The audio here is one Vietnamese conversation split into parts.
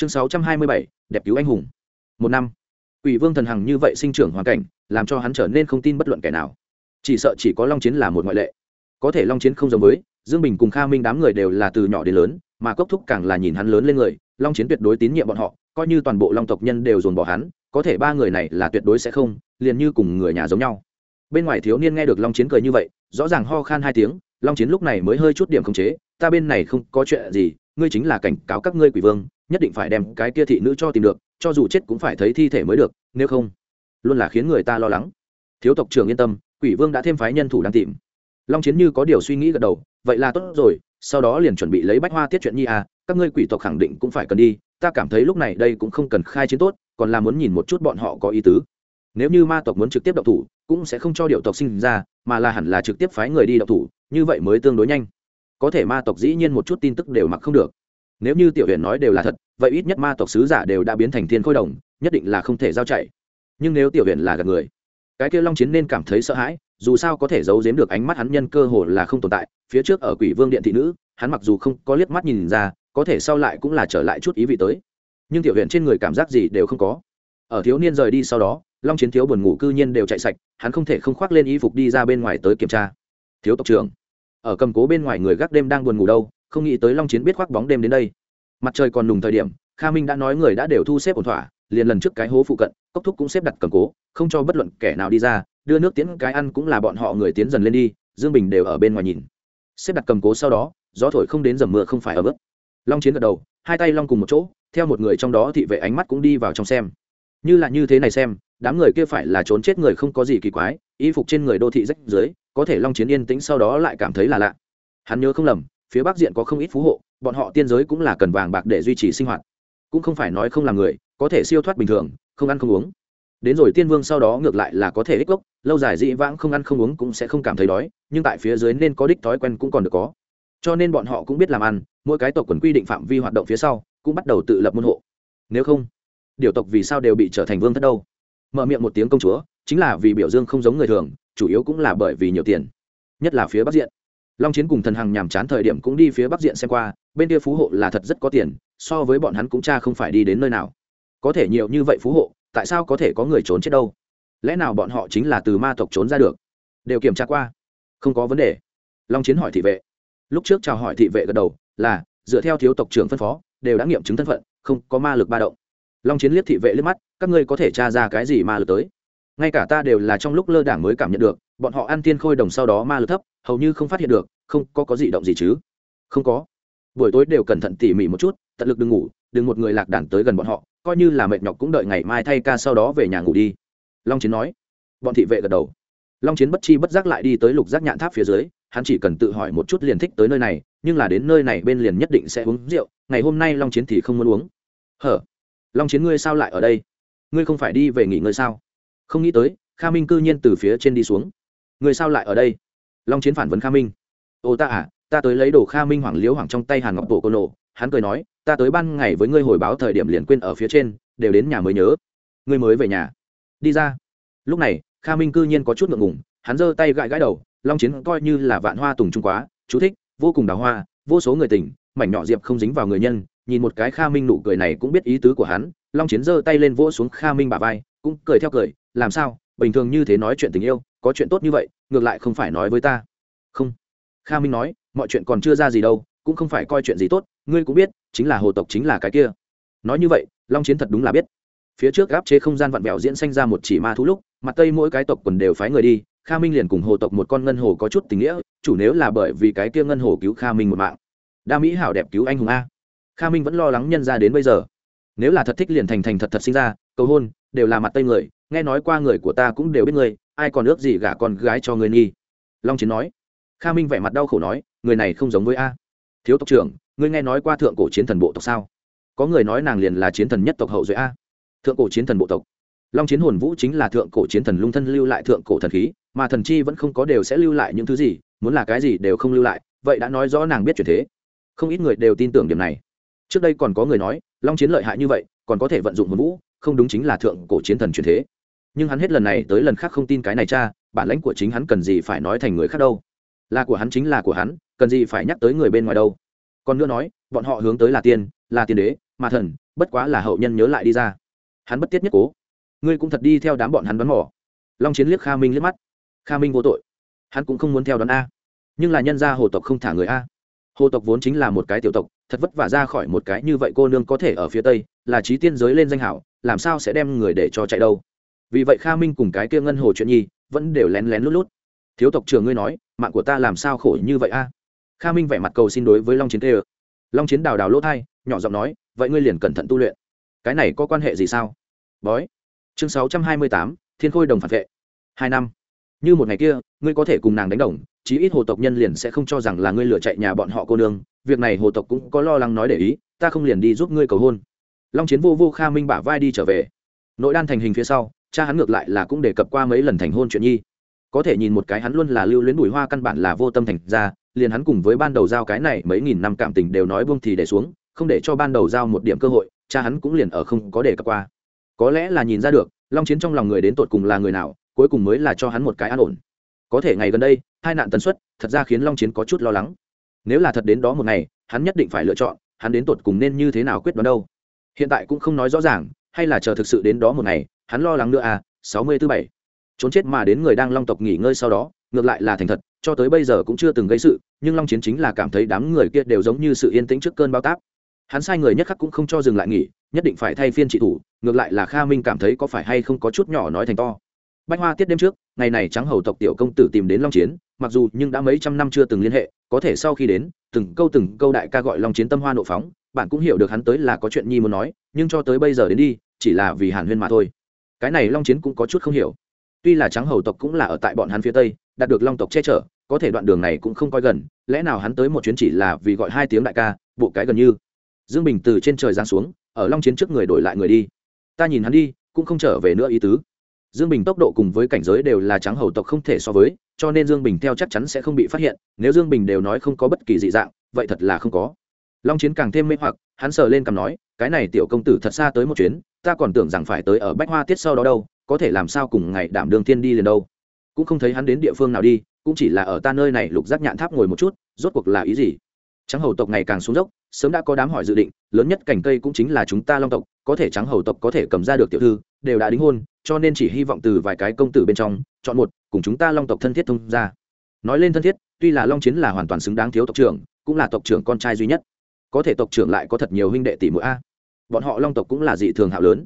chương sáu trăm hai mươi bảy, đẹp cứu anh hùng. Một năm, quỷ vương thần hằng như vậy sinh trưởng hoàn cảnh, làm cho hắn trở nên không tin bất luận kẻ nào. Chỉ sợ chỉ có long chiến là một ngoại lệ. Có thể long chiến không giống với, dương bình cùng kha minh đám người đều là từ nhỏ đến lớn, mà cốc thúc càng là nhìn hắn lớn lên người, long chiến tuyệt đối tín nhiệm bọn họ, coi như toàn bộ long tộc nhân đều dồn bỏ hắn, có thể ba người này là tuyệt đối sẽ không, liền như cùng người nhà giống nhau. Bên ngoài thiếu niên nghe được long chiến cười như vậy, rõ ràng ho khan hai tiếng, long chiến lúc này mới hơi chút điểm khống chế, ta bên này không có chuyện gì, ngươi chính là cảnh cáo các ngươi quỷ vương nhất định phải đem cái kia thị nữ cho tìm được, cho dù chết cũng phải thấy thi thể mới được, nếu không, luôn là khiến người ta lo lắng. Thiếu tộc trưởng yên tâm, quỷ vương đã thêm phái nhân thủ đang tìm. Long chiến như có điều suy nghĩ gật đầu, vậy là tốt rồi, sau đó liền chuẩn bị lấy bách hoa tiết chuyện nhi à các ngươi quỷ tộc khẳng định cũng phải cần đi, ta cảm thấy lúc này đây cũng không cần khai chiến tốt, còn là muốn nhìn một chút bọn họ có ý tứ. Nếu như ma tộc muốn trực tiếp đậu thủ, cũng sẽ không cho điệu tộc sinh ra, mà là hẳn là trực tiếp phái người đi đậu thủ, như vậy mới tương đối nhanh. Có thể ma tộc dĩ nhiên một chút tin tức đều mặc không được nếu như tiểu huyền nói đều là thật, vậy ít nhất ma tộc sứ giả đều đã biến thành thiên khôi đồng, nhất định là không thể giao chạy. Nhưng nếu tiểu huyền là gạt người, cái kia long chiến nên cảm thấy sợ hãi, dù sao có thể giấu giếm được ánh mắt hắn nhân cơ hồ là không tồn tại, phía trước ở quỷ vương điện thị nữ, hắn mặc dù không có liếc mắt nhìn ra, có thể sau lại cũng là trở lại chút ý vị tới. Nhưng tiểu huyện trên người cảm giác gì đều không có. Ở thiếu niên rời đi sau đó, long chiến thiếu buồn ngủ cư nhiên đều chạy sạch, hắn không thể không khoác lên y phục đi ra bên ngoài tới kiểm tra. Thiếu tộc trưởng, ở cầm cố bên ngoài người gác đêm đang buồn ngủ đâu không nghĩ tới long chiến biết khoác bóng đêm đến đây. Mặt trời còn nùng thời điểm, kha minh đã nói người đã đều thu xếp ổn thỏa, liền lần trước cái hố phụ cận, cốc thúc cũng xếp đặt cầm cố, không cho bất luận kẻ nào đi ra, đưa nước tiến cái ăn cũng là bọn họ người tiến dần lên đi, dương bình đều ở bên ngoài nhìn. Xếp đặt cầm cố sau đó, gió thổi không đến dầm mưa không phải ở bước long chiến gật đầu, hai tay long cùng một chỗ, theo một người trong đó thị vệ ánh mắt cũng đi vào trong xem. Như là như thế này xem, đám người kia phải là trốn chết người không có gì kỳ quái, y phục trên người đô thị rách dưới, có thể long chiến yên tĩnh sau đó lại cảm thấy là lạ. Hắn nhớ không lầm phía bắc diện có không ít phú hộ, bọn họ tiên giới cũng là cần vàng bạc để duy trì sinh hoạt. Cũng không phải nói không làm người, có thể siêu thoát bình thường, không ăn không uống. Đến rồi tiên vương sau đó ngược lại là có thể ích gốc, lâu dài dị vãng không ăn không uống cũng sẽ không cảm thấy đói, nhưng tại phía dưới nên có đích thói quen cũng còn được có. Cho nên bọn họ cũng biết làm ăn, mỗi cái tộc quần quy định phạm vi hoạt động phía sau, cũng bắt đầu tự lập môn hộ. Nếu không, điều tộc vì sao đều bị trở thành vương thất đâu? Mở miệng một tiếng công chúa, chính là vì biểu dương không giống người thường, chủ yếu cũng là bởi vì nhiều tiền, nhất là phía bắc diện long chiến cùng thần hằng nhàm chán thời điểm cũng đi phía bắc diện xem qua, bên kia phú hộ là thật rất có tiền, so với bọn hắn cũng cha không phải đi đến nơi nào. Có thể nhiều như vậy phú hộ, tại sao có thể có người trốn chết đâu? Lẽ nào bọn họ chính là từ ma tộc trốn ra được? Đều kiểm tra qua. Không có vấn đề. Long chiến hỏi thị vệ. Lúc trước chào hỏi thị vệ gật đầu, là, dựa theo thiếu tộc trưởng phân phó, đều đã nghiệm chứng thân phận, không có ma lực ba động. Long chiến liếc thị vệ liếc mắt, các ngươi có thể tra ra cái gì ma lực tới? Ngay cả ta đều là trong lúc lơ đảng mới cảm nhận được bọn họ ăn tiên khôi đồng sau đó ma lực thấp, hầu như không phát hiện được, không có có gì động gì chứ? Không có. Buổi tối đều cẩn thận tỉ mỉ một chút, tận lực đừng ngủ, đừng một người lạc đàn tới gần bọn họ, coi như là mệt nhọc cũng đợi ngày mai thay ca sau đó về nhà ngủ đi. Long chiến nói. Bọn thị vệ gật đầu. Long chiến bất chi bất giác lại đi tới lục giác nhạn tháp phía dưới, hắn chỉ cần tự hỏi một chút liền thích tới nơi này, nhưng là đến nơi này bên liền nhất định sẽ uống rượu, ngày hôm nay long chiến thì không muốn uống. Hở? Long chiến ngươi sao lại ở đây? Ngươi không phải đi về nghỉ ngơi sao? Không nghĩ tới, kha minh cư nhiên từ phía trên đi xuống. Người sao lại ở đây? Long chiến phản vấn kha minh. Ô ta à ta tới lấy đồ kha minh hoảng liếu hoảng trong tay hàn ngọc bộ cô nổ hắn cười nói, ta tới ban ngày với ngươi hồi báo thời điểm liền quên ở phía trên, đều đến nhà mới nhớ. Ngươi mới về nhà. Đi ra. Lúc này, kha minh cư nhiên có chút ngượng ngùng, hắn giơ tay gãi gãi đầu, long chiến coi như là vạn hoa tùng trung quá, chú thích, vô cùng đào hoa, vô số người tỉnh, mảnh nhỏ diệp không dính vào người nhân, nhìn một cái kha minh nụ cười này cũng biết ý tứ của hắn. Long chiến giơ tay lên vỗ xuống kha minh bà vai, cũng cười theo cười, làm sao? Bình thường như thế nói chuyện tình yêu, có chuyện tốt như vậy, ngược lại không phải nói với ta. Không. Kha minh nói, mọi chuyện còn chưa ra gì đâu, cũng không phải coi chuyện gì tốt, ngươi cũng biết, chính là hồ tộc chính là cái kia. Nói như vậy, long chiến thật đúng là biết. Phía trước gáp chế không gian vặn vẹo diễn sanh ra một chỉ ma thú lúc, mặt tây mỗi cái tộc quần đều phái người đi, kha minh liền cùng hồ tộc một con ngân hồ có chút tình nghĩa, chủ nếu là bởi vì cái kia ngân hồ cứu kha minh một mạng. Đa mỹ hảo đẹp cứu anh hùng a. Kha minh vẫn lo lắng nhân ra đến bây giờ. Nếu là thật thích liền thành thành thật thật sinh ra, cầu hôn, đều là mặt tây người nghe nói qua người của ta cũng đều biết ngươi, ai còn ước gì gả con gái cho ngươi nghi? Long chiến nói. Kha minh vẻ mặt đau khổ nói người này không giống với a. Thiếu tộc trưởng ngươi nghe nói qua thượng cổ chiến thần bộ tộc sao? Có người nói nàng liền là chiến thần nhất tộc hậu duệ a. Thượng cổ chiến thần bộ tộc. Long chiến hồn vũ chính là thượng cổ chiến thần lung thân lưu lại thượng cổ thần khí mà thần chi vẫn không có đều sẽ lưu lại những thứ gì muốn là cái gì đều không lưu lại vậy đã nói rõ nàng biết chuyển thế. Không ít người đều tin tưởng điểm này. Trước đây còn có người nói long chiến lợi hại như vậy còn có thể vận dụng hồn vũ không đúng chính là thượng cổ chiến thần chuyển thế nhưng hắn hết lần này tới lần khác không tin cái này cha, bản lãnh của chính hắn cần gì phải nói thành người khác đâu. Là của hắn chính là của hắn, cần gì phải nhắc tới người bên ngoài đâu. Còn nữa nói, bọn họ hướng tới là tiên là tiên đế, mà thần, bất quá là hậu nhân nhớ lại đi ra. Hắn bất tiết nhất cố. Ngươi cũng thật đi theo đám bọn hắn bắn mỏ long chiến liếc kha minh liếc mắt. Kha minh vô tội. Hắn cũng không muốn theo đón a. Nhưng là nhân gia hồ tộc không thả người a. Hồ tộc vốn chính là một cái tiểu tộc, thật vất vả ra khỏi một cái như vậy cô nương có thể ở phía tây, là trí tiên giới lên danh hảo, làm sao sẽ đem người để cho chạy đâu? Vì vậy kha minh cùng cái kia ngân hồ chuyện nhi vẫn đều lén lén lút lút. Thiếu tộc trưởng ngươi nói, mạng của ta làm sao khổ như vậy a? Kha minh vẻ mặt cầu xin đối với long chiến tê ơ long chiến đào đào lỗ thai, nhỏ giọng nói, vậy ngươi liền cẩn thận tu luyện. Cái này có quan hệ gì sao? Bói. Chương sáu trăm hai mươi tám, thiên khôi đồng phản vệ. Hai năm. Như một ngày kia, ngươi có thể cùng nàng đánh đồng, chí ít hồ tộc nhân liền sẽ không cho rằng là ngươi lựa chạy nhà bọn họ cô nương. Việc này hồ tộc cũng có lo lắng nói để ý, ta không liền đi giúp ngươi cầu hôn. Long chiến vô vô kha minh bả vai đi trở về. Nội đan thành hình phía sau cha hắn ngược lại là cũng đề cập qua mấy lần thành hôn chuyện nhi. Có thể nhìn một cái hắn luôn là lưu luyến bùi hoa căn bản là vô tâm thành ra, liền hắn cùng với ban đầu giao cái này mấy nghìn năm cảm tình đều nói buông thì để xuống, không để cho ban đầu giao một điểm cơ hội, cha hắn cũng liền ở không có đề cập qua. Có lẽ là nhìn ra được, long chiến trong lòng người đến tột cùng là người nào, cuối cùng mới là cho hắn một cái an ổn. Có thể ngày gần đây, hai nạn tần suất, thật ra khiến long chiến có chút lo lắng. Nếu là thật đến đó một ngày, hắn nhất định phải lựa chọn, hắn đến tột cùng nên như thế nào quyết đoán đâu. Hiện tại cũng không nói rõ ràng, hay là chờ thực sự đến đó một ngày hắn lo lắng nữa à sáu mươi thứ bảy. Trốn chết mà đến người đang long tộc nghỉ ngơi sau đó, ngược lại là thành thật, cho tới bây giờ cũng chưa từng gây sự, nhưng long chiến chính là cảm thấy đám người kia đều giống như sự yên tĩnh trước cơn bao táp. Hắn sai người nhất khắc cũng không cho dừng lại nghỉ, nhất định phải thay phiên trị thủ, ngược lại là kha minh cảm thấy có phải hay không có chút nhỏ nói thành to. Bách hoa tiết đêm trước, ngày này trắng hầu tộc tiểu công tử tìm đến long chiến, mặc dù nhưng đã mấy trăm năm chưa từng liên hệ, có thể sau khi đến, từng câu từng câu đại ca gọi long chiến tâm hoa nộ phóng, bạn cũng hiểu được hắn tới là có chuyện nhi muốn nói, nhưng cho tới bây giờ đến đi, chỉ là vì hàn huyên mà thôi cái này long chiến cũng có chút không hiểu. Tuy là trắng hầu tộc cũng là ở tại bọn hắn phía tây, đạt được long tộc che chở, có thể đoạn đường này cũng không coi gần, lẽ nào hắn tới một chuyến chỉ là vì gọi hai tiếng đại ca, bộ cái gần như. Dương bình từ trên trời giáng xuống, ở long chiến trước người đổi lại người đi. Ta nhìn hắn đi, cũng không trở về nữa ý tứ. Dương bình tốc độ cùng với cảnh giới đều là trắng hầu tộc không thể so với, cho nên dương bình theo chắc chắn sẽ không bị phát hiện, nếu dương bình đều nói không có bất kỳ dị dạng, vậy thật là không có. Long chiến càng thêm mê hoặc, hắn sờ lên cằm nói, cái này tiểu công tử thật xa tới một chuyến ta còn tưởng rằng phải tới ở bách hoa tiết sau đó đâu, có thể làm sao cùng ngày đảm đường thiên đi liền đâu. Cũng không thấy hắn đến địa phương nào đi, cũng chỉ là ở ta nơi này lục giác nhạn tháp ngồi một chút, rốt cuộc là ý gì? Trắng hầu tộc ngày càng xuống dốc, sớm đã có đám hỏi dự định, lớn nhất cảnh cây cũng chính là chúng ta long tộc, có thể trắng hầu tộc có thể cầm ra được tiểu thư, đều đã đính hôn, cho nên chỉ hy vọng từ vài cái công tử bên trong, chọn một, cùng chúng ta long tộc thân thiết thông ra nói lên thân thiết, tuy là long chiến là hoàn toàn xứng đáng thiếu tộc trưởng, cũng là tộc trưởng con trai duy nhất. Có thể tộc trưởng lại có thật nhiều huynh đệ tỷ mũi a bọn họ long tộc cũng là dị thường hạo lớn.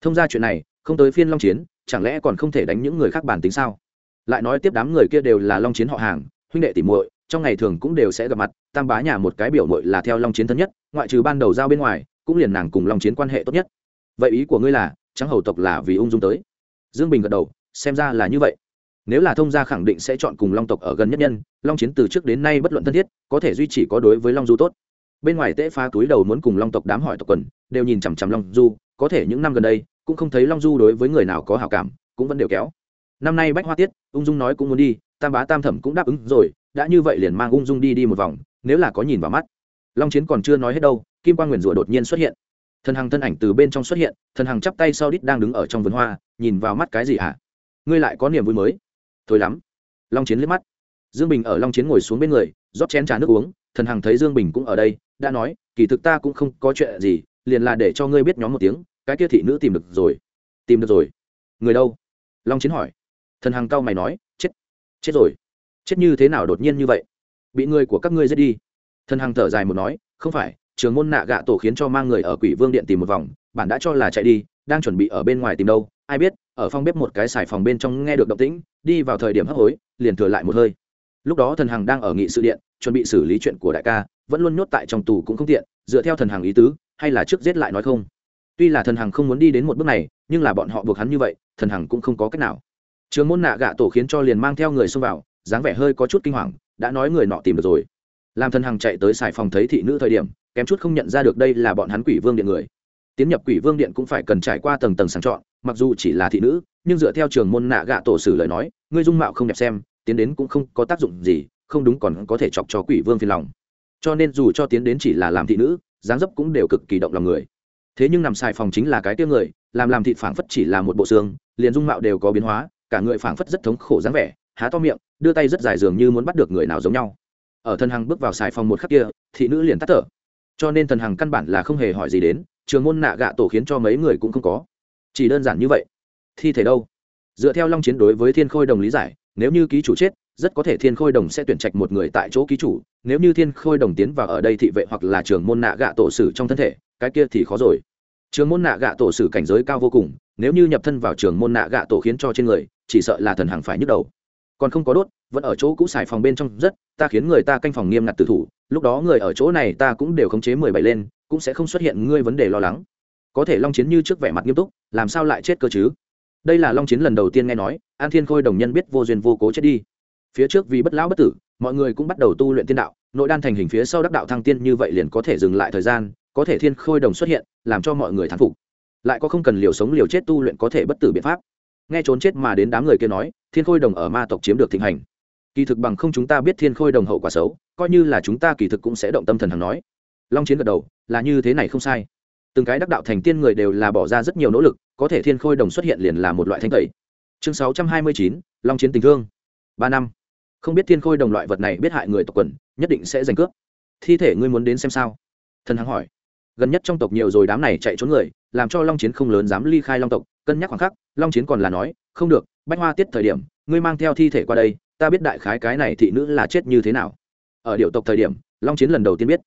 Thông ra chuyện này, không tới phiên long chiến, chẳng lẽ còn không thể đánh những người khác bản tính sao? Lại nói tiếp đám người kia đều là long chiến họ hàng, huynh đệ tỷ muội, trong ngày thường cũng đều sẽ gặp mặt, tam bá nhà một cái biểu muội là theo long chiến thân nhất, ngoại trừ ban đầu giao bên ngoài, cũng liền nàng cùng long chiến quan hệ tốt nhất. Vậy ý của ngươi là trắng hầu tộc là vì ung dung tới? Dương bình gật đầu, xem ra là như vậy. Nếu là thông gia khẳng định sẽ chọn cùng long tộc ở gần nhất nhân, long chiến từ trước đến nay bất luận thân thiết, có thể duy trì có đối với long du tốt bên ngoài tễ phá túi đầu muốn cùng long tộc đám hỏi tộc quần, đều nhìn chằm chằm long du, có thể những năm gần đây, cũng không thấy long du đối với người nào có hảo cảm, cũng vẫn đều kéo. Năm nay bách hoa tiết, ung dung nói cũng muốn đi, tam bá tam thẩm cũng đáp ứng rồi, đã như vậy liền mang ung dung đi đi một vòng, nếu là có nhìn vào mắt. Long chiến còn chưa nói hết đâu, kim quan nguyền rủa đột nhiên xuất hiện. Thần hằng thân ảnh từ bên trong xuất hiện, thần hằng chắp tay sau đít đang đứng ở trong vườn hoa, nhìn vào mắt cái gì hả? Ngươi lại có niềm vui mới. Thôi lắm. Long chiến liếc mắt. Dương bình ở long chiến ngồi xuống bên người, rót chén trà nước uống, thần hằng thấy dương bình cũng ở đây đã nói, kỳ thực ta cũng không có chuyện gì, liền là để cho ngươi biết nhóm một tiếng, cái kia thị nữ tìm được rồi. Tìm được rồi. Người đâu? Long chiến hỏi. Thần hằng cao mày nói, chết chết rồi. Chết như thế nào đột nhiên như vậy? Bị người của các ngươi giết đi. Thần hằng thở dài một nói, không phải, trường môn nạ gạ tổ khiến cho mang người ở quỷ vương điện tìm một vòng bản đã cho là chạy đi, đang chuẩn bị ở bên ngoài tìm đâu. Ai biết, ở phòng bếp một cái xài phòng bên trong nghe được động tĩnh, đi vào thời điểm hấp hối, liền thừa lại một hơi. Lúc đó thần hằng đang ở nghị sự điện, chuẩn bị xử lý chuyện của đại ca vẫn luôn nhốt tại trong tù cũng không tiện, dựa theo thần hằng ý tứ, hay là trước giết lại nói không? Tuy là thần hằng không muốn đi đến một bước này, nhưng là bọn họ buộc hắn như vậy, thần hằng cũng không có cách nào. Trường môn nạ gạ tổ khiến cho liền mang theo người xông vào, dáng vẻ hơi có chút kinh hoàng, đã nói người nọ tìm được rồi. Làm thần hằng chạy tới xài phòng thấy thị nữ thời điểm, kém chút không nhận ra được đây là bọn hắn quỷ vương điện người. Tiến nhập quỷ vương điện cũng phải cần trải qua tầng tầng sàng chọn, mặc dù chỉ là thị nữ, nhưng dựa theo trường môn nạ gạ tổ sử lời nói ngươi dung mạo không đẹp xem, tiến đến cũng không có tác dụng gì, không đúng còn có thể chọc cho quỷ vương phiền lòng cho nên dù cho tiến đến chỉ là làm thị nữ, dáng dấp cũng đều cực kỳ động lòng người. Thế nhưng nằm xài phòng chính là cái tiêu người, làm làm thịt phảng phất chỉ là một bộ xương, liền dung mạo đều có biến hóa, cả người phảng phất rất thống khổ dáng vẻ, há to miệng, đưa tay rất dài dường như muốn bắt được người nào giống nhau. Ở thần hằng bước vào xài phòng một khắc kia, thị nữ liền tắt thở. Cho nên thần hằng căn bản là không hề hỏi gì đến, trường môn nạ gạ tổ khiến cho mấy người cũng không có. Chỉ đơn giản như vậy. Thi thể đâu? Dựa theo long chiến đối với thiên khôi đồng lý giải, nếu như ký chủ chết rất có thể thiên khôi đồng sẽ tuyển trạch một người tại chỗ ký chủ, nếu như thiên khôi đồng tiến vào ở đây thị vệ hoặc là trường môn nạ gạ tổ sử trong thân thể, cái kia thì khó rồi. Trường môn nạ gạ tổ sử cảnh giới cao vô cùng, nếu như nhập thân vào trường môn nạ gạ tổ khiến cho trên người, chỉ sợ là thần hàng phải nhức đầu. Còn không có đốt, vẫn ở chỗ cũ xài phòng bên trong rất, ta khiến người ta canh phòng nghiêm ngặt tử thủ, lúc đó người ở chỗ này ta cũng đều khống chế mười bảy lên, cũng sẽ không xuất hiện ngươi vấn đề lo lắng. Có thể long chiến như trước vẻ mặt nghiêm túc, làm sao lại chết cơ chứ? Đây là long chiến lần đầu tiên nghe nói, an thiên khôi đồng nhân biết vô duyên vô cố chết đi phía trước vì bất lão bất tử, mọi người cũng bắt đầu tu luyện tiên đạo, nội đan thành hình phía sau đắc đạo thăng tiên như vậy liền có thể dừng lại thời gian, có thể thiên khôi đồng xuất hiện, làm cho mọi người thán phục. Lại có không cần liều sống liều chết tu luyện có thể bất tử biện pháp. Nghe trốn chết mà đến đám người kia nói, thiên khôi đồng ở ma tộc chiếm được thịnh hành. Kỳ thực bằng không chúng ta biết thiên khôi đồng hậu quả xấu, coi như là chúng ta kỳ thực cũng sẽ động tâm thần hằng nói. Long chiến gật đầu, là như thế này không sai. Từng cái đắc đạo thành tiên người đều là bỏ ra rất nhiều nỗ lực, có thể thiên khôi đồng xuất hiện liền là một loại thanh tẩy. Chương sáu trăm hai mươi chín, long chiến tình thương. Ba năm không biết thiên khôi đồng loại vật này biết hại người tộc quần, nhất định sẽ giành cướp. Thi thể ngươi muốn đến xem sao? Thần hằng hỏi. Gần nhất trong tộc nhiều rồi đám này chạy trốn người, làm cho long chiến không lớn dám ly khai long tộc, cân nhắc khoảng khắc, long chiến còn là nói, không được, bách hoa tiết thời điểm, ngươi mang theo thi thể qua đây, ta biết đại khái cái này thị nữ là chết như thế nào. Ở điệu tộc thời điểm, long chiến lần đầu tiên biết.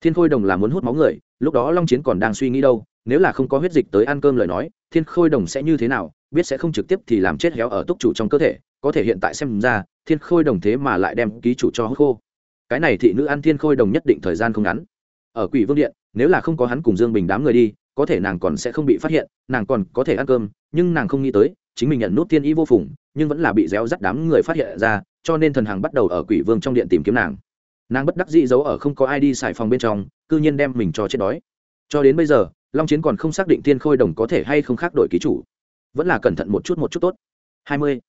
Thiên khôi đồng là muốn hút máu người, lúc đó long chiến còn đang suy nghĩ đâu, nếu là không có huyết dịch tới ăn cơm lời nói, thiên khôi đồng sẽ như thế nào, biết sẽ không trực tiếp thì làm chết héo ở túc chủ trong cơ thể có thể hiện tại xem ra, thiên khôi đồng thế mà lại đem ký chủ cho hốt khô. Cái này thị nữ ăn thiên khôi đồng nhất định thời gian không ngắn. Ở quỷ vương điện, nếu là không có hắn cùng dương bình đám người đi, có thể nàng còn sẽ không bị phát hiện, nàng còn có thể ăn cơm, nhưng nàng không nghĩ tới, chính mình nhận nút tiên ý vô phùng, nhưng vẫn là bị réo rắt đám người phát hiện ra, cho nên thần hàng bắt đầu ở quỷ vương trong điện tìm kiếm nàng. Nàng bất đắc dĩ giấu ở không có ai đi xài phòng bên trong, cư nhiên đem mình cho chết đói. Cho đến bây giờ, long chiến còn không xác định thiên khôi đồng có thể hay không khác đổi ký chủ. Vẫn là cẩn thận một chút một chút tốt. Hai mươi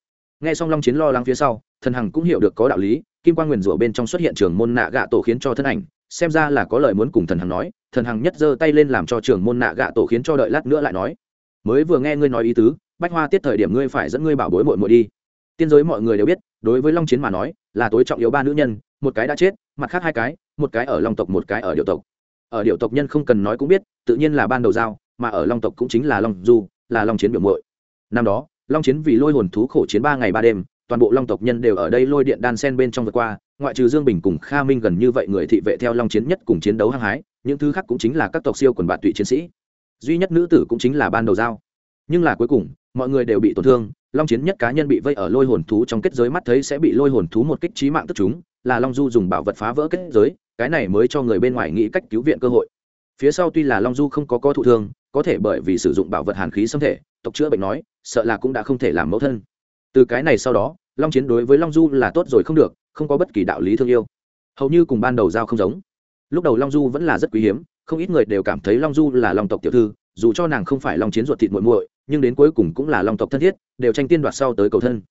nghe xong long chiến lo lắng phía sau, thần hằng cũng hiểu được có đạo lý, kim quan g nguyền rủa bên trong xuất hiện trường môn nạ gạ tổ khiến cho thân ảnh, xem ra là có lời muốn cùng thần hằng nói, thần hằng nhất giơ tay lên làm cho trường môn nạ gạ tổ khiến cho đợi lát nữa lại nói. Mới vừa nghe ngươi nói ý tứ, bách hoa tiết thời điểm ngươi phải dẫn ngươi bảo bối mội mội đi. Tiên giới mọi người đều biết, đối với long chiến mà nói, là tối trọng yếu ba nữ nhân, một cái đã chết, mặt khác hai cái, một cái ở long tộc, một cái ở điệu tộc. Ở điệu tộc nhân không cần nói cũng biết, tự nhiên là ban đầu giao, mà ở long tộc cũng chính là long du, là long chiến biểu mội năm đó long chiến vì lôi hồn thú khổ chiến ba ngày ba đêm, toàn bộ long tộc nhân đều ở đây lôi điện đan sen bên trong vượt qua, ngoại trừ dương bình cùng kha minh gần như vậy người thị vệ theo long chiến nhất cùng chiến đấu hăng hái, những thứ khác cũng chính là các tộc siêu quần bạn tụy chiến sĩ. Duy nhất nữ tử cũng chính là ban đầu giao. Nhưng là cuối cùng, mọi người đều bị tổn thương, long chiến nhất cá nhân bị vây ở lôi hồn thú trong kết giới mắt thấy sẽ bị lôi hồn thú một kích trí mạng tức chúng, là long du dùng bảo vật phá vỡ kết giới, cái này mới cho người bên ngoài nghĩ cách cứu viện cơ hội. Phía sau tuy là long du không có có thụ thương, có thể bởi vì sử dụng bảo vật hàn khí xâm thể tộc chữa bệnh nói, sợ là cũng đã không thể làm mẫu thân. Từ cái này sau đó, long chiến đối với long du là tốt rồi không được, không có bất kỳ đạo lý thương yêu. Hầu như cùng ban đầu giao không giống. Lúc đầu long du vẫn là rất quý hiếm, không ít người đều cảm thấy long du là long tộc tiểu thư, dù cho nàng không phải long chiến ruột thịt muội muội, nhưng đến cuối cùng cũng là long tộc thân thiết, đều tranh tiên đoạt sau tới cầu thân.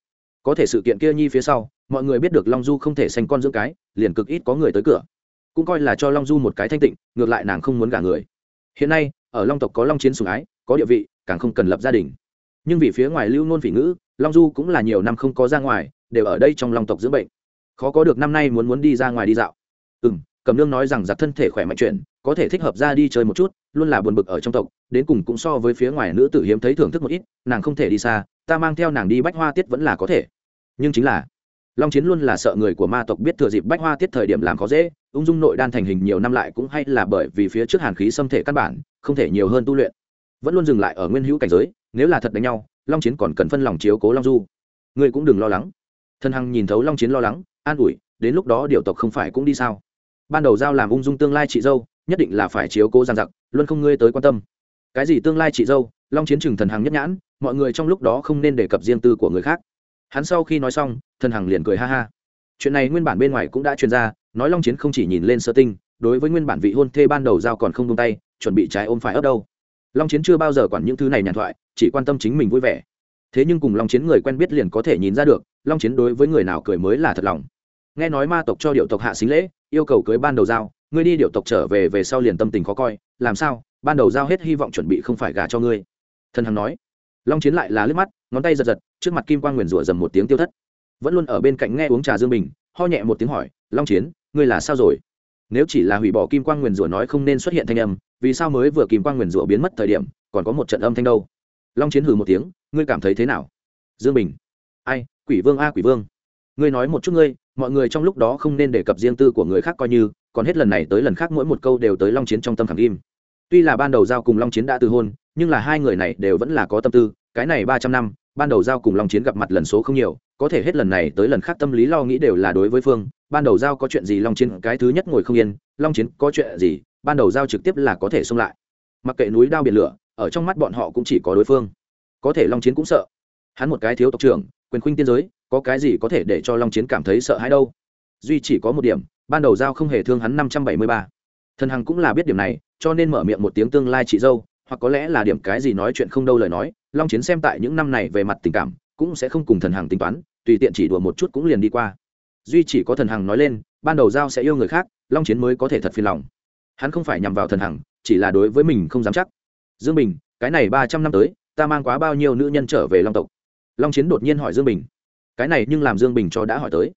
Có thể sự kiện kia nhi phía sau, mọi người biết được long du không thể sinh con dưỡng cái, liền cực ít có người tới cửa. Cũng coi là cho long du một cái thanh tịnh, ngược lại nàng không muốn gả người. Hiện nay, ở long tộc có long chiến sùng ái, có địa vị càng không cần lập gia đình. Nhưng vì phía ngoài lưu nôn phỉ ngữ, long du cũng là nhiều năm không có ra ngoài, đều ở đây trong long tộc dưỡng bệnh. Khó có được năm nay muốn muốn đi ra ngoài đi dạo. Ừ m cầm nương nói rằng giặc thân thể khỏe mạnh chuyện có thể thích hợp ra đi chơi một chút, luôn là buồn bực ở trong tộc, đến cùng cũng so với phía ngoài nữ tử hiếm thấy thưởng thức một ít, nàng không thể đi xa, ta mang theo nàng đi bách hoa tiết vẫn là có thể. Nhưng chính là, long chiến luôn là sợ người của ma tộc biết thừa dịp bách hoa tiết thời điểm làm khó dễ, ung dung nội đan thành hình nhiều năm lại cũng hay là bởi vì phía trước hàn khí xâm thể căn bản, không thể nhiều hơn tu luyện vẫn luôn dừng lại ở nguyên hữu cảnh giới, nếu là thật đánh nhau, long chiến còn cần phân lòng chiếu cố long du. Ngươi cũng đừng lo lắng. Thân hằng nhìn thấu long chiến lo lắng, an ủi, đến lúc đó điều tộc không phải cũng đi sao? Ban đầu giao làm ung dung tương lai chị dâu, nhất định là phải chiếu cố giang giặc, luôn không ngươi tới quan tâm. Cái gì tương lai chị dâu? Long chiến trừng thần hằng nhất nhãn, mọi người trong lúc đó không nên đề cập riêng tư của người khác. Hắn sau khi nói xong, thần hằng liền cười ha ha. Chuyện này nguyên bản bên ngoài cũng đã truyền ra, nói long chiến không chỉ nhìn lên sơ tinh, đối với nguyên bản vị hôn thê ban đầu giao còn không tung tay, chuẩn bị trái ôm phải ấp đâu long chiến chưa bao giờ quản những thứ này nhàn thoại, chỉ quan tâm chính mình vui vẻ. Thế nhưng cùng long chiến người quen biết liền có thể nhìn ra được, long chiến đối với người nào cười mới là thật lòng. Nghe nói ma tộc cho điệu tộc hạ xính lễ, yêu cầu cưới ban đầu giao, ngươi đi điệu tộc trở về về sau liền tâm tình khó coi, làm sao, ban đầu giao hết hy vọng chuẩn bị không phải gả cho ngươi. Thần hằng nói. Long chiến lại là liếc mắt, ngón tay giật giật, trước mặt kim quan nguyền rủa dầm một tiếng tiêu thất. Vẫn luôn ở bên cạnh nghe uống trà dương bình, ho nhẹ một tiếng hỏi, long chiến, ngươi là sao rồi? Nếu chỉ là hủy bỏ kim quan nguyền rủa nói không nên xuất hiện thanh âm vì sao mới vừa kìm quang nguyền rủa biến mất thời điểm, còn có một trận âm thanh đâu? Long chiến hừ một tiếng, ngươi cảm thấy thế nào? Dương bình. Ai, quỷ vương a, quỷ vương. Ngươi nói một chút ngươi, mọi người trong lúc đó không nên đề cập riêng tư của người khác coi như, còn hết lần này tới lần khác mỗi một câu đều tới long chiến trong tâm khảm kim tuy là ban đầu giao cùng long chiến đã từ hôn, nhưng là hai người này đều vẫn là có tâm tư, cái này ba trăm năm, ban đầu giao cùng long chiến gặp mặt lần số không nhiều, có thể hết lần này tới lần khác tâm lý lo nghĩ đều là đối với phương, ban đầu giao có chuyện gì long chiến, cái thứ nhất ngồi không yên, long chiến có chuyện gì ban đầu giao trực tiếp là có thể xông lại. Mặc kệ núi đao biển lửa, ở trong mắt bọn họ cũng chỉ có đối phương. Có thể long chiến cũng sợ. Hắn một cái thiếu tộc trưởng, quyền khuynh tiên giới, có cái gì có thể để cho long chiến cảm thấy sợ hãi đâu? Duy chỉ có một điểm, ban đầu giao không hề thương hắn năm trăm bảy mươi ba. Thần hằng cũng là biết điểm này, cho nên mở miệng một tiếng tương lai chị dâu, hoặc có lẽ là điểm cái gì nói chuyện không đâu lời nói, long chiến xem tại những năm này về mặt tình cảm, cũng sẽ không cùng thần hằng tính toán, tùy tiện chỉ đùa một chút cũng liền đi qua. Duy chỉ có thần hằng nói lên, ban đầu giao sẽ yêu người khác, long chiến mới có thể thật phiền lòng hắn không phải nhằm vào thần hằng, chỉ là đối với mình không dám chắc. Dương bình, cái này ba trăm năm tới, ta mang quá bao nhiêu nữ nhân trở về long tộc? Long chiến đột nhiên hỏi dương bình. Cái này nhưng làm dương bình cho đã hỏi tới.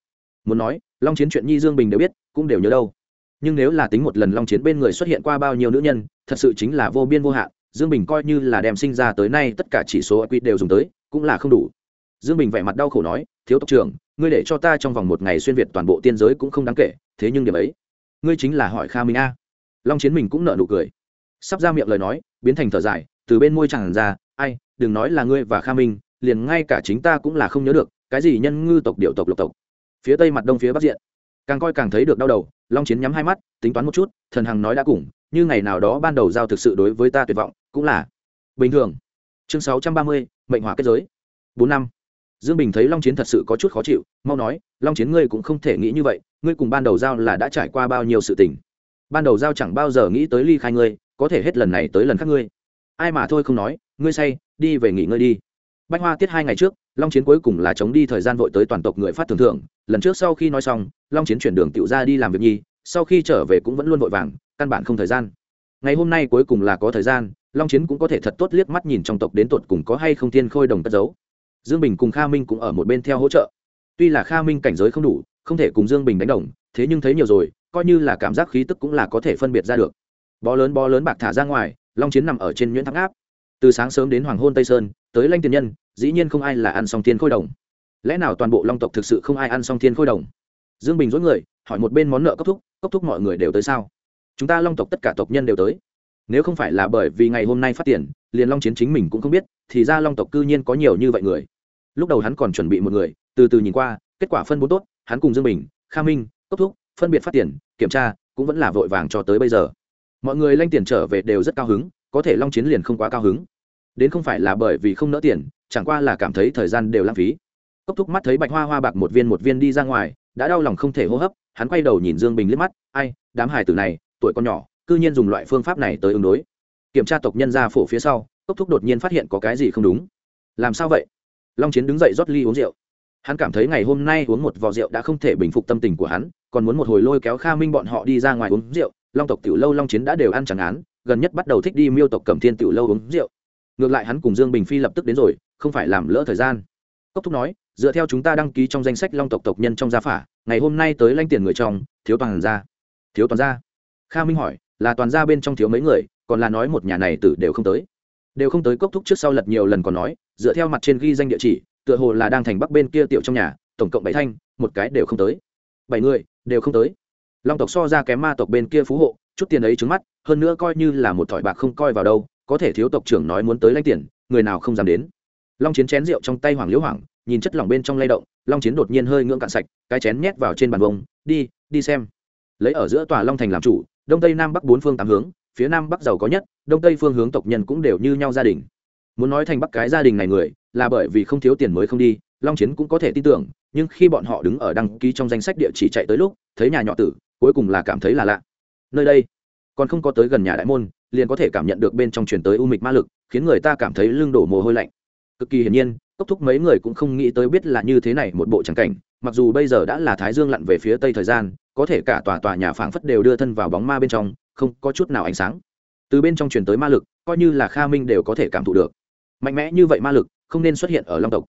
Muốn nói, long chiến chuyện nhi dương bình đều biết, cũng đều nhớ đâu. Nhưng nếu là tính một lần long chiến bên người xuất hiện qua bao nhiêu nữ nhân, thật sự chính là vô biên vô hạn, dương bình coi như là đem sinh ra tới nay tất cả chỉ số quy đều dùng tới, cũng là không đủ. Dương bình vẻ mặt đau khổ nói, thiếu tộc trưởng, ngươi để cho ta trong vòng một ngày xuyên việt toàn bộ tiên giới cũng không đáng kể, thế nhưng điểm ấy, ngươi chính là hỏi kha minh a long chiến mình cũng nợ nụ cười. Sắp ra miệng lời nói, biến thành thở dài, từ bên môi chẳng ra, ai, đừng nói là ngươi và kha minh, liền ngay cả chính ta cũng là không nhớ được, cái gì nhân ngư tộc, điệu tộc, lục tộc. Phía tây mặt đông, phía bắc diện. Càng coi càng thấy được đau đầu, long chiến nhắm hai mắt, tính toán một chút, thần hằng nói đã cùng, như ngày nào đó ban đầu giao thực sự đối với ta tuyệt vọng, cũng là bình thường. Chương sáu trăm ba mươi, mệnh hỏa kết giới. Bốn năm. Dương bình thấy long chiến thật sự có chút khó chịu, mau nói, long chiến ngươi cũng không thể nghĩ như vậy, ngươi cùng ban đầu giao là đã trải qua bao nhiêu sự tình ban đầu giao chẳng bao giờ nghĩ tới ly khai ngươi, có thể hết lần này tới lần khác ngươi. Ai mà thôi không nói, ngươi say, đi về nghỉ ngơi đi. Bách hoa tiết hai ngày trước, long chiến cuối cùng là chống đi thời gian vội tới toàn tộc người phát thường thưởng. Lần trước sau khi nói xong, long chiến chuyển đường tựu ra đi làm việc nhi, sau khi trở về cũng vẫn luôn vội vàng, căn bản không thời gian. Ngày hôm nay cuối cùng là có thời gian, long chiến cũng có thể thật tốt liếc mắt nhìn trong tộc đến tột cùng có hay không thiên khôi đồng cất giấu. Dương bình cùng kha minh cũng ở một bên theo hỗ trợ. Tuy là kha minh cảnh giới không đủ, không thể cùng dương bình đánh đồng, thế nhưng thấy nhiều rồi coi như là cảm giác khí tức cũng là có thể phân biệt ra được. Bó lớn bó lớn bạc thả ra ngoài, long chiến nằm ở trên nhuyễn thắng áp từ sáng sớm đến hoàng hôn tây sơn, tới lanh tiền nhân, dĩ nhiên không ai là ăn xong thiên khôi đồng. Lẽ nào toàn bộ long tộc thực sự không ai ăn xong thiên khôi đồng? Dương bình dối người, hỏi một bên món nợ cấp thúc, cốc thúc mọi người đều tới sao? Chúng ta long tộc tất cả tộc nhân đều tới. Nếu không phải là bởi vì ngày hôm nay phát tiền, liền long chiến chính mình cũng không biết, thì ra long tộc cư nhiên có nhiều như vậy người. Lúc đầu hắn còn chuẩn bị một người, từ từ nhìn qua, kết quả phân bố tốt, hắn cùng dương bình, kha minh, cốc thúc, phân biệt phát tiền kiểm tra, cũng vẫn là vội vàng cho tới bây giờ. Mọi người lanh tiền trở về đều rất cao hứng, có thể long chiến liền không quá cao hứng. Đến không phải là bởi vì không nỡ tiền, chẳng qua là cảm thấy thời gian đều lãng phí. Cốc thúc mắt thấy bạch hoa hoa bạc một viên một viên đi ra ngoài, đã đau lòng không thể hô hấp, hắn quay đầu nhìn dương bình liếc mắt, ai, đám hài tử này, tuổi con nhỏ, cư nhiên dùng loại phương pháp này tới ứng đối. Kiểm tra tộc nhân ra phổ phía sau, cốc thúc đột nhiên phát hiện có cái gì không đúng. Làm sao vậy? Long chiến đứng dậy rót ly uống rượu. Hắn cảm thấy ngày hôm nay uống một vò rượu đã không thể bình phục tâm tình của hắn còn muốn một hồi lôi kéo kha minh bọn họ đi ra ngoài uống rượu, long tộc tiểu lâu, long chiến đã đều ăn chẳng án, gần nhất bắt đầu thích đi miêu tộc cẩm thiên tiểu lâu uống rượu. Ngược lại hắn cùng dương bình phi lập tức đến rồi, không phải làm lỡ thời gian. Cốc thúc nói, dựa theo chúng ta đăng ký trong danh sách long tộc tộc nhân trong gia phả, ngày hôm nay tới lãnh tiền người trong, thiếu toàn gia. Thiếu toàn gia? Kha minh hỏi, là toàn gia bên trong thiếu mấy người, còn là nói một nhà này tử đều không tới. Đều không tới cốc thúc trước sau lật nhiều lần còn nói, dựa theo mặt trên ghi danh địa chỉ, tựa hồ là đang thành bắc bên kia tiểu trong nhà, tổng cộng bảy thanh, một cái đều không tới. Bảy người đều không tới. Long tộc so ra kém ma tộc bên kia phú hộ, chút tiền ấy trứng mắt, hơn nữa coi như là một thỏi bạc không coi vào đâu, có thể thiếu tộc trưởng nói muốn tới lấy tiền, người nào không dám đến. Long chiến chén rượu trong tay hoàng liễu hoàng, nhìn chất lỏng bên trong lay động, long chiến đột nhiên hơi ngưỡng cạn sạch, cái chén nhét vào trên bàn bông, đi đi xem. Lấy ở giữa tòa long thành làm chủ, đông tây nam bắc bốn phương tám hướng, phía nam bắc giàu có nhất, đông tây phương hướng tộc nhân cũng đều như nhau gia đình. Muốn nói thành bắc cái gia đình này người, là bởi vì không thiếu tiền mới không đi long chiến cũng có thể tin tưởng, nhưng khi bọn họ đứng ở đăng ký trong danh sách địa chỉ chạy tới lúc, thấy nhà nhỏ tử, cuối cùng là cảm thấy là lạ. Nơi đây, còn không có tới gần nhà đại môn, liền có thể cảm nhận được bên trong truyền tới u mịch ma lực, khiến người ta cảm thấy lưng đổ mồ hôi lạnh. Cực kỳ hiển nhiên, cốc thúc mấy người cũng không nghĩ tới biết là như thế này một bộ trắng cảnh, mặc dù bây giờ đã là thái dương lặn về phía tây thời gian, có thể cả tòa tòa nhà phảng phất đều đưa thân vào bóng ma bên trong, không có chút nào ánh sáng. Từ bên trong truyền tới ma lực, coi như là kha minh đều có thể cảm thụ được. Mạnh mẽ như vậy ma lực, không nên xuất hiện ở long tộc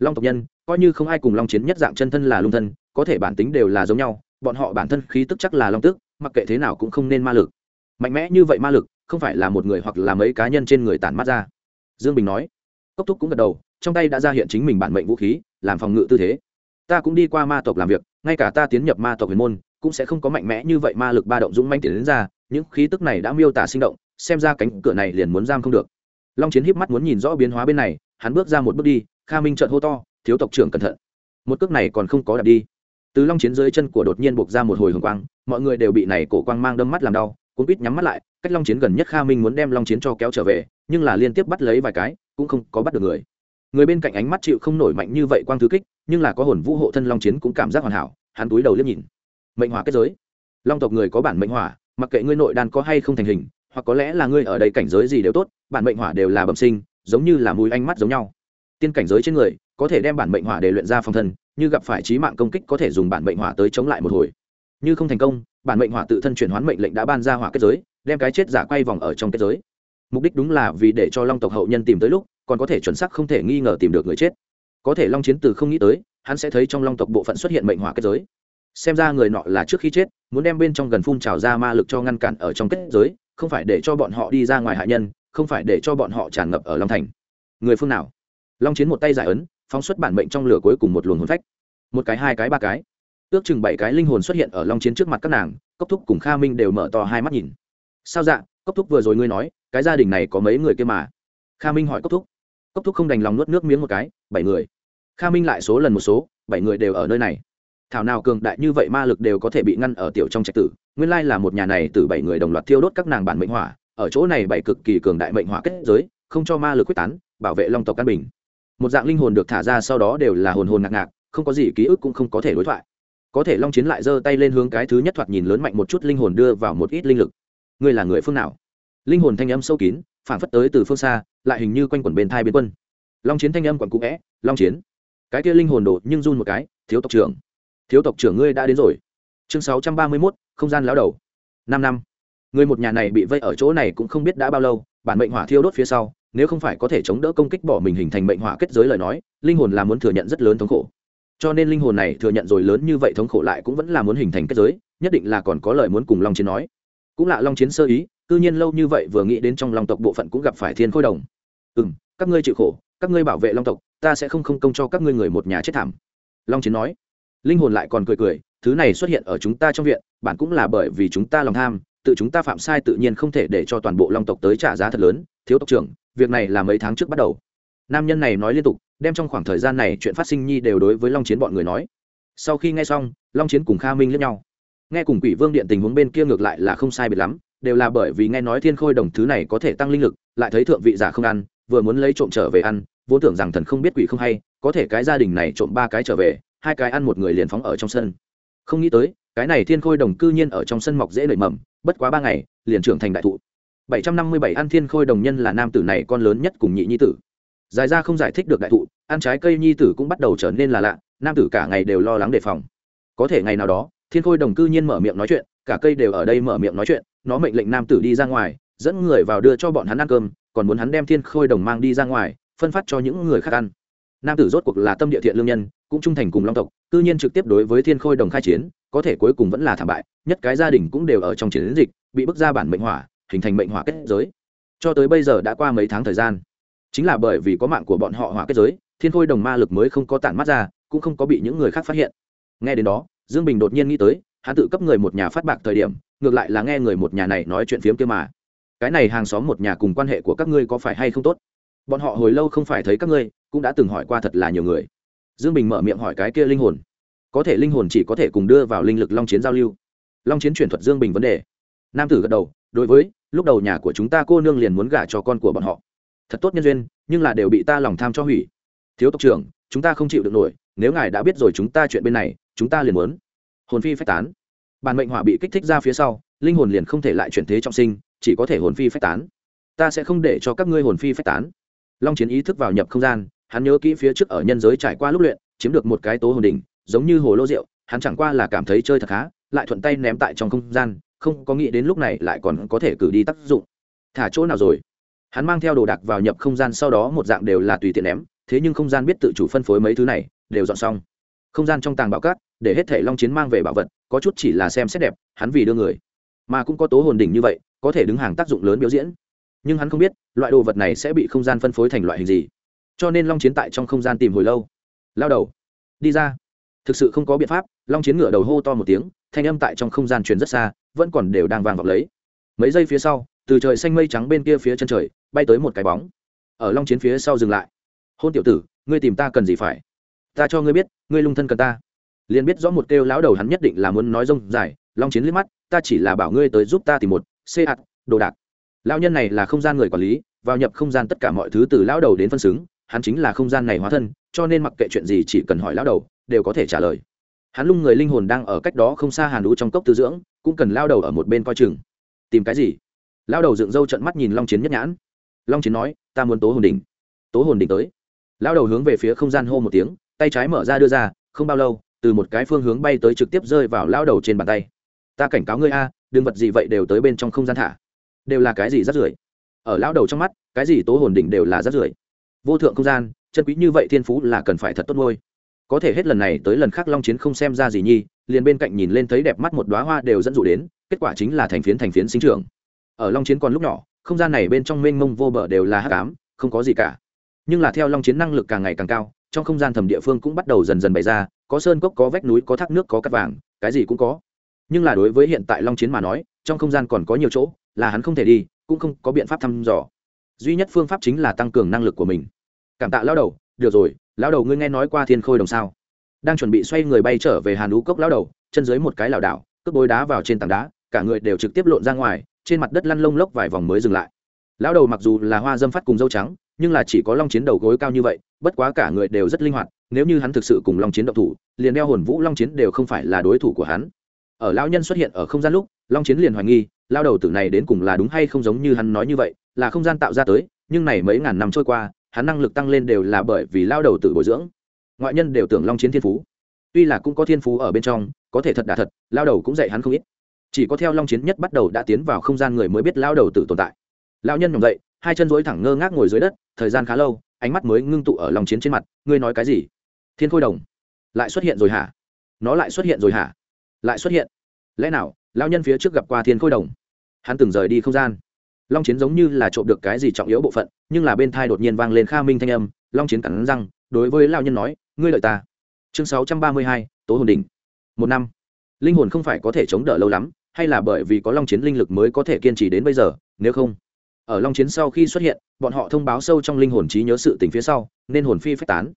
long tộc nhân, coi như không ai cùng long chiến nhất dạng chân thân là lung thân, có thể bản tính đều là giống nhau, bọn họ bản thân khí tức chắc là long tức mặc kệ thế nào cũng không nên ma lực. Mạnh mẽ như vậy ma lực, không phải là một người hoặc là mấy cá nhân trên người tản mắt ra. Dương bình nói. Cốc thúc cũng gật đầu, trong tay đã ra hiện chính mình bản mệnh vũ khí, làm phòng ngự tư thế. Ta cũng đi qua ma tộc làm việc, ngay cả ta tiến nhập ma tộc huyền môn, cũng sẽ không có mạnh mẽ như vậy ma lực ba động dũng manh tiến đến ra, những khí tức này đã miêu tả sinh động, xem ra cánh cửa này liền muốn giam không được. Long chiến híp mắt muốn nhìn rõ biến hóa bên này, hắn bước ra một bước đi kha minh trợn hô to, thiếu tộc trưởng cẩn thận. Một cước này còn không có đạp đi. Từ long chiến dưới chân của đột nhiên buộc ra một hồi hồng quang, mọi người đều bị này cổ quang mang đâm mắt làm đau cũng quýt nhắm mắt lại, cách long chiến gần nhất kha minh muốn đem long chiến cho kéo trở về, nhưng là liên tiếp bắt lấy vài cái, cũng không có bắt được người. Người bên cạnh ánh mắt chịu không nổi mạnh như vậy quang thứ kích, nhưng là có hồn vũ hộ thân long chiến cũng cảm giác hoàn hảo, hắn túi đầu liếc nhìn. Mệnh hỏa kết giới. Long tộc người có bản mệnh hỏa, mặc kệ ngươi nội đàn có hay không thành hình, hoặc có lẽ là ngươi ở đây cảnh giới gì đều tốt, bản mệnh hỏa đều là bẩm sinh, giống như là mùi ánh mắt giống nhau tiên cảnh giới trên người, có thể đem bản mệnh hỏa để luyện ra phòng thân, như gặp phải trí mạng công kích có thể dùng bản mệnh hỏa tới chống lại một hồi. Như không thành công, bản mệnh hỏa tự thân chuyển hoán mệnh lệnh đã ban ra hỏa kết giới, đem cái chết giả quay vòng ở trong kết giới. Mục đích đúng là vì để cho long tộc hậu nhân tìm tới lúc, còn có thể chuẩn xác không thể nghi ngờ tìm được người chết. Có thể long chiến từ không nghĩ tới, hắn sẽ thấy trong long tộc bộ phận xuất hiện mệnh hỏa kết giới. Xem ra người nọ là trước khi chết, muốn đem bên trong gần phun trào ra ma lực cho ngăn cản ở trong kết giới, không phải để cho bọn họ đi ra ngoài hạ nhân, không phải để cho bọn họ tràn ngập ở long thành. Người phương nào? Long chiến một tay giải ấn, phóng xuất bản mệnh trong lửa cuối cùng một luồng hồn phách. Một cái, hai cái, ba cái. Ước chừng bảy cái linh hồn xuất hiện ở long chiến trước mặt các nàng, cốc thúc cùng kha minh đều mở to hai mắt nhìn. Sao dạ cốc thúc vừa rồi ngươi nói, cái gia đình này có mấy người kia mà? Kha minh hỏi cốc thúc. Cốc thúc không đành lòng nuốt nước miếng một cái, bảy người. Kha minh lại số lần một số, bảy người đều ở nơi này. Thảo nào cường đại như vậy ma lực đều có thể bị ngăn ở tiểu trong trạch tử, nguyên lai là một nhà này từ bảy người đồng loạt thiêu đốt các nàng bản mệnh hỏa, ở chỗ này bảy cực kỳ cường đại mệnh hỏa kết giới, không cho ma lực quyết tán, bảo vệ long tộc căn bình một dạng linh hồn được thả ra sau đó đều là hồn hồn ngạc ngạc, không có gì ký ức cũng không có thể đối thoại. Có thể long chiến lại giơ tay lên hướng cái thứ nhất thoạt nhìn lớn mạnh một chút linh hồn đưa vào một ít linh lực. Ngươi là người phương nào? Linh hồn thanh âm sâu kín phản phất tới từ phương xa, lại hình như quanh quẩn bên thai biên quân. Long chiến thanh âm quẩn cũ vẽ long chiến. Cái kia linh hồn đổ nhưng run một cái, thiếu tộc trưởng, thiếu tộc trưởng ngươi đã đến rồi. Chương sáu trăm ba mươi mốt, không gian lão đầu. Năm năm. Người một nhà này bị vây ở chỗ này cũng không biết đã bao lâu, bản mệnh hỏa thiêu đốt phía sau nếu không phải có thể chống đỡ công kích bỏ mình hình thành mệnh hỏa kết giới lời nói, linh hồn là muốn thừa nhận rất lớn thống khổ. Cho nên linh hồn này thừa nhận rồi lớn như vậy thống khổ lại cũng vẫn là muốn hình thành kết giới, nhất định là còn có lời muốn cùng long chiến nói. Cũng là long chiến sơ ý tư nhiên lâu như vậy vừa nghĩ đến trong long tộc bộ phận cũng gặp phải thiên khôi đồng. Ừ m các ngươi chịu khổ, các ngươi bảo vệ long tộc, ta sẽ không không công cho các ngươi người một nhà chết thảm. Long chiến nói. Linh hồn lại còn cười cười, thứ này xuất hiện ở chúng ta trong viện, bản cũng là bởi vì chúng ta lòng tham, tự chúng ta phạm sai tự nhiên không thể để cho toàn bộ long tộc tới trả giá thật lớn, thiếu tộc trưởng việc này là mấy tháng trước bắt đầu. Nam nhân này nói liên tục, đem trong khoảng thời gian này chuyện phát sinh nhi đều đối với long chiến bọn người nói. Sau khi nghe xong, long chiến cùng kha minh lẫn nhau. Nghe cùng quỷ vương điện tình huống bên kia ngược lại là không sai biệt lắm, đều là bởi vì nghe nói thiên khôi đồng thứ này có thể tăng linh lực, lại thấy thượng vị giả không ăn, vừa muốn lấy trộm trở về ăn, vốn tưởng rằng thần không biết quỷ không hay, có thể cái gia đình này trộm ba cái trở về, hai cái ăn một người liền phóng ở trong sân. Không nghĩ tới, cái này thiên khôi đồng cư nhiên ở trong sân mọc dễ nảy mầm, bất quá ba ngày, liền trưởng thành đại thụ bảy trăm năm mươi bảy an thiên khôi đồng nhân là nam tử này con lớn nhất cùng nhị nhi tử. Dài ra không giải thích được đại thụ, ăn trái cây nhi tử cũng bắt đầu trở nên là lạ, nam tử cả ngày đều lo lắng đề phòng. Có thể ngày nào đó, thiên khôi đồng cư nhiên mở miệng nói chuyện, cả cây đều ở đây mở miệng nói chuyện, nó mệnh lệnh nam tử đi ra ngoài, dẫn người vào đưa cho bọn hắn ăn cơm, còn muốn hắn đem thiên khôi đồng mang đi ra ngoài, phân phát cho những người khác ăn. Nam tử rốt cuộc là tâm địa thiện lương nhân, cũng trung thành cùng long tộc, cư nhiên trực tiếp đối với thiên khôi đồng khai chiến, có thể cuối cùng vẫn là thảm bại, nhất cái gia đình cũng đều ở trong chiến dịch, bị bức ra bản mệnh hỏa hình thành mệnh hỏa kết giới. Cho tới bây giờ đã qua mấy tháng thời gian, chính là bởi vì có mạng của bọn họ hỏa kết giới, thiên khôi đồng ma lực mới không có tản mắt ra, cũng không có bị những người khác phát hiện. Nghe đến đó, dương bình đột nhiên nghĩ tới, hắn tự cấp người một nhà phát bạc thời điểm, ngược lại là nghe người một nhà này nói chuyện phiếm kia mà. Cái này hàng xóm một nhà cùng quan hệ của các ngươi có phải hay không tốt? Bọn họ hồi lâu không phải thấy các ngươi, cũng đã từng hỏi qua thật là nhiều người. Dương bình mở miệng hỏi cái kia linh hồn. Có thể linh hồn chỉ có thể cùng đưa vào linh lực long chiến giao lưu. Long chiến chuyển thuật dương bình vấn đề. Nam tử gật đầu, đối với lúc đầu nhà của chúng ta cô nương liền muốn gả cho con của bọn họ. Thật tốt nhân duyên, nhưng là đều bị ta lòng tham cho hủy. Thiếu tộc trưởng, chúng ta không chịu được nổi, nếu ngài đã biết rồi chúng ta chuyện bên này, chúng ta liền muốn. Hồn phi phách tán. Bản mệnh hỏa bị kích thích ra phía sau, linh hồn liền không thể lại chuyển thế trọng sinh, chỉ có thể hồn phi phách tán. Ta sẽ không để cho các ngươi hồn phi phách tán. Long chiến ý thức vào nhập không gian, hắn nhớ kỹ phía trước ở nhân giới trải qua lúc luyện, chiếm được một cái tố hồn đỉnh, giống như hồ lô rượu, hắn chẳng qua là cảm thấy chơi thật khá, lại thuận tay ném tại trong không gian không có nghĩ đến lúc này lại còn có thể cử đi tác dụng. Thả chỗ nào rồi? Hắn mang theo đồ đạc vào nhập không gian, sau đó một dạng đều là tùy tiện ném, thế nhưng không gian biết tự chủ phân phối mấy thứ này, đều dọn xong. Không gian trong tàng bảo cát, để hết thể long chiến mang về bảo vật, có chút chỉ là xem xét đẹp, hắn vì đưa người. Mà cũng có tố hồn đỉnh như vậy, có thể đứng hàng tác dụng lớn biểu diễn. Nhưng hắn không biết, loại đồ vật này sẽ bị không gian phân phối thành loại hình gì. Cho nên long chiến tại trong không gian tìm hồi lâu. Lao đầu, đi ra. Thực sự không có biện pháp, long chiến ngựa đầu hô to một tiếng, thanh âm tại trong không gian truyền rất xa vẫn còn đều đang vang vọng lấy. Mấy giây phía sau, từ trời xanh mây trắng bên kia phía chân trời, bay tới một cái bóng. Ở long chiến phía sau dừng lại. Hôn tiểu tử, ngươi tìm ta cần gì phải? Ta cho ngươi biết, ngươi lung thân cần ta. Liền biết rõ một kêu lão đầu hắn nhất định là muốn nói rông dài, long chiến liếc mắt, ta chỉ là bảo ngươi tới giúp ta tìm một, xê hạt, đồ đạc. Lão nhân này là không gian người quản lý, vào nhập không gian tất cả mọi thứ từ lão đầu đến phân xứng, hắn chính là không gian này hóa thân, cho nên mặc kệ chuyện gì chỉ cần hỏi lão đầu, đều có thể trả lời. Hắn lung người linh hồn đang ở cách đó không xa hàn đũ trong cốc tư dưỡng cũng cần lao đầu ở một bên coi chừng. Tìm cái gì? Lao đầu dựng râu trận mắt nhìn long chiến nhất nhãn. Long chiến nói, ta muốn tố hồn đỉnh. Tố hồn đỉnh tới. Lao đầu hướng về phía không gian hô một tiếng, tay trái mở ra đưa ra, không bao lâu, từ một cái phương hướng bay tới trực tiếp rơi vào lao đầu trên bàn tay. Ta cảnh cáo ngươi a, đừng vật gì vậy đều tới bên trong không gian thả. Đều là cái gì rắt rưởi? Ở lao đầu trong mắt, cái gì tố hồn đỉnh đều là rắt rưởi. Vô thượng không gian, chân quý như vậy thiên phú là cần phải thật tốt ngôi có thể hết lần này tới lần khác long chiến không xem ra gì nhi, liền bên cạnh nhìn lên thấy đẹp mắt một đoá hoa đều dẫn dụ đến, kết quả chính là thành phiến thành phiến sinh trưởng. Ở long chiến còn lúc nhỏ, không gian này bên trong mênh mông vô bờ đều là hát cám không có gì cả. Nhưng là theo long chiến năng lực càng ngày càng cao, trong không gian thầm địa phương cũng bắt đầu dần dần bày ra, có sơn cốc, có vách núi, có thác nước, có cắt vàng, cái gì cũng có. Nhưng là đối với hiện tại long chiến mà nói, trong không gian còn có nhiều chỗ, là hắn không thể đi, cũng không có biện pháp thăm dò. Duy nhất phương pháp chính là tăng cường năng lực của mình. Cảm tạ lao đầu, được rồi Lão đầu ngươi nghe nói qua thiên khôi đồng sao? Đang chuẩn bị xoay người bay trở về hàn lũ cốc lão đầu, chân dưới một cái lảo đảo cướp bối đá vào trên tảng đá, cả người đều trực tiếp lộn ra ngoài, trên mặt đất lăn lông lốc vài vòng mới dừng lại. Lão đầu mặc dù là hoa dâm phát cùng dâu trắng, nhưng là chỉ có long chiến đầu gối cao như vậy, bất quá cả người đều rất linh hoạt, nếu như hắn thực sự cùng long chiến động thủ, liền đeo hồn vũ long chiến đều không phải là đối thủ của hắn. Ở lão nhân xuất hiện ở không gian lúc, long chiến liền hoài nghi lao đầu tử này đến cùng là đúng hay không giống như hắn nói như vậy, là không gian tạo ra tới, nhưng này mấy ngàn năm trôi qua hắn năng lực tăng lên đều là bởi vì lao đầu tự bồi dưỡng. Ngoại nhân đều tưởng long chiến thiên phú. Tuy là cũng có thiên phú ở bên trong, có thể thật đà thật, lao đầu cũng dạy hắn không ít. Chỉ có theo long chiến nhất bắt đầu đã tiến vào không gian người mới biết lao đầu tự tồn tại. Lao nhân nhồng dậy, hai chân dối thẳng ngơ ngác ngồi dưới đất, thời gian khá lâu, ánh mắt mới ngưng tụ ở long chiến trên mặt, ngươi nói cái gì? Thiên khôi đồng. Lại xuất hiện rồi hả? Nó lại xuất hiện rồi hả? Lại xuất hiện. Lẽ nào lao nhân phía trước gặp qua thiên khôi đồng? Hắn từng rời đi không gian long chiến giống như là trộm được cái gì trọng yếu bộ phận, nhưng là bên thai đột nhiên vang lên kha minh thanh âm, long chiến cắn răng, đối với lao nhân nói, ngươi lợi ta. Chương sáu trăm ba mươi hai, tố hồn đình một năm, linh hồn không phải có thể chống đỡ lâu lắm, hay là bởi vì có long chiến linh lực mới có thể kiên trì đến bây giờ, nếu không, ở long chiến sau khi xuất hiện, bọn họ thông báo sâu trong linh hồn trí nhớ sự tình phía sau, nên hồn phi phách tán.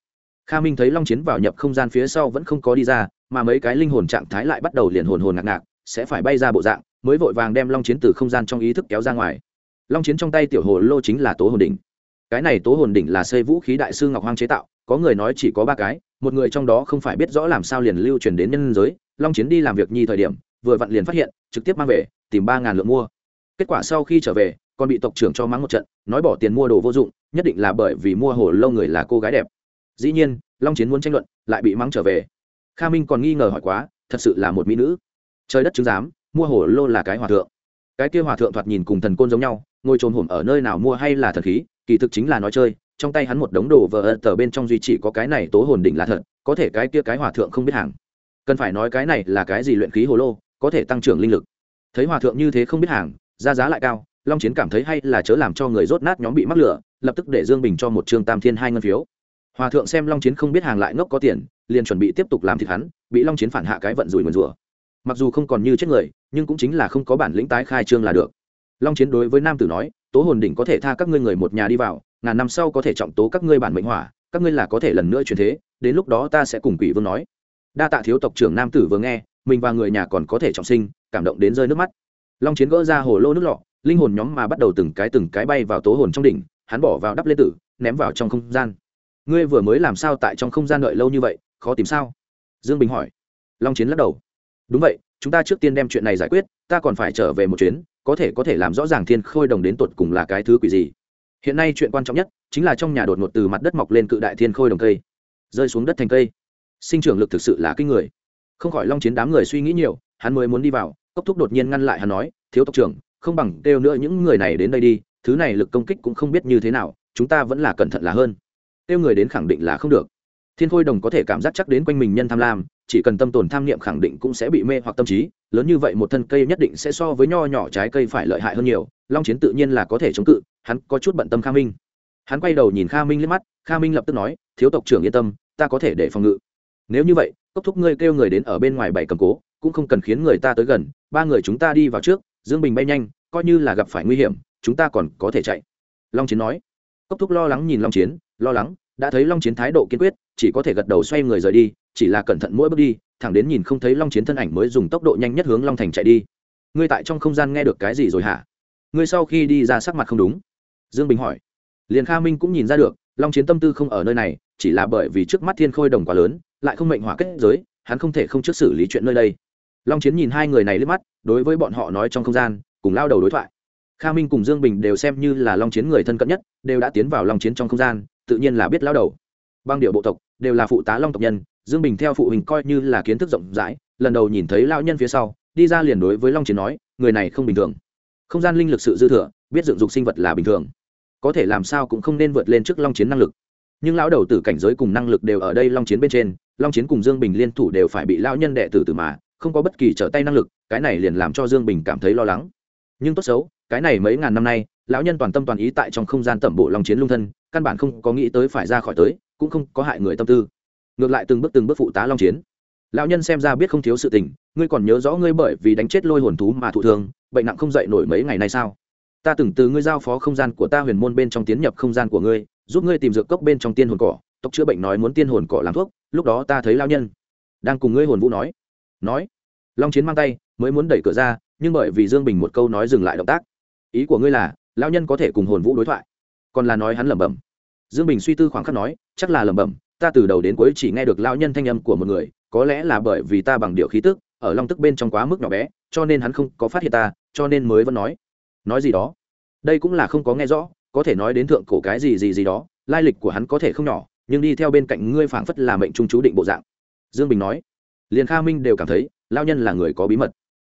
Kha minh thấy long chiến vào nhập không gian phía sau vẫn không có đi ra, mà mấy cái linh hồn trạng thái lại bắt đầu liền hồn hồn ngạc ngạc, sẽ phải bay ra bộ dạng, mới vội vàng đem long chiến từ không gian trong ý thức kéo ra ngoài long chiến trong tay tiểu hồ lô chính là tố hồn đỉnh. Cái này tố hồn đỉnh là xây vũ khí đại sư ngọc hoang chế tạo, có người nói chỉ có ba cái, một người trong đó không phải biết rõ làm sao liền lưu truyền đến nhân giới. Long chiến đi làm việc nhi thời điểm, vừa vặn liền phát hiện, trực tiếp mang về, tìm ba ngàn lượng mua. Kết quả sau khi trở về, còn bị tộc trưởng cho mắng một trận, nói bỏ tiền mua đồ vô dụng, nhất định là bởi vì mua hồ lâu người là cô gái đẹp. Dĩ nhiên, long chiến muốn tranh luận, lại bị mắng trở về. Kha minh còn nghi ngờ hỏi quá, thật sự là một mỹ nữ. Trời đất chứng giám, mua hồ lô là cái hòa thượng. Cái kia hòa thượng thoạt nhìn cùng thần côn giống nhau ngồi trồn hổm ở nơi nào mua hay là thần khí, kỳ thực chính là nói chơi, trong tay hắn một đống đồ vờ tờ bên trong duy chỉ có cái này tố hồn đỉnh là thật, có thể cái kia cái hòa thượng không biết hàng. Cần phải nói cái này là cái gì luyện khí hồ lô, có thể tăng trưởng linh lực. Thấy hòa thượng như thế không biết hàng ra giá lại cao, long chiến cảm thấy hay là chớ làm cho người rốt nát nhóm bị mắc lửa, lập tức để dương bình cho một trương tam thiên hai ngân phiếu. Hòa thượng xem long chiến không biết hàng lại ngốc có tiền, liền chuẩn bị tiếp tục làm thịt hắn, bị long chiến phản hạ cái vận rủi mượn rủa. Mặc dù không còn như chết người, nhưng cũng chính là không có bản lĩnh tái khai trương là được long chiến đối với nam tử nói, tố hồn đỉnh có thể tha các ngươi người một nhà đi vào, ngàn năm sau có thể trọng tố các ngươi bản mệnh hỏa, các ngươi là có thể lần nữa truyền thế, đến lúc đó ta sẽ cùng quỷ vương nói. Đa tạ thiếu tộc trưởng nam tử vừa nghe, mình và người nhà còn có thể trọng sinh, cảm động đến rơi nước mắt. Long chiến gỡ ra hồ lô nước lọ, linh hồn nhóm mà bắt đầu từng cái từng cái bay vào tố hồn trong đỉnh, hắn bỏ vào đắp lên tử, ném vào trong không gian. Ngươi vừa mới làm sao tại trong không gian đợi lâu như vậy, khó tìm sao? Dương bình hỏi. Long chiến lắc đầu. Đúng vậy, chúng ta trước tiên đem chuyện này giải quyết, ta còn phải trở về một chuyến có thể có thể làm rõ ràng thiên khôi đồng đến tột cùng là cái thứ quỷ gì. Hiện nay chuyện quan trọng nhất chính là trong nhà đột ngột từ mặt đất mọc lên cự đại thiên khôi đồng cây, rơi xuống đất thành cây. Sinh trưởng lực thực sự là kinh người. Không khỏi long chiến đám người suy nghĩ nhiều, hắn mới muốn đi vào, cốc thúc đột nhiên ngăn lại hắn nói, thiếu tộc trưởng, không bằng kêu nữa những người này đến đây đi, thứ này lực công kích cũng không biết như thế nào, chúng ta vẫn là cẩn thận là hơn. Kêu người đến khẳng định là không được thiên khôi đồng có thể cảm giác chắc đến quanh mình nhân tham lam, chỉ cần tâm tồn tham niệm khẳng định cũng sẽ bị mê hoặc tâm trí, lớn như vậy một thân cây nhất định sẽ so với nho nhỏ trái cây phải lợi hại hơn nhiều, long chiến tự nhiên là có thể chống cự, hắn có chút bận tâm kha minh. Hắn quay đầu nhìn kha minh liếc mắt, kha minh lập tức nói, thiếu tộc trưởng yên tâm, ta có thể để phòng ngự. Nếu như vậy, cốc thúc ngươi kêu người đến ở bên ngoài bảy cầm cố, cũng không cần khiến người ta tới gần, ba người chúng ta đi vào trước, dương bình bay nhanh, coi như là gặp phải nguy hiểm, chúng ta còn có thể chạy. Long chiến nói. Cốc thúc lo lắng nhìn long chiến, lo lắng đã thấy long chiến thái độ kiên quyết, chỉ có thể gật đầu xoay người rời đi, chỉ là cẩn thận mỗi bước đi, thẳng đến nhìn không thấy long chiến thân ảnh mới dùng tốc độ nhanh nhất hướng long thành chạy đi. Ngươi tại trong không gian nghe được cái gì rồi hả? Ngươi sau khi đi ra sắc mặt không đúng? Dương bình hỏi. Liền kha minh cũng nhìn ra được, long chiến tâm tư không ở nơi này, chỉ là bởi vì trước mắt thiên khôi đồng quá lớn, lại không mệnh hỏa kết giới, hắn không thể không trước xử lý chuyện nơi đây. Long chiến nhìn hai người này liếc mắt, đối với bọn họ nói trong không gian, cùng lao đầu đối thoại. Kha minh cùng dương bình đều xem như là long chiến người thân cận nhất, đều đã tiến vào long chiến trong không gian tự nhiên là biết lao đầu. Băng điệu bộ tộc đều là phụ tá long tộc nhân, dương bình theo phụ huynh coi như là kiến thức rộng rãi, lần đầu nhìn thấy lao nhân phía sau, đi ra liền đối với long chiến nói, người này không bình thường. Không gian linh lực sự dư thừa, biết dựng dục sinh vật là bình thường. Có thể làm sao cũng không nên vượt lên trước long chiến năng lực. Nhưng lão đầu tử cảnh giới cùng năng lực đều ở đây long chiến bên trên, long chiến cùng dương bình liên thủ đều phải bị lão nhân đệ tử tử mà, không có bất kỳ trở tay năng lực, cái này liền làm cho dương bình cảm thấy lo lắng. Nhưng tốt xấu, cái này mấy ngàn năm nay, lão nhân toàn tâm toàn ý tại trong không gian tẩm bộ long chiến lung thân căn bản không có nghĩ tới phải ra khỏi tới, cũng không có hại người tâm tư. Ngược lại từng bước từng bước phụ tá long chiến. Lão nhân xem ra biết không thiếu sự tình, ngươi còn nhớ rõ ngươi bởi vì đánh chết lôi hồn thú mà thụ thương, bệnh nặng không dậy nổi mấy ngày nay sao? Ta từng từ ngươi giao phó không gian của ta huyền môn bên trong tiến nhập không gian của ngươi, giúp ngươi tìm dược cốc bên trong tiên hồn cỏ, tộc chữa bệnh nói muốn tiên hồn cỏ làm thuốc, lúc đó ta thấy lao nhân đang cùng ngươi hồn vũ nói. Nói. Long chiến mang tay, mới muốn đẩy cửa ra, nhưng bởi vì dương bình một câu nói dừng lại động tác, ý của ngươi là lao nhân có thể cùng hồn vũ đối thoại còn là nói hắn lẩm bẩm. Dương bình suy tư khoảng khắc nói, chắc là lẩm bẩm, ta từ đầu đến cuối chỉ nghe được lao nhân thanh âm của một người, có lẽ là bởi vì ta bằng điệu khí tức, ở long tức bên trong quá mức nhỏ bé, cho nên hắn không có phát hiện ta, cho nên mới vẫn nói. Nói gì đó? Đây cũng là không có nghe rõ, có thể nói đến thượng cổ cái gì gì gì đó, lai lịch của hắn có thể không nhỏ, nhưng đi theo bên cạnh ngươi phảng phất là mệnh trung chú định bộ dạng. Dương bình nói. Liền kha minh đều cảm thấy lao nhân là người có bí mật.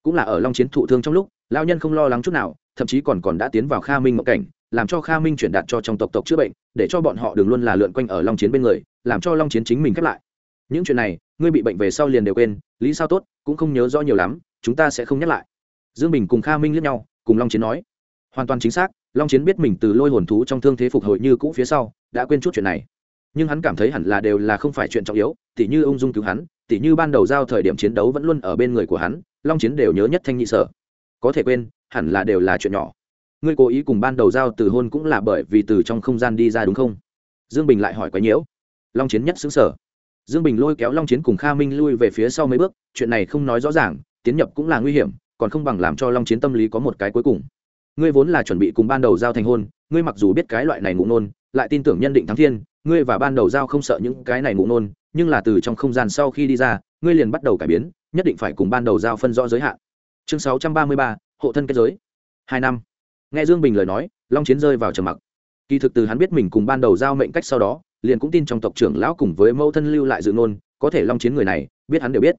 Cũng là ở long chiến thụ thương trong lúc lao nhân không lo lắng chút nào, thậm chí còn còn đã tiến vào kha minh mộng cảnh làm cho kha minh chuyển đạt cho trong tộc tộc chữa bệnh, để cho bọn họ đừng luôn là lượn quanh ở long chiến bên người, làm cho long chiến chính mình khép lại. Những chuyện này, ngươi bị bệnh về sau liền đều quên, lý sao tốt, cũng không nhớ rõ nhiều lắm, chúng ta sẽ không nhắc lại. Dương bình cùng kha minh lướt nhau, cùng long chiến nói. Hoàn toàn chính xác, long chiến biết mình từ lôi hồn thú trong thương thế phục hồi như cũ phía sau, đã quên chút chuyện này. Nhưng hắn cảm thấy hẳn là đều là không phải chuyện trọng yếu, tỉ như ung dung cứu hắn, tỉ như ban đầu giao thời điểm chiến đấu vẫn luôn ở bên người của hắn, long chiến đều nhớ nhất thanh nhị sở. Có thể quên, hẳn là đều là chuyện nhỏ ngươi cố ý cùng ban đầu giao từ hôn cũng là bởi vì từ trong không gian đi ra đúng không? Dương bình lại hỏi quá nhiễu. Long chiến nhất xứng sở dương bình lôi kéo long chiến cùng kha minh lui về phía sau mấy bước, chuyện này không nói rõ ràng, tiến nhập cũng là nguy hiểm, còn không bằng làm cho long chiến tâm lý có một cái cuối cùng. Ngươi vốn là chuẩn bị cùng ban đầu giao thành hôn, ngươi mặc dù biết cái loại này ngụ nôn, lại tin tưởng nhân định thắng thiên, ngươi và ban đầu giao không sợ những cái này ngụ nôn, nhưng là từ trong không gian sau khi đi ra, ngươi liền bắt đầu cải biến, nhất định phải cùng ban đầu giao phân rõ giới hạn. Chương sáu trăm ba mươi ba, hộ thân kết giới. Hai năm nghe dương bình lời nói, long chiến rơi vào trầm mặc. Kỳ thực từ hắn biết mình cùng ban đầu giao mệnh cách sau đó, liền cũng tin trong tộc trưởng lão cùng với mẫu thân lưu lại dự ngôn, có thể long chiến người này, biết hắn đều biết.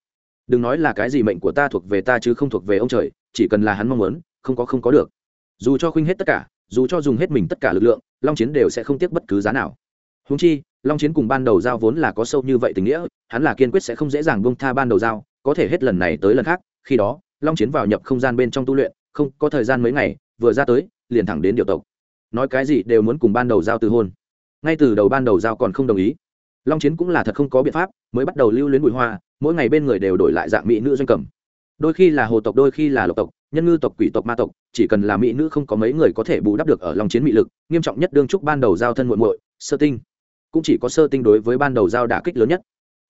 Đừng nói là cái gì mệnh của ta thuộc về ta chứ không thuộc về ông trời, chỉ cần là hắn mong muốn, không có không có được. Dù cho khuynh hết tất cả, dù cho dùng hết mình tất cả lực lượng, long chiến đều sẽ không tiếc bất cứ giá nào. Húng chi, long chiến cùng ban đầu giao vốn là có sâu như vậy tình nghĩa, hắn là kiên quyết sẽ không dễ dàng bông tha ban đầu giao, có thể hết lần này tới lần khác, khi đó, long chiến vào nhập không gian bên trong tu luyện, không có thời gian mấy ngày vừa ra tới, liền thẳng đến điều tộc. Nói cái gì đều muốn cùng ban đầu giao từ hôn. Ngay từ đầu ban đầu giao còn không đồng ý. Long chiến cũng là thật không có biện pháp, mới bắt đầu lưu luyến bụi hoa, mỗi ngày bên người đều đổi lại dạng mỹ nữ doanh cầm. Đôi khi là hồ tộc, đôi khi là lộc tộc, nhân ngư tộc, quỷ tộc, ma tộc, chỉ cần là mỹ nữ không có mấy người có thể bù đắp được ở lòng chiến mỹ lực, nghiêm trọng nhất đương trúc ban đầu giao thân muộn muội, sơ tinh. Cũng chỉ có sơ tinh đối với ban đầu giao đả kích lớn nhất.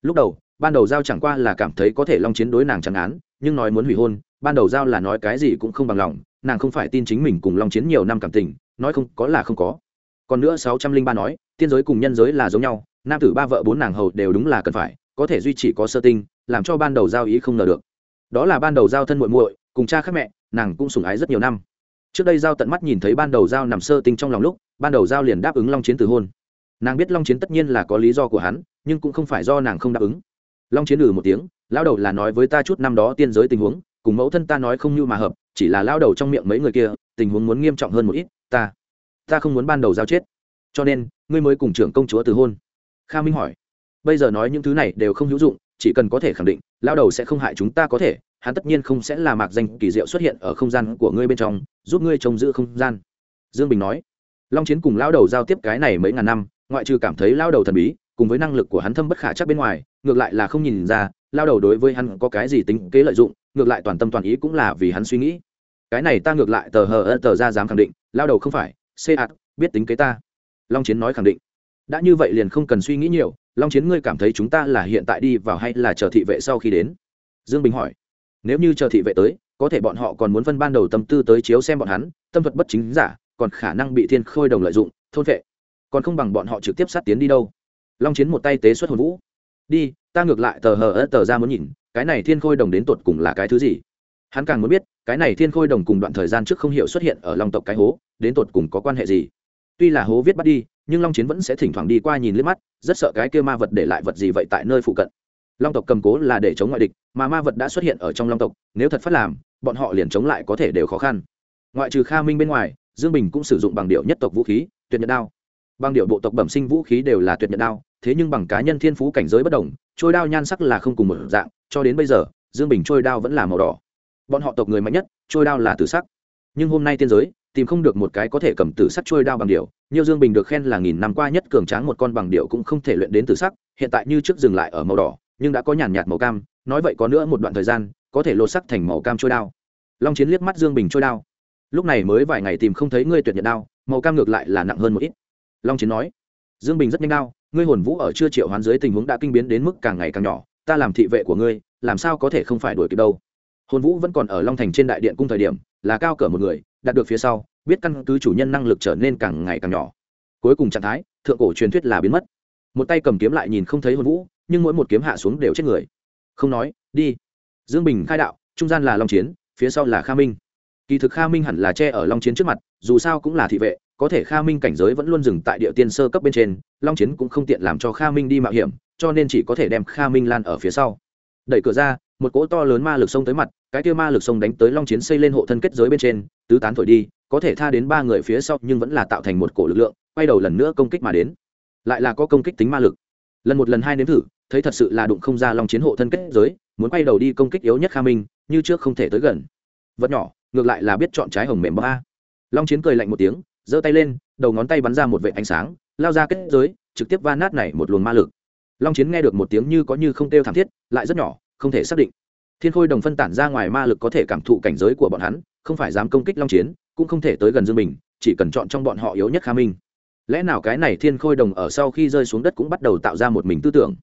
Lúc đầu, ban đầu giao chẳng qua là cảm thấy có thể long chiến đối nàng chẳng án, nhưng nói muốn hủy hôn, ban đầu giao là nói cái gì cũng không bằng lòng nàng không phải tin chính mình cùng long chiến nhiều năm cảm tình, nói không có là không có. Còn nữa sáu trăm linh ba nói, tiên giới cùng nhân giới là giống nhau, nam tử ba vợ bốn nàng hầu đều đúng là cần phải, có thể duy trì có sơ tinh, làm cho ban đầu giao ý không ngờ được. Đó là ban đầu giao thân muội muội, cùng cha khác mẹ, nàng cũng sủng ái rất nhiều năm. Trước đây giao tận mắt nhìn thấy ban đầu giao nằm sơ tinh trong lòng lúc, ban đầu giao liền đáp ứng long chiến từ hôn. Nàng biết long chiến tất nhiên là có lý do của hắn, nhưng cũng không phải do nàng không đáp ứng. Long chiến lử một tiếng lao đầu là nói với ta chút năm đó tiên giới tình huống cùng mẫu thân ta nói không như mà hợp, chỉ là lao đầu trong miệng mấy người kia, tình huống muốn nghiêm trọng hơn một ít, ta ta không muốn ban đầu giao chết. Cho nên, ngươi mới cùng trưởng công chúa từ hôn. Kha minh hỏi. Bây giờ nói những thứ này đều không hữu dụng, chỉ cần có thể khẳng định, lao đầu sẽ không hại chúng ta có thể, hắn tất nhiên không sẽ là mạc danh kỳ diệu xuất hiện ở không gian của ngươi bên trong, giúp ngươi trông giữ không gian. Dương bình nói. Long chiến cùng lao đầu giao tiếp cái này mấy ngàn năm, ngoại trừ cảm thấy lao đầu thần bí, cùng với năng lực của hắn thâm bất khả chắc bên ngoài, ngược lại là không nhìn ra, lao đầu đối với hắn có cái gì tính kế lợi dụng ngược lại toàn tâm toàn ý cũng là vì hắn suy nghĩ. Cái này ta ngược lại tờ hờ ơ tờ ra dám khẳng định, lao đầu không phải, xê ạt, biết tính kế ta. Long chiến nói khẳng định. Đã như vậy liền không cần suy nghĩ nhiều, long chiến ngươi cảm thấy chúng ta là hiện tại đi vào hay là chờ thị vệ sau khi đến? Dương bình hỏi. Nếu như chờ thị vệ tới, có thể bọn họ còn muốn phân ban đầu tâm tư tới chiếu xem bọn hắn, tâm thuật bất chính giả, còn khả năng bị thiên khôi đồng lợi dụng, thôn vệ. Còn không bằng bọn họ trực tiếp sát tiến đi đâu. Long chiến một tay tế xuất hồn vũ. Đi, ta ngược lại tờ hờ ớt tờ ra muốn nhìn cái này thiên khôi đồng đến tột cùng là cái thứ gì? Hắn càng muốn biết, cái này thiên khôi đồng cùng đoạn thời gian trước không hiểu xuất hiện ở long tộc cái hố, đến tột cùng có quan hệ gì? Tuy là hố viết bắt đi, nhưng long chiến vẫn sẽ thỉnh thoảng đi qua nhìn liếc mắt, rất sợ cái kia ma vật để lại vật gì vậy tại nơi phụ cận. Long tộc cầm cố là để chống ngoại địch, mà ma vật đã xuất hiện ở trong long tộc, nếu thật phát làm, bọn họ liền chống lại có thể đều khó khăn. Ngoại trừ kha minh bên ngoài, dương bình cũng sử dụng bằng điệu nhất tộc vũ khí, tuyệt nhật đao bằng điệu bộ tộc bẩm sinh vũ khí đều là tuyệt nhật đao, thế nhưng bằng cá nhân thiên phú cảnh giới bất đồng, trôi đao nhan sắc là không cùng một dạng, cho đến bây giờ, dương bình trôi đao vẫn là màu đỏ. Bọn họ tộc người mạnh nhất, trôi đao là tử sắc. Nhưng hôm nay tiên giới, tìm không được một cái có thể cầm tử sắc trôi đao bằng điệu, nhiều dương bình được khen là nghìn năm qua nhất cường tráng một con bằng điệu cũng không thể luyện đến tử sắc, hiện tại như trước dừng lại ở màu đỏ, nhưng đã có nhàn nhạt màu cam, nói vậy có nữa một đoạn thời gian, có thể lột sắc thành màu cam trôi đao. Long chiến liếc mắt dương bình trôi đao. Lúc này mới vài ngày tìm không thấy ngươi tuyệt nhật đao, màu cam ngược lại là nặng hơn một ít long chiến nói, dương bình rất nhanh đao ngươi hồn vũ ở chưa triệu hoán dưới tình huống đã kinh biến đến mức càng ngày càng nhỏ, ta làm thị vệ của ngươi, làm sao có thể không phải đuổi kịp đâu? Hồn vũ vẫn còn ở long thành trên đại điện cung thời điểm, là cao cỡ một người, đạt được phía sau, biết căn cứ chủ nhân năng lực trở nên càng ngày càng nhỏ. Cuối cùng trạng thái, thượng cổ truyền thuyết là biến mất. Một tay cầm kiếm lại nhìn không thấy hồn vũ, nhưng mỗi một kiếm hạ xuống đều chết người. Không nói, đi. Dương bình khai đạo, trung gian là long chiến, phía sau là kha minh. Kỳ thực kha minh hẳn là che ở long chiến trước mặt, dù sao cũng là thị vệ có thể kha minh cảnh giới vẫn luôn dừng tại địa tiên sơ cấp bên trên, long chiến cũng không tiện làm cho kha minh đi mạo hiểm, cho nên chỉ có thể đem kha minh lan ở phía sau. Đẩy cửa ra, một cỗ to lớn ma lực sông tới mặt, cái kia ma lực sông đánh tới long chiến xây lên hộ thân kết giới bên trên, tứ tán thổi đi, có thể tha đến ba người phía sau nhưng vẫn là tạo thành một cổ lực lượng, quay đầu lần nữa công kích mà đến. Lại là có công kích tính ma lực. Lần một lần hai nếm thử, thấy thật sự là đụng không ra long chiến hộ thân kết giới, muốn quay đầu đi công kích yếu nhất kha minh, như trước không thể tới gần. Vật nhỏ, ngược lại là biết chọn trái hồng mềm ba. long chiến cười lạnh một tiếng giơ tay lên đầu ngón tay bắn ra một vệ ánh sáng lao ra kết giới trực tiếp va nát này một luồng ma lực. Long chiến nghe được một tiếng như có như không kêu thảm thiết lại rất nhỏ không thể xác định. Thiên khôi đồng phân tản ra ngoài ma lực có thể cảm thụ cảnh giới của bọn hắn không phải dám công kích long chiến cũng không thể tới gần dương mình, chỉ cần chọn trong bọn họ yếu nhất kha minh. Lẽ nào cái này thiên khôi đồng ở sau khi rơi xuống đất cũng bắt đầu tạo ra một mình tư tưởng?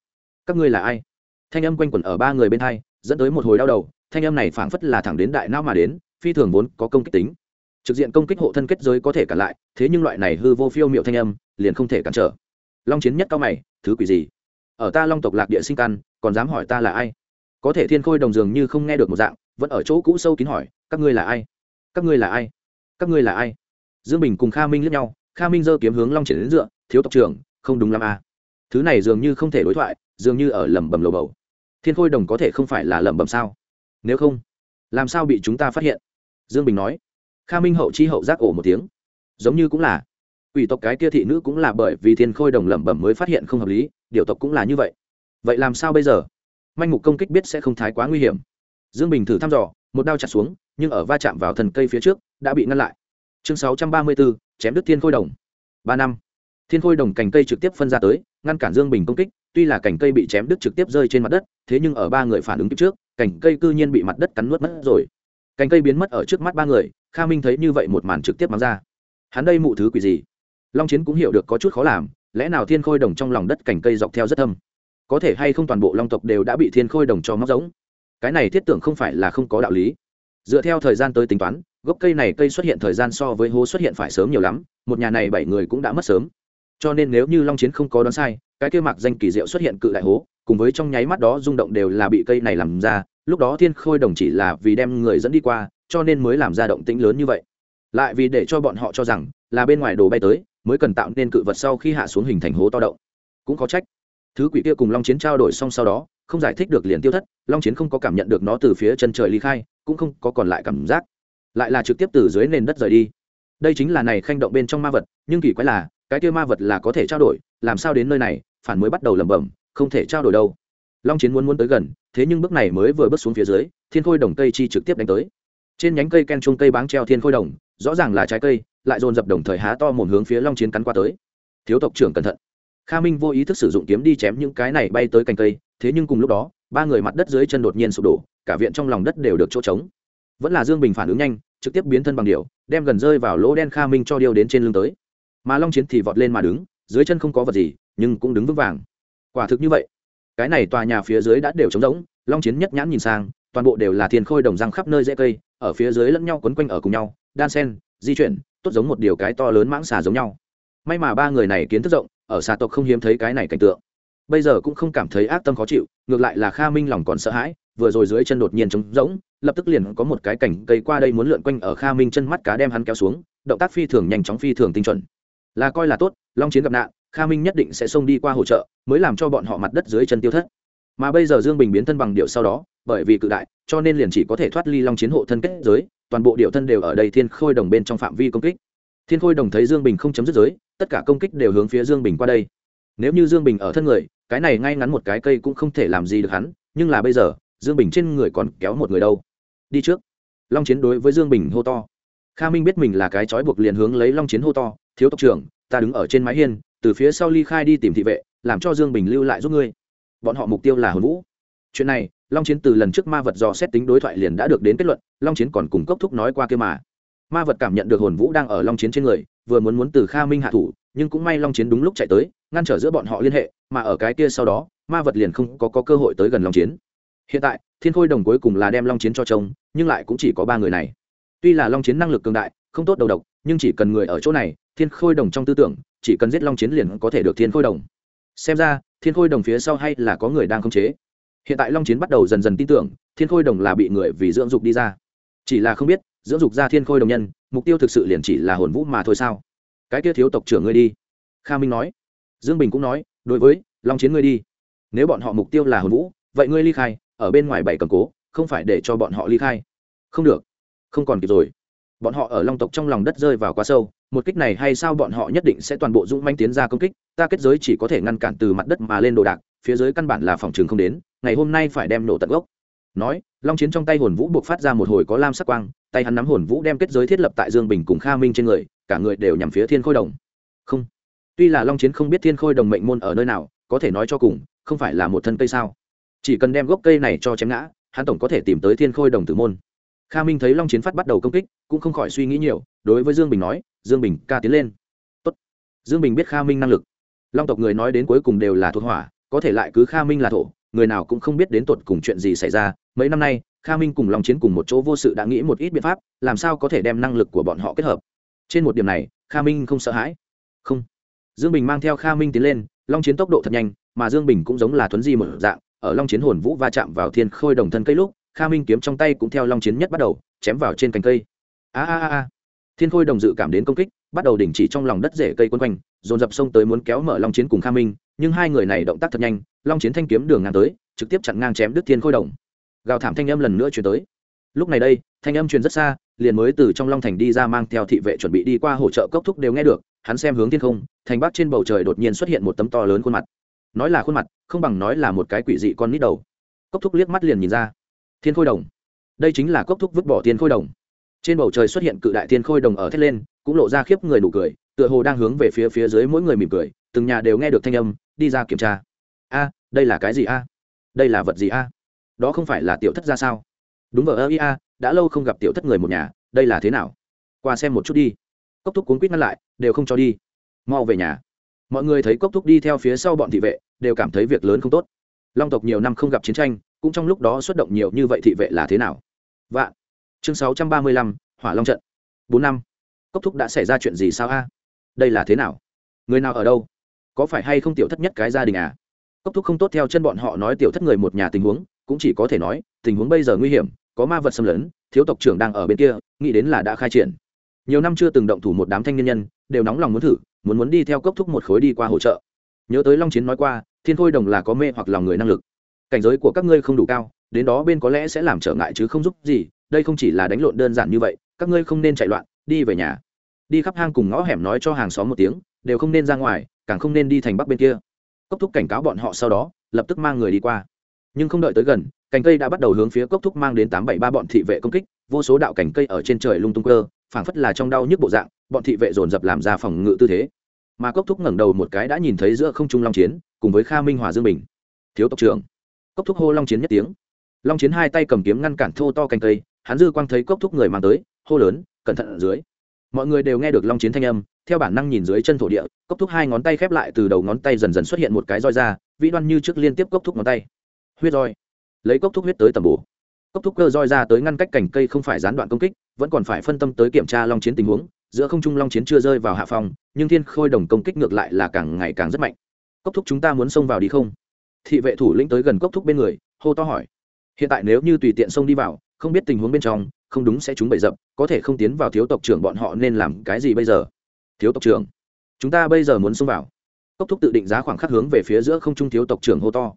Các ngươi là ai? Thanh âm quanh quẩn ở ba người bên hai dẫn tới một hồi đau đầu thanh âm này phảng phất là thẳng đến đại não mà đến phi thường vốn có công kích tính trực diện công kích hộ thân kết giới có thể cản lại, thế nhưng loại này hư vô phiêu miệu thanh âm, liền không thể cản trở. Long chiến nhất cao mày, thứ quỷ gì? Ở ta long tộc lạc địa sinh căn, còn dám hỏi ta là ai? Có thể thiên khôi đồng dường như không nghe được một dạng, vẫn ở chỗ cũ sâu kín hỏi, các ngươi là ai? Các ngươi là ai? Các ngươi là ai? Dương bình cùng kha minh lướt nhau, kha minh giơ kiếm hướng long triển đến dựa, thiếu tộc trưởng, không đúng lắm à. thứ này dường như không thể đối thoại, dường như ở lẩm bẩm lầu bầu. Thiên khôi đồng có thể không phải là lẩm bẩm sao? Nếu không, làm sao bị chúng ta phát hiện? Dương bình nói kha minh hậu chi hậu giác ổ một tiếng. Giống như cũng là. Ủy tộc cái kia thị nữ cũng là bởi vì thiên khôi đồng lẩm bẩm mới phát hiện không hợp lý, điều tộc cũng là như vậy. Vậy làm sao bây giờ? Manh mục công kích biết sẽ không thái quá nguy hiểm. Dương bình thử thăm dò, một đao chặt xuống, nhưng ở va chạm vào thần cây phía trước, đã bị ngăn lại. Chương sáu trăm ba mươi bốn chém đứt thiên khôi đồng. Ba năm. Thiên khôi đồng cành cây trực tiếp phân ra tới, ngăn cản dương bình công kích, tuy là cành cây bị chém đứt trực tiếp rơi trên mặt đất, thế nhưng ở ba người phản ứng kịp trước, cành cây cư nhiên bị mặt đất cắn nuốt mất rồi. Cành cây biến mất ở trước mắt ba người kha minh thấy như vậy một màn trực tiếp mắng ra. Hắn đây mụ thứ quỷ gì? Long chiến cũng hiểu được có chút khó làm, lẽ nào thiên khôi đồng trong lòng đất cành cây dọc theo rất thâm? Có thể hay không toàn bộ long tộc đều đã bị thiên khôi đồng cho móc giống? Cái này thiết tưởng không phải là không có đạo lý. Dựa theo thời gian tới tính toán, gốc cây này cây xuất hiện thời gian so với hố xuất hiện phải sớm nhiều lắm, một nhà này bảy người cũng đã mất sớm. Cho nên nếu như long chiến không có đoán sai, cái kia mạc danh kỳ diệu xuất hiện cự đại hố, cùng với trong nháy mắt đó rung động đều là bị cây này làm ra, lúc đó thiên khôi đồng chỉ là vì đem người dẫn đi qua cho nên mới làm ra động tĩnh lớn như vậy. Lại vì để cho bọn họ cho rằng là bên ngoài đồ bay tới, mới cần tạo nên cự vật sau khi hạ xuống hình thành hố to động. Cũng có trách. Thứ quỷ kia cùng long chiến trao đổi xong sau đó, không giải thích được liền tiêu thất, long chiến không có cảm nhận được nó từ phía chân trời ly khai, cũng không có còn lại cảm giác. Lại là trực tiếp từ dưới nền đất rời đi. Đây chính là này khanh động bên trong ma vật, nhưng kỳ quái là, cái kia ma vật là có thể trao đổi, làm sao đến nơi này, phản mới bắt đầu lẩm bẩm, không thể trao đổi đâu. Long chiến muốn muốn tới gần, thế nhưng bước này mới vừa bước xuống phía dưới, thiên khôi đồng tây chi trực tiếp đánh tới trên nhánh cây ken chung cây báng treo thiên khôi đồng, rõ ràng là trái cây, lại dồn dập đồng thời há to mồm hướng phía long chiến cắn qua tới. Thiếu tộc trưởng cẩn thận. Kha minh vô ý thức sử dụng kiếm đi chém những cái này bay tới cành cây, thế nhưng cùng lúc đó, ba người mặt đất dưới chân đột nhiên sụp đổ, cả viện trong lòng đất đều được chỗ trống. Vẫn là dương bình phản ứng nhanh, trực tiếp biến thân bằng điều đem gần rơi vào lỗ đen kha minh cho điêu đến trên lưng tới. Mà long chiến thì vọt lên mà đứng, dưới chân không có vật gì, nhưng cũng đứng vững vàng. Quả thực như vậy. Cái này tòa nhà phía dưới đã đều trống rỗng, long chiến nhất nhãn nhìn sang, toàn bộ đều là thiên khôi đồng răng khắp nơi dễ cây ở phía dưới lẫn nhau quấn quanh ở cùng nhau, đan sen, di chuyển, tốt giống một điều cái to lớn mãng xà giống nhau. May mà ba người này kiến thức rộng, ở xà tộc không hiếm thấy cái này cảnh tượng. Bây giờ cũng không cảm thấy ác tâm khó chịu, ngược lại là kha minh lòng còn sợ hãi, vừa rồi dưới chân đột nhiên trống rỗng, lập tức liền có một cái cảnh cây qua đây muốn lượn quanh ở kha minh chân mắt cá đem hắn kéo xuống, động tác phi thường nhanh chóng phi thường tinh chuẩn. Là coi là tốt, long chiến gặp nạn, kha minh nhất định sẽ xông đi qua hỗ trợ, mới làm cho bọn họ mặt đất dưới chân tiêu thất mà bây giờ dương bình biến thân bằng điệu sau đó, bởi vì cự đại, cho nên liền chỉ có thể thoát ly long chiến hộ thân kết giới, toàn bộ điệu thân đều ở đây thiên khôi đồng bên trong phạm vi công kích. Thiên khôi đồng thấy dương bình không chấm dứt giới, tất cả công kích đều hướng phía dương bình qua đây. Nếu như dương bình ở thân người, cái này ngay ngắn một cái cây cũng không thể làm gì được hắn, nhưng là bây giờ, dương bình trên người còn kéo một người đâu. Đi trước. Long chiến đối với dương bình hô to. Kha minh biết mình là cái trói buộc liền hướng lấy long chiến hô to, thiếu tộc trưởng, ta đứng ở trên mái hiên, từ phía sau ly khai đi tìm thị vệ, làm cho dương bình lưu lại giúp ngươi bọn họ mục tiêu là hồn vũ. Chuyện này long chiến từ lần trước ma vật dò xét tính đối thoại liền đã được đến kết luận long chiến còn cùng cốc thúc nói qua kia mà. Ma vật cảm nhận được hồn vũ đang ở long chiến trên người vừa muốn muốn từ kha minh hạ thủ nhưng cũng may long chiến đúng lúc chạy tới ngăn trở giữa bọn họ liên hệ mà ở cái kia sau đó ma vật liền không có, có cơ hội tới gần long chiến. Hiện tại thiên khôi đồng cuối cùng là đem long chiến cho trông nhưng lại cũng chỉ có ba người này. Tuy là long chiến năng lực cường đại không tốt đầu độc nhưng chỉ cần người ở chỗ này thiên khôi đồng trong tư tưởng chỉ cần giết long chiến liền có thể được thiên khôi đồng xem ra, thiên khôi đồng phía sau hay là có người đang khống chế. Hiện tại long chiến bắt đầu dần dần tin tưởng, thiên khôi đồng là bị người vì dưỡng dục đi ra. Chỉ là không biết, dưỡng dục ra thiên khôi đồng nhân, mục tiêu thực sự liền chỉ là hồn vũ mà thôi sao? Cái kia thiếu tộc trưởng ngươi đi. Kha minh nói. Dương bình cũng nói, đối với, long chiến ngươi đi. Nếu bọn họ mục tiêu là hồn vũ, vậy ngươi ly khai, ở bên ngoài bảy cầm cố, không phải để cho bọn họ ly khai. Không được. Không còn kịp rồi. Bọn họ ở long tộc trong lòng đất rơi vào quá sâu một kích này hay sao bọn họ nhất định sẽ toàn bộ dũng manh tiến ra công kích, ta kết giới chỉ có thể ngăn cản từ mặt đất mà lên đồ đạc, phía dưới căn bản là phòng trường không đến, ngày hôm nay phải đem nổ tận gốc. Nói, long chiến trong tay hồn vũ buộc phát ra một hồi có lam sắc quang, tay hắn nắm hồn vũ đem kết giới thiết lập tại dương bình cùng kha minh trên người, cả người đều nhằm phía thiên khôi đồng. Không, tuy là long chiến không biết thiên khôi đồng mệnh môn ở nơi nào, có thể nói cho cùng, không phải là một thân cây sao. Chỉ cần đem gốc cây này cho chém ngã, hắn tổng có thể tìm tới thiên khôi đồng tử môn. Kha minh thấy long chiến phát bắt đầu công kích, cũng không khỏi suy nghĩ nhiều, đối với dương bình nói dương bình ca tiến lên. Tốt. dương bình biết kha minh năng lực. Long tộc người nói đến cuối cùng đều là thuộc hỏa, có thể lại cứ kha minh là thổ, người nào cũng không biết đến tột cùng chuyện gì xảy ra. Mấy năm nay, kha minh cùng long chiến cùng một chỗ vô sự đã nghĩ một ít biện pháp, làm sao có thể đem năng lực của bọn họ kết hợp. Trên một điểm này, kha minh không sợ hãi. Không. Dương bình mang theo kha minh tiến lên, long chiến tốc độ thật nhanh, mà dương bình cũng giống là thuấn di một dạng, ở long chiến hồn vũ va chạm vào thiên khôi đồng thân cây lúc, kha minh kiếm trong tay cũng theo long chiến nhất bắt đầu, chém vào trên cành cây. A a a thiên khôi đồng dự cảm đến công kích, bắt đầu đình chỉ trong lòng đất rễ cây quân quanh, dồn dập sông tới muốn kéo mở long chiến cùng kha minh, nhưng hai người này động tác thật nhanh, long chiến thanh kiếm đường ngang tới, trực tiếp chặn ngang chém đứt thiên khôi đồng. Gào thảm thanh âm lần nữa chuyển tới. Lúc này đây, thanh âm truyền rất xa, liền mới từ trong long thành đi ra mang theo thị vệ chuẩn bị đi qua hỗ trợ cốc thúc đều nghe được, hắn xem hướng thiên không, thành bắc trên bầu trời đột nhiên xuất hiện một tấm to lớn khuôn mặt. Nói là khuôn mặt, không bằng nói là một cái quỷ dị con nít đầu. Cốc thúc liếc mắt liền nhìn ra. Thiên khôi đồng. Đây chính là cốc thúc vứt bỏ thiên khôi đồng trên bầu trời xuất hiện cự đại thiên khôi đồng ở thét lên, cũng lộ ra khiếp người nụ cười, tựa hồ đang hướng về phía phía dưới mỗi người mỉm cười, từng nhà đều nghe được thanh âm, đi ra kiểm tra. A, đây là cái gì a? Đây là vật gì a? Đó không phải là tiểu thất ra sao? Đúng vợ ơ ia đã lâu không gặp tiểu thất người một nhà, đây là thế nào? Qua xem một chút đi. Cốc thúc cuốn quýt ngăn lại, đều không cho đi. Mau về nhà. Mọi người thấy cốc thúc đi theo phía sau bọn thị vệ, đều cảm thấy việc lớn không tốt. Long tộc nhiều năm không gặp chiến tranh, cũng trong lúc đó xuất động nhiều như vậy thị vệ là thế nào? Vạn chương sáu trăm ba mươi lăm, hỏa long trận. Bốn năm. Cốc thúc đã xảy ra chuyện gì sao a? Đây là thế nào? Người nào ở đâu? Có phải hay không tiểu thất nhất cái gia đình à? Cốc thúc không tốt theo chân bọn họ nói tiểu thất người một nhà tình huống, cũng chỉ có thể nói, tình huống bây giờ nguy hiểm, có ma vật xâm lấn, thiếu tộc trưởng đang ở bên kia, nghĩ đến là đã khai triển. Nhiều năm chưa từng động thủ một đám thanh niên nhân, đều nóng lòng muốn thử, muốn muốn đi theo cốc thúc một khối đi qua hỗ trợ. Nhớ tới long chiến nói qua, thiên khôi đồng là có mê hoặc lòng người năng lực. Cảnh giới của các ngươi không đủ cao đến đó bên có lẽ sẽ làm trở ngại chứ không giúp gì, đây không chỉ là đánh lộn đơn giản như vậy, các ngươi không nên chạy loạn, đi về nhà. Đi khắp hang cùng ngõ hẻm nói cho hàng xóm một tiếng, đều không nên ra ngoài, càng không nên đi thành bắc bên kia. Cốc thúc cảnh cáo bọn họ sau đó, lập tức mang người đi qua. Nhưng không đợi tới gần, cành cây đã bắt đầu hướng phía cốc thúc mang đến tám bảy ba bọn thị vệ công kích, vô số đạo cành cây ở trên trời lung tung cơ, phảng phất là trong đau nhức bộ dạng, bọn thị vệ dồn dập làm ra phòng ngự tư thế. Mà cốc thúc ngẩng đầu một cái đã nhìn thấy giữa không trung long chiến, cùng với kha minh hòa dương bình. Thiếu tộc trưởng. Cốc thúc hô long chiến nhất tiếng long chiến hai tay cầm kiếm ngăn cản thô to cành cây, hắn dư quang thấy cốc thúc người mang tới, hô lớn, cẩn thận ở dưới. Mọi người đều nghe được long chiến thanh âm, theo bản năng nhìn dưới chân thổ địa, cốc thúc hai ngón tay khép lại từ đầu ngón tay dần dần xuất hiện một cái roi ra, vĩ đoan như trước liên tiếp cốc thúc ngón tay. Huyết roi. Lấy cốc thúc huyết tới tầm bổ. Cốc thúc cơ roi ra tới ngăn cách cành cây không phải gián đoạn công kích, vẫn còn phải phân tâm tới kiểm tra long chiến tình huống, giữa không trung long chiến chưa rơi vào hạ phòng nhưng thiên khôi đồng công kích ngược lại là càng ngày càng rất mạnh. Cốc thúc chúng ta muốn xông vào đi không? Thị vệ thủ lĩnh tới gần cốc thúc bên người, hô to hỏi hiện tại nếu như tùy tiện xông đi vào, không biết tình huống bên trong, không đúng sẽ chúng bậy dập, có thể không tiến vào thiếu tộc trưởng bọn họ nên làm cái gì bây giờ? Thiếu tộc trưởng, chúng ta bây giờ muốn xông vào. Cốc thúc tự định giá khoảng khắc hướng về phía giữa không trung thiếu tộc trưởng hô to.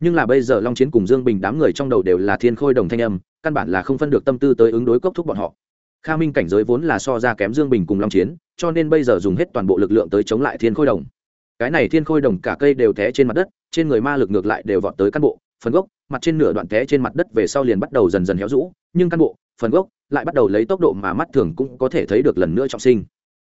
Nhưng là bây giờ long chiến cùng dương bình đám người trong đầu đều là thiên khôi đồng thanh âm, căn bản là không phân được tâm tư tới ứng đối cốc thúc bọn họ. Kha minh cảnh giới vốn là so ra kém dương bình cùng long chiến, cho nên bây giờ dùng hết toàn bộ lực lượng tới chống lại thiên khôi đồng. Cái này thiên khôi đồng cả cây đều té trên mặt đất, trên người ma lực ngược lại đều vọt tới căn bộ phần gốc, mặt trên nửa đoạn té trên mặt đất về sau liền bắt đầu dần dần héo rũ, nhưng căn bộ, phần gốc lại bắt đầu lấy tốc độ mà mắt thường cũng có thể thấy được lần nữa trọng sinh.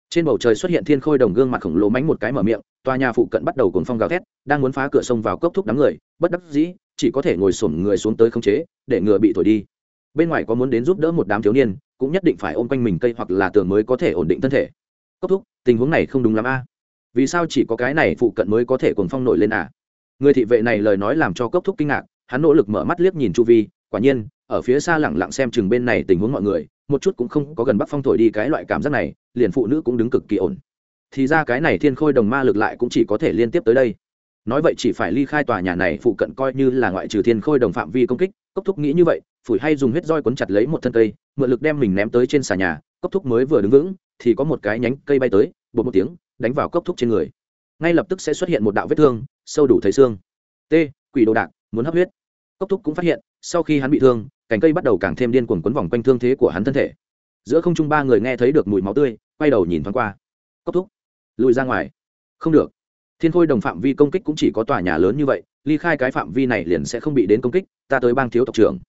Trên bầu trời xuất hiện thiên khôi đồng gương mặt khổng lồ mánh một cái mở miệng, tòa nhà phụ cận bắt đầu cuồng phong gào thét, đang muốn phá cửa sông vào cốc thúc đám người, bất đắc dĩ, chỉ có thể ngồi sổm người xuống tới khống chế, để ngựa bị thổi đi. Bên ngoài có muốn đến giúp đỡ một đám thiếu niên, cũng nhất định phải ôm quanh mình cây hoặc là tường mới có thể ổn định thân thể. Cốc thúc, tình huống này không đúng lắm a. Vì sao chỉ có cái này phụ cận mới có thể cuồng phong nổi lên à? Người thị vệ này lời nói làm cho cốc thúc kinh ngạc, hắn nỗ lực mở mắt liếc nhìn chu vi, quả nhiên, ở phía xa lẳng lặng xem chừng bên này tình huống mọi người, một chút cũng không có gần bắc phong thổi đi cái loại cảm giác này, liền phụ nữ cũng đứng cực kỳ ổn. Thì ra cái này thiên khôi đồng ma lực lại cũng chỉ có thể liên tiếp tới đây. Nói vậy chỉ phải ly khai tòa nhà này phụ cận coi như là ngoại trừ thiên khôi đồng phạm vi công kích, cốc thúc nghĩ như vậy, phủi hay dùng huyết roi quấn chặt lấy một thân cây, mượn lực đem mình ném tới trên xà nhà, cốc thúc mới vừa đứng vững, thì có một cái nhánh cây bay tới bột một tiếng, đánh vào cốc thúc trên người. Ngay lập tức sẽ xuất hiện một đạo vết thương sâu đủ thấy xương. T, quỷ đồ đạc, muốn hấp huyết. Cốc thúc cũng phát hiện, sau khi hắn bị thương, cành cây bắt đầu càng thêm điên cuồng quấn vòng quanh thương thế của hắn thân thể. Giữa không trung ba người nghe thấy được mùi máu tươi, quay đầu nhìn thoáng qua. Cốc thúc, lùi ra ngoài. Không được. Thiên khôi đồng phạm vi công kích cũng chỉ có tòa nhà lớn như vậy, ly khai cái phạm vi này liền sẽ không bị đến công kích, ta tới bang thiếu tộc trưởng.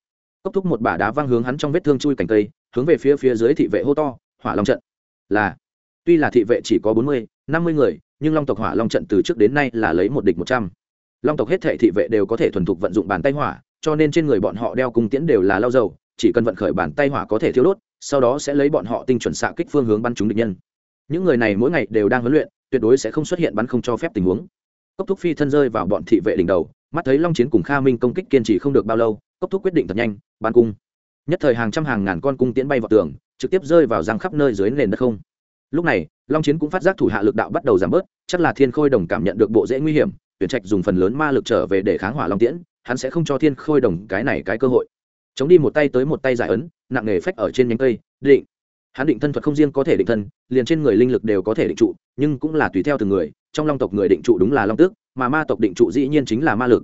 Cốc thúc một bả đá văng hướng hắn trong vết thương chui cành cây, hướng về phía phía dưới thị vệ hô to, hỏa long trận. Là, tuy là thị vệ chỉ có bốn mươi, năm mươi người nhưng long tộc hỏa long trận từ trước đến nay là lấy một địch một trăm. Long tộc hết thể thị vệ đều có thể thuần thục vận dụng bàn tay hỏa, cho nên trên người bọn họ đeo cung tiễn đều là lao dầu, chỉ cần vận khởi bàn tay hỏa có thể thiếu đốt, sau đó sẽ lấy bọn họ tinh chuẩn xạ kích phương hướng bắn trúng địch nhân. Những người này mỗi ngày đều đang huấn luyện, tuyệt đối sẽ không xuất hiện bắn không cho phép tình huống. Cốc thúc phi thân rơi vào bọn thị vệ đỉnh đầu, mắt thấy long chiến cùng kha minh công kích kiên trì không được bao lâu, cốc thúc quyết định thật nhanh, bắn cung. Nhất thời hàng trăm hàng ngàn con cung tiễn bay vào tường, trực tiếp rơi vào răng khắp nơi dưới nền đất không lúc này, long chiến cũng phát giác thủ hạ lực đạo bắt đầu giảm bớt, chắc là thiên khôi đồng cảm nhận được bộ dễ nguy hiểm, tuyển trạch dùng phần lớn ma lực trở về để kháng hỏa long tiễn, hắn sẽ không cho thiên khôi đồng cái này cái cơ hội. Chống đi một tay tới một tay giải ấn, nặng nề phách ở trên nhánh cây, định. Hắn định thân thuật không riêng có thể định thân, liền trên người linh lực đều có thể định trụ, nhưng cũng là tùy theo từng người, trong long tộc người định trụ đúng là long tước, mà ma tộc định trụ dĩ nhiên chính là ma lực.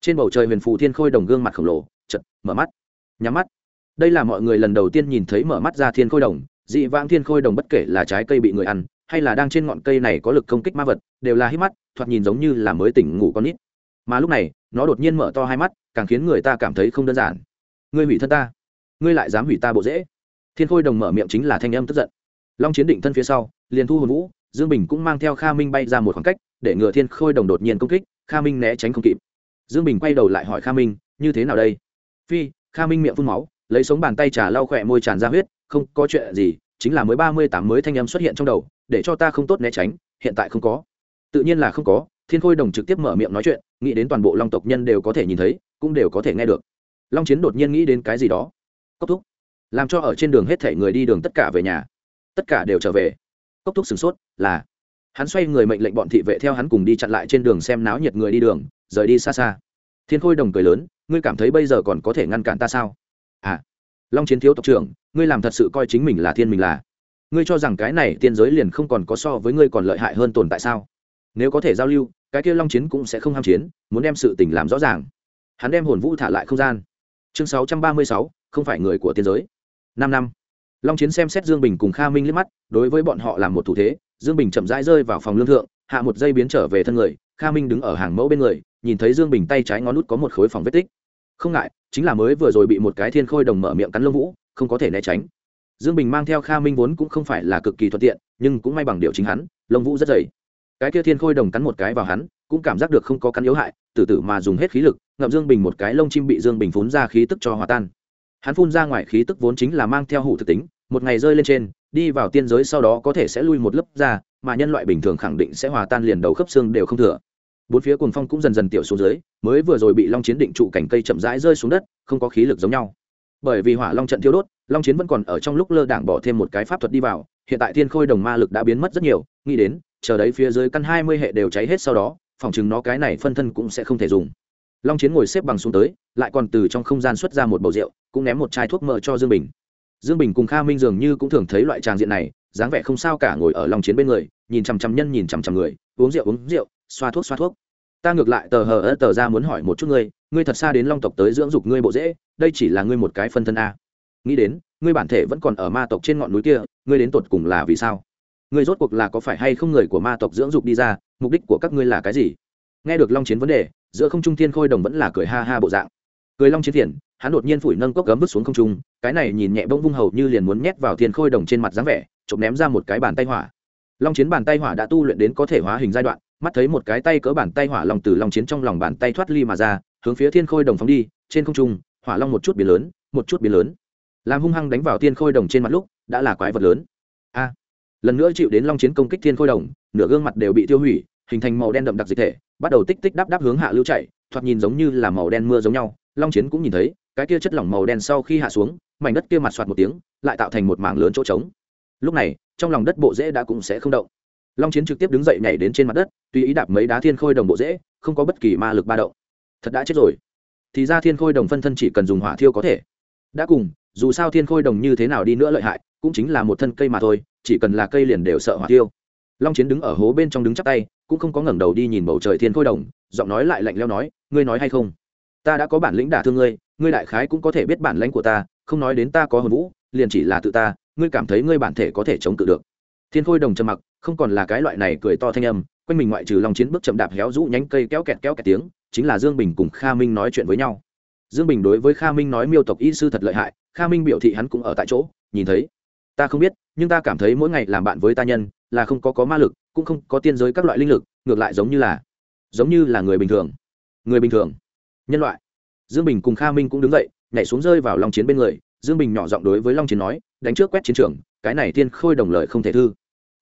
Trên bầu trời huyền phù thiên khôi đồng gương mặt khổng lồ chật mở mắt, nhắm mắt. Đây là mọi người lần đầu tiên nhìn thấy mở mắt ra thiên khôi đồng dị vãng thiên khôi đồng bất kể là trái cây bị người ăn, hay là đang trên ngọn cây này có lực công kích ma vật, đều là hít mắt, thoạt nhìn giống như là mới tỉnh ngủ con nít. Mà lúc này, nó đột nhiên mở to hai mắt, càng khiến người ta cảm thấy không đơn giản. Ngươi hủy thân ta, ngươi lại dám hủy ta bộ dễ. Thiên khôi đồng mở miệng chính là thanh âm tức giận. Long chiến định thân phía sau, liền thu hồn vũ, dương bình cũng mang theo kha minh bay ra một khoảng cách, để ngừa thiên khôi đồng đột nhiên công kích, kha minh né tránh không kịp. Dương bình quay đầu lại hỏi kha minh, như thế nào đây? Phi, kha minh miệng phun máu, lấy sống bàn tay trà lau khỏe môi tràn ra huyết không có chuyện gì, chính là mới ba mươi tám mới thanh âm xuất hiện trong đầu, để cho ta không tốt né tránh, hiện tại không có. Tự nhiên là không có, thiên khôi đồng trực tiếp mở miệng nói chuyện, nghĩ đến toàn bộ long tộc nhân đều có thể nhìn thấy, cũng đều có thể nghe được. Long chiến đột nhiên nghĩ đến cái gì đó. Cốc thúc. Làm cho ở trên đường hết thể người đi đường tất cả về nhà. Tất cả đều trở về. Cốc thúc sửng sốt, là. Hắn xoay người mệnh lệnh bọn thị vệ theo hắn cùng đi chặn lại trên đường xem náo nhiệt người đi đường, rời đi xa xa. Thiên khôi đồng cười lớn, ngươi cảm thấy bây giờ còn có thể ngăn cản ta sao? À long chiến thiếu tộc trưởng, ngươi làm thật sự coi chính mình là thiên mình là. Ngươi cho rằng cái này tiên giới liền không còn có so với ngươi còn lợi hại hơn tồn tại sao? Nếu có thể giao lưu, cái kia long chiến cũng sẽ không ham chiến, muốn đem sự tình làm rõ ràng. Hắn đem hồn vũ thả lại không gian. Chương sáu trăm ba mươi sáu, không phải người của tiên giới. Năm năm. Long chiến xem xét dương bình cùng kha minh liếc mắt, đối với bọn họ làm một thủ thế, dương bình chậm rãi rơi vào phòng lương thượng, hạ một giây biến trở về thân người, kha minh đứng ở hàng mẫu bên người, nhìn thấy dương bình tay trái ngón nút có một khối phòng vết tích không ngại, chính là mới vừa rồi bị một cái thiên khôi đồng mở miệng cắn lông vũ, không có thể né tránh. Dương bình mang theo kha minh vốn cũng không phải là cực kỳ thuận tiện, nhưng cũng may bằng điều chính hắn, lông vũ rất dày. Cái kia thiên khôi đồng cắn một cái vào hắn, cũng cảm giác được không có cắn yếu hại, từ từ mà dùng hết khí lực, ngậm dương bình một cái lông chim bị dương bình phun ra khí tức cho hòa tan. Hắn phun ra ngoài khí tức vốn chính là mang theo hủ thực tính, một ngày rơi lên trên, đi vào tiên giới sau đó có thể sẽ lui một lớp ra, mà nhân loại bình thường khẳng định sẽ hòa tan liền đầu khớp xương đều không thừa bốn phía cuồng phong cũng dần dần tiểu xuống dưới, mới vừa rồi bị long chiến định trụ cảnh cây chậm rãi rơi xuống đất, không có khí lực giống nhau. Bởi vì hỏa long trận thiếu đốt, long chiến vẫn còn ở trong lúc lơ đảng bỏ thêm một cái pháp thuật đi vào, hiện tại thiên khôi đồng ma lực đã biến mất rất nhiều, nghĩ đến, chờ đấy phía dưới căn hai mươi hệ đều cháy hết sau đó, phòng chừng nó cái này phân thân cũng sẽ không thể dùng. Long chiến ngồi xếp bằng xuống tới, lại còn từ trong không gian xuất ra một bầu rượu, cũng ném một chai thuốc mỡ cho dương bình. Dương bình cùng kha minh dường như cũng thường thấy loại tràng diện này, dáng vẻ không sao cả ngồi ở long chiến bên người, nhìn chằm chằm nhân nhìn chằm chằm người, uống rượu uống rượu xoa thuốc xoa thuốc. Ta ngược lại tờ hờ ớt tờ ra muốn hỏi một chút ngươi ngươi thật xa đến long tộc tới dưỡng dục ngươi bộ dễ, đây chỉ là ngươi một cái phân thân a. Nghĩ đến, ngươi bản thể vẫn còn ở ma tộc trên ngọn núi kia, ngươi đến tột cùng là vì sao? Ngươi rốt cuộc là có phải hay không người của ma tộc dưỡng dục đi ra, mục đích của các ngươi là cái gì? Nghe được long chiến vấn đề, giữa không trung thiên khôi đồng vẫn là cười ha ha bộ dạng. Cười long chiến thiện, hắn đột nhiên phủi nâng cốc gấm vứt xuống không trung, cái này nhìn nhẹ bông vung hầu như liền muốn nhét vào thiên khôi đồng trên mặt dáng vẻ chộp ném ra một cái bàn tay hỏa. Long chiến bàn tay hỏa đã tu luyện đến có thể hóa hình giai đoạn mắt thấy một cái tay cỡ bàn tay hỏa long từ long chiến trong lòng bàn tay thoát ly mà ra, hướng phía thiên khôi đồng phóng đi, trên không trung, hỏa long một chút biến lớn, một chút biến lớn. Làm hung hăng đánh vào thiên khôi đồng trên mặt lúc, đã là quái vật lớn. A! Lần nữa chịu đến long chiến công kích thiên khôi đồng, nửa gương mặt đều bị tiêu hủy, hình thành màu đen đậm đặc dịch thể, bắt đầu tích tích đắp đắp hướng hạ lưu chạy, thoạt nhìn giống như là màu đen mưa giống nhau. Long chiến cũng nhìn thấy, cái kia chất lỏng màu đen sau khi hạ xuống, mảnh đất kia mặt soạt một tiếng, lại tạo thành một mảng lớn chỗ trống. Lúc này, trong lòng đất bộ rễ đã cũng sẽ không động long chiến trực tiếp đứng dậy nhảy đến trên mặt đất tùy ý đạp mấy đá thiên khôi đồng bộ dễ, không có bất kỳ ma lực ba động. Thật đã chết rồi. Thì ra thiên khôi đồng phân thân chỉ cần dùng hỏa thiêu có thể. Đã cùng dù sao thiên khôi đồng như thế nào đi nữa lợi hại cũng chính là một thân cây mà thôi chỉ cần là cây liền đều sợ hỏa thiêu. Long chiến đứng ở hố bên trong đứng chắp tay cũng không có ngẩng đầu đi nhìn bầu trời thiên khôi đồng giọng nói lại lạnh leo nói ngươi nói hay không? Ta đã có bản lĩnh đả thương ngươi ngươi đại khái cũng có thể biết bản lãnh của ta không nói đến ta có hồn vũ liền chỉ là tự ta ngươi cảm thấy ngươi bản thể có thể chống cự được thiên khôi đồng trầm mặc, không còn là cái loại này cười to thanh âm, quanh mình ngoại trừ long chiến bước chậm đạp héo rũ nhánh cây kéo kẹt kéo kẹt tiếng, chính là dương bình cùng kha minh nói chuyện với nhau. Dương bình đối với kha minh nói miêu tộc y sư thật lợi hại, kha minh biểu thị hắn cũng ở tại chỗ, nhìn thấy. Ta không biết, nhưng ta cảm thấy mỗi ngày làm bạn với ta nhân, là không có có ma lực, cũng không có tiên giới các loại linh lực, ngược lại giống như là, giống như là người bình thường. Người bình thường. Nhân loại. Dương bình cùng kha minh cũng đứng dậy, nhảy xuống rơi vào long chiến bên người. Dương bình nhỏ giọng đối với long chiến nói, đánh trước quét chiến trường, cái này thiên khôi đồng lợi không thể thư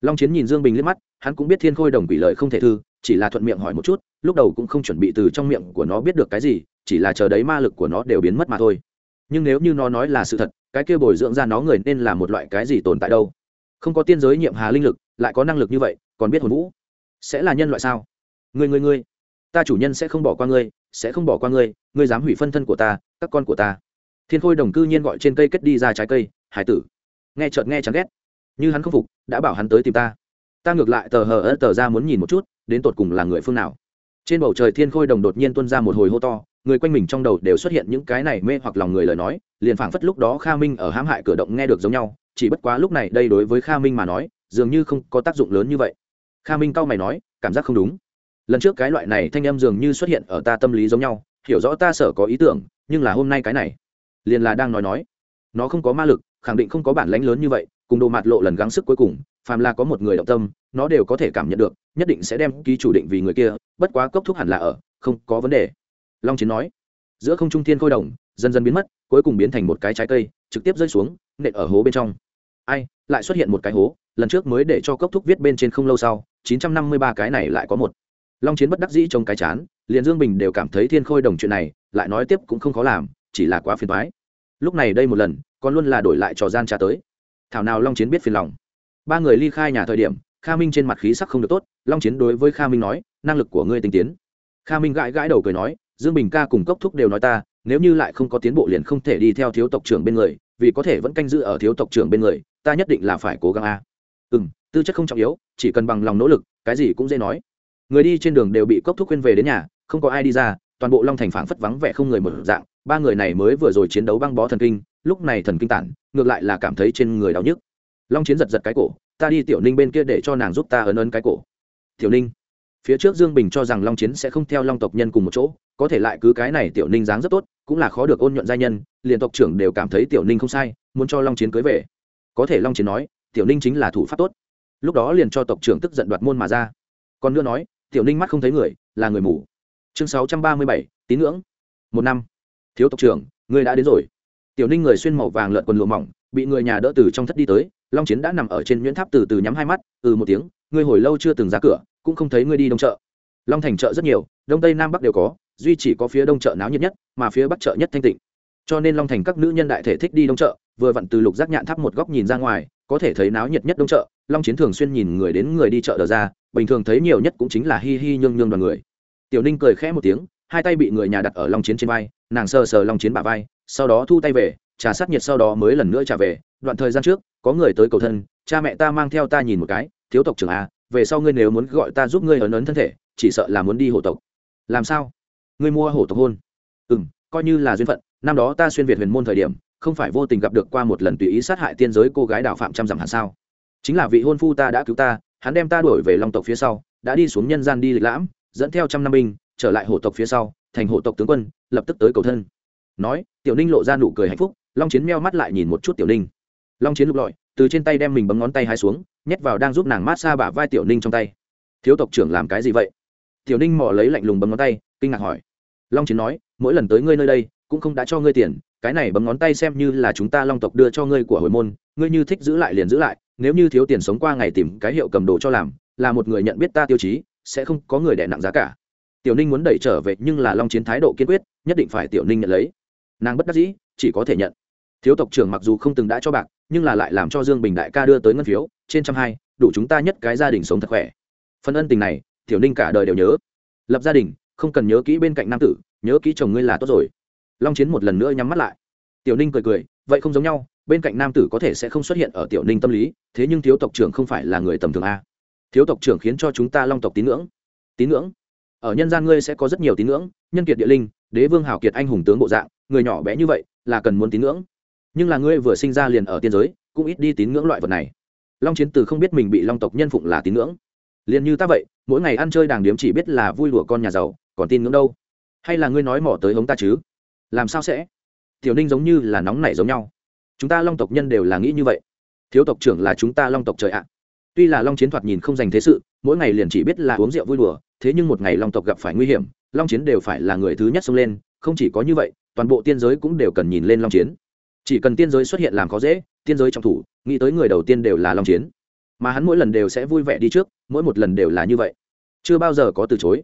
long chiến nhìn dương bình liếc mắt, hắn cũng biết thiên khôi đồng quỷ lợi không thể thư, chỉ là thuận miệng hỏi một chút, lúc đầu cũng không chuẩn bị từ trong miệng của nó biết được cái gì, chỉ là chờ đấy ma lực của nó đều biến mất mà thôi. Nhưng nếu như nó nói là sự thật, cái kia bồi dưỡng ra nó người nên là một loại cái gì tồn tại đâu? Không có tiên giới nhiệm hà linh lực, lại có năng lực như vậy, còn biết hồn vũ? Sẽ là nhân loại sao? Người người người ta chủ nhân sẽ không bỏ qua ngươi, sẽ không bỏ qua ngươi ngươi dám hủy phân thân của ta, các con của ta. Thiên khôi đồng cư nhiên gọi trên cây kết đi ra trái cây, hải tử. Nghe chợt nghe chán ghét như hắn không phục, đã bảo hắn tới tìm ta. Ta ngược lại tờ hờ ớt tờ ra muốn nhìn một chút, đến tột cùng là người phương nào. Trên bầu trời thiên khôi đồng đột nhiên tuân ra một hồi hô to, người quanh mình trong đầu đều xuất hiện những cái này mê hoặc lòng người lời nói, liền phảng phất lúc đó kha minh ở hãm hại cửa động nghe được giống nhau, chỉ bất quá lúc này đây đối với kha minh mà nói, dường như không có tác dụng lớn như vậy. Kha minh cau mày nói, cảm giác không đúng. Lần trước cái loại này thanh âm dường như xuất hiện ở ta tâm lý giống nhau, hiểu rõ ta sở có ý tưởng, nhưng là hôm nay cái này, liền là đang nói nói. Nó không có ma lực, khẳng định không có bản lãnh lớn như vậy cùng đồ mạt lộ lần gắng sức cuối cùng, phàm là có một người động tâm, nó đều có thể cảm nhận được, nhất định sẽ đem ký chủ định vì người kia, bất quá cốc thuốc hẳn là ở, không có vấn đề. Long chiến nói, giữa không trung thiên khôi đồng, dần dần biến mất, cuối cùng biến thành một cái trái cây, trực tiếp rơi xuống, nện ở hố bên trong. Ai, lại xuất hiện một cái hố, lần trước mới để cho cốc thuốc viết bên trên không lâu sau, chín trăm năm mươi ba cái này lại có một. Long chiến bất đắc dĩ trong cái chán, liền dương bình đều cảm thấy thiên khôi đồng chuyện này, lại nói tiếp cũng không khó làm, chỉ là quá phiền thoái lúc này đây một lần, còn luôn là đổi lại trò gian trả tới thảo nào long chiến biết phiền lòng. Ba người ly khai nhà thời điểm, kha minh trên mặt khí sắc không được tốt, long chiến đối với kha minh nói, năng lực của ngươi tinh tiến. Kha minh gãi gãi đầu cười nói, dương bình ca cùng cốc thúc đều nói ta, nếu như lại không có tiến bộ liền không thể đi theo thiếu tộc trưởng bên người, vì có thể vẫn canh giữ ở thiếu tộc trưởng bên người, ta nhất định là phải cố gắng a. Ừ m tư chất không trọng yếu, chỉ cần bằng lòng nỗ lực, cái gì cũng dễ nói. Người đi trên đường đều bị cốc thúc khuyên về đến nhà, không có ai đi ra, toàn bộ long thành phảng phất vắng vẻ không người một dạng ba người này mới vừa rồi chiến đấu băng bó thần kinh, lúc này thần kinh tản, ngược lại là cảm thấy trên người đau nhức. Long chiến giật giật cái cổ, ta đi tiểu ninh bên kia để cho nàng giúp ta ấn ấn cái cổ. Tiểu ninh? Phía trước dương bình cho rằng long chiến sẽ không theo long tộc nhân cùng một chỗ, có thể lại cứ cái này tiểu ninh dáng rất tốt, cũng là khó được ôn nhuận gia nhân, liền tộc trưởng đều cảm thấy tiểu ninh không sai, muốn cho long chiến cưới về. Có thể long chiến nói, tiểu ninh chính là thủ pháp tốt. Lúc đó liền cho tộc trưởng tức giận đoạt môn mà ra. Còn nữa nói, tiểu ninh mắt không thấy người, là người mù. Chương sáu trăm ba mươi bảy, tín ngưỡng. Một năm thiếu tộc trưởng người đã đến rồi. Tiểu ninh người xuyên màu vàng lợn quần lụa mỏng, bị người nhà đỡ từ trong thất đi tới, long chiến đã nằm ở trên nhuyễn tháp từ từ nhắm hai mắt ừ một tiếng, ngươi hồi lâu chưa từng ra cửa, cũng không thấy ngươi đi đông chợ. Long thành chợ rất nhiều, đông tây nam bắc đều có, duy chỉ có phía đông chợ náo nhiệt nhất, mà phía bắc chợ nhất thanh tịnh. Cho nên long thành các nữ nhân đại thể thích đi đông chợ, vừa vặn từ lục giác nhạn tháp một góc nhìn ra ngoài, có thể thấy náo nhiệt nhất đông chợ, long chiến thường xuyên nhìn người đến người đi chợ đờ ra, bình thường thấy nhiều nhất cũng chính là hi hi nhương nhương đoàn người. Tiểu ninh cười khẽ một tiếng hai tay bị người nhà đặt ở long chiến trên vai, nàng sờ sờ long chiến bả vai, sau đó thu tay về, trà sát nhiệt sau đó mới lần nữa trả về. Đoạn thời gian trước, có người tới cầu thân, cha mẹ ta mang theo ta nhìn một cái, thiếu tộc trưởng a về sau ngươi nếu muốn gọi ta giúp ngươi ấn ấn thân thể, chỉ sợ là muốn đi hổ tộc. Làm sao? Ngươi mua hổ tộc hôn? Ừ m coi như là duyên phận, năm đó ta xuyên việt huyền môn thời điểm, không phải vô tình gặp được qua một lần tùy ý sát hại tiên giới cô gái đạo phạm trăm dặm hẳn sao? Chính là vị hôn phu ta đã cứu ta, hắn đem ta đuổi về long tộc phía sau, đã đi xuống nhân gian đi lịch lãm, dẫn theo trăm năm binh trở lại hổ tộc phía sau, thành hổ tộc tướng quân, lập tức tới cầu thân. Nói, tiểu ninh lộ ra nụ cười hạnh phúc, long chiến meo mắt lại nhìn một chút tiểu ninh. Long chiến lục lọi, từ trên tay đem mình bấm ngón tay hai xuống, nhét vào đang giúp nàng mát xa bả vai tiểu ninh trong tay. Thiếu tộc trưởng làm cái gì vậy? Tiểu ninh mò lấy lạnh lùng bấm ngón tay, kinh ngạc hỏi. Long chiến nói, mỗi lần tới ngươi nơi đây, cũng không đã cho ngươi tiền, cái này bấm ngón tay xem như là chúng ta long tộc đưa cho ngươi của hồi môn, ngươi như thích giữ lại liền giữ lại, nếu như thiếu tiền sống qua ngày tìm cái hiệu cầm đồ cho làm, là một người nhận biết ta tiêu chí, sẽ không có người đẻ nặng giá cả tiểu ninh muốn đẩy trở về nhưng là long chiến thái độ kiên quyết, nhất định phải tiểu ninh nhận lấy. Nàng bất đắc dĩ, chỉ có thể nhận. Thiếu tộc trưởng mặc dù không từng đã cho bạc, nhưng là lại làm cho dương bình đại ca đưa tới ngân phiếu, trên trăm hai, đủ chúng ta nhất cái gia đình sống thật khỏe. Phần ân tình này, tiểu ninh cả đời đều nhớ. Lập gia đình, không cần nhớ kỹ bên cạnh nam tử, nhớ kỹ chồng ngươi là tốt rồi. Long chiến một lần nữa nhắm mắt lại. Tiểu ninh cười cười, vậy không giống nhau, bên cạnh nam tử có thể sẽ không xuất hiện ở tiểu ninh tâm lý, thế nhưng thiếu tộc trưởng không phải là người tầm thường a. Thiếu tộc trưởng khiến cho chúng ta long tộc tín ngưỡng. Tín ngưỡng? Ở nhân gian ngươi sẽ có rất nhiều tín ngưỡng, nhân kiệt địa linh, đế vương hào kiệt anh hùng tướng bộ dạng, người nhỏ bé như vậy là cần muốn tín ngưỡng. Nhưng là ngươi vừa sinh ra liền ở tiên giới, cũng ít đi tín ngưỡng loại vật này. Long chiến từ không biết mình bị long tộc nhân phụng là tín ngưỡng. Liền như ta vậy, mỗi ngày ăn chơi đàng điếm chỉ biết là vui lụa con nhà giàu, còn tin ngưỡng đâu? Hay là ngươi nói mỏ tới hống ta chứ? Làm sao sẽ? Tiểu ninh giống như là nóng nảy giống nhau. Chúng ta long tộc nhân đều là nghĩ như vậy. Thiếu tộc trưởng là chúng ta long tộc trời ạ. Tuy là long chiến thoạt nhìn không dành thế sự, mỗi ngày liền chỉ biết là uống rượu vui đùa thế nhưng một ngày long tộc gặp phải nguy hiểm, long chiến đều phải là người thứ nhất xông lên, không chỉ có như vậy, toàn bộ tiên giới cũng đều cần nhìn lên long chiến. Chỉ cần tiên giới xuất hiện làm khó dễ, tiên giới trọng thủ, nghĩ tới người đầu tiên đều là long chiến. Mà hắn mỗi lần đều sẽ vui vẻ đi trước, mỗi một lần đều là như vậy. Chưa bao giờ có từ chối.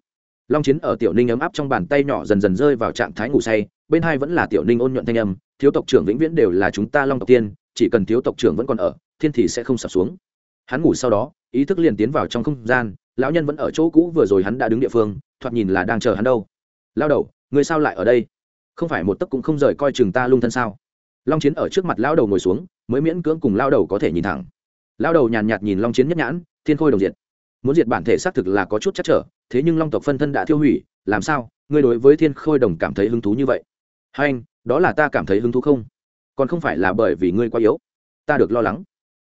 Long chiến ở tiểu ninh ấm áp trong bàn tay nhỏ dần dần rơi vào trạng thái ngủ say, bên hai vẫn là tiểu ninh ôn nhuận thanh âm, thiếu tộc trưởng vĩnh viễn đều là chúng ta long tộc tiên, chỉ cần thiếu tộc trưởng vẫn còn ở, thiên thì sẽ không sập xuống. Hắn ngủ sau đó, ý thức liền tiến vào trong không gian lão nhân vẫn ở chỗ cũ vừa rồi hắn đã đứng địa phương, thoạt nhìn là đang chờ hắn đâu. Lao đầu, người sao lại ở đây? Không phải một tấc cũng không rời coi chừng ta lung thân sao? Long chiến ở trước mặt lao đầu ngồi xuống, mới miễn cưỡng cùng lao đầu có thể nhìn thẳng. Lao đầu nhàn nhạt nhìn long chiến nhất nhãn, thiên khôi đồng diệt. Muốn diệt bản thể xác thực là có chút chắc trở, thế nhưng long tộc phân thân đã tiêu hủy, làm sao? Ngươi đối với thiên khôi đồng cảm thấy hứng thú như vậy? Hai anh, đó là ta cảm thấy hứng thú không? Còn không phải là bởi vì ngươi quá yếu. Ta được lo lắng.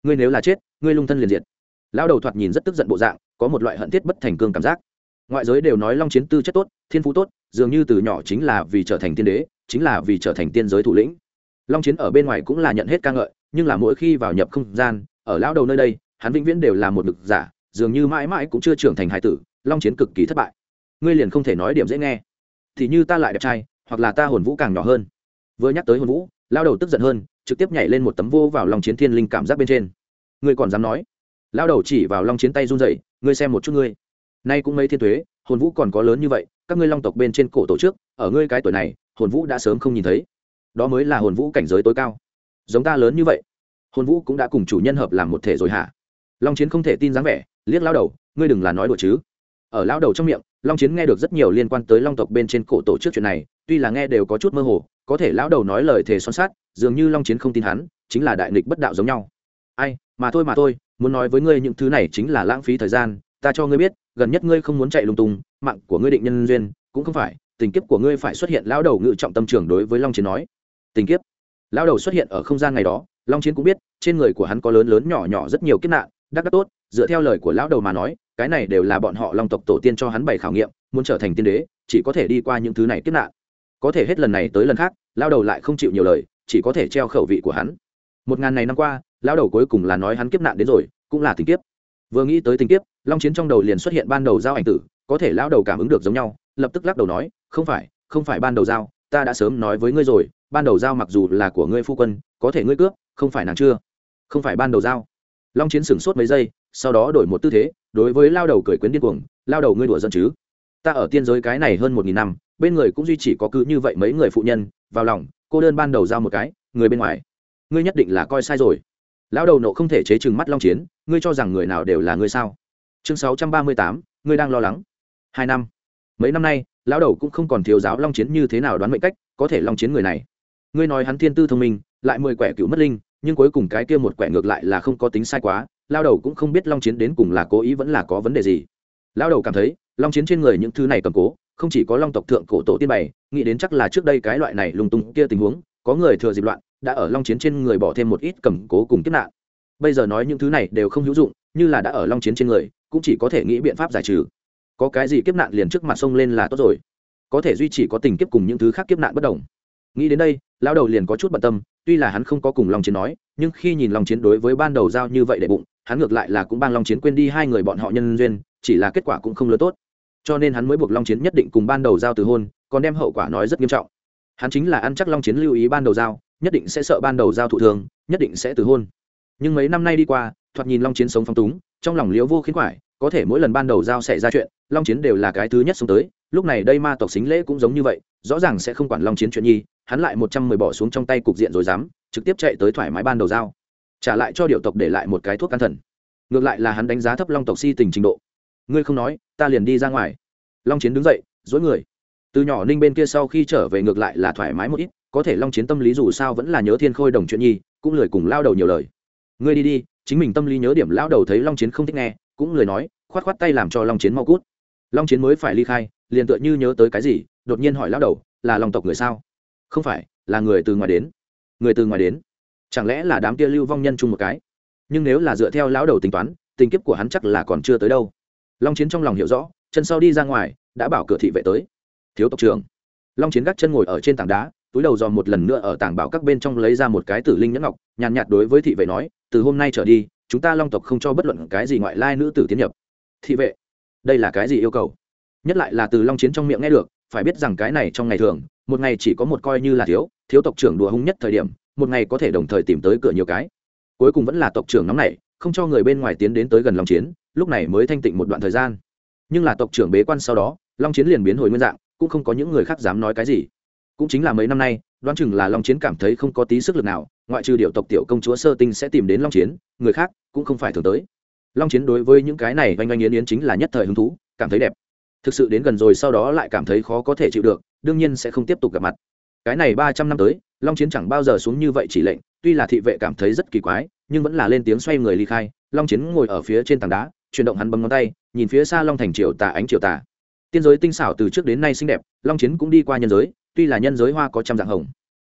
Ngươi nếu là chết, ngươi lung thân liền diệt. Lao đầu thoạt nhìn rất tức giận bộ dạng có một loại hận thiết bất thành cương cảm giác. Ngoại giới đều nói long chiến tư chất tốt, thiên phú tốt, dường như từ nhỏ chính là vì trở thành tiên đế, chính là vì trở thành tiên giới thủ lĩnh. Long chiến ở bên ngoài cũng là nhận hết ca ngợi, nhưng là mỗi khi vào nhập không gian, ở lão đầu nơi đây, hắn vĩnh viễn đều là một lực giả, dường như mãi mãi cũng chưa trưởng thành hải tử, long chiến cực kỳ thất bại. Ngươi liền không thể nói điểm dễ nghe. Thì như ta lại đẹp trai, hoặc là ta hồn vũ càng nhỏ hơn. Vừa nhắc tới hồn vũ lao đầu tức giận hơn, trực tiếp nhảy lên một tấm vô vào long chiến thiên linh cảm giác bên trên. Ngươi còn dám nói? Lao đầu chỉ vào long chiến tay run dậy ngươi xem một chút ngươi. Nay cũng mấy thiên thuế hồn vũ còn có lớn như vậy các ngươi long tộc bên trên cổ tổ trước, ở ngươi cái tuổi này hồn vũ đã sớm không nhìn thấy. Đó mới là hồn vũ cảnh giới tối cao. Giống ta lớn như vậy hồn vũ cũng đã cùng chủ nhân hợp làm một thể rồi hả? Long chiến không thể tin dáng vẻ liếc lao đầu ngươi đừng là nói đùa chứ. Ở lao đầu trong miệng long chiến nghe được rất nhiều liên quan tới long tộc bên trên cổ tổ trước chuyện này tuy là nghe đều có chút mơ hồ có thể lão đầu nói lời thề son sát dường như long chiến không tin hắn chính là đại nghịch bất đạo giống nhau ai, mà thôi mà thôi, muốn nói với ngươi những thứ này chính là lãng phí thời gian, ta cho ngươi biết, gần nhất ngươi không muốn chạy lung tung, mạng của ngươi định nhân duyên, cũng không phải, tình kiếp của ngươi phải xuất hiện lão đầu ngự trọng tâm trường đối với long chiến nói. Tình kiếp? Lão đầu xuất hiện ở không gian ngày đó, long chiến cũng biết, trên người của hắn có lớn lớn nhỏ nhỏ rất nhiều kiếp nạn, đắc đắc tốt, dựa theo lời của lão đầu mà nói, cái này đều là bọn họ long tộc tổ tiên cho hắn bày khảo nghiệm, muốn trở thành tiên đế, chỉ có thể đi qua những thứ này kiếp nạn. Có thể hết lần này tới lần khác lao đầu lại không chịu nhiều lời, chỉ có thể treo khẩu vị của hắn. Một ngàn này năm qua lão đầu cuối cùng là nói hắn kiếp nạn đến rồi, cũng là tình kiếp. Vừa nghĩ tới tình kiếp, long chiến trong đầu liền xuất hiện ban đầu giao ảnh tử, có thể lão đầu cảm ứng được giống nhau, lập tức lắc đầu nói, không phải không phải ban đầu giao, ta đã sớm nói với ngươi rồi, ban đầu giao mặc dù là của ngươi phu quân, có thể ngươi cướp, không phải nàng chưa. Không phải ban đầu giao. Long chiến sửng sốt mấy giây, sau đó đổi một tư thế, đối với lao đầu cười quyến điên cuồng lao đầu ngươi đùa dân chứ? Ta ở tiên giới cái này hơn một nghìn năm, bên người cũng duy chỉ có cứ như vậy mấy người phụ nhân, vào lòng, cô đơn ban đầu giao một cái, người bên ngoài. Ngươi nhất định là coi sai rồi lão đầu nộ không thể chế chừng mắt long chiến, ngươi cho rằng người nào đều là ngươi sao? Chương sáu trăm ba mươi tám, ngươi đang lo lắng. Hai năm. Mấy năm nay, lão đầu cũng không còn thiếu giáo long chiến như thế nào đoán mệnh cách, có thể long chiến người này. Ngươi nói hắn thiên tư thông minh, lại mười quẻ cựu mất linh, nhưng cuối cùng cái kia một quẻ ngược lại là không có tính sai quá lao đầu cũng không biết long chiến đến cùng là cố ý vẫn là có vấn đề gì. Lao đầu cảm thấy, long chiến trên người những thứ này cầm cố, không chỉ có long tộc thượng cổ tổ tiên bày, nghĩ đến chắc là trước đây cái loại này lung tung kia tình huống, có người thừa dịp loạn đã ở long chiến trên người bỏ thêm một ít cầm cố cùng kiếp nạn. Bây giờ nói những thứ này đều không hữu dụng, như là đã ở long chiến trên người, cũng chỉ có thể nghĩ biện pháp giải trừ. Có cái gì kiếp nạn liền trước mặt sông lên là tốt rồi. Có thể duy trì có tình kiếp cùng những thứ khác kiếp nạn bất đồng. Nghĩ đến đây lao đầu liền có chút bận tâm, tuy là hắn không có cùng long chiến nói, nhưng khi nhìn long chiến đối với ban đầu giao như vậy để bụng, hắn ngược lại là cũng ban long chiến quên đi hai người bọn họ nhân duyên, chỉ là kết quả cũng không lớn tốt. Cho nên hắn mới buộc long chiến nhất định cùng ban đầu giao từ hôn, còn đem hậu quả nói rất nghiêm trọng. Hắn chính là ăn chắc long chiến lưu ý ban đầu giao nhất định sẽ sợ ban đầu giao thụ thường, nhất định sẽ từ hôn. Nhưng mấy năm nay đi qua, thoạt nhìn long chiến sống phong túng, trong lòng liễu vô khiến quải, có thể mỗi lần ban đầu giao xảy ra chuyện, long chiến đều là cái thứ nhất xuống tới, lúc này đây ma tộc xính lễ cũng giống như vậy, rõ ràng sẽ không quản long chiến chuyện nhi, hắn lại một trăm mười bỏ xuống trong tay cục diện rồi dám, trực tiếp chạy tới thoải mái ban đầu giao. Trả lại cho điệu tộc để lại một cái thuốc can thần. Ngược lại là hắn đánh giá thấp long tộc si tình trình độ. Ngươi không nói, ta liền đi ra ngoài. Long chiến đứng dậy, dối người. Từ nhỏ ninh bên kia sau khi trở về ngược lại là thoải mái một ít có thể long chiến tâm lý dù sao vẫn là nhớ thiên khôi đồng chuyện nhi, cũng lười cùng lao đầu nhiều lời. Ngươi đi đi, chính mình tâm lý nhớ điểm lao đầu thấy long chiến không thích nghe, cũng lười nói, khoát khoát tay làm cho long chiến mau cút. Long chiến mới phải ly khai, liền tựa như nhớ tới cái gì, đột nhiên hỏi lao đầu, là lòng tộc người sao? Không phải, là người từ ngoài đến. Người từ ngoài đến? Chẳng lẽ là đám kia lưu vong nhân chung một cái? Nhưng nếu là dựa theo lão đầu tính toán, tình kiếp của hắn chắc là còn chưa tới đâu. Long chiến trong lòng hiểu rõ, chân sau đi ra ngoài, đã bảo cửa thị vệ tới. Thiếu tộc trưởng. Long chiến gác chân ngồi ở trên tảng đá túi đầu dòm một lần nữa ở tảng bảo các bên trong lấy ra một cái tử linh nhẫn ngọc, nhàn nhạt đối với thị vệ nói, từ hôm nay trở đi, chúng ta long tộc không cho bất luận cái gì ngoại lai nữ tử tiến nhập. Thị vệ, đây là cái gì yêu cầu? Nhất lại là từ long chiến trong miệng nghe được, phải biết rằng cái này trong ngày thường, một ngày chỉ có một coi như là thiếu thiếu tộc trưởng đùa hung nhất thời điểm, một ngày có thể đồng thời tìm tới cửa nhiều cái. Cuối cùng vẫn là tộc trưởng nóng này không cho người bên ngoài tiến đến tới gần long chiến, lúc này mới thanh tịnh một đoạn thời gian. Nhưng là tộc trưởng bế quan sau đó, long chiến liền biến hồi nguyên dạng, cũng không có những người khác dám nói cái gì cũng chính là mấy năm nay, đoán chừng là long chiến cảm thấy không có tí sức lực nào, ngoại trừ điệu tộc tiểu công chúa sơ tinh sẽ tìm đến long chiến, người khác cũng không phải thường tới. Long chiến đối với những cái này oanh oanh yến yến chính là nhất thời hứng thú, cảm thấy đẹp. Thực sự đến gần rồi sau đó lại cảm thấy khó có thể chịu được, đương nhiên sẽ không tiếp tục gặp mặt. Cái này ba trăm năm tới, long chiến chẳng bao giờ xuống như vậy chỉ lệnh, tuy là thị vệ cảm thấy rất kỳ quái, nhưng vẫn là lên tiếng xoay người ly khai, long chiến ngồi ở phía trên tảng đá, chuyển động hắn bấm ngón tay, nhìn phía xa long thành triều tà ánh triều tà. Tiên giới tinh xảo từ trước đến nay xinh đẹp, long chiến cũng đi qua nhân giới tuy là nhân giới hoa có trăm dạng hồng,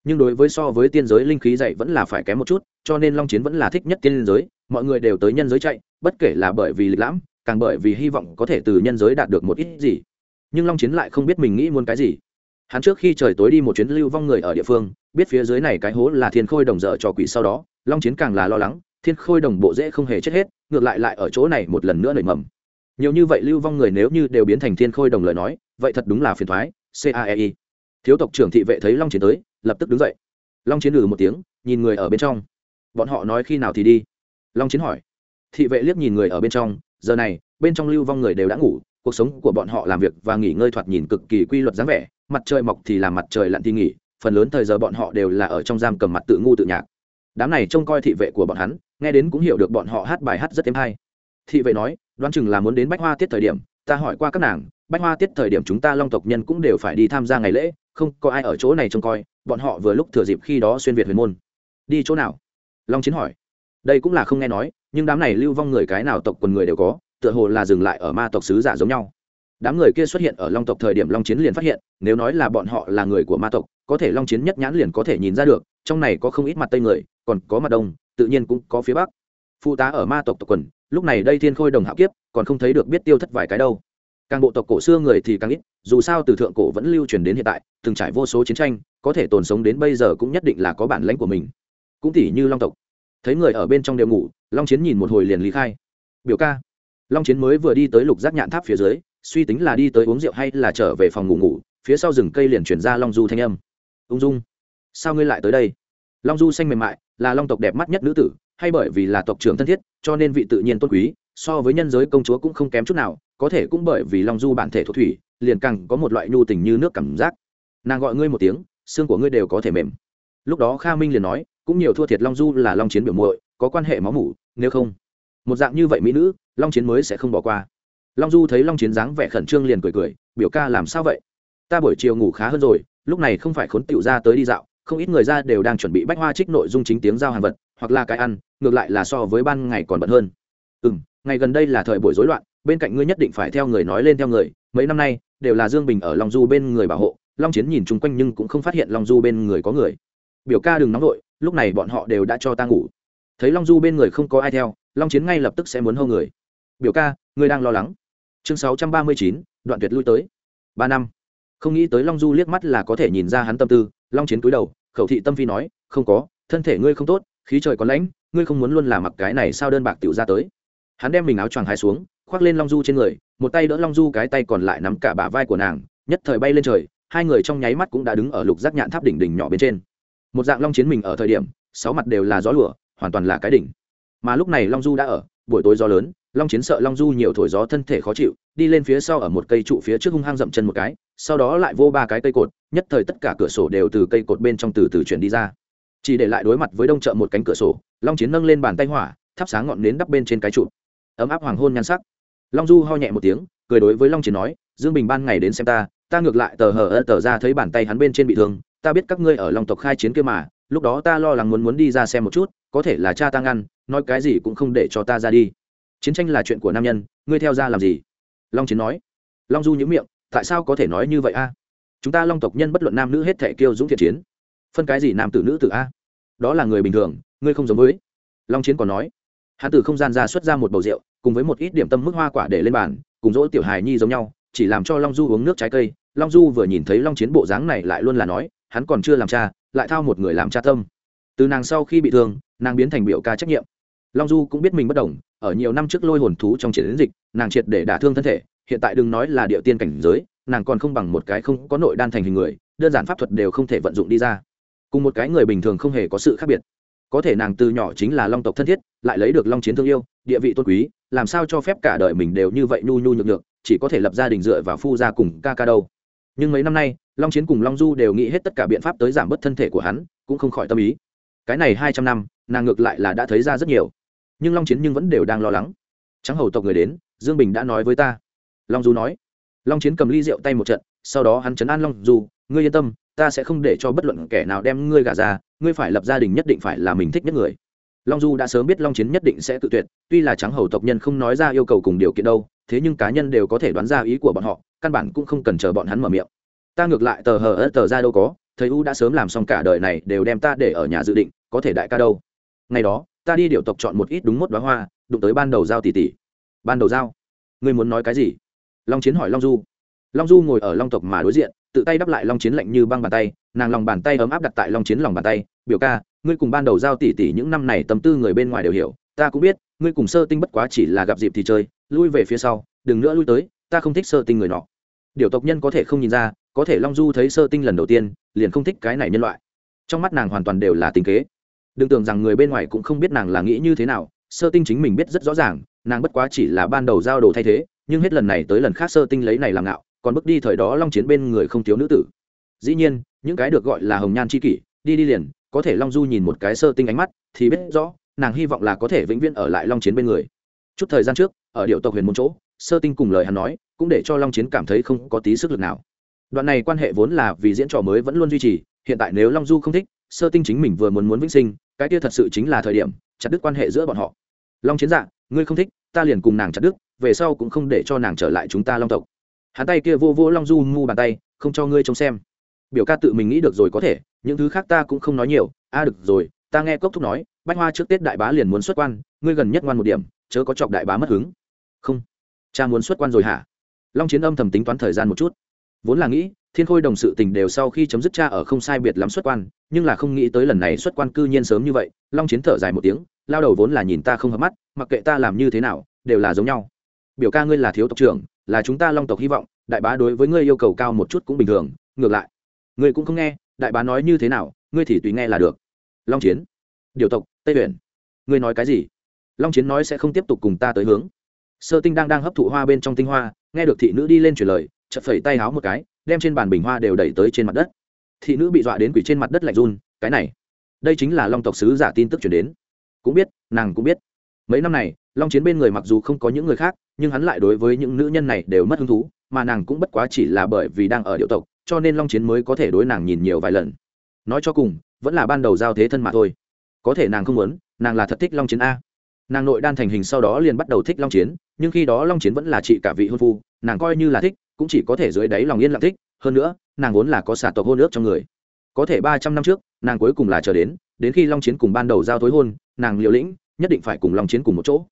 nhưng đối với so với tiên giới linh khí dạy vẫn là phải kém một chút, cho nên long chiến vẫn là thích nhất tiên giới, mọi người đều tới nhân giới chạy, bất kể là bởi vì lịch lãm, càng bởi vì hy vọng có thể từ nhân giới đạt được một ít gì. Nhưng long chiến lại không biết mình nghĩ muốn cái gì. Hắn trước khi trời tối đi một chuyến lưu vong người ở địa phương, biết phía dưới này cái hố là thiên khôi đồng dở cho quỷ sau đó, long chiến càng là lo lắng, thiên khôi đồng bộ dễ không hề chết hết, ngược lại lại ở chỗ này một lần nữa nảy mầm. Nhiều như vậy lưu vong người nếu như đều biến thành thiên khôi đồng lời nói, vậy thật đúng là phiền thoái caei thiếu tộc trưởng thị vệ thấy long chiến tới, lập tức đứng dậy. Long chiến lừ một tiếng, nhìn người ở bên trong. Bọn họ nói khi nào thì đi? Long chiến hỏi. Thị vệ liếc nhìn người ở bên trong, giờ này, bên trong lưu vong người đều đã ngủ, cuộc sống của bọn họ làm việc và nghỉ ngơi thoạt nhìn cực kỳ quy luật dáng vẻ, mặt trời mọc thì làm mặt trời lặn thì nghỉ, phần lớn thời giờ bọn họ đều là ở trong giam cầm mặt tự ngu tự nhạc. Đám này trông coi thị vệ của bọn hắn, nghe đến cũng hiểu được bọn họ hát bài hát rất êm hay. Thị vệ nói, đoán chừng là muốn đến bách hoa tiết thời điểm, ta hỏi qua các nàng, bách hoa tiết thời điểm chúng ta long tộc nhân cũng đều phải đi tham gia ngày lễ không có ai ở chỗ này trông coi, bọn họ vừa lúc thừa dịp khi đó xuyên việt huyền môn. Đi chỗ nào? Long chiến hỏi. Đây cũng là không nghe nói, nhưng đám này lưu vong người cái nào tộc quần người đều có, tựa hồ là dừng lại ở ma tộc sứ giả giống nhau. Đám người kia xuất hiện ở long tộc thời điểm long chiến liền phát hiện, nếu nói là bọn họ là người của ma tộc, có thể long chiến nhất nhãn liền có thể nhìn ra được, trong này có không ít mặt tây người, còn có mặt đông, tự nhiên cũng có phía bắc. Phụ tá ở ma tộc tộc quần, lúc này đây thiên khôi đồng hạo kiếp, còn không thấy được biết tiêu thất vài cái đâu càng bộ tộc cổ xưa người thì càng ít, dù sao từ thượng cổ vẫn lưu truyền đến hiện tại, từng trải vô số chiến tranh, có thể tồn sống đến bây giờ cũng nhất định là có bản lãnh của mình. Cũng tỉ như long tộc. Thấy người ở bên trong đều ngủ, long chiến nhìn một hồi liền lý khai. Biểu ca. Long chiến mới vừa đi tới lục giác nhạn tháp phía dưới, suy tính là đi tới uống rượu hay là trở về phòng ngủ ngủ, phía sau rừng cây liền chuyển ra long du thanh âm. Ung dung, sao ngươi lại tới đây? Long du xanh mềm mại, là long tộc đẹp mắt nhất nữ tử, hay bởi vì là tộc trưởng thân thiết, cho nên vị tự nhiên tôn quý so với nhân giới công chúa cũng không kém chút nào, có thể cũng bởi vì long du bản thể thuộc thủy, liền càng có một loại nhu tình như nước cảm giác. Nàng gọi ngươi một tiếng, xương của ngươi đều có thể mềm. Lúc đó kha minh liền nói, cũng nhiều thua thiệt long du là long chiến biểu muội, có quan hệ máu mủ, nếu không. Một dạng như vậy mỹ nữ, long chiến mới sẽ không bỏ qua. Long du thấy long chiến dáng vẻ khẩn trương liền cười cười, biểu ca làm sao vậy? Ta buổi chiều ngủ khá hơn rồi, lúc này không phải khốn tựu ra tới đi dạo, không ít người ra đều đang chuẩn bị bách hoa trích nội dung chính tiếng giao hàng vật, hoặc là cái ăn, ngược lại là so với ban ngày còn bận hơn. Ừ m ngày gần đây là thời buổi rối loạn, bên cạnh ngươi nhất định phải theo người nói lên theo người, mấy năm nay, đều là dương bình ở long du bên người bảo hộ, long chiến nhìn chung quanh nhưng cũng không phát hiện long du bên người có người. Biểu ca đừng nóng vội, lúc này bọn họ đều đã cho ta ngủ. Thấy long du bên người không có ai theo, long chiến ngay lập tức sẽ muốn hâu người. Biểu ca, ngươi đang lo lắng. Chương sáu trăm ba mươi chín, đoạn tuyệt lui tới. Ba năm. Không nghĩ tới long du liếc mắt là có thể nhìn ra hắn tâm tư, long chiến cúi đầu, khẩu thị tâm phi nói, không có, thân thể ngươi không tốt, khí trời có lãnh ngươi không muốn luôn là mặc cái này sao đơn bạc tiểu ra tới hắn đem mình áo choàng hai xuống, khoác lên long du trên người, một tay đỡ long du cái tay còn lại nắm cả bả vai của nàng, nhất thời bay lên trời, hai người trong nháy mắt cũng đã đứng ở lục giác nhạn tháp đỉnh đỉnh nhỏ bên trên. Một dạng long chiến mình ở thời điểm, sáu mặt đều là gió lửa hoàn toàn là cái đỉnh. Mà lúc này long du đã ở, buổi tối gió lớn, long chiến sợ long du nhiều thổi gió thân thể khó chịu, đi lên phía sau ở một cây trụ phía trước hung hăng dậm chân một cái, sau đó lại vô ba cái cây cột, nhất thời tất cả cửa sổ đều từ cây cột bên trong từ từ chuyển đi ra. Chỉ để lại đối mặt với đông chợ một cánh cửa sổ, long chiến nâng lên bàn tay hỏa, thắp sáng ngọn nến đắp bên trên cái trụ ấm áp hoàng hôn nhan sắc. Long du ho nhẹ một tiếng, cười đối với long chiến nói, dương bình ban ngày đến xem ta ta ngược lại tờ hờ ơ tờ ra thấy bàn tay hắn bên trên bị thương, ta biết các ngươi ở long tộc khai chiến kia mà, lúc đó ta lo lắng muốn muốn đi ra xem một chút, có thể là cha ta ngăn, nói cái gì cũng không để cho ta ra đi. Chiến tranh là chuyện của nam nhân, ngươi theo ra làm gì? Long chiến nói. Long du nhữ miệng, tại sao có thể nói như vậy a? Chúng ta long tộc nhân bất luận nam nữ hết thể kêu dũng thiện chiến, phân cái gì nam tử nữ tử a? Đó là người bình thường, ngươi không giống với. Long chiến còn nói hắn từ không gian ra xuất ra một bầu rượu, cùng với một ít điểm tâm mức hoa quả để lên bàn, cùng dỗ tiểu hài nhi giống nhau, chỉ làm cho long du uống nước trái cây. Long du vừa nhìn thấy long chiến bộ dáng này lại luôn là nói, hắn còn chưa làm cha, lại thao một người làm cha tâm. Từ nàng sau khi bị thương, nàng biến thành biểu ca trách nhiệm. Long du cũng biết mình bất đồng, ở nhiều năm trước lôi hồn thú trong chiến dịch, nàng triệt để đả thương thân thể, hiện tại đừng nói là địa tiên cảnh giới, nàng còn không bằng một cái không có nội đan thành hình người, đơn giản pháp thuật đều không thể vận dụng đi ra. Cùng một cái người bình thường không hề có sự khác biệt có thể nàng từ nhỏ chính là long tộc thân thiết, lại lấy được long chiến thương yêu, địa vị tôn quý, làm sao cho phép cả đời mình đều như vậy nhu nhu nhược nhược, chỉ có thể lập gia đình dựa vào phu gia cùng ca ca đâu. Nhưng mấy năm nay, long chiến cùng long du đều nghĩ hết tất cả biện pháp tới giảm bớt thân thể của hắn, cũng không khỏi tâm ý. Cái này hai trăm năm, nàng ngược lại là đã thấy ra rất nhiều. Nhưng long chiến nhưng vẫn đều đang lo lắng. Trắng hầu tộc người đến, dương bình đã nói với ta. Long du nói. Long chiến cầm ly rượu tay một trận, sau đó hắn chấn an long du, ngươi yên tâm ta sẽ không để cho bất luận kẻ nào đem ngươi gả ra, ngươi phải lập gia đình nhất định phải là mình thích nhất người. Long du đã sớm biết long chiến nhất định sẽ tự tuyệt, tuy là trắng hầu tộc nhân không nói ra yêu cầu cùng điều kiện đâu, thế nhưng cá nhân đều có thể đoán ra ý của bọn họ, căn bản cũng không cần chờ bọn hắn mở miệng. Ta ngược lại tờ hờ ớt tờ ra đâu có, thầy u đã sớm làm xong cả đời này đều đem ta để ở nhà dự định, có thể đại ca đâu. Ngày đó, ta đi điều tộc chọn một ít đúng mốt đoá hoa, đụng tới ban đầu giao tỷ tỷ. Ban đầu giao? Ngươi muốn nói cái gì? Long chiến hỏi long du long du ngồi ở long tộc mà đối diện, tự tay đắp lại long chiến lạnh như băng bàn tay, nàng lòng bàn tay ấm áp đặt tại long chiến lòng bàn tay, biểu ca, ngươi cùng ban đầu giao tỷ tỷ những năm này tâm tư người bên ngoài đều hiểu, ta cũng biết, ngươi cùng sơ tinh bất quá chỉ là gặp dịp thì chơi, lui về phía sau, đừng nữa lui tới, ta không thích sơ tinh người nọ. Điều tộc nhân có thể không nhìn ra, có thể long du thấy sơ tinh lần đầu tiên, liền không thích cái này nhân loại. Trong mắt nàng hoàn toàn đều là tình kế. Đừng tưởng rằng người bên ngoài cũng không biết nàng là nghĩ như thế nào, sơ tinh chính mình biết rất rõ ràng, nàng bất quá chỉ là ban đầu giao đồ thay thế, nhưng hết lần này tới lần khác sơ tinh lấy này làm ngạo còn bước đi thời đó long chiến bên người không thiếu nữ tử. Dĩ nhiên, những cái được gọi là hồng nhan c h i kỷ, đi đi liền, có thể long du nhìn một cái sơ tinh ánh mắt, thì biết rõ, nàng hy vọng là có thể vĩnh viễn ở lại long chiến bên người. Chút thời gian trước, ở điệu tộc huyền một chỗ, sơ tinh cùng lời hắn nói, cũng để cho long chiến cảm thấy không có tí sức lực nào. Đoạn này quan hệ vốn là vì diễn trò mới vẫn luôn duy trì, hiện tại nếu long du không thích, sơ tinh chính mình vừa muốn muốn vĩnh sinh, cái kia thật sự chính là thời điểm, chặt đứt quan hệ giữa bọn họ. Long chiến dạ ngươi không thích, ta liền cùng nàng chặt đứt, về sau cũng không để cho nàng trở lại chúng ta long tộc hắn tay kia vô vô long du ngu bàn tay, không cho ngươi trông xem. Biểu ca tự mình nghĩ được rồi có thể, những thứ khác ta cũng không nói nhiều. A được rồi, ta nghe cốc thúc nói, bách hoa trước tết đại bá liền muốn xuất quan, ngươi gần nhất ngoan một điểm, chớ có chọc đại bá mất hứng. Không. Cha muốn xuất quan rồi hả? Long chiến âm thầm tính toán thời gian một chút. Vốn là nghĩ, thiên khôi đồng sự tình đều sau khi chấm dứt cha ở không sai biệt lắm xuất quan, nhưng là không nghĩ tới lần này xuất quan cư nhiên sớm như vậy, long chiến thở dài một tiếng, lao đầu vốn là nhìn ta không hợp mắt, mặc kệ ta làm như thế nào, đều là giống nhau. Biểu ca ngươi là thiếu tộc trưởng là chúng ta long tộc hy vọng, đại bá đối với ngươi yêu cầu cao một chút cũng bình thường, ngược lại. Ngươi cũng không nghe, đại bá nói như thế nào, ngươi thì tùy nghe là được. Long chiến, điều tộc, tây huyện ngươi nói cái gì? Long chiến nói sẽ không tiếp tục cùng ta tới hướng. Sơ tinh đang đang hấp thụ hoa bên trong tinh hoa, nghe được thị nữ đi lên truyền lời, chợt phẩy tay háo một cái, đem trên bàn bình hoa đều đẩy tới trên mặt đất. Thị nữ bị dọa đến quỷ trên mặt đất lạnh run, cái này. Đây chính là long tộc sứ giả tin tức chuyển đến. Cũng biết, nàng cũng biết. Mấy năm này long chiến bên người mặc dù không có những người khác, nhưng hắn lại đối với những nữ nhân này đều mất hứng thú, mà nàng cũng bất quá chỉ là bởi vì đang ở điệu tộc, cho nên long chiến mới có thể đối nàng nhìn nhiều vài lần. Nói cho cùng, vẫn là ban đầu giao thế thân mà thôi. Có thể nàng không muốn, nàng là thật thích long chiến a. Nàng nội đan thành hình sau đó liền bắt đầu thích long chiến, nhưng khi đó long chiến vẫn là chị cả vị hôn phu, nàng coi như là thích, cũng chỉ có thể dưới đáy lòng yên lặng thích, hơn nữa, nàng vốn là có xả tộc hôn ước trong người. Có thể ba trăm năm trước, nàng cuối cùng là chờ đến đến khi long chiến cùng ban đầu giao thối hôn, nàng liều lĩnh, nhất định phải cùng long chiến cùng một chỗ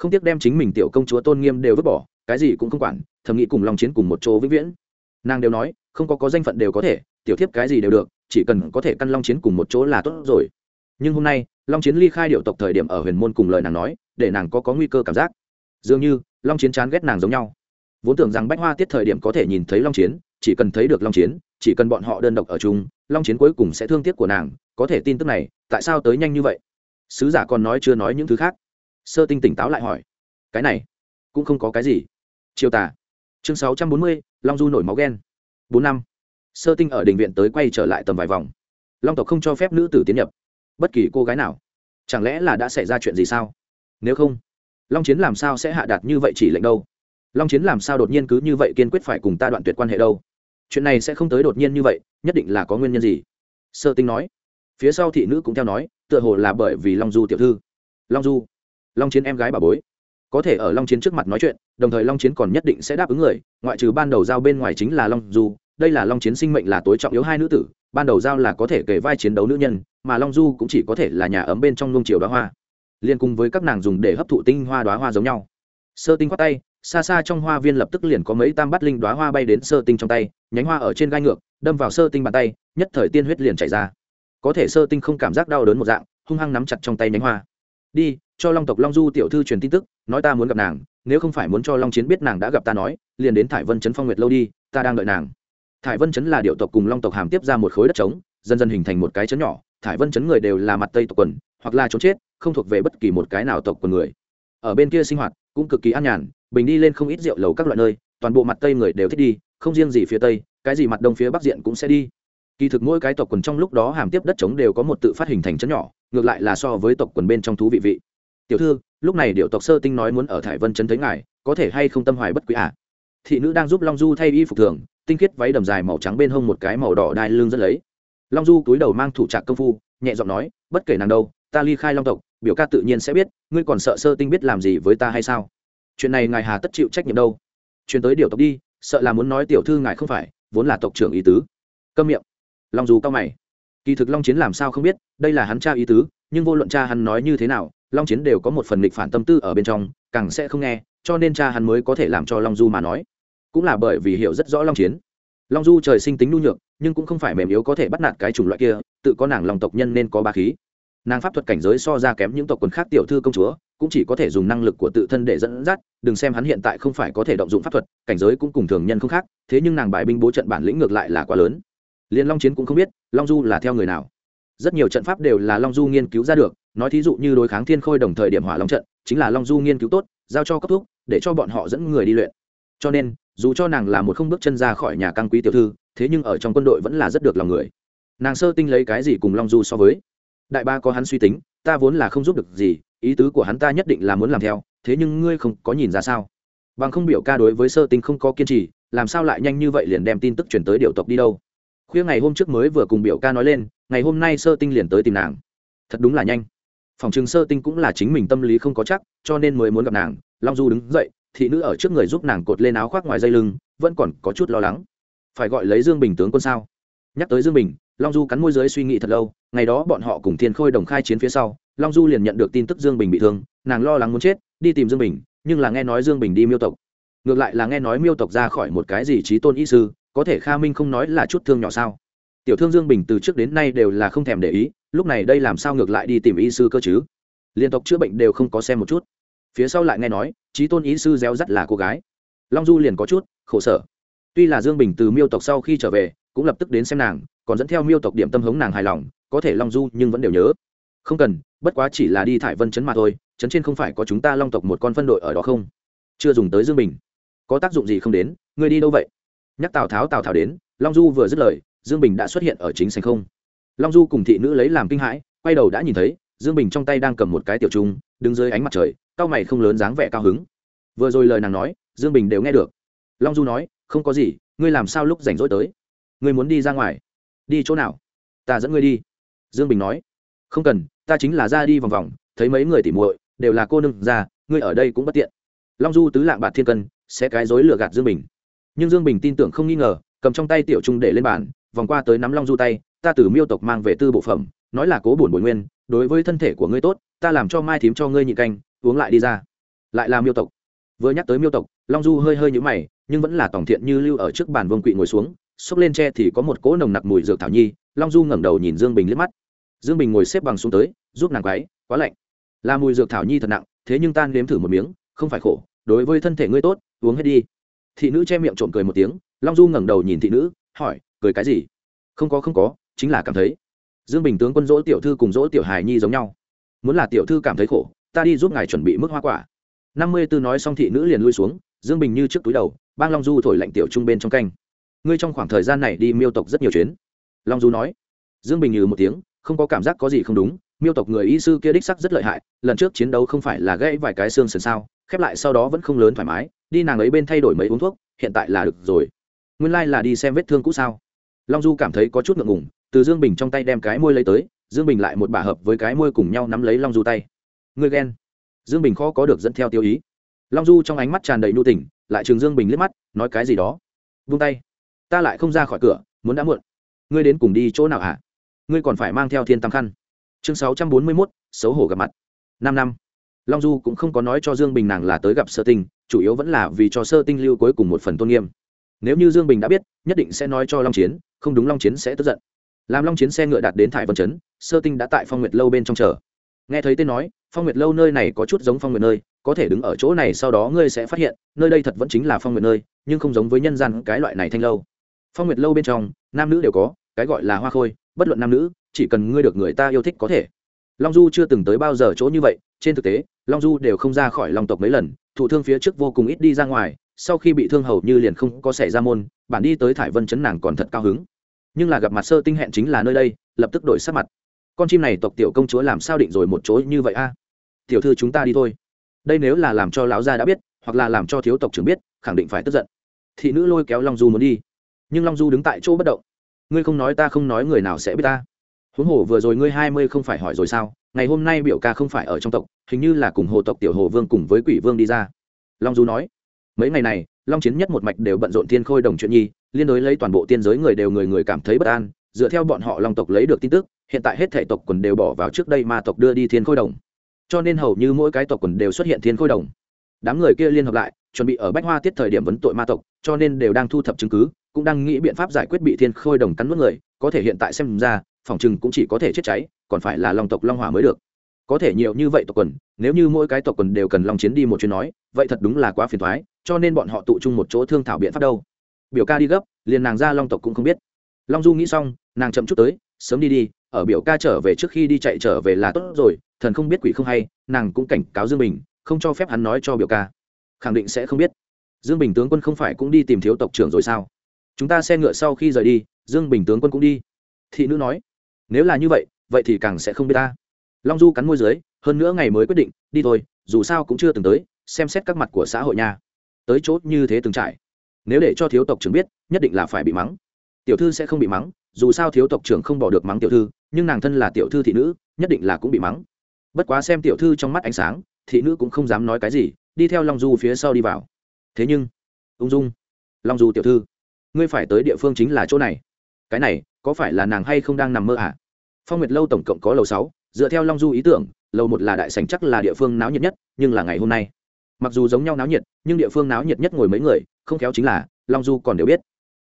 không tiếc đem chính mình tiểu công chúa tôn nghiêm đều vứt bỏ, cái gì cũng không quản, thầm nghĩ cùng long chiến cùng một chỗ vĩnh viễn. Nàng đều nói, không có có danh phận đều có thể, tiểu thiếp cái gì đều được, chỉ cần có thể căn long chiến cùng một chỗ là tốt rồi. Nhưng hôm nay, long chiến ly khai điệu tộc thời điểm ở huyền môn cùng lời nàng nói, để nàng có có nguy cơ cảm giác. Dường như, long chiến chán ghét nàng giống nhau. Vốn tưởng rằng bách hoa tiết thời điểm có thể nhìn thấy long chiến, chỉ cần thấy được long chiến, chỉ cần bọn họ đơn độc ở chung, long chiến cuối cùng sẽ thương tiếc của nàng. Có thể tin tức này, tại sao tới nhanh như vậy? Sứ giả còn nói chưa nói những thứ khác sơ tinh tỉnh táo lại hỏi, cái này cũng không có cái gì. Chiêu tả chương sáu trăm bốn mươi, long du nổi máu ghen. Bốn năm. Sơ tinh ở đình viện tới quay trở lại tầm vài vòng. Long tộc không cho phép nữ tử tiến nhập. Bất kỳ cô gái nào, chẳng lẽ là đã xảy ra chuyện gì sao? Nếu không, long chiến làm sao sẽ hạ đạt như vậy chỉ lệnh đâu? Long chiến làm sao đột nhiên cứ như vậy kiên quyết phải cùng ta đoạn tuyệt quan hệ đâu? Chuyện này sẽ không tới đột nhiên như vậy, nhất định là có nguyên nhân gì? Sơ tinh nói. Phía sau thị nữ cũng theo nói, tựa hồ là bởi vì long du tiểu thư. Long du long chiến em gái bà bối. Có thể ở long chiến trước mặt nói chuyện, đồng thời long chiến còn nhất định sẽ đáp ứng người, ngoại trừ ban đầu giao bên ngoài chính là long du, đây là long chiến sinh mệnh là tối trọng yếu hai nữ tử, ban đầu giao là có thể kể vai chiến đấu nữ nhân, mà long du cũng chỉ có thể là nhà ấm bên trong nung chiều đoá hoa. Liên cùng với các nàng dùng để hấp thụ tinh hoa đoá hoa giống nhau. Sơ tinh khoát tay, xa xa trong hoa viên lập tức liền có mấy tam bát linh đoá hoa bay đến sơ tinh trong tay, nhánh hoa ở trên gai ngược, đâm vào sơ tinh bàn tay, nhất thời tiên huyết liền chảy ra. Có thể sơ tinh không cảm giác đau đớn một dạng, hung hăng nắm chặt trong tay nhánh hoa. Đi cho long tộc long du tiểu thư truyền tin tức, nói ta muốn gặp nàng, nếu không phải muốn cho long chiến biết nàng đã gặp ta nói, liền đến thải vân trấn phong nguyệt lâu đi, ta đang đợi nàng. Thải vân trấn là điệu tộc cùng long tộc hàm tiếp ra một khối đất trống, dần dần hình thành một cái trấn nhỏ, thải vân trấn người đều là mặt tây tộc quần, hoặc là trốn chết, không thuộc về bất kỳ một cái nào tộc quần người. Ở bên kia sinh hoạt, cũng cực kỳ an nhàn, bình đi lên không ít rượu lầu các loại nơi, toàn bộ mặt tây người đều thích đi, không riêng gì phía tây, cái gì mặt đông phía bắc diện cũng sẽ đi. Kỳ thực mỗi cái tộc quần trong lúc đó hàm tiếp đất trống đều có một tự phát hình thành chấn nhỏ, ngược lại là so với tộc quần bên trong thú vị vị tiểu thư, lúc này điệu tộc sơ tinh nói muốn ở thải vân trấn thấy ngài, có thể hay không tâm hoài bất quý ạ à? thị nữ đang giúp long du thay y phục thường, tinh khiết váy đầm dài màu trắng bên hông một cái màu đỏ đai lưng rất lấy. Long du túi đầu mang thủ trạc công phu, nhẹ giọng nói, bất kể nàng đâu, ta ly khai long tộc, biểu ca tự nhiên sẽ biết, ngươi còn sợ sơ tinh biết làm gì với ta hay sao? Chuyện này ngài hà tất chịu trách nhiệm đâu. Chuyển tới điều tộc đi, sợ là muốn nói tiểu thư ngài không phải, vốn là tộc trưởng ý tứ. Câm miệng. Long du cao mày. Kỳ thực long chiến làm sao không biết, đây là hắn cha ý tứ, nhưng vô luận cha hắn nói như thế nào long chiến đều có một phần nghịch phản tâm tư ở bên trong, càng sẽ không nghe, cho nên cha hắn mới có thể làm cho long du mà nói. Cũng là bởi vì hiểu rất rõ long chiến. Long du trời sinh tính nhu nhược, nhưng cũng không phải mềm yếu có thể bắt nạt cái chủng loại kia, tự có nàng lòng tộc nhân nên có ba khí. Nàng pháp thuật cảnh giới so ra kém những tộc quần khác tiểu thư công chúa, cũng chỉ có thể dùng năng lực của tự thân để dẫn dắt, đừng xem hắn hiện tại không phải có thể động dụng pháp thuật, cảnh giới cũng cùng thường nhân không khác, thế nhưng nàng bài binh bố trận bản lĩnh ngược lại là quá lớn. Liền long chiến cũng không biết, long du là theo người nào rất nhiều trận pháp đều là long du nghiên cứu ra được, nói thí dụ như đối kháng thiên khôi đồng thời điểm hỏa long trận, chính là long du nghiên cứu tốt, giao cho cấp thuốc để cho bọn họ dẫn người đi luyện. Cho nên, dù cho nàng là một không bước chân ra khỏi nhà căng quý tiểu thư, thế nhưng ở trong quân đội vẫn là rất được lòng người. Nàng sơ tinh lấy cái gì cùng long du so với? Đại ba có hắn suy tính, ta vốn là không giúp được gì, ý tứ của hắn ta nhất định là muốn làm theo, thế nhưng ngươi không có nhìn ra sao? Bằng không biểu ca đối với sơ tinh không có kiên trì, làm sao lại nhanh như vậy liền đem tin tức chuyển tới điều tộc đi đâu? Khuya ngày hôm trước mới vừa cùng biểu ca nói lên, ngày hôm nay sơ tinh liền tới tìm nàng. Thật đúng là nhanh. Phòng chừng sơ tinh cũng là chính mình tâm lý không có chắc, cho nên mới muốn gặp nàng. Long du đứng dậy, thị nữ ở trước người giúp nàng cột lên áo khoác ngoài dây lưng, vẫn còn có chút lo lắng. Phải gọi lấy dương bình tướng quân sao? Nhắc tới dương bình, long du cắn môi giới suy nghĩ thật lâu, ngày đó bọn họ cùng thiên khôi đồng khai chiến phía sau, long du liền nhận được tin tức dương bình bị thương, nàng lo lắng muốn chết, đi tìm dương bình, nhưng là nghe nói dương bình đi miêu tộc. Ngược lại là nghe nói miêu tộc ra khỏi một cái gì trí tôn y sư có thể kha minh không nói là chút thương nhỏ sao? Tiểu thương dương bình từ trước đến nay đều là không thèm để ý, lúc này đây làm sao ngược lại đi tìm y sư cơ chứ? Liên tộc chữa bệnh đều không có xem một chút. Phía sau lại nghe nói trí tôn y sư gieo rắt là cô gái. Long du liền có chút, khổ sở. Tuy là dương bình từ miêu tộc sau khi trở về, cũng lập tức đến xem nàng, còn dẫn theo miêu tộc điểm tâm hống nàng hài lòng, có thể long du nhưng vẫn đều nhớ. Không cần, bất quá chỉ là đi thải vân chấn mà thôi, chấn trên không phải có chúng ta long tộc một con phân đội ở đó không? Chưa dùng tới dương bình. Có tác dụng gì không đến, ngươi đi đâu vậy? Nhắc tào tháo tào tháo đến, long du vừa dứt lời, dương bình đã xuất hiện ở chính sành không. Long du cùng thị nữ lấy làm kinh hãi, quay đầu đã nhìn thấy, dương bình trong tay đang cầm một cái tiểu trung, đứng dưới ánh mặt trời, cao mày không lớn dáng vẻ cao hứng. Vừa rồi lời nàng nói, dương bình đều nghe được. Long du nói, không có gì, ngươi làm sao lúc rảnh rỗi tới? Ngươi muốn đi ra ngoài? Đi chỗ nào? Ta dẫn ngươi đi. Dương bình nói, không cần, ta chính là ra đi vòng vòng, thấy mấy người tỉ muội, đều là cô nương già ngươi ở đây cũng bất tiện. Long du tứ lạng bạt thiên cân, sẽ cái dối lừa gạt dương bình nhưng dương bình tin tưởng không nghi ngờ, cầm trong tay tiểu trung để lên bàn, vòng qua tới nắm long du tay, ta từ miêu tộc mang về tư bộ phẩm, nói là cố bổn bồi nguyên, đối với thân thể của ngươi tốt, ta làm cho mai thím cho ngươi nhị canh, uống lại đi ra. Lại là miêu tộc. Vừa nhắc tới miêu tộc, long du hơi hơi nhũ mày, nhưng vẫn là tổng thiện như lưu ở trước bàn vương quỵ ngồi xuống, xốc lên tre thì có một cỗ nồng nặc mùi dược thảo nhi, long du ngẩng đầu nhìn dương bình liếc mắt. Dương bình ngồi xếp bằng xuống tới, giúp nàng quáy quá lạnh. Là mùi dược thảo nhi thật nặng, thế nhưng tan nếm thử một miếng, không phải khổ, đối với thân thể ngươi tốt, uống hết đi thị nữ che miệng trộm cười một tiếng, long du ngẩng đầu nhìn thị nữ, hỏi, cười cái gì? Không có không có, chính là cảm thấy dương bình tướng quân dỗ tiểu thư cùng dỗ tiểu hài nhi giống nhau. Muốn là tiểu thư cảm thấy khổ, ta đi giúp ngài chuẩn bị mức hoa quả. Năm mươi tư nói xong thị nữ liền lui xuống, dương bình như trước túi đầu, bang long du thổi lạnh tiểu trung bên trong canh. Ngươi trong khoảng thời gian này đi miêu tộc rất nhiều chuyến. Long du nói. Dương bình như một tiếng, không có cảm giác có gì không đúng, miêu tộc người y sư kia đích sắc rất lợi hại, lần trước chiến đấu không phải là gãy vài cái xương sần sao, khép lại sau đó vẫn không lớn thoải mái đi nàng ấy bên thay đổi mấy uống thuốc, hiện tại là được rồi. Nguyên lai、like、là đi xem vết thương cũ sao? Long du cảm thấy có chút ngượng ngùng, từ dương bình trong tay đem cái môi lấy tới, dương bình lại một bà hợp với cái môi cùng nhau nắm lấy long du tay. Ngươi ghen. Dương bình khó có được dẫn theo tiêu ý. Long du trong ánh mắt tràn đầy nhu tỉnh lại trường dương bình liếc mắt, nói cái gì đó? Vung tay. Ta lại không ra khỏi cửa, muốn đã muộn. Ngươi đến cùng đi chỗ nào hả? Ngươi còn phải mang theo thiên tam khăn. Chương sáu trăm bốn mươi mốt, xấu hổ gặp mặt. Năm năm. Long du cũng không có nói cho dương bình nàng là tới gặp sơ tinh chủ yếu vẫn là vì cho sơ tinh lưu cuối cùng một phần tôn nghiêm. Nếu như dương bình đã biết, nhất định sẽ nói cho long chiến, không đúng long chiến sẽ tức giận. Làm long chiến xe ngựa đạt đến thải vân chấn, sơ tinh đã tại phong nguyệt lâu bên trong chờ. Nghe thấy tên nói, phong nguyệt lâu nơi này có chút giống phong nguyệt nơi, có thể đứng ở chỗ này sau đó ngươi sẽ phát hiện, nơi đây thật vẫn chính là phong nguyệt nơi, nhưng không giống với nhân gian cái loại này thanh lâu. Phong nguyệt lâu bên trong, nam nữ đều có, cái gọi là hoa khôi, bất luận nam nữ, chỉ cần ngươi được người ta yêu thích có thể long du chưa từng tới bao giờ chỗ như vậy, trên thực tế, long du đều không ra khỏi long tộc mấy lần, thụ thương phía trước vô cùng ít đi ra ngoài, sau khi bị thương hầu như liền không có xảy ra môn, bản đi tới thải vân chấn nàng còn thật cao hứng. Nhưng là gặp mặt sơ tinh hẹn chính là nơi đây, lập tức đổi sắc mặt. Con chim này tộc tiểu công chúa làm sao định rồi một chỗ như vậy a? Tiểu thư chúng ta đi thôi. Đây nếu là làm cho lão gia đã biết, hoặc là làm cho thiếu tộc trưởng biết, khẳng định phải tức giận. Thị nữ lôi kéo long du muốn đi. Nhưng long du đứng tại chỗ bất động. Ngươi không nói ta không nói người nào sẽ biết ta huống hồ vừa rồi ngươi hai mươi không phải hỏi rồi sao? Ngày hôm nay biểu ca không phải ở trong tộc, hình như là cùng hồ tộc tiểu hồ vương cùng với quỷ vương đi ra. Long du nói, mấy ngày này, long chiến nhất một mạch đều bận rộn thiên khôi đồng chuyện nhi, liên đối lấy toàn bộ tiên giới người đều người người cảm thấy bất an, dựa theo bọn họ long tộc lấy được tin tức, hiện tại hết thể tộc quần đều bỏ vào trước đây ma tộc đưa đi thiên khôi đồng. Cho nên hầu như mỗi cái tộc quần đều xuất hiện thiên khôi đồng. Đám người kia liên hợp lại, chuẩn bị ở bách hoa tiết thời điểm vấn tội ma tộc, cho nên đều đang thu thập chứng cứ, cũng đang nghĩ biện pháp giải quyết bị thiên khôi đồng cắn nuốt người có thể hiện tại xem ra, phòng chừng cũng chỉ có thể chết cháy, còn phải là long tộc long hỏa mới được. Có thể nhiều như vậy tộc quần, nếu như mỗi cái tộc quần đều cần long chiến đi một chuyến nói, vậy thật đúng là quá phiền thoái cho nên bọn họ tụ chung một chỗ thương thảo biện pháp đâu. Biểu ca đi gấp, liền nàng ra long tộc cũng không biết. Long du nghĩ xong, nàng chậm chút tới, sớm đi đi, ở biểu ca trở về trước khi đi chạy trở về là tốt rồi, thần không biết quỷ không hay, nàng cũng cảnh cáo dương bình, không cho phép hắn nói cho biểu ca. Khẳng định sẽ không biết. Dương bình tướng quân không phải cũng đi tìm thiếu tộc trưởng rồi sao? Chúng ta xe ngựa sau khi rời đi dương bình tướng quân cũng đi. Thị nữ nói, nếu là như vậy vậy thì càng sẽ không biết ta. Long du cắn môi dưới, hơn nữa ngày mới quyết định, đi thôi, dù sao cũng chưa từng tới, xem xét các mặt của xã hội nha. Tới chốt như thế từng trải. Nếu để cho thiếu tộc trưởng biết, nhất định là phải bị mắng. Tiểu thư sẽ không bị mắng, dù sao thiếu tộc trưởng không bỏ được mắng tiểu thư, nhưng nàng thân là tiểu thư thị nữ, nhất định là cũng bị mắng. Bất quá xem tiểu thư trong mắt ánh sáng, thị nữ cũng không dám nói cái gì, đi theo long du phía sau đi vào. Thế nhưng, ung dung, long du tiểu thư, ngươi phải tới địa phương chính là chỗ này cái này, có phải là nàng hay không đang nằm mơ à? Phong nguyệt lâu tổng cộng có lầu sáu, dựa theo long du ý tưởng, lầu một là đại sảnh chắc là địa phương náo nhiệt nhất, nhưng là ngày hôm nay. Mặc dù giống nhau náo nhiệt, nhưng địa phương náo nhiệt nhất ngồi mấy người, không khéo chính là long du còn đều biết.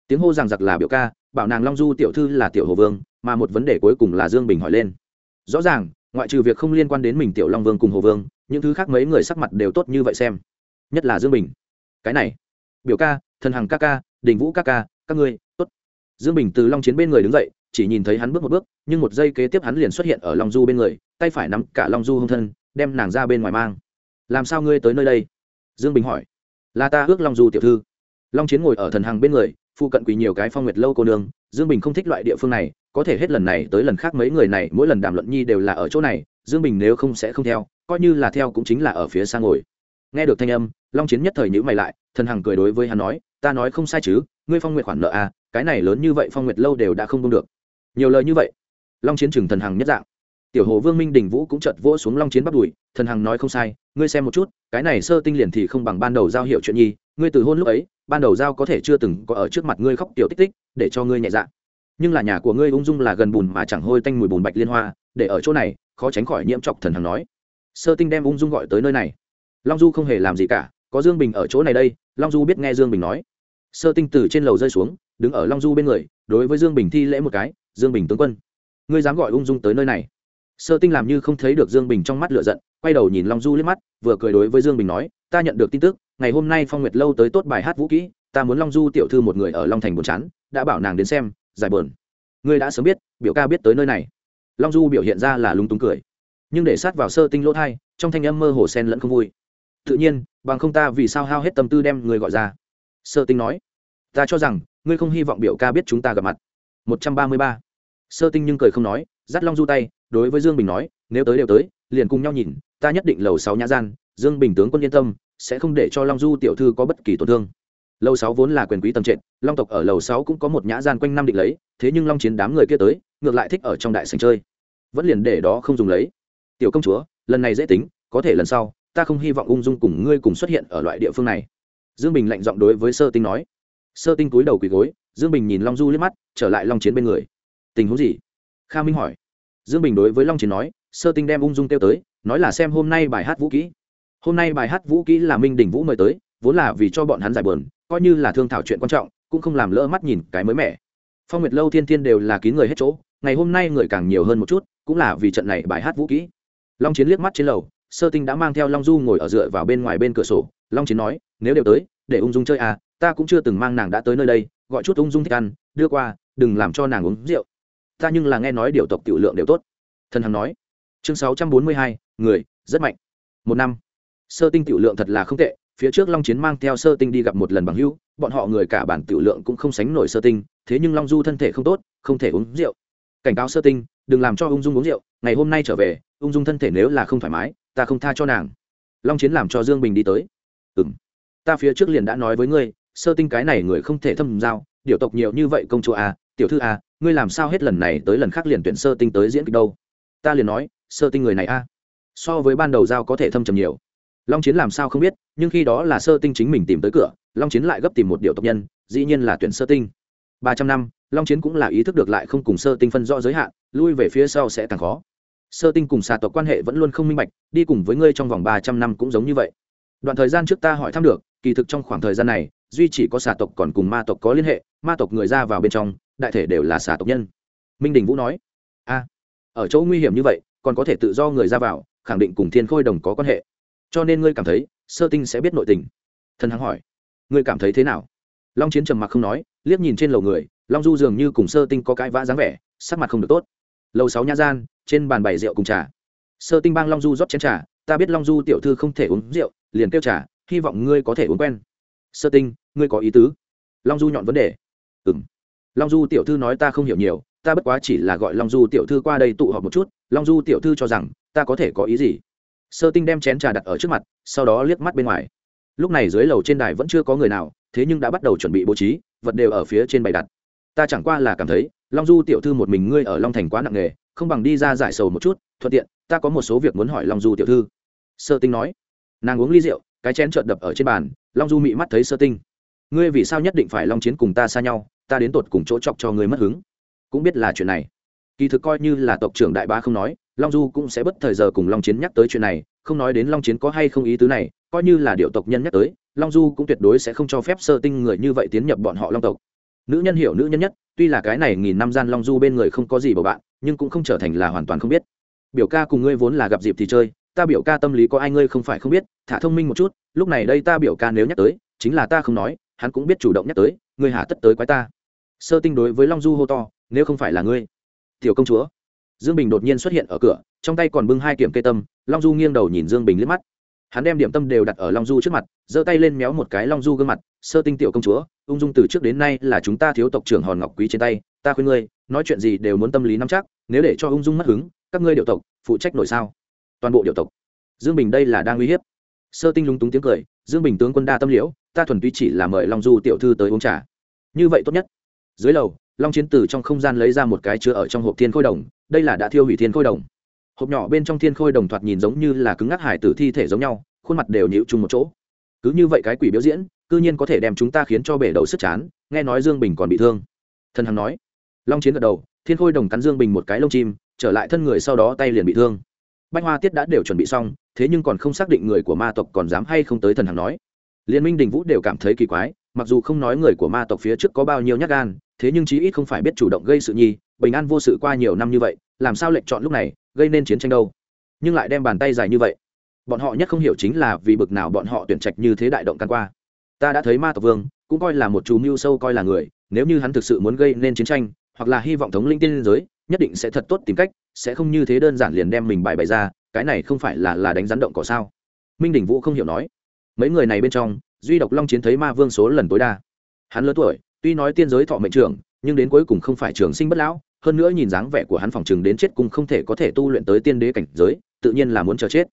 Tiếng hô rằng giặc là biểu ca, bảo nàng long du tiểu thư là tiểu hồ vương, mà một vấn đề cuối cùng là dương bình hỏi lên. Rõ ràng, ngoại trừ việc không liên quan đến mình tiểu long vương cùng hồ vương, những thứ khác mấy người sắc mặt đều tốt như vậy xem. Nhất là dương bình. Cái này, biểu ca, thần hằng ca ca, đình vũ ca ca, các ngươi, tốt dương bình từ long chiến bên người đứng dậy, chỉ nhìn thấy hắn bước một bước, nhưng một giây kế tiếp hắn liền xuất hiện ở long du bên người, tay phải nắm cả long du hông thân, đem nàng ra bên ngoài mang. Làm sao ngươi tới nơi đây? Dương bình hỏi. Là ta ước long du tiểu thư. Long chiến ngồi ở thần hằng bên người phụ cận quỳ nhiều cái phong nguyệt lâu cô nương, dương bình không thích loại địa phương này, có thể hết lần này tới lần khác mấy người này, mỗi lần đàm luận nhi đều là ở chỗ này, dương bình nếu không sẽ không theo, coi như là theo cũng chính là ở phía xa ngồi. Nghe được thanh âm, long chiến nhất thời nhữ mày lại thần hằng cười đối với hắn nói, ta nói không sai chứ, ngươi phong nguyệt khoản nợ à cái này lớn như vậy phong nguyệt lâu đều đã không công được. Nhiều lời như vậy, long chiến chừng thần hằng nhất dạng. Tiểu hồ vương minh đình vũ cũng chợt vỗ xuống long chiến bắt đùi, thần hằng nói không sai, ngươi xem một chút, cái này sơ tinh liền thì không bằng ban đầu giao hiệu chuyện nhi, ngươi từ hôn lúc ấy, ban đầu giao có thể chưa từng có ở trước mặt ngươi khóc tiểu tích tích, để cho ngươi nhẹ dạ. Nhưng là nhà của ngươi ung dung là gần bùn mà chẳng hôi tanh mùi bùn bạch liên hoa, để ở chỗ này, khó tránh khỏi nhiễm chọc thần hằng nói. Sơ tinh đem ung dung gọi tới nơi này. Long du không hề làm gì cả có dương bình ở chỗ này đây, long du biết nghe dương bình nói. Sơ tinh từ trên lầu rơi xuống, đứng ở long du bên người, đối với dương bình thi lễ một cái, dương bình tướng quân, ngươi dám gọi ung dung tới nơi này? Sơ tinh làm như không thấy được dương bình trong mắt lửa giận, quay đầu nhìn long du liếc mắt, vừa cười đối với dương bình nói, ta nhận được tin tức, ngày hôm nay phong nguyệt lâu tới tốt bài hát vũ kỹ, ta muốn long du tiểu thư một người ở long thành buồn chán, đã bảo nàng đến xem, giải bờn ngươi đã sớm biết, biểu ca biết tới nơi này. Long du biểu hiện ra là lúng túng cười. Nhưng để sát vào sơ tinh lỗ thai, trong thanh âm mơ hồ sen lẫn không vui tự nhiên, bằng không ta vì sao hao hết tâm tư đem người gọi ra? Sơ tinh nói. Ta cho rằng, ngươi không hy vọng biểu ca biết chúng ta gặp mặt. Một trăm ba mươi ba. Sơ tinh nhưng cười không nói, dắt long du tay, đối với dương bình nói, nếu tới đều tới, liền cùng nhau nhìn, ta nhất định lầu sáu nhã gian, dương bình tướng quân yên tâm, sẽ không để cho long du tiểu thư có bất kỳ tổn thương. Lầu sáu vốn là quyền quý tầm trệt, long tộc ở lầu sáu cũng có một nhã gian quanh năm định lấy, thế nhưng long chiến đám người kia tới, ngược lại thích ở trong đại sành chơi. Vẫn liền để đó không dùng lấy. Tiểu công chúa, lần này dễ tính, có thể lần sau ta không hy vọng ung dung cùng ngươi cùng xuất hiện ở loại địa phương này. Dương bình lạnh giọng đối với sơ tinh nói. Sơ tinh túi đầu quỳ gối, dương bình nhìn long du liếc mắt, trở lại long chiến bên người. Tình huống gì? Kha minh hỏi. Dương bình đối với long chiến nói, sơ tinh đem ung dung kêu tới, nói là xem hôm nay bài hát vũ kỹ. Hôm nay bài hát vũ kỹ là minh đình vũ mời tới, vốn là vì cho bọn hắn giải bờn coi như là thương thảo chuyện quan trọng, cũng không làm lỡ mắt nhìn cái mới mẻ. Phong nguyệt lâu thiên thiên đều là kín người hết chỗ, ngày hôm nay người càng nhiều hơn một chút, cũng là vì trận này bài hát vũ kỹ. Long chiến liếc mắt trên lầu sơ tinh đã mang theo long du ngồi ở dựa vào bên ngoài bên cửa sổ. Long chiến nói, nếu đều tới, để ung dung chơi à ta cũng chưa từng mang nàng đã tới nơi đây, gọi chút ung dung thích ăn, đưa qua, đừng làm cho nàng uống rượu. Ta nhưng là nghe nói điều tộc tiểu lượng đều tốt. Thần hằng nói. Chương sáu trăm bốn mươi hai, người, rất mạnh. Một năm. Sơ tinh tiểu lượng thật là không tệ, phía trước long chiến mang theo sơ tinh đi gặp một lần bằng hữu, bọn họ người cả bản tiểu lượng cũng không sánh nổi sơ tinh, thế nhưng long du thân thể không tốt, không thể uống rượu. Cảnh cáo sơ tinh, đừng làm cho ung dung uống rượu, ngày hôm nay trở về, ung dung thân thể nếu là không thoải mái ta không tha cho nàng. Long chiến làm cho dương bình đi tới. Ừ m ta phía trước liền đã nói với ngươi sơ tinh cái này người không thể thâm giao điều tộc nhiều như vậy công chúa à, tiểu thư à, ngươi làm sao hết lần này tới lần khác liền tuyển sơ tinh tới diễn kịch đâu? Ta liền nói sơ tinh người này a à. so với ban đầu giao có thể thâm trầm nhiều. Long chiến làm sao không biết nhưng khi đó là sơ tinh chính mình tìm tới cửa long chiến lại gấp tìm một điều tộc nhân dĩ nhiên là tuyển sơ tinh. Ba trăm năm long chiến cũng là ý thức được lại không cùng sơ tinh phân rõ giới hạn lui về phía sau sẽ càng khó sơ tinh cùng xà tộc quan hệ vẫn luôn không minh bạch, đi cùng với ngươi trong vòng ba trăm năm cũng giống như vậy. Đoạn thời gian trước ta hỏi thăm được, kỳ thực trong khoảng thời gian này, duy chỉ có xà tộc còn cùng ma tộc có liên hệ, ma tộc người ra vào bên trong, đại thể đều là xà tộc nhân. Minh đình vũ nói, a, ở chỗ nguy hiểm như vậy, còn có thể tự do người ra vào, khẳng định cùng thiên khôi đồng có quan hệ. Cho nên ngươi cảm thấy, sơ tinh sẽ biết nội tình. Thần hằng hỏi, ngươi cảm thấy thế nào? Long chiến trầm mặc không nói, liếc nhìn trên lầu người, long du dường như cùng sơ tinh có cãi vã dáng vẻ, sắc mặt không được tốt. Lầu sáu nha gian trên bàn bày rượu cùng trà. Sơ tinh bang long du rót chén trà, ta biết long du tiểu thư không thể uống rượu, liền kêu trà, hy vọng ngươi có thể uống quen. Sơ tinh, ngươi có ý tứ. Long du nhọn vấn đề ừ m long du tiểu thư nói, ta không hiểu nhiều, ta bất quá chỉ là gọi long du tiểu thư qua đây tụ họp một chút, long du tiểu thư cho rằng, ta có thể có ý gì? Sơ tinh đem chén trà đặt ở trước mặt, sau đó liếc mắt bên ngoài. Lúc này dưới lầu trên đài vẫn chưa có người nào, thế nhưng đã bắt đầu chuẩn bị bố trí, vật đều ở phía trên bày đặt. Ta chẳng qua là cảm thấy, long du tiểu thư một mình ngươi ở long thành quá nặng nghề không bằng đi ra giải sầu một chút, thuận tiện, ta có một số việc muốn hỏi long du tiểu thư. Sơ tinh nói. Nàng uống ly rượu, cái chén trợn đập ở trên bàn, long du mị mắt thấy sơ tinh. Ngươi vì sao nhất định phải long chiến cùng ta xa nhau, ta đến tột cùng chỗ chọc cho ngươi mất hứng. Cũng biết là chuyện này. Kỳ thực coi như là tộc trưởng đại ba không nói, long du cũng sẽ bất thời giờ cùng long chiến nhắc tới chuyện này, không nói đến long chiến có hay không ý tứ này, coi như là điệu tộc nhân nhắc tới, long du cũng tuyệt đối sẽ không cho phép sơ tinh người như vậy tiến nhập bọn họ long tộc. Nữ nhân hiểu nữ nhân nhất tuy là cái này nghìn năm gian long du bên người không có gì bầu bạn, nhưng cũng không trở thành là hoàn toàn không biết. Biểu ca cùng ngươi vốn là gặp dịp thì chơi, ta biểu ca tâm lý có ai ngươi không phải không biết, thả thông minh một chút, lúc này đây ta biểu ca nếu nhắc tới, chính là ta không nói, hắn cũng biết chủ động nhắc tới, ngươi hà tất tới quái ta. Sơ tinh đối với long du hô to, nếu không phải là ngươi. Tiểu công chúa. Dương bình đột nhiên xuất hiện ở cửa, trong tay còn bưng hai kiểm cây tâm, long du nghiêng đầu nhìn dương bình liếc mắt. Hắn đem điểm tâm đều đặt ở long du trước mặt, giơ tay lên méo một cái long du gương mặt sơ tinh tiểu công chúa, ung dung từ trước đến nay là chúng ta thiếu tộc trưởng hòn ngọc quý trên tay, ta khuyên ngươi, nói chuyện gì đều muốn tâm lý nắm chắc, nếu để cho ung dung mất hứng, các ngươi điệu tộc, phụ trách nội sao? Toàn bộ điệu tộc. Dương bình đây là đang uy hiếp. Sơ tinh lúng túng tiếng cười, dương bình tướng quân đa tâm liễu, ta thuần túy chỉ là mời long du tiểu thư tới uống trà. Như vậy tốt nhất. Dưới lầu, long chiến từ trong không gian lấy ra một cái chứa ở trong hộp thiên khôi đồng, đây là đã thiêu hủy thiên khôi đồng. Hộp nhỏ bên trong thiên khôi đồng thoạt nhìn giống như là cứng ngắc hải tử thi thể giống nhau, khuôn mặt đều nhịu chung một chỗ. Cứ như vậy cái quỷ biểu diễn cư nhiên có thể đem chúng ta khiến cho bể đầu sức chán, nghe nói dương bình còn bị thương. Thần hằng nói. Long chiến gật đầu, thiên khôi đồng cắn dương bình một cái lông chim, trở lại thân người sau đó tay liền bị thương. Bách hoa tiết đã đều chuẩn bị xong, thế nhưng còn không xác định người của ma tộc còn dám hay không tới thần hằng nói. Liên minh đình vũ đều cảm thấy kỳ quái, mặc dù không nói người của ma tộc phía trước có bao nhiêu nhát gan, thế nhưng chí ít không phải biết chủ động gây sự nhi, bình an vô sự qua nhiều năm như vậy, làm sao lệnh chọn lúc này, gây nên chiến tranh đâu? Nhưng lại đem bàn tay dài như vậy. Bọn họ nhất không hiểu chính là vì bực nào bọn họ tuyển trạch như thế đại động can qua ta đã thấy ma tộc vương, cũng coi là một chú mưu sâu coi là người, nếu như hắn thực sự muốn gây nên chiến tranh, hoặc là hy vọng thống linh tiên giới, nhất định sẽ thật tốt tìm cách, sẽ không như thế đơn giản liền đem mình bài bày ra, cái này không phải là là đánh rắn động cỏ sao? Minh đình vũ không hiểu nói. Mấy người này bên trong, duy độc long chiến thấy ma vương số lần tối đa. Hắn lớn tuổi, tuy nói tiên giới thọ mệnh trưởng, nhưng đến cuối cùng không phải trường sinh bất lão, hơn nữa nhìn dáng vẻ của hắn phòng chừng đến chết cùng không thể có thể tu luyện tới tiên đế cảnh giới, tự nhiên là muốn chờ chết.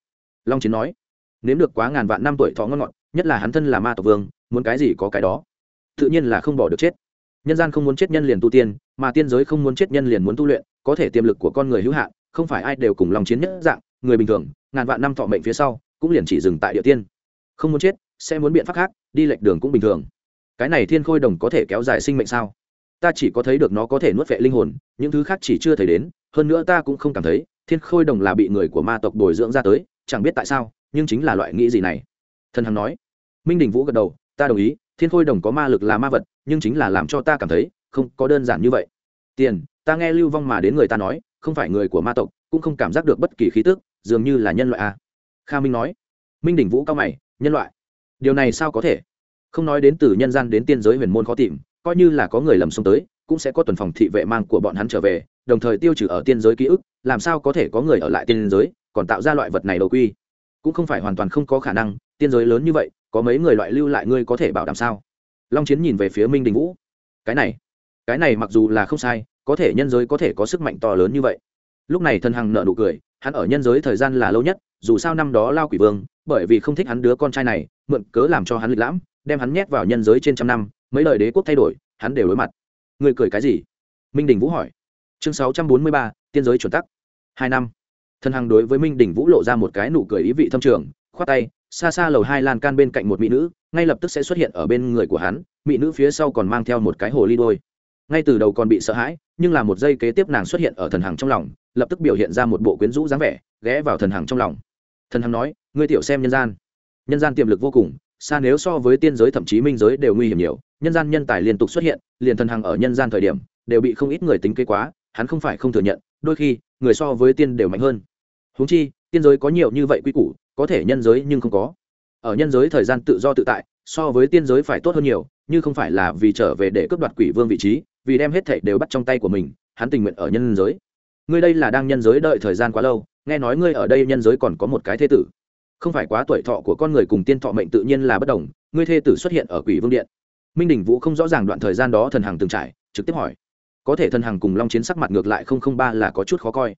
Long chiến nói, nếm được quá ngàn vạn năm tuổi thọ ngon ngọt, nhất là hắn thân là ma tộc vương muốn cái gì có cái đó. Tự nhiên là không bỏ được chết. Nhân gian không muốn chết nhân liền tu tiên, mà tiên giới không muốn chết nhân liền muốn tu luyện, có thể tiềm lực của con người hữu hạn, không phải ai đều cùng lòng chiến nhất dạng, người bình thường, ngàn vạn năm thọ mệnh phía sau, cũng liền chỉ dừng tại địa tiên. Không muốn chết, sẽ muốn biện pháp khác, đi lệch đường cũng bình thường. Cái này thiên khôi đồng có thể kéo dài sinh mệnh sao? Ta chỉ có thấy được nó có thể nuốt vệ linh hồn, những thứ khác chỉ chưa thấy đến, hơn nữa ta cũng không cảm thấy, thiên khôi đồng là bị người của ma tộc bồi dưỡng ra tới, chẳng biết tại sao, nhưng chính là loại nghĩ gì này. Thần hằng nói. Minh đình vũ gật đầu ta đồng ý, thiên khôi đồng có ma lực là ma vật, nhưng chính là làm cho ta cảm thấy không có đơn giản như vậy. Tiền, ta nghe lưu vong mà đến người ta nói, không phải người của ma tộc, cũng không cảm giác được bất kỳ khí tức, dường như là nhân loại a kha minh nói. Minh đỉnh vũ cao mày, nhân loại. Điều này sao có thể? Không nói đến từ nhân gian đến tiên giới huyền môn khó tìm, coi như là có người lầm xông tới, cũng sẽ có tuần phòng thị vệ mang của bọn hắn trở về, đồng thời tiêu trừ ở tiên giới ký ức, làm sao có thể có người ở lại tiên giới, còn tạo ra loại vật này đầu quy. Cũng không phải hoàn toàn không có khả năng, tiên giới lớn như vậy có mấy người loại lưu lại ngươi có thể bảo đảm sao? Long chiến nhìn về phía minh đình vũ. Cái này cái này mặc dù là không sai, có thể nhân giới có thể có sức mạnh to lớn như vậy. Lúc này thần hằng nợ nụ cười, hắn ở nhân giới thời gian là lâu nhất, dù sao năm đó lao quỷ vương, bởi vì không thích hắn đứa con trai này, mượn cớ làm cho hắn lịch lãm, đem hắn nhét vào nhân giới trên trăm năm, mấy lời đế quốc thay đổi, hắn đều đối mặt. Người cười cái gì? Minh đình vũ hỏi. Chương sáu trăm bốn mươi ba, tiên giới chuẩn tắc. Hai năm. Thần hằng đối với minh đình vũ lộ ra một cái nụ cười ý vị thâm trường, khoát tay xa xa lầu hai lan can bên cạnh một mỹ nữ, ngay lập tức sẽ xuất hiện ở bên người của hắn, mỹ nữ phía sau còn mang theo một cái hồ ly đôi. Ngay từ đầu còn bị sợ hãi, nhưng là một giây kế tiếp nàng xuất hiện ở thần hằng trong lòng, lập tức biểu hiện ra một bộ quyến rũ dáng vẻ, ghé vào thần hằng trong lòng. Thần hằng nói, ngươi tiểu xem nhân gian. Nhân gian tiềm lực vô cùng, xa nếu so với tiên giới thậm chí minh giới đều nguy hiểm nhiều, nhân gian nhân tài liên tục xuất hiện, liền thần hằng ở nhân gian thời điểm, đều bị không ít người tính kế quá, hắn không phải không thừa nhận, đôi khi, người so với tiên đều mạnh hơn. Huống chi, tiên giới có nhiều như vậy quy củ có thể nhân giới nhưng không có. Ở nhân giới thời gian tự do tự tại, so với tiên giới phải tốt hơn nhiều, như không phải là vì trở về để cướp đoạt quỷ vương vị trí, vì đem hết thảy đều bắt trong tay của mình, hắn tình nguyện ở nhân giới. Ngươi đây là đang nhân giới đợi thời gian quá lâu, nghe nói ngươi ở đây nhân giới còn có một cái thế tử. Không phải quá tuổi thọ của con người cùng tiên thọ mệnh tự nhiên là bất đồng, ngươi thê tử xuất hiện ở quỷ vương điện. Minh đình vũ không rõ ràng đoạn thời gian đó thần hằng từng trải, trực tiếp hỏi. Có thể thần hằng cùng long chiến sắc mặt ngược lại không không ba là có chút khó coi.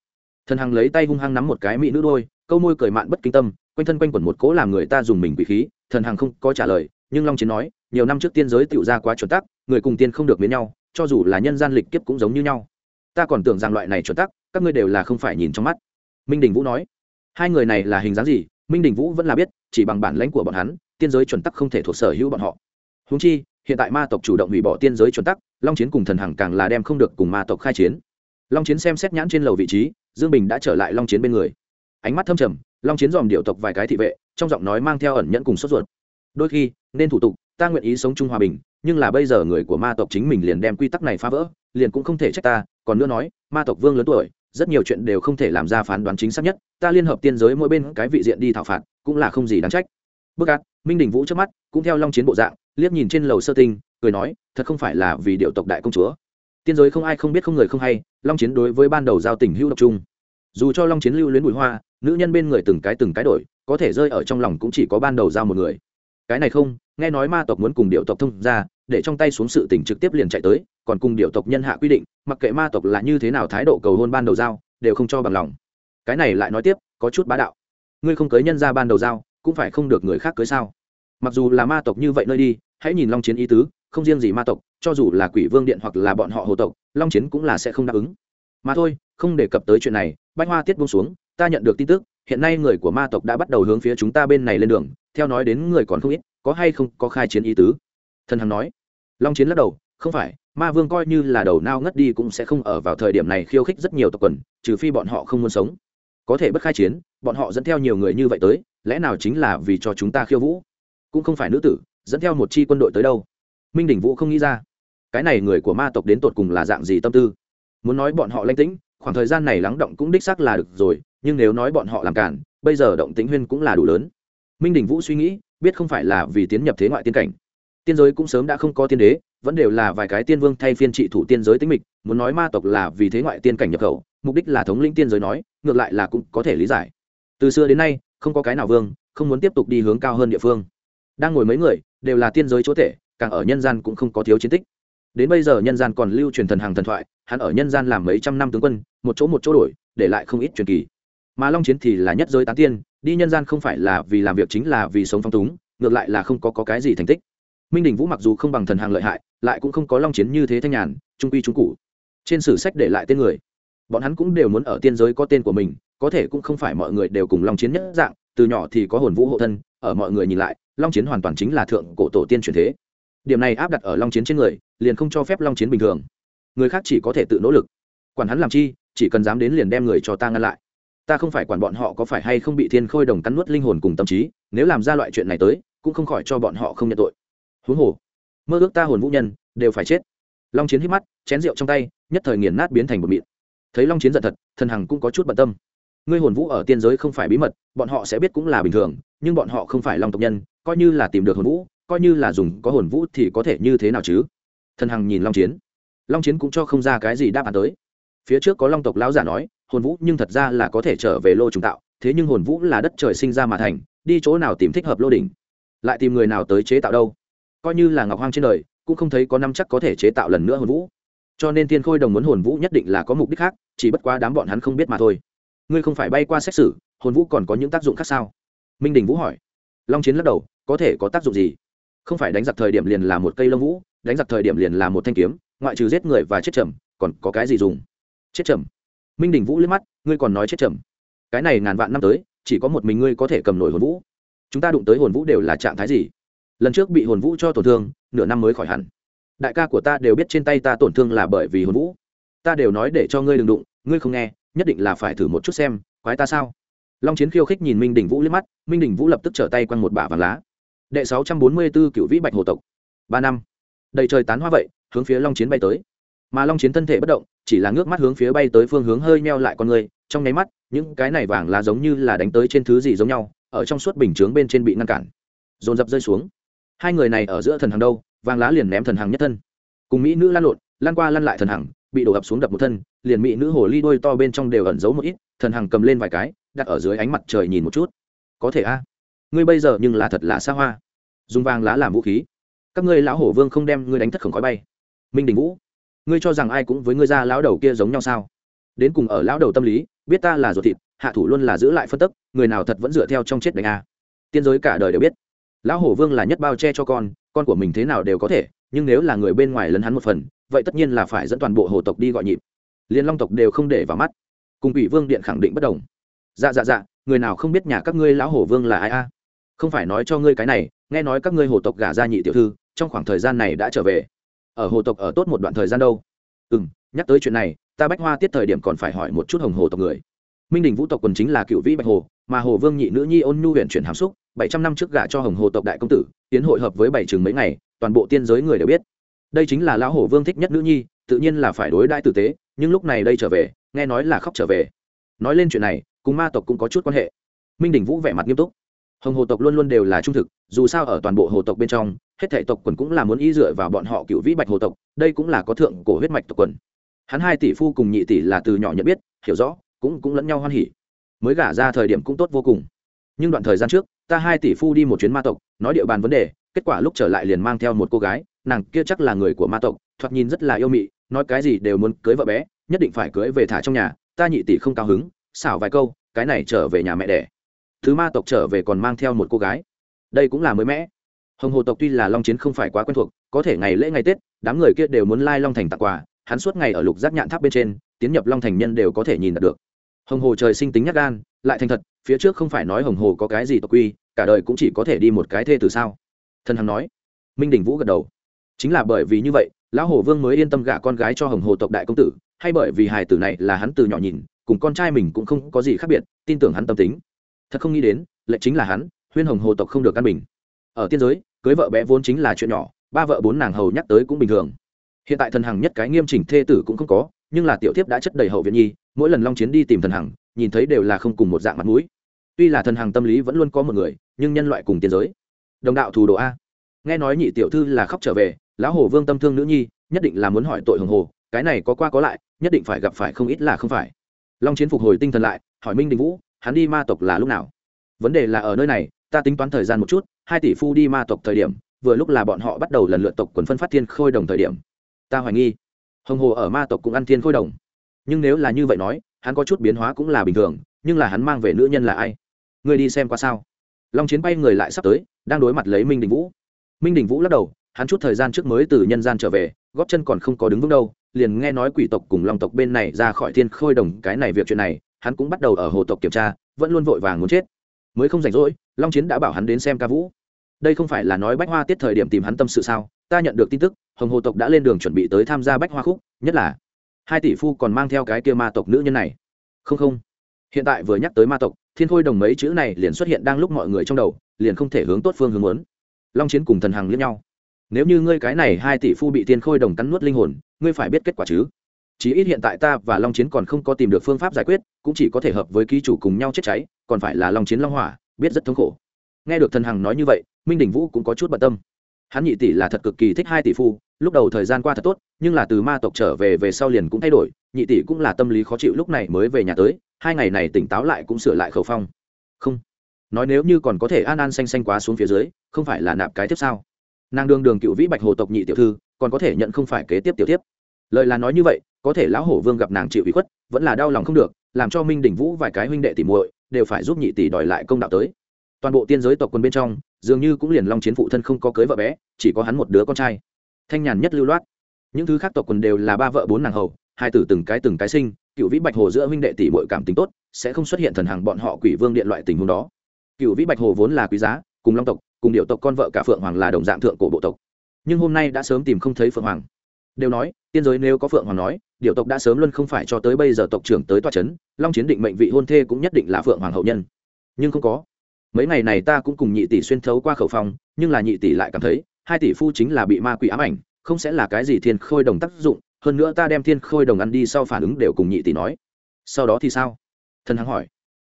Thần hằng lấy tay hung hăng nắm một cái mỹ nữ đôi, câu môi cười mạn bất kinh tâm quanh thân quanh quẩn một cố làm người ta dùng mình quỷ khí, thần hằng không có trả lời, nhưng long chiến nói, nhiều năm trước tiên giới tựu ra quá chuẩn tắc, người cùng tiên không được miến nhau, cho dù là nhân gian lịch kiếp cũng giống như nhau. Ta còn tưởng rằng loại này chuẩn tắc, các ngươi đều là không phải nhìn trong mắt. Minh đình vũ nói, hai người này là hình dáng gì? Minh đình vũ vẫn là biết, chỉ bằng bản lãnh của bọn hắn, tiên giới chuẩn tắc không thể thuộc sở hữu bọn họ. Húng chi, hiện tại ma tộc chủ động hủy bỏ tiên giới chuẩn tắc, long chiến cùng thần hằng càng là đem không được cùng ma tộc khai chiến. Long chiến xem xét nhãn trên lầu vị trí, dương bình đã trở lại long chiến bên người ánh mắt thâm trầm, long chiến dòm điệu tộc vài cái thị vệ, trong giọng nói mang theo ẩn nhẫn cùng sốt ruột. Đôi khi, nên thủ tục, ta nguyện ý sống chung hòa bình, nhưng là bây giờ người của ma tộc chính mình liền đem quy tắc này phá vỡ, liền cũng không thể trách ta, còn nữa nói, ma tộc vương lớn tuổi, rất nhiều chuyện đều không thể làm ra phán đoán chính xác nhất, ta liên hợp tiên giới mỗi bên cái vị diện đi thảo phạt, cũng là không gì đáng trách. Bước át minh đình vũ trước mắt, cũng theo long chiến bộ dạng, liếc nhìn trên lầu sơ tinh, cười nói, thật không phải là vì điệu tộc đại công chúa. Tiên giới không ai không biết không người không hay, long chiến đối với ban đầu giao tình hữu độc trung dù cho long chiến lưu luyến bụi hoa nữ nhân bên người từng cái từng cái đổi, có thể rơi ở trong lòng cũng chỉ có ban đầu giao một người. Cái này không, nghe nói ma tộc muốn cùng điệu tộc thông ra để trong tay xuống sự tỉnh trực tiếp liền chạy tới, còn cùng điệu tộc nhân hạ quy định, mặc kệ ma tộc là như thế nào thái độ cầu hôn ban đầu giao, đều không cho bằng lòng. Cái này lại nói tiếp, có chút bá đạo. Ngươi không cưới nhân ra ban đầu giao, cũng phải không được người khác cưới sao? Mặc dù là ma tộc như vậy nơi đi, hãy nhìn long chiến ý tứ, không riêng gì ma tộc, cho dù là quỷ vương điện hoặc là bọn họ hồ tộc, long chiến cũng là sẽ không đáp ứng. Mà thôi, không đề cập tới chuyện này, bách hoa tiết buông xuống ta nhận được tin tức, hiện nay người của ma tộc đã bắt đầu hướng phía chúng ta bên này lên đường, theo nói đến người còn không ít, có hay không có khai chiến ý tứ? Thần hằng nói. Long chiến lắc đầu, không phải, ma vương coi như là đầu nao ngất đi cũng sẽ không ở vào thời điểm này khiêu khích rất nhiều tộc quần, trừ phi bọn họ không muốn sống. Có thể bất khai chiến, bọn họ dẫn theo nhiều người như vậy tới, lẽ nào chính là vì cho chúng ta khiêu vũ? Cũng không phải nữ tử, dẫn theo một chi quân đội tới đâu. Minh đỉnh vũ không nghĩ ra. Cái này người của ma tộc đến tột cùng là dạng gì tâm tư? Muốn nói bọn họ lanh tĩnh, khoảng thời gian này lắng động cũng đích xác là được rồi nhưng nếu nói bọn họ làm cản, bây giờ động tĩnh huyên cũng là đủ lớn. Minh đình vũ suy nghĩ, biết không phải là vì tiến nhập thế ngoại tiên cảnh. Tiên giới cũng sớm đã không có tiên đế, vẫn đều là vài cái tiên vương thay phiên trị thủ tiên giới tính mịch, muốn nói ma tộc là vì thế ngoại tiên cảnh nhập khẩu, mục đích là thống lĩnh tiên giới nói, ngược lại là cũng có thể lý giải. Từ xưa đến nay, không có cái nào vương, không muốn tiếp tục đi hướng cao hơn địa phương. Đang ngồi mấy người, đều là tiên giới chúa tể, càng ở nhân gian cũng không có thiếu chiến tích. Đến bây giờ nhân gian còn lưu truyền thần hàng thần thoại, hắn ở nhân gian làm mấy trăm năm tướng quân, một chỗ một chỗ đổi, để lại không ít truyền kỳ mà long chiến thì là nhất giới tán tiên đi nhân gian không phải là vì làm việc chính là vì sống phong túng ngược lại là không có, có cái gì thành tích. Minh đình vũ mặc dù không bằng thần hàng lợi hại lại cũng không có long chiến như thế thanh nhàn trung quy trung cụ. Trên sử sách để lại tên người bọn hắn cũng đều muốn ở tiên giới có tên của mình có thể cũng không phải mọi người đều cùng long chiến nhất dạng từ nhỏ thì có hồn vũ hộ thân ở mọi người nhìn lại long chiến hoàn toàn chính là thượng cổ tổ tiên truyền thế. Điểm này áp đặt ở long chiến trên người liền không cho phép long chiến bình thường. Người khác chỉ có thể tự nỗ lực. Quản hắn làm chi chỉ cần dám đến liền đem người cho ta ngăn lại ta không phải quản bọn họ có phải hay không bị thiên khôi đồng cắn nuốt linh hồn cùng tâm trí, nếu làm ra loại chuyện này tới, cũng không khỏi cho bọn họ không nhận tội. Huống hồ, mơ ước ta hồn vũ nhân, đều phải chết. Long chiến hít mắt, chén rượu trong tay, nhất thời nghiền nát biến thành một mịn. Thấy long chiến giận thật, thần hằng cũng có chút bận tâm. Ngươi hồn vũ ở tiên giới không phải bí mật, bọn họ sẽ biết cũng là bình thường, nhưng bọn họ không phải long tộc nhân, coi như là tìm được hồn vũ, coi như là dùng có hồn vũ thì có thể như thế nào chứ? Thần hằng nhìn long chiến. Long chiến cũng cho không ra cái gì đáp án tới. Phía trước có long tộc lão giả nói hồn vũ nhưng thật ra là có thể trở về lô trùng tạo, thế nhưng hồn vũ là đất trời sinh ra mà thành, đi chỗ nào tìm thích hợp lô đỉnh? Lại tìm người nào tới chế tạo đâu? Coi như là ngọc hoang trên đời, cũng không thấy có năm chắc có thể chế tạo lần nữa hồn vũ. Cho nên thiên khôi đồng muốn hồn vũ nhất định là có mục đích khác, chỉ bất quá đám bọn hắn không biết mà thôi. Ngươi không phải bay qua xét xử, hồn vũ còn có những tác dụng khác sao? Minh đình vũ hỏi. Long chiến lắc đầu, có thể có tác dụng gì? Không phải đánh giặc thời điểm liền là một cây lông vũ, đánh giặc thời điểm liền là một thanh kiếm, ngoại trừ giết người và chết trầm còn có cái gì dùng? Chết trầm minh đình vũ liếc mắt ngươi còn nói chết chầm, cái này ngàn vạn năm tới chỉ có một mình ngươi có thể cầm nổi hồn vũ. Chúng ta đụng tới hồn vũ đều là trạng thái gì? Lần trước bị hồn vũ cho tổn thương nửa năm mới khỏi hẳn. Đại ca của ta đều biết trên tay ta tổn thương là bởi vì hồn vũ. Ta đều nói để cho ngươi đừng đụng ngươi không nghe nhất định là phải thử một chút xem quái ta sao? Long chiến khiêu khích nhìn minh đình vũ liếc mắt minh đình vũ lập tức trở tay quăng một bả vàng lá. Đệ sáu trăm bốn mươi b ố cựu vĩ bạch hồ tộc. Ba năm. Đầy trời tán hoa vậy hướng phía long chiến bay tới. Mà long chiến thân thể bất động chỉ là ngước mắt hướng phía bay tới phương hướng hơi meo lại con người, trong nháy mắt, những cái này vàng là giống như là đánh tới trên thứ gì giống nhau, ở trong suốt bình chướng bên trên bị ngăn cản. Dồn dập rơi xuống. Hai người này ở giữa thần hàng đâu, vàng lá liền ném thần hàng nhất thân. Cùng mỹ nữ lan lộn, lan qua lăn lại thần hàng bị đổ ập xuống đập một thân, liền mỹ nữ hồ ly đôi to bên trong đều ẩn giấu một ít, thần hàng cầm lên vài cái, đặt ở dưới ánh mặt trời nhìn một chút. Có thể a. Ngươi bây giờ nhưng là thật là xa hoa. Dùng vàng lá làm vũ khí. Các ngươi lão hổ vương không đem ngươi đánh thất khổng khói bay. Minh đình vũ ngươi cho rằng ai cũng với ngươi ra lão đầu kia giống nhau sao? Đến cùng ở lão đầu tâm lý, biết ta là ruột thịt, hạ thủ luôn là giữ lại phân tức, người nào thật vẫn dựa theo trong chết đánh a? Tiên giới cả đời đều biết. Lão hổ vương là nhất bao che cho con con của mình thế nào đều có thể, nhưng nếu là người bên ngoài lấn hắn một phần, vậy tất nhiên là phải dẫn toàn bộ hồ tộc đi gọi nhịp. Liên long tộc đều không để vào mắt. Cùng ủy vương điện khẳng định bất đồng. Dạ dạ dạ người nào không biết nhà các ngươi lão hổ vương là ai a? Không phải nói cho ngươi cái này, nghe nói các ngươi hồ tộc gả ra nhị tiểu thư, trong khoảng thời gian này đã trở về ở hồ tộc ở tốt một đoạn thời gian đâu. Ừ m nhắc tới chuyện này, ta bách hoa tiết thời điểm còn phải hỏi một chút hồng hồ tộc người. Minh đình vũ tộc quần chính là cựu vĩ bạch hồ, mà hồ vương nhị nữ nhi ôn nhu huyện chuyển hàm xúc, bảy trăm năm trước gả cho hồng hồ tộc đại công tử, tiến hội hợp với bảy trường mấy ngày, toàn bộ tiên giới người đều biết. Đây chính là lão hồ vương thích nhất nữ nhi, tự nhiên là phải đối đãi tử tế, nhưng lúc này đây trở về, nghe nói là khóc trở về. Nói lên chuyện này, cùng ma tộc cũng có chút quan hệ. Minh đình vũ vẻ mặt nghiêm túc. Hồng hồ tộc luôn luôn đều là trung thực, dù sao ở toàn bộ hồ tộc bên trong hết thể tộc quần cũng là muốn y dựa vào bọn họ cựu vĩ bạch hồ tộc, đây cũng là có thượng cổ huyết mạch tộc quần. Hắn hai tỷ phu cùng nhị tỷ là từ nhỏ nhận biết, hiểu rõ, cũng cũng lẫn nhau hoan hỉ. Mới gả ra thời điểm cũng tốt vô cùng. Nhưng đoạn thời gian trước, ta hai tỷ phu đi một chuyến ma tộc, nói địa bàn vấn đề, kết quả lúc trở lại liền mang theo một cô gái, nàng kia chắc là người của ma tộc, thoạt nhìn rất là yêu mị, nói cái gì đều muốn cưới vợ bé, nhất định phải cưới về thả trong nhà, ta nhị tỷ không cao hứng, xảo vài câu, cái này trở về nhà mẹ đẻ. Thứ ma tộc trở về còn mang theo một cô gái. Đây cũng là mới mẻ hồng hồ tộc tuy là long chiến không phải quá quen thuộc, có thể ngày lễ ngày tết, đám người kia đều muốn lai long thành tặng quà, hắn suốt ngày ở lục giác nhạn tháp bên trên, tiến nhập long thành nhân đều có thể nhìn được. Hồng hồ trời sinh tính nhắc gan, lại thành thật, phía trước không phải nói hồng hồ có cái gì tộc quy, cả đời cũng chỉ có thể đi một cái thê từ sao. Thân hằng nói. Minh đình vũ gật đầu. Chính là bởi vì như vậy, lão hồ vương mới yên tâm gả con gái cho hồng hồ tộc đại công tử, hay bởi vì hài tử này là hắn từ nhỏ nhìn, cùng con trai mình cũng không có gì khác biệt, tin tưởng hắn tâm tính. Thật không nghĩ đến lệ chính là hắn, huyên hồng hồ tộc không được căn bình. Ở tiên giới cưới vợ bé vốn chính là chuyện nhỏ, ba vợ bốn nàng hầu nhắc tới cũng bình thường. Hiện tại thần hằng nhất cái nghiêm chỉnh thê tử cũng không có, nhưng là tiểu tiếp đã chất đầy hậu viện nhi, mỗi lần long chiến đi tìm thần hằng, nhìn thấy đều là không cùng một dạng mặt mũi. Tuy là thần hằng tâm lý vẫn luôn có một người, nhưng nhân loại cùng tiến giới. Đồng đạo thủ đồ a. Nghe nói nhị tiểu thư là khóc trở về, lão hồ vương tâm thương nữ nhi, nhất định là muốn hỏi tội hồng hồ, cái này có qua có lại, nhất định phải gặp phải không ít là không phải. Long chiến phục hồi tinh thần lại, hỏi minh đình vũ, hắn đi ma tộc là lúc nào? Vấn đề là ở nơi này ta tính toán thời gian một chút, hai tỷ phu đi ma tộc thời điểm, vừa lúc là bọn họ bắt đầu lần lượt tộc quần phân phát thiên khôi đồng thời điểm. Ta hoài nghi, hồng hồ ở ma tộc cũng ăn thiên khôi đồng. Nhưng nếu là như vậy nói, hắn có chút biến hóa cũng là bình thường, nhưng là hắn mang về nữ nhân là ai? Người đi xem qua sao? Long chiến bay người lại sắp tới, đang đối mặt lấy minh đình vũ. Minh đình vũ lắc đầu, hắn chút thời gian trước mới từ nhân gian trở về, góp chân còn không có đứng vững đâu, liền nghe nói quỷ tộc cùng long tộc bên này ra khỏi thiên khôi đồng cái này việc chuyện này, hắn cũng bắt đầu ở hồ tộc kiểm tra, vẫn luôn vội vàng muốn chết. Mới không rảnh rỗi long chiến đã bảo hắn đến xem ca vũ. Đây không phải là nói bách hoa tiết thời điểm tìm hắn tâm sự sao? Ta nhận được tin tức, hồng hồ tộc đã lên đường chuẩn bị tới tham gia bách hoa khúc, nhất là hai tỷ phu còn mang theo cái kia ma tộc nữ nhân này. Không không. Hiện tại vừa nhắc tới ma tộc, thiên khôi đồng mấy chữ này liền xuất hiện đang lúc mọi người trong đầu, liền không thể hướng tốt phương hướng muốn. Long chiến cùng thần hằng lẫn nhau. Nếu như ngươi cái này hai tỷ phu bị thiên khôi đồng cắn nuốt linh hồn, ngươi phải biết kết quả chứ. Chí ít hiện tại ta và long chiến còn không có tìm được phương pháp giải quyết, cũng chỉ có thể hợp với ký chủ cùng nhau chết cháy, còn phải là long chiến long hỏa biết rất thống khổ. Nghe được thần hằng nói như vậy, minh đình vũ cũng có chút bận tâm. Hắn nhị tỷ là thật cực kỳ thích hai tỷ phu, lúc đầu thời gian qua thật tốt, nhưng là từ ma tộc trở về về sau liền cũng thay đổi, nhị tỷ cũng là tâm lý khó chịu lúc này mới về nhà tới, hai ngày này tỉnh táo lại cũng sửa lại khẩu phong. Không. Nói nếu như còn có thể an an xanh xanh quá xuống phía dưới, không phải là nạp cái tiếp sao? Nàng đương đường cựu vĩ bạch hồ tộc nhị tiểu thư, còn có thể nhận không phải kế tiếp tiểu tiếp lời là nói như vậy, có thể lão hổ vương gặp nàng chịu ủy khuất, vẫn là đau lòng không được, làm cho minh đình vũ vài cái huynh đệ tỉ muội đều phải giúp nhị tỷ đòi lại công đạo tới. Toàn bộ tiên giới tộc quân bên trong, dường như cũng liền long chiến phụ thân không có cưới vợ bé, chỉ có hắn một đứa con trai. Thanh nhàn nhất lưu loát. Những thứ khác tộc quần đều là ba vợ bốn nàng hầu, hai tử từng cái từng cái sinh, cựu vĩ bạch hồ giữa huynh đệ tỷ muội cảm tính tốt, sẽ không xuất hiện thần hàng bọn họ quỷ vương điện loại tình huống đó. Cựu vĩ bạch hồ vốn là quý giá, cùng long tộc, cùng điệu tộc con vợ cả phượng hoàng là đồng dạng thượng cổ bộ tộc. Nhưng hôm nay đã sớm tìm không thấy phượng hoàng. Đều nói, tiên giới nếu có phượng hoàng nói điệu tộc đã sớm luôn không phải cho tới bây giờ tộc trưởng tới toa trấn long chiến định mệnh vị hôn thê cũng nhất định là phượng hoàng hậu nhân. Nhưng không có. Mấy ngày này ta cũng cùng nhị tỷ xuyên thấu qua khẩu phong, nhưng là nhị tỷ lại cảm thấy, hai tỷ phu chính là bị ma quỷ ám ảnh, không sẽ là cái gì thiên khôi đồng tác dụng, hơn nữa ta đem thiên khôi đồng ăn đi sau phản ứng đều cùng nhị tỷ nói. Sau đó thì sao? Thần hằng hỏi.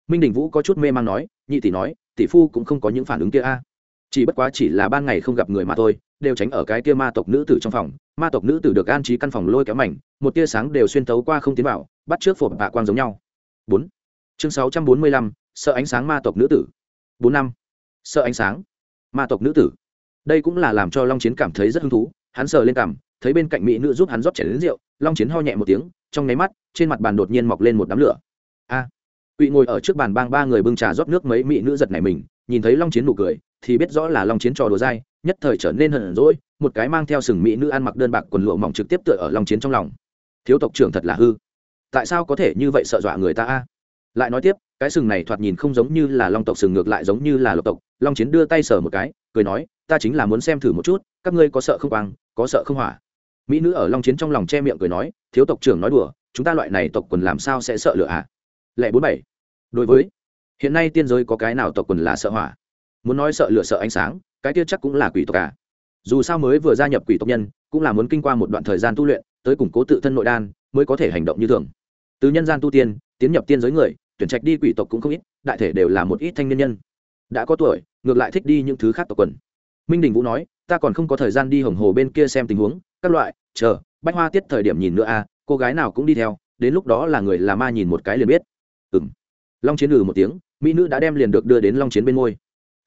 Minh đình vũ có chút mê man nói, nhị tỷ nói, tỷ phu cũng không có những phản ứng kia a. Chỉ bất quá chỉ là ban ngày không gặp người mà thôi đều tránh ở cái kia ma tộc nữ tử trong phòng. Ma tộc nữ tử được an trí căn phòng lôi kéo mảnh một tia sáng đều xuyên tấu qua không tiến vào bắt trước phộp hạ quang giống nhau. Bốn. Chương sáu trăm bốn mươi lăm sợ ánh sáng ma tộc nữ tử. Bốn năm. Sợ ánh sáng ma tộc nữ tử. Đây cũng là làm cho long chiến cảm thấy rất hứng thú hắn sờ lên cằm thấy bên cạnh mỹ nữ giúp hắn rót chảy đến rượu long chiến ho nhẹ một tiếng trong nháy mắt trên mặt bàn đột nhiên mọc lên một đám lửa. A. À, quỵ ngồi ở trước bàn bang ba người bưng trà rót nước mấy mỹ nữ giật này mình nhìn thấy long chiến nụ cười thì biết rõ là long chiến trò đùa dai, nhất thời trở nên hận rỗi một cái mang theo sừng mỹ nữ ăn mặc đơn bạc quần lụa mỏng trực tiếp tựa ở long chiến trong lòng. Thiếu tộc trưởng thật là hư. Tại sao có thể như vậy sợ dọa người ta a? Lại nói tiếp, cái sừng này thoạt nhìn không giống như là long tộc, sừng ngược lại giống như là lộc tộc. Long chiến đưa tay sờ một cái, cười nói, ta chính là muốn xem thử một chút, các ngươi có sợ không quang, có sợ không hỏa? Mỹ nữ ở long chiến trong lòng che miệng cười nói, thiếu tộc trưởng nói đùa, chúng ta loại này tộc quần làm sao sẽ sợ lửa à? Lẽ bốn bảy. Đối với, hiện nay tiên giới có cái nào tộc quần là sợ hỏa? Muốn nói sợ lửa sợ ánh sáng cái kia chắc cũng là quỷ tộc cả dù sao mới vừa gia nhập quỷ tộc nhân cũng là muốn kinh qua một đoạn thời gian tu luyện tới củng cố tự thân nội đan mới có thể hành động như thường. Từ nhân gian tu tiên tiến nhập tiên giới người tuyển trạch đi quỷ tộc cũng không ít đại thể đều là một ít thanh niên nhân. Đã có tuổi ngược lại thích đi những thứ khác tộc quần. Minh đình vũ nói ta còn không có thời gian đi hồng hồ bên kia xem tình huống các loại chờ bách hoa tiết thời điểm nhìn nữa a à, cô gái nào cũng đi theo đến lúc đó là người là ma nhìn một cái liền biết. Ừ m long chiến ừ một tiếng mỹ nữ đã đem liền được đưa đến long chiến bên ngôi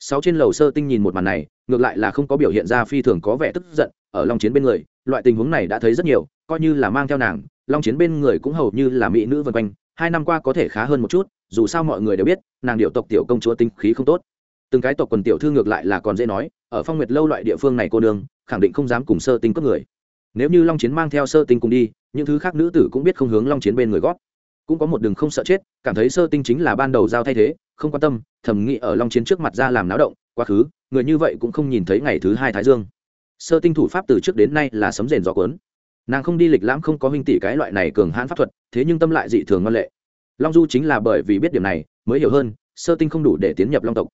sáu trên lầu sơ tinh nhìn một màn này, ngược lại là không có biểu hiện ra phi thường có vẻ tức giận, ở long chiến bên người, loại tình huống này đã thấy rất nhiều, coi như là mang theo nàng, long chiến bên người cũng hầu như là mỹ nữ vân quanh, hai năm qua có thể khá hơn một chút, dù sao mọi người đều biết, nàng điệu tộc tiểu công chúa tinh khí không tốt. Từng cái tộc quần tiểu thư ngược lại là còn dễ nói, ở phong nguyệt lâu loại địa phương này cô nương, khẳng định không dám cùng sơ tinh cướp người. Nếu như long chiến mang theo sơ tinh cùng đi, những thứ khác nữ tử cũng biết không hướng long chiến bên người gót cũng có một đường không sợ chết, cảm thấy sơ tinh chính là ban đầu giao thay thế không quan tâm, thầm nghĩ ở long chiến trước mặt ra làm náo động, quá khứ, người như vậy cũng không nhìn thấy ngày thứ hai thái dương. Sơ tinh thủ pháp từ trước đến nay là sấm rền gió cuốn. Nàng không đi lịch lãm không có huynh tỷ cái loại này cường hãn pháp thuật, thế nhưng tâm lại dị thường ngoan lệ. Long du chính là bởi vì biết điểm này, mới hiểu hơn, sơ tinh không đủ để tiến nhập long tộc.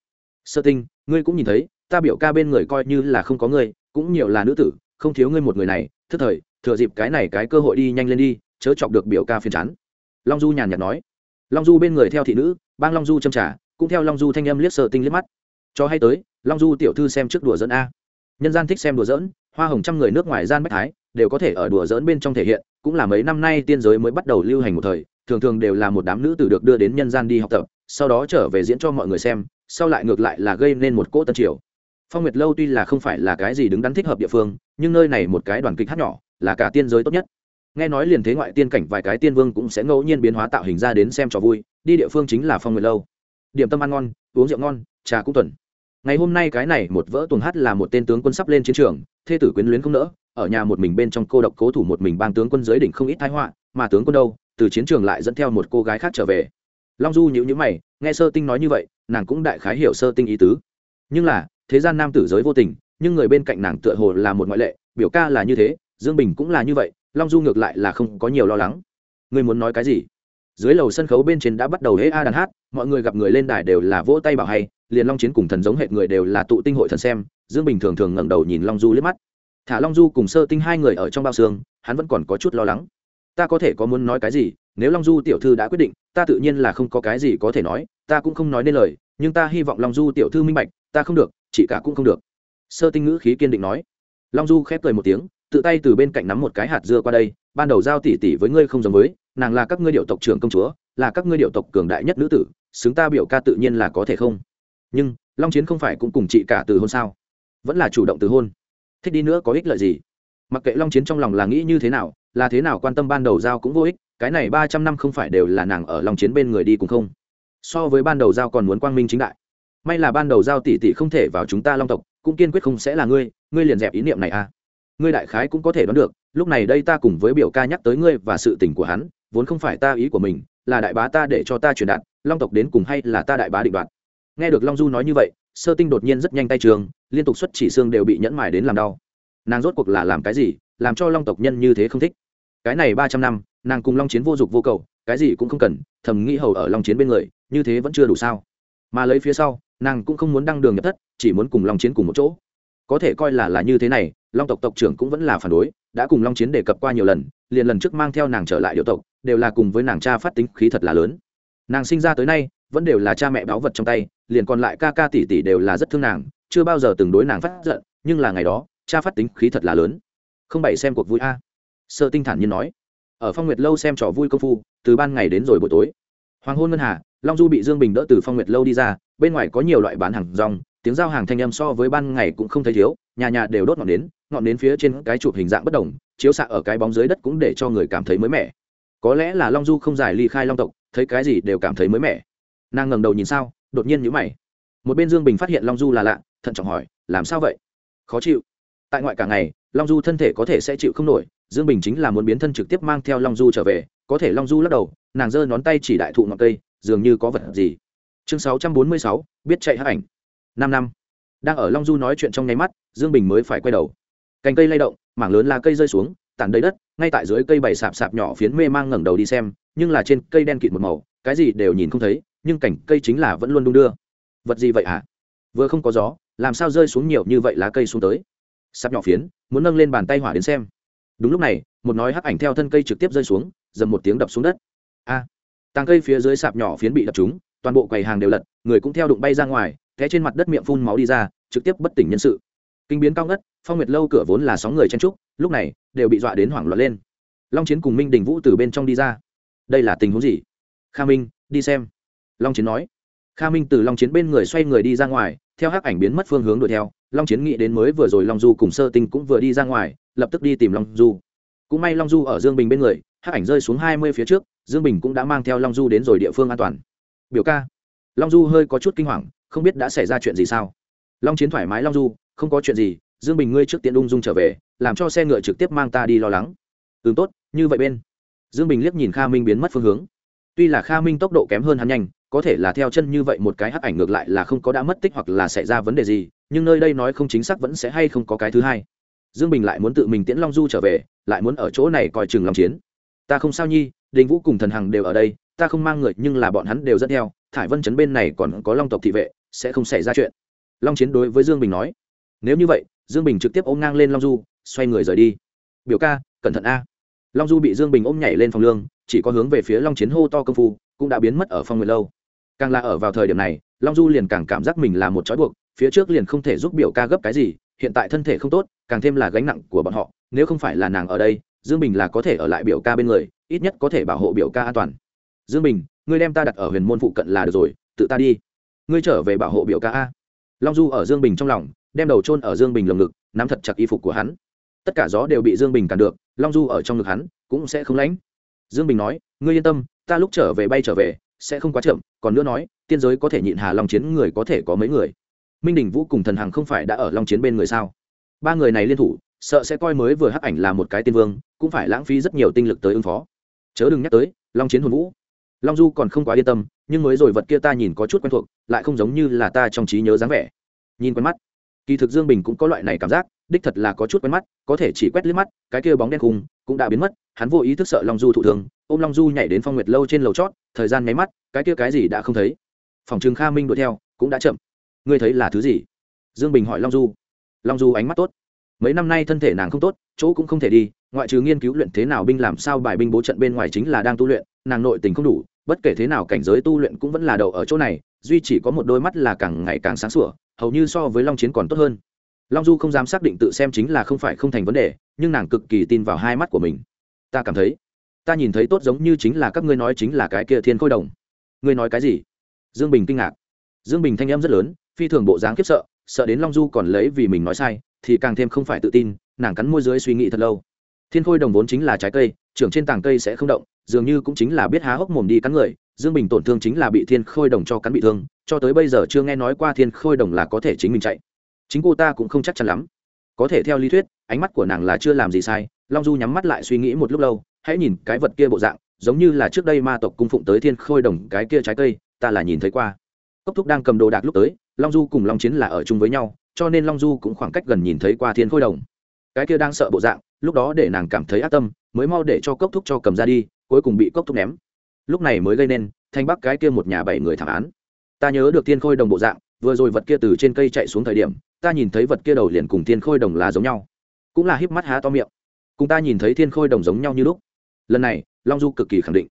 Sơ tinh, ngươi cũng nhìn thấy, ta biểu ca bên người coi như là không có ngươi, cũng nhiều là nữ tử, không thiếu ngươi một người này, thức thời, thừa dịp cái này cái cơ hội đi nhanh lên đi, chớ chọc được biểu ca phiền chán. Long du nhàn nhạt nói long du bên người theo thị nữ, bang long du châm trả cũng theo long du thanh âm liếc sợ tinh liếc mắt. Cho hay tới, long du tiểu thư xem trước đùa dẫn a. Nhân gian thích xem đùa dẫn hoa hồng trăm người nước ngoài gian bách thái, đều có thể ở đùa dẫn bên trong thể hiện, cũng là mấy năm nay tiên giới mới bắt đầu lưu hành một thời, thường thường đều là một đám nữ tử được đưa đến nhân gian đi học tập, sau đó trở về diễn cho mọi người xem, sau lại ngược lại là gây nên một cỗ tân triều. Phong nguyệt lâu tuy là không phải là cái gì đứng đắn thích hợp địa phương, nhưng nơi này một cái đoàn kịch hát nhỏ, là cả tiên giới tốt nhất nghe nói liền thế ngoại tiên cảnh vài cái tiên vương cũng sẽ ngẫu nhiên biến hóa tạo hình ra đến xem trò vui, đi địa phương chính là phong nguyệt lâu. Điểm tâm ăn ngon, uống rượu ngon, trà cũng tuần ngày hôm nay cái này một vỡ tuần hát là một tên tướng quân sắp lên chiến trường, thê tử quyến luyến không nỡ, ở nhà một mình bên trong cô độc cố thủ một mình bang tướng quân giới đỉnh không ít thái họa, mà tướng quân đâu, từ chiến trường lại dẫn theo một cô gái khác trở về. Long du nhữ nhữ mày, nghe sơ tinh nói như vậy, nàng cũng đại khái hiểu sơ tinh ý tứ. Nhưng là, thế gian nam tử giới vô tình, nhưng người bên cạnh nàng tựa hồ là một ngoại lệ, biểu ca là như thế, dương bình cũng là như vậy long du ngược lại là không có nhiều lo lắng. Ngươi muốn nói cái gì? Dưới lầu sân khấu bên trên đã bắt đầu hễ a đàn hát, mọi người gặp người lên đài đều là vỗ tay bảo hay, liền long chiến cùng thần giống Hệt người đều là tụ tinh hội thần xem, dương bình thường thường ngẩng đầu nhìn long du liếc mắt. Thả long du cùng sơ tinh hai người ở trong bao xương, hắn vẫn còn có chút lo lắng. Ta có thể có muốn nói cái gì? Nếu long du tiểu thư đã quyết định, ta tự nhiên là không có cái gì có thể nói, ta cũng không nói nên lời, nhưng ta hy vọng long du tiểu thư minh bạch, ta không được, chị cả cũng không được. Sơ tinh ngữ khí kiên định nói. Long du khép cười một tiếng tự tay từ bên cạnh nắm một cái hạt dưa qua đây, ban đầu giao tỉ tỉ với ngươi không giống với, nàng là các ngươi điệu tộc trưởng công chúa, là các ngươi điệu tộc cường đại nhất nữ tử, xứng ta biểu ca tự nhiên là có thể không? Nhưng, long chiến không phải cũng cùng chị cả từ hôn sao? Vẫn là chủ động từ hôn. Thích đi nữa có ích lợi gì? Mặc kệ long chiến trong lòng là nghĩ như thế nào, là thế nào quan tâm ban đầu giao cũng vô ích, cái này ba trăm năm không phải đều là nàng ở long chiến bên người đi cùng không? So với ban đầu giao còn muốn quang minh chính đại. May là ban đầu giao tỷ tỷ không thể vào chúng ta long tộc, cũng kiên quyết không sẽ là ngươi ngươi liền dẹp ý niệm này à? Ngươi đại khái cũng có thể đoán được, lúc này đây ta cùng với biểu ca nhắc tới ngươi và sự tình của hắn, vốn không phải ta ý của mình, là đại bá ta để cho ta truyền đạt, long tộc đến cùng hay là ta đại bá định đoạt. Nghe được long du nói như vậy, sơ tinh đột nhiên rất nhanh tay trường, liên tục xuất chỉ xương đều bị nhẫn mài đến làm đau. Nàng rốt cuộc là làm cái gì, làm cho long tộc nhân như thế không thích? Cái này ba trăm năm, nàng cùng long chiến vô dụng vô cầu, cái gì cũng không cần, thầm nghĩ hầu ở long chiến bên người, như thế vẫn chưa đủ sao. Mà lấy phía sau, nàng cũng không muốn đăng đường nhập thất, chỉ muốn cùng long chiến cùng một chỗ. Có thể coi là là như thế này long tộc tộc trưởng cũng vẫn là phản đối, đã cùng long chiến đề cập qua nhiều lần, liền lần trước mang theo nàng trở lại điệu tộc, đều là cùng với nàng cha phát tính khí thật là lớn. Nàng sinh ra tới nay, vẫn đều là cha mẹ báu vật trong tay, liền còn lại ca ca tỷ tỷ đều là rất thương nàng, chưa bao giờ từng đối nàng phát giận, nhưng là ngày đó, cha phát tính khí thật là lớn. Không bày xem cuộc vui a. Sơ tinh thản nhiên nói. Ở phong nguyệt lâu xem trò vui công phu, từ ban ngày đến rồi buổi tối. Hoàng hôn ngân hà, long du bị dương bình đỡ từ phong nguyệt lâu đi ra, bên ngoài có nhiều loại bán hàng rong tiếng giao hàng thanh âm so với ban ngày cũng không thấy thiếu, nhà nhà đều đốt ngọn nến ngọn nến phía trên cái chụp hình dạng bất đồng, chiếu xạ ở cái bóng dưới đất cũng để cho người cảm thấy mới mẻ. Có lẽ là long du không giải ly khai long tộc, thấy cái gì đều cảm thấy mới mẻ. Nàng ngẩng đầu nhìn sao, đột nhiên nhữ mày. Một bên dương bình phát hiện long du là lạ, thận trọng hỏi, làm sao vậy? Khó chịu. Tại ngoại cả ngày, long du thân thể có thể sẽ chịu không nổi, dương bình chính là muốn biến thân trực tiếp mang theo long du trở về, có thể long du lắc đầu, nàng giơ nón tay chỉ đại thụ ngọn cây, dường như có vật gì. Chương sáu trăm bốn mươi sáu, biết chạy hát ảnh năm năm. Đang ở long du nói chuyện trong nháy mắt, dương bình mới phải quay đầu. Cành cây lay động, mảng lớn là cây rơi xuống, tản đầy đất, ngay tại dưới cây bày sạp sạp nhỏ phiến mê mang ngẩng đầu đi xem, nhưng là trên cây đen kịt một màu, cái gì đều nhìn không thấy, nhưng cảnh cây chính là vẫn luôn đung đưa. Vật gì vậy hả? Vừa không có gió, làm sao rơi xuống nhiều như vậy lá cây xuống tới? Sạp nhỏ phiến, muốn nâng lên bàn tay hỏa đến xem. Đúng lúc này, một nói hắc ảnh theo thân cây trực tiếp rơi xuống, dầm một tiếng đập xuống đất. A! Tàng cây phía dưới sạp nhỏ phiến bị đập trúng, toàn bộ quầy hàng đều lật, người cũng theo đụng bay ra ngoài té trên mặt đất miệng phun máu đi ra, trực tiếp bất tỉnh nhân sự. Kinh biến cao ngất, phong nguyệt lâu cửa vốn là sáu người chen trúc lúc này, đều bị dọa đến hoảng loạn lên. Long chiến cùng minh đình vũ từ bên trong đi ra. Đây là tình huống gì? Kha minh, đi xem. Long chiến nói. Kha minh từ long chiến bên người xoay người đi ra ngoài, theo hắc ảnh biến mất phương hướng đuổi theo. Long chiến nghĩ đến mới vừa rồi long du cùng sơ tinh cũng vừa đi ra ngoài, lập tức đi tìm long du. Cũng may long du ở dương bình bên người, hắc ảnh rơi xuống hai mươi phía trước, dương bình cũng đã mang theo long du đến rồi địa phương an toàn. Biểu ca. Long du hơi có chút kinh hoàng không biết đã xảy ra chuyện gì sao? Long chiến thoải mái, long du, không có chuyện gì, dương bình ngươi trước tiên ung dung trở về, làm cho xe ngựa trực tiếp mang ta đi lo lắng. Ừ tốt, như vậy bên. Dương bình liếc nhìn kha minh biến mất phương hướng. Tuy là kha minh tốc độ kém hơn hắn nhanh, có thể là theo chân như vậy một cái hắc ảnh ngược lại là không có đã mất tích hoặc là xảy ra vấn đề gì, nhưng nơi đây nói không chính xác vẫn sẽ hay không có cái thứ hai. Dương bình lại muốn tự mình tiễn long du trở về, lại muốn ở chỗ này coi chừng long chiến. Ta không sao nhi, đình vũ cùng thần hằng đều ở đây, ta không mang người, nhưng là bọn hắn đều dẫn theo, thải vân chấn bên này còn có long tộc thị vệ sẽ không xảy ra chuyện. Long chiến đối với dương bình nói, nếu như vậy, dương bình trực tiếp ôm ngang lên long du, xoay người rời đi. Biểu ca, cẩn thận a. Long du bị dương bình ôm nhảy lên phòng lương, chỉ có hướng về phía long chiến hô to công phu, cũng đã biến mất ở phong nguyệt lâu. Càng là ở vào thời điểm này, long du liền càng cảm giác mình là một trói buộc, phía trước liền không thể giúp biểu ca gấp cái gì, hiện tại thân thể không tốt, càng thêm là gánh nặng của bọn họ, nếu không phải là nàng ở đây, dương bình là có thể ở lại biểu ca bên người, ít nhất có thể bảo hộ biểu ca an toàn. Dương bình, ngươi đem ta đặt ở huyền môn phụ cận là được rồi, tự ta đi ngươi trở về bảo hộ biểu ca a. Long du ở dương bình trong lòng, đem đầu chôn ở dương bình lồng ngực, nắm thật chặt y phục của hắn. Tất cả gió đều bị dương bình cản được, long du ở trong ngực hắn, cũng sẽ không lánh dương bình nói, ngươi yên tâm, ta lúc trở về bay trở về, sẽ không quá chậm, còn nữa nói, tiên giới có thể nhịn hà long chiến người có thể có mấy người. Minh đình vũ cùng thần hằng không phải đã ở long chiến bên người sao? Ba người này liên thủ, sợ sẽ coi mới vừa hắc ảnh là một cái tiên vương, cũng phải lãng phí rất nhiều tinh lực tới ứng phó. Chớ đừng nhắc tới, long chiến hồn vũ long du còn không quá yên tâm, nhưng mới rồi vật kia ta nhìn có chút quen thuộc, lại không giống như là ta trong trí nhớ dáng vẻ. Nhìn quen mắt. Kỳ thực dương bình cũng có loại này cảm giác, đích thật là có chút quen mắt, có thể chỉ quét liếc mắt, cái kia bóng đen khùng, cũng đã biến mất, hắn vô ý thức sợ long du thụ thường ôm long du nhảy đến phong nguyệt lâu trên lầu chót, thời gian nháy mắt, cái kia cái gì đã không thấy. Phòng trường kha minh đuổi theo, cũng đã chậm. Ngươi thấy là thứ gì? Dương bình hỏi long du. Long du ánh mắt tốt. Mấy năm nay thân thể nàng không tốt, chỗ cũng không thể đi, ngoại trừ nghiên cứu luyện thế nào binh làm sao bài binh bố trận bên ngoài chính là đang tu luyện nàng nội tình không đủ, bất kể thế nào cảnh giới tu luyện cũng vẫn là đầu ở chỗ này, duy chỉ có một đôi mắt là càng ngày càng sáng sủa, hầu như so với long chiến còn tốt hơn. Long du không dám xác định tự xem chính là không phải không thành vấn đề, nhưng nàng cực kỳ tin vào hai mắt của mình. Ta cảm thấy, ta nhìn thấy tốt giống như chính là các ngươi nói chính là cái kia thiên khôi đồng. Ngươi nói cái gì? Dương bình kinh ngạc. Dương bình thanh em rất lớn, phi thường bộ dáng khiếp sợ sợ đến long du còn lấy vì mình nói sai, thì càng thêm không phải tự tin, nàng cắn môi dưới suy nghĩ thật lâu thiên khôi đồng vốn chính là trái cây, trưởng trên tảng cây sẽ không động, dường như cũng chính là biết há hốc mồm đi cắn người, dương bình tổn thương chính là bị thiên khôi đồng cho cắn bị thương, cho tới bây giờ chưa nghe nói qua thiên khôi đồng là có thể chính mình chạy. Chính cô ta cũng không chắc chắn lắm. Có thể theo lý thuyết, ánh mắt của nàng là chưa làm gì sai, long du nhắm mắt lại suy nghĩ một lúc lâu, hãy nhìn cái vật kia bộ dạng, giống như là trước đây ma tộc cung phụng tới thiên khôi đồng cái kia trái cây, ta là nhìn thấy qua. Cốc thúc đang cầm đồ đạc lúc tới, long du cùng long chiến là ở chung với nhau, cho nên long du cũng khoảng cách gần nhìn thấy qua thiên khôi đồng. Cái kia đang sợ bộ dạng lúc đó để nàng cảm thấy ác tâm, mới mau để cho cốc thúc cho cầm ra đi, cuối cùng bị cốc thúc ném. Lúc này mới gây nên, thanh bắc cái kia một nhà bảy người thảm án. Ta nhớ được thiên khôi đồng bộ dạng, vừa rồi vật kia từ trên cây chạy xuống thời điểm, ta nhìn thấy vật kia đầu liền cùng thiên khôi đồng là giống nhau. Cũng là híp mắt há to miệng. Cùng ta nhìn thấy thiên khôi đồng giống nhau như lúc. Lần này, long du cực kỳ khẳng định.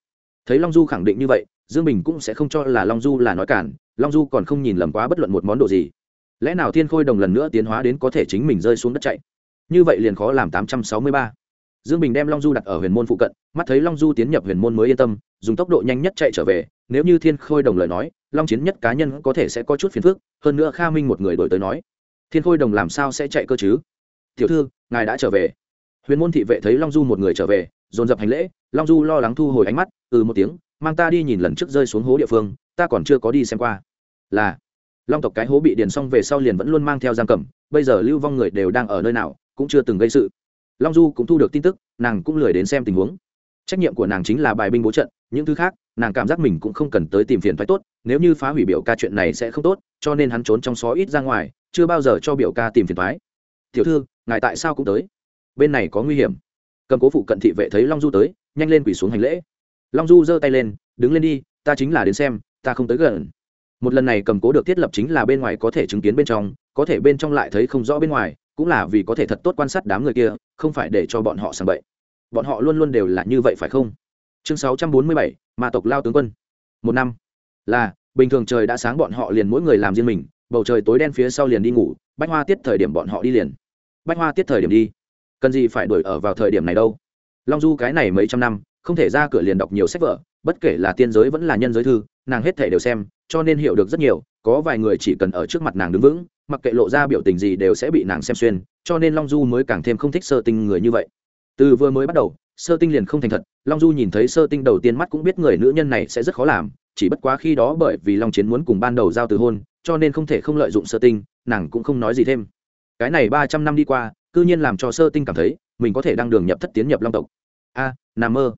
Thấy long du khẳng định như vậy, dương bình cũng sẽ không cho là long du là nói cản, long du còn không nhìn lầm quá bất luận một món đồ gì. Lẽ nào thiên khôi đồng lần nữa tiến hóa đến có thể chính mình rơi xuống đất chạy? Như vậy liền khó làm tám trăm sáu mươi ba. Dương bình đem long du đặt ở huyền môn phụ cận, mắt thấy long du tiến nhập huyền môn mới yên tâm, dùng tốc độ nhanh nhất chạy trở về, nếu như thiên khôi đồng lời nói, long chiến nhất cá nhân có thể sẽ có chút phiền phức, hơn nữa kha minh một người đổi tới nói, thiên khôi đồng làm sao sẽ chạy cơ chứ? Tiểu thư, ngài đã trở về. Huyền môn thị vệ thấy long du một người trở về, dồn dập hành lễ, long du lo lắng thu hồi ánh mắt ừ một tiếng, mang ta đi nhìn lần trước rơi xuống hố địa phương, ta còn chưa có đi xem qua. Là, long tộc cái hố bị điền xong về sau liền vẫn luôn mang theo giam cầm, bây giờ lưu vong người đều đang ở nơi nào cũng chưa từng gây sự. Long du cũng thu được tin tức, nàng cũng lười đến xem tình huống. Trách nhiệm của nàng chính là bài binh bố trận, những thứ khác, nàng cảm giác mình cũng không cần tới tìm phiền thoái tốt, nếu như phá hủy biểu ca chuyện này sẽ không tốt, cho nên hắn trốn trong xó ít ra ngoài, chưa bao giờ cho biểu ca tìm phiền thoái tiểu thư, ngài tại sao cũng tới? Bên này có nguy hiểm. Cầm cố phụ cận thị vệ thấy long du tới, nhanh lên quỳ xuống hành lễ. Long du giơ tay lên, đứng lên đi, ta chính là đến xem, ta không tới gần. Một lần này cầm cố được thiết lập chính là bên ngoài có thể chứng kiến bên trong, có thể bên trong lại thấy không rõ bên ngoài cũng là vì có thể thật tốt quan sát đám người kia, không phải để cho bọn họ sang bậy. Bọn họ luôn luôn đều là như vậy phải không? Chương sáu trăm bốn mươi bảy, ma tộc lao tướng quân. Một năm. Là, bình thường trời đã sáng bọn họ liền mỗi người làm riêng mình, bầu trời tối đen phía sau liền đi ngủ, bách hoa tiết thời điểm bọn họ đi liền. Bách hoa tiết thời điểm đi. Cần gì phải đuổi ở vào thời điểm này đâu? Long du cái này mấy trăm năm, không thể ra cửa liền đọc nhiều sách vở, bất kể là tiên giới vẫn là nhân giới thư, nàng hết thể đều xem, cho nên hiểu được rất nhiều có vài người chỉ cần ở trước mặt nàng đứng vững mặc kệ lộ ra biểu tình gì đều sẽ bị nàng xem xuyên cho nên long du mới càng thêm không thích sơ tinh người như vậy. Từ vừa mới bắt đầu sơ tinh liền không thành thật long du nhìn thấy sơ tinh đầu tiên mắt cũng biết người nữ nhân này sẽ rất khó làm chỉ bất quá khi đó bởi vì long chiến muốn cùng ban đầu giao từ hôn cho nên không thể không lợi dụng sơ tinh nàng cũng không nói gì thêm. Cái này ba trăm năm đi qua cư nhiên làm cho sơ tinh cảm thấy mình có thể đăng đường nhập thất tiến nhập long tộc. A à, nằm mơ.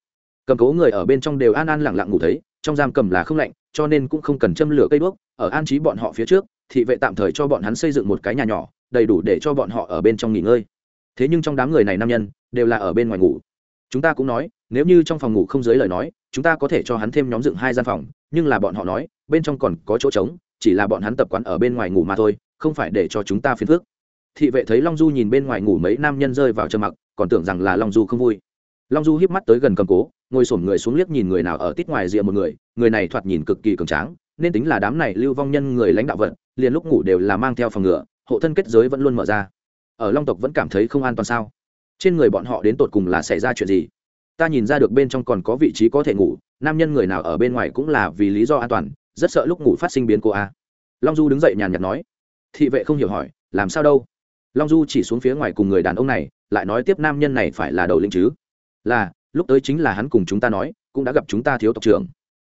Cầm cố người ở bên trong đều an an lẳng lặng ngủ thấy trong giam cầm là không lạnh cho nên cũng không cần châm lửa cây đuốc, ở an trí bọn họ phía trước, thị vệ tạm thời cho bọn hắn xây dựng một cái nhà nhỏ, đầy đủ để cho bọn họ ở bên trong nghỉ ngơi. Thế nhưng trong đám người này nam nhân, đều là ở bên ngoài ngủ. Chúng ta cũng nói, nếu như trong phòng ngủ không dưới lời nói, chúng ta có thể cho hắn thêm nhóm dựng hai gian phòng, nhưng là bọn họ nói, bên trong còn có chỗ trống, chỉ là bọn hắn tập quán ở bên ngoài ngủ mà thôi, không phải để cho chúng ta phiền phước thị vệ thấy long du nhìn bên ngoài ngủ mấy nam nhân rơi vào trầm mặc, còn tưởng rằng là long du không vui. Long du hiếp mắt tới gần cầm cố ngồi sổm người xuống liếc nhìn người nào ở tít ngoài rìa một người người này thoạt nhìn cực kỳ cường tráng, nên tính là đám này lưu vong nhân người lãnh đạo vận liền lúc ngủ đều là mang theo phòng ngựa, hộ thân kết giới vẫn luôn mở ra. Ở long tộc vẫn cảm thấy không an toàn sao? Trên người bọn họ đến tột cùng là xảy ra chuyện gì? Ta nhìn ra được bên trong còn có vị trí có thể ngủ, nam nhân người nào ở bên ngoài cũng là vì lý do an toàn, rất sợ lúc ngủ phát sinh biến cô a. Long du đứng dậy nhàn nhạt nói. Thị vệ không hiểu hỏi, làm sao đâu? Long du chỉ xuống phía ngoài cùng người đàn ông này, lại nói tiếp nam nhân này phải là đầu lĩnh chứ? Là lúc tới chính là hắn cùng chúng ta nói, cũng đã gặp chúng ta thiếu tộc trưởng.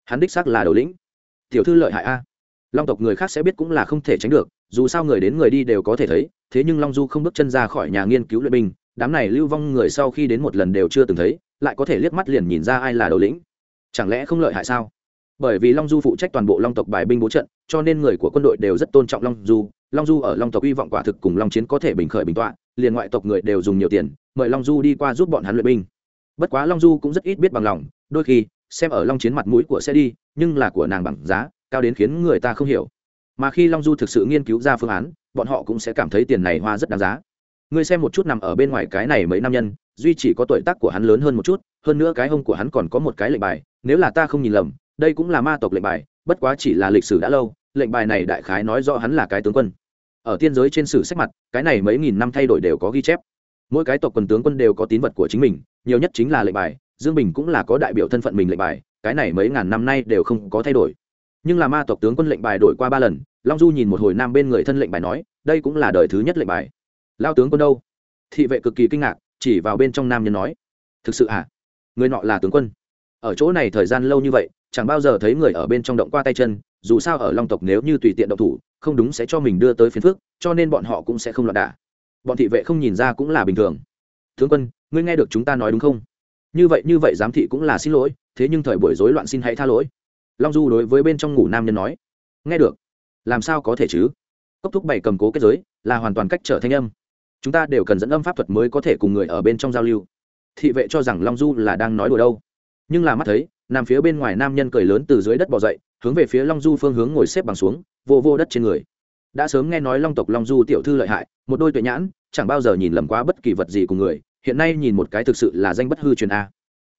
Hắn đích xác là đầu lĩnh. Tiểu thư lợi hại a. À. Long tộc người khác sẽ biết cũng là không thể tránh được, dù sao người đến người đi đều có thể thấy, thế nhưng long du không bước chân ra khỏi nhà nghiên cứu luyện binh, đám này lưu vong người sau khi đến một lần đều chưa từng thấy, lại có thể liếc mắt liền nhìn ra ai là đầu lĩnh. Chẳng lẽ không lợi hại sao? Bởi vì long du phụ trách toàn bộ long tộc bài binh bố trận, cho nên người của quân đội đều rất tôn trọng long du. Long du ở long tộc hy vọng quả thực cùng long chiến có thể bình khởi bình tọa, liền ngoại tộc người đều dùng nhiều tiền, mời long du đi qua giúp bọn hắn luyện binh bất quá long du cũng rất ít biết bằng lòng, đôi khi, xem ở long chiến mặt mũi của sẽ đi nhưng là của nàng bằng giá, cao đến khiến người ta không hiểu. Mà khi long du thực sự nghiên cứu ra phương án, bọn họ cũng sẽ cảm thấy tiền này hoa rất đáng giá. Ngươi xem một chút nằm ở bên ngoài cái này mấy nam nhân, duy chỉ có tuổi tác của hắn lớn hơn một chút, hơn nữa cái hông của hắn còn có một cái lệnh bài, nếu là ta không nhìn lầm, đây cũng là ma tộc lệnh bài, bất quá chỉ là lịch sử đã lâu, lệnh bài này đại khái nói rõ hắn là cái tướng quân. Ở tiên giới trên sử sách mặt, cái này mấy nghìn năm thay đổi đều có ghi chép. Mỗi cái tộc quần tướng quân đều có tín vật của chính mình nhiều nhất chính là lệnh bài, dương bình cũng là có đại biểu thân phận mình lệnh bài, cái này mấy ngàn năm nay đều không có thay đổi. Nhưng là ma tộc tướng quân lệnh bài đổi qua ba lần, long du nhìn một hồi nam bên người thân lệnh bài nói, đây cũng là đời thứ nhất lệnh bài. Lao tướng quân đâu? Thị vệ cực kỳ kinh ngạc, chỉ vào bên trong nam nhân nói, thực sự à? Người nọ là tướng quân. Ở chỗ này thời gian lâu như vậy, chẳng bao giờ thấy người ở bên trong động qua tay chân, dù sao ở long tộc nếu như tùy tiện động thủ, không đúng sẽ cho mình đưa tới phiền phước cho nên bọn họ cũng sẽ không loạn đả. Bọn thị vệ không nhìn ra cũng là bình thường tướng quân, ngươi nghe được chúng ta nói đúng không? Như vậy như vậy giám thị cũng là xin lỗi, thế nhưng thời buổi rối loạn xin hãy tha lỗi. Long du đối với bên trong ngủ nam nhân nói. Nghe được. Làm sao có thể chứ? Cốc thúc bảy cầm cố kết giới, là hoàn toàn cách trở thanh âm. Chúng ta đều cần dẫn âm pháp thuật mới có thể cùng người ở bên trong giao lưu. Thị vệ cho rằng long du là đang nói đùa đâu. Nhưng là mắt thấy nằm phía bên ngoài nam nhân cười lớn từ dưới đất bỏ dậy, hướng về phía long du phương hướng ngồi xếp bằng xuống, vô vô đất trên người. Đã sớm nghe nói long tộc long du tiểu thư lợi hại, một đôi tuệ nhãn chẳng bao giờ nhìn lầm quá bất kỳ vật gì của người, hiện nay nhìn một cái thực sự là danh bất hư truyền a.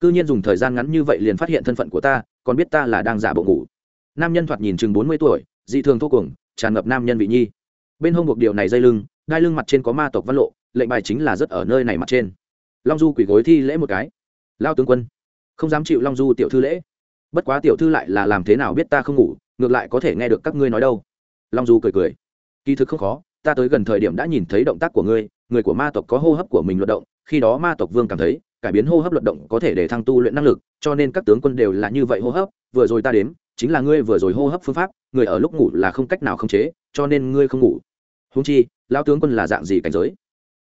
Cư nhiên dùng thời gian ngắn như vậy liền phát hiện thân phận của ta, còn biết ta là đang giả bộ ngủ. Nam nhân thoạt nhìn chừng bốn mươi tuổi, dị thường thô cuồng, tràn ngập nam nhân vị nhi. Bên hông buộc điều này dây lưng, đai lưng mặt trên có ma tộc văn lộ, lệnh bài chính là rất ở nơi này mặt trên. Long du quỳ gối thi lễ một cái. Lao tướng quân, không dám chịu long du tiểu thư lễ. Bất quá tiểu thư lại là làm thế nào biết ta không ngủ, ngược lại có thể nghe được các ngươi nói đâu. Long du cười cười. Kỳ thực không khó ta tới gần thời điểm đã nhìn thấy động tác của ngươi, người của ma tộc có hô hấp của mình luận động, khi đó ma tộc vương cảm thấy, cải biến hô hấp luận động có thể để thăng tu luyện năng lực, cho nên các tướng quân đều là như vậy hô hấp, vừa rồi ta đếm, chính là ngươi vừa rồi hô hấp phương pháp, người ở lúc ngủ là không cách nào khống chế, cho nên ngươi không ngủ. Húng chi lao tướng quân là dạng gì cảnh giới?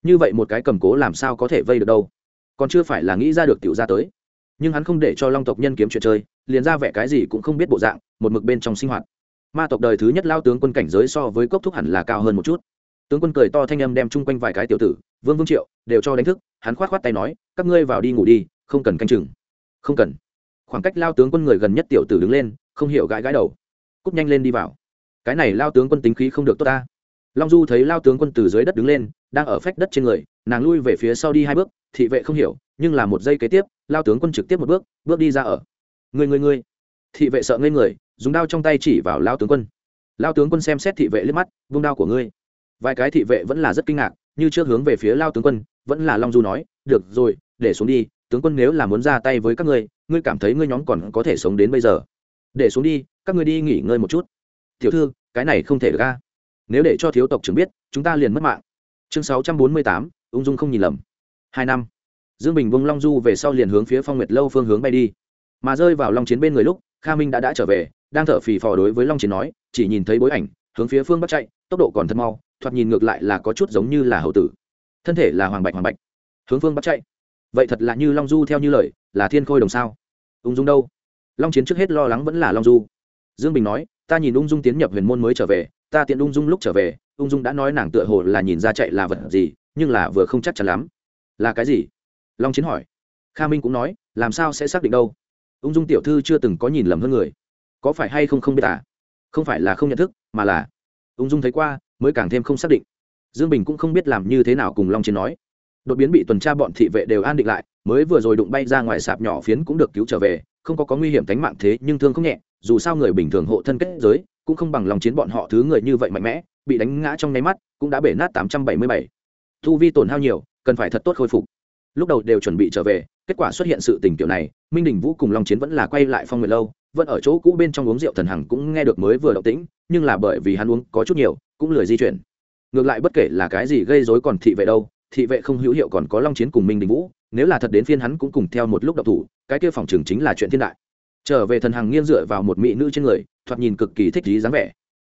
Như vậy một cái cầm cố làm sao có thể vây được đâu? Còn chưa phải là nghĩ ra được tiểu ra tới. Nhưng hắn không để cho long tộc nhân kiếm chuyện chơi, liền ra vẻ cái gì cũng không biết bộ dạng, một mực bên trong sinh hoạt. Ma tộc đời thứ nhất lao tướng quân cảnh giới so với cốc thúc hẳn là cao hơn một chút tướng quân cười to thanh âm đem chung quanh vài cái tiểu tử, vương vương triệu, đều cho đánh thức, hắn khoát khoát tay nói, các ngươi vào đi ngủ đi, không cần canh chừng. Không cần. Khoảng cách lao tướng quân người gần nhất tiểu tử đứng lên, không hiểu gãi gãi đầu. Cúp nhanh lên đi vào. Cái này lao tướng quân tính khí không được tốt ta. Long du thấy lao tướng quân từ dưới đất đứng lên, đang ở phách đất trên người, nàng lui về phía sau đi hai bước, thị vệ không hiểu, nhưng là một giây kế tiếp, lao tướng quân trực tiếp một bước bước đi ra ở. Người người người thị vệ sợ ngây người, dùng đao trong tay chỉ vào lao tướng quân. Lao tướng quân xem xét thị vệ liếc mắt, vung đao của ngươi vài cái thị vệ vẫn là rất kinh ngạc, như trước hướng về phía lao tướng quân, vẫn là long du nói, được rồi, để xuống đi, tướng quân nếu là muốn ra tay với các ngươi ngươi cảm thấy ngươi nhóm còn có thể sống đến bây giờ? Để xuống đi, các ngươi đi nghỉ ngơi một chút. Tiểu thư, cái này không thể được ca nếu để cho thiếu tộc trưởng biết, chúng ta liền mất mạng. Chương sáu trăm bốn mươi tám, ung dung không nhìn lầm. Hai năm. Dương bình bông long du về sau liền hướng phía phong nguyệt lâu phương hướng bay đi. Mà rơi vào long chiến bên người lúc, kha minh đã đã trở về, đang thở phì phò đối với long chiến nói, chỉ nhìn thấy bối ảnh, hướng phía phương bắt chạy, tốc độ còn thật mau thoạt nhìn ngược lại là có chút giống như là hậu tử. Thân thể là hoàng bạch hoàng bạch. Hướng phương bắt chạy. Vậy thật là như long du theo như lời, là thiên khôi đồng sao? Ung dung đâu? Long chiến trước hết lo lắng vẫn là long du. Dương bình nói, ta nhìn ung dung tiến nhập huyền môn mới trở về, ta tiện ung dung lúc trở về, ung dung đã nói nàng tựa hồ là nhìn ra chạy là vật gì, nhưng là vừa không chắc chắn lắm. Là cái gì? Long chiến hỏi. Kha minh cũng nói, làm sao sẽ xác định đâu? Ung dung tiểu thư chưa từng có nhìn lầm hơn người. Có phải hay không không biết à? Không phải là không nhận thức, mà là ung dung thấy qua mới càng thêm không xác định. Dương bình cũng không biết làm như thế nào cùng long chiến nói. Đột biến bị tuần tra bọn thị vệ đều an định lại, mới vừa rồi đụng bay ra ngoài sạp nhỏ phiến cũng được cứu trở về, không có có nguy hiểm tính mạng thế, nhưng thương không nhẹ, dù sao người bình thường hộ thân kết giới, cũng không bằng lòng chiến bọn họ thứ người như vậy mạnh mẽ, bị đánh ngã trong nháy mắt, cũng đã bể nát tám trăm bảy mươi bảy. Thu vi tổn hao nhiều, cần phải thật tốt khôi phục. Lúc đầu đều chuẩn bị trở về, kết quả xuất hiện sự tình kiểu này, minh đình vũ cùng long chiến vẫn là quay lại phong nguyệt lâu, vẫn ở chỗ cũ bên trong uống rượu thần hằng cũng nghe được mới vừa động tĩnh, nhưng là bởi vì hắn uống có chút nhiều cũng lười di chuyển. Ngược lại bất kể là cái gì gây rối còn thị vệ đâu, thị vệ không hữu hiệu còn có long chiến cùng minh đình vũ, nếu là thật đến phiên hắn cũng cùng theo một lúc độc thủ, cái kia phòng trường chính là chuyện thiên đại. Trở về thần hằng nghiêng dựa vào một mỹ nữ trên người, thoạt nhìn cực kỳ thích lý dáng vẻ.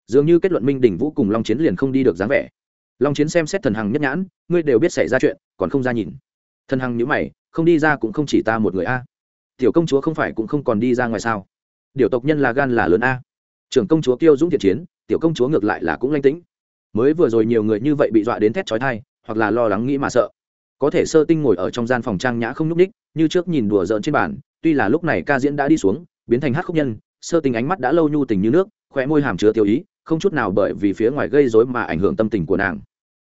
Dường như kết luận minh đình vũ cùng long chiến liền không đi được dáng vẻ. Long chiến xem xét thần hằng nhất nhãn, ngươi đều biết xảy ra chuyện, còn không ra nhìn. Thần hằng nhữ mày, không đi ra cũng không chỉ ta một người a. Tiểu công chúa không phải cũng không còn đi ra ngoài sao? Điều tộc nhân là gan là lớn a. Trưởng công chúa tiêu dũng thiện chiến tiểu công chúa ngược lại là cũng lanh tĩnh. Mới vừa rồi nhiều người như vậy bị dọa đến thét trói thai hoặc là lo lắng nghĩ mà sợ. Có thể sơ tinh ngồi ở trong gian phòng trang nhã không nhúc ních như trước nhìn đùa giỡn trên bàn, tuy là lúc này ca diễn đã đi xuống, biến thành hát khúc nhân, sơ tinh ánh mắt đã lâu nhu tình như nước, khóe môi hàm chứa tiêu ý, không chút nào bởi vì phía ngoài gây rối mà ảnh hưởng tâm tình của nàng.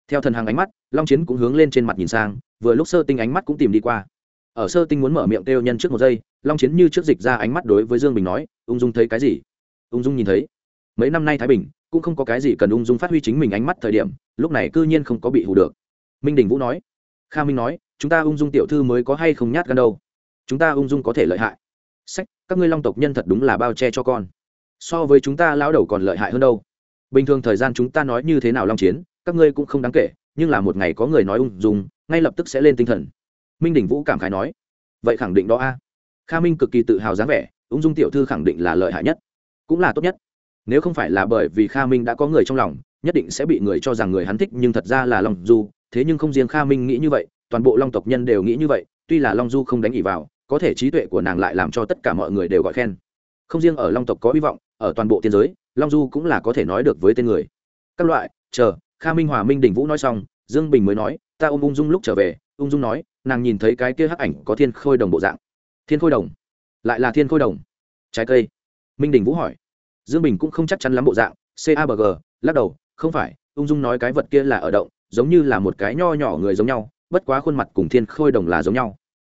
Theo thần hàng ánh mắt, long chiến cũng hướng lên trên mặt nhìn sang, vừa lúc sơ tinh ánh mắt cũng tìm đi qua. Ở sơ tinh muốn mở miệng kêu nhân trước một giây, long chiến như trước dịch ra ánh mắt đối với dương bình nói, ung dung thấy cái gì? Ung dung nhìn thấy mấy năm nay thái bình cũng không có cái gì cần ung dung phát huy chính mình ánh mắt thời điểm, lúc này cư nhiên không có bị hù được. Minh đình vũ nói, kha minh nói, chúng ta ung dung tiểu thư mới có hay không nhát gan đâu? Chúng ta ung dung có thể lợi hại. Sách, các ngươi long tộc nhân thật đúng là bao che cho con. So với chúng ta lão đầu còn lợi hại hơn đâu. Bình thường thời gian chúng ta nói như thế nào long chiến, các ngươi cũng không đáng kể, nhưng là một ngày có người nói ung dung, ngay lập tức sẽ lên tinh thần. Minh đình vũ cảm khái nói, vậy khẳng định đó a. Kha minh cực kỳ tự hào dáng vẻ, ung dung tiểu thư khẳng định là lợi hại nhất, cũng là tốt nhất nếu không phải là bởi vì kha minh đã có người trong lòng, nhất định sẽ bị người cho rằng người hắn thích, nhưng thật ra là long du. Thế nhưng không riêng kha minh nghĩ như vậy, toàn bộ long tộc nhân đều nghĩ như vậy, tuy là long du không đánh ỉ vào, có thể trí tuệ của nàng lại làm cho tất cả mọi người đều gọi khen. Không riêng ở long tộc có hy vọng, ở toàn bộ tiên giới, long du cũng là có thể nói được với tên người. Các loại, chờ, kha minh hòa minh đình vũ nói xong, dương bình mới nói, ta ôm ung dung lúc trở về. Ung dung nói, nàng nhìn thấy cái kia hắc ảnh có thiên khôi đồng bộ dạng. Thiên khôi đồng? Lại là thiên khôi đồng. Trái cây. Minh đình vũ hỏi dương bình cũng không chắc chắn lắm bộ dạng cabg lắc đầu, không phải, ung dung nói cái vật kia là ở động, giống như là một cái nho nhỏ người giống nhau, bất quá khuôn mặt cùng thiên khôi đồng là giống nhau.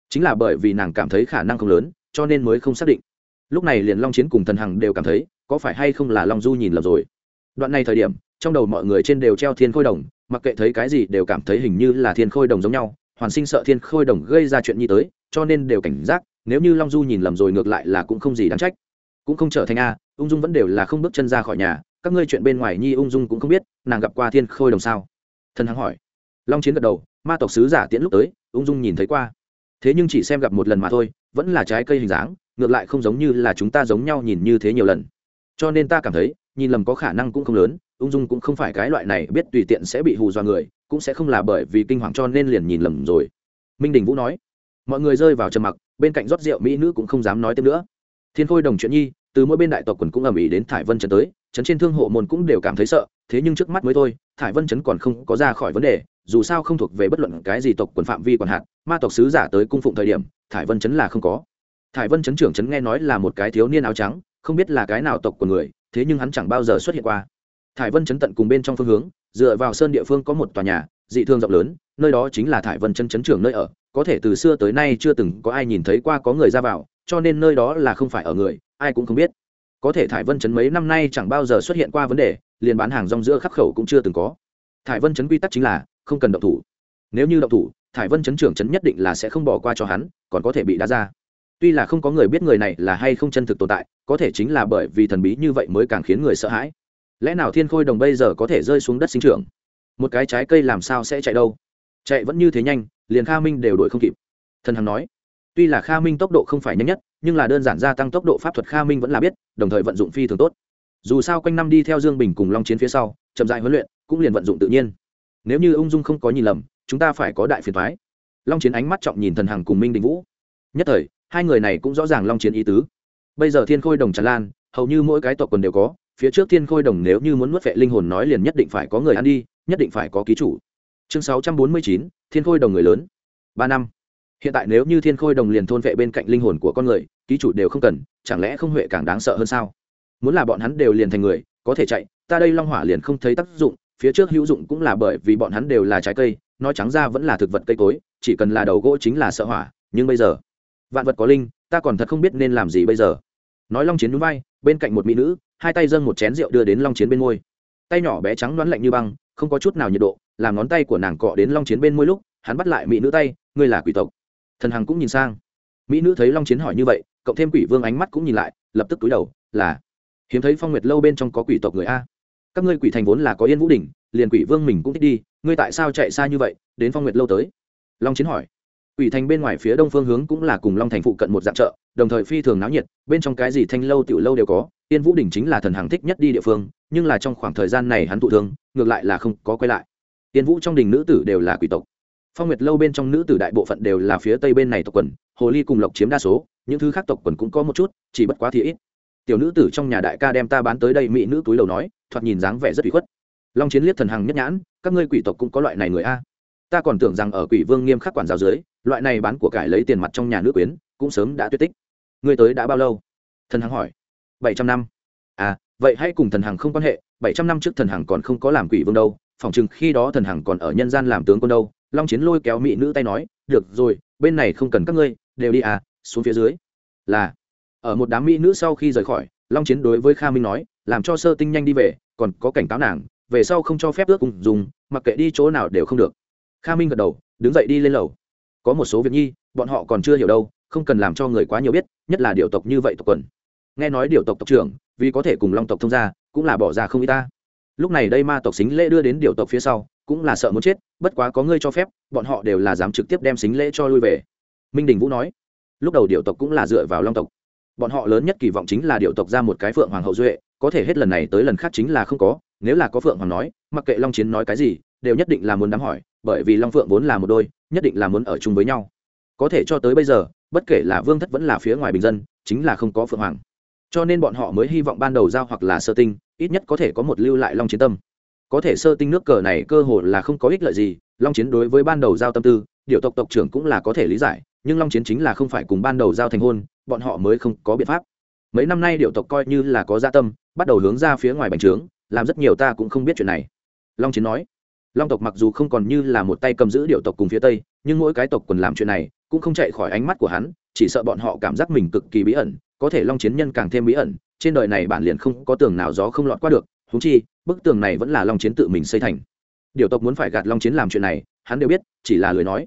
Chính là bởi vì nàng cảm thấy khả năng không lớn, cho nên mới không xác định. Lúc này liền long chiến cùng thần hằng đều cảm thấy, có phải hay không là long du nhìn lầm rồi. Đoạn này thời điểm, trong đầu mọi người trên đều treo thiên khôi đồng, mặc kệ thấy cái gì đều cảm thấy hình như là thiên khôi đồng giống nhau, hoàn sinh sợ thiên khôi đồng gây ra chuyện như tới, cho nên đều cảnh giác, nếu như long du nhìn lầm rồi ngược lại là cũng không gì đáng trách. Cũng không trở thành a ung dung vẫn đều là không bước chân ra khỏi nhà, các ngươi chuyện bên ngoài nhi ung dung cũng không biết, nàng gặp qua thiên khôi đồng sao? Thần hằng hỏi. Long chiến gật đầu, ma tộc sứ giả tiễn lúc tới, ung dung nhìn thấy qua. Thế nhưng chỉ xem gặp một lần mà thôi, vẫn là trái cây hình dáng, ngược lại không giống như là chúng ta giống nhau nhìn như thế nhiều lần. Cho nên ta cảm thấy, nhìn lầm có khả năng cũng không lớn, ung dung cũng không phải cái loại này biết tùy tiện sẽ bị hù dọa người, cũng sẽ không là bởi vì kinh hoàng cho nên liền nhìn lầm rồi. Minh đình vũ nói. Mọi người rơi vào trầm mặc, bên cạnh rót rượu mỹ nữ cũng không dám nói thêm nữa. Thiên khôi đồng chuyện nhi từ mỗi bên đại tộc quần cũng ầm ĩ đến thải vân trấn tới trấn trên thương hộ môn cũng đều cảm thấy sợ thế nhưng trước mắt mới thôi thải vân trấn còn không có ra khỏi vấn đề dù sao không thuộc về bất luận cái gì tộc quần phạm vi còn hạt, ma tộc sứ giả tới cung phụng thời điểm thải vân chấn là không có. Thải vân chấn trưởng chấn nghe nói là một cái thiếu niên áo trắng không biết là cái nào tộc của người thế nhưng hắn chẳng bao giờ xuất hiện qua. Thải vân chấn tận cùng bên trong phương hướng dựa vào sơn địa phương có một tòa nhà dị thương rộng lớn nơi đó chính là thải vân trấn chấn trưởng nơi ở có thể từ xưa tới nay chưa từng có ai nhìn thấy qua có người ra vào cho nên nơi đó là không phải ở người ai cũng không biết. Có thể thải vân chấn mấy năm nay chẳng bao giờ xuất hiện qua vấn đề, liền bán hàng rong giữa khắc khẩu cũng chưa từng có. Thải vân chấn quy tắc chính là không cần động thủ. Nếu như động thủ, thải vân chấn trưởng chấn nhất định là sẽ không bỏ qua cho hắn, còn có thể bị đá ra. Tuy là không có người biết người này là hay không chân thực tồn tại, có thể chính là bởi vì thần bí như vậy mới càng khiến người sợ hãi. Lẽ nào thiên khôi đồng bây giờ có thể rơi xuống đất sinh trưởng? Một cái trái cây làm sao sẽ chạy đâu? Chạy vẫn như thế nhanh, liền kha minh đều đuổi không kịp. Thần hằng nói tuy là kha minh tốc độ không phải nhanh nhất, nhưng là đơn giản gia tăng tốc độ pháp thuật kha minh vẫn là biết, đồng thời vận dụng phi thường tốt. Dù sao quanh năm đi theo dương bình cùng long chiến phía sau, chậm dại huấn luyện, cũng liền vận dụng tự nhiên. Nếu như ung dung không có nhìn lầm, chúng ta phải có đại phiền thoái long chiến ánh mắt trọng nhìn thần hằng cùng minh đình vũ. Nhất thời, hai người này cũng rõ ràng long chiến ý tứ. Bây giờ thiên khôi đồng tràn lan, hầu như mỗi cái tộc quần đều có, phía trước thiên khôi đồng nếu như muốn nuốt vệ linh hồn nói liền nhất định phải có người ăn đi, nhất định phải có ký chủ. Chương sáu trăm bốn mươi chín, thiên khôi đồng người lớn. Ba năm hiện tại nếu như thiên khôi đồng liền thôn vệ bên cạnh linh hồn của con người, ký chủ đều không cần, chẳng lẽ không huệ càng đáng sợ hơn sao? Muốn là bọn hắn đều liền thành người, có thể chạy, ta đây long hỏa liền không thấy tác dụng, phía trước hữu dụng cũng là bởi vì bọn hắn đều là trái cây, nói trắng ra vẫn là thực vật cây cối, chỉ cần là đầu gỗ chính là sợ hỏa, nhưng bây giờ, vạn vật có linh, ta còn thật không biết nên làm gì bây giờ. Nói long chiến núi bay bên cạnh một mỹ nữ, hai tay dâng một chén rượu đưa đến long chiến bên môi. Tay nhỏ bé trắng đoán lạnh như băng, không có chút nào nhiệt độ, làm ngón tay của nàng cọ đến long chiến bên môi lúc, hắn bắt lại mỹ nữ tay, ngươi là quỷ tộc thần hằng cũng nhìn sang. Mỹ nữ thấy long chiến hỏi như vậy, cộng thêm quỷ vương ánh mắt cũng nhìn lại, lập tức túi đầu, là, hiếm thấy phong nguyệt lâu bên trong có quỷ tộc người a. Các ngươi quỷ thành vốn là có yên vũ đỉnh, liền quỷ vương mình cũng thích đi, ngươi tại sao chạy xa như vậy, đến phong nguyệt lâu tới? Long chiến hỏi. Quỷ thành bên ngoài phía đông phương hướng cũng là cùng long thành phụ cận một dạng chợ, đồng thời phi thường náo nhiệt, bên trong cái gì thanh lâu, tiểu lâu đều có, yên vũ đỉnh chính là thần hàng thích nhất đi địa phương, nhưng là trong khoảng thời gian này hắn thụ thương, ngược lại là không có quay lại. Yên vũ trong đình nữ tử đều là quỷ tộc phong nguyệt lâu bên trong nữ tử đại bộ phận đều là phía tây bên này tộc quần, hồ ly cùng lộc chiếm đa số, những thứ khác tộc quần cũng có một chút, chỉ bất quá thì ít. Tiểu nữ tử trong nhà đại ca đem ta bán tới đây, mỹ nữ túi đầu nói, thoạt nhìn dáng vẻ rất bị khuất. Long chiến liếc thần hằng nhất nhãn, các ngươi quỷ tộc cũng có loại này người a. Ta còn tưởng rằng ở quỷ vương nghiêm khắc quản giáo dưới, loại này bán của cải lấy tiền mặt trong nhà nữ quyến, cũng sớm đã tuyệt tích. Ngươi tới đã bao lâu? Thần hằng hỏi. Bảy trăm năm. À vậy hãy cùng thần hằng không quan hệ, bảy trăm năm trước thần hằng còn không có làm quỷ vương đâu, phỏng chừng khi đó thần hằng còn ở nhân gian làm tướng quân đâu long chiến lôi kéo mỹ nữ tay nói, được rồi, bên này không cần các ngươi, đều đi à xuống phía dưới. Là, ở một đám mỹ nữ sau khi rời khỏi, long chiến đối với kha minh nói, làm cho sơ tinh nhanh đi về, còn có cảnh cáo nàng, về sau không cho phép ước cùng dùng, mặc kệ đi chỗ nào đều không được. Kha minh gật đầu, đứng dậy đi lên lầu. Có một số việc nhi, bọn họ còn chưa hiểu đâu, không cần làm cho người quá nhiều biết, nhất là điều tộc như vậy tộc quần. Nghe nói điều tộc tộc trưởng, vì có thể cùng long tộc thông gia, cũng là bỏ ra không y ta. Lúc này đây ma tộc xính lễ đưa đến điều tộc phía sau cũng là sợ muốn chết, bất quá có ngươi cho phép, bọn họ đều là dám trực tiếp đem xính lễ cho lui về. Minh đình vũ nói. Lúc đầu điều tộc cũng là dựa vào long tộc. Bọn họ lớn nhất kỳ vọng chính là điều tộc ra một cái phượng hoàng hậu duệ, có thể hết lần này tới lần khác chính là không có, nếu là có phượng hoàng nói, mặc kệ long chiến nói cái gì, đều nhất định là muốn đám hỏi, bởi vì long phượng vốn là một đôi, nhất định là muốn ở chung với nhau. Có thể cho tới bây giờ, bất kể là vương thất vẫn là phía ngoài bình dân, chính là không có phượng hoàng. Cho nên bọn họ mới hy vọng ban đầu giao hoặc là sơ tinh, ít nhất có thể có một lưu lại long chiến tâm có thể sơ tinh nước cờ này cơ hội là không có ích lợi gì, long chiến đối với ban đầu giao tâm tư, điều tộc tộc trưởng cũng là có thể lý giải, nhưng long chiến chính là không phải cùng ban đầu giao thành hôn, bọn họ mới không có biện pháp. Mấy năm nay điệu tộc coi như là có gia tâm, bắt đầu hướng ra phía ngoài bành trướng, làm rất nhiều ta cũng không biết chuyện này. Long chiến nói, long tộc mặc dù không còn như là một tay cầm giữ điệu tộc cùng phía tây, nhưng mỗi cái tộc quần làm chuyện này, cũng không chạy khỏi ánh mắt của hắn, chỉ sợ bọn họ cảm giác mình cực kỳ bí ẩn, có thể long chiến nhân càng thêm bí ẩn, trên đời này bản liền không có tường nào gió không lọt qua được húng chi, bức tường này vẫn là long chiến tự mình xây thành. Điều tộc muốn phải gạt long chiến làm chuyện này, hắn đều biết, chỉ là lời nói.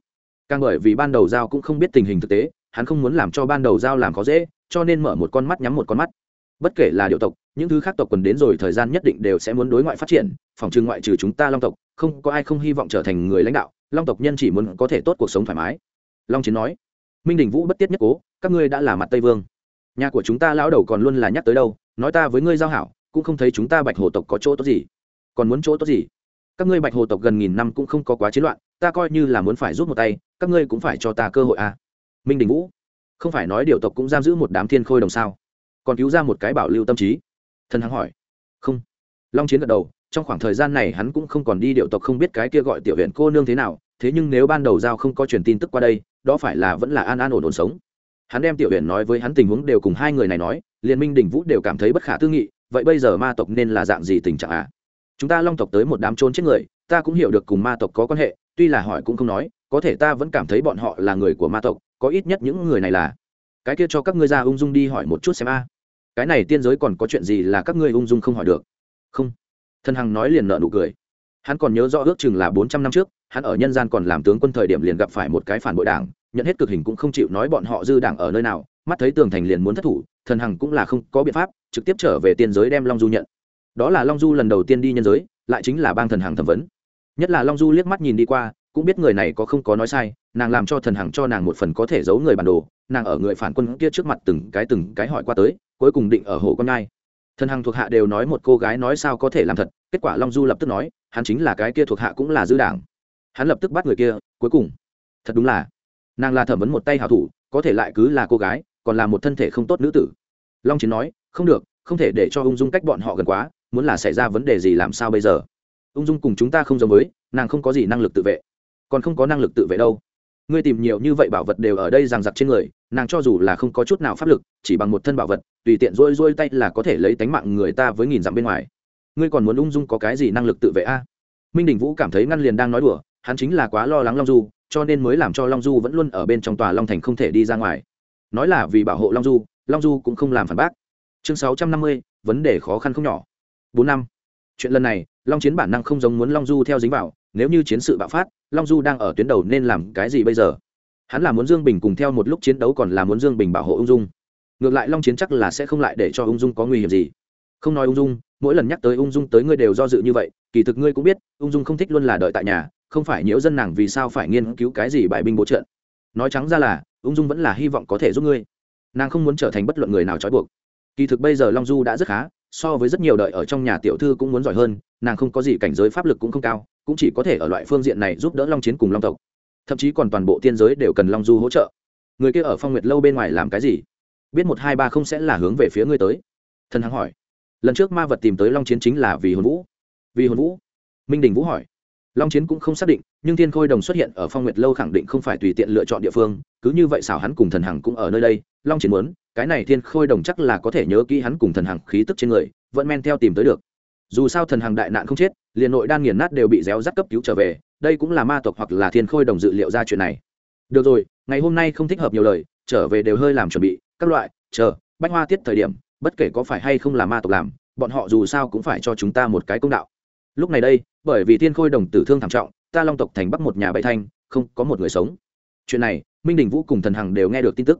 Càng bởi vì ban đầu giao cũng không biết tình hình thực tế, hắn không muốn làm cho ban đầu giao làm khó dễ, cho nên mở một con mắt nhắm một con mắt. Bất kể là điều tộc, những thứ khác tộc quần đến rồi thời gian nhất định đều sẽ muốn đối ngoại phát triển, phòng trừ ngoại trừ chúng ta long tộc, không có ai không hy vọng trở thành người lãnh đạo, long tộc nhân chỉ muốn có thể tốt cuộc sống thoải mái. Long chiến nói, minh đình vũ bất tiết nhất cố, các ngươi đã là mặt tây vương. Nhà của chúng ta lão đầu còn luôn là nhắc tới đâu, nói ta với ngươi giao hảo cũng không thấy chúng ta bạch hồ tộc có chỗ tốt gì. Còn muốn chỗ tốt gì? Các ngươi bạch hồ tộc gần nghìn năm cũng không có quá chiến loạn, ta coi như là muốn phải rút một tay, các ngươi cũng phải cho ta cơ hội à. minh đình vũ, không phải nói điều tộc cũng giam giữ một đám thiên khôi đồng sao? Còn cứu ra một cái bảo lưu tâm trí. Thần hằng hỏi. Không. Long chiến gật đầu, trong khoảng thời gian này hắn cũng không còn đi điệu tộc không biết cái kia gọi tiểu huyện cô nương thế nào, thế nhưng nếu ban đầu giao không có truyền tin tức qua đây, đó phải là vẫn là an an ổn ổn sống. Hắn đem tiểu huyện nói với hắn tình huống đều cùng hai người này nói liên minh đình vũ đều cảm thấy bất khả tư nghị vậy bây giờ ma tộc nên là dạng gì tình trạng à? Chúng ta long tộc tới một đám trốn chết người, ta cũng hiểu được cùng ma tộc có quan hệ, tuy là hỏi cũng không nói, có thể ta vẫn cảm thấy bọn họ là người của ma tộc, có ít nhất những người này là. Cái kia cho các ngươi ra ung dung đi hỏi một chút xem a. Cái này tiên giới còn có chuyện gì là các ngươi ung dung không hỏi được? Không. Thân hằng nói liền nợ nụ cười. Hắn còn nhớ rõ ước chừng là bốn trăm năm trước, hắn ở nhân gian còn làm tướng quân thời điểm liền gặp phải một cái phản bội đảng, nhận hết cực hình cũng không chịu nói bọn họ dư đảng ở nơi nào, mắt thấy tường thành liền muốn thất thủ, thần hằng cũng là không có biện pháp trực tiếp trở về tiên giới đem long du nhận. Đó là long du lần đầu tiên đi nhân giới, lại chính là bang thần hằng thẩm vấn. Nhất là long du liếc mắt nhìn đi qua, cũng biết người này có không có nói sai, nàng làm cho thần hằng cho nàng một phần có thể giấu người bản đồ, nàng ở người phản quân kia trước mặt từng cái từng cái hỏi qua tới, cuối cùng định ở hồ con ngai. Thần hằng thuộc hạ đều nói một cô gái nói sao có thể làm thật, kết quả long du lập tức nói, hắn chính là cái kia thuộc hạ cũng là dư đảng. Hắn lập tức bắt người kia, cuối cùng. Thật đúng là, nàng là thẩm vấn một tay hảo thủ, có thể lại cứ là cô gái, còn là một thân thể không tốt nữ tử long chiến nói, không được, không thể để cho ung dung cách bọn họ gần quá, muốn là xảy ra vấn đề gì làm sao bây giờ? Ung dung cùng chúng ta không giống với, nàng không có gì năng lực tự vệ. Còn không có năng lực tự vệ đâu. Ngươi tìm nhiều như vậy bảo vật đều ở đây rằng giặc trên người, nàng cho dù là không có chút nào pháp lực, chỉ bằng một thân bảo vật, tùy tiện rôi rôi tay là có thể lấy tánh mạng người ta với nghìn dặm bên ngoài. Ngươi còn muốn ung dung có cái gì năng lực tự vệ a? Minh đình vũ cảm thấy ngăn liền đang nói đùa, hắn chính là quá lo lắng long du, cho nên mới làm cho long du vẫn luôn ở bên trong tòa long thành không thể đi ra ngoài. Nói là vì bảo hộ long du long du cũng không làm phản bác. Chương sáu trăm năm mươi, vấn đề khó khăn không nhỏ. Bốn năm. Chuyện lần này, long chiến bản năng không giống muốn long du theo dính vào, nếu như chiến sự bạo phát, long du đang ở tuyến đầu nên làm cái gì bây giờ? Hắn là muốn dương bình cùng theo một lúc chiến đấu còn là muốn dương bình bảo hộ ung dung. Ngược lại long chiến chắc là sẽ không lại để cho ung dung có nguy hiểm gì. Không nói ung dung, mỗi lần nhắc tới ung dung tới ngươi đều do dự như vậy, kỳ thực ngươi cũng biết, ung dung không thích luôn là đợi tại nhà, không phải nhiễu dân nàng vì sao phải nghiên cứu cái gì bại binh bố trận nói trắng ra là, ung dung vẫn là hy vọng có thể giúp ngươi nàng không muốn trở thành bất luận người nào trói buộc. Kỳ thực bây giờ long du đã rất khá, so với rất nhiều đợi ở trong nhà tiểu thư cũng muốn giỏi hơn, nàng không có gì cảnh giới pháp lực cũng không cao, cũng chỉ có thể ở loại phương diện này giúp đỡ long chiến cùng long tộc. Thậm chí còn toàn bộ tiên giới đều cần long du hỗ trợ. Người kia ở phong nguyệt lâu bên ngoài làm cái gì? Biết một hai ba không sẽ là hướng về phía ngươi tới. Thần hằng hỏi. Lần trước ma vật tìm tới long chiến chính là vì hồn vũ. Vì hồn vũ? Minh đình vũ hỏi. Long chiến cũng không xác định nhưng thiên khôi đồng xuất hiện ở phong nguyệt lâu khẳng định không phải tùy tiện lựa chọn địa phương, cứ như vậy xảo hắn cùng thần hằng cũng ở nơi đây, long chiến muốn, cái này thiên khôi đồng chắc là có thể nhớ kỹ hắn cùng thần hằng khí tức trên người, vẫn men theo tìm tới được. Dù sao thần hằng đại nạn không chết, liền nội đan nghiền nát đều bị réo rắt cấp cứu trở về, đây cũng là ma tộc hoặc là thiên khôi đồng dự liệu ra chuyện này. Được rồi, ngày hôm nay không thích hợp nhiều lời, trở về đều hơi làm chuẩn bị, các loại, chờ, bách hoa tiết thời điểm, bất kể có phải hay không là ma tộc làm, bọn họ dù sao cũng phải cho chúng ta một cái công đạo. Lúc này đây, bởi vì thiên khôi đồng tử thương thảm trọng ta long tộc thành bắc một nhà bậy thanh, không có một người sống. Chuyện này, minh đình vũ cùng thần hằng đều nghe được tin tức.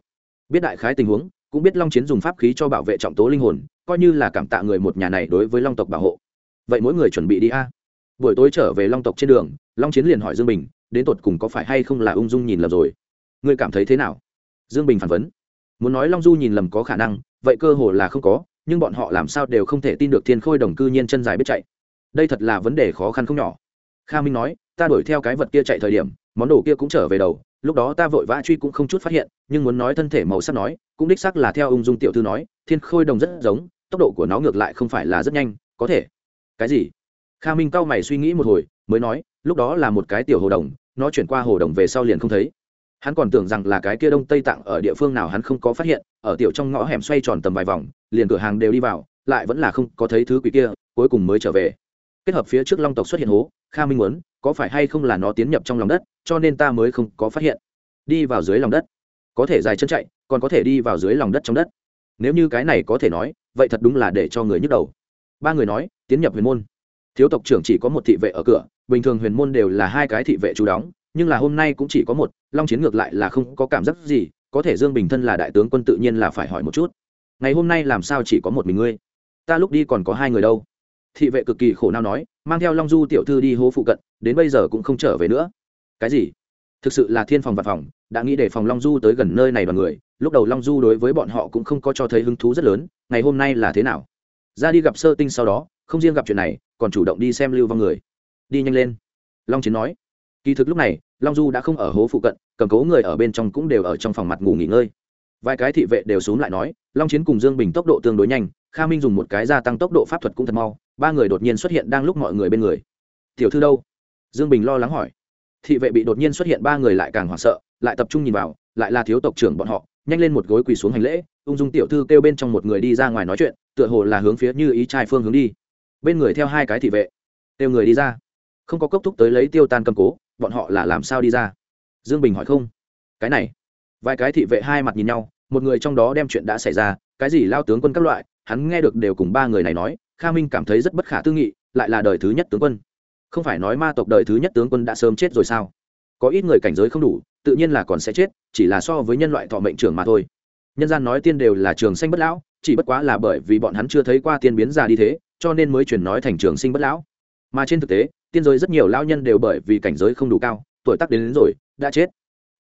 Biết đại khái tình huống, cũng biết long chiến dùng pháp khí cho bảo vệ trọng tố linh hồn, coi như là cảm tạ người một nhà này đối với long tộc bảo hộ. Vậy mỗi người chuẩn bị đi a. Buổi tối trở về long tộc trên đường, long chiến liền hỏi dương bình, đến tột cùng có phải hay không là ung dung nhìn lầm rồi? Ngươi cảm thấy thế nào? Dương bình phản vấn. Muốn nói long du nhìn lầm có khả năng, vậy cơ hồ là không có, nhưng bọn họ làm sao đều không thể tin được thiên khôi đồng cư nhiên chân dài biết chạy. Đây thật là vấn đề khó khăn không nhỏ. Kha minh nói ta đuổi theo cái vật kia chạy thời điểm, món đồ kia cũng trở về đầu, lúc đó ta vội vã truy cũng không chút phát hiện, nhưng muốn nói thân thể màu sắc nói, cũng đích sắc là theo ung dung tiểu thư nói, thiên khôi đồng rất giống, tốc độ của nó ngược lại không phải là rất nhanh, có thể. Cái gì? Kha minh cao mày suy nghĩ một hồi, mới nói, lúc đó là một cái tiểu hồ đồng, nó chuyển qua hồ đồng về sau liền không thấy. Hắn còn tưởng rằng là cái kia đông tây tạng ở địa phương nào hắn không có phát hiện, ở tiểu trong ngõ hẻm xoay tròn tầm vài vòng, liền cửa hàng đều đi vào, lại vẫn là không có thấy thứ quỷ kia, cuối cùng mới trở về kết hợp phía trước long tộc xuất hiện hố, kha minh muốn, có phải hay không là nó tiến nhập trong lòng đất, cho nên ta mới không có phát hiện. Đi vào dưới lòng đất. Có thể dài chân chạy, còn có thể đi vào dưới lòng đất trong đất. Nếu như cái này có thể nói, vậy thật đúng là để cho người nhức đầu. Ba người nói, tiến nhập huyền môn. Thiếu tộc trưởng chỉ có một thị vệ ở cửa, bình thường huyền môn đều là hai cái thị vệ chú đóng, nhưng là hôm nay cũng chỉ có một, long chiến ngược lại là không có cảm giác gì, có thể dương bình thân là đại tướng quân tự nhiên là phải hỏi một chút. Ngày hôm nay làm sao chỉ có một mình ngươi? Ta lúc đi còn có hai người đâu? Thị vệ cực kỳ khổ nào nói, mang theo long du tiểu thư đi hố phụ cận, đến bây giờ cũng không trở về nữa. Cái gì? Thực sự là thiên phòng và phòng, đã nghĩ để phòng long du tới gần nơi này đoàn người, lúc đầu long du đối với bọn họ cũng không có cho thấy hứng thú rất lớn, ngày hôm nay là thế nào? Ra đi gặp sơ tinh sau đó, không riêng gặp chuyện này, còn chủ động đi xem lưu vong người. Đi nhanh lên. Long chiến nói. Kỳ thực lúc này, long du đã không ở hố phụ cận, cầm cố người ở bên trong cũng đều ở trong phòng mặt ngủ nghỉ ngơi. Vài cái thị vệ đều xuống lại nói, long chiến cùng dương bình tốc độ tương đối nhanh, kha minh dùng một cái gia tăng tốc độ pháp thuật cũng thật mau ba người đột nhiên xuất hiện đang lúc mọi người bên người. Tiểu thư đâu? Dương bình lo lắng hỏi. Thị vệ bị đột nhiên xuất hiện ba người lại càng hoảng sợ, lại tập trung nhìn vào, lại là thiếu tộc trưởng bọn họ, nhanh lên một gối quỳ xuống hành lễ, ung dung tiểu thư kêu bên trong một người đi ra ngoài nói chuyện, tựa hồ là hướng phía như ý trai phương hướng đi. Bên người theo hai cái thị vệ, kêu người đi ra. Không có cốc thúc tới lấy tiêu tan cầm cố, bọn họ là làm sao đi ra? Dương bình hỏi không. Cái này, vài cái thị vệ hai mặt nhìn nhau, một người trong đó đem chuyện đã xảy ra, cái gì lao tướng quân các loại, hắn nghe được đều cùng ba người này nói kha minh cảm thấy rất bất khả tư nghị lại là đời thứ nhất tướng quân. Không phải nói ma tộc đời thứ nhất tướng quân đã sớm chết rồi sao? Có ít người cảnh giới không đủ tự nhiên là còn sẽ chết chỉ là so với nhân loại thọ mệnh trường mà thôi. Nhân gian nói tiên đều là trường sinh bất lão chỉ bất quá là bởi vì bọn hắn chưa thấy qua tiên biến già đi thế cho nên mới chuyển nói thành trường sinh bất lão. Mà trên thực tế tiên giới rất nhiều lao nhân đều bởi vì cảnh giới không đủ cao tuổi tác đến, đến rồi đã chết.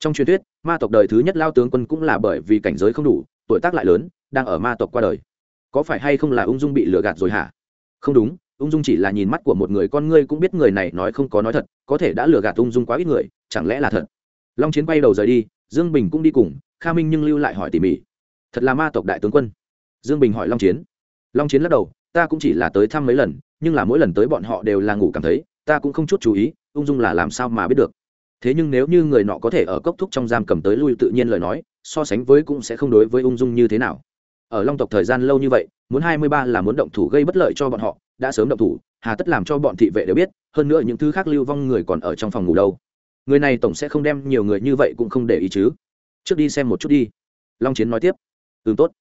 Trong truyền thuyết ma tộc đời thứ nhất lao tướng quân cũng là bởi vì cảnh giới không đủ tuổi tác lại lớn đang ở ma tộc qua đời có phải hay không là ung dung bị lừa gạt rồi hả? Không đúng, ung dung chỉ là nhìn mắt của một người, con ngươi cũng biết người này nói không có nói thật, có thể đã lừa gạt ung dung quá ít người, chẳng lẽ là thật? Long chiến bay đầu rời đi, dương bình cũng đi cùng, kha minh nhưng lưu lại hỏi tỉ mỉ. Thật là ma tộc đại tướng quân. Dương bình hỏi long chiến. Long chiến lắc đầu, ta cũng chỉ là tới thăm mấy lần, nhưng là mỗi lần tới bọn họ đều là ngủ cảm thấy, ta cũng không chút chú ý, ung dung là làm sao mà biết được. Thế nhưng nếu như người nọ có thể ở cốc thúc trong giam cầm tới lui tự nhiên lời nói, so sánh với cũng sẽ không đối với ung dung như thế nào ở long tộc thời gian lâu như vậy, muốn hai mươi ba là muốn động thủ gây bất lợi cho bọn họ, đã sớm động thủ, hà tất làm cho bọn thị vệ đều biết, hơn nữa những thứ khác lưu vong người còn ở trong phòng ngủ đâu. Người này tổng sẽ không đem nhiều người như vậy cũng không để ý chứ. Trước đi xem một chút đi. Long chiến nói tiếp. Ừ tốt.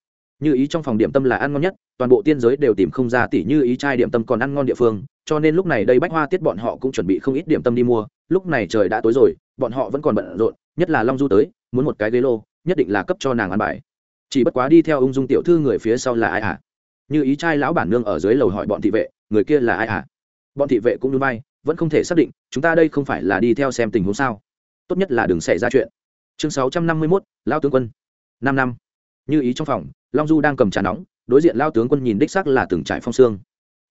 Như ý trong phòng điểm tâm là ăn ngon nhất, toàn bộ tiên giới đều tìm không ra tỷ như ý trai điểm tâm còn ăn ngon địa phương, cho nên lúc này đây bách hoa tiết bọn họ cũng chuẩn bị không ít điểm tâm đi mua. Lúc này trời đã tối rồi, bọn họ vẫn còn bận rộn, nhất là long du tới, muốn một cái ghế lô, nhất định là cấp cho nàng ăn bài chỉ bất quá đi theo ung dung tiểu thư người phía sau là ai ạ à? như ý trai lão bản nương ở dưới lầu hỏi bọn thị vệ, người kia là ai ạ à? bọn thị vệ cũng núi bay vẫn không thể xác định, chúng ta đây không phải là đi theo xem tình huống sao? Tốt nhất là đừng xảy ra chuyện. Chương sáu trăm năm mươi mốt, lao tướng quân. Năm năm. Như ý trong phòng, long du đang cầm trà nóng, đối diện lao tướng quân nhìn đích xác là từng trải phong xương.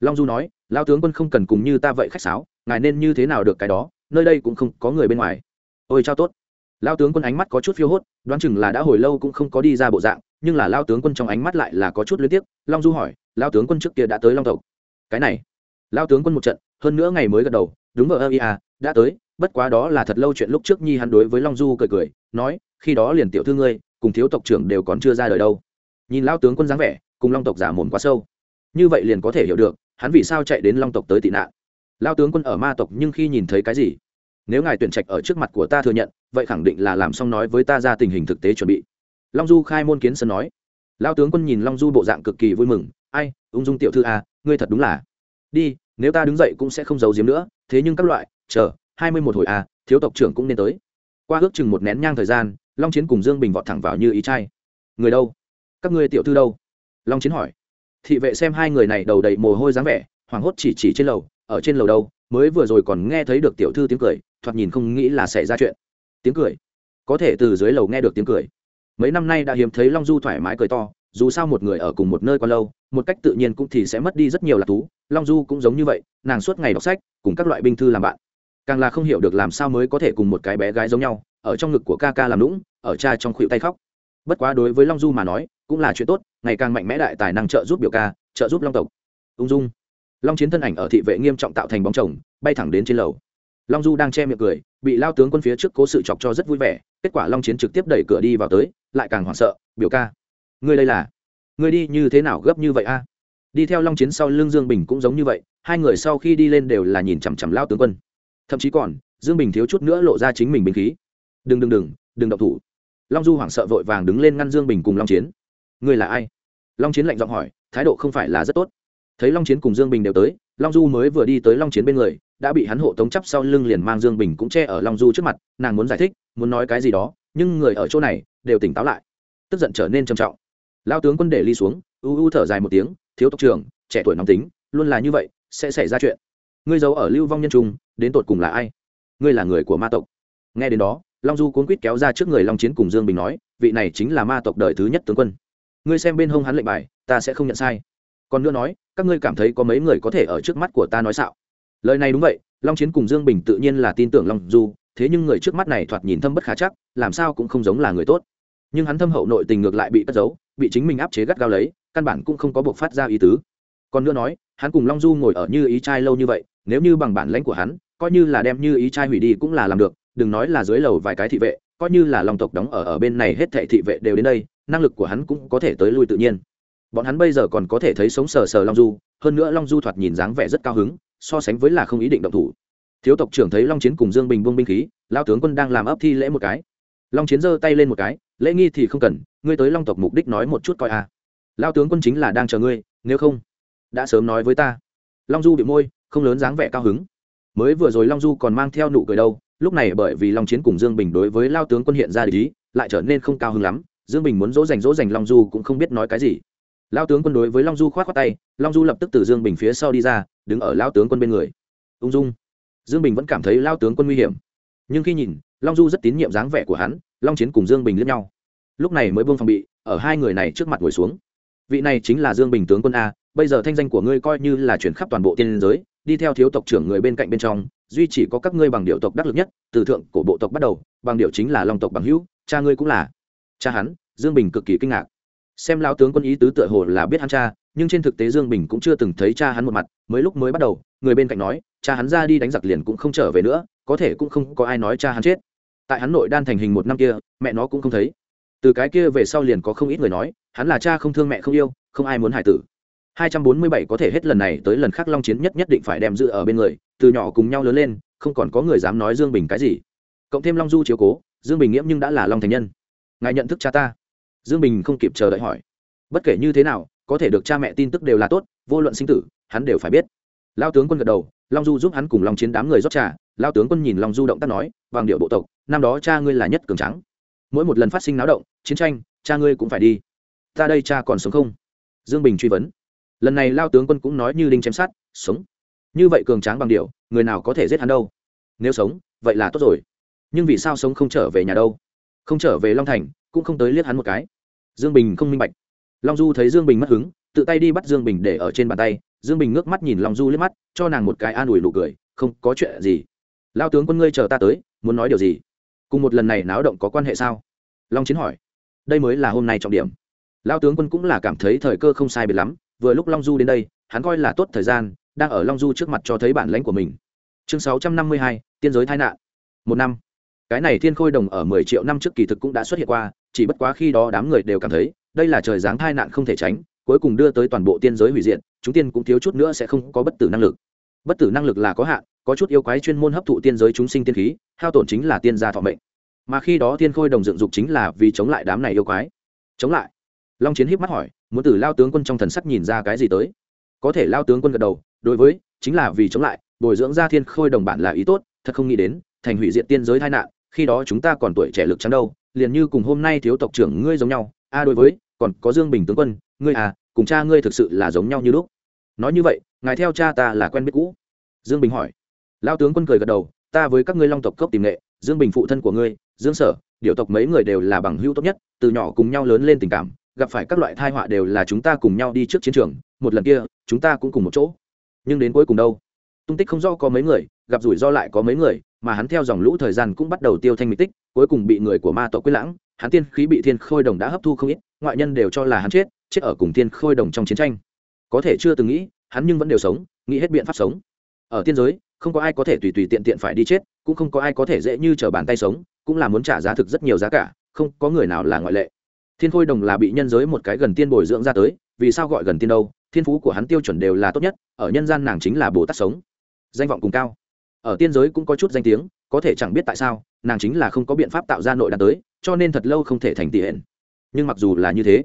Long du nói, lao tướng quân không cần cùng như ta vậy khách sáo, ngài nên như thế nào được cái đó, nơi đây cũng không có người bên ngoài. Ôi, chao tốt. Lao tướng quân ánh mắt có chút phiêu hốt, đoán chừng là đã hồi lâu cũng không có đi ra bộ dạng nhưng là lao tướng quân trong ánh mắt lại là có chút liên tiếp long du hỏi, lao tướng quân trước kia đã tới long tộc? Cái này. Lao tướng quân một trận, hơn nữa ngày mới gật đầu, đúng vào ơ ia đã tới, bất quá đó là thật lâu chuyện lúc trước nhi hắn đối với long du cười cười, nói, khi đó liền tiểu thư ngươi, cùng thiếu tộc trưởng đều còn chưa ra đời đâu. Nhìn lao tướng quân dáng vẻ, cùng long tộc giả mồm quá sâu. Như vậy liền có thể hiểu được, hắn vì sao chạy đến long tộc tới tị nạn. Lao tướng quân ở ma tộc nhưng khi nhìn thấy cái gì? Nếu ngài tuyển trạch ở trước mặt của ta thừa nhận, vậy khẳng định là làm xong nói với ta ra tình hình thực tế chuẩn bị long du khai môn kiến sân nói. Lao tướng quân nhìn long du bộ dạng cực kỳ vui mừng. Ai ung dung tiểu thư à, ngươi thật đúng là. Đi nếu ta đứng dậy cũng sẽ không giấu giếm nữa thế nhưng các loại chờ hai mươi một hồi à, thiếu tộc trưởng cũng nên tới. Qua ước chừng một nén nhang thời gian long chiến cùng dương bình vọt thẳng vào như ý trai. Người đâu? Các ngươi tiểu thư đâu? Long chiến hỏi. Thị vệ xem hai người này đầu đầy mồ hôi dáng vẻ hoảng hốt chỉ chỉ trên lầu ở trên lầu đâu mới vừa rồi còn nghe thấy được tiểu thư tiếng cười thoạt nhìn không nghĩ là xảy ra chuyện. Tiếng cười. Có thể từ dưới lầu nghe được tiếng cười mấy năm nay đã hiếm thấy long du thoải mái cười to, dù sao một người ở cùng một nơi quá lâu, một cách tự nhiên cũng thì sẽ mất đi rất nhiều lạc thú. Long du cũng giống như vậy, nàng suốt ngày đọc sách, cùng các loại binh thư làm bạn. Càng là không hiểu được làm sao mới có thể cùng một cái bé gái giống nhau, ở trong ngực của ca ca làm lũng ở cha trong khuỵu tay khóc. Bất quá đối với long du mà nói, cũng là chuyện tốt, ngày càng mạnh mẽ đại tài năng trợ giúp biểu ca, trợ giúp long tộc. Ung dung. Long chiến thân ảnh ở thị vệ nghiêm trọng tạo thành bóng chồng, bay thẳng đến trên lầu. Long du đang che miệng cười, bị lao tướng quân phía trước cố sự chọc cho rất vui vẻ, kết quả long chiến trực tiếp đẩy cửa đi vào tới lại càng hoảng sợ, biểu ca, ngươi đây là, ngươi đi như thế nào gấp như vậy a? Đi theo long chiến sau lưng dương bình cũng giống như vậy, hai người sau khi đi lên đều là nhìn chằm chằm lao tướng quân. Thậm chí còn, dương bình thiếu chút nữa lộ ra chính mình bình khí. Đừng đừng đừng đừng độc thủ. Long du hoảng sợ vội vàng đứng lên ngăn dương bình cùng long chiến. Ngươi là ai? Long chiến lạnh giọng hỏi, thái độ không phải là rất tốt. Thấy long chiến cùng dương bình đều tới, long du mới vừa đi tới long chiến bên người, đã bị hắn hộ tống chắp sau lưng liền mang dương bình cũng che ở long du trước mặt, nàng muốn giải thích, muốn nói cái gì đó nhưng người ở chỗ này đều tỉnh táo lại, tức giận trở nên trầm trọng. Lao tướng quân để ly xuống, u u thở dài một tiếng, thiếu tộc trưởng, trẻ tuổi nóng tính, luôn là như vậy, sẽ xảy ra chuyện. Ngươi giấu ở lưu vong nhân trung, đến tột cùng là ai? Ngươi là người của ma tộc. Nghe đến đó, long du cuốn quýt kéo ra trước người long chiến cùng dương bình nói, vị này chính là ma tộc đời thứ nhất tướng quân. Ngươi xem bên hông hắn lệnh bài, ta sẽ không nhận sai. Còn nữa nói, các ngươi cảm thấy có mấy người có thể ở trước mắt của ta nói xạo? Lời này đúng vậy, long chiến cùng dương bình tự nhiên là tin tưởng long du thế nhưng người trước mắt này thoạt nhìn thâm bất khả chắc, làm sao cũng không giống là người tốt. Nhưng hắn thâm hậu nội tình ngược lại bị cất giấu, bị chính mình áp chế gắt gao lấy, căn bản cũng không có buộc phát ra ý tứ. Còn nữa nói, hắn cùng long du ngồi ở như ý trai lâu như vậy, nếu như bằng bản lãnh của hắn, coi như là đem như ý trai hủy đi cũng là làm được, đừng nói là dưới lầu vài cái thị vệ, coi như là long tộc đóng ở ở bên này hết thệ thị vệ đều đến đây, năng lực của hắn cũng có thể tới lui tự nhiên. Bọn hắn bây giờ còn có thể thấy sống sờ sờ long du, hơn nữa long du thoạt nhìn dáng vẻ rất cao hứng, so sánh với là không ý định động thủ thiếu tộc trưởng thấy long chiến cùng dương bình buông binh khí lao tướng quân đang làm ấp thi lễ một cái. Long chiến giơ tay lên một cái, lễ nghi thì không cần, ngươi tới long tộc mục đích nói một chút coi à. lao tướng quân chính là đang chờ ngươi, nếu không, đã sớm nói với ta. Long du bị môi, không lớn dáng vẻ cao hứng. Mới vừa rồi long du còn mang theo nụ cười đâu, lúc này bởi vì long chiến cùng dương bình đối với lao tướng quân hiện ra lý lại trở nên không cao hứng lắm. Dương bình muốn dỗ dành dỗ dành long du cũng không biết nói cái gì. Lao tướng quân đối với long du k h o á t khoác tay, long du lập tức từ dương bình phía sau đi ra, đứng ở lao tướng quân bên người. Ung dung dương bình vẫn cảm thấy lao tướng quân nguy hiểm. Nhưng khi nhìn, long du rất tín nhiệm dáng vẻ của hắn, long chiến cùng dương bình lẫn nhau. Lúc này mới buông phòng bị, ở hai người này trước mặt ngồi xuống. Vị này chính là dương bình tướng quân a, bây giờ thanh danh của ngươi coi như là chuyển khắp toàn bộ tiên giới, đi theo thiếu tộc trưởng người bên cạnh bên trong, duy chỉ có các ngươi bằng điệu tộc đắc lực nhất, từ thượng của bộ tộc bắt đầu, bằng điệu chính là long tộc bằng hữu, cha ngươi cũng là. Cha hắn, dương bình cực kỳ kinh ngạc. Xem lao tướng quân ý tứ tựa hồ là biết hắn cha, nhưng trên thực tế dương bình cũng chưa từng thấy cha hắn một mặt, mới lúc mới bắt đầu, người bên cạnh nói cha hắn ra đi đánh giặc liền cũng không trở về nữa, có thể cũng không có ai nói cha hắn chết. Tại hắn nội đan thành hình một năm kia, mẹ nó cũng không thấy. Từ cái kia về sau liền có không ít người nói, hắn là cha không thương mẹ không yêu, không ai muốn hải tử. 247 có thể hết lần này tới lần khác long chiến nhất nhất định phải đem giữ ở bên người, từ nhỏ cùng nhau lớn lên, không còn có người dám nói dương bình cái gì. Cộng thêm long du chiếu cố, dương bình nghiễm nhưng đã là long thành nhân. Ngài nhận thức cha ta? Dương bình không kịp chờ đợi hỏi. Bất kể như thế nào, có thể được cha mẹ tin tức đều là tốt, vô luận sinh tử, hắn đều phải biết. Lao tướng quân gật đầu long du giúp hắn cùng long chiến đám người rót trà lao tướng quân nhìn long du động tác nói, vàng điệu bộ tộc, năm đó cha ngươi là nhất cường trắng mỗi một lần phát sinh náo động, chiến tranh, cha ngươi cũng phải đi. Ta đây cha còn sống không? Dương bình truy vấn. Lần này lao tướng quân cũng nói như đinh chém sát sống. Như vậy cường tráng bằng điệu, người nào có thể giết hắn đâu? Nếu sống, vậy là tốt rồi. Nhưng vì sao sống không trở về nhà đâu? Không trở về long thành, cũng không tới liếc hắn một cái. Dương bình không minh bạch. Long du thấy dương bình mất hứng, tự tay đi bắt dương bình để ở trên bàn tay dương bình ngước mắt nhìn long du liếc mắt, cho nàng một cái an ủi nụ cười, không, có chuyện gì? Lao tướng quân ngươi chờ ta tới, muốn nói điều gì? Cùng một lần này náo động có quan hệ sao? Long chiến hỏi. Đây mới là hôm nay trọng điểm. Lao tướng quân cũng là cảm thấy thời cơ không sai biệt lắm, vừa lúc long du đến đây, hắn coi là tốt thời gian, đang ở long du trước mặt cho thấy bản lãnh của mình. Chương sáu trăm năm mươi hai, tiên giới tai nạn. Một năm. Cái này thiên khôi đồng ở mười triệu năm trước kỳ thực cũng đã xuất hiện qua, chỉ bất quá khi đó đám người đều cảm thấy, đây là trời giáng tai nạn không thể tránh, cuối cùng đưa tới toàn bộ tiên giới hủy diệt chúng tiên cũng thiếu chút nữa sẽ không có bất tử năng lực. Bất tử năng lực là có hạn, có chút yêu quái chuyên môn hấp thụ tiên giới chúng sinh tiên khí, hao tổn chính là tiên gia thọ mệnh. Mà khi đó tiên khôi đồng dựng dục chính là vì chống lại đám này yêu quái. Chống lại. Long chiến híp mắt hỏi, muốn từ lao tướng quân trong thần sắc nhìn ra cái gì tới? Có thể lao tướng quân gật đầu, đối với, chính là vì chống lại, bồi dưỡng ra thiên khôi đồng bản là ý tốt, thật không nghĩ đến, thành hủy diệt tiên giới tai nạn, khi đó chúng ta còn tuổi trẻ lực trắng đâu, liền như cùng hôm nay thiếu tộc trưởng ngươi giống nhau. A, đối với, còn có dương bình tướng quân, ngươi à cùng cha ngươi thực sự là giống nhau như lúc. Nói như vậy, ngài theo cha ta là quen biết cũ. Dương bình hỏi. Lao tướng quân cười gật đầu, ta với các ngươi long tộc cốc tìm nghệ, dương bình phụ thân của ngươi, dương sở điệu tộc mấy người đều là bằng hữu tốt nhất, từ nhỏ cùng nhau lớn lên tình cảm, gặp phải các loại thai họa đều là chúng ta cùng nhau đi trước chiến trường, một lần kia, chúng ta cũng cùng một chỗ. Nhưng đến cuối cùng đâu? Tung tích không do có mấy người, gặp rủi ro lại có mấy người, mà hắn theo dòng lũ thời gian cũng bắt đầu tiêu thanh mịt tích, cuối cùng bị người của ma tộc quyết lãng, hắn tiên khí bị thiên khôi đồng đã hấp thu không ít, ngoại nhân đều cho là hắn chết chết ở cùng thiên khôi đồng trong chiến tranh. Có thể chưa từng nghĩ, hắn nhưng vẫn đều sống, nghĩ hết biện pháp sống. Ở tiên giới, không có ai có thể tùy tùy tiện tiện phải đi chết, cũng không có ai có thể dễ như t bàn tay sống, cũng là muốn trả giá thực rất nhiều giá cả, không có người nào là ngoại lệ. Thiên khôi đồng là bị nhân giới một cái gần tiên bồi dưỡng ra tới, vì sao gọi gần tiên đâu? Thiên phú của hắn tiêu chuẩn đều là tốt nhất, ở nhân gian nàng chính là bồ tát sống. Danh vọng cùng cao. Ở tiên giới cũng có chút danh tiếng, có thể chẳng biết tại sao, nàng chính là không có biện pháp tạo ra nội đàn tới, cho nên thật lâu không thể thành tỷ hển nhưng mặc dù là như thế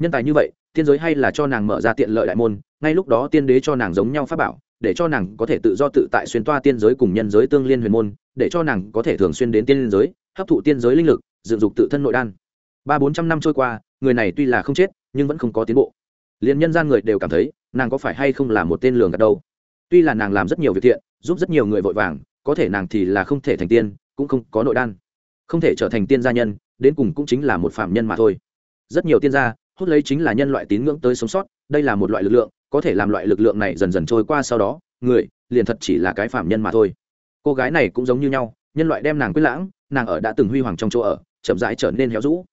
nhân tài như vậy, tiên giới hay là cho nàng mở ra tiện lợi đại môn, ngay lúc đó tiên đế cho nàng giống nhau pháp bảo, để cho nàng có thể tự do tự tại xuyên toa tiên giới cùng nhân giới tương liên huyền môn, để cho nàng có thể thường xuyên đến tiên giới, hấp thụ tiên giới linh lực, dựng dục tự thân nội đan. Ba bốn trăm năm trôi qua, người này tuy là không chết, nhưng vẫn không có tiến bộ. Liền nhân gian người đều cảm thấy, nàng có phải hay không là một tên lường gạt đâu? Tuy là nàng làm rất nhiều việc thiện, giúp rất nhiều người vội vàng, có thể nàng thì là không thể thành tiên, cũng không có nội đan. Không thể trở thành tiên gia nhân, đến cùng cũng chính là một phạm nhân mà thôi. Rất nhiều tiên gia hút lấy chính là nhân loại tín ngưỡng tới sống sót, đây là một loại lực lượng, có thể làm loại lực lượng này dần dần trôi qua sau đó, người, liền thật chỉ là cái phạm nhân mà thôi. Cô gái này cũng giống như nhau, nhân loại đem nàng quyết lãng, nàng ở đã từng huy hoàng trong chỗ ở, chậm rãi trở nên héo rũ.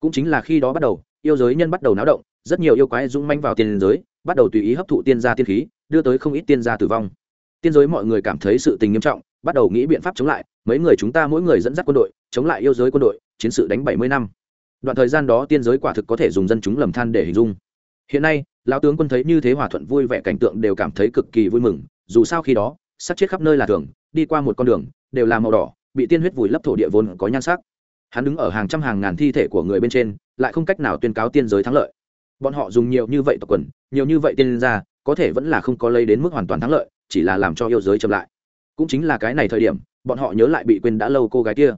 Cũng chính là khi đó bắt đầu, yêu giới nhân bắt đầu náo động, rất nhiều yêu quái dũng manh vào tiên giới, bắt đầu tùy ý hấp thụ tiên gia tiên khí, đưa tới không ít tiên gia tử vong. Tiên giới mọi người cảm thấy sự tình nghiêm trọng, bắt đầu nghĩ biện pháp chống lại, mấy người chúng ta mỗi người dẫn dắt quân đội, chống lại yêu giới quân đội, chiến sự đánh bảy mươi năm đoạn thời gian đó tiên giới quả thực có thể dùng dân chúng lầm than để hình dung. Hiện nay, lão tướng quân thấy như thế hòa thuận vui vẻ cảnh tượng đều cảm thấy cực kỳ vui mừng, dù sao khi đó sát chết khắp nơi là thường, đi qua một con đường, đều là màu đỏ, bị tiên huyết vùi lấp thổ địa vốn có nhan sắc. Hắn đứng ở hàng trăm hàng ngàn thi thể của người bên trên, lại không cách nào tuyên cáo tiên giới thắng lợi. Bọn họ dùng nhiều như vậy tộc quần, nhiều như vậy tiên ra có thể vẫn là không có lấy đến mức hoàn toàn thắng lợi, chỉ là làm cho yêu giới chậm lại. Cũng chính là cái này thời điểm, bọn họ nhớ lại bị quên đã lâu cô gái kia.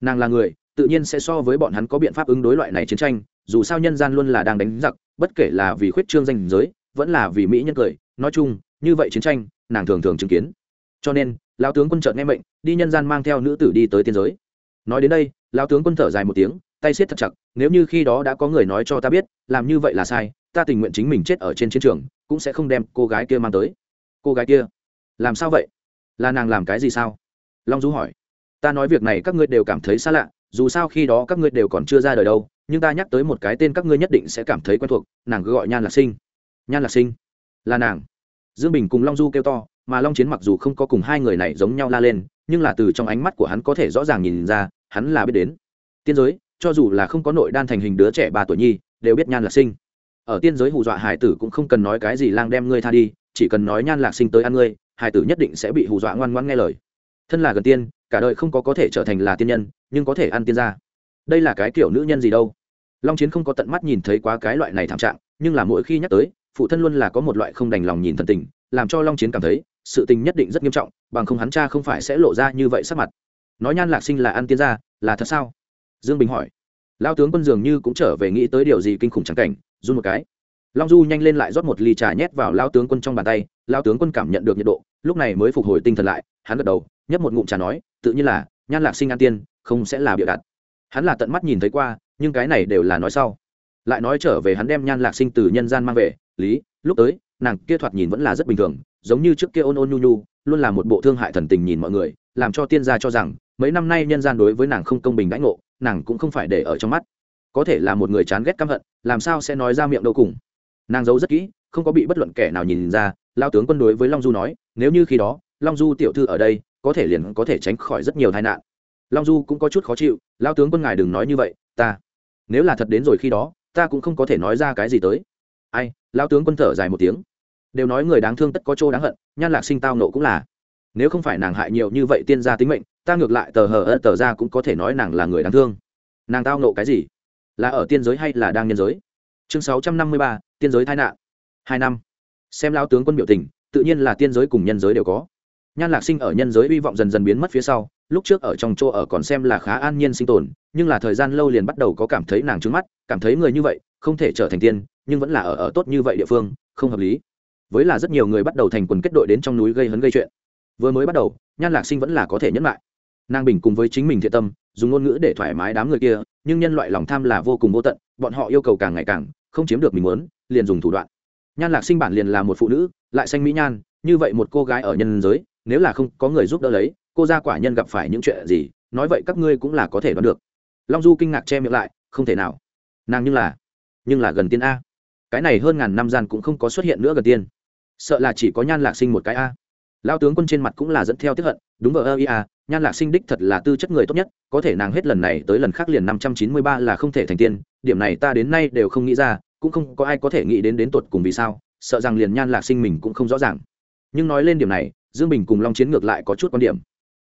Nàng là người tự nhiên sẽ so với bọn hắn có biện pháp ứng đối loại này chiến tranh, dù sao nhân gian luôn là đang đánh giặc, bất kể là vì khuyết trương danh giới, vẫn là vì mỹ nhân cười, nói chung, như vậy chiến tranh, nàng thường thường chứng kiến. Cho nên, lão tướng quân trợn nghe mệnh, đi nhân gian mang theo nữ tử đi tới tiên giới. Nói đến đây, lão tướng quân thở dài một tiếng, tay siết thật chặt, nếu như khi đó đã có người nói cho ta biết, làm như vậy là sai, ta tình nguyện chính mình chết ở trên chiến trường, cũng sẽ không đem cô gái kia mang tới. Cô gái kia, làm sao vậy? Là nàng làm cái gì sao? Long du hỏi. Ta nói việc này các ngươi đều cảm thấy xa lạ dù sao khi đó các ngươi đều còn chưa ra đời đâu, nhưng ta nhắc tới một cái tên các ngươi nhất định sẽ cảm thấy quen thuộc, nàng cứ gọi nhan lạc sinh. Nhan lạc sinh? Là nàng. Dương bình cùng long du kêu to, mà long chiến mặc dù không có cùng hai người này giống nhau la lên, nhưng là từ trong ánh mắt của hắn có thể rõ ràng nhìn ra, hắn là biết đến. Tiên giới, cho dù là không có nội đan thành hình đứa trẻ ba tuổi nhi, đều biết nhan lạc sinh. Ở tiên giới hù dọa hải tử cũng không cần nói cái gì lang đem ngươi tha đi, chỉ cần nói nhan lạc sinh tới ăn ngươi, hải tử nhất định sẽ bị hù dọa ngoan ngoan nghe lời. Thân là gần tiên cả đời không có có thể trở thành là tiên nhân, nhưng có thể ăn tiên ra đây là cái kiểu nữ nhân gì đâu? Long chiến không có tận mắt nhìn thấy quá cái loại này thảm trạng, nhưng là mỗi khi nhắc tới, phụ thân luôn là có một loại không đành lòng nhìn thần tình, làm cho long chiến cảm thấy, sự tình nhất định rất nghiêm trọng, bằng không hắn cha không phải sẽ lộ ra như vậy sắc mặt. Nói nhan lạc sinh là ăn tiên ra là thật sao? Dương bình hỏi. Lao tướng quân dường như cũng trở về nghĩ tới điều gì kinh khủng trắng cảnh, run một cái. Long du nhanh lên lại rót một ly trà nhét vào lao tướng quân trong bàn tay lao tướng quân cảm nhận được nhiệt độ, lúc này mới phục hồi tinh thần lại, hắn gật đầu, nhấp một ngụm trà nói tự nhiên là, nhan lạc sinh an tiên, không sẽ là bịa đặt hắn là tận mắt nhìn thấy qua, nhưng cái này đều là nói sau. Lại nói trở về hắn đem nhan lạc sinh từ nhân gian mang về, lý, lúc tới, nàng kia thoạt nhìn vẫn là rất bình thường, giống như trước kia ôn ôn nhu nhu, luôn là một bộ thương hại thần tình nhìn mọi người, làm cho tiên gia cho rằng, mấy năm nay nhân gian đối với nàng không công bình đãi ngộ, nàng cũng không phải để ở trong mắt. Có thể là một người chán ghét căm hận, làm sao sẽ nói ra miệng đâu cùng. Nàng giấu rất kỹ, không có bị bất luận kẻ nào nhìn ra lao tướng quân đối với long du nói, nếu như khi đó, long du tiểu thư ở đây có thể liền có thể tránh khỏi rất nhiều tai nạn. Long du cũng có chút khó chịu lao tướng quân ngài đừng nói như vậy, ta, nếu là thật đến rồi khi đó, ta cũng không có thể nói ra cái gì tới. Ai? Lao tướng quân thở dài một tiếng. Đều nói người đáng thương tất có chỗ đáng hận, nhan lạc sinh tao nộ cũng là. Nếu không phải nàng hại nhiều như vậy tiên gia tính mệnh, ta ngược lại tờ hờ ơ tờ ra cũng có thể nói nàng là người đáng thương. Nàng tao nộ cái gì? Là ở tiên giới hay là đang nhân giới? Chương sáu trăm năm mươi ba, tiên giới tai nạn. Hai năm. Xem lao tướng quân biểu tình, tự nhiên là tiên giới cùng nhân giới đều có nhan lạc sinh ở nhân giới hy vọng dần dần biến mất phía sau, lúc trước ở trong chỗ ở còn xem là khá an nhiên sinh tồn, nhưng là thời gian lâu liền bắt đầu có cảm thấy nàng trứng mắt, cảm thấy người như vậy, không thể trở thành tiên, nhưng vẫn là ở ở tốt như vậy địa phương, không hợp lý. Với là rất nhiều người bắt đầu thành quần kết đội đến trong núi gây hấn gây chuyện. Vừa mới bắt đầu, nhan lạc sinh vẫn là có thể nhẫn lại. Nàng bình cùng với chính mình thiện tâm, dùng ngôn ngữ để thoải mái đám người kia, nhưng nhân loại lòng tham là vô cùng vô tận, bọn họ yêu cầu càng ngày càng, không chiếm được mình muốn, liền dùng thủ đoạn. Nhan lạc sinh bản liền là một phụ nữ, lại xanh mỹ nhan, như vậy một cô gái ở nhân giới nếu là không có người giúp đỡ lấy, cô gia quả nhân gặp phải những chuyện gì, nói vậy các ngươi cũng là có thể đoán được. Long du kinh ngạc che miệng lại, không thể nào. Nàng nhưng là nhưng là gần tiên a. Cái này hơn ngàn năm gian cũng không có xuất hiện nữa gần tiên. Sợ là chỉ có nhan lạc sinh một cái a. Lao tướng quân trên mặt cũng là dẫn theo tiếp hận, đúng vợ ơ ia nhan lạc sinh đích thật là tư chất người tốt nhất, có thể nàng hết lần này tới lần khác liền năm trăm chín mươi ba là không thể thành tiên, điểm này ta đến nay đều không nghĩ ra, cũng không có ai có thể nghĩ đến đến tột cùng vì sao, sợ rằng liền nhan lạc sinh mình cũng không rõ ràng. Nhưng nói lên điểm này dương bình cùng long chiến ngược lại có chút quan điểm.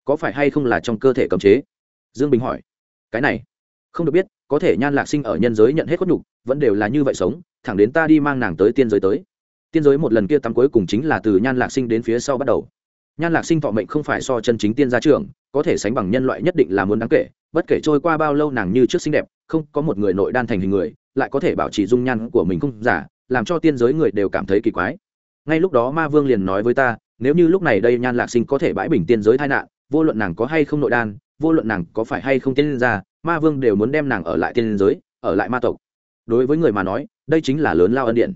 Có phải hay không là trong cơ thể cấm chế? Dương bình hỏi. Cái này, không được biết, có thể nhan lạc sinh ở nhân giới nhận hết khuất nhục, vẫn đều là như vậy sống, thẳng đến ta đi mang nàng tới tiên giới tới. Tiên giới một lần kia tắm cuối cùng chính là từ nhan lạc sinh đến phía sau bắt đầu. Nhan lạc sinh thọ mệnh không phải so chân chính tiên gia trưởng, có thể sánh bằng nhân loại nhất định là muốn đáng kể, bất kể trôi qua bao lâu nàng như trước xinh đẹp, không có một người nội đan thành hình người, lại có thể bảo trì dung nhan của mình không giả, làm cho tiên giới người đều cảm thấy kỳ quái. Ngay lúc đó ma vương liền nói với ta nếu như lúc này đây nhan lạc sinh có thể bãi bình tiên giới tai nạn vô luận nàng có hay không nội đan vô luận nàng có phải hay không tiên gia ma vương đều muốn đem nàng ở lại tiên giới ở lại ma tộc. Đối với người mà nói đây chính là lớn lao ân điện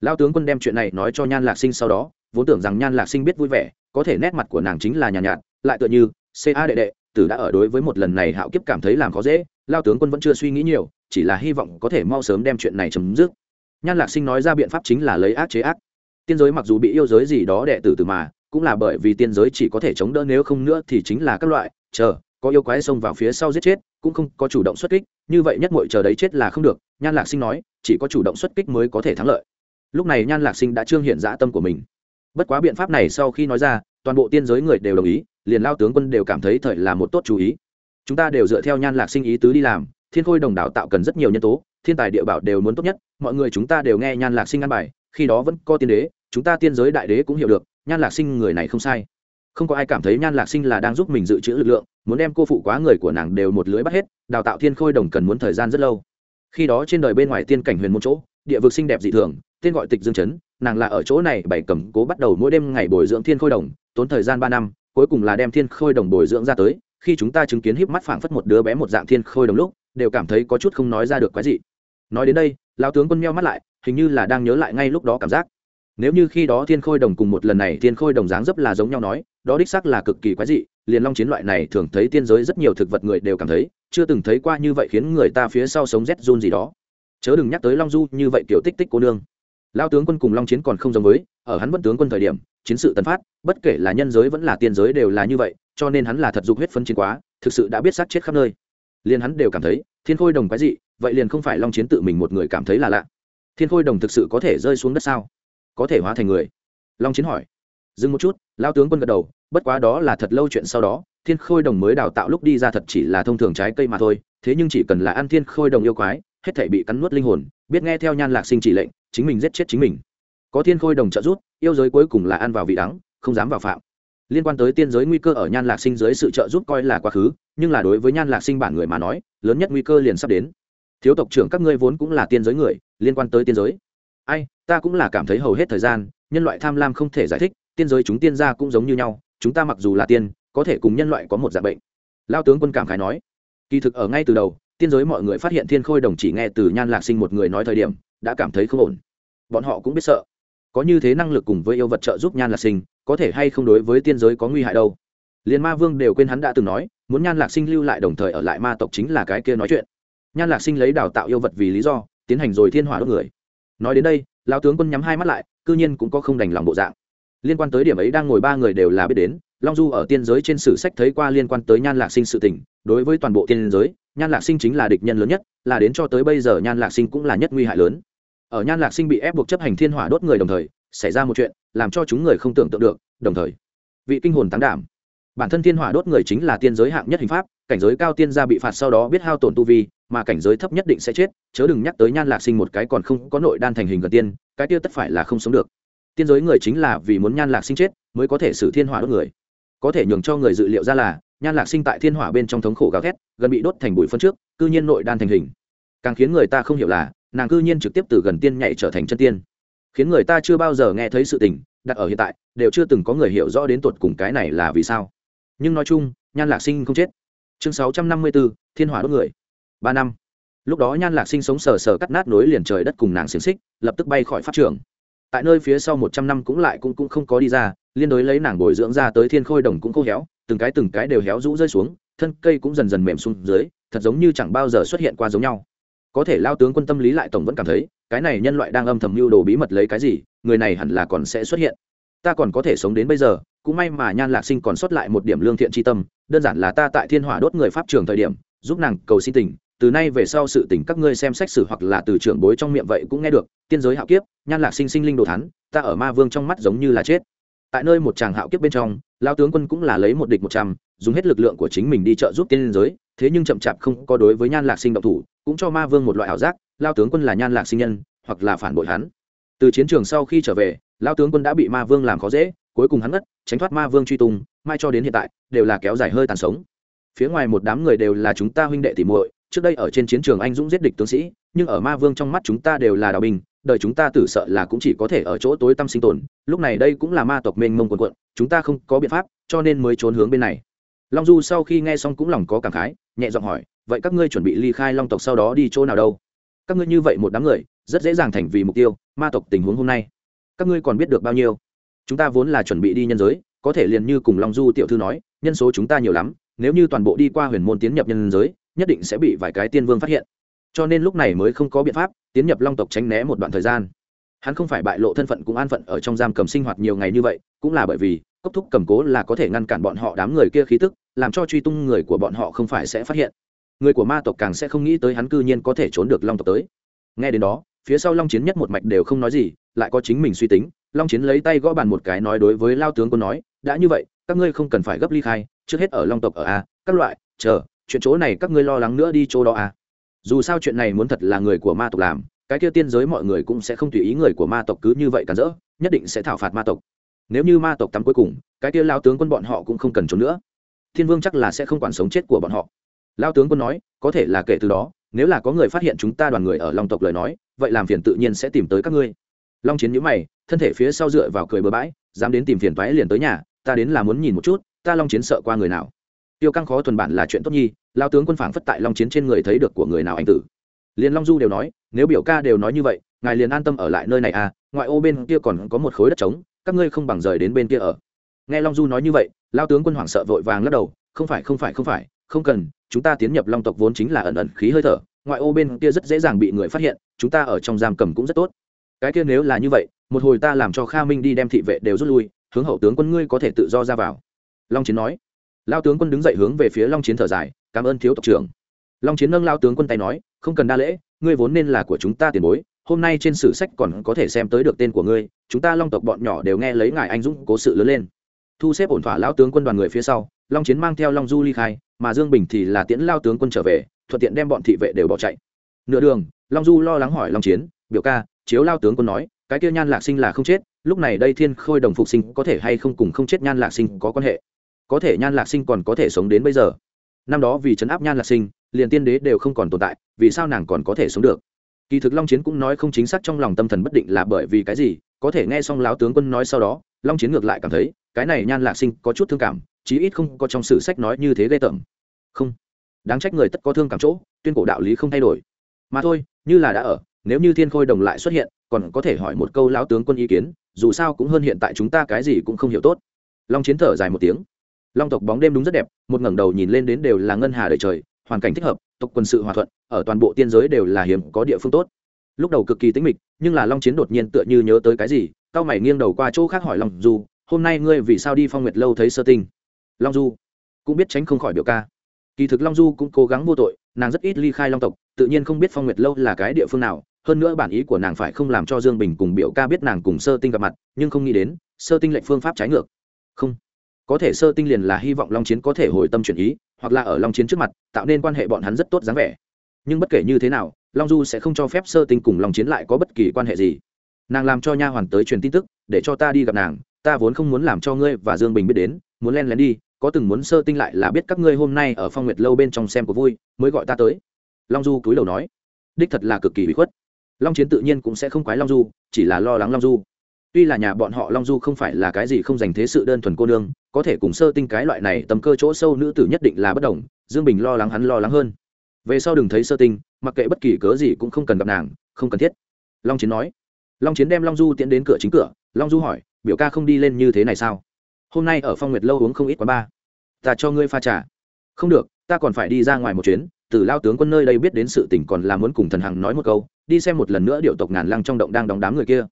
lao tướng quân đem chuyện này nói cho nhan lạc sinh sau đó vốn tưởng rằng nhan lạc sinh biết vui vẻ có thể nét mặt của nàng chính là nhàn nhạt, nhạt lại tựa như ca đệ đệ tử đã ở đối với một lần này hạo kiếp cảm thấy làm khó dễ lao tướng quân vẫn chưa suy nghĩ nhiều chỉ là hy vọng có thể mau sớm đem chuyện này chấm dứt. Nhan lạc sinh nói ra biện pháp chính là lấy ác chế ác tiên giới mặc dù bị yêu giới gì đó đệ tử từ mà, cũng là bởi vì tiên giới chỉ có thể chống đỡ nếu không nữa thì chính là các loại, chờ, có yêu quái xông vào phía sau giết chết, cũng không có chủ động xuất kích, như vậy nhất mọi chờ đấy chết là không được, nhan lạc sinh nói, chỉ có chủ động xuất kích mới có thể thắng lợi. Lúc này nhan lạc sinh đã trương hiện dã tâm của mình. Bất quá biện pháp này sau khi nói ra, toàn bộ tiên giới người đều đồng ý, liền lao tướng quân đều cảm thấy thời là một tốt chú ý. Chúng ta đều dựa theo nhan lạc sinh ý tứ đi làm thiên khôi đồng đào tạo cần rất nhiều nhân tố, thiên tài địa bảo đều muốn tốt nhất, mọi người chúng ta đều nghe nhan lạc sinh ăn bài, khi đó vẫn có tiên đế, chúng ta tiên giới đại đế cũng hiểu được, nhan lạc sinh người này không sai. Không có ai cảm thấy nhan lạc sinh là đang giúp mình dự trữ lực lượng, muốn đem cô phụ quá người của nàng đều một lưới bắt hết, đào tạo thiên khôi đồng cần muốn thời gian rất lâu. Khi đó trên đời bên ngoài tiên cảnh huyền một chỗ, địa vực xinh đẹp dị thường, tên gọi tịch dương chấn, nàng là ở chỗ này bảy cầm cố bắt đầu mỗi đêm ngày bồi dưỡng thiên khôi đồng, tốn thời gian ba năm, cuối cùng là đem thiên khôi đồng bồi dưỡng ra tới, khi chúng ta chứng kiến híp mắt phảng phất một đứa bé một dạng thiên khôi đồng lúc đều cảm thấy có chút không nói ra được cái gì nói đến đây, lão tướng quân meo mắt lại, hình như là đang nhớ lại ngay lúc đó cảm giác. Nếu như khi đó thiên khôi đồng cùng một lần này, thiên khôi đồng dáng dấp là giống nhau nói, đó đích xác là cực kỳ quái dị, liền long chiến loại này thường thấy tiên giới rất nhiều thực vật người đều cảm thấy, chưa từng thấy qua như vậy khiến người ta phía sau sống rét run gì đó. Chớ đừng nhắc tới long du như vậy kiểu tích tích cô nương. Lao tướng quân cùng long chiến còn không giống với, ở hắn vẫn tướng quân thời điểm, chiến sự tấn phát, bất kể là nhân giới vẫn là tiên giới đều là như vậy, cho nên hắn là thật dục huyết phân chiến quá, thực sự đã biết sát chết khắp nơi liền hắn đều cảm thấy, thiên khôi đồng cái gì vậy liền không phải long chiến tự mình một người cảm thấy là lạ. Thiên khôi đồng thực sự có thể rơi xuống đất sao? Có thể hóa thành người? Long chiến hỏi. Dừng một chút lao tướng quân gật đầu, bất quá đó là thật lâu chuyện sau đó, thiên khôi đồng mới đào tạo lúc đi ra thật chỉ là thông thường trái cây mà thôi, thế nhưng chỉ cần là ăn thiên khôi đồng yêu quái, hết thể bị cắn nuốt linh hồn, biết nghe theo nhan lạc sinh chỉ lệnh, chính mình giết chết chính mình. Có thiên khôi đồng trợ giúp, yêu giới cuối cùng là ăn vào vị đắng, không dám vào phạm liên quan tới tiên giới nguy cơ ở nhan lạc sinh dưới sự trợ giúp coi là quá khứ, nhưng là đối với nhan lạc sinh bản người mà nói, lớn nhất nguy cơ liền sắp đến. Thiếu tộc trưởng các ngươi vốn cũng là tiên giới người, liên quan tới tiên giới. Ai, ta cũng là cảm thấy hầu hết thời gian, nhân loại tham lam không thể giải thích, tiên giới chúng tiên gia cũng giống như nhau, chúng ta mặc dù là tiên, có thể cùng nhân loại có một dạng bệnh. Lao tướng quân cảm khái nói. Kỳ thực ở ngay từ đầu, tiên giới mọi người phát hiện thiên khôi đồng chỉ nghe từ nhan lạc sinh một người nói thời điểm, đã cảm thấy không ổn. Bọn họ cũng biết sợ có như thế năng lực cùng với yêu vật trợ giúp nhan lạc sinh, có thể hay không đối với tiên giới có nguy hại đâu? Liền ma vương đều quên hắn đã từng nói, muốn nhan lạc sinh lưu lại đồng thời ở lại ma tộc chính là cái kia nói chuyện. Nhan lạc sinh lấy đào tạo yêu vật vì lý do, tiến hành rồi thiên hỏa đốt người. Nói đến đây, lão tướng quân nhắm hai mắt lại, cư nhiên cũng có không đành lòng bộ dạng. Liên quan tới điểm ấy đang ngồi ba người đều là biết đến, long du ở tiên giới trên sử sách thấy qua liên quan tới nhan lạc sinh sự tình, đối với toàn bộ tiên giới, nhan lạc sinh chính là địch nhân lớn nhất, là đến cho tới bây giờ nhan lạc sinh cũng là nhất nguy hại lớn ở nhan lạc sinh bị ép buộc chấp hành thiên hỏa đốt người đồng thời, xảy ra một chuyện, làm cho chúng người không tưởng tượng được, đồng thời, vị kinh hồn tán đảm. Bản thân thiên hỏa đốt người chính là tiên giới hạng nhất hình pháp, cảnh giới cao tiên gia bị phạt sau đó biết hao tổn tu vi, mà cảnh giới thấp nhất định sẽ chết, chớ đừng nhắc tới nhan lạc sinh một cái còn không có nội đan thành hình gần tiên, cái tiêu tất phải là không sống được. Tiên giới người chính là vì muốn nhan lạc sinh chết mới có thể xử thiên hỏa đốt người. Có thể nhường cho người dự liệu ra là, nhan lạc sinh tại thiên hỏa bên trong thống khổ gào thét, gần bị đốt thành bụi phân trước, cư nhiên nội đan thành hình. Càng khiến người ta không hiểu là nàng cư nhiên trực tiếp từ gần tiên nhảy trở thành chân tiên. Khiến người ta chưa bao giờ nghe thấy sự tình, đặt ở hiện tại, đều chưa từng có người hiểu rõ đến tột cùng cái này là vì sao. Nhưng nói chung, nhan lạc sinh không chết. Chương sáu trăm năm mươi bốn thiên hỏa đốt người. Ba năm. Lúc đó nhan lạc sinh sống sờ sờ cắt nát nối liền trời đất cùng nàng xiềng xích, lập tức bay khỏi pháp trường. Tại nơi phía sau một trăm năm cũng lại cũng cũng không có đi ra, liên đối lấy nàng bồi dưỡng ra tới thiên khôi đồng cũng khô héo, từng cái từng cái đều héo rũ rơi xuống, thân cây cũng dần dần mềm xuống dưới, thật giống như chẳng bao giờ xuất hiện qua giống nhau có thể lao tướng quân tâm lý lại tổng vẫn cảm thấy, cái này nhân loại đang âm thầm mưu đồ bí mật lấy cái gì, người này hẳn là còn sẽ xuất hiện. Ta còn có thể sống đến bây giờ, cũng may mà nhan lạc sinh còn sót lại một điểm lương thiện tri tâm, đơn giản là ta tại thiên hỏa đốt người pháp trường thời điểm, giúp nàng cầu xin tình, từ nay về sau sự tình các ngươi xem sách sử hoặc là từ trưởng bối trong miệng vậy cũng nghe được, tiên giới hạo kiếp, nhan lạc sinh sinh linh đồ thắn ta ở ma vương trong mắt giống như là chết. Tại nơi một chàng hạo kiếp bên trong, lao tướng quân cũng là lấy một địch một trăm, dùng hết lực lượng của chính mình đi trợ giúp tiên giới thế nhưng chậm chạp không có đối với nhan lạc sinh động thủ, cũng cho ma vương một loại ảo giác, lao tướng quân là nhan lạc sinh nhân, hoặc là phản bội hắn. Từ chiến trường sau khi trở về, lao tướng quân đã bị ma vương làm khó dễ, cuối cùng hắn ngất, tránh thoát ma vương truy tung, mai cho đến hiện tại, đều là kéo dài hơi tàn sống. Phía ngoài một đám người đều là chúng ta huynh đệ tỉ muội, trước đây ở trên chiến trường anh dũng giết địch tướng sĩ, nhưng ở ma vương trong mắt chúng ta đều là đào binh, đời chúng ta tử sợ là cũng chỉ có thể ở chỗ tối tâm sinh tồn, lúc này đây cũng là ma tộc mênh mông quần quận, chúng ta không có biện pháp, cho nên mới trốn hướng bên này long du sau khi nghe xong cũng lòng có cảm khái, nhẹ giọng hỏi, vậy các ngươi chuẩn bị ly khai long tộc sau đó đi chỗ nào đâu? Các ngươi như vậy một đám người, rất dễ dàng thành vì mục tiêu, ma tộc tình huống hôm nay. Các ngươi còn biết được bao nhiêu? Chúng ta vốn là chuẩn bị đi nhân giới, có thể liền như cùng long du tiểu thư nói, nhân số chúng ta nhiều lắm, nếu như toàn bộ đi qua huyền môn tiến nhập nhân giới, nhất định sẽ bị vài cái tiên vương phát hiện. Cho nên lúc này mới không có biện pháp, tiến nhập long tộc tránh né một đoạn thời gian. Hắn không phải bại lộ thân phận cũng an phận ở trong giam cầm sinh hoạt nhiều ngày như vậy, cũng là bởi vì cốc thúc cầm cố là có thể ngăn cản bọn họ đám người kia khí tức, làm cho truy tung người của bọn họ không phải sẽ phát hiện. Người của ma tộc càng sẽ không nghĩ tới hắn cư nhiên có thể trốn được long tộc tới. Nghe đến đó, phía sau long chiến nhất một mạch đều không nói gì, lại có chính mình suy tính, long chiến lấy tay gõ bàn một cái nói đối với lao tướng quân nói, đã như vậy, các ngươi không cần phải gấp ly khai, trước hết ở long tộc ở a, các loại, chờ, chuyện chỗ này các ngươi lo lắng nữa đi chỗ đó a. Dù sao chuyện này muốn thật là người của ma tộc làm, cái kia tiên giới mọi người cũng sẽ không tùy ý người của ma tộc cứ như vậy cản rỡ, nhất định sẽ thảo phạt ma tộc nếu như ma tộc tắm cuối cùng, cái kia lao tướng quân bọn họ cũng không cần trốn nữa. Thiên vương chắc là sẽ không quản sống chết của bọn họ. Lao tướng quân nói, có thể là kể từ đó, nếu là có người phát hiện chúng ta đoàn người ở long tộc lời nói, vậy làm phiền tự nhiên sẽ tìm tới các ngươi. Long chiến nhữ mày, thân thể phía sau dựa vào cười bừa bãi, dám đến tìm phiền toái liền tới nhà, ta đến là muốn nhìn một chút, ta long chiến sợ qua người nào. Tiêu căng khó thuần bản là chuyện tốt nhi lao tướng quân phảng phất tại long chiến trên người thấy được của người nào anh tử. Liền long du đều nói, nếu biểu ca đều nói như vậy, ngài liền an tâm ở lại nơi này à ngoại ô bên kia còn có một khối đất trống các ngươi không bằng rời đến bên kia ở. Nghe long du nói như vậy, lao tướng quân hoảng sợ vội vàng lắc đầu, không phải không phải không phải, không cần, chúng ta tiến nhập long tộc vốn chính là ẩn ẩn khí hơi thở, ngoại ô bên kia rất dễ dàng bị người phát hiện, chúng ta ở trong giam cầm cũng rất tốt. Cái kia nếu là như vậy, một hồi ta làm cho kha minh đi đem thị vệ đều rút lui, hướng hậu tướng quân ngươi có thể tự do ra vào. Long chiến nói. Lao tướng quân đứng dậy hướng về phía long chiến thở dài, cảm ơn thiếu tộc trưởng. Long chiến nâng lao tướng quân tay nói, không cần đa lễ, ngươi vốn nên là của chúng ta tiền bối hôm nay trên sử sách còn có thể xem tới được tên của ngươi, chúng ta long tộc bọn nhỏ đều nghe lấy ngài anh dũng cố sự lớn lên. Thu xếp ổn thỏa lão tướng quân đoàn người phía sau, long chiến mang theo long du ly khai, mà dương bình thì là tiễn lao tướng quân trở về, thuận tiện đem bọn thị vệ đều bỏ chạy. Nửa đường, long du lo lắng hỏi long chiến, biểu ca, chiếu lao tướng quân nói, cái kia nhan lạc sinh là không chết, lúc này đây thiên khôi đồng phục sinh có thể hay không cùng không chết nhan lạc sinh có quan hệ? Có thể nhan lạc sinh còn có thể sống đến bây giờ. Năm đó vì chấn áp nhan lạc sinh, liền tiên đế đều không còn tồn tại, vì sao nàng còn có thể sống được? Kỳ thực long chiến cũng nói không chính xác trong lòng tâm thần bất định là bởi vì cái gì, có thể nghe xong lão tướng quân nói sau đó, long chiến ngược lại cảm thấy, cái này nhan lạc sinh có chút thương cảm, chí ít không có trong sử sách nói như thế ghê tởm. Không. Đáng trách người tất có thương cảm chỗ, tuyên cổ đạo lý không thay đổi. Mà thôi, như là đã ở, nếu như thiên khôi đồng lại xuất hiện, còn có thể hỏi một câu lão tướng quân ý kiến, dù sao cũng hơn hiện tại chúng ta cái gì cũng không hiểu tốt. Long chiến thở dài một tiếng. Long tộc bóng đêm đúng rất đẹp, một ngẩng đầu nhìn lên đến đều là ngân hà đời trời, hoàn cảnh thích hợp tộc quân sự hòa thuận, ở toàn bộ tiên giới đều là hiếm có địa phương tốt. Lúc đầu cực kỳ tĩnh mịch, nhưng là long chiến đột nhiên tựa như nhớ tới cái gì, cao mày nghiêng đầu qua chỗ khác hỏi long du, hôm nay ngươi vì sao đi phong nguyệt lâu thấy sơ tinh? Long du cũng biết tránh không khỏi biểu ca. Kỳ thực long du cũng cố gắng vô tội, nàng rất ít ly khai long tộc, tự nhiên không biết phong nguyệt lâu là cái địa phương nào, hơn nữa bản ý của nàng phải không làm cho dương bình cùng biểu ca biết nàng cùng sơ tinh gặp mặt, nhưng không nghĩ đến, sơ tinh lệnh phương pháp trái ngược. Không, có thể sơ tinh liền là hy vọng long chiến có thể hồi tâm chuyển ý hoặc là ở long chiến trước mặt, tạo nên quan hệ bọn hắn rất tốt dáng vẻ. Nhưng bất kể như thế nào, long du sẽ không cho phép sơ tinh cùng long chiến lại có bất kỳ quan hệ gì. Nàng làm cho nha hoàn tới truyền tin tức, để cho ta đi gặp nàng, ta vốn không muốn làm cho ngươi và dương bình biết đến, muốn len lén đi, có từng muốn sơ tinh lại là biết các ngươi hôm nay ở phong nguyệt lâu bên trong xem của vui, mới gọi ta tới. Long du cúi đầu nói, đích thật là cực kỳ bị khuất. Long chiến tự nhiên cũng sẽ không quái long du, chỉ là lo lắng long du. Tuy là nhà bọn họ long du không phải là cái gì không dành thế sự đơn thuần cô nương có thể cùng sơ tinh cái loại này tầm cơ chỗ sâu nữ tử nhất định là bất đồng, dương bình lo lắng hắn lo lắng hơn. Về sau đừng thấy sơ tinh, mặc kệ bất kỳ cớ gì cũng không cần gặp nàng, không cần thiết. Long chiến nói. Long chiến đem long du tiến đến cửa chính cửa, long du hỏi, biểu ca không đi lên như thế này sao? Hôm nay ở phong nguyệt lâu uống không ít quá ba. Ta cho ngươi pha trà. Không được, ta còn phải đi ra ngoài một chuyến, từ lao tướng quân nơi đây biết đến sự tình còn là muốn cùng thần hằng nói một câu, đi xem một lần nữa điệu tộc ngàn lăng trong động đang đóng đám người kia.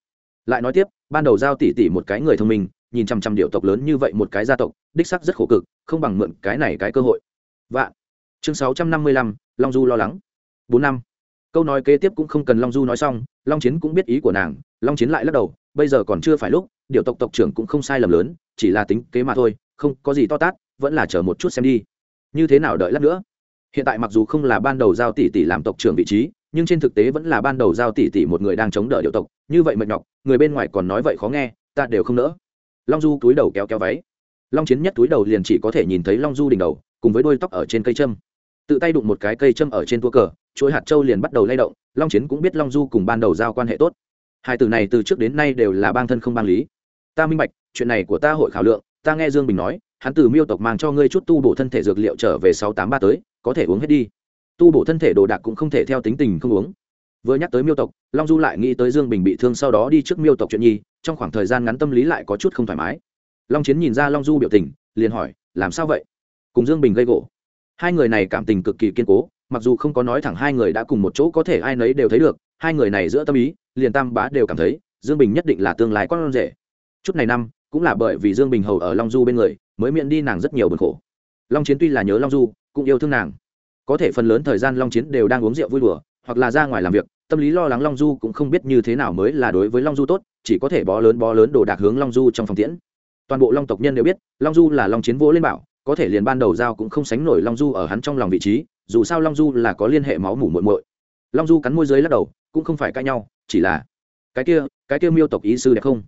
Lại nói tiếp, ban đầu giao tỷ tỷ một cái người thông minh nhìn chằm chằm điệu tộc lớn như vậy một cái gia tộc, đích sắc rất khổ cực, không bằng mượn cái này cái cơ hội. Vạn. Chương sáu trăm năm mươi lăm, long du lo lắng. Bốn năm. Câu nói kế tiếp cũng không cần long du nói xong, long chiến cũng biết ý của nàng, long chiến lại lắc đầu, bây giờ còn chưa phải lúc, điệu tộc tộc trưởng cũng không sai lầm lớn, chỉ là tính kế mà thôi, không có gì to tát, vẫn là chờ một chút xem đi. Như thế nào đợi lát nữa? Hiện tại mặc dù không là ban đầu giao tỷ tỷ làm tộc trưởng vị trí, nhưng trên thực tế vẫn là ban đầu giao tỷ tỷ một người đang chống đỡ điệu tộc, như vậy mệt nhọc, người bên ngoài còn nói vậy khó nghe, ta đều không nỡ long du túi đầu kéo kéo váy. Long chiến nhất túi đầu liền chỉ có thể nhìn thấy long du đỉnh đầu, cùng với đôi tóc ở trên cây châm. Tự tay đụng một cái cây châm ở trên tua cờ, chuỗi hạt châu liền bắt đầu lay động, long chiến cũng biết long du cùng ban đầu giao quan hệ tốt. Hai từ này từ trước đến nay đều là bang thân không bang lý. Ta minh bạch, chuyện này của ta hội khảo lượng, ta nghe dương bình nói, hắn từ miêu tộc mang cho ngươi chút tu bổ thân thể dược liệu trở về sáu tám ba tới, có thể uống hết đi. Tu bổ thân thể đồ đạc cũng không thể theo tính tình không uống. Vừa nhắc tới miêu tộc, long du lại nghĩ tới dương bình bị thương sau đó đi trước miêu tộc chuyện nhi trong khoảng thời gian ngắn tâm lý lại có chút không thoải mái. Long chiến nhìn ra long du biểu tình, liền hỏi, làm sao vậy? Cùng dương bình gây gỗ. Hai người này cảm tình cực kỳ kiên cố, mặc dù không có nói thẳng hai người đã cùng một chỗ có thể ai nấy đều thấy được, hai người này giữa tâm ý, liền tam bá đều cảm thấy, dương bình nhất định là tương lai con rể. Chút này năm, cũng là bởi vì dương bình hầu ở long du bên người, mới miễn đi nàng rất nhiều bực khổ. Long chiến tuy là nhớ long du, cũng yêu thương nàng. Có thể phần lớn thời gian long chiến đều đang uống rượu vui đùa, hoặc là ra ngoài làm việc tâm lý lo lắng long du cũng không biết như thế nào mới là đối với long du tốt, chỉ có thể bó lớn bó lớn đồ đạc hướng long du trong phòng tiễn. Toàn bộ long tộc nhân đều biết, long du là long chiến vỗ lên bảo, có thể liền ban đầu giao cũng không sánh nổi long du ở hắn trong lòng vị trí, dù sao long du là có liên hệ máu mủ muội muội. Long du cắn môi dưới lắc đầu, cũng không phải cãi nhau, chỉ là, cái kia cái kia miêu tộc ý sư đẹp không?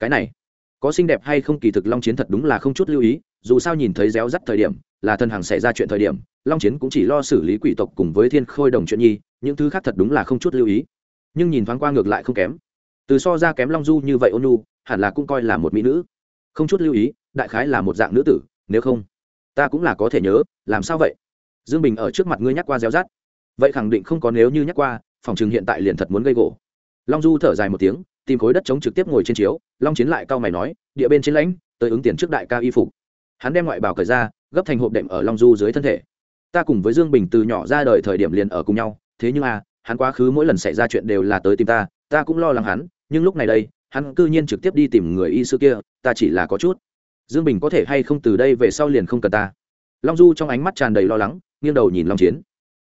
Cái này, có xinh đẹp hay không kỳ thực long chiến thật đúng là không chút lưu ý, dù sao nhìn thấy réo rắt thời điểm, là thân hàng xảy ra chuyện thời điểm, long chiến cũng chỉ lo xử lý quỷ tộc cùng với thiên khôi đồng chuyện nhi những thứ khác thật đúng là không chút lưu ý. Nhưng nhìn thoáng qua ngược lại không kém. Từ so ra kém long du như vậy ôn nu hẳn là cũng coi là một mỹ nữ. Không chút lưu ý, đại khái là một dạng nữ tử, nếu không, ta cũng là có thể nhớ, làm sao vậy? Dương bình ở trước mặt ngươi nhắc qua gieo rát vậy khẳng định không có nếu như nhắc qua, phòng trường hiện tại liền thật muốn gây gỗ. Long du thở dài một tiếng, tìm khối đất chống trực tiếp ngồi trên chiếu, long chiến lại cao mày nói, địa bên trên lãnh, tới ứng tiền trước đại ca y phục. Hắn đem ngoại bào cởi ra, gấp thành hộp đệm ở long du dưới thân thể. Ta cùng với dương bình từ nhỏ ra đời thời điểm liền ở cùng nhau thế nhưng à hắn quá khứ mỗi lần xảy ra chuyện đều là tới tìm ta ta cũng lo lắng hắn, nhưng lúc này đây, hắn cư nhiên trực tiếp đi tìm người y sư kia, ta chỉ là có chút. Dương bình có thể hay không từ đây về sau liền không cần ta? Long du trong ánh mắt tràn đầy lo lắng, nghiêng đầu nhìn long chiến.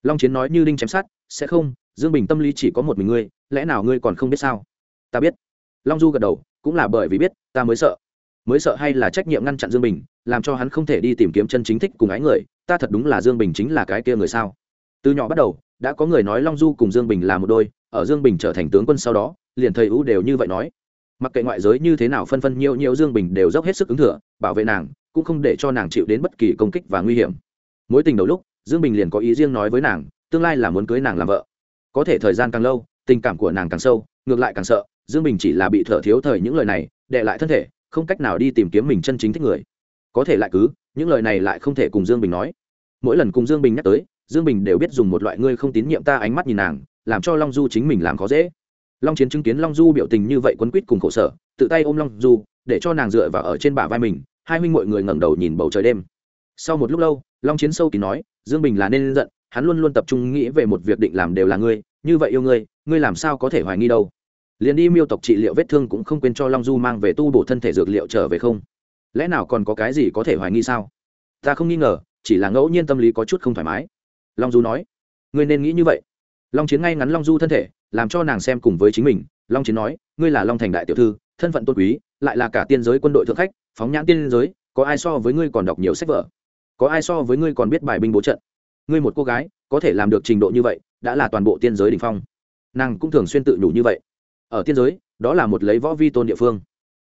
Long chiến nói như đinh chém sát sẽ không, dương bình tâm lý chỉ có một mình ngươi, lẽ nào ngươi còn không biết sao? Ta biết. Long du gật đầu, cũng là bởi vì biết, ta mới sợ. Mới sợ hay là trách nhiệm ngăn chặn dương bình, làm cho hắn không thể đi tìm kiếm chân chính thích cùng ái người, ta thật đúng là dương bình chính là cái kia người sao? Từ nhỏ bắt đầu đã có người nói long du cùng dương bình là một đôi, ở dương bình trở thành tướng quân sau đó, liền thầy ưu đều như vậy nói. Mặc kệ ngoại giới như thế nào phân phân nhiều nhiều dương bình đều dốc hết sức ứng thừa, bảo vệ nàng, cũng không để cho nàng chịu đến bất kỳ công kích và nguy hiểm. Mối tình đầu lúc, dương bình liền có ý riêng nói với nàng, tương lai là muốn cưới nàng làm vợ. Có thể thời gian càng lâu, tình cảm của nàng càng sâu, ngược lại càng sợ, dương bình chỉ là bị thở thiếu thời những lời này, đệ lại thân thể, không cách nào đi tìm kiếm mình chân chính thích người. Có thể lại cứ, những lời này lại không thể cùng dương bình nói. Mỗi lần cùng dương bình nhắc tới dương bình đều biết dùng một loại ngươi không tín nhiệm ta ánh mắt nhìn nàng, làm cho long du chính mình làm khó dễ. Long chiến chứng kiến long du biểu tình như vậy quấn quýt cùng khổ sở, tự tay ôm long du, để cho nàng dựa vào ở trên bả vai mình, hai huynh mọi người ngẩng đầu nhìn bầu trời đêm. Sau một lúc lâu, long chiến sâu kín nói, dương bình là nên giận, hắn luôn luôn tập trung nghĩ về một việc định làm đều là ngươi, như vậy yêu ngươi ngươi làm sao có thể hoài nghi đâu? Liền đi miêu tộc trị liệu vết thương cũng không quên cho long du mang về tu bổ thân thể dược liệu trở về không? Lẽ nào còn có cái gì có thể hoài nghi sao? Ta không nghi ngờ, chỉ là ngẫu nhiên tâm lý có chút không thoải mái long du nói. Ngươi nên nghĩ như vậy. Long chiến ngay ngắn long du thân thể, làm cho nàng xem cùng với chính mình. Long chiến nói, ngươi là long thành đại tiểu thư, thân phận tôn quý, lại là cả tiên giới quân đội thượng khách, phóng nhãn tiên giới, có ai so với ngươi còn đọc nhiều sách vở? Có ai so với ngươi còn biết bài binh bố trận? Ngươi một cô gái, có thể làm được trình độ như vậy, đã là toàn bộ tiên giới đình phong. Nàng cũng thường xuyên tự nhủ như vậy. Ở tiên giới, đó là một lấy võ vi tôn địa phương.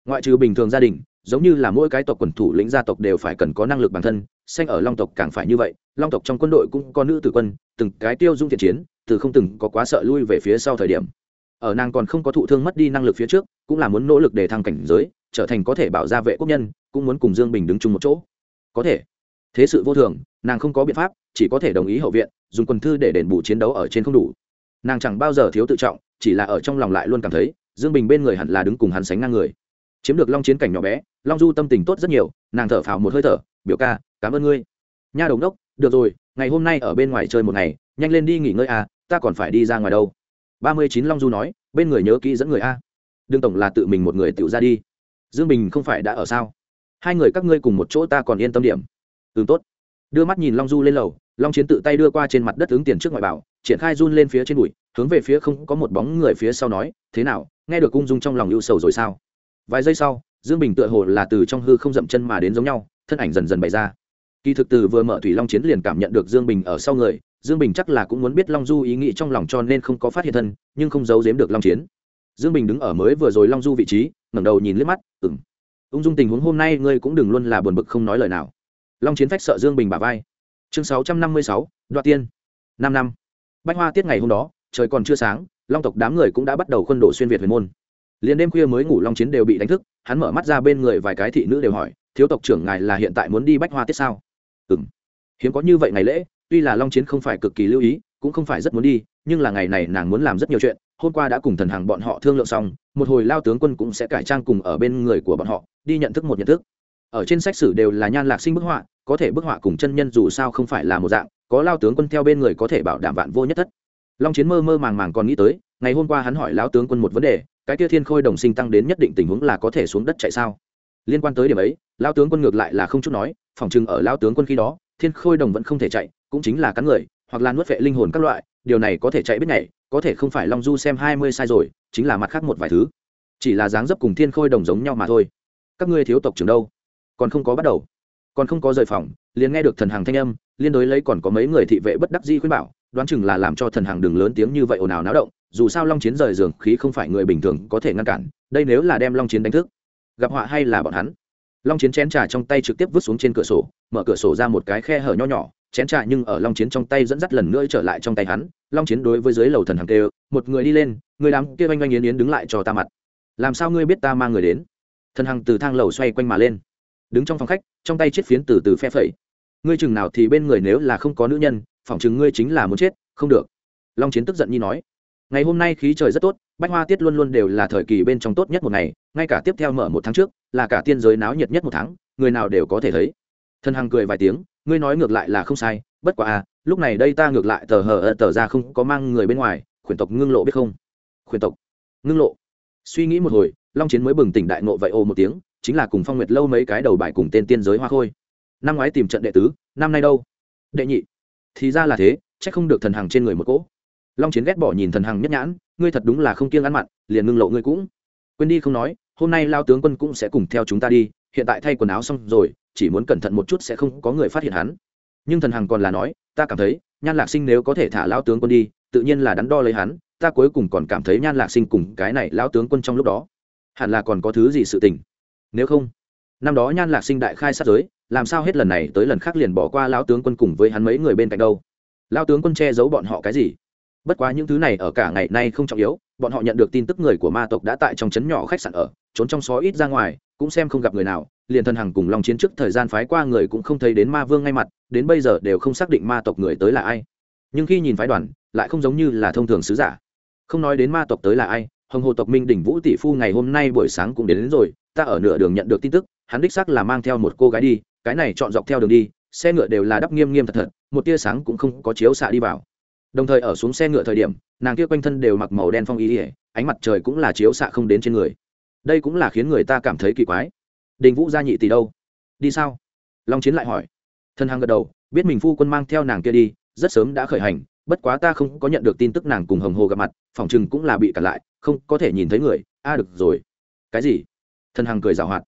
Ngoại trừ bình thường gia đình, giống như là mỗi cái tộc quần thủ lĩnh gia tộc đều phải cần có năng lực bản thân xanh ở long tộc càng phải như vậy, long tộc trong quân đội cũng có nữ tử quân, từng cái tiêu dung thiện chiến, từ không từng có quá sợ lui về phía sau thời điểm. Ở nàng còn không có thụ thương mất đi năng lực phía trước, cũng là muốn nỗ lực để thăng cảnh giới, trở thành có thể bảo gia vệ quốc nhân, cũng muốn cùng dương bình đứng chung một chỗ. Có thể. Thế sự vô thường, nàng không có biện pháp, chỉ có thể đồng ý hậu viện, dùng quần thư để đền bù chiến đấu ở trên không đủ. Nàng chẳng bao giờ thiếu tự trọng, chỉ là ở trong lòng lại luôn cảm thấy, dương bình bên người hẳn là đứng cùng hắn sánh ngang người. Chiếm được long chiến cảnh nhỏ bé, long du tâm tình tốt rất nhiều, nàng thở phào một hơi thở biểu ca, cảm ơn ngươi. Nha đồng đốc, được rồi, ngày hôm nay ở bên ngoài chơi một ngày, nhanh lên đi nghỉ ngơi à ta còn phải đi ra ngoài đâu. Ba mươi chín long du nói, bên người nhớ kỹ dẫn người a. Đương tổng là tự mình một người tự ra đi. Dương bình không phải đã ở sao? Hai người các ngươi cùng một chỗ ta còn yên tâm điểm. Ừ tốt. Đưa mắt nhìn long du lên lầu, long chiến tự tay đưa qua trên mặt đất ứng tiền trước ngoại bảo, triển khai run lên phía trên bụi, hướng về phía không có một bóng người phía sau nói, thế nào, nghe được cung dung trong lòng ưu sầu rồi sao? Vài giây sau, dương bình tựa hồ là từ trong hư không dậm chân mà đến giống nhau thân ảnh dần dần bày ra. Kỳ thực từ vừa mở thủy long chiến liền cảm nhận được dương bình ở sau người, dương bình chắc là cũng muốn biết long du ý nghĩ trong lòng cho nên không có phát hiện thân, nhưng không giấu giếm được long chiến. Dương bình đứng ở mới vừa rồi long du vị trí, ngẩng đầu nhìn liếc mắt ừng ung dung tình huống hôm nay ngươi cũng đừng luôn là buồn bực không nói lời nào. Long chiến phách sợ dương bình bà vai. Chương sáu trăm năm mươi sáu, đoạt tiên. Năm năm. Bách hoa tiết ngày hôm đó, trời còn chưa sáng, long tộc đám người cũng đã bắt đầu khuân đổ xuyên việt huyền môn. Liền đêm khuya mới ngủ long chiến đều bị đánh thức, hắn mở mắt ra bên người vài cái thị nữ đều hỏi thiếu tộc trưởng ngài là hiện tại muốn đi bách hoa tiết sao? Ừ m hiếm có như vậy ngày lễ, tuy là long chiến không phải cực kỳ lưu ý, cũng không phải rất muốn đi, nhưng là ngày này nàng muốn làm rất nhiều chuyện. Hôm qua đã cùng thần hàng bọn họ thương lượng xong, một hồi lao tướng quân cũng sẽ cải trang cùng ở bên người của bọn họ, đi nhận thức một nhận thức. Ở trên sách sử đều là nhan lạc sinh bức họa, có thể bức họa cùng chân nhân dù sao không phải là một dạng, có lao tướng quân theo bên người có thể bảo đảm vạn vô nhất thất. Long chiến mơ mơ màng màng còn nghĩ tới, ngày hôm qua hắn hỏi lão tướng quân một vấn đề, cái kia thiên khôi đồng sinh tăng đến nhất định tình huống là có thể xuống đất chạy sao? Liên quan tới điểm ấy lao tướng quân ngược lại là không chút nói, phòng chừng ở lao tướng quân khi đó, thiên khôi đồng vẫn không thể chạy, cũng chính là cắn người, hoặc là nuốt vệ linh hồn các loại, điều này có thể chạy biết nhảy, có thể không phải long du xem hai mươi sai rồi, chính là mặt khác một vài thứ. Chỉ là dáng dấp cùng thiên khôi đồng giống nhau mà thôi. Các ngươi thiếu tộc trưởng đâu? Còn không có bắt đầu. Còn không có rời phòng, liền nghe được thần hàng thanh âm, liên đối lấy còn có mấy người thị vệ bất đắc di khuyên bảo, đoán chừng là làm cho thần hàng đừng lớn tiếng như vậy ồn ào náo động, dù sao long chiến rời giường khí không phải người bình thường có thể ngăn cản, đây nếu là đem long chiến đánh thức gặp họa hay là bọn hắn? Long chiến chén trà trong tay trực tiếp vứt xuống trên cửa sổ, mở cửa sổ ra một cái khe hở nho nhỏ, chén trà nhưng ở long chiến trong tay dẫn dắt lần nữa trở lại trong tay hắn. Long chiến đối với dưới lầu thần hàng kêu, một người đi lên, người đám kia oanh oanh yến yến đứng lại cho ta mặt. Làm sao ngươi biết ta mang người đến? Thần hằng từ thang lầu xoay quanh mà lên. Đứng trong phòng khách, trong tay chiếc phiến từ từ phe phẩy. Ngươi chừng nào thì bên người nếu là không có nữ nhân, phỏng chừng ngươi chính là muốn chết, không được. Long chiến tức giận nhi nói ngày hôm nay khí trời rất tốt, bách hoa tiết luôn luôn đều là thời kỳ bên trong tốt nhất một ngày, ngay cả tiếp theo mở một tháng trước, là cả tiên giới náo nhiệt nhất một tháng, người nào đều có thể thấy. Thần hằng cười vài tiếng, ngươi nói ngược lại là không sai, bất quá à lúc này đây ta ngược lại tờ hờ tờ ra không có mang người bên ngoài, khuyển tộc ngưng lộ biết không? Khuyển tộc ngưng lộ. Suy nghĩ một hồi, long chiến mới bừng tỉnh đại ngộ vậy ô một tiếng, chính là cùng phong nguyệt lâu mấy cái đầu bài cùng tên tiên giới hoa khôi. Năm ngoái tìm trận đệ tứ, năm nay đâu? Đệ nhị. Thì ra là thế c h ắ c không được thần hằng trên người một cỗ long chiến ghét bỏ nhìn thần hằng nhất nhãn, ngươi thật đúng là không kiêng ăn mặn, liền ngưng lộ ngươi cũng. Quên đi không nói, hôm nay lao tướng quân cũng sẽ cùng theo chúng ta đi, hiện tại thay quần áo xong rồi, chỉ muốn cẩn thận một chút sẽ không có người phát hiện hắn. Nhưng thần hằng còn là nói, ta cảm thấy, nhan lạc sinh nếu có thể thả lao tướng quân đi, tự nhiên là đắn đo lấy hắn, ta cuối cùng còn cảm thấy nhan lạc sinh cùng cái này lão tướng quân trong lúc đó, hẳn là còn có thứ gì sự tình. Nếu không, năm đó nhan lạc sinh đại khai sát giới, làm sao hết lần này tới lần khác liền bỏ qua lão tướng quân cùng với hắn mấy người bên cạnh đâu? Lão tướng quân che giấu bọn họ cái gì? Bất quá những thứ này ở cả ngày nay không trọng yếu bọn họ nhận được tin tức người của ma tộc đã tại trong trấn nhỏ khách sạn ở trốn trong xó ít ra ngoài cũng xem không gặp người nào liền thân hằng cùng lòng chiến trước thời gian phái qua người cũng không thấy đến ma vương ngay mặt đến bây giờ đều không xác định ma tộc người tới là ai. Nhưng khi nhìn phái đoàn lại không giống như là thông thường sứ giả. Không nói đến ma tộc tới là ai hồng hồ tộc minh đỉnh vũ tỷ phu ngày hôm nay buổi sáng cũng đến, đến rồi ta ở nửa đường nhận được tin tức hắn đích xác là mang theo một cô gái đi cái này chọn dọc theo đường đi xe ngựa đều là đắp nghiêm nghiêm thật thật một tia sáng cũng không có chiếu xạ đi vào đồng thời ở xuống xe ngựa thời điểm, nàng kia quanh thân đều mặc màu đen phong ý ỉa ánh mặt trời cũng là chiếu xạ không đến trên người. Đây cũng là khiến người ta cảm thấy kỳ quái. Đình vũ gia nhị tỷ đâu? Đi sao? Long chiến lại hỏi. Thân hằng gật đầu, biết mình phu quân mang theo nàng kia đi, rất sớm đã khởi hành, bất quá ta không có nhận được tin tức nàng cùng hồng hồ gặp mặt, phòng chừng cũng là bị cản lại, không có thể nhìn thấy người. A, được rồi. Cái gì? Thân hằng cười rào hoạt.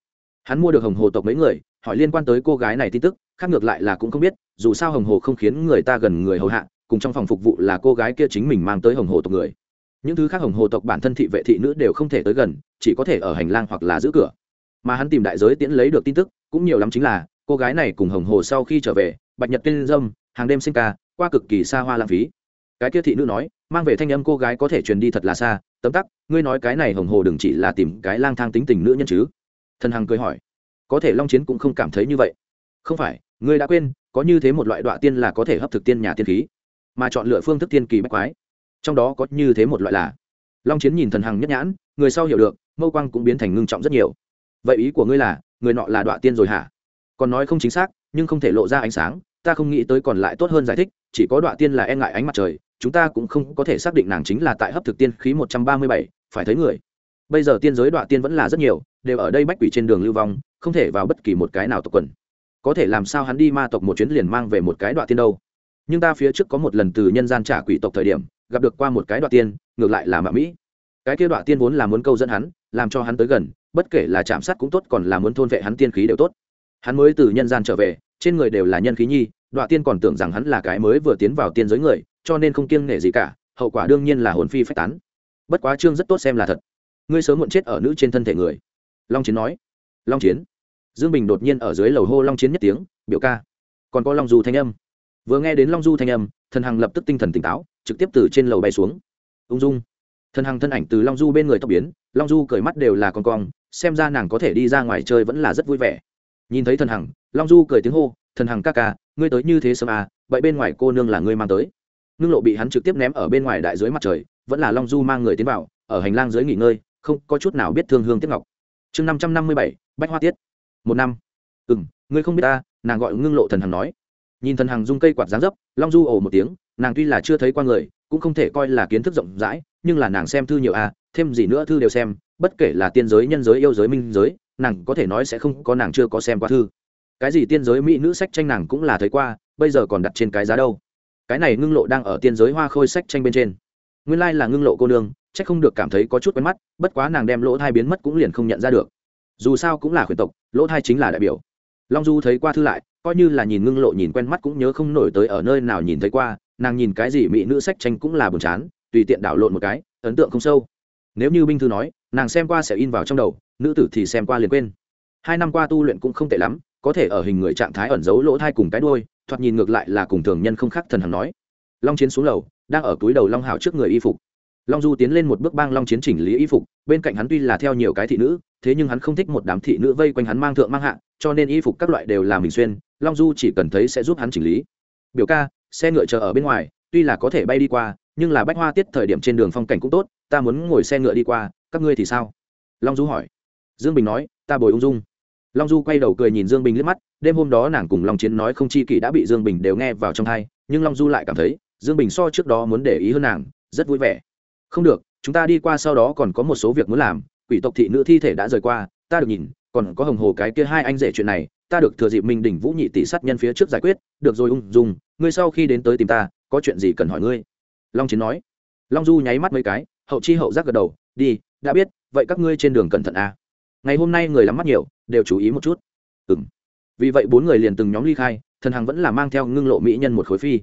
Hắn mua được hồng hồ tộc mấy người, hỏi liên quan tới cô gái này tin tức, khác ngược lại là cũng không biết, dù sao hồng hồ không khiến người ta gần người hầu hạ cùng trong phòng phục vụ là cô gái kia chính mình mang tới hồng hồ tộc người. Những thứ khác hồng hồ tộc bản thân thị vệ thị nữ đều không thể tới gần, chỉ có thể ở hành lang hoặc là giữ cửa. Mà hắn tìm đại giới tiễn lấy được tin tức, cũng nhiều lắm chính là, cô gái này cùng hồng hồ sau khi trở về, bạch nhật tiên dâm, hàng đêm sinh ca, qua cực kỳ xa hoa lãng phí. Cái kia thị nữ nói, mang về thanh âm cô gái có thể truyền đi thật là xa, tấm tắc, ngươi nói cái này hồng hồ đừng chỉ là tìm cái lang thang tính tình nữ nhân chứ? Thần hằng cười hỏi. Có thể long chiến cũng không cảm thấy như vậy. Không phải, ngươi đã quên, có như thế một loại đọa tiên là có thể hấp thực tiên nhà tiên khí mà chọn lựa phương thức tiên kỳ bách quái. Trong đó có như thế một loại là, long chiến nhìn thần hằng nhất nhãn, người sau hiểu được, mâu quang cũng biến thành ngưng trọng rất nhiều. Vậy ý của ngươi là, người nọ là đoạn tiên rồi hả? Còn nói không chính xác, nhưng không thể lộ ra ánh sáng, ta không nghĩ tới còn lại tốt hơn giải thích, chỉ có đoạn tiên là e ngại ánh mặt trời, chúng ta cũng không có thể xác định nàng chính là tại hấp thực tiên khí một trăm ba mươi bảy, phải thấy người. Bây giờ tiên giới đoạn tiên vẫn là rất nhiều, đều ở đây bách quỷ trên đường lưu vong, không thể vào bất kỳ một cái nào tộc quần. Có thể làm sao hắn đi ma tộc một chuyến liền mang về một cái đoạn tiên đâu? Nhưng ta phía trước có một lần từ nhân gian trả quỷ tộc thời điểm, gặp được qua một cái đoạn tiên, ngược lại là mạ mỹ. Cái kia đoạn tiên vốn là muốn câu dẫn hắn, làm cho hắn tới gần, bất kể là chạm sát cũng tốt, còn là muốn thôn vệ hắn tiên khí đều tốt. Hắn mới từ nhân gian trở về, trên người đều là nhân khí nhi đoạn tiên còn tưởng rằng hắn là cái mới vừa tiến vào tiên giới người, cho nên không kiêng nể gì cả, hậu quả đương nhiên là hồn phi phách tán. Bất quá trương rất tốt xem là thật. Ngươi sớm muộn chết ở nữ trên thân thể người. Long chiến nói. Long chiến. Dương bình đột nhiên ở dưới lầu hô long chiến nhất tiếng, biểu ca. Còn có long du thanh âm vừa nghe đến long du thanh âm, thần hằng lập tức tinh thần tỉnh táo, trực tiếp từ trên lầu bay xuống. Ung dung. Thần hằng thân ảnh từ long du bên người tóc biến, long du cởi mắt đều là con cong, xem ra nàng có thể đi ra ngoài chơi vẫn là rất vui vẻ. Nhìn thấy thần hằng, long du cười tiếng hô, thần hằng ca ca, ngươi tới như thế sớm à vậy bên ngoài cô nương là ngươi mang tới. Ngưng lộ bị hắn trực tiếp ném ở bên ngoài đại dưới mặt trời, vẫn là long du mang người tiến vào, ở hành lang dưới nghỉ ngơi, không có chút nào biết thương hương tiếp ngọc. Chương năm trăm năm mươi bảy, bách hoa tiết. Một năm. Ừ m ngươi không biết ta, nàng gọi ngưng lộ thần hằng nói nhìn thần hằng dung cây quạt dáng dấp, long du ồ một tiếng, nàng tuy là chưa thấy qua người, cũng không thể coi là kiến thức rộng rãi, nhưng là nàng xem thư nhiều à thêm gì nữa thư đều xem, bất kể là tiên giới, nhân giới, yêu giới, minh giới, nàng có thể nói sẽ không có nàng chưa có xem qua thư. Cái gì tiên giới, mỹ nữ sách tranh nàng cũng là thấy qua, bây giờ còn đặt trên cái giá đâu. Cái này ngưng lộ đang ở tiên giới hoa khôi sách tranh bên trên. Nguyên lai、like、là ngưng lộ cô nương c h ắ c không được cảm thấy có chút quen mắt, bất quá nàng đem lỗ thai biến mất cũng liền không nhận ra được. Dù sao cũng là khuyển tộc, lỗ thai chính là đại biểu. Long du thấy qua thư lại coi như là nhìn ngưng lộ nhìn quen mắt cũng nhớ không nổi tới ở nơi nào nhìn thấy qua, nàng nhìn cái gì mỹ nữ sách tranh cũng là buồn chán, tùy tiện đảo lộn một cái, ấn tượng không sâu. Nếu như binh thư nói, nàng xem qua sẽ in vào trong đầu, nữ tử thì xem qua liền quên. Hai năm qua tu luyện cũng không tệ lắm, có thể ở hình người trạng thái ẩn giấu lỗ thai cùng cái đôi thoạt nhìn ngược lại là cùng thường nhân không khác thần hằng nói. Long chiến xuống lầu, đang ở túi đầu long hào trước người y phục. Long du tiến lên một bước bang long chiến chỉnh lý y phục, bên cạnh hắn tuy là theo nhiều cái thị nữ, thế nhưng hắn không thích một đám thị nữ vây quanh hắn mang thượng mang hạ, cho nên y phục các loại đều là mình xuyên long du chỉ cần thấy sẽ giúp hắn chỉnh lý. Biểu ca, xe ngựa chờ ở bên ngoài, tuy là có thể bay đi qua, nhưng là bách hoa tiết thời điểm trên đường phong cảnh cũng tốt, ta muốn ngồi xe ngựa đi qua, các ngươi thì sao? Long du hỏi. Dương bình nói, ta bồi ung dung. Long du quay đầu cười nhìn dương bình liếc mắt, đêm hôm đó nàng cùng long chiến nói không chi kỷ đã bị dương bình đều nghe vào trong thai nhưng long du lại cảm thấy, dương bình so trước đó muốn để ý hơn nàng, rất vui vẻ. Không được, chúng ta đi qua sau đó còn có một số việc muốn làm, quỷ tộc thị nữ thi thể đã rời qua, ta được nhìn, còn có hồng hồ cái kia hai anh rể chuyện này ta được thừa dịp minh đỉnh vũ nhị tỷ sát nhân phía trước giải quyết, được rồi, ung dung, ngươi sau khi đến tới tìm ta, có chuyện gì cần hỏi ngươi? Long chiến nói. Long du nháy mắt mấy cái, hậu chi hậu giác gật đầu, đi, đã biết, vậy các ngươi trên đường cẩn thận à. ngày hôm nay người lắm mắt nhiều, đều chú ý một chút. Ừ m vì vậy bốn người liền từng nhóm ly khai, thần hằng vẫn là mang theo ngưng lộ mỹ nhân một khối phi.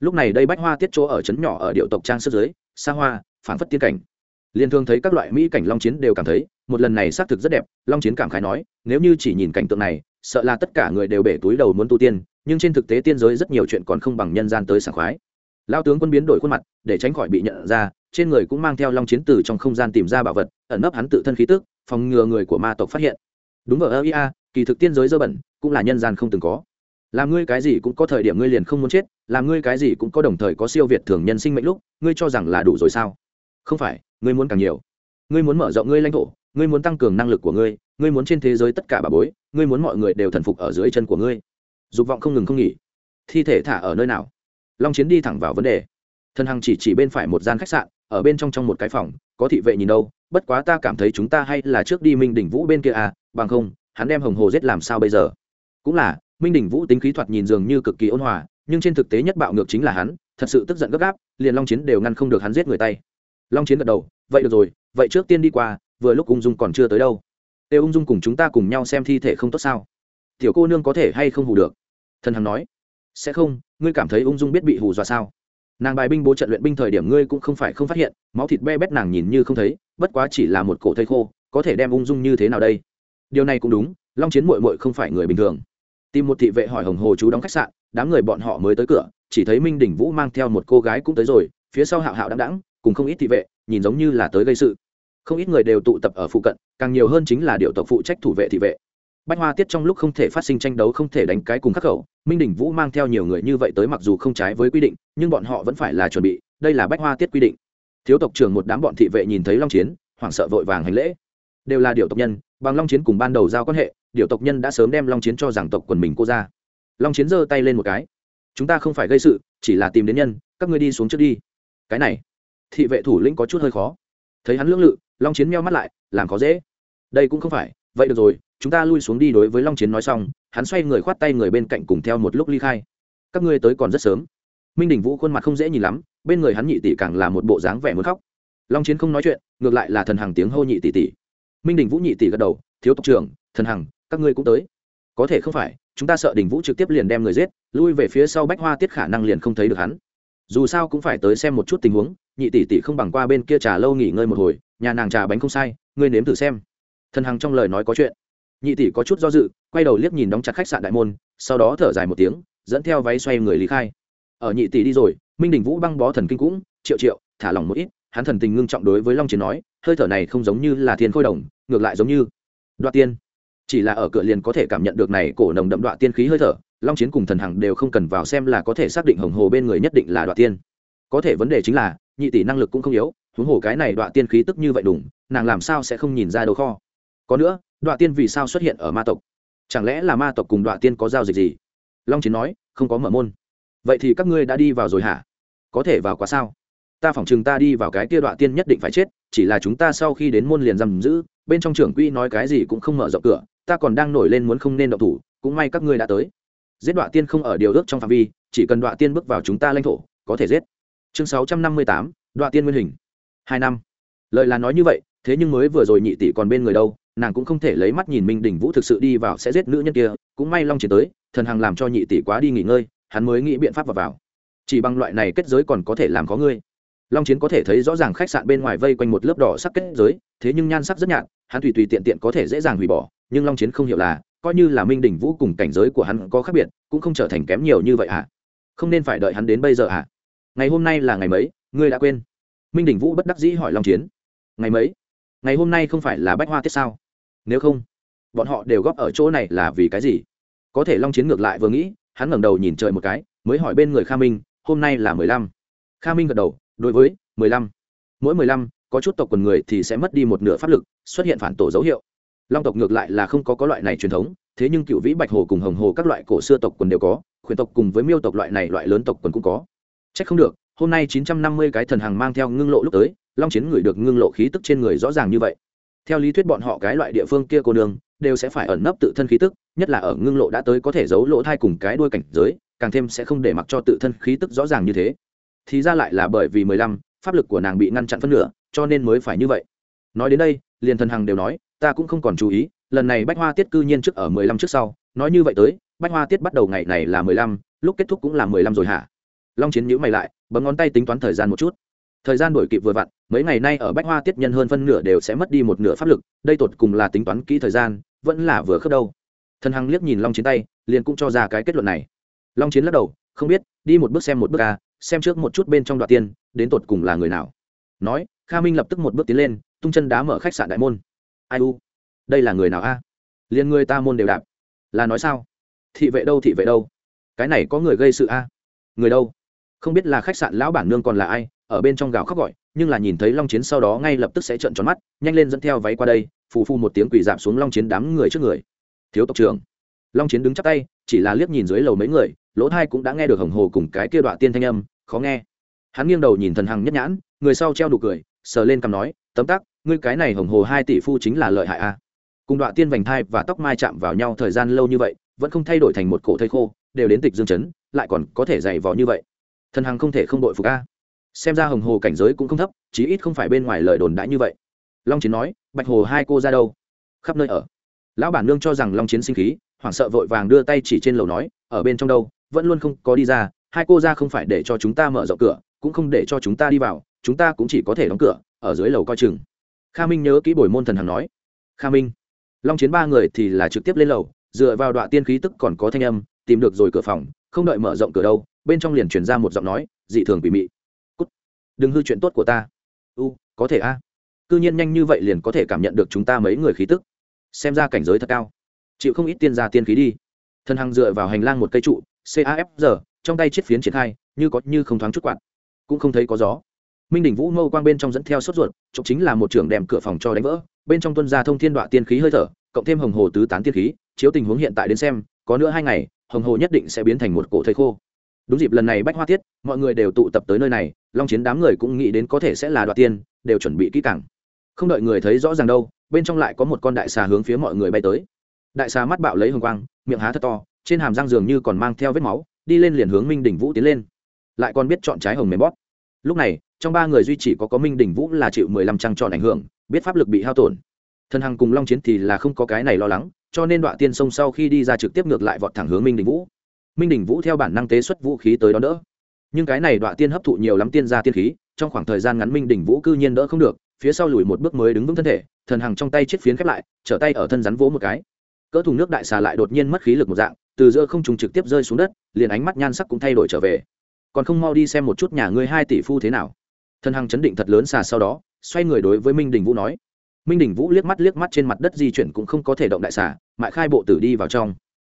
Lúc này đây bách hoa tiết chỗ ở trấn nhỏ ở điệu tộc trang sức giới xa hoa phản phất tiên cảnh. Liền thường thấy các loại mỹ cảnh long chiến đều cảm thấy, một lần này xác thực rất đẹp, long chiến cảm khái nói, nếu như chỉ nhìn cảnh tượng này sợ là tất cả người đều bể túi đầu muốn tu tiên, nhưng trên thực tế tiên giới rất nhiều chuyện còn không bằng nhân gian tới sảng khoái. Lao tướng quân biến đổi khuôn mặt, để tránh khỏi bị nhận ra, trên người cũng mang theo long chiến từ trong không gian tìm ra bảo vật, ẩn nấp hắn tự thân khí tức, phòng ngừa người của ma tộc phát hiện. Đúng vào ơ ia, kỳ thực tiên giới dơ bẩn, cũng là nhân gian không từng có. Làm ngươi cái gì cũng có thời điểm ngươi liền không muốn chết, làm ngươi cái gì cũng có đồng thời có siêu việt thường nhân sinh mệnh lúc, ngươi cho rằng là đủ rồi sao? Không phải, ngươi muốn càng nhiều. Ngươi muốn mở rộng ngươi lãnh thổ, ngươi muốn tăng cường năng lực của ngươi ngươi muốn trên thế giới tất cả bà bối, ngươi muốn mọi người đều thần phục ở dưới chân của ngươi. Dục vọng không ngừng không nghỉ. Thi thể thả ở nơi nào? Long chiến đi thẳng vào vấn đề. Thần hằng chỉ chỉ bên phải một gian khách sạn, ở bên trong trong một cái phòng, có thị vệ nhìn đâu, bất quá ta cảm thấy chúng ta hay là trước đi minh đỉnh vũ bên kia à bằng không, hắn đem hồng hồ giết làm sao bây giờ? Cũng là, minh đỉnh vũ tính khí thoạt nhìn dường như cực kỳ ôn hòa, nhưng trên thực tế nhất bạo ngược chính là hắn, thật sự tức giận gấp gáp, liền long chiến đều ngăn không được hắn giết người tay. Long chiến gật đầu, vậy được rồi, vậy trước tiên đi qua, vừa lúc ung dung còn chưa tới đâu tề ung dung cùng chúng ta cùng nhau xem thi thể không tốt sao? Tiểu cô nương có thể hay không hù được? Thần hằng nói. Sẽ không, ngươi cảm thấy ung dung biết bị hù dọa sao? Nàng bài binh bố trận luyện binh thời điểm ngươi cũng không phải không phát hiện, máu thịt be bét nàng nhìn như không thấy, bất quá chỉ là một cổ thây khô, có thể đem ung dung như thế nào đây? Điều này cũng đúng, long chiến mội mội không phải người bình thường. Tìm một thị vệ hỏi hồng hồ chú đóng khách sạn, đám người bọn họ mới tới cửa, chỉ thấy minh đỉnh vũ mang theo một cô gái cũng tới rồi, phía sau hạo hạo đăng đẳng cùng không ít thị vệ, nhìn giống như là tới gây sự không ít người đều tụ tập ở phụ cận, càng nhiều hơn chính là điệu tộc phụ trách thủ vệ thị vệ. Bách hoa tiết trong lúc không thể phát sinh tranh đấu không thể đánh cái cùng khắc khẩu, minh đình vũ mang theo nhiều người như vậy tới mặc dù không trái với quy định, nhưng bọn họ vẫn phải là chuẩn bị, đây là bách hoa tiết quy định. Thiếu tộc trưởng một đám bọn thị vệ nhìn thấy long chiến, hoảng sợ vội vàng hành lễ. Đều là điệu tộc nhân, bằng long chiến cùng ban đầu giao quan hệ điệu tộc nhân đã sớm đem long chiến cho rằng tộc quần mình cô ra. Long chiến giơ tay lên một cái. Chúng ta không phải gây sự, chỉ là tìm đến nhân, các ngươi đi xuống trước đi. Cái này, thị vệ thủ lĩnh có chút hơi khó. Thấy hắn lưỡng lự long chiến meo mắt lại, làm khó dễ. Đây cũng không phải, vậy được rồi, chúng ta lui xuống đi đối với long chiến nói xong, hắn xoay người khoát tay người bên cạnh cùng theo một lúc ly khai. Các ngươi tới còn rất sớm. Minh đình vũ khuôn mặt không dễ nhìn lắm, bên người hắn nhị tỷ càng là một bộ dáng vẻ muốn khóc. Long chiến không nói chuyện, ngược lại là thần hằng tiếng hô nhị tỷ tỷ. Minh đình vũ nhị tỷ gật đầu, thiếu tộc trưởng, thần hằng, các ngươi cũng tới. Có thể không phải, chúng ta sợ đình vũ trực tiếp liền đem người giết, lui về phía sau bách hoa tiết khả năng liền không thấy được hắn dù sao cũng phải tới xem một chút tình huống, nhị tỷ tỷ không bằng qua bên kia trà lâu nghỉ ngơi một hồi, nhà nàng trà bánh không sai, ngươi nếm thử xem. Thần hằng trong lời nói có chuyện. Nhị tỷ có chút do dự, quay đầu liếc nhìn đóng chặt khách sạn đại môn, sau đó thở dài một tiếng, dẫn theo váy xoay người lý khai. Ở nhị tỷ đi rồi, minh đình vũ băng bó thần kinh cũng, triệu triệu, thả lỏng một ít. Hắn thần tình ngưng trọng đối với long chiến nói, hơi thở này không giống như là thiên khôi đồng, ngược lại giống như đoạt tiên. Chỉ là ở cửa liền có thể cảm nhận được này cổ nồng đậm đoạt tiên khí hơi thở long chiến cùng thần hằng đều không cần vào xem là có thể xác định hồng hồ bên người nhất định là đoạt tiên. Có thể vấn đề chính là, nhị tỷ năng lực cũng không yếu, huống hồ cái này đoạt tiên khí tức như vậy đủng nàng làm sao sẽ không nhìn ra đồ kho? Có nữa đoạn tiên vì sao xuất hiện ở ma tộc? Chẳng lẽ là ma tộc cùng đoạn tiên có giao dịch gì? Long chiến nói, không có mở môn. Vậy thì các ngươi đã đi vào rồi hả? Có thể vào quá sao? Ta phỏng chừng ta đi vào cái kia đoạn tiên nhất định phải chết, chỉ là chúng ta sau khi đến môn liền giam giữ, bên trong trưởng quỹ nói cái gì cũng không mở rộng cửa, ta còn đang nổi lên muốn không nên động thủ, cũng may các ngươi đã tới giết đoạn tiên không ở điều ước trong phạm vi chỉ cần đoạn tiên bước vào chúng ta lãnh thổ có thể giết. Chương sáu trăm năm mươi tám đoạn tiên nguyên hình. Hai năm. Lời là nói như vậy thế nhưng mới vừa rồi nhị tỷ còn bên người đâu nàng cũng không thể lấy mắt nhìn minh Đình vũ thực sự đi vào sẽ giết nữ nhân kia cũng may long chiến tới thần hằng làm cho nhị tỷ quá đi nghỉ ngơi hắn mới nghĩ biện pháp vào, vào. chỉ bằng loại này kết giới còn có thể làm có ngươi. Long chiến có thể thấy rõ ràng khách sạn bên ngoài vây quanh một lớp đỏ sắc kết giới thế nhưng nhan sắc rất nhạt hắn tùy tùy tiện tiện có thể dễ dàng hủy bỏ nhưng long chiến không hiểu là coi như là minh đỉnh vũ cùng cảnh giới của hắn có khác biệt, cũng không trở thành kém nhiều như vậy à không nên phải đợi hắn đến bây giờ à ngày hôm nay là ngày mấy? Ngươi đã quên. Minh đỉnh vũ bất đắc dĩ hỏi long chiến. Ngày mấy? Ngày hôm nay không phải là bách hoa tiết sao? Nếu không, bọn họ đều góp ở chỗ này là vì cái gì? Có thể long chiến ngược lại vừa nghĩ, hắn ngẩng đầu nhìn trời một cái, mới hỏi bên người kha minh, hôm nay là mười lăm? Kha minh gật đầu, đối với mười lăm. Mỗi mười lăm, có chút tộc quần người thì sẽ mất đi một nửa pháp lực, xuất hiện phản tổ dấu hiệu long tộc ngược lại là không có có loại này truyền thống, thế nhưng cựu vĩ bạch hồ cùng hồng hồ các loại cổ xưa tộc quần đều có, khuyển tộc cùng với miêu tộc loại này loại lớn tộc quần cũng có. C h ắ c không được, hôm nay chín trăm năm mươi cái thần hàng mang theo ngưng lộ lúc tới, long chiến ngửi được ngưng lộ khí tức trên người rõ ràng như vậy. Theo lý thuyết bọn họ cái loại địa phương kia cô đường đều sẽ phải ẩn nấp tự thân khí tức, nhất là ở ngưng lộ đã tới có thể giấu lỗ thai cùng cái đuôi cảnh giới, càng thêm sẽ không để mặc cho tự thân khí tức rõ ràng như thế. Thì ra lại là bởi vì mười lăm, pháp lực của nàng bị ngăn chặn phân nửa, cho nên mới phải như vậy. Nói đến đây, liền thần hằng đều nói ta cũng không còn chú ý, lần này bách hoa tiết cư nhiên trước ở mười lăm trước sau, nói như vậy tới, bách hoa tiết bắt đầu ngày này là mười lăm, lúc kết thúc cũng là mười lăm rồi hả? Long chiến nhữ mày lại, bấm ngón tay tính toán thời gian một chút. Thời gian đổi kịp vừa vặn, mấy ngày nay ở bách hoa tiết nhân hơn phân nửa đều sẽ mất đi một nửa pháp lực, đây tột cùng là tính toán kỹ thời gian, vẫn là vừa khớp đâu. Thần hằng liếc nhìn long chiến tay, liền cũng cho ra cái kết luận này. Long chiến lắc đầu, không biết, đi một bước xem một bước ca xem trước một chút bên trong đoạn tiên đến tột cùng là người nào. Nói, kha minh lập tức một bước tiến lên, tung chân đá mở khách sạn đại môn ai u? Đây là người nào a? Liền người ta môn đều đạp. Là nói sao? Thị vệ đâu, thị vệ đâu? Cái này có người gây sự a? Người đâu? Không biết là khách sạn lão bản nương còn là ai, ở bên trong gào khóc gọi, nhưng là nhìn thấy long chiến sau đó ngay lập tức sẽ trợn tròn mắt, nhanh lên dẫn theo váy qua đây, phù phu một tiếng quỳ giảm xuống long chiến đám người trước người. Thiếu tộc trưởng. Long chiến đứng chắp tay, chỉ là liếc nhìn dưới lầu mấy người, lỗ thai cũng đã nghe được hồng hồ cùng cái kia đoạn tiên thanh âm, khó nghe. Hắn nghiêng đầu nhìn thần hằng nhất nhãn, người sau treo đủ cười, sờ lên cằm nói, tấm tắc ngươi cái này hồng hồ hai tỷ phu chính là lợi hại a cùng đoạn tiên vành thai và tóc mai chạm vào nhau thời gian lâu như vậy, vẫn không thay đổi thành một cổ thây khô, đều đến tịch dương chấn, lại còn có thể dày vò như vậy. Thần hằng không thể không đội phục a. Xem ra hồng hồ cảnh giới cũng không thấp, chí ít không phải bên ngoài lời đồn đãi như vậy. Long chiến nói, bạch hồ hai cô ra đâu? Khắp nơi ở. Lão bản nương cho rằng long chiến sinh khí, hoảng sợ vội vàng đưa tay chỉ trên lầu nói, ở bên trong đâu? Vẫn luôn không có đi ra, hai cô ra không phải để cho chúng ta mở rộng cửa, cũng không để cho chúng ta đi vào, chúng ta cũng chỉ có thể đóng cửa, ở dưới lầu coi chừng kha minh nhớ kỹ bồi môn thần hằng nói, kha minh, long chiến ba người thì là trực tiếp lên lầu, dựa vào đoạn tiên khí tức còn có thanh âm, tìm được rồi cửa phòng, không đợi mở rộng cửa đâu, bên trong liền truyền ra một giọng nói, dị thường quỷ mị. Cút, đừng hư chuyện tốt của ta. U, có thể a. À. cư nhiên nhanh như vậy liền có thể cảm nhận được chúng ta mấy người khí tức. Xem ra cảnh giới thật cao. Chịu không ít tiên gia tiên khí đi. Thần hằng dựa vào hành lang một cây trụ caf trong tay chiếc phiến triển khai, như có như không thoáng chút quạt. Cũng không thấy có gió minh Đình vũ mâu quang bên trong dẫn theo sốt ruột chọc chính là một trưởng đem cửa phòng cho đánh vỡ, bên trong tuân gia thông thiên đoạn tiên khí hơi thở, cộng thêm hồng hồ tứ tán tiên khí, chiếu tình huống hiện tại đến xem, có nữa hai ngày, hồng hồ nhất định sẽ biến thành một cổ thầy khô. Đúng dịp lần này bách hoa tiết, mọi người đều tụ tập tới nơi này, long chiến đám người cũng nghĩ đến có thể sẽ là đoạn tiên, đều chuẩn bị kỹ càng. Không đợi người thấy rõ ràng đâu, bên trong lại có một con đại xà hướng phía mọi người bay tới. Đại xà mắt bạo lấy hồng quang, miệng há thật to, trên hàm răng dường như còn mang theo vết máu, đi lên liền hướng minh đỉnh vũ tiến lên. Lại còn biết chọn trái hồng mềm bóp. Lúc này trong ba người duy chỉ có có minh Đình vũ là chịu mười lăm trăng tròn ảnh hưởng, biết pháp lực bị hao tổn. Thần hằng cùng long chiến thì là không có cái này lo lắng, cho nên đoạn tiên sông sau khi đi ra trực tiếp ngược lại vọt thẳng hướng minh đình vũ. Minh đình vũ theo bản năng tế xuất vũ khí tới đó đỡ. Nhưng cái này đoạn tiên hấp thụ nhiều lắm tiên ra tiên khí, trong khoảng thời gian ngắn minh đình vũ cư nhiên đỡ không được, phía sau lùi một bước mới đứng vững thân thể, thần hằng trong tay chiếc phiến khép lại, trở tay ở thân rắn vỗ một cái. Cỡ thùng nước đại xà lại đột nhiên mất khí lực một dạng, từ giữa không trùng trực tiếp rơi xuống đất, liền ánh mắt nhan sắc cũng thay đổi trở về. Còn không mau đi xem một chút nhà ngươi hai tỷ phu thế nào thần hằng chấn định thật lớn xà sau đó, xoay người đối với minh đình vũ nói. Minh đình vũ liếc mắt liếc mắt trên mặt đất di chuyển cũng không có thể động đại xà mại khai bộ tử đi vào trong.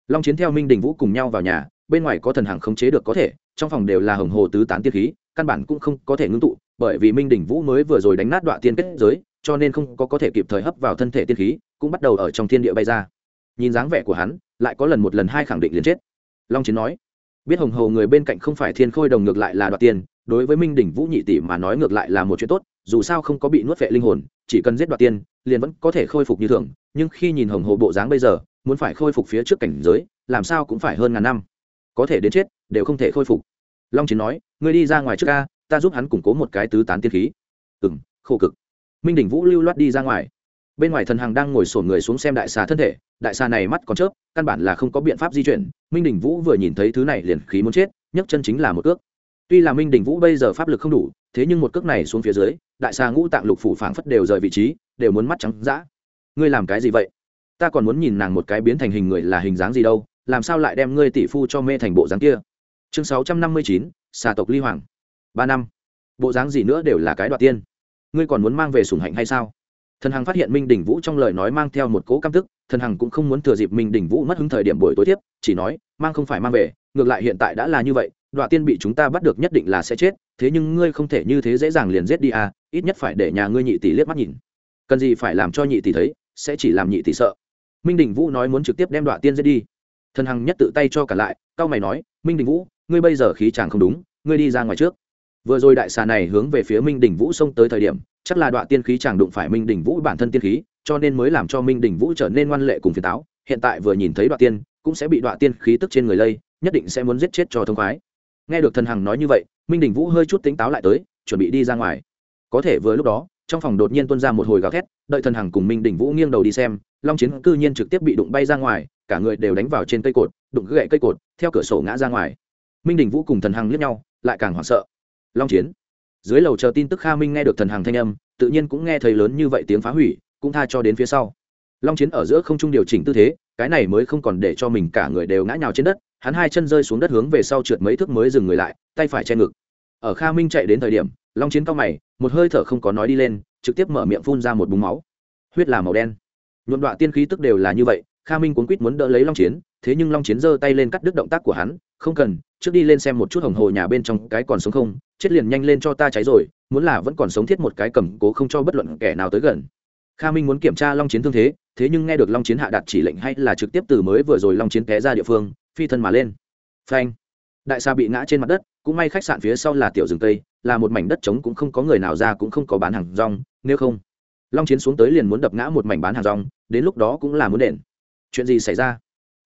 Long chiến theo minh đình vũ cùng nhau vào nhà, bên ngoài có thần hằng khống chế được có thể, trong phòng đều là hồng hồ tứ tán tiết khí, căn bản cũng không có thể ngưng tụ, bởi vì minh đình vũ mới vừa rồi đánh nát đoạn tiên kết giới, cho nên không có có thể kịp thời hấp vào thân thể tiên khí, cũng bắt đầu ở trong thiên địa bay ra. Nhìn dáng vẻ của hắn, lại có lần một lần hai khẳng định liền chết. Long chiến nói, biết hồng hồ người bên cạnh không phải thiên khôi đồng ngược lại là đoạt tiền đối với minh đỉnh vũ nhị tỷ mà nói ngược lại là một chuyện tốt, dù sao không có bị nuốt vệ linh hồn, chỉ cần giết đoạt tiên, liền vẫn có thể khôi phục như thường, nhưng khi nhìn hồng hồ bộ dáng bây giờ, muốn phải khôi phục phía trước cảnh giới, làm sao cũng phải hơn ngàn năm. Có thể đến chết, đều không thể khôi phục. Long chiến nói, ngươi đi ra ngoài trước ca, ta giúp hắn củng cố một cái tứ tán tiên khí. Ừ m khổ cực. Minh đỉnh vũ lưu loát đi ra ngoài. Bên ngoài thần hằng đang ngồi sổn người xuống xem đại xà thân thể, đại xà này mắt còn chớp, căn bản là không có biện pháp di chuyển. Minh đình vũ vừa nhìn thấy thứ này liền khí muốn chết, nhấc chân chính là một cước tuy là minh đình vũ bây giờ pháp lực không đủ, thế nhưng một cước này xuống phía dưới, đại xà ngũ tạng lục phủ phảng phất đều rời vị trí, đều muốn mắt trắng dã. Ngươi làm cái gì vậy? Ta còn muốn nhìn nàng một cái biến thành hình người là hình dáng gì đâu, làm sao lại đem ngươi tỷ phu cho mê thành bộ dáng kia? Chương sáu trăm năm mươi chín, xà tộc ly hoàng. Ba năm. Bộ dáng gì nữa đều là cái đoạt tiên. Ngươi còn muốn mang về sủng hạnh hay sao? Thần hằng phát hiện minh đình vũ trong lời nói mang theo một cỗ căm tức, thần hằng cũng không muốn thừa dịp minh đình vũ mất hứng thời điểm buổi tối tiếp, chỉ nói, mang không phải mang về, ngược lại hiện tại đã là như vậy đoạn tiên bị chúng ta bắt được nhất định là sẽ chết, thế nhưng ngươi không thể như thế dễ dàng liền giết đi à ít nhất phải để nhà ngươi nhị tỷ liếc mắt nhìn. Cần gì phải làm cho nhị tỷ thấy, sẽ chỉ làm nhị tỷ sợ. Minh đình vũ nói muốn trực tiếp đem đoạn tiên giết đi. Thần hằng nhất tự tay cho cả lại cao mày nói, minh đình vũ, ngươi bây giờ khí chàng không đúng, ngươi đi ra ngoài trước. Vừa rồi đại xà này hướng về phía minh đình vũ xông tới thời điểm, chắc là đoạn tiên khí chàng đụng phải minh đình vũ bản thân tiên khí, cho nên mới làm cho minh đình vũ trở nên ngoan lệ cùng phiền táo. Hiện tại vừa nhìn thấy đoạn tiên, cũng sẽ bị đoạn tiên khí tức trên người lây, nhất định sẽ muốn giết chết cho thông khoái nghe được thần hằng nói như vậy, minh đình vũ hơi chút tính táo lại tới, chuẩn bị đi ra ngoài. Có thể vừa lúc đó, trong phòng đột nhiên tuôn ra một hồi gào thét, đợi thần hằng cùng minh đình vũ nghiêng đầu đi xem, long chiến cư nhiên trực tiếp bị đụng bay ra ngoài, cả người đều đánh vào trên cây cột, đụng gậy cây cột, theo cửa sổ ngã ra ngoài. Minh đình vũ cùng thần hằng liếc nhau, lại càng hoảng sợ. Long chiến. Dưới lầu chờ tin tức kha minh nghe được thần hằng thanh âm, tự nhiên cũng nghe thấy lớn như vậy tiếng phá hủy, cũng tha cho đến phía sau. Long chiến ở giữa không trung điều chỉnh tư thế, cái này mới không còn để cho mình cả người đều ngã nhào trên đất hắn hai chân rơi xuống đất hướng về sau trượt mấy thước mới dừng người lại, tay phải che ngực. Ở kha minh chạy đến thời điểm, long chiến cao mày, một hơi thở không có nói đi lên, trực tiếp mở miệng phun ra một búng máu. Huyết là màu đen. Nhuộm đoạn tiên khí tức đều là như vậy, kha minh cuốn quýt muốn đỡ lấy long chiến, thế nhưng long chiến giơ tay lên cắt đứt động tác của hắn, không cần, trước đi lên xem một chút hồng hồ nhà bên trong cái còn sống không, chết liền nhanh lên cho ta cháy rồi, muốn là vẫn còn sống thiết một cái cầm cố không cho bất luận kẻ nào tới gần kha minh muốn kiểm tra long chiến thương thế thế nhưng nghe được long chiến hạ đạt chỉ lệnh hay là trực tiếp từ mới vừa rồi long chiến té ra địa phương, phi thân mà lên. Phanh! Đại sa bị ngã trên mặt đất, cũng may khách sạn phía sau là tiểu rừng tây là một mảnh đất trống cũng không có người nào ra cũng không có bán hàng rong, nếu không, long chiến xuống tới liền muốn đập ngã một mảnh bán hàng rong, đến lúc đó cũng là muốn đền chuyện gì xảy ra?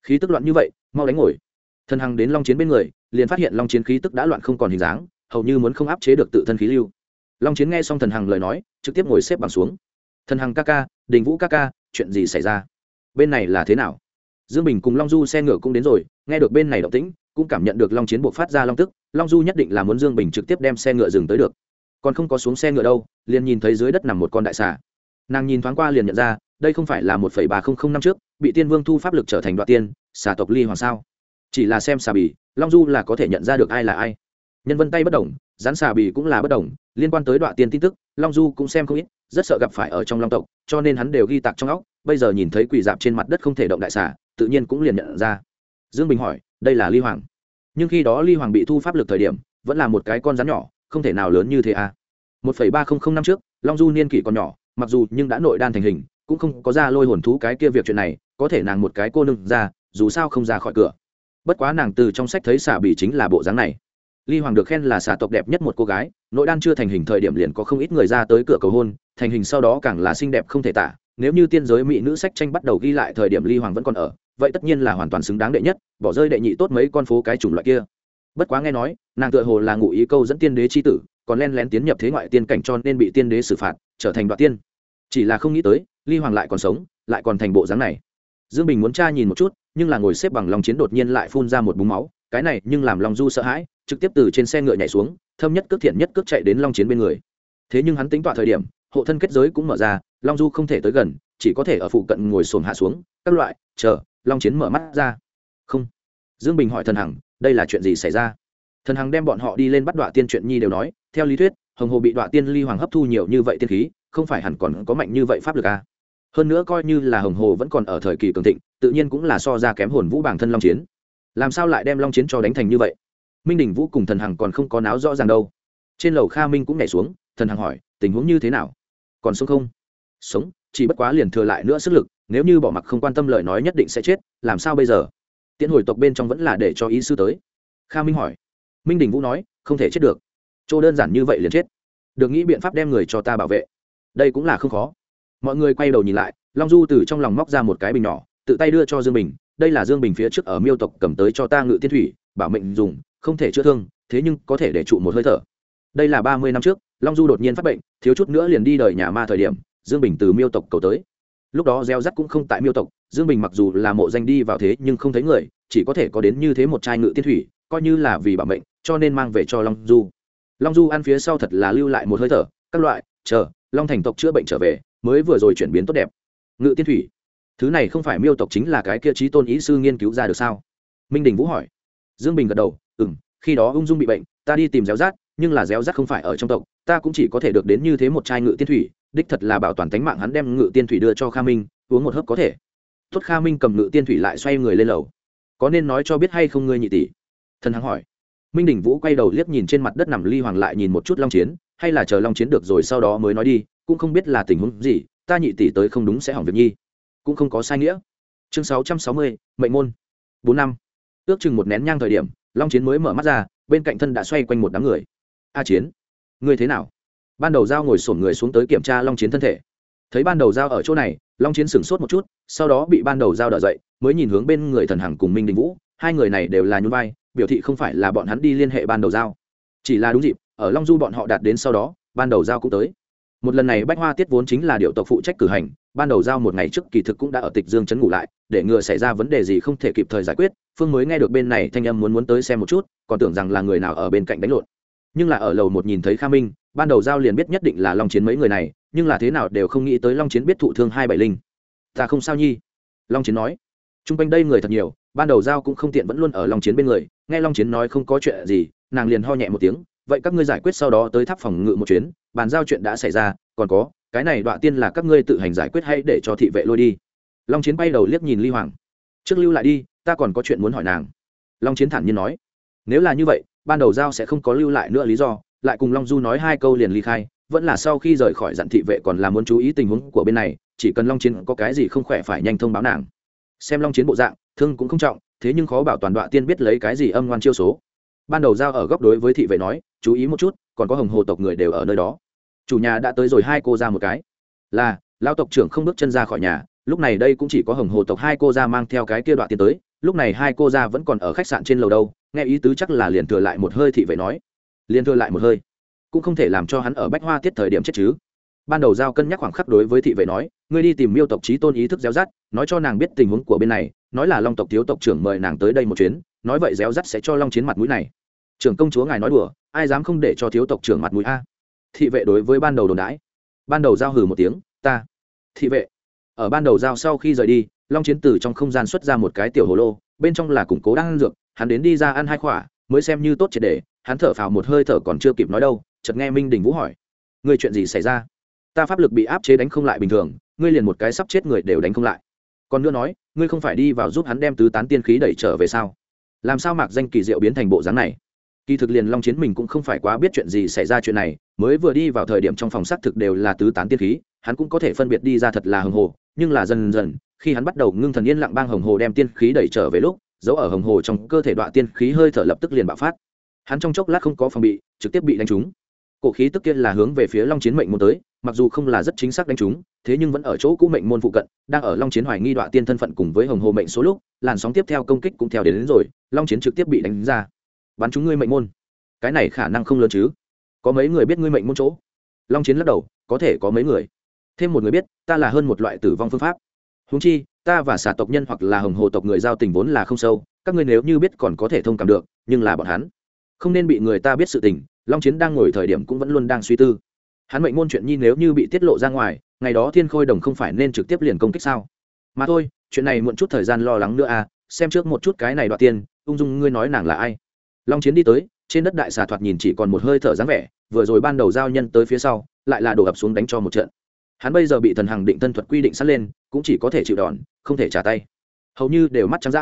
Khí tức loạn như vậy, mau đánh ngồi. Thần hằng đến long chiến bên người, liền phát hiện long chiến khí tức đã loạn không còn hình dáng, hầu như muốn không áp chế được tự thân khí lưu. Long chiến nghe xong thần hằng lời nói, trực tiếp ngồi xếp bằng xuống thần hằng ca ca, đình vũ ca ca, chuyện gì xảy ra? Bên này là thế nào? Dương bình cùng long du xe ngựa cũng đến rồi, nghe được bên này động tĩnh, cũng cảm nhận được long chiến buộc phát ra long tức, long du nhất định là muốn dương bình trực tiếp đem xe ngựa dừng tới được. Còn không có xuống xe ngựa đâu, liền nhìn thấy dưới đất nằm một con đại xà. Nàng nhìn thoáng qua liền nhận ra, đây không phải là một phẩy ba không không năm trước, bị tiên vương thu pháp lực trở thành đoạn tiên, xà tộc ly hoàng sao? Chỉ là xem xà bì, long du là có thể nhận ra được ai là ai. Nhân vân tay bất đồng rắn xà bì cũng là bất đồng, liên quan tới đoạn tiên tin tức, long du cũng xem không ít rất sợ gặp phải ở trong long tộc, cho nên hắn đều ghi tạc trong óc, bây giờ nhìn thấy quỳ dạp trên mặt đất không thể động đại xà, tự nhiên cũng liền nhận ra. Dương bình hỏi, đây là ly hoàng. Nhưng khi đó ly hoàng bị thu pháp lực thời điểm, vẫn là một cái con rắn nhỏ, không thể nào lớn như thế à? một phẩy ba không không năm trước, long du niên kỷ còn nhỏ, mặc dù nhưng đã nội đan thành hình, cũng không có ra lôi hồn thú cái kia việc chuyện này, có thể nàng một cái cô nương ra, dù sao không ra khỏi cửa. Bất quá nàng từ trong sách thấy xả bị chính là bộ dáng này ly hoàng được khen là xà tộc đẹp nhất một cô gái, nội đan chưa thành hình thời điểm liền có không ít người ra tới cửa cầu hôn, thành hình sau đó càng là xinh đẹp không thể tả. Nếu như tiên giới mỹ nữ sách tranh bắt đầu ghi lại thời điểm ly hoàng vẫn còn ở, vậy tất nhiên là hoàn toàn xứng đáng đệ nhất, bỏ rơi đệ nhị tốt mấy con phố cái chủng loại kia. Bất quá nghe nói, nàng tựa hồ là ngụ ý câu dẫn tiên đế c h i tử, còn len lén tiến nhập thế ngoại tiên cảnh cho nên bị tiên đế xử phạt, trở thành đoạn tiên. Chỉ là không nghĩ tới, ly hoàng lại còn sống, lại còn thành bộ dáng này. Dương bình muốn tra nhìn một chút, nhưng là ngồi xếp bằng lòng chiến đột nhiên lại phun ra một búng máu cái này nhưng làm Long du sợ hãi, trực tiếp từ trên xe ngựa nhảy xuống, thâm nhất cước thiện nhất cước chạy đến long chiến bên người. Thế nhưng hắn tính tọa thời điểm, hộ thân kết giới cũng mở ra, long du không thể tới gần, chỉ có thể ở phụ cận ngồi xổm hạ xuống, các loại, chờ, long chiến mở mắt ra. Không. Dương bình hỏi thần hằng, đây là chuyện gì xảy ra? Thần hằng đem bọn họ đi lên bắt đọa tiên chuyện nhi đều nói, theo lý thuyết, hồng hồ bị đọa tiên ly hoàng hấp thu nhiều như vậy tiên khí, không phải hẳn còn có mạnh như vậy pháp lực à. hơn nữa coi như là hồng hồ vẫn còn ở thời kỳ cường thịnh, tự nhiên cũng là so ra kém hồn vũ bản thân long chiến làm sao lại đem long chiến cho đánh thành như vậy? Minh đình vũ cùng thần hằng còn không có náo rõ ràng đâu. Trên lầu kha minh cũng nhảy xuống, thần hằng hỏi, tình huống như thế nào? Còn sống không? Sống, chỉ bất quá liền thừa lại nữa sức lực, nếu như bỏ mặc không quan tâm lời nói nhất định sẽ chết, làm sao bây giờ? Tiễn hồi tộc bên trong vẫn là để cho ý sư tới. Kha minh hỏi. Minh đình vũ nói, không thể chết được. Chỗ đơn giản như vậy liền chết. Được nghĩ biện pháp đem người cho ta bảo vệ. Đây cũng là không khó. Mọi người quay đầu nhìn lại, long du từ trong lòng móc ra một cái bình nhỏ, tự tay đưa cho dương bình đây là dương bình phía trước ở miêu tộc cầm tới cho ta ngự tiên thủy, bảo mệnh dùng, không thể chữa thương, thế nhưng có thể để trụ một hơi thở. Đây là ba mươi năm trước, long du đột nhiên phát bệnh, thiếu chút nữa liền đi đời nhà ma thời điểm, dương bình từ miêu tộc cầu tới. Lúc đó gieo rắt cũng không tại miêu tộc, dương bình mặc dù là mộ danh đi vào thế nhưng không thấy người, chỉ có thể có đến như thế một chai ngự tiên thủy, coi như là vì bảo mệnh, cho nên mang về cho long du. Long du ăn phía sau thật là lưu lại một hơi thở, các loại, chờ, long thành tộc chữa bệnh trở về, mới vừa rồi chuyển biến tốt đẹp. Ngự tiên thủy thứ này không phải miêu tộc chính là cái kia trí tôn ý sư nghiên cứu ra được sao? Minh đình vũ hỏi. Dương bình gật đầu ừ m khi đó ung dung bị bệnh, ta đi tìm réo rát, nhưng là réo rát không phải ở trong tộc, ta cũng chỉ có thể được đến như thế một chai ngự tiên thủy, đích thật là bảo toàn tánh mạng hắn đem ngự tiên thủy đưa cho kha minh, uống một hớp có thể. Tuất kha minh cầm ngự tiên thủy lại xoay người lên lầu. Có nên nói cho biết hay không ngươi nhị tỷ? Thần hằng hỏi. Minh đình vũ quay đầu liếc nhìn trên mặt đất nằm ly hoàng lại nhìn một chút long chiến, hay là chờ long chiến được rồi sau đó mới nói đi, cũng không biết là tình huống gì, ta nhị tỷ tới không đúng sẽ hỏng việc nhi cũng không có sai nghĩa. Chương sáu trăm sáu mươi, mệnh môn. Bốn năm. Ước chừng một nén nhang thời điểm, long chiến mới mở mắt ra, bên cạnh thân đã xoay quanh một đám người. A chiến, ngươi thế nào? Ban đầu giao ngồi sổn người xuống tới kiểm tra long chiến thân thể. Thấy ban đầu giao ở chỗ này, long chiến sửng sốt một chút, sau đó bị ban đầu giao đỡ dậy, mới nhìn hướng bên người thần hằng cùng minh đình vũ, hai người này đều là nhún vai, biểu thị không phải là bọn hắn đi liên hệ ban đầu giao. Chỉ là đúng dịp, ở long du bọn họ đạt đến sau đó, ban đầu giao cũng tới. Một lần này bách hoa tiết vốn chính là điệu tộc phụ trách cử hành ban đầu giao một ngày trước kỳ thực cũng đã ở tịch dương chấn ngủ lại, để ngừa xảy ra vấn đề gì không thể kịp thời giải quyết, phương mới nghe được bên này thanh âm muốn muốn tới xem một chút, còn tưởng rằng là người nào ở bên cạnh đánh lộn. Nhưng là ở lầu một nhìn thấy kha minh, ban đầu giao liền biết nhất định là long chiến mấy người này, nhưng là thế nào đều không nghĩ tới long chiến biết thụ thương hai bảy linh. Ta không sao nhi, long chiến nói. T r u n g quanh đây người thật nhiều, ban đầu giao cũng không tiện vẫn luôn ở long chiến bên người, nghe long chiến nói không có chuyện gì, nàng liền ho nhẹ một tiếng, vậy các ngươi giải quyết sau đó tới tháp phòng ngự một chuyến, bàn giao chuyện đã xảy ra, còn có cái này đọa tiên là các ngươi tự hành giải quyết hay để cho thị vệ lôi đi? Long chiến bay đầu liếc nhìn ly hoàng. Trước lưu lại đi, ta còn có chuyện muốn hỏi nàng. Long chiến thản nhiên nói. Nếu là như vậy, ban đầu giao sẽ không có lưu lại nữa lý do, lại cùng long du nói hai câu liền ly khai, vẫn là sau khi rời khỏi dặn thị vệ còn là muốn chú ý tình huống của bên này, chỉ cần long chiến có cái gì không khỏe phải nhanh thông báo nàng. Xem long chiến bộ dạng, thương cũng không trọng, thế nhưng khó bảo toàn đoạn tiên biết lấy cái gì âm ngoan chiêu số. Ban đầu giao ở góc đối với thị vệ nói, chú ý một chút, còn có hồng hồ tộc người đều ở nơi đó chủ nhà đã tới rồi hai cô ra một cái. Là lao tộc trưởng không bước chân ra khỏi nhà, lúc này đây cũng chỉ có hồng hồ tộc hai cô ra mang theo cái kia đoạn tiến tới, lúc này hai cô ra vẫn còn ở khách sạn trên lầu đâu, nghe ý tứ chắc là liền thừa lại một hơi thị vệ nói. Liền thừa lại một hơi. Cũng không thể làm cho hắn ở bách hoa tiết thời điểm chết chứ. Ban đầu giao cân nhắc khoảng khắc đối với thị vệ nói, ngươi đi tìm miêu tộc trí tôn ý thức réo rắt, nói cho nàng biết tình huống của bên này, nói là long tộc thiếu tộc trưởng mời nàng tới đây một chuyến, nói vậy réo rắt sẽ cho long chiến mặt mũi này. Trưởng công chúa ngài nói đùa, ai dám không để cho thiếu tộc trưởng mặt mũi a? Thị vệ đối với ban đầu đồn đãi. Ban đầu giao hừ một tiếng, ta, thị vệ. Ở ban đầu giao sau khi rời đi, long chiến từ trong không gian xuất ra một cái tiểu hồ lô, bên trong là củng cố đang ăn dược, hắn đến đi ra ăn hai khỏa, mới xem như tốt triệt để, hắn thở phào một hơi thở còn chưa kịp nói đâu, chợt nghe minh đình vũ hỏi, ngươi chuyện gì xảy ra? Ta pháp lực bị áp chế đánh không lại bình thường, ngươi liền một cái sắp chết người đều đánh không lại. Còn nữa nói, ngươi không phải đi vào giúp hắn đem tứ tán tiên khí đẩy trở về sao? Làm sao mạc danh kỳ diệu biến thành bộ dáng này? Kỳ thực liền long chiến mình cũng không phải quá biết chuyện gì xảy ra chuyện này mới vừa đi vào thời điểm trong phòng xác thực đều là tứ tán tiên khí hắn cũng có thể phân biệt đi ra thật là hồng hồ nhưng là dần dần khi hắn bắt đầu ngưng thần yên lặng bang hồng hồ đem tiên khí đẩy trở về lúc giấu ở hồng hồ trong cơ thể đoạn tiên khí hơi thở lập tức liền bạo phát. Hắn trong chốc lát không có phòng bị trực tiếp bị đánh trúng. Cổ khí tức kia là hướng về phía long chiến mệnh môn tới mặc dù không là rất chính xác đánh trúng thế nhưng vẫn ở chỗ cũ mệnh môn phụ cận đang ở long chiến hoài nghi đoạn tiên thân phận cùng với hồng hồ mệnh số lúc làn sóng tiếp theo công kích cũng theo đến, đến rồi long chiến trực tiếp bị đánh ra bắn chúng ngươi mệnh môn. Cái này khả năng không lớn chứ? Có mấy người biết ngươi mệnh môn chỗ? Long chiến lắc đầu, có thể có mấy người. Thêm một người biết, ta là hơn một loại tử vong phương pháp. Húng chi, ta và xả tộc nhân hoặc là hồng hồ tộc người giao tình vốn là không sâu, các ngươi nếu như biết còn có thể thông cảm được, nhưng là bọn hắn không nên bị người ta biết sự tình. Long chiến đang ngồi thời điểm cũng vẫn luôn đang suy tư. Hắn mệnh môn chuyện nhi nếu như bị tiết lộ ra ngoài, ngày đó thiên khôi đồng không phải nên trực tiếp liền công kích sao? Mà thôi, chuyện này muộn chút thời gian lo lắng nữa à xem trước một chút cái này đoạt tiền, ung dung ngươi nói nàng là ai long chiến đi tới, trên đất đại xà thoạt nhìn chỉ còn một hơi thở dáng vẻ, vừa rồi ban đầu giao nhân tới phía sau, lại là đổ ập xuống đánh cho một trận. Hắn bây giờ bị thần hằng định thân thuật quy định sát lên, cũng chỉ có thể chịu đòn, không thể trả tay. Hầu như đều mắt trắng d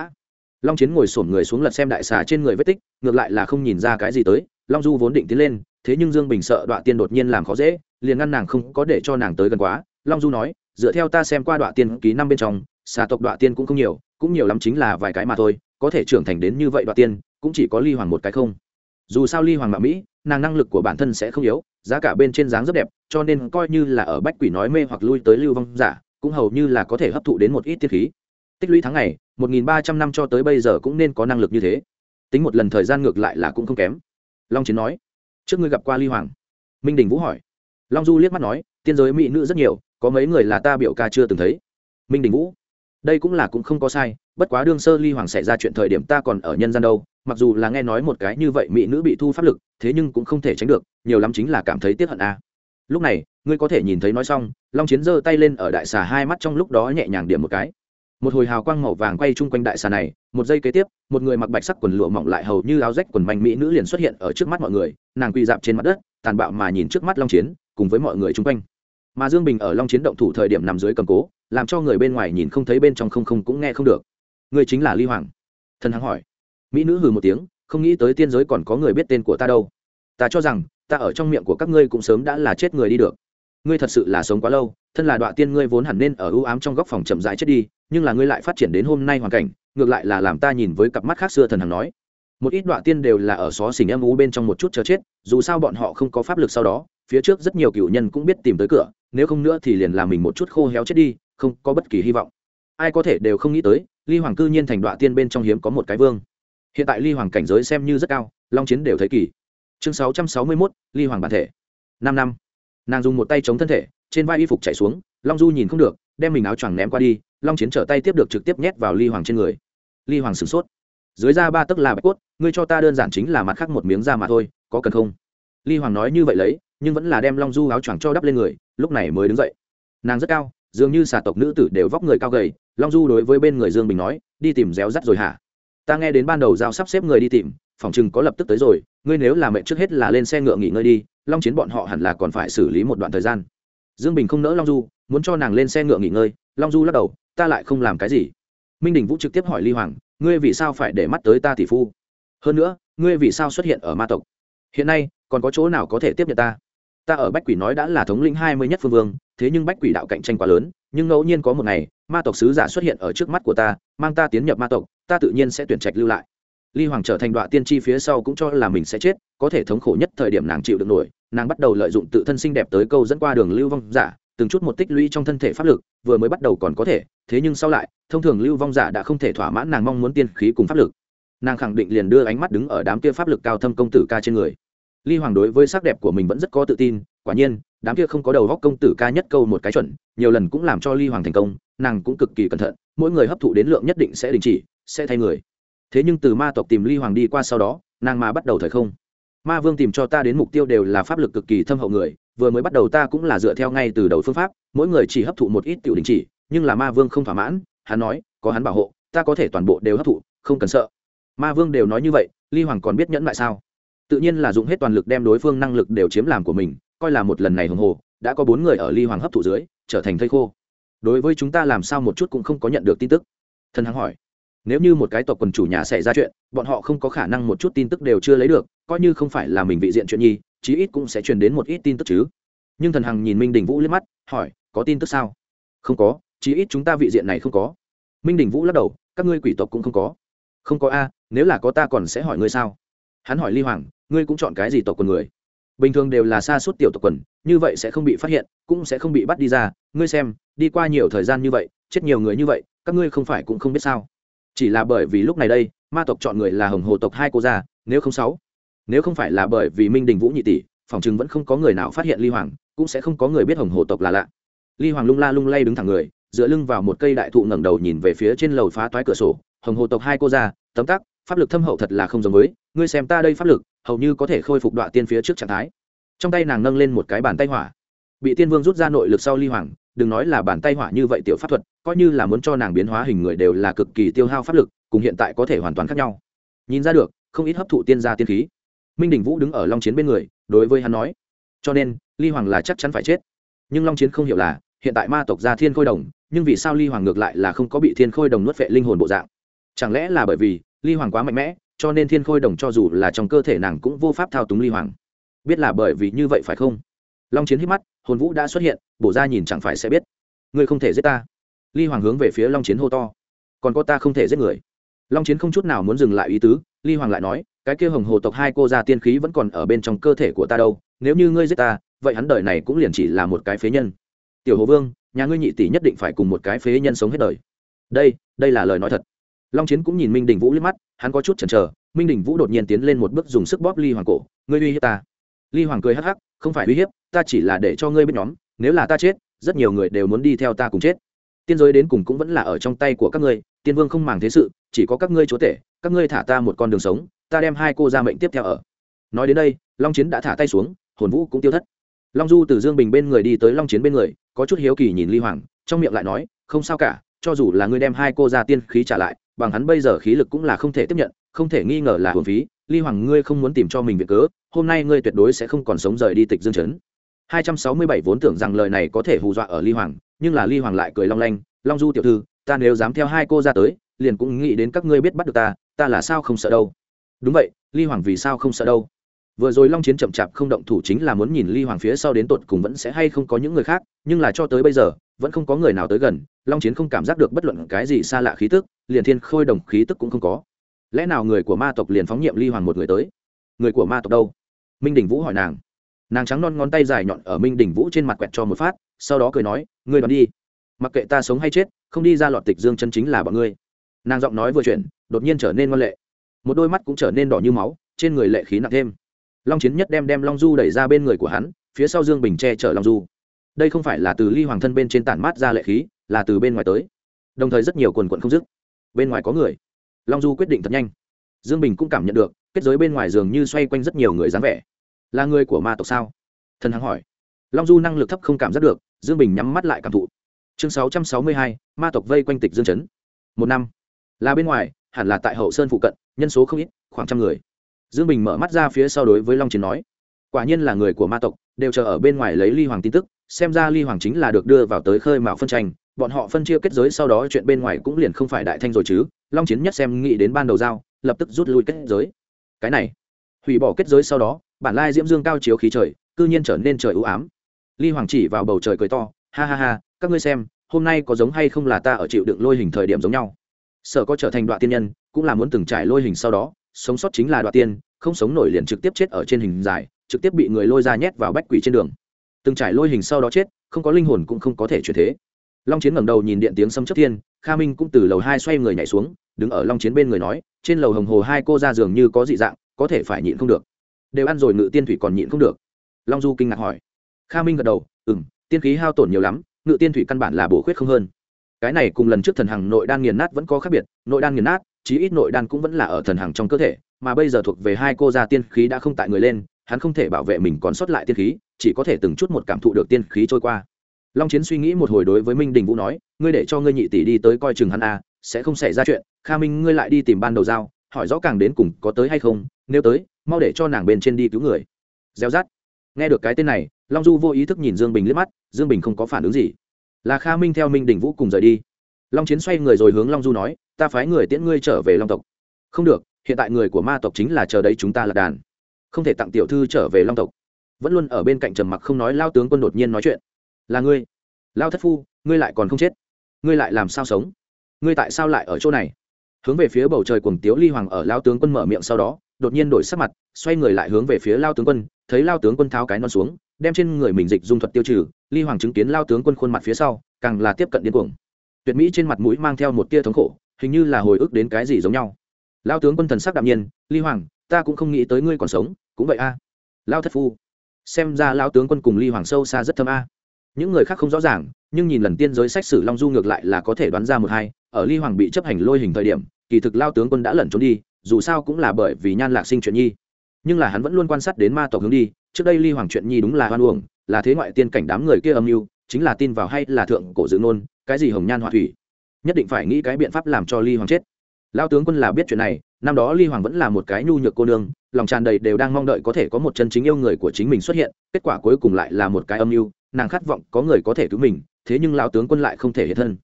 long chiến ngồi sổm người xuống lật xem đại xà trên người vết tích, ngược lại là không nhìn ra cái gì tới, long du vốn định tiến lên, thế nhưng dương bình sợ đoạn tiên đột nhiên làm khó dễ, liền ngăn nàng không có để cho nàng tới gần quá. Long du nói, dựa theo ta xem qua đoạn tiên ký năm bên trong, xà tộc đoạn tiên cũng không nhiều, cũng nhiều lắm chính là vài cái mà thôi, có thể trưởng thành đến như vậy đoạn tiên cũng chỉ có ly hoàng một cái không. Dù sao ly hoàng mạ mỹ, nàng năng lực của bản thân sẽ không yếu, giá cả bên trên dáng rất đẹp, cho nên coi như là ở bách quỷ nói mê hoặc lui tới lưu vong giả, cũng hầu như là có thể hấp thụ đến một ít tiết khí. Tích lũy tháng ngày, một nghìn ba trăm năm cho tới bây giờ cũng nên có năng lực như thế. Tính một lần thời gian ngược lại là cũng không kém. Long chiến nói, trước ngươi gặp qua ly hoàng? Minh đình vũ hỏi. Long du liếc mắt nói, tiên giới mỹ nữ rất nhiều, có mấy người là ta biểu ca chưa từng thấy. Minh đình vũ đây cũng là cũng không có sai, bất quá đương sơ ly hoàng xảy ra chuyện thời điểm ta còn ở nhân gian đâu, mặc dù là nghe nói một cái như vậy mỹ nữ bị thu pháp lực, thế nhưng cũng không thể tránh được, nhiều lắm chính là cảm thấy tiếc hận a. Lúc này, ngươi có thể nhìn thấy nói xong, long chiến giơ tay lên ở đại xà hai mắt trong lúc đó nhẹ nhàng điểm một cái. Một hồi hào quang màu vàng quay chung quanh đại xà này, một giây kế tiếp, một người mặc bạch sắc quần lụa mỏng lại hầu như áo rách quần manh mỹ nữ liền xuất hiện ở trước mắt mọi người, nàng quỳ dạp trên mặt đất, tàn bạo mà nhìn trước mắt long chiến, cùng với mọi người chung quanh mà dương bình ở long chiến động thủ thời điểm nằm dưới cầm cố, làm cho người bên ngoài nhìn không thấy bên trong không không cũng nghe không được. Người chính là ly hoàng. Thần hằng hỏi. Mỹ nữ hừ một tiếng, không nghĩ tới tiên giới còn có người biết tên của ta đâu. Ta cho rằng, ta ở trong miệng của các ngươi cũng sớm đã là chết người đi được. Ngươi thật sự là sống quá lâu, thân là đọa tiên ngươi vốn hẳn nên ở ưu ám trong góc phòng chậm rãi chết đi, nhưng là ngươi lại phát triển đến hôm nay hoàn cảnh, ngược lại là làm ta nhìn với cặp mắt khác xưa thần hằng nói. Một ít đọa tiên đều là ở xó xỉnh âm u bên trong một chút chờ chết, dù sao bọn họ không có pháp lực sau đó phía trước rất nhiều cựu nhân cũng biết tìm tới cửa, nếu không nữa thì liền làm mình một chút khô héo chết đi, không có bất kỳ hy vọng. Ai có thể đều không nghĩ tới, ly hoàng cư nhiên thành đoạn tiên bên trong hiếm có một cái vương. Hiện tại ly hoàng cảnh giới xem như rất cao, long chiến đều thấy kỳ. Chương sáu trăm sáu mươi mốt, ly hoàng bản thể. Năm năm. Nàng dùng một tay chống thân thể, trên vai y phục chạy xuống, long du nhìn không được, đem mình áo choàng ném qua đi, long chiến trở tay tiếp được trực tiếp nhét vào ly hoàng trên người. Ly hoàng sửng sốt. Dưới da ba tấc là bạch cốt, ngươi cho ta đơn giản chính là mặt khác một miếng da mà thôi, có cần không? Ly hoàng nói như vậy lấy nhưng vẫn là đem long du áo choàng cho đắp lên người, lúc này mới đứng dậy. Nàng rất cao, dường như xà tộc nữ tử đều vóc người cao gầy, long du đối với bên người dương bình nói, đi tìm réo rắt rồi hả? Ta nghe đến ban đầu giao sắp xếp người đi tìm, phòng chừng có lập tức tới rồi, ngươi nếu là mẹ trước hết là lên xe ngựa nghỉ ngơi đi, long chiến bọn họ hẳn là còn phải xử lý một đoạn thời gian. Dương bình không nỡ long du, muốn cho nàng lên xe ngựa nghỉ ngơi, long du lắc đầu, ta lại không làm cái gì. Minh đình vũ trực tiếp hỏi ly hoàng, ngươi vì sao phải để mắt tới ta tỷ phu? Hơn nữa, ngươi vì sao xuất hiện ở ma tộc? Hiện nay, còn có chỗ nào có thể tiếp nhận ta? Ta ở bách quỷ nói đã là thống lĩnh hai mươi nhất phương vương, thế nhưng bách quỷ đạo cạnh tranh quá lớn, nhưng ngẫu nhiên có một ngày, ma tộc sứ giả xuất hiện ở trước mắt của ta, mang ta tiến nhập ma tộc, ta tự nhiên sẽ tuyển trạch lưu lại. Ly hoàng trở thành đoạn tiên tri phía sau cũng cho là mình sẽ chết, có thể thống khổ nhất thời điểm nàng chịu được nổi, nàng bắt đầu lợi dụng tự thân xinh đẹp tới câu dẫn qua đường lưu vong giả, từng chút một tích lũy trong thân thể pháp lực, vừa mới bắt đầu còn có thể, thế nhưng sau lại, thông thường lưu vong giả đã không thể thỏa mãn nàng mong muốn tiên khí cùng pháp lực. Nàng khẳng định liền đưa ánh mắt đứng ở đám kia pháp lực cao thâm công tử ca trên người ly hoàng đối với sắc đẹp của mình vẫn rất có tự tin, quả nhiên, đám kia không có đầu góc công tử ca nhất câu một cái chuẩn, nhiều lần cũng làm cho ly hoàng thành công, nàng cũng cực kỳ cẩn thận, mỗi người hấp thụ đến lượng nhất định sẽ đình chỉ, sẽ thay người. Thế nhưng từ ma tộc tìm ly hoàng đi qua sau đó, nàng mà bắt đầu thời không. Ma vương tìm cho ta đến mục tiêu đều là pháp lực cực kỳ thâm hậu người, vừa mới bắt đầu ta cũng là dựa theo ngay từ đầu phương pháp, mỗi người chỉ hấp thụ một ít tiểu đình chỉ, nhưng là ma vương không thỏa mãn, hắn nói, có hắn bảo hộ, ta có thể toàn bộ đều hấp thụ, không cần sợ. Ma vương đều nói như vậy, ly hoàng còn biết nhẫn lại sao? Tự nhiên là dùng hết toàn lực đem đối phương năng lực đều chiếm làm của mình, coi là một lần này hồng hồ, đã có bốn người ở ly hoàng hấp thụ dưới, trở thành thây khô. Đối với chúng ta làm sao một chút cũng không có nhận được tin tức. Thần hằng hỏi. Nếu như một cái tộc quần chủ nhà xảy ra chuyện, bọn họ không có khả năng một chút tin tức đều chưa lấy được, coi như không phải là mình vị diện chuyện nhi, chí ít cũng sẽ truyền đến một ít tin tức chứ. Nhưng thần hằng nhìn minh đình vũ liếc mắt, hỏi, có tin tức sao? Không có, chí ít chúng ta vị diện này không có. Minh đình vũ lắc đầu, các ngươi quỷ tộc cũng không có. Không có a, nếu là có ta còn sẽ hỏi ngươi sao? Hắn hỏi ly hoàng ngươi cũng chọn cái gì tộc quần người? Bình thường đều là xa suốt tiểu tộc quần, như vậy sẽ không bị phát hiện, cũng sẽ không bị bắt đi ra. Ngươi xem, đi qua nhiều thời gian như vậy, chết nhiều người như vậy, các ngươi không phải cũng không biết sao? Chỉ là bởi vì lúc này đây, ma tộc chọn người là hồng hồ tộc hai cô gia, nếu không sáu, nếu không phải là bởi vì minh đình vũ nhị tỷ, phòng chừng vẫn không có người nào phát hiện ly hoàng, cũng sẽ không có người biết hồng hồ tộc là lạ. Ly hoàng lung la lung lay đứng thẳng người, dựa lưng vào một cây đại thụ ngẩng đầu nhìn về phía trên lầu phá toái cửa sổ. Hồng hồ tộc hai cô gia, tấm tắc, pháp lực thâm hậu thật là không giống với, ngươi xem ta đây pháp lực hầu như có thể khôi phục đoạn tiên phía trước trạng thái. Trong tay nàng nâng lên một cái bàn tay hỏa. Bị tiên vương rút ra nội lực sau ly hoàng, đừng nói là bàn tay hỏa như vậy tiểu pháp thuật, coi như là muốn cho nàng biến hóa hình người đều là cực kỳ tiêu hao pháp lực, cùng hiện tại có thể hoàn toàn khác nhau. Nhìn ra được, không ít hấp thụ tiên gia tiên khí. Minh đình vũ đứng ở long chiến bên người, đối với hắn nói, cho nên, ly hoàng là chắc chắn phải chết. Nhưng long chiến không hiểu là, hiện tại ma tộc gia thiên khôi đồng, nhưng vì sao ly hoàng ngược lại là không có bị thiên khôi đồng nuốt vệ linh hồn bộ dạng? Chẳng lẽ là bởi vì ly hoàng quá mạnh mẽ cho nên thiên khôi đồng cho dù là trong cơ thể nàng cũng vô pháp thao túng ly hoàng. Biết là bởi vì như vậy phải không? Long chiến hít mắt, hồn vũ đã xuất hiện, bổ ra nhìn chẳng phải sẽ biết. Ngươi không thể giết ta. Ly hoàng hướng về phía long chiến hô to. Còn có ta không thể giết người. Long chiến không chút nào muốn dừng lại ý tứ, ly hoàng lại nói, cái kia hồng hồ tộc hai cô gia tiên khí vẫn còn ở bên trong cơ thể của ta đâu, nếu như ngươi giết ta, vậy hắn đời này cũng liền chỉ là một cái phế nhân. Tiểu hồ vương, nhà ngươi nhị tỷ nhất định phải cùng một cái phế nhân sống hết đời. Đây đây là lời nói thật long chiến cũng nhìn minh đình vũ liếc mắt, hắn có chút chần chờ, minh đình vũ đột nhiên tiến lên một bước dùng sức bóp ly hoàng cổ, ngươi uy hiếp ta. Ly hoàng cười hắc hắc, không phải uy hiếp, ta chỉ là để cho ngươi biết nhóm, nếu là ta chết, rất nhiều người đều muốn đi theo ta cùng chết. Tiên giới đến cùng cũng vẫn là ở trong tay của các ngươi, tiên vương không màng thế sự, chỉ có các ngươi chúa tể, các ngươi thả ta một con đường sống, ta đem hai cô ra mệnh tiếp theo ở. Nói đến đây, long chiến đã thả tay xuống, hồn vũ cũng tiêu thất. Long du từ dương bình bên người đi tới long chiến bên người, có chút hiếu kỳ nhìn ly hoàng, trong miệng lại nói, không sao cả, cho dù là ngươi đem hai cô ra tiên khí trả lại bằng hắn bây giờ khí lực cũng là không thể tiếp nhận, không thể nghi ngờ là hồn phí. Ly hoàng, ngươi không muốn tìm cho mình việc cớ, hôm nay ngươi tuyệt đối sẽ không còn sống rời đi tịch dương chấn 267 vốn tưởng rằng lời này có thể hù dọa ở ly hoàng, nhưng là ly hoàng lại cười long lanh, long du tiểu thư, ta nếu dám theo hai cô ra tới, liền cũng nghĩ đến các ngươi biết bắt được ta ta là sao không sợ đâu? Đúng vậy, ly hoàng vì sao không sợ đâu? Vừa rồi long chiến chậm chạp không động thủ chính là muốn nhìn ly hoàng phía sau đến tột cùng vẫn sẽ hay không có những người khác, nhưng là cho tới bây giờ vẫn không có người nào tới gần, long chiến không cảm giác được bất luận cái gì xa lạ khí tức, liền thiên khôi đồng khí tức cũng không có. Lẽ nào người của ma tộc liền phóng nhiệm ly hoàng một người tới? Người của ma tộc đâu? Minh đình vũ hỏi nàng. Nàng trắng non ngón tay dài nhọn ở minh đình vũ trên mặt quẹt cho một phát, sau đó cười nói, ngươi đoán đi. Mặc kệ ta sống hay chết, không đi ra lọt tịch dương chân chính là bọn ngươi. Nàng giọng nói vừa chuyển, đột nhiên trở nên ngoan lệ. Một đôi mắt cũng trở nên đỏ như máu, trên người lệ khí nặng thêm. Long chiến nhất đem đem long du đẩy ra bên người của hắn, phía sau dương bình che chở long du đây không phải là từ ly hoàng thân bên trên tản mát ra lệ khí, là từ bên ngoài tới. Đồng thời rất nhiều quần quận không dứt. Bên ngoài có người. Long du quyết định thật nhanh. Dương bình cũng cảm nhận được, kết giới bên ngoài dường như xoay quanh rất nhiều người dáng vẻ. Là người của ma tộc sao? Thần hằng hỏi. Long du năng lực thấp không cảm giác được, dương bình nhắm mắt lại cảm thụ. Chương sáu trăm sáu mươi hai, ma tộc vây quanh tịch dương chấn. Một năm. Là bên ngoài, hẳn là tại hậu sơn phụ cận, nhân số không ít, khoảng trăm người. Dương bình mở mắt ra phía sau đối với long chiến nói. Quả nhiên là người của ma tộc, đều chờ ở bên ngoài lấy ly hoàng tin tức xem ra ly hoàng chính là được đưa vào tới khơi mạo phân tranh, bọn họ phân chia kết giới sau đó chuyện bên ngoài cũng liền không phải đại thanh rồi chứ, long chiến nhất xem nghĩ đến ban đầu giao, lập tức rút lui kết giới. Cái này, hủy bỏ kết giới sau đó, bản lai diễm dương cao chiếu khí trời, cư nhiên trở nên trời ưu ám. Ly hoàng chỉ vào bầu trời cười to, ha ha ha, các ngươi xem, hôm nay có giống hay không là ta ở chịu đựng lôi hình thời điểm giống nhau. Sợ có trở thành đoạn tiên nhân, cũng là muốn từng trải lôi hình sau đó, sống sót chính là đoạn tiên, không sống nổi liền trực tiếp chết ở trên hình dài, trực tiếp bị người lôi ra nhét vào bách quỷ trên đường từng trải lôi hình sau đó chết, không có linh hồn cũng không có thể chuyển thế. Long chiến ngẩng đầu nhìn điện tiếng sấm chấp thiên, kha minh cũng từ lầu hai xoay người nhảy xuống, đứng ở long chiến bên người nói, trên lầu hồng hồ hai cô ra giường như có dị dạng, có thể phải nhịn không được. Đều ăn rồi ngự tiên thủy còn nhịn không được. Long du kinh ngạc hỏi. Kha minh gật đầu ừ m tiên khí hao tổn nhiều lắm, ngự tiên thủy căn bản là bổ khuyết không hơn. Cái này cùng lần trước thần hằng nội đan nghiền nát vẫn có khác biệt, nội đan nghiền nát, chí ít nội đan cũng vẫn là ở thần hằng trong cơ thể, mà bây giờ thuộc về hai cô gia tiên khí đã không tại người lên hắn không thể bảo vệ mình còn sót lại tiên khí chỉ có thể từng chút một cảm thụ được tiên khí trôi qua. Long chiến suy nghĩ một hồi đối với minh đình vũ nói ngươi để cho ngươi nhị tỷ đi tới coi chừng hắn a à, sẽ không xảy ra chuyện. Kha minh ngươi lại đi tìm ban đầu giao hỏi rõ càng đến cùng có tới hay không. Nếu tới mau để cho nàng bên trên đi cứu người. Gieo rát. Nghe được cái tên này long du vô ý thức nhìn dương bình liếc mắt dương bình không có phản ứng gì. Là kha minh theo minh đình vũ cùng rời đi. Long chiến xoay người rồi hướng long du nói ta phái người tiễn ngươi trở về long tộc. Không được hiện tại người của ma tộc chính là chờ đấy chúng ta là đàn không thể tặng tiểu thư trở về long tộc. Vẫn luôn ở bên cạnh trầm mặc không nói, lao tướng quân đột nhiên nói chuyện. Là ngươi. Lao thất phu, ngươi lại còn không chết. Ngươi lại làm sao sống? Ngươi tại sao lại ở chỗ này? Hướng về phía bầu trời cuồng tiếu ly hoàng ở lao tướng quân mở miệng sau đó, đột nhiên đổi sắc mặt, xoay người lại hướng về phía lao tướng quân, thấy lao tướng quân tháo cái non xuống, đem trên người mình dịch dung thuật tiêu trừ, ly hoàng chứng kiến lao tướng quân khuôn mặt phía sau, càng là tiếp cận điên cuồng. Tuyệt mỹ trên mặt mũi mang theo một tia thống khổ, hình như là hồi ức đến cái gì giống nhau. Lao tướng quân thần sắc đạm nhiên, ly hoàng, ta cũng không nghĩ tới ngươi còn sống cũng vậy a. À. lao thất phu. Xem ra lao tướng quân cùng ly hoàng sâu xa rất thâm a. Những người khác không rõ ràng, nhưng nhìn lần tiên giới sách sử long du ngược lại là có thể đoán ra một hai. Ở ly hoàng bị chấp hành lôi hình thời điểm, kỳ thực lao tướng quân đã lẩn trốn đi, dù sao cũng là bởi vì nhan lạc sinh chuyện nhi. Nhưng là hắn vẫn luôn quan sát đến ma tộc hướng đi, trước đây ly hoàng chuyện nhi đúng là hoan uổng, là thế ngoại tiên cảnh đám người kia âm mưu, chính là tin vào hay là thượng cổ dự nôn cái gì hồng nhan họa thủy. Nhất định phải nghĩ cái biện pháp làm cho ly hoàng chết lao tướng quân là biết chuyện này, năm đó ly hoàng vẫn là một cái nhu nhược cô nương, lòng tràn đầy đều đang mong đợi có thể có một chân chính yêu người của chính mình xuất hiện, kết quả cuối cùng lại là một cái âm mưu, nàng khát vọng có người có thể cứu mình, thế nhưng lao tướng quân lại không thể hiện thân.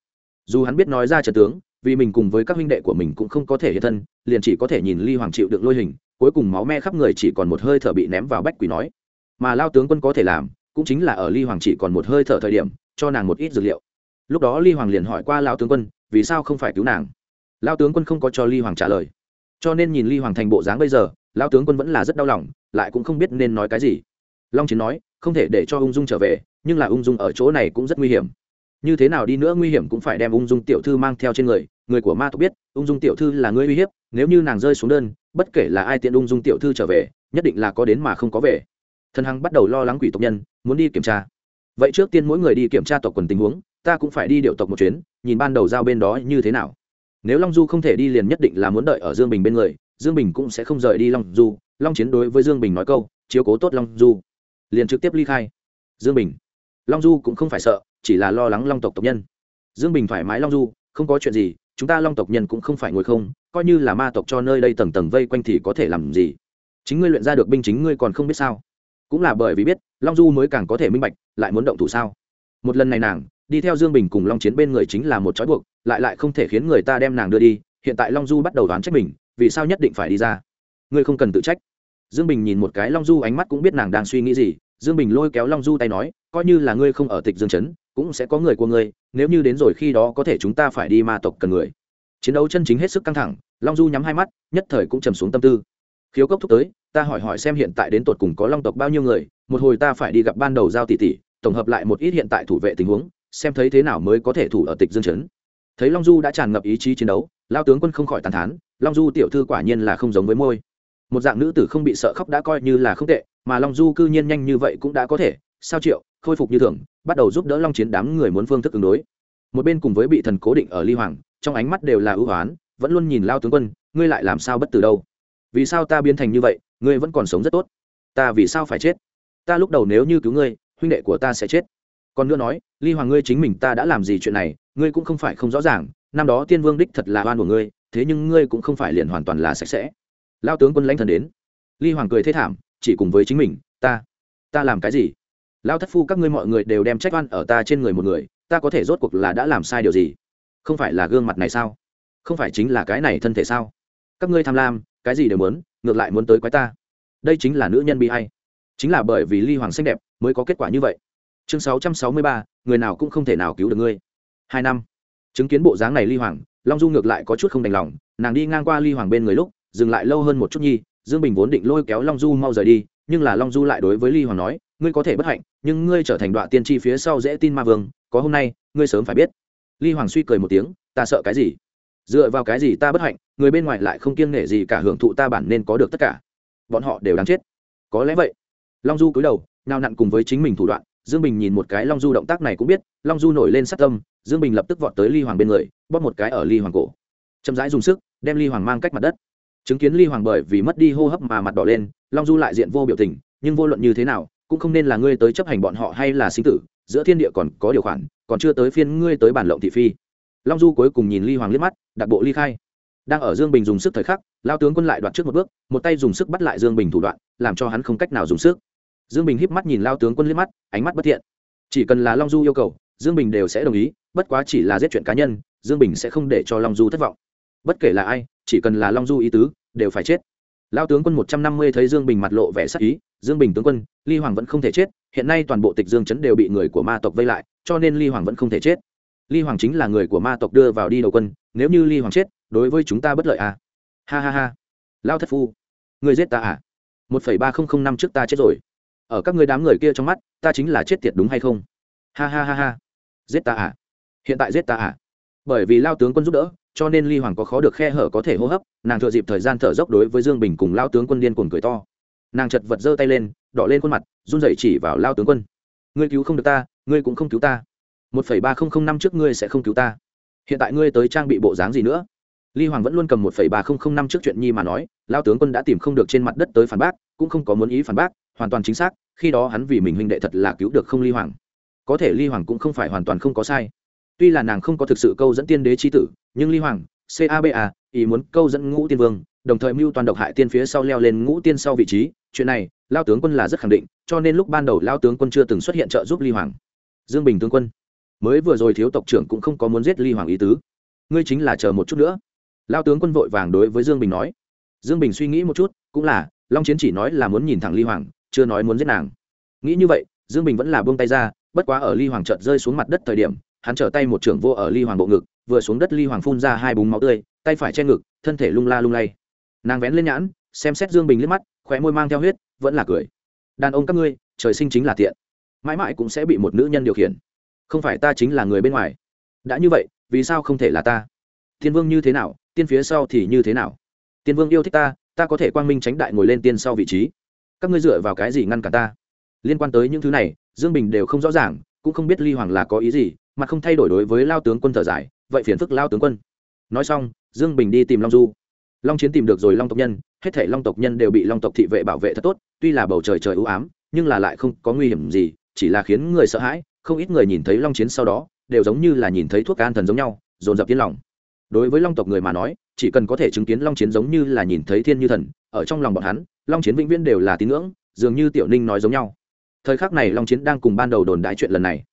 Dù hắn biết nói ra trận tướng, vì mình cùng với các huynh đệ của mình cũng không có thể hiện thân, liền chỉ có thể nhìn ly hoàng chịu đựng lôi hình, cuối cùng máu me khắp người chỉ còn một hơi thở bị ném vào bách quỷ nói. Mà lao tướng quân có thể làm, cũng chính là ở ly hoàng chỉ còn một hơi thở thời điểm, cho nàng một ít dược liệu. Lúc đó ly hoàng liền hỏi qua lao tướng quân, vì sao không phải cứu nàng? Lao tướng quân không có cho ly hoàng trả lời. Cho nên nhìn ly hoàng thành bộ dáng bây giờ lao tướng quân vẫn là rất đau lòng, lại cũng không biết nên nói cái gì. Long chiến nói, không thể để cho ung dung trở về, nhưng là ung dung ở chỗ này cũng rất nguy hiểm. Như thế nào đi nữa nguy hiểm cũng phải đem ung dung tiểu thư mang theo trên người người của ma tộc biết, ung dung tiểu thư là người uy hiếp, nếu như nàng rơi xuống đơn, bất kể là ai tiện ung dung tiểu thư trở về, nhất định là có đến mà không có về. Thần hằng bắt đầu lo lắng quỷ tộc nhân, muốn đi kiểm tra. Vậy trước tiên mỗi người đi kiểm tra tộc quần tình huống, ta cũng phải đi điệu tộc một chuyến, nhìn ban đầu giao bên đó như thế nào nếu long du không thể đi liền nhất định là muốn đợi ở dương bình bên người, dương bình cũng sẽ không rời đi long du. Long chiến đối với dương bình nói câu, chiếu cố tốt long du. Liền trực tiếp ly khai. Dương bình. Long du cũng không phải sợ, chỉ là lo lắng long tộc tộc nhân. Dương bình thoải mái long du, không có chuyện gì, chúng ta long tộc nhân cũng không phải ngồi không, coi như là ma tộc cho nơi đây tầng tầng vây quanh thì có thể làm gì? Chính ngươi luyện ra được binh chính ngươi còn không biết sao? Cũng là bởi vì biết, long du mới càng có thể minh bạch, lại muốn động thủ sao? Một lần này nàng đi theo dương bình cùng long chiến bên người chính là một trói buộc, lại lại không thể khiến người ta đem nàng đưa đi, hiện tại long du bắt đầu đoán trách mình, vì sao nhất định phải đi ra? Ngươi không cần tự trách. Dương bình nhìn một cái long du ánh mắt cũng biết nàng đang suy nghĩ gì, dương bình lôi kéo long du tay nói, coi như là ngươi không ở tịch dương chấn cũng sẽ có người của ngươi, nếu như đến rồi khi đó có thể chúng ta phải đi ma tộc cần người. Chiến đấu chân chính hết sức căng thẳng, long du nhắm hai mắt, nhất thời cũng trầm xuống tâm tư. Khiếu cốc thúc tới, ta hỏi hỏi xem hiện tại đến tột cùng có long tộc bao nhiêu người, một hồi ta phải đi gặp ban đầu giao tỷ tỷ, tổng hợp lại một ít hiện tại thủ vệ tình huống xem thấy thế nào mới có thể thủ ở tịch dương chấn thấy long du đã tràn ngập ý chí chiến đấu lao tướng quân không khỏi tàn thán, long du tiểu thư quả nhiên là không giống với môi. Một dạng nữ tử không bị sợ khóc đã coi như là không tệ, mà long du cư nhiên nhanh như vậy cũng đã có thể. Sao triệu, khôi phục như thường, bắt đầu giúp đỡ long chiến đám người muốn phương thức ứng đối. Một bên cùng với bị thần cố định ở ly hoàng, trong ánh mắt đều là ưu hoán, vẫn luôn nhìn lao tướng quân, ngươi lại làm sao bất từ đâu? Vì sao ta biến thành như vậy, ngươi vẫn còn sống rất tốt. Ta vì sao phải chết? Ta lúc đầu nếu như cứu ngươi, huynh đệ của ta sẽ chết còn nữa nói, ly hoàng ngươi chính mình ta đã làm gì chuyện này, ngươi cũng không phải không rõ ràng, năm đó tiên vương đích thật là oan của ngươi, thế nhưng ngươi cũng không phải liền hoàn toàn là sạch sẽ. Lao tướng quân lãnh thần đến. Ly hoàng cười thế thảm, chỉ cùng với chính mình, ta ta làm cái gì? Lao thất phu các ngươi mọi người đều đem trách oan ở ta trên người một người, ta có thể rốt cuộc là đã làm sai điều gì? Không phải là gương mặt này sao? Không phải chính là cái này thân thể sao? Các ngươi tham lam, cái gì đều muốn, ngược lại muốn tới quái ta. Đây chính là nữ nhân bị hay. Chính là bởi vì ly hoàng xinh đẹp mới có kết quả như vậy chương sáu trăm sáu mươi ba, người nào cũng không thể nào cứu được ngươi. Hai năm. Chứng kiến bộ dáng này ly hoàng, long du ngược lại có chút không đành lòng, nàng đi ngang qua ly hoàng bên người lúc, dừng lại lâu hơn một chút nhi, dương bình vốn định lôi kéo long du mau rời đi, nhưng là long du lại đối với ly hoàng nói, ngươi có thể bất hạnh, nhưng ngươi trở thành đoạn tiên tri phía sau dễ tin ma vương, có hôm nay, ngươi sớm phải biết. Ly hoàng suy cười một tiếng, ta sợ cái gì? Dựa vào cái gì ta bất hạnh, người bên ngoài lại không kiêng nể gì cả hưởng thụ ta bản nên có được tất cả. Bọn họ đều đáng chết. Có lẽ vậy. Long du cúi đầu nào nặn cùng với chính mình thủ đoạn dương bình nhìn một cái long du động tác này cũng biết, long du nổi lên sát tâm, dương bình lập tức vọt tới ly hoàng bên người, bóp một cái ở ly hoàng cổ. Chậm rãi dùng sức, đem ly hoàng mang cách mặt đất. Chứng kiến ly hoàng bởi vì mất đi hô hấp mà mặt đỏ lên, long du lại diện vô biểu tình, nhưng vô luận như thế nào, cũng không nên là ngươi tới chấp hành bọn họ hay là sinh tử, giữa thiên địa còn có điều khoản, còn chưa tới phiên ngươi tới bản lộng thị phi. Long du cuối cùng nhìn ly hoàng liếc mắt, đặc bộ ly khai. Đang ở dương bình dùng sức thời khắc, lao tướng quân lại đoạt trước một bước, một tay dùng sức bắt lại dương bình thủ đoạn, làm cho hắn không cách nào dùng sức dương bình híp mắt nhìn lao tướng quân liếc mắt, ánh mắt bất thiện. Chỉ cần là long du yêu cầu, dương bình đều sẽ đồng ý, bất quá chỉ là giết chuyện cá nhân, dương bình sẽ không để cho long du thất vọng. Bất kể là ai, chỉ cần là long du ý tứ, đều phải chết. Lao tướng quân một trăm năm mươi thấy dương bình mặt lộ vẻ sắc ý, dương bình tướng quân, ly hoàng vẫn không thể chết, hiện nay toàn bộ tịch dương chấn đều bị người của ma tộc vây lại, cho nên ly hoàng vẫn không thể chết. Ly hoàng chính là người của ma tộc đưa vào đi đầu quân, nếu như ly hoàng chết, đối với chúng ta bất lợi à? Ha ha ha. Lao thất phu, người giết ta à? một phẩy ba không không năm trước ta chết rồi ở các người đám người kia trong mắt, ta chính là chết tiệt đúng hay không? Ha ha ha ha. Giết ta à? Hiện tại giết ta à? Bởi vì lao tướng quân giúp đỡ, cho nên ly hoàng có khó được khe hở có thể hô hấp, nàng thừa dịp thời gian thở dốc đối với dương bình cùng lao tướng quân điên cuồng cười to. Nàng chật vật giơ tay lên, đỏ lên khuôn mặt, run rẩy chỉ vào lao tướng quân. Ngươi cứu không được ta, ngươi cũng không cứu ta. Một phẩy ba không không năm trước ngươi sẽ không cứu ta. Hiện tại ngươi tới trang bị bộ dáng gì nữa? Ly hoàng vẫn luôn cầm một phẩy ba không không năm trước chuyện nhi mà nói, lao tướng quân đã tìm không được trên mặt đất tới phản bác, cũng không có muốn ý phản bác hoàn toàn chính xác, khi đó hắn vì mình huynh đệ thật là cứu được không ly hoàng. Có thể ly hoàng cũng không phải hoàn toàn không có sai. Tuy là nàng không có thực sự câu dẫn tiên đế c h i tử, nhưng ly hoàng caba ý muốn câu dẫn ngũ tiên vương, đồng thời mưu toàn độc hại tiên phía sau leo lên ngũ tiên sau vị trí. Chuyện này, lao tướng quân là rất khẳng định, cho nên lúc ban đầu lao tướng quân chưa từng xuất hiện trợ giúp ly hoàng. Dương bình tướng quân, mới vừa rồi thiếu tộc trưởng cũng không có muốn giết ly hoàng ý tứ. Ngươi chính là chờ một chút nữa. Lao tướng quân vội vàng đối với dương bình nói. Dương bình suy nghĩ một chút, cũng là, long chiến chỉ nói là muốn nhìn thẳng ly hoàng chưa nói muốn giết nàng. Nghĩ như vậy, dương bình vẫn là buông tay ra, bất quá ở ly hoàng chợt rơi xuống mặt đất thời điểm, hắn trở tay một trưởng vô ở ly hoàng bộ ngực, vừa xuống đất ly hoàng phun ra hai búng máu tươi, tay phải che ngực, thân thể lung la lung lay. Nàng vén lên nhãn, xem xét dương bình liếc mắt, khóe môi mang theo huyết, vẫn là cười. Đàn ông các ngươi, trời sinh chính là tiện. Mãi mãi cũng sẽ bị một nữ nhân điều khiển. Không phải ta chính là người bên ngoài. Đã như vậy, vì sao không thể là ta? Tiên vương như thế nào, tiên phía sau thì như thế nào? Tiên vương yêu thích ta ta có thể quang minh tránh đại ngồi lên tiên sau vị trí các ngươi dựa vào cái gì ngăn cản ta? Liên quan tới những thứ này, dương bình đều không rõ ràng, cũng không biết ly hoàng là có ý gì, mà không thay đổi đối với lao tướng quân thở dài, vậy phiền phức lao tướng quân. Nói xong, dương bình đi tìm long du. Long chiến tìm được rồi long tộc nhân, hết thể long tộc nhân đều bị long tộc thị vệ bảo vệ thật tốt, tuy là bầu trời trời ưu ám, nhưng là lại không có nguy hiểm gì, chỉ là khiến người sợ hãi, không ít người nhìn thấy long chiến sau đó, đều giống như là nhìn thấy thuốc an thần giống nhau, dồn dập yên lòng. Đối với long tộc người mà nói chỉ cần có thể chứng kiến long chiến giống như là nhìn thấy thiên như thần, ở trong lòng bọn hắn, long chiến vĩnh viễn đều là tín ngưỡng, dường như tiểu ninh nói giống nhau. Thời khắc này long chiến đang cùng ban đầu đồn đại chuyện lần này.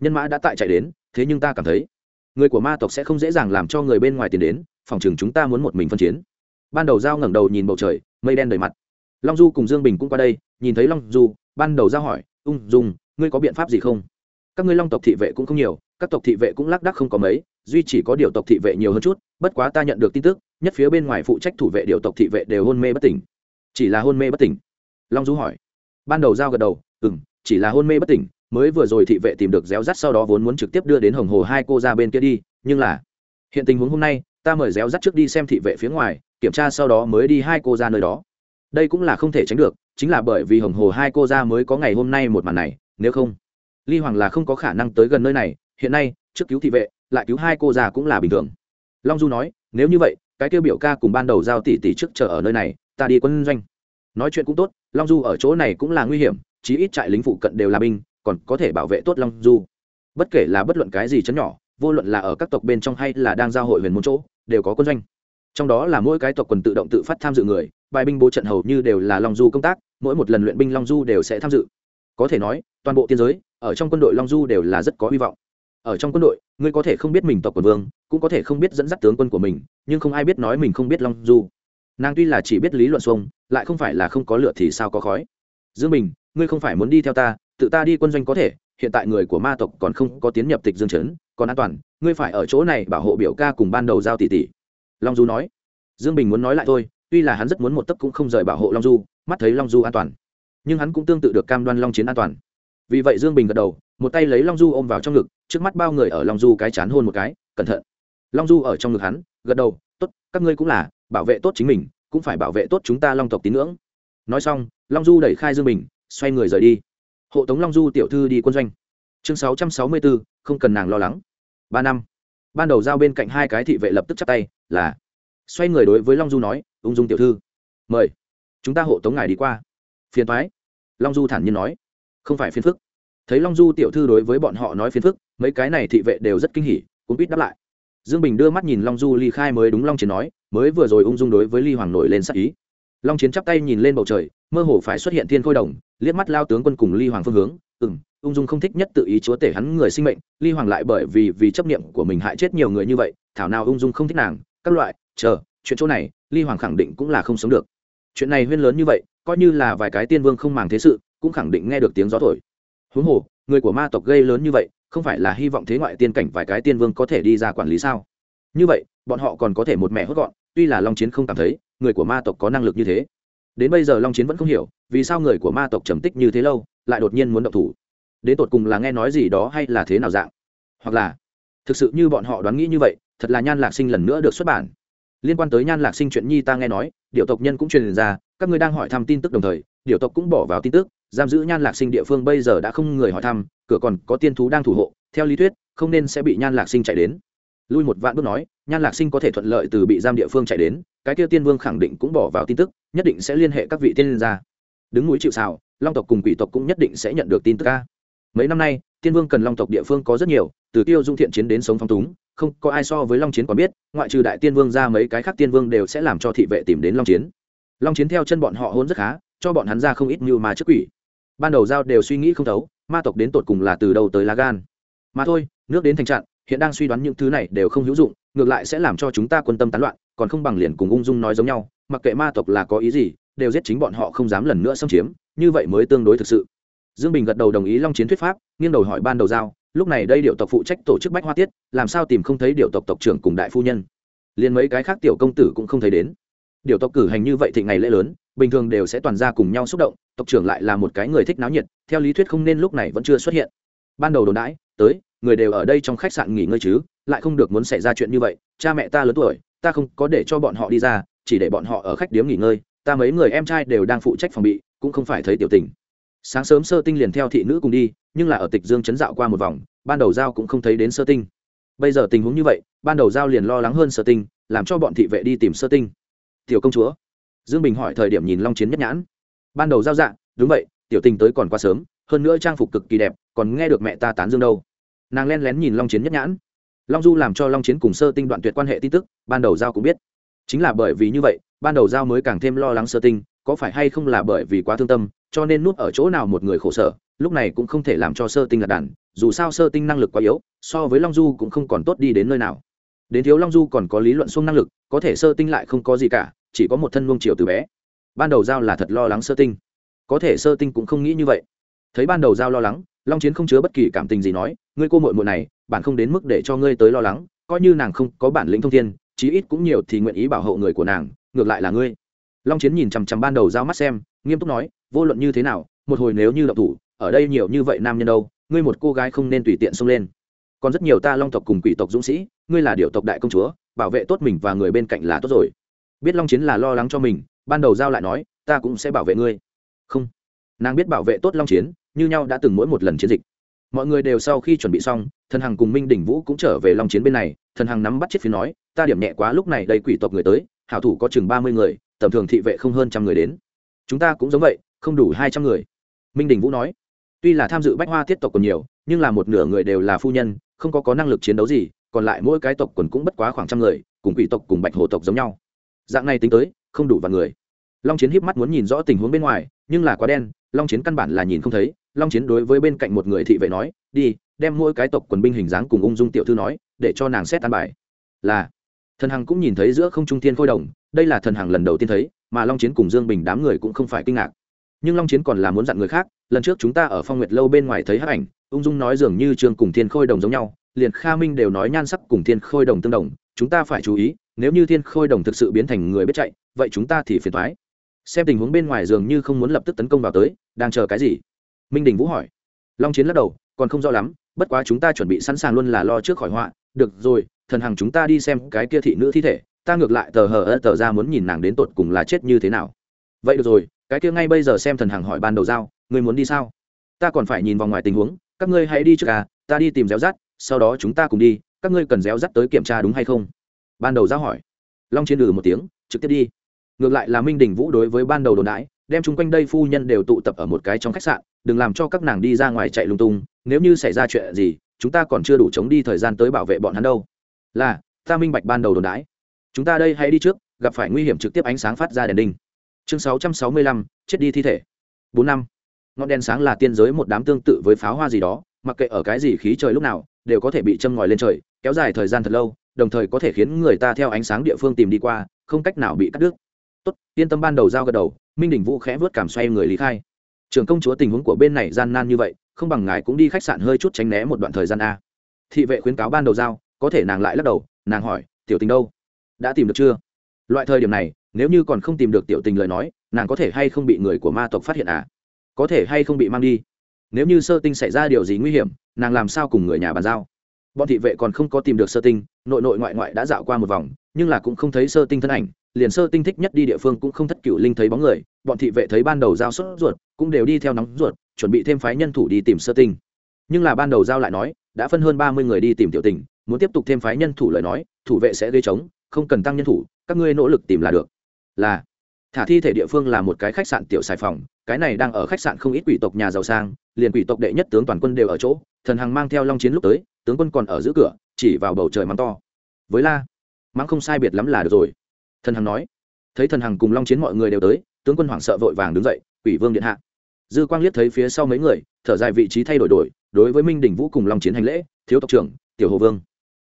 Nhân mã đã tại chạy đến, thế nhưng ta cảm thấy, người của ma tộc sẽ không dễ dàng làm cho người bên ngoài tiến đến, phòng chừng chúng ta muốn một mình phân chiến. Ban đầu giao ngẩng đầu nhìn bầu trời, mây đen đầy mặt. Long du cùng dương bình cũng qua đây, nhìn thấy long du, ban đầu giao hỏi, ung dung, ngươi có biện pháp gì không? Các ngươi long tộc thị vệ cũng không nhiều, các tộc thị vệ cũng lác đác không có mấy duy chỉ có điều tộc thị vệ nhiều hơn chút, bất quá ta nhận được tin tức, nhất phía bên ngoài phụ trách thủ vệ điều tộc thị vệ đều hôn mê bất tỉnh. Chỉ là hôn mê bất tỉnh? Long du hỏi. Ban đầu giao gật đầu ừ m chỉ là hôn mê bất tỉnh, mới vừa rồi thị vệ tìm được réo rắt sau đó vốn muốn trực tiếp đưa đến hồng hồ hai cô ra bên kia đi, nhưng là hiện tình huống hôm nay, ta mời réo rắt trước đi xem thị vệ phía ngoài, kiểm tra sau đó mới đi hai cô ra nơi đó. Đây cũng là không thể tránh được, chính là bởi vì hồng hồ hai cô ra mới có ngày hôm nay một màn này, nếu không, ly hoàng là không có khả năng tới gần nơi này, hiện nay trước cứu thị vệ, lại cứu hai cô già cũng là bình thường. Long du nói, nếu như vậy, cái kêu biểu ca cùng ban đầu giao tỷ tỷ trước chờ ở nơi này, ta đi quân doanh. Nói chuyện cũng tốt, long du ở chỗ này cũng là nguy hiểm, chí ít trại lính phụ cận đều là binh, còn có thể bảo vệ tốt long du. Bất kể là bất luận cái gì chấn nhỏ, vô luận là ở các tộc bên trong hay là đang giao hội huyền môn chỗ, đều có quân doanh. Trong đó là mỗi cái tộc quần tự động tự phát tham dự người, bài binh bố trận hầu như đều là long du công tác, mỗi một lần luyện binh long du đều sẽ tham dự. Có thể nói, toàn bộ tiên giới, ở trong quân đội long du đều là rất có hy vọng ở trong quân đội, ngươi có thể không biết mình tộc quần vương, cũng có thể không biết dẫn dắt tướng quân của mình, nhưng không ai biết nói mình không biết long du. Nàng tuy là chỉ biết lý luận xuông, lại không phải là không có lựa thì sao có khói. Dương bình, ngươi không phải muốn đi theo ta, tự ta đi quân doanh có thể, hiện tại người của ma tộc còn không có tiến nhập tịch dương chấn còn an toàn, ngươi phải ở chỗ này bảo hộ biểu ca cùng ban đầu giao tỷ tỷ. Long du nói. Dương bình muốn nói lại thôi, tuy là hắn rất muốn một tấc cũng không rời bảo hộ long du, mắt thấy long du an toàn, nhưng hắn cũng tương tự được cam đoan long chiến an toàn vì vậy dương bình gật đầu, một tay lấy long du ôm vào trong ngực, trước mắt bao người ở long du cái chán hôn một cái, cẩn thận. Long du ở trong ngực hắn, gật đầu, tốt, các ngươi cũng là, bảo vệ tốt chính mình, cũng phải bảo vệ tốt chúng ta long tộc tín ngưỡng. Nói xong, long du đẩy khai dương bình, xoay người rời đi. Hộ tống long du tiểu thư đi quân doanh. Chương sáu trăm sáu mươi bốn không cần nàng lo lắng. Ba năm. Ban đầu giao bên cạnh hai cái thị vệ lập tức chắp tay, là, xoay người đối với long du nói, ung dung tiểu thư, mời, chúng ta hộ tống ngài đi qua. Phiền thoái long du thản nhiên nói không phải phiền phức. Thấy long du tiểu thư đối với bọn họ nói phiền phức, mấy cái này thị vệ đều rất kinh hỉ, cũng biết đáp lại. Dương bình đưa mắt nhìn long du ly khai mới đúng long chiến nói, mới vừa rồi ung dung đối với ly hoàng nổi lên sắc ý. Long chiến chắp tay nhìn lên bầu trời, mơ hồ phải xuất hiện thiên khôi đồng, liếc mắt lao tướng quân cùng ly hoàng phương hướng ừ m ung dung không thích nhất tự ý chúa tể hắn người sinh mệnh, ly hoàng lại bởi vì vì chấp niệm của mình hại chết nhiều người như vậy, thảo nào ung dung không thích nàng, các loại, chờ, chuyện chỗ này, ly hoàng khẳng định cũng là không sống được. Chuyện này huyên lớn như vậy, coi như là vài cái tiên vương không màng thế sự cũng khẳng định nghe được tiếng gió thổi. Huống hồ, người của ma tộc gây lớn như vậy, không phải là hy vọng thế ngoại tiên cảnh vài cái tiên vương có thể đi ra quản lý sao? Như vậy, bọn họ còn có thể một mẹ hốt gọn, tuy là long chiến không cảm thấy, người của ma tộc có năng lực như thế. Đến bây giờ long chiến vẫn không hiểu, vì sao người của ma tộc trầm tích như thế lâu, lại đột nhiên muốn động thủ? Đến tột cùng là nghe nói gì đó hay là thế nào dạng? Hoặc là, thực sự như bọn họ đoán nghĩ như vậy, thật là nhan lạc sinh lần nữa được xuất bản. Liên quan tới nhan lạc sinh chuyện nhi ta nghe nói điệu tộc nhân cũng truyền ra, các ngươi đang hỏi thăm tin tức đồng thời điệu tộc cũng bỏ vào tin tức giam giữ nhan lạc sinh địa phương bây giờ đã không người hỏi thăm, cửa còn có tiên thú đang thủ hộ, theo lý thuyết, không nên sẽ bị nhan lạc sinh chạy đến. Lui một vạn bước nói, nhan lạc sinh có thể thuận lợi từ bị giam địa phương chạy đến, cái kia tiên vương khẳng định cũng bỏ vào tin tức, nhất định sẽ liên hệ các vị tiên liên gia. Đứng núi chịu xào long tộc cùng quỷ tộc cũng nhất định sẽ nhận được tin tức ca mấy năm nay, tiên vương cần long tộc địa phương có rất nhiều, từ tiêu dung thiện chiến đến sống phong túng, không có ai so với long chiến còn biết, ngoại trừ đại tiên vương ra mấy cái khác tiên vương đều sẽ làm cho thị vệ tìm đến long chiến. Long chiến theo chân bọn họ hôn rất khá, cho bọn hắn ra không ít mưu mà trước quỷ ban đầu giao đều suy nghĩ không thấu, ma tộc đến tột cùng là từ đầu tới lá gan. Mà thôi, nước đến thành trạng hiện đang suy đoán những thứ này đều không hữu dụng, ngược lại sẽ làm cho chúng ta quân tâm tán loạn, còn không bằng liền cùng ung dung nói giống nhau, mặc kệ ma tộc là có ý gì, đều giết chính bọn họ không dám lần nữa xâm chiếm, như vậy mới tương đối thực sự. Dương bình gật đầu đồng ý long chiến thuyết pháp, nghiêng đầu hỏi ban đầu giao, lúc này đây điệu tộc phụ trách tổ chức bách hoa tiết, làm sao tìm không thấy điệu tộc tộc trưởng cùng đại phu nhân? Liền mấy cái khác tiểu công tử cũng không thấy đến. Điều tộc cử hành như vậy thì ngày lễ lớn bình thường đều sẽ toàn ra cùng nhau xúc động, tộc trưởng lại là một cái người thích náo nhiệt, theo lý thuyết không nên lúc này vẫn chưa xuất hiện. Ban đầu đồn đãi, tới, người đều ở đây trong khách sạn nghỉ ngơi chứ, lại không được muốn xảy ra chuyện như vậy, cha mẹ ta lớn tuổi, ta không có để cho bọn họ đi ra, chỉ để bọn họ ở khách điếm nghỉ ngơi, ta mấy người em trai đều đang phụ trách phòng bị, cũng không phải thấy tiểu tình. Sáng sớm sơ tinh liền theo thị nữ cùng đi, nhưng là ở tịch dương chấn dạo qua một vòng, ban đầu giao cũng không thấy đến sơ tinh. Bây giờ tình huống như vậy, ban đầu giao liền lo lắng hơn sơ tinh, làm cho bọn thị vệ đi tìm sơ tinh. Tiểu công chúa dương bình hỏi thời điểm nhìn long chiến nhất nhãn. Ban đầu giao dạ đúng vậy, tiểu tình tới còn quá sớm, hơn nữa trang phục cực kỳ đẹp, còn nghe được mẹ ta tán dương đâu. Nàng len lén nhìn long chiến nhất nhãn. Long du làm cho long chiến cùng sơ tinh đoạn tuyệt quan hệ tin tức, ban đầu giao cũng biết. Chính là bởi vì như vậy, ban đầu giao mới càng thêm lo lắng sơ tinh, có phải hay không là bởi vì quá thương tâm, cho nên nuốt ở chỗ nào một người khổ sở, lúc này cũng không thể làm cho sơ tinh lạc đàn, dù sao sơ tinh năng lực quá yếu, so với long du cũng không còn tốt đi đến nơi nào. Đến thiếu long du còn có lý luận xung năng lực, có thể sơ tinh lại không có gì cả chỉ có một thân luông chiều từ bé. Ban đầu giao là thật lo lắng sơ tinh. Có thể sơ tinh cũng không nghĩ như vậy. Thấy ban đầu giao lo lắng, long chiến không chứa bất kỳ cảm tình gì nói, ngươi cô mội mội này bản không đến mức để cho ngươi tới lo lắng, coi như nàng không có bản lĩnh thông thiên, chí ít cũng nhiều thì nguyện ý bảo hộ người của nàng, ngược lại là ngươi. Long chiến nhìn chằm chằm ban đầu giao mắt xem, nghiêm túc nói, vô luận như thế nào, một hồi nếu như đậu thủ, ở đây nhiều như vậy nam nhân đâu, ngươi một cô gái không nên tùy tiện xông lên. Còn rất nhiều ta long tộc cùng quỷ tộc dũng sĩ, ngươi là điều tộc đại công chúa, bảo vệ tốt mình và người bên cạnh là tốt rồi biết long chiến là lo lắng cho mình, ban đầu giao lại nói, ta cũng sẽ bảo vệ ngươi. Không. Nàng biết bảo vệ tốt long chiến, như nhau đã từng mỗi một lần chiến dịch. Mọi người đều sau khi chuẩn bị xong, thần hằng cùng minh Đình vũ cũng trở về long chiến bên này. Thần hằng nắm bắt chiếc phía nói, ta điểm nhẹ quá, lúc này đầy quỷ tộc người tới, hảo thủ có chừng ba mươi người, tầm thường thị vệ không hơn trăm người đến. Chúng ta cũng giống vậy, không đủ hai trăm người. Minh đình vũ nói, tuy là tham dự bách hoa tiết tộc còn nhiều, nhưng là một nửa người đều là phu nhân, không có có năng lực chiến đấu gì, còn lại mỗi cái tộc quần cũng bất quá khoảng trăm người, cùng quỷ tộc cùng bạch hồ tộc giống nhau dạng này tính tới, không đủ vài người. Long chiến híp mắt muốn nhìn rõ tình huống bên ngoài, nhưng là quá đen, long chiến căn bản là nhìn không thấy. Long chiến đối với bên cạnh một người thị vệ nói, đi, đem mỗi cái tộc quần binh hình dáng cùng ung dung tiểu thư nói, để cho nàng xét tan bài. Là, thần hằng cũng nhìn thấy giữa không trung thiên khôi đồng, đây là thần hằng lần đầu tiên thấy, mà long chiến cùng dương bình đám người cũng không phải kinh ngạc. Nhưng long chiến còn là muốn dặn người khác, lần trước chúng ta ở phong nguyệt lâu bên ngoài thấy hát ảnh, ung dung nói dường như trương cùng thiên khôi đồng giống nhau, liền kha minh đều nói nhan sắc cùng thiên khôi đồng tương đồng, chúng ta phải chú ý nếu như thiên khôi đồng thực sự biến thành người biết chạy, vậy chúng ta thì phiền thoái xem tình huống bên ngoài dường như không muốn lập tức tấn công vào tới, đang chờ cái gì? Minh đình vũ hỏi. Long chiến lắc đầu, còn không rõ lắm, bất quá chúng ta chuẩn bị sẵn sàng luôn là lo trước khỏi họa. Được rồi, thần hằng chúng ta đi xem cái kia thị nữ thi thể, ta ngược lại tờ hờ ơ tờ ra muốn nhìn nàng đến tột cùng là chết như thế nào. Vậy được rồi, cái kia ngay bây giờ xem thần hằng hỏi ban đầu giao, ngươi muốn đi sao? Ta còn phải nhìn vào ngoài tình huống, các ngươi hãy đi trước à ta đi tìm réo rắt, sau đó chúng ta cùng đi, các ngươi cần réo rắt tới kiểm tra đúng hay không? Ban đầu giao hỏi. Long chiến lử một tiếng, trực tiếp đi. Ngược lại là minh đình vũ đối với ban đầu đồn đãi, đem chung quanh đây phu nhân đều tụ tập ở một cái trong khách sạn, đừng làm cho các nàng đi ra ngoài chạy lung tung, nếu như xảy ra chuyện gì, chúng ta còn chưa đủ chống đi thời gian tới bảo vệ bọn hắn đâu. Là, ta minh bạch ban đầu đồn đãi. Chúng ta đây hãy đi trước, gặp phải nguy hiểm trực tiếp ánh sáng phát ra đèn đinh. Chương sáu trăm sáu mươi lăm, chết đi thi thể. Bốn năm. Ngọn đèn sáng là tiên giới một đám tương tự với pháo hoa gì đó, mặc kệ ở cái gì khí trời lúc nào, đều có thể bị châm ngòi lên trời, kéo dài thời gian thật lâu đồng thời có thể khiến người ta theo ánh sáng địa phương tìm đi qua, không cách nào bị cắt đứt. Tốt, yên tâm ban đầu giao gật đầu, minh đình vũ khẽ vớt cảm xoay người lý khai. Trường công chúa tình huống của bên này gian nan như vậy, không bằng ngài cũng đi khách sạn hơi chút tránh né một đoạn thời gian a. Thị vệ khuyến cáo ban đầu giao, có thể nàng lại lắc đầu, nàng hỏi, tiểu tình đâu? Đã tìm được chưa? Loại thời điểm này, nếu như còn không tìm được tiểu tình lời nói, nàng có thể hay không bị người của ma tộc phát hiện à? Có thể hay không bị mang đi? Nếu như sơ tinh xảy ra điều gì nguy hiểm, nàng làm sao cùng người nhà bàn giao? Bọn thị vệ còn không có tìm được sơ tinh, nội nội ngoại ngoại đã dạo qua một vòng, nhưng là cũng không thấy sơ tinh thân ảnh. Liền sơ tinh thích nhất đi địa phương cũng không thất cựu linh thấy bóng người. Bọn thị vệ thấy ban đầu giao sốt ruột, cũng đều đi theo nóng ruột, chuẩn bị thêm phái nhân thủ đi tìm sơ tinh. Nhưng là ban đầu giao lại nói, đã phân hơn ba mươi người đi tìm tiểu tình, muốn tiếp tục thêm phái nhân thủ lời nói, thủ vệ sẽ gây trống, không cần tăng nhân thủ, các ngươi nỗ lực tìm là được. Là, thả thi thể địa phương là một cái khách sạn tiểu xài phòng, cái này đang ở khách sạn không ít quỷ tộc nhà giàu sang, liền quỷ tộc đệ nhất tướng toàn quân đều ở chỗ, thần hằng mang theo long chiến lúc tới tướng quân còn ở giữa cửa, chỉ vào bầu trời mắng to. Với la, mắng không sai biệt lắm là được rồi. Thần hằng nói. Thấy thần hằng cùng long chiến mọi người đều tới, tướng quân hoảng sợ vội vàng đứng dậy, quỷ vương điện hạ. Dư quang liếc thấy phía sau mấy người, thở dài vị trí thay đổi đổi, đối với minh đình vũ cùng long chiến hành lễ, thiếu tộc trưởng, tiểu hồ vương.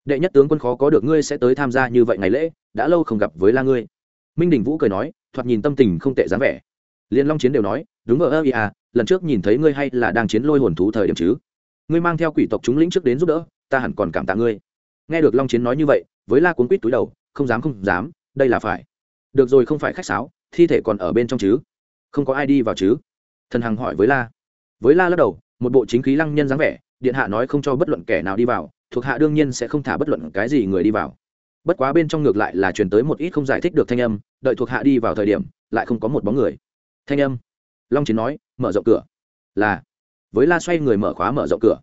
Đệ nhất tướng quân khó có được ngươi sẽ tới tham gia như vậy ngày lễ, đã lâu không gặp với la ngươi. Minh đình vũ cười nói, thoạt nhìn tâm tình không tệ dáng vẻ. Liên long chiến đều nói, đúng ở ơ à lần trước nhìn thấy ngươi hay là đang chiến lôi hồn thú thời điểm chứ? Ngươi mang theo quỷ tộc chúng lĩnh trước đến giúp đỡ, ta hẳn còn cảm tạ ngươi. Nghe được long chiến nói như vậy, với la cuốn quýt túi đầu, không dám không dám, đây là phải. Được rồi, không phải khách sáo, thi thể còn ở bên trong chứ? Không có ai đi vào chứ? Thần hằng hỏi với la. Với la lắc đầu, một bộ chính khí lăng nhân dáng vẻ, điện hạ nói không cho bất luận kẻ nào đi vào, thuộc hạ đương nhiên sẽ không thả bất luận cái gì người đi vào. Bất quá bên trong ngược lại là truyền tới một ít không giải thích được thanh âm, đợi thuộc hạ đi vào thời điểm, lại không có một bóng người. Thanh âm. Long chiến nói, mở rộng cửa. Là với la xoay người mở khóa mở rộng cửa.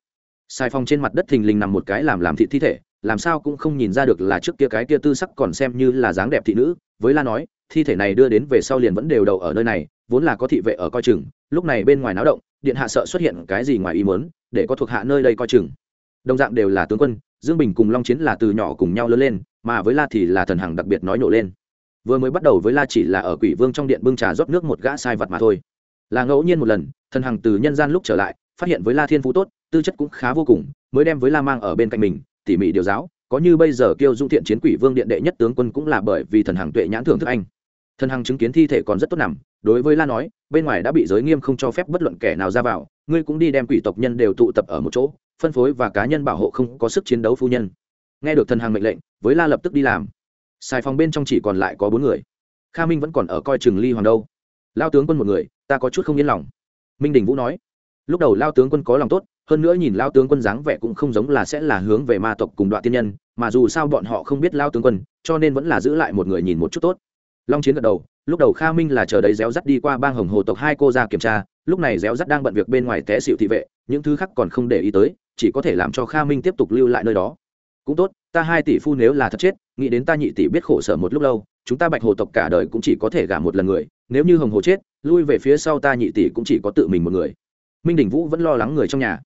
Sai phòng trên mặt đất thình lình nằm một cái làm làm thị thi thể, làm sao cũng không nhìn ra được là trước kia cái kia tư sắc còn xem như là dáng đẹp thị nữ. Với la nói, thi thể này đưa đến về sau liền vẫn đều đầu ở nơi này, vốn là có thị vệ ở coi chừng, lúc này bên ngoài náo động, điện hạ sợ xuất hiện cái gì ngoài ý muốn, để có thuộc hạ nơi đây coi chừng. Đồng dạng đều là tướng quân, dương bình cùng long chiến là từ nhỏ cùng nhau lớn lên, mà với la thì là thần hằng đặc biệt nói nổ lên. Vừa mới bắt đầu với la chỉ là ở quỷ vương trong điện bưng trà rót nước một gã sai vật mà thôi là ngẫu nhiên một lần, thần hằng từ nhân gian lúc trở lại, phát hiện với la thiên phú tốt, tư chất cũng khá vô cùng, mới đem với la mang ở bên cạnh mình, tỉ mỉ điều giáo, có như bây giờ kêu dung thiện chiến quỷ vương điện đệ nhất tướng quân cũng là bởi vì thần hằng tuệ nhãn thưởng thức anh. Thần hằng chứng kiến thi thể còn rất tốt nằm, đối với la nói, bên ngoài đã bị giới nghiêm không cho phép bất luận kẻ nào ra vào, ngươi cũng đi đem quỷ tộc nhân đều tụ tập ở một chỗ, phân phối và cá nhân bảo hộ không có sức chiến đấu phu nhân. Nghe được thần hằng mệnh lệnh, với la lập tức đi làm. Xài phòng bên trong chỉ còn lại có bốn người. Kha minh vẫn còn ở coi chừng ly hoàng đâu. Lao tướng quân một người ta có chút không yên lòng. Minh đình vũ nói. Lúc đầu lao tướng quân có lòng tốt, hơn nữa nhìn lao tướng quân dáng vẻ cũng không giống là sẽ là hướng về ma tộc cùng đoạn tiên nhân, mà dù sao bọn họ không biết lao tướng quân, cho nên vẫn là giữ lại một người nhìn một chút tốt. Long chiến gật đầu, lúc đầu kha minh là chờ đấy réo rắt đi qua bang hồng hồ tộc hai cô ra kiểm tra, lúc này réo rắt đang bận việc bên ngoài té xịu thị vệ, những thứ khác còn không để ý tới, chỉ có thể làm cho kha minh tiếp tục lưu lại nơi đó. Cũng tốt, ta hai tỷ phu nếu là thật chết, nghĩ đến ta nhị tỷ biết khổ sở một lúc lâu, chúng ta bạch hồ tộc cả đời cũng chỉ có thể gả một lần người, nếu như hồng hồ chết lui về phía sau ta nhị tỷ cũng chỉ có tự mình một người. Minh đình vũ vẫn lo lắng người trong nhà.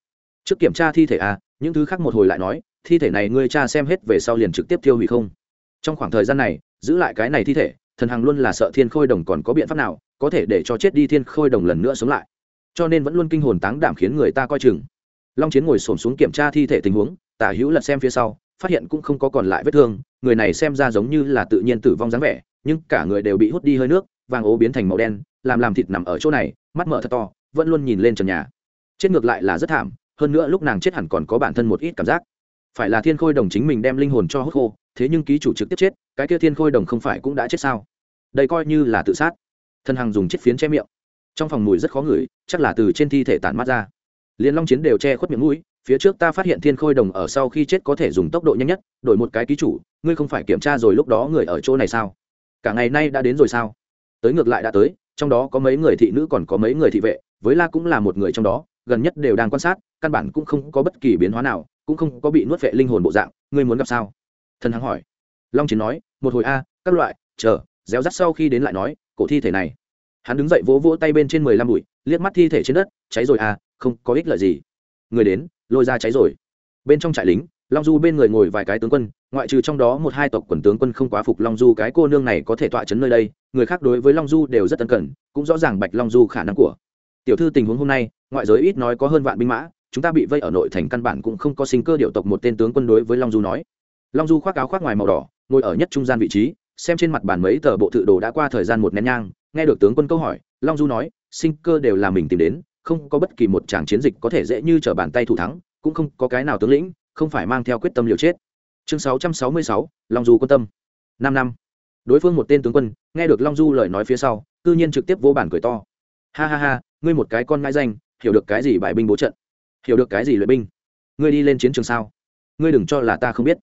Trước kiểm tra thi thể à những thứ khác một hồi lại nói, thi thể này ngươi cha xem hết về sau liền trực tiếp tiêu hủy không? Trong khoảng thời gian này, giữ lại cái này thi thể, thần hằng luôn là sợ thiên khôi đồng còn có biện pháp nào, có thể để cho chết đi thiên khôi đồng lần nữa sống lại. Cho nên vẫn luôn kinh hồn táng đảm khiến người ta coi chừng. Long chiến ngồi xổm xuống kiểm tra thi thể tình huống, tả hữu lật xem phía sau, phát hiện cũng không có còn lại vết thương, người này xem ra giống như là tự nhiên tử vong dáng vẻ, nhưng cả người đều bị hút đi hơi nước, vàng ố biến thành màu đen làm làm thịt nằm ở chỗ này, mắt mở thật to, vẫn luôn nhìn lên trần nhà. Chết ngược lại là rất thảm, hơn nữa lúc nàng chết hẳn còn có bản thân một ít cảm giác. Phải là thiên khôi đồng chính mình đem linh hồn cho hốt khô, thế nhưng ký chủ trực tiếp chết, cái kia thiên khôi đồng không phải cũng đã chết sao? Đây coi như là tự sát. Thân hằng dùng chiếc phiến che miệng. Trong phòng mùi rất khó ngửi, chắc là từ trên thi thể tản mắt ra. Liên long chiến đều che khuất miệng mũi, phía trước ta phát hiện thiên khôi đồng ở sau khi chết có thể dùng tốc độ nhanh nhất, đổi một cái ký chủ, ngươi không phải kiểm tra rồi lúc đó người ở chỗ này sao? Cả ngày nay đã đến rồi sao? Tới ngược lại đã tới trong đó có mấy người thị nữ còn có mấy người thị vệ, với la cũng là một người trong đó, gần nhất đều đang quan sát, căn bản cũng không có bất kỳ biến hóa nào, cũng không có bị nuốt vệ linh hồn bộ dạng, ngươi muốn gặp sao? Thần hằng hỏi. Long chiến nói, một hồi a, các loại, chờ, réo rắt sau khi đến lại nói, cổ thi thể này. Hắn đứng dậy vỗ vỗ tay bên trên mười lăm bụi, liếc mắt thi thể trên đất, cháy rồi à không có ích lợi gì. Người đến, lôi ra cháy rồi. Bên trong trại lính long du bên người ngồi vài cái tướng quân, ngoại trừ trong đó một hai tộc quần tướng quân không quá phục long du cái cô nương này có thể tọa chấn nơi đây, người khác đối với long du đều rất tân cẩn cũng rõ ràng bạch long du khả năng của. Tiểu thư tình huống hôm nay, ngoại giới ít nói có hơn vạn binh mã, chúng ta bị vây ở nội thành căn bản cũng không có sinh cơ điệu tộc một tên tướng quân đối với long du nói. Long du khoác áo khoác ngoài màu đỏ, ngồi ở nhất trung gian vị trí, xem trên mặt bàn mấy tờ bộ tự đồ đã qua thời gian một nén nhang, nghe được tướng quân câu hỏi, long du nói, sinh cơ đều là mình tìm đến, không có bất kỳ một tràng chiến dịch có thể dễ như t r ở bàn tay thủ thắng, cũng không có cái nào tướng lĩnh không phải mang theo quyết tâm liều chết. Chương sáu trăm sáu mươi sáu, long du quân tâm. Năm năm. Đối phương một tên tướng quân, nghe được long du lời nói phía sau, cư nhiên trực tiếp vô bản cười to. Ha ha ha, ngươi một cái con ngãi danh, hiểu được cái gì bài binh bố trận? Hiểu được cái gì luyện binh? Ngươi đi lên chiến trường sao? Ngươi đừng cho là ta không biết.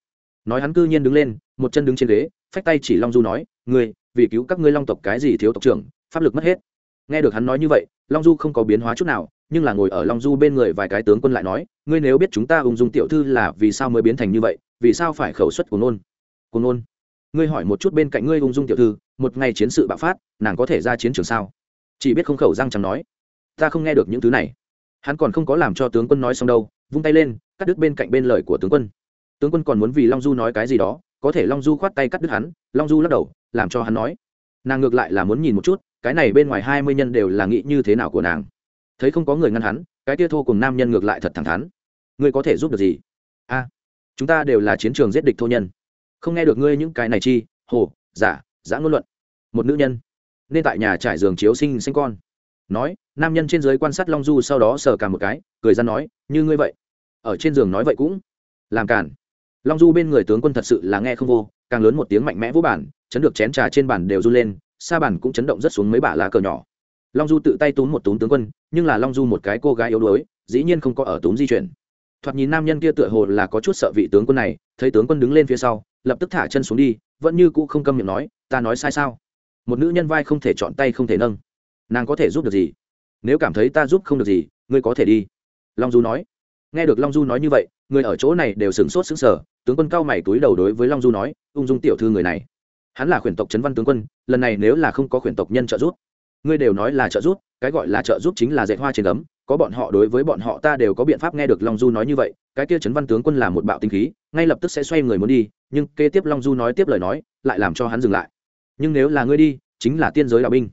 Nói hắn cư nhiên đứng lên, một chân đứng trên ghế, phách tay chỉ long du nói, ngươi, vì cứu các ngươi long tộc cái gì thiếu tộc trưởng, pháp lực mất hết. Nghe được hắn nói như vậy, long du không có biến hóa chút nào nhưng là ngồi ở long du bên người vài cái tướng quân lại nói, ngươi nếu biết chúng ta ung dung tiểu thư là vì sao mới biến thành như vậy, vì sao phải khẩu suất của nôn? Của nôn? Ngươi hỏi một chút bên cạnh ngươi ung dung tiểu thư, một ngày chiến sự bạo phát, nàng có thể ra chiến trường sao? Chỉ biết không khẩu răng chẳng nói, ta không nghe được những thứ này. Hắn còn không có làm cho tướng quân nói xong đâu, vung tay lên, cắt đứt bên cạnh bên lời của tướng quân. Tướng quân còn muốn vì long du nói cái gì đó, có thể long du khoát tay cắt đứt hắn, long du lắc đầu, làm cho hắn nói. Nàng ngược lại là muốn nhìn một chút, cái này bên ngoài hai mươi nhân đều là nghĩ như thế nào của nàng thấy không có người ngăn hắn, cái tia thô cùng nam nhân ngược lại thật thẳng thắn. Ngươi có thể giúp được gì? A, chúng ta đều là chiến trường giết địch thô nhân. Không nghe được ngươi những cái này chi, hồ, giả giả ngôn luận. Một nữ nhân, nên tại nhà trải giường chiếu sinh sinh con. Nói, nam nhân trên giới quan sát long du sau đó sờ cả một cái, cười ra nói, như ngươi vậy. Ở trên giường nói vậy cũng làm cản. Long du bên người tướng quân thật sự là nghe không vô, càng lớn một tiếng mạnh mẽ vũ bản, chấn được chén trà trên bàn đều run lên xa bàn cũng chấn động rất xuống mấy bả lá cờ nhỏ. Long du tự tay túm một túm tướng quân nhưng là long du một cái cô gái yếu đuối, dĩ nhiên không có ở túm di chuyển. Thoạt nhìn nam nhân kia tựa hồ là có chút sợ vị tướng quân này, thấy tướng quân đứng lên phía sau, lập tức thả chân xuống đi, vẫn như cũ không câm miệng nói, ta nói sai sao? Một nữ nhân vai không thể chọn tay không thể nâng. Nàng có thể giúp được gì? Nếu cảm thấy ta giúp không được gì, ngươi có thể đi. Long du nói. Nghe được long du nói như vậy, người ở chỗ này đều sửng sốt sững sờ, tướng quân cao mày túi đầu đối với long du nói, ung dung tiểu thư người này. Hắn là khuyển tộc trấn văn tướng quân, lần này nếu là không có khuyển tộc nhân trợ giúp ngươi đều nói là trợ giúp, cái gọi là trợ giúp chính là dạy hoa trên gấm, có bọn họ đối với bọn họ ta đều có biện pháp nghe được long du nói như vậy, cái kia trấn văn tướng quân là một bạo tinh khí, ngay lập tức sẽ xoay người muốn đi, nhưng kế tiếp long du nói tiếp lời nói, lại làm cho hắn dừng lại. Nhưng nếu là ngươi đi, chính là tiên giới đạo binh.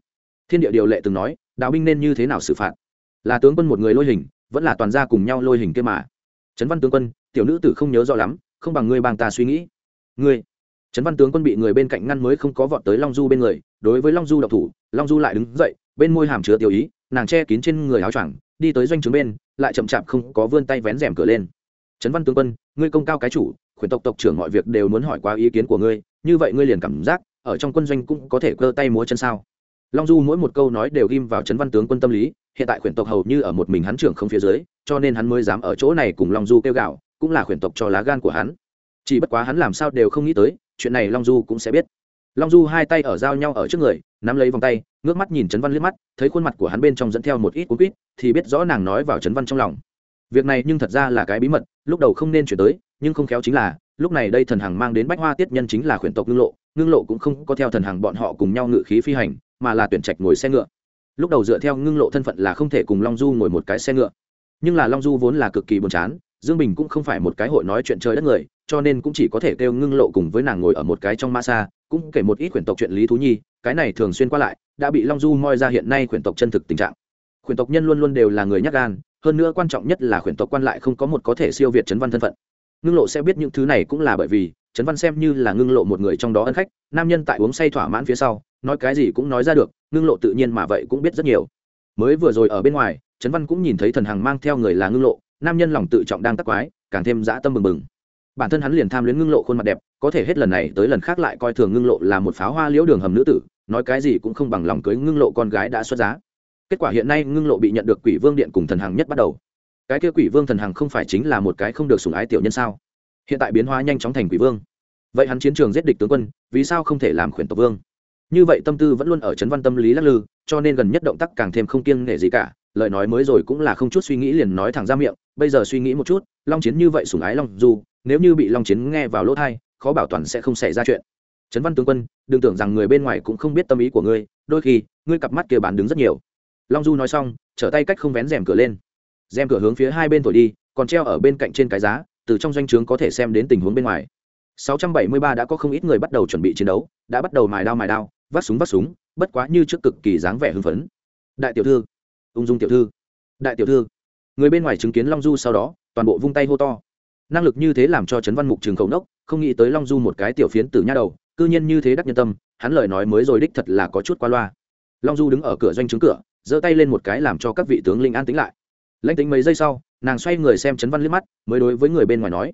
Thiên địa điều lệ từng nói, đạo binh nên như thế nào xử phạt? Là tướng quân một người lôi hình, vẫn là toàn gia cùng nhau lôi hình kia mà. Trấn văn tướng quân, tiểu nữ tử không nhớ rõ lắm, không bằng ngươi bằng ta suy nghĩ. Ngươi trấn văn tướng quân bị người bên cạnh ngăn mới không có vọt tới long du bên người, đối với long du độc thủ, long du lại đứng dậy, bên môi hàm chứa tiểu ý, nàng che kín trên người áo choàng, đi tới doanh trướng bên, lại chậm chạp không có vươn tay vén rèm cửa lên. Trấn văn tướng quân, ngươi công cao cái chủ, khuyển tộc tộc trưởng mọi việc đều muốn hỏi qua ý kiến của ngươi, như vậy ngươi liền cảm giác ở trong quân doanh cũng có thể cơ tay múa chân sao? Long du mỗi một câu nói đều ghim vào trấn văn tướng quân tâm lý, hiện tại khuyển tộc hầu như ở một mình hắn trưởng không phía dưới, cho nên hắn mới dám ở chỗ này cùng long du kêu gạo, cũng là khuyển tộc cho lá gan của hắn. Chỉ bất quá hắn làm sao đều không nghĩ tới chuyện này long du cũng sẽ biết. Long du hai tay ở giao nhau ở trước người, nắm lấy vòng tay, ngước mắt nhìn trấn văn liếc mắt, thấy khuôn mặt của hắn bên trong dẫn theo một ít cuốn quýt, thì biết rõ nàng nói vào trấn văn trong lòng. Việc này nhưng thật ra là cái bí mật, lúc đầu không nên chuyển tới, nhưng không khéo chính là, lúc này đây thần hằng mang đến bách hoa tiết nhân chính là khuyển tộc ngưng lộ ngưng lộ cũng không có theo thần hằng bọn họ cùng nhau ngự khí phi hành, mà là tuyển trạch ngồi xe ngựa. Lúc đầu dựa theo ngưng lộ thân phận là không thể cùng long du ngồi một cái xe ngựa. Nhưng là long du vốn là cực kỳ buồn chán, dương bình cũng không phải một cái hội nói chuyện chơi đất người cho nên cũng chỉ có thể kêu ngưng lộ cùng với nàng ngồi ở một cái trong ma xa, cũng kể một ít quyển tộc chuyện lý thú nhi, cái này thường xuyên qua lại, đã bị long du moi ra hiện nay quyển tộc chân thực tình trạng. Quyển tộc nhân luôn luôn đều là người nhắc gan, hơn nữa quan trọng nhất là quyển tộc quan lại không có một có thể siêu việt chấn văn thân phận. Ngưng lộ sẽ biết những thứ này cũng là bởi vì chấn văn xem như là ngưng lộ một người trong đó ân khách, nam nhân tại uống say thỏa mãn phía sau, nói cái gì cũng nói ra được, ngưng lộ tự nhiên mà vậy cũng biết rất nhiều. Mới vừa rồi ở bên ngoài, trấn văn cũng nhìn thấy thần hằng mang theo người là ngưng lộ, nam nhân lòng tự trọng đang tắc quái, càng thêm dã tâm mừng mừng bản thân hắn liền tham luyến ngưng lộ khuôn mặt đẹp, có thể hết lần này tới lần khác lại coi thường ngưng lộ là một pháo hoa liễu đường hầm nữ tử, nói cái gì cũng không bằng lòng cưới ngưng lộ con gái đã xuất giá. Kết quả hiện nay ngưng lộ bị nhận được quỷ vương điện cùng thần hằng nhất bắt đầu. Cái kia quỷ vương thần hằng không phải chính là một cái không được sủng ái tiểu nhân sao? Hiện tại biến hóa nhanh chóng thành quỷ vương. Vậy hắn chiến trường giết địch tướng quân, vì sao không thể làm khuyển tộc vương? Như vậy tâm tư vẫn luôn ở chấn văn tâm lý lắc lư, cho nên gần nhất động tác càng thêm không kiêng nể gì cả, lời nói mới rồi cũng là không chút suy nghĩ liền nói thẳng ra miệng, bây giờ suy nghĩ một chút, long chiến như vậy sủng ái long dù nếu như bị long chiến nghe vào lỗ thai, khó bảo toàn sẽ không xảy ra chuyện. Trấn văn tướng quân, đừng tưởng rằng người bên ngoài cũng không biết tâm ý của ngươi, đôi khi, ngươi cặp mắt kia bán đứng rất nhiều. Long du nói xong, trở tay cách không vén rèm cửa lên. Rèm cửa hướng phía hai bên thổi đi, còn treo ở bên cạnh trên cái giá, từ trong doanh trướng có thể xem đến tình huống bên ngoài. 673 đã có không ít người bắt đầu chuẩn bị chiến đấu, đã bắt đầu mài đao mài đao, vắt súng vắt súng, bất quá như trước cực kỳ dáng vẻ hưng phấn. Đại tiểu thư, ung dung tiểu thư, đại tiểu thư. Người bên ngoài chứng kiến long du sau đó, toàn bộ vung tay hô to năng lực như thế làm cho trấn văn mục trường khẩu nốc không nghĩ tới long du một cái tiểu phiến từ nha đầu cư nhiên như thế đắc nhân tâm hắn lời nói mới rồi đích thật là có chút qua loa. Long du đứng ở cửa doanh trướng cửa giơ tay lên một cái làm cho các vị tướng linh an tính lại. Lãnh tính mấy giây sau nàng xoay người xem trấn văn liếc mắt mới đối với người bên ngoài nói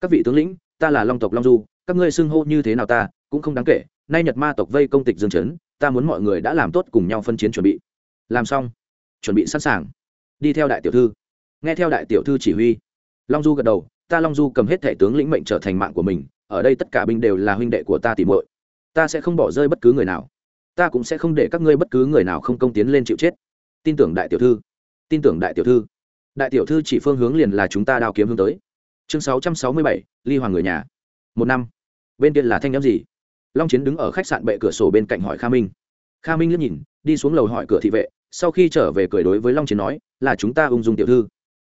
các vị tướng lĩnh ta là long tộc long du các ngươi xưng hô như thế nào ta cũng không đáng kể nay nhật ma tộc vây công tịch dương trấn, ta muốn mọi người đã làm tốt cùng nhau phân chiến chuẩn bị. Làm xong chuẩn bị sẵn sàng. Đi theo đại tiểu thư. Nghe theo đại tiểu thư chỉ huy long du gật đầu ta long du cầm hết thể tướng lĩnh mệnh trở thành mạng của mình, ở đây tất cả binh đều là huynh đệ của ta tìm muội. Ta sẽ không bỏ rơi bất cứ người nào. Ta cũng sẽ không để các ngươi bất cứ người nào không công tiến lên chịu chết. Tin tưởng đại tiểu thư. Tin tưởng đại tiểu thư. Đại tiểu thư chỉ phương hướng liền là chúng ta đao kiếm hướng tới. Chương sáu trăm sáu mươi bảy, ly hoàng người nhà. Một năm. Bên kia là thanh â gì? Long chiến đứng ở khách sạn bệ cửa sổ bên cạnh hỏi kha minh. Kha minh liếc nhìn, đi xuống lầu hỏi cửa thị vệ, sau khi trở về cười đối với long chiến nói, là chúng ta ung dung tiểu thư.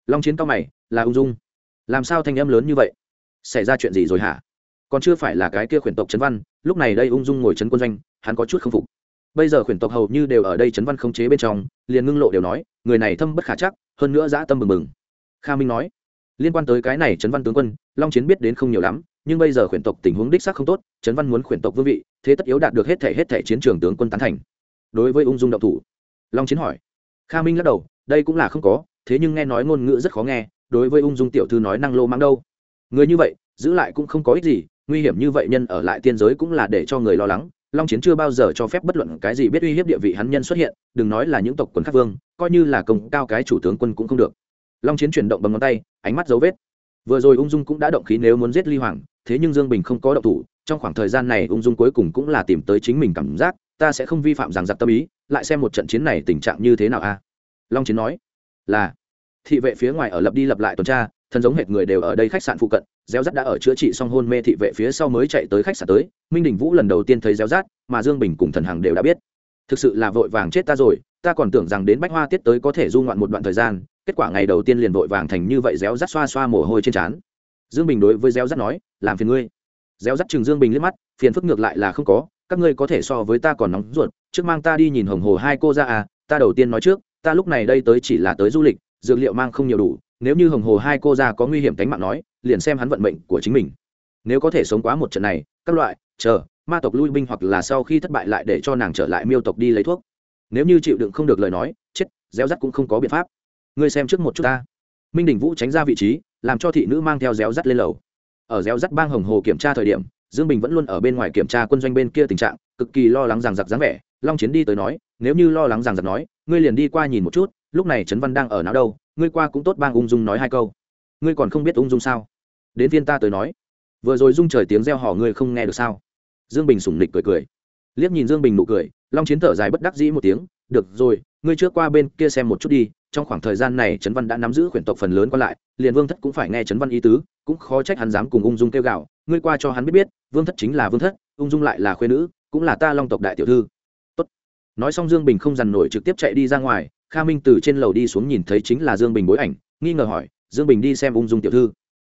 Long chiến cao mày, là ung dung làm sao thanh âm lớn như vậy? Xảy ra chuyện gì rồi hả? Còn chưa phải là cái kia khuyển tộc trấn văn, lúc này đây ung dung ngồi trấn quân doanh, hắn có chút k phục. Bây giờ khuyển tộc hầu như đều ở đây trấn văn không chế bên trong, liền ngưng lộ đều nói, người này thâm bất khả chắc, hơn nữa dã tâm mừng mừng kha minh nói, liên quan tới cái này trấn văn tướng quân, long chiến biết đến không nhiều lắm, nhưng bây giờ khuyển tộc tình huống đích xác không tốt, trấn văn muốn khuyển tộc vương vị, thế tất yếu đạt được hết thể hết thể chiến trường tướng quân tán thành. Đối với ung dung đạo thủ, long chiến hỏi. Kha minh lắc đầu, đây cũng là không có, thế nhưng nghe nói ngôn ngữ rất khó nghe đối với ung dung tiểu thư nói năng lô mang đâu. Người như vậy, giữ lại cũng không có ích gì, nguy hiểm như vậy nhân ở lại tiên giới cũng là để cho người lo lắng. Long chiến chưa bao giờ cho phép bất luận cái gì biết uy hiếp địa vị hắn nhân xuất hiện, đừng nói là những tộc quần khắc vương, coi như là công cao cái chủ tướng quân cũng không được. Long chiến chuyển động bằng ngón tay, ánh mắt dấu vết. Vừa rồi ung dung cũng đã động khí nếu muốn giết ly hoàng, thế nhưng dương bình không có động thủ, trong khoảng thời gian này ung dung cuối cùng cũng là tìm tới chính mình cảm giác, ta sẽ không vi phạm rằng giặc tâm ý, lại xem một trận chiến này tình trạng như thế nào a. Long chiến nói, là thị vệ phía ngoài ở lập đi lập lại tuần tra, thân giống hệt người đều ở đây khách sạn phụ cận, gieo rắt đã ở chữa trị xong hôn mê thị vệ phía sau mới chạy tới khách sạn tới, minh đình vũ lần đầu tiên thấy gieo rắt, mà dương bình cùng thần hằng đều đã biết. Thực sự là vội vàng chết ta rồi, ta còn tưởng rằng đến bách hoa tiết tới có thể du ngoạn một đoạn thời gian, kết quả ngày đầu tiên liền vội vàng thành như vậy réo rắt xoa xoa mồ hôi trên trán. Dương bình đối với réo rắt nói, làm phiền ngươi. Réo rắt chừng dương bình liếc mắt, phiền phức ngược lại là không có, các ngươi có thể so với ta còn nóng ruột, trước mang ta đi nhìn hồng hồ hai cô ra à ta đầu tiên nói trước, ta lúc này đây tới chỉ là tới du lịch dược liệu mang không nhiều đủ, nếu như hồng hồ hai cô ra có nguy hiểm tính mạng nói, liền xem hắn vận mệnh của chính mình. Nếu có thể sống quá một trận này, các loại, chờ, ma tộc lui binh hoặc là sau khi thất bại lại để cho nàng trở lại miêu tộc đi lấy thuốc. Nếu như chịu đựng không được lời nói, chết, gieo rắt cũng không có biện pháp. Ngươi xem trước một chút ta. Minh đình vũ tránh ra vị trí, làm cho thị nữ mang theo réo rắt lên lầu. Ở réo rắt bang hồng hồ kiểm tra thời điểm, dương bình vẫn luôn ở bên ngoài kiểm tra quân doanh bên kia tình trạng, cực kỳ lo lắng rằng giặc dáng vẻ. Long chiến đi tới nói, nếu như lo lắng rằng giặc nói, ngươi liền đi qua nhìn một chút lúc này trấn văn đang ở nào đâu, ngươi qua cũng tốt, bang ung dung nói hai câu. Ngươi còn không biết ung dung sao? Đến viên ta tới nói. Vừa rồi dung trời tiếng reo hò ngươi không nghe được sao? Dương bình sủng nịch cười cười. Liếc nhìn dương bình nụ cười, long chiến thở dài bất đắc dĩ một tiếng, được rồi, ngươi trước qua bên kia xem một chút đi, trong khoảng thời gian này trấn văn đã nắm giữ khuyển tộc phần lớn còn lại, liền vương thất cũng phải nghe trấn văn ý tứ, cũng khó trách hắn dám cùng ung dung kêu gạo ngươi qua cho hắn biết biết, vương thất chính là vương thất, ung dung lại là khuyên nữ, cũng là ta long tộc đại tiểu thư. Tốt. nói xong dương bình không dằn nổi trực tiếp chạy đi ra ngoài kha minh từ trên lầu đi xuống nhìn thấy chính là dương bình bối ảnh nghi ngờ hỏi dương bình đi xem ung dung tiểu thư.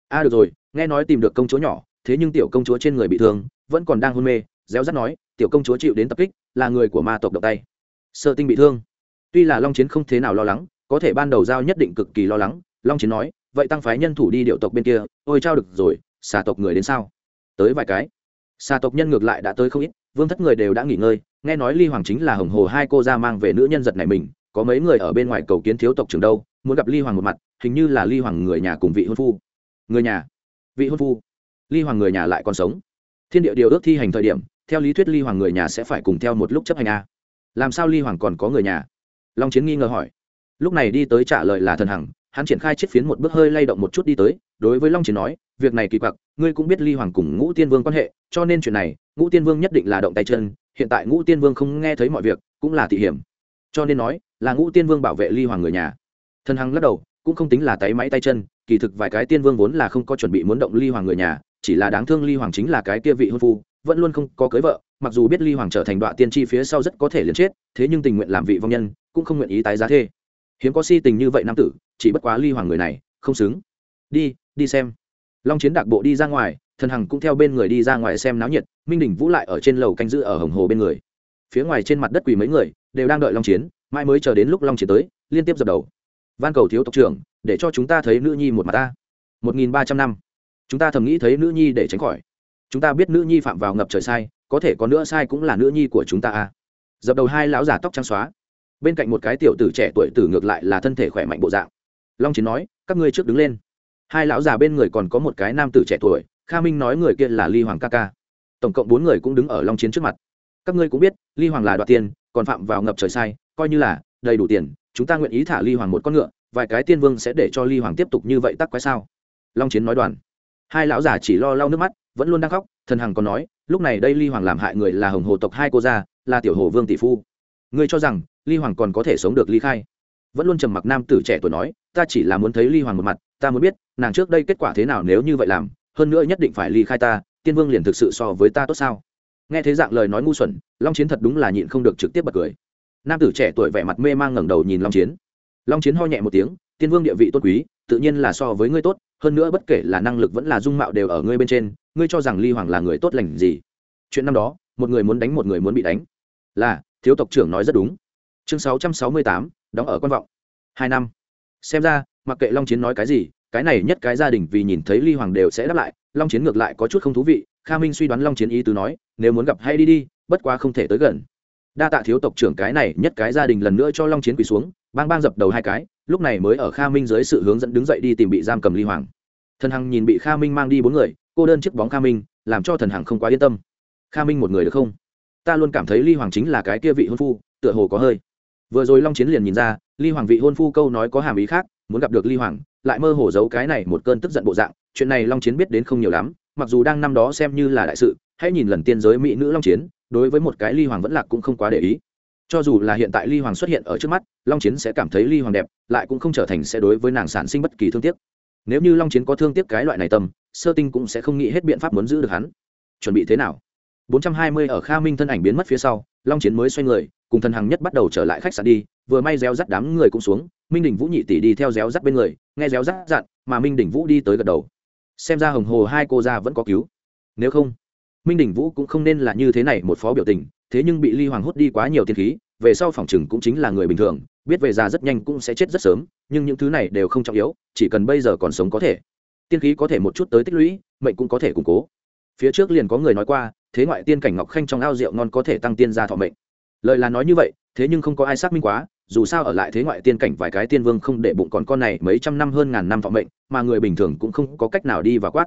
A à, được rồi nghe nói tìm được công chúa nhỏ thế nhưng tiểu công chúa trên người bị thương vẫn còn đang hôn mê. Réo rắt nói tiểu công chúa chịu đến tập kích là người của ma tộc độc tay. Sơ tinh bị thương. Tuy là long chiến không thế nào lo lắng có thể ban đầu giao nhất định cực kỳ lo lắng long chiến nói vậy tăng phái nhân thủ đi điệu tộc bên kia ôi trao được rồi xà tộc người đến sao? Tới vài cái. Xà tộc nhân ngược lại đã tới không ít vương thất người đều đã nghỉ ngơi nghe nói ly hoàng chính là hồng hồ hai cô ra mang về nữ nhân giật này mình có mấy người ở bên ngoài cầu kiến thiếu tộc trưởng đâu, muốn gặp ly hoàng một mặt, hình như là ly hoàng người nhà cùng vị hôn phu. Người nhà? Vị hôn phu. Ly hoàng người nhà lại còn sống. Thiên địa điều ước thi hành thời điểm, theo lý thuyết ly hoàng người nhà sẽ phải cùng theo một lúc chấp hành a. Làm sao ly hoàng còn có người nhà? Long chiến nghi ngờ hỏi. Lúc này đi tới trả lời là thần hằng, hắn triển khai chiếc phiến một bước hơi lay động một chút đi tới, đối với long chiến nói, việc này kỳ quặc, ngươi cũng biết ly hoàng cùng ngũ tiên vương quan hệ, cho nên chuyện này, ngũ tiên vương nhất định là động tay chân, hiện tại ngũ tiên vương không nghe thấy mọi việc, cũng là thị hiểm. Cho nên nói là ngũ tiên vương bảo vệ ly hoàng người nhà. Thần hằng lắc đầu, cũng không tính là tay máy tay chân, kỳ thực vài cái tiên vương vốn là không có chuẩn bị muốn động ly hoàng người nhà, chỉ là đáng thương ly hoàng chính là cái kia vị hôn phu, vẫn luôn không có cưới vợ, mặc dù biết ly hoàng trở thành đoạn tiên tri phía sau rất có thể liền chết, thế nhưng tình nguyện làm vị vong nhân, cũng không nguyện ý tái giá thê. Hiếm có si tình như vậy nam tử, chỉ bất quá ly hoàng người này, không xứng. Đi đi xem. Long chiến đạc bộ đi ra ngoài, thần hằng cũng theo bên người đi ra ngoài xem náo nhiệt, minh đình vũ lại ở trên lầu canh giữ ở hồng hồ bên người. Phía ngoài trên mặt đất quỳ mấy người, đều đang đợi long chiến mãi mới chờ đến lúc long chiến tới, liên tiếp dập đầu. Van cầu thiếu tộc trưởng, để cho chúng ta thấy nữ nhi một mặt ta. Một nghìn ba trăm năm. Chúng ta thầm nghĩ thấy nữ nhi để tránh khỏi. Chúng ta biết nữ nhi phạm vào ngập trời sai, có thể có nữa sai cũng là nữ nhi của chúng ta à. Dập đầu hai lão giả tóc trắng xóa. Bên cạnh một cái tiểu tử trẻ tuổi tử ngược lại là thân thể khỏe mạnh bộ dạng. Long chiến nói, các ngươi trước đứng lên. Hai lão già bên người còn có một cái nam tử trẻ tuổi, kha minh nói người kia là ly hoàng ca ca. Tổng cộng bốn người cũng đứng ở long chiến trước mặt. Các ngươi cũng biết, ly hoàng là đoạt tiền còn phạm vào ngập trời sai, coi như là, đầy đủ tiền, chúng ta nguyện ý thả ly hoàng một con ngựa, vài cái tiên vương sẽ để cho ly hoàng tiếp tục như vậy tắc quái sao? Long chiến nói đoàn. Hai lão già chỉ lo lau nước mắt, vẫn luôn đang khóc, thần hằng còn nói, lúc này đây ly hoàng làm hại người là hồng hồ tộc hai cô gia, là tiểu hồ vương tỷ phu. Ngươi cho rằng, ly hoàng còn có thể sống được ly khai? Vẫn luôn trầm mặc nam tử trẻ tuổi nói, ta chỉ là muốn thấy ly hoàng một mặt, ta muốn biết, nàng trước đây kết quả thế nào nếu như vậy làm, hơn nữa nhất định phải ly khai ta, tiên vương liền thực sự so với ta tốt sao? Nghe thấy dạng lời nói ngu xuẩn, long chiến thật đúng là nhịn không được trực tiếp bật cười. Nam tử trẻ tuổi vẻ mặt mê mang ngẩng đầu nhìn long chiến. Long chiến ho nhẹ một tiếng, tiên vương địa vị tốt quý, tự nhiên là so với ngươi tốt, hơn nữa bất kể là năng lực vẫn là dung mạo đều ở ngươi bên trên, ngươi cho rằng ly hoàng là người tốt lành gì? Chuyện năm đó, một người muốn đánh một người muốn bị đánh. Là, thiếu tộc trưởng nói rất đúng. Chương sáu trăm sáu mươi tám, đóng ở quan vọng. Hai năm. Xem ra, mặc kệ long chiến nói cái gì, cái này nhất cái gia đình vì nhìn thấy ly hoàng đều sẽ đáp lại long chiến ngược lại có chút không thú vị, kha minh suy đoán long chiến ý tứ nói, nếu muốn gặp hay đi đi, bất quá không thể tới gần. Đa tạ thiếu tộc trưởng cái này nhất cái gia đình lần nữa cho long chiến quỳ xuống, bang bang dập đầu hai cái, lúc này mới ở kha minh dưới sự hướng dẫn đứng dậy đi tìm bị giam cầm ly hoàng. Thần hằng nhìn bị kha minh mang đi bốn người, cô đơn chiếc bóng kha minh, làm cho thần hằng không quá yên tâm. Kha minh một người được không? Ta luôn cảm thấy ly hoàng chính là cái kia vị hôn phu, tựa hồ có hơi. Vừa rồi long chiến liền nhìn ra, ly hoàng vị hôn phu câu nói có hàm ý khác, muốn gặp được ly hoàng, lại mơ hồ giấu cái này một cơn tức giận bộ dạng chuyện này long chiến biết đến không nhiều lắm, mặc dù đang năm đó xem như là đại sự, hãy nhìn lần tiên giới mỹ nữ long chiến, đối với một cái ly hoàng vẫn lạc cũng không quá để ý. Cho dù là hiện tại ly hoàng xuất hiện ở trước mắt, long chiến sẽ cảm thấy ly hoàng đẹp, lại cũng không trở thành sẽ đối với nàng sản sinh bất kỳ thương tiếc. Nếu như long chiến có thương tiếc cái loại này tâm, sơ tinh cũng sẽ không nghĩ hết biện pháp muốn giữ được hắn. Chuẩn bị thế nào? 420 ở kha minh thân ảnh biến mất phía sau, long chiến mới xoay người, cùng thần hằng nhất bắt đầu trở lại khách sạn đi, vừa may réo rắt đám người cũng xuống, minh Đình vũ nhị tỷ đi theo réo rắt bên người, nghe réo rắt dặn, mà minh Đình vũ đi tới gật đầu xem ra hồng hồ hai cô ra vẫn có cứu. Nếu không, minh đình vũ cũng không nên là như thế này một phó biểu tình, thế nhưng bị ly hoàng hút đi quá nhiều tiên khí, về sau phòng chừng cũng chính là người bình thường, biết về già rất nhanh cũng sẽ chết rất sớm, nhưng những thứ này đều không trọng yếu, chỉ cần bây giờ còn sống có thể. Tiên khí có thể một chút tới tích lũy, mệnh cũng có thể củng cố. Phía trước liền có người nói qua, thế ngoại tiên cảnh ngọc khanh trong ao rượu ngon có thể tăng tiên gia thọ mệnh. Lời là nói như vậy, thế nhưng không có ai xác minh quá dù sao ở lại thế ngoại tiên cảnh vài cái tiên vương không để bụng còn con này mấy trăm năm hơn ngàn năm vọng mệnh, mà người bình thường cũng không có cách nào đi và quát.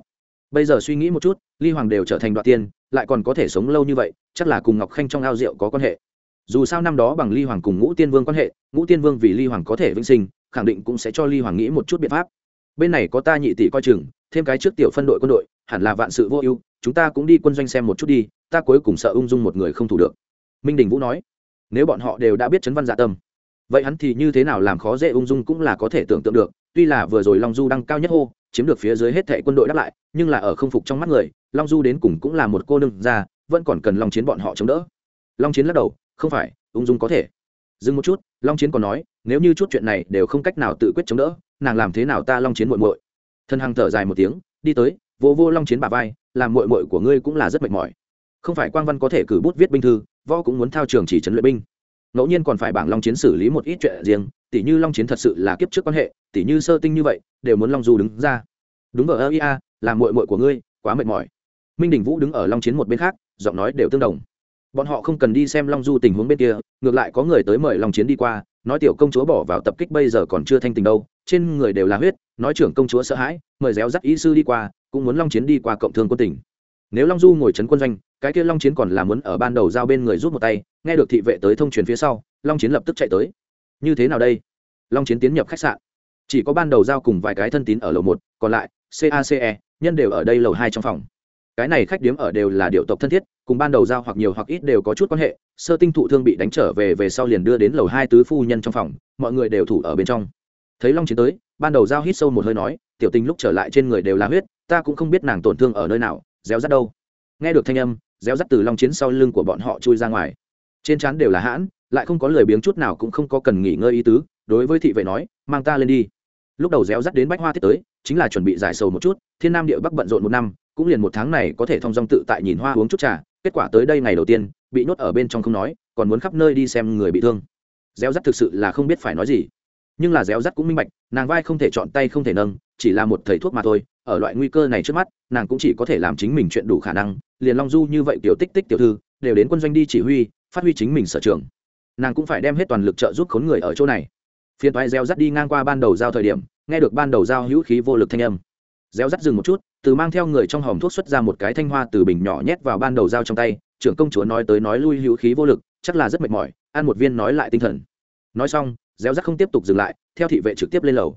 Bây giờ suy nghĩ một chút, ly hoàng đều trở thành đoạn tiên, lại còn có thể sống lâu như vậy, chắc là cùng ngọc khanh trong ao rượu có quan hệ. Dù sao năm đó bằng ly hoàng cùng ngũ tiên vương quan hệ, ngũ tiên vương vì ly hoàng có thể vĩnh sinh, khẳng định cũng sẽ cho ly hoàng nghĩ một chút biện pháp. Bên này có ta nhị tỷ coi chừng, thêm cái trước tiểu phân đội quân đội, hẳn là vạn sự vô ưu, chúng ta cũng đi quân doanh xem một chút đi, ta cuối cùng sợ ung dung một người không thủ được. Minh đình vũ nói, nếu bọn họ đều đã biết chấn văn dạ tâm vậy hắn thì như thế nào làm khó dễ ung dung cũng là có thể tưởng tượng được, tuy là vừa rồi long du đăng cao nhất hô, chiếm được phía dưới hết thệ quân đội đáp lại, nhưng là ở không phục trong mắt người, long du đến cùng cũng là một cô nương ra vẫn còn cần long chiến bọn họ chống đỡ. Long chiến lắc đầu, không phải, ung dung có thể. Dừng một chút, long chiến còn nói, nếu như chút chuyện này đều không cách nào tự quyết chống đỡ, nàng làm thế nào ta long chiến muội muội? Thân hằng thở dài một tiếng, đi tới, vô vô long chiến bà vai, làm muội muội của ngươi cũng là rất mệt mỏi. Không phải quang văn có thể cử bút viết binh thư, võ cũng muốn thao trường chỉ trấn luyện binh ngẫu nhiên còn phải bảng long chiến xử lý một ít chuyện riêng tỷ như long chiến thật sự là kiếp trước quan hệ tỷ như sơ tinh như vậy, đều muốn long du đứng ra. Đúng ở ơ ia là muội muội của ngươi, quá mệt mỏi. Minh đình vũ đứng ở long chiến một bên khác, giọng nói đều tương đồng. Bọn họ không cần đi xem long du tình huống bên kia, ngược lại có người tới mời long chiến đi qua, nói tiểu công chúa bỏ vào tập kích bây giờ còn chưa thanh tình đâu, trên người đều là huyết, nói trưởng công chúa sợ hãi, mời réo dắt ý sư đi qua, cũng muốn long chiến đi qua cộng thương quân tỉnh nếu long du ngồi trấn quân doanh, cái kia long chiến còn là muốn ở ban đầu giao bên người rút một tay nghe được thị vệ tới thông truyền phía sau, long chiến lập tức chạy tới. Như thế nào đây? Long chiến tiến nhập khách sạn. Chỉ có ban đầu giao cùng vài cái thân tín ở lầu một, còn lại cace nhân đều ở đây lầu hai trong phòng. Cái này khách điếm ở đều là điệu tộc thân thiết, cùng ban đầu giao hoặc nhiều hoặc ít đều có chút quan hệ, sơ tinh thụ thương bị đánh trở về về sau liền đưa đến lầu hai tứ phu nhân trong phòng, mọi người đều thủ ở bên trong. Thấy long chiến tới, ban đầu giao hít sâu một hơi nói, tiểu tình lúc trở lại trên người đều là huyết, ta cũng không biết nàng tổn thương ở nơi nào, réo rắt đâu. Nghe được thanh âm, réo rắt từ long chiến sau lưng của bọn họ chui ra ngoài trên trán đều là hãn, lại không có lời biếng chút nào cũng không có cần nghỉ ngơi ý tứ, đối với thị vệ nói, mang ta lên đi. Lúc đầu réo rắt đến bách hoa tiết tới, chính là chuẩn bị giải sầu một chút, thiên nam địa bắc bận rộn một năm, cũng liền một tháng này có thể thông dong tự tại nhìn hoa uống chút trà, kết quả tới đây ngày đầu tiên, bị nhốt ở bên trong không nói, còn muốn khắp nơi đi xem người bị thương. Réo rắt thực sự là không biết phải nói gì. Nhưng là réo rắt cũng minh bạch, nàng vai không thể chọn tay không thể nâng, chỉ là một thầy thuốc mà thôi, ở loại nguy cơ này trước mắt, nàng cũng chỉ có thể làm chính mình chuyện đủ khả năng, liền long du như vậy tiểu tích tích tiểu thư, đều đến quân doanh đi chỉ huy phát huy chính mình sở trường. Nàng cũng phải đem hết toàn lực trợ giúp khốn người ở chỗ này. Phiên toái gieo rắt đi ngang qua ban đầu giao thời điểm, nghe được ban đầu giao hữu khí vô lực thanh âm. Gieo rắt dừng một chút, từ mang theo người trong hòm thuốc xuất ra một cái thanh hoa từ bình nhỏ nhét vào ban đầu giao trong tay, trưởng công chúa nói tới nói lui hữu khí vô lực, chắc là rất mệt mỏi, ăn một viên nói lại tinh thần. Nói xong, gieo rắt không tiếp tục dừng lại, theo thị vệ trực tiếp lên lầu.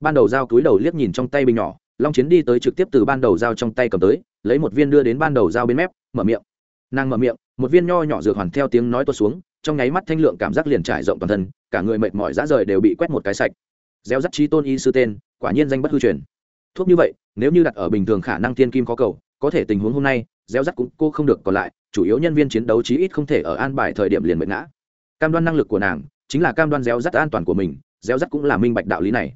Ban đầu giao cúi đầu liếc nhìn trong tay bình nhỏ, long chiến đi tới trực tiếp từ ban đầu giao trong tay cầm tới, lấy một viên đưa đến ban đầu giao bên mép, mở miệng nàng mở miệng, một viên nho nhỏ dược hoàn theo tiếng nói tuột xuống, trong nháy mắt thanh lượng cảm giác liền trải rộng toàn thân, cả người mệt mỏi dã rời đều bị quét một cái sạch. Gieo dắt trí tôn y sư tên, quả nhiên danh bất hư truyền. Thuốc như vậy, nếu như đặt ở bình thường khả năng tiên kim có cầu, có thể tình huống hôm nay, gieo dắt cũng cô không được còn lại, chủ yếu nhân viên chiến đấu chí ít không thể ở an bài thời điểm liền mệt ngã. Cam đoan năng lực của nàng, chính là cam đoan gieo dắt an toàn của mình, gieo dắt cũng là minh bạch đạo lý này.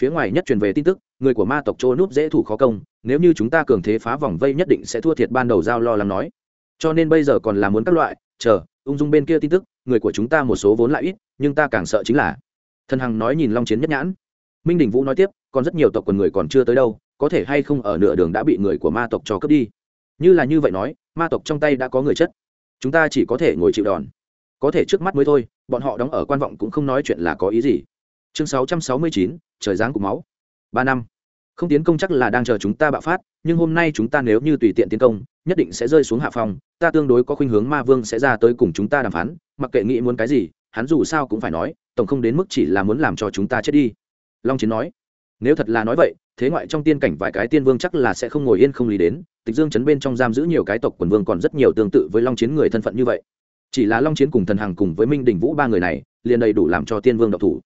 Phía ngoài nhất truyền về tin tức, người của ma tộc trô núp dễ thủ khó công, nếu như chúng ta cường thế phá vòng vây nhất định sẽ thua thiệt ban đầu giao lo lắng nói cho nên bây giờ còn là muốn các loại, chờ, ung dung bên kia tin tức, người của chúng ta một số vốn lại ít, nhưng ta càng sợ chính là, thần hằng nói nhìn long chiến nhất nhãn. Minh đình vũ nói tiếp, còn rất nhiều tộc quần người còn chưa tới đâu, có thể hay không ở nửa đường đã bị người của ma tộc cho cướp đi. Như là như vậy nói, ma tộc trong tay đã có người chất chúng ta chỉ có thể ngồi chịu đòn. Có thể trước mắt mới thôi, bọn họ đóng ở quan vọng cũng không nói chuyện là có ý gì. Chương sáu trăm sáu mươi chín, trời giáng cục máu. Ba năm không tiến công chắc là đang chờ chúng ta bạo phát, nhưng hôm nay chúng ta nếu như tùy tiện tiến công, nhất định sẽ rơi xuống hạ phòng ta tương đối có khuynh hướng ma vương sẽ ra tới cùng chúng ta đàm phán, mặc kệ nghĩ muốn cái gì, hắn dù sao cũng phải nói, tổng không đến mức chỉ là muốn làm cho chúng ta chết đi. Long chiến nói. Nếu thật là nói vậy, thế ngoại trong tiên cảnh vài cái tiên vương chắc là sẽ không ngồi yên không lý đến, tịch dương chấn bên trong giam giữ nhiều cái tộc quần vương còn rất nhiều tương tự với long chiến người thân phận như vậy. Chỉ là long chiến cùng thần hằng cùng với minh đình vũ ba người này, liền đầy đủ làm cho tiên vương độc thủ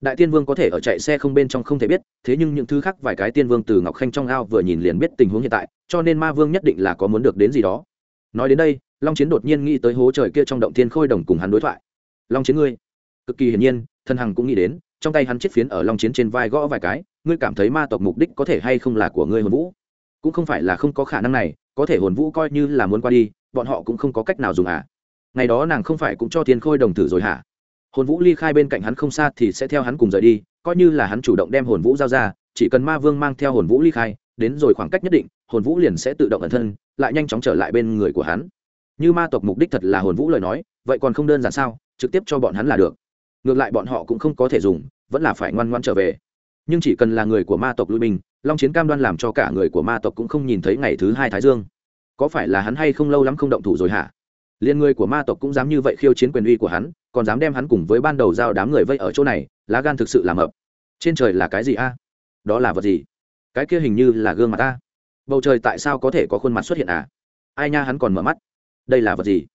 đại tiên vương có thể ở chạy xe không bên trong không thể biết, thế nhưng những thứ khác vài cái tiên vương từ ngọc khanh trong ao vừa nhìn liền biết tình huống hiện tại, cho nên ma vương nhất định là có muốn được đến gì đó. Nói đến đây, long chiến đột nhiên nghĩ tới hố trời kia trong động thiên khôi đồng cùng hắn đối thoại. Long chiến ngươi. Cực kỳ hiển nhiên thần hằng cũng nghĩ đến, trong tay hắn chiếc phiến ở long chiến trên vai gõ vài cái, ngươi cảm thấy ma tộc mục đích có thể hay không là của ngươi hồn vũ? Cũng không phải là không có khả năng này, có thể hồn vũ coi như là muốn qua đi, bọn họ cũng không có cách nào dùng à. Ngày đó nàng không phải cũng cho thiên khôi đồng thử rồi hả? Hồn vũ ly khai bên cạnh hắn không xa thì sẽ theo hắn cùng rời đi, coi như là hắn chủ động đem hồn vũ giao ra, chỉ cần ma vương mang theo hồn vũ ly khai, đến rồi khoảng cách nhất định, hồn vũ liền sẽ tự động ẩn thân, lại nhanh chóng trở lại bên người của hắn. Như ma tộc mục đích thật là hồn vũ lời nói, vậy còn không đơn giản sao, trực tiếp cho bọn hắn là được. Ngược lại bọn họ cũng không có thể dùng, vẫn là phải ngoan ngoan trở về. Nhưng chỉ cần là người của ma tộc lui mình long chiến cam đoan làm cho cả người của ma tộc cũng không nhìn thấy ngày thứ hai thái dương. Có phải là hắn hay không lâu lắm không động thủ rồi hả? Liên người của ma tộc cũng dám như vậy khiêu chiến quyền uy của hắn còn dám đem hắn cùng với ban đầu giao đám người vây ở chỗ này, lá gan thực sự làm ập trên trời là cái gì a? Đó là vật gì? Cái kia hình như là gương mặt ta bầu trời tại sao có thể có khuôn mặt xuất hiện à? Ai nha hắn còn mở mắt. Đây là vật gì?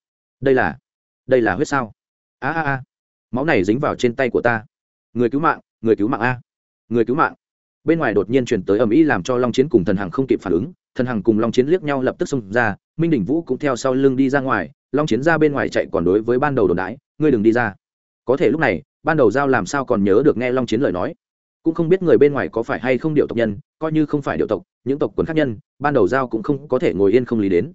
Đây là đây là huyết sao? A a a. Máu này dính vào trên tay của ta. Người cứu mạng, người cứu mạng a. Người cứu mạng. Bên ngoài đột nhiên chuyển tới ầm ĩ làm cho long chiến cùng thần hằng không kịp phản ứng. Thần hằng cùng long chiến liếc nhau lập tức xông ra, minh đình vũ cũng theo sau lưng đi ra ngoài. Long chiến ra bên ngoài chạy còn đối với ban đầu đồn đãi ngươi đừng đi ra. Có thể lúc này, ban đầu giao làm sao còn nhớ được nghe long chiến lời nói. Cũng không biết người bên ngoài có phải hay không điệu tộc nhân, coi như không phải điệu tộc, những tộc quần khác nhân, ban đầu giao cũng không có thể ngồi yên không lý đến.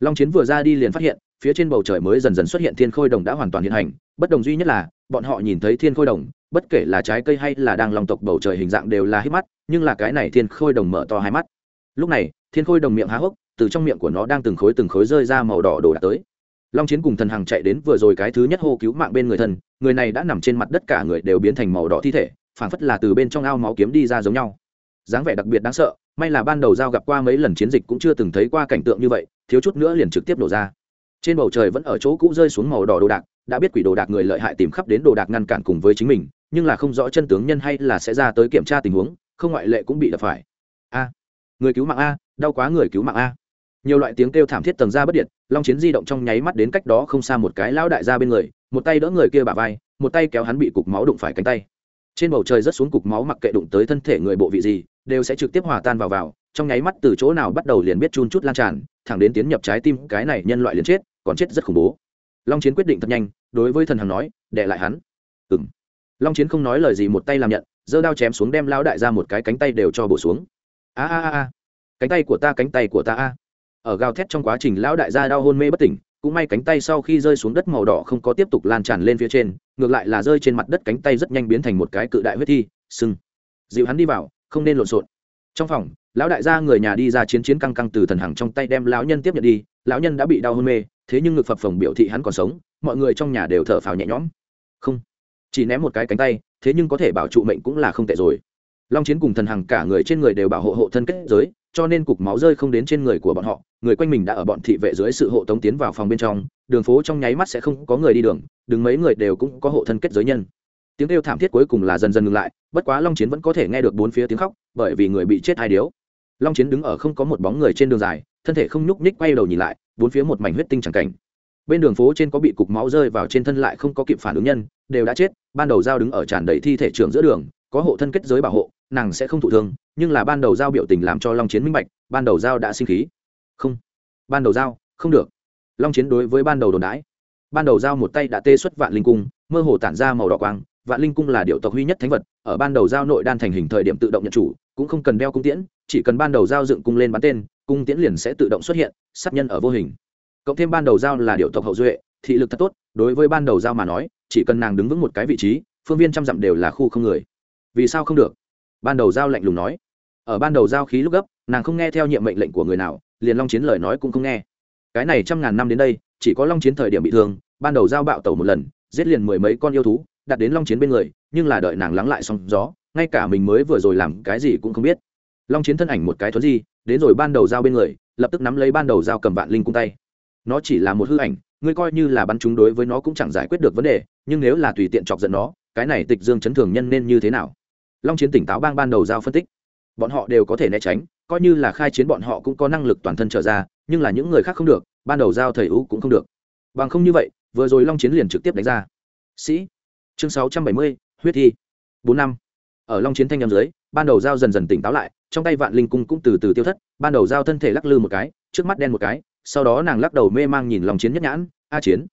Long chiến vừa ra đi liền phát hiện, phía trên bầu trời mới dần dần xuất hiện thiên khôi đồng đã hoàn toàn hiện hành, bất đồng duy nhất là, bọn họ nhìn thấy thiên khôi đồng, bất kể là trái cây hay là đang lòng tộc bầu trời hình dạng đều là hít mắt, nhưng là cái này thiên khôi đồng mở to hai mắt. Lúc này, thiên khôi đồng miệng há hốc, từ trong miệng của nó đang từng khối từng khối rơi ra màu đỏ đổ đạc tới long chiến cùng thần hằng chạy đến vừa rồi cái thứ nhất hô cứu mạng bên người thân, người này đã nằm trên mặt đất cả người đều biến thành màu đỏ thi thể, phảng phất là từ bên trong ao máu kiếm đi ra giống nhau. Dáng vẻ đặc biệt đáng sợ, may là ban đầu giao gặp qua mấy lần chiến dịch cũng chưa từng thấy qua cảnh tượng như vậy, thiếu chút nữa liền trực tiếp nổ ra. Trên bầu trời vẫn ở chỗ cũ rơi xuống màu đỏ đồ đạc, đã biết quỷ đồ đạc người lợi hại tìm khắp đến đồ đạc ngăn cản cùng với chính mình, nhưng là không rõ chân tướng nhân hay là sẽ ra tới kiểm tra tình huống, không ngoại lệ cũng bị đập phải. A, người cứu mạng a, đau quá người cứu mạng a nhiều loại tiếng kêu thảm thiết tầng ra bất điện, long chiến di động trong nháy mắt đến cách đó không xa một cái lão đại ra bên người, một tay đỡ người kia bả vai, một tay kéo hắn bị cục máu đụng phải cánh tay. Trên bầu trời rất xuống cục máu mặc kệ đụng tới thân thể người bộ vị gì, đều sẽ trực tiếp hòa tan vào vào, trong nháy mắt từ chỗ nào bắt đầu liền biết chun chút lan tràn, thẳng đến tiến nhập trái tim, cái này nhân loại liền chết, còn chết rất khủng bố. Long chiến quyết định thật nhanh, đối với thần hằng nói đệ lại hắn. Ừng long chiến không nói lời gì một tay làm nhận, giơ đao chém xuống đem lão đại ra một cái cánh tay đều cho bổ xuống. A a a. Cánh tay của ta, cánh tay của ta, a ở gào thét trong quá trình lão đại gia đau hôn mê bất tỉnh, cũng may cánh tay sau khi rơi xuống đất màu đỏ không có tiếp tục lan tràn lên phía trên, ngược lại là rơi trên mặt đất cánh tay rất nhanh biến thành một cái cự đại huyết thi, sưng. Dịu hắn đi vào, không nên lộn xộn. Trong phòng, lão đại gia người nhà đi ra chiến chiến căng căng từ thần hằng trong tay đem lão nhân tiếp nhận đi, lão nhân đã bị đau hôn mê, thế nhưng ngực phập phồng biểu thị hắn còn sống, mọi người trong nhà đều thở phào nhẹ nhõm. Không, chỉ ném một cái cánh tay, thế nhưng có thể bảo trụ mệnh cũng là không tệ rồi. Long chiến cùng thần hằng cả người trên người đều bảo hộ hộ thân kết giới cho nên cục máu rơi không đến trên người của bọn họ, người quanh mình đã ở bọn thị vệ dưới sự hộ tống tiến vào phòng bên trong, đường phố trong nháy mắt sẽ không có người đi đường, đứng mấy người đều cũng có hộ thân kết giới nhân. Tiếng kêu thảm thiết cuối cùng là dần dần ngừng lại, bất quá long chiến vẫn có thể nghe được bốn phía tiếng khóc, bởi vì người bị chết hai điếu. Long chiến đứng ở không có một bóng người trên đường dài, thân thể không nhúc nhích quay đầu nhìn lại, bốn phía một mảnh huyết tinh chẳng cảnh. Bên đường phố trên có bị cục máu rơi vào trên thân lại không có kịp phản ứng nhân, đều đã chết, ban đầu giao đứng ở tràn đầy thi thể trường giữa đường, có hộ thân kết giới bảo hộ nàng sẽ không thụ thương, nhưng là ban đầu giao biểu tình làm cho long chiến minh bạch, ban đầu giao đã sinh khí. Không, ban đầu giao, không được. Long chiến đối với ban đầu đồn đãi. Ban đầu giao một tay đã tê xuất vạn linh cung, mơ hồ tản ra màu đỏ quang. Vạn linh cung là điệu tộc huy nhất thánh vật, ở ban đầu giao nội đan thành hình thời điểm tự động nhận chủ, cũng không cần đeo cung tiễn, chỉ cần ban đầu giao dựng cung lên bắn tên, cung tiễn liền sẽ tự động xuất hiện, sát nhân ở vô hình. Cộng thêm ban đầu giao là điệu tộc hậu duệ, thị lực thật tốt, đối với ban đầu giao mà nói, chỉ cần nàng đứng vững một cái vị trí, phương viên trăm dặm đều là khu không người. Vì sao không được? Ban đầu giao lạnh lùng nói. Ở ban đầu giao khí lúc gấp, nàng không nghe theo nhiệm mệnh lệnh của người nào, liền long chiến lời nói cũng không nghe. Cái này trăm ngàn năm đến đây, chỉ có long chiến thời điểm bị thương, ban đầu giao bạo tẩu một lần, giết liền mười mấy con yêu thú, đặt đến long chiến bên người, nhưng là đợi nàng lắng lại xong gió, ngay cả mình mới vừa rồi làm cái gì cũng không biết. Long chiến thân ảnh một cái thuấn di, đến rồi ban đầu giao bên người, lập tức nắm lấy ban đầu giao cầm vạn linh cung tay. Nó chỉ là một hư ảnh, ngươi coi như là bắn chúng đối với nó cũng chẳng giải quyết được vấn đề, nhưng nếu là tùy tiện chọc giận nó, cái này tịch dương chấn thường nhân nên như thế nào? Long chiến tỉnh táo bang ban đầu giao phân tích. Bọn họ đều có thể né tránh, coi như là khai chiến bọn họ cũng có năng lực toàn thân trở ra, nhưng là những người khác không được, ban đầu giao thầy ú cũng không được. Bằng không như vậy, vừa rồi long chiến liền trực tiếp đánh ra. Sĩ. Chương sáu trăm bảy mươi, huyết thi. Bốn năm. Ở long chiến thanh nhầm dưới, ban đầu giao dần dần tỉnh táo lại, trong tay vạn linh cung cũng từ từ tiêu thất, ban đầu giao thân thể lắc lư một cái, trước mắt đen một cái, sau đó nàng lắc đầu mê mang nhìn long chiến nhất nhãn, a chiến.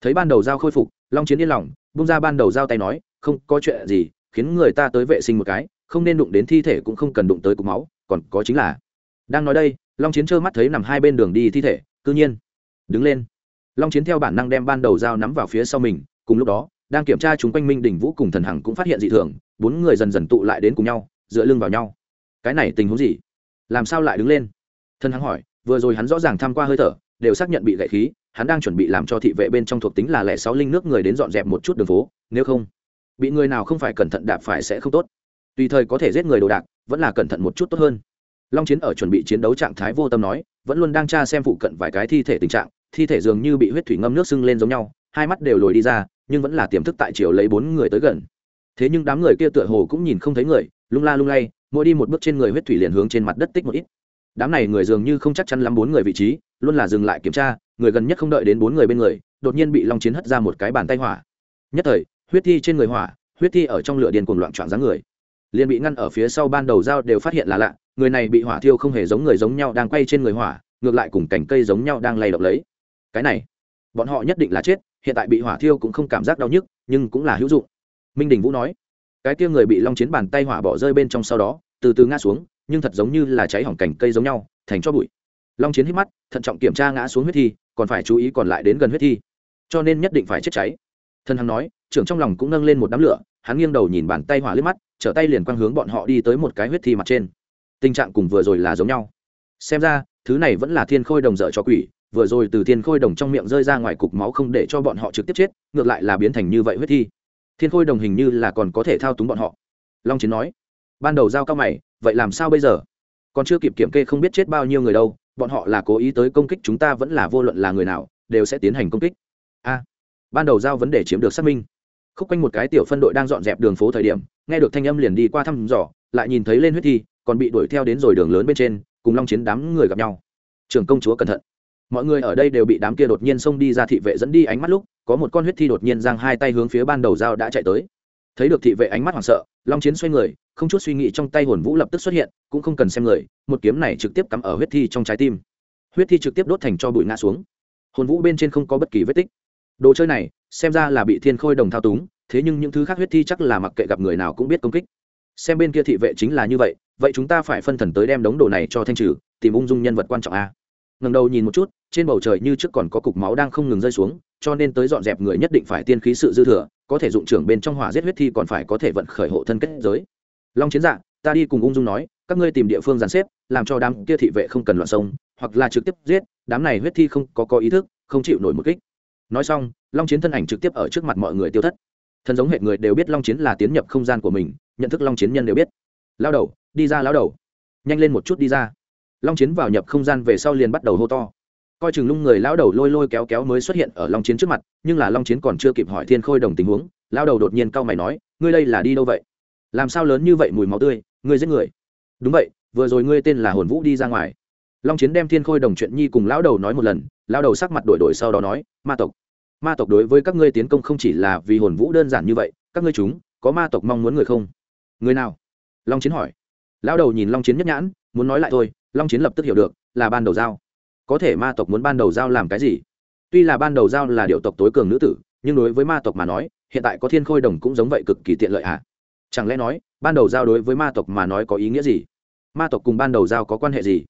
Thấy ban đầu giao khôi phục, long chiến yên lòng bung ra ban đầu giao tay nói, không có chuyện gì khiến người ta tới vệ sinh một cái, không nên đụng đến thi thể cũng không cần đụng tới cục máu, còn có chính là, đang nói đây, long chiến trơ mắt thấy nằm hai bên đường đi thi thể, cư nhiên, đứng lên. Long chiến theo bản năng đem ban đầu dao nắm vào phía sau mình, cùng lúc đó, đang kiểm tra chúng quanh minh đỉnh vũ cùng thần hằng cũng phát hiện dị thường, bốn người dần dần tụ lại đến cùng nhau, dựa lưng vào nhau. Cái này tình huống gì? Làm sao lại đứng lên? Thần hằng hỏi, vừa rồi hắn rõ ràng tham qua hơi thở, đều xác nhận bị gậy khí, hắn đang chuẩn bị làm cho thị vệ bên trong thuộc tính là lẻ sáu linh nước người đến dọn dẹp một chút đường phố, nếu không bị người nào không phải cẩn thận đạp phải sẽ không tốt. Tùy thời có thể giết người đồ đạc, vẫn là cẩn thận một chút tốt hơn. Long chiến ở chuẩn bị chiến đấu trạng thái vô tâm nói, vẫn luôn đang tra xem phụ cận vài cái thi thể tình trạng, thi thể dường như bị huyết thủy ngâm nước sưng lên giống nhau, hai mắt đều lồi đi ra, nhưng vẫn là tiềm thức tại chiều lấy bốn người tới gần. Thế nhưng đám người kia tựa hồ cũng nhìn không thấy người, lung la lung lay, mỗi đi một bước trên người huyết thủy liền hướng trên mặt đất tích một ít. Đám này người dường như không chắc chắn lắm bốn người vị trí, luôn là dừng lại kiểm tra, người gần nhất không đợi đến bốn người bên người, đột nhiên bị long chiến hất ra một cái bàn tay hỏa. Nhất thời huyết thi trên người hỏa, huyết thi ở trong lửa điên cuồng loạn trọn dáng người. Liền bị ngăn ở phía sau ban đầu dao đều phát hiện là lạ, người này bị hỏa thiêu không hề giống người giống nhau đang quay trên người hỏa, ngược lại cùng cành cây giống nhau đang lay động lấy. Cái này, bọn họ nhất định là chết, hiện tại bị hỏa thiêu cũng không cảm giác đau nhức, nhưng cũng là hữu dụng. Minh đình vũ nói, cái kia người bị long chiến bàn tay hỏa bỏ rơi bên trong sau đó, từ từ ngã xuống, nhưng thật giống như là cháy hỏng cành cây giống nhau, thành cho bụi. Long chiến hít mắt, thận trọng kiểm tra ngã xuống huyết thi, còn phải chú ý còn lại đến gần huyết thi. Cho nên nhất định phải chết cháy thân hằng nói, trưởng trong lòng cũng nâng lên một đám lửa, hắn nghiêng đầu nhìn bàn tay hỏa liếc mắt, trở tay liền quang hướng bọn họ đi tới một cái huyết thi mặt trên. Tình trạng cùng vừa rồi là giống nhau. Xem ra, thứ này vẫn là thiên khôi đồng dở cho quỷ, vừa rồi từ thiên khôi đồng trong miệng rơi ra ngoài cục máu không để cho bọn họ trực tiếp chết, ngược lại là biến thành như vậy huyết thi. Thiên khôi đồng hình như là còn có thể thao túng bọn họ. Long chiến nói, ban đầu giao cao mày, vậy làm sao bây giờ? Còn chưa kịp kiểm kê không biết chết bao nhiêu người đâu, bọn họ là cố ý tới công kích chúng ta vẫn là vô luận là người nào, đều sẽ tiến hành công kích. A ban đầu giao vấn đề chiếm được xác minh. Khúc quanh một cái tiểu phân đội đang dọn dẹp đường phố thời điểm, nghe được thanh âm liền đi qua thăm dò, lại nhìn thấy lên huyết thi, còn bị đuổi theo đến rồi đường lớn bên trên, cùng long chiến đám người gặp nhau. Trường công chúa cẩn thận. Mọi người ở đây đều bị đám kia đột nhiên xông đi ra thị vệ dẫn đi ánh mắt lúc, có một con huyết thi đột nhiên giang hai tay hướng phía ban đầu dao đã chạy tới. Thấy được thị vệ ánh mắt hoảng sợ, long chiến xoay người, không chút suy nghĩ trong tay hồn vũ lập tức xuất hiện, cũng không cần xem người, một kiếm này trực tiếp cắm ở huyết thi trong trái tim. Huyết thi trực tiếp đốt thành cho bụi ngã xuống. Hồn vũ bên trên không có bất kỳ vết tích đồ chơi này, xem ra là bị thiên khôi đồng thao túng, thế nhưng những thứ khác huyết thi chắc là mặc kệ gặp người nào cũng biết công kích. Xem bên kia thị vệ chính là như vậy vậy chúng ta phải phân thần tới đem đống đồ này cho thanh trừ, tìm ung dung nhân vật quan trọng a. Ngần đầu nhìn một chút, trên bầu trời như trước còn có cục máu đang không ngừng rơi xuống, cho nên tới dọn dẹp người nhất định phải tiên khí sự dư thừa, có thể dụng trưởng bên trong hỏa giết huyết thi còn phải có thể vận khởi hộ thân kết giới. Long chiến dạ ta đi cùng ung dung nói, các ngươi tìm địa phương dàn xếp, làm cho đám kia thị vệ không cần loạn sông, hoặc là trực tiếp giết, đám này huyết thi không có có ý thức, không chịu nổi một kích nói xong, long chiến thân ảnh trực tiếp ở trước mặt mọi người tiêu thất. Thân giống hệ người đều biết long chiến là tiến nhập không gian của mình, nhận thức long chiến nhân đều biết. Lao đầu, đi ra lao đầu. Nhanh lên một chút đi ra. Long chiến vào nhập không gian về sau liền bắt đầu hô to. Coi chừng lung người lao đầu lôi lôi kéo kéo mới xuất hiện ở long chiến trước mặt, nhưng là long chiến còn chưa kịp hỏi thiên khôi đồng tình huống lao đầu đột nhiên cau mày nói, ngươi đây là đi đâu vậy? Làm sao lớn như vậy mùi máu tươi, ngươi giết người? Đúng vậy, vừa rồi ngươi tên là hồn vũ đi ra ngoài. Long chiến đem thiên khôi đồng chuyện nhi cùng lão đầu nói một lần lão đầu sắc mặt đổi đổi sau đó nói, ma tộc ma tộc đối với các ngươi tiến công không chỉ là vì hồn vũ đơn giản như vậy, các ngươi chúng, có ma tộc mong muốn người không? Người nào? Long chiến hỏi. Lão đầu nhìn long chiến nhất nhãn, muốn nói lại thôi, long chiến lập tức hiểu được, là ban đầu giao. Có thể ma tộc muốn ban đầu giao làm cái gì? Tuy là ban đầu giao là điệu tộc tối cường nữ tử, nhưng đối với ma tộc mà nói, hiện tại có thiên khôi đồng cũng giống vậy cực kỳ tiện lợi ạ à? chẳng lẽ nói, ban đầu giao đối với ma tộc mà nói có ý nghĩa gì? Ma tộc cùng ban đầu giao có quan hệ gì?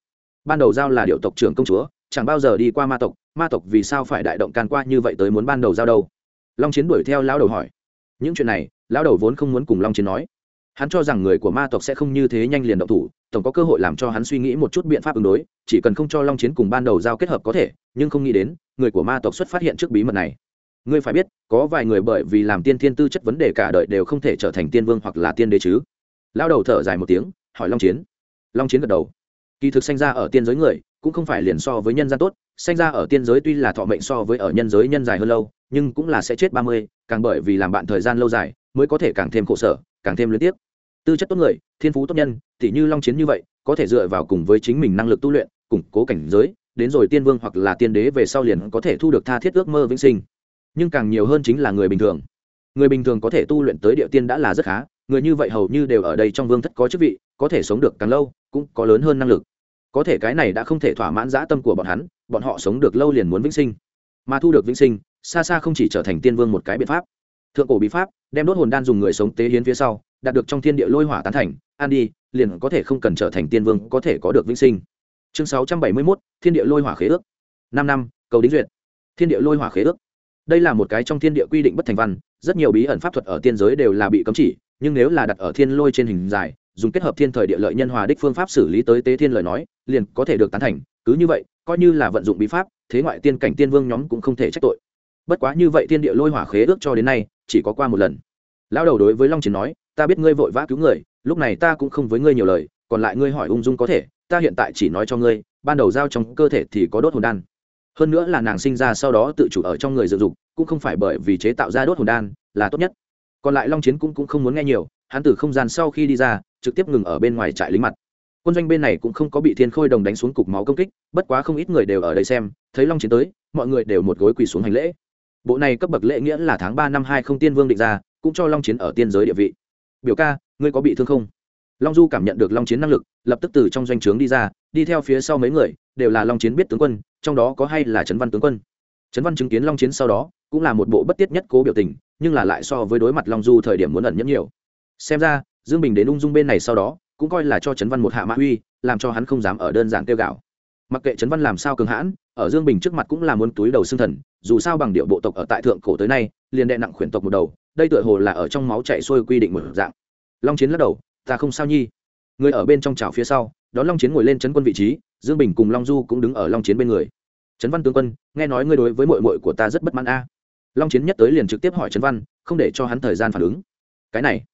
Ban đầu giao là điệu tộc trưởng công chúa chẳng bao giờ đi qua ma tộc ma tộc vì sao phải đại động can qua như vậy tới muốn ban đầu giao đâu? Long chiến đuổi theo lão đầu hỏi. Những chuyện này, lão đầu vốn không muốn cùng long chiến nói. Hắn cho rằng người của ma tộc sẽ không như thế nhanh liền động thủ, tổng có cơ hội làm cho hắn suy nghĩ một chút biện pháp ứng đối, chỉ cần không cho long chiến cùng ban đầu giao kết hợp có thể, nhưng không nghĩ đến, người của ma tộc xuất phát hiện trước bí mật này. Ngươi phải biết, có vài người bởi vì làm tiên thiên tư chất vấn đề cả đời đều không thể trở thành tiên vương hoặc là tiên đế chứ. Lao đầu thở dài một tiếng, hỏi long chiến. Long chiến gật đầu. Kỳ thực sanh ra ở tiên giới người cũng không phải liền so với nhân gian tốt, sanh ra ở tiên giới tuy là thọ mệnh so với ở nhân giới nhân dài hơn lâu, nhưng cũng là sẽ chết ba mươi, càng bởi vì làm bạn thời gian lâu dài, mới có thể càng thêm khổ sở, càng thêm liên tiếp. Tư chất tốt người, thiên phú tốt nhân thì như long chiến như vậy, có thể dựa vào cùng với chính mình năng lực tu luyện, củng cố cảnh giới, đến rồi tiên vương hoặc là tiên đế về sau liền có thể thu được tha thiết ước mơ vĩnh sinh. Nhưng càng nhiều hơn chính là người bình thường. Người bình thường có thể tu luyện tới địa tiên đã là rất khá, người như vậy hầu như đều ở đây trong vương thất có chức vị, có thể sống được càng lâu, cũng có lớn hơn năng lực có thể cái này đã không thể thỏa mãn dã tâm của bọn hắn bọn họ sống được lâu liền muốn vĩnh sinh. Mà thu được vĩnh sinh xa xa không chỉ trở thành tiên vương một cái biện pháp. Thượng cổ bí pháp đem đốt hồn đan dùng người sống tế hiến phía sau đạt được trong thiên địa lôi hỏa tán thành an đi liền có thể không cần trở thành tiên vương có thể có được vĩnh sinh. Chương sáu trăm bảy mươi 671, thiên địa lôi hỏa khế ước. Năm năm cầu đính duyệt. Thiên địa lôi hỏa khế ước. Đây là một cái trong thiên địa quy định bất thành văn rất nhiều bí ẩn pháp thuật ở tiên giới đều là bị cấm chỉ nhưng nếu là đặt ở thiên lôi trên hình dài dùng kết hợp thiên thời địa lợi nhân hòa đích phương pháp xử lý tới tế thiên lời nói liền có thể được tán thành cứ như vậy coi như là vận dụng bí pháp thế ngoại tiên cảnh tiên vương nhóm cũng không thể trách tội. Bất quá như vậy thiên địa lôi hỏa khế ước cho đến nay chỉ có qua một lần. Lão đầu đối với long chiến nói ta biết ngươi vội vã cứu người lúc này ta cũng không với ngươi nhiều lời còn lại ngươi hỏi ung dung có thể ta hiện tại chỉ nói cho ngươi ban đầu giao trong cơ thể thì có đốt hồn đan. Hơn nữa là nàng sinh ra sau đó tự chủ ở trong người dự dục cũng không phải bởi vì chế tạo ra đốt hồn đan là tốt nhất. Còn lại long chiến cũng, cũng không muốn nghe nhiều hắn từ không gian sau khi đi ra, trực tiếp ngừng ở bên ngoài trại lính mặt. Quân doanh bên này cũng không có bị thiên khôi đồng đánh xuống cục máu công kích, bất quá không ít người đều ở đây xem, thấy long chiến tới, mọi người đều một gối quỳ xuống hành lễ. Bộ này cấp bậc lễ nghĩa là tháng ba năm hai không tiên vương định ra, cũng cho long chiến ở tiên giới địa vị. Biểu ca, ngươi có bị thương không? Long du cảm nhận được long chiến năng lực, lập tức từ trong doanh trướng đi ra, đi theo phía sau mấy người, đều là long chiến biết tướng quân, trong đó có hay là trấn văn tướng quân. Trấn văn chứng kiến long chiến sau đó, cũng là một bộ bất tiết nhất cố biểu tình, nhưng là lại so với đối mặt long du thời điểm muốn ẩn nhẫn nhiều xem ra, dương bình đến ung dung bên này sau đó, cũng coi là cho trấn văn một hạ mã uy, làm cho hắn không dám ở đơn giản tiêu gạo. Mặc kệ trấn văn làm sao cường hãn, ở dương bình trước mặt cũng là muốn túi đầu xương thần, dù sao bằng điệu bộ tộc ở tại thượng cổ tới nay, liền đệ nặng khuyển tộc một đầu, đây tựa hồ là ở trong máu chạy xuôi quy định một dạng. Long chiến lắc đầu, ta không sao nhi. Người ở bên trong chảo phía sau, đón long chiến ngồi lên trấn quân vị trí, dương bình cùng long du cũng đứng ở long chiến bên người. Trấn văn tướng quân, nghe nói ngươi đối với mội mội của ta rất bất mãn a. Long chiến nhất tới liền trực tiếp hỏi trấn văn, không để cho hắn thời gian phản ứng. Cái này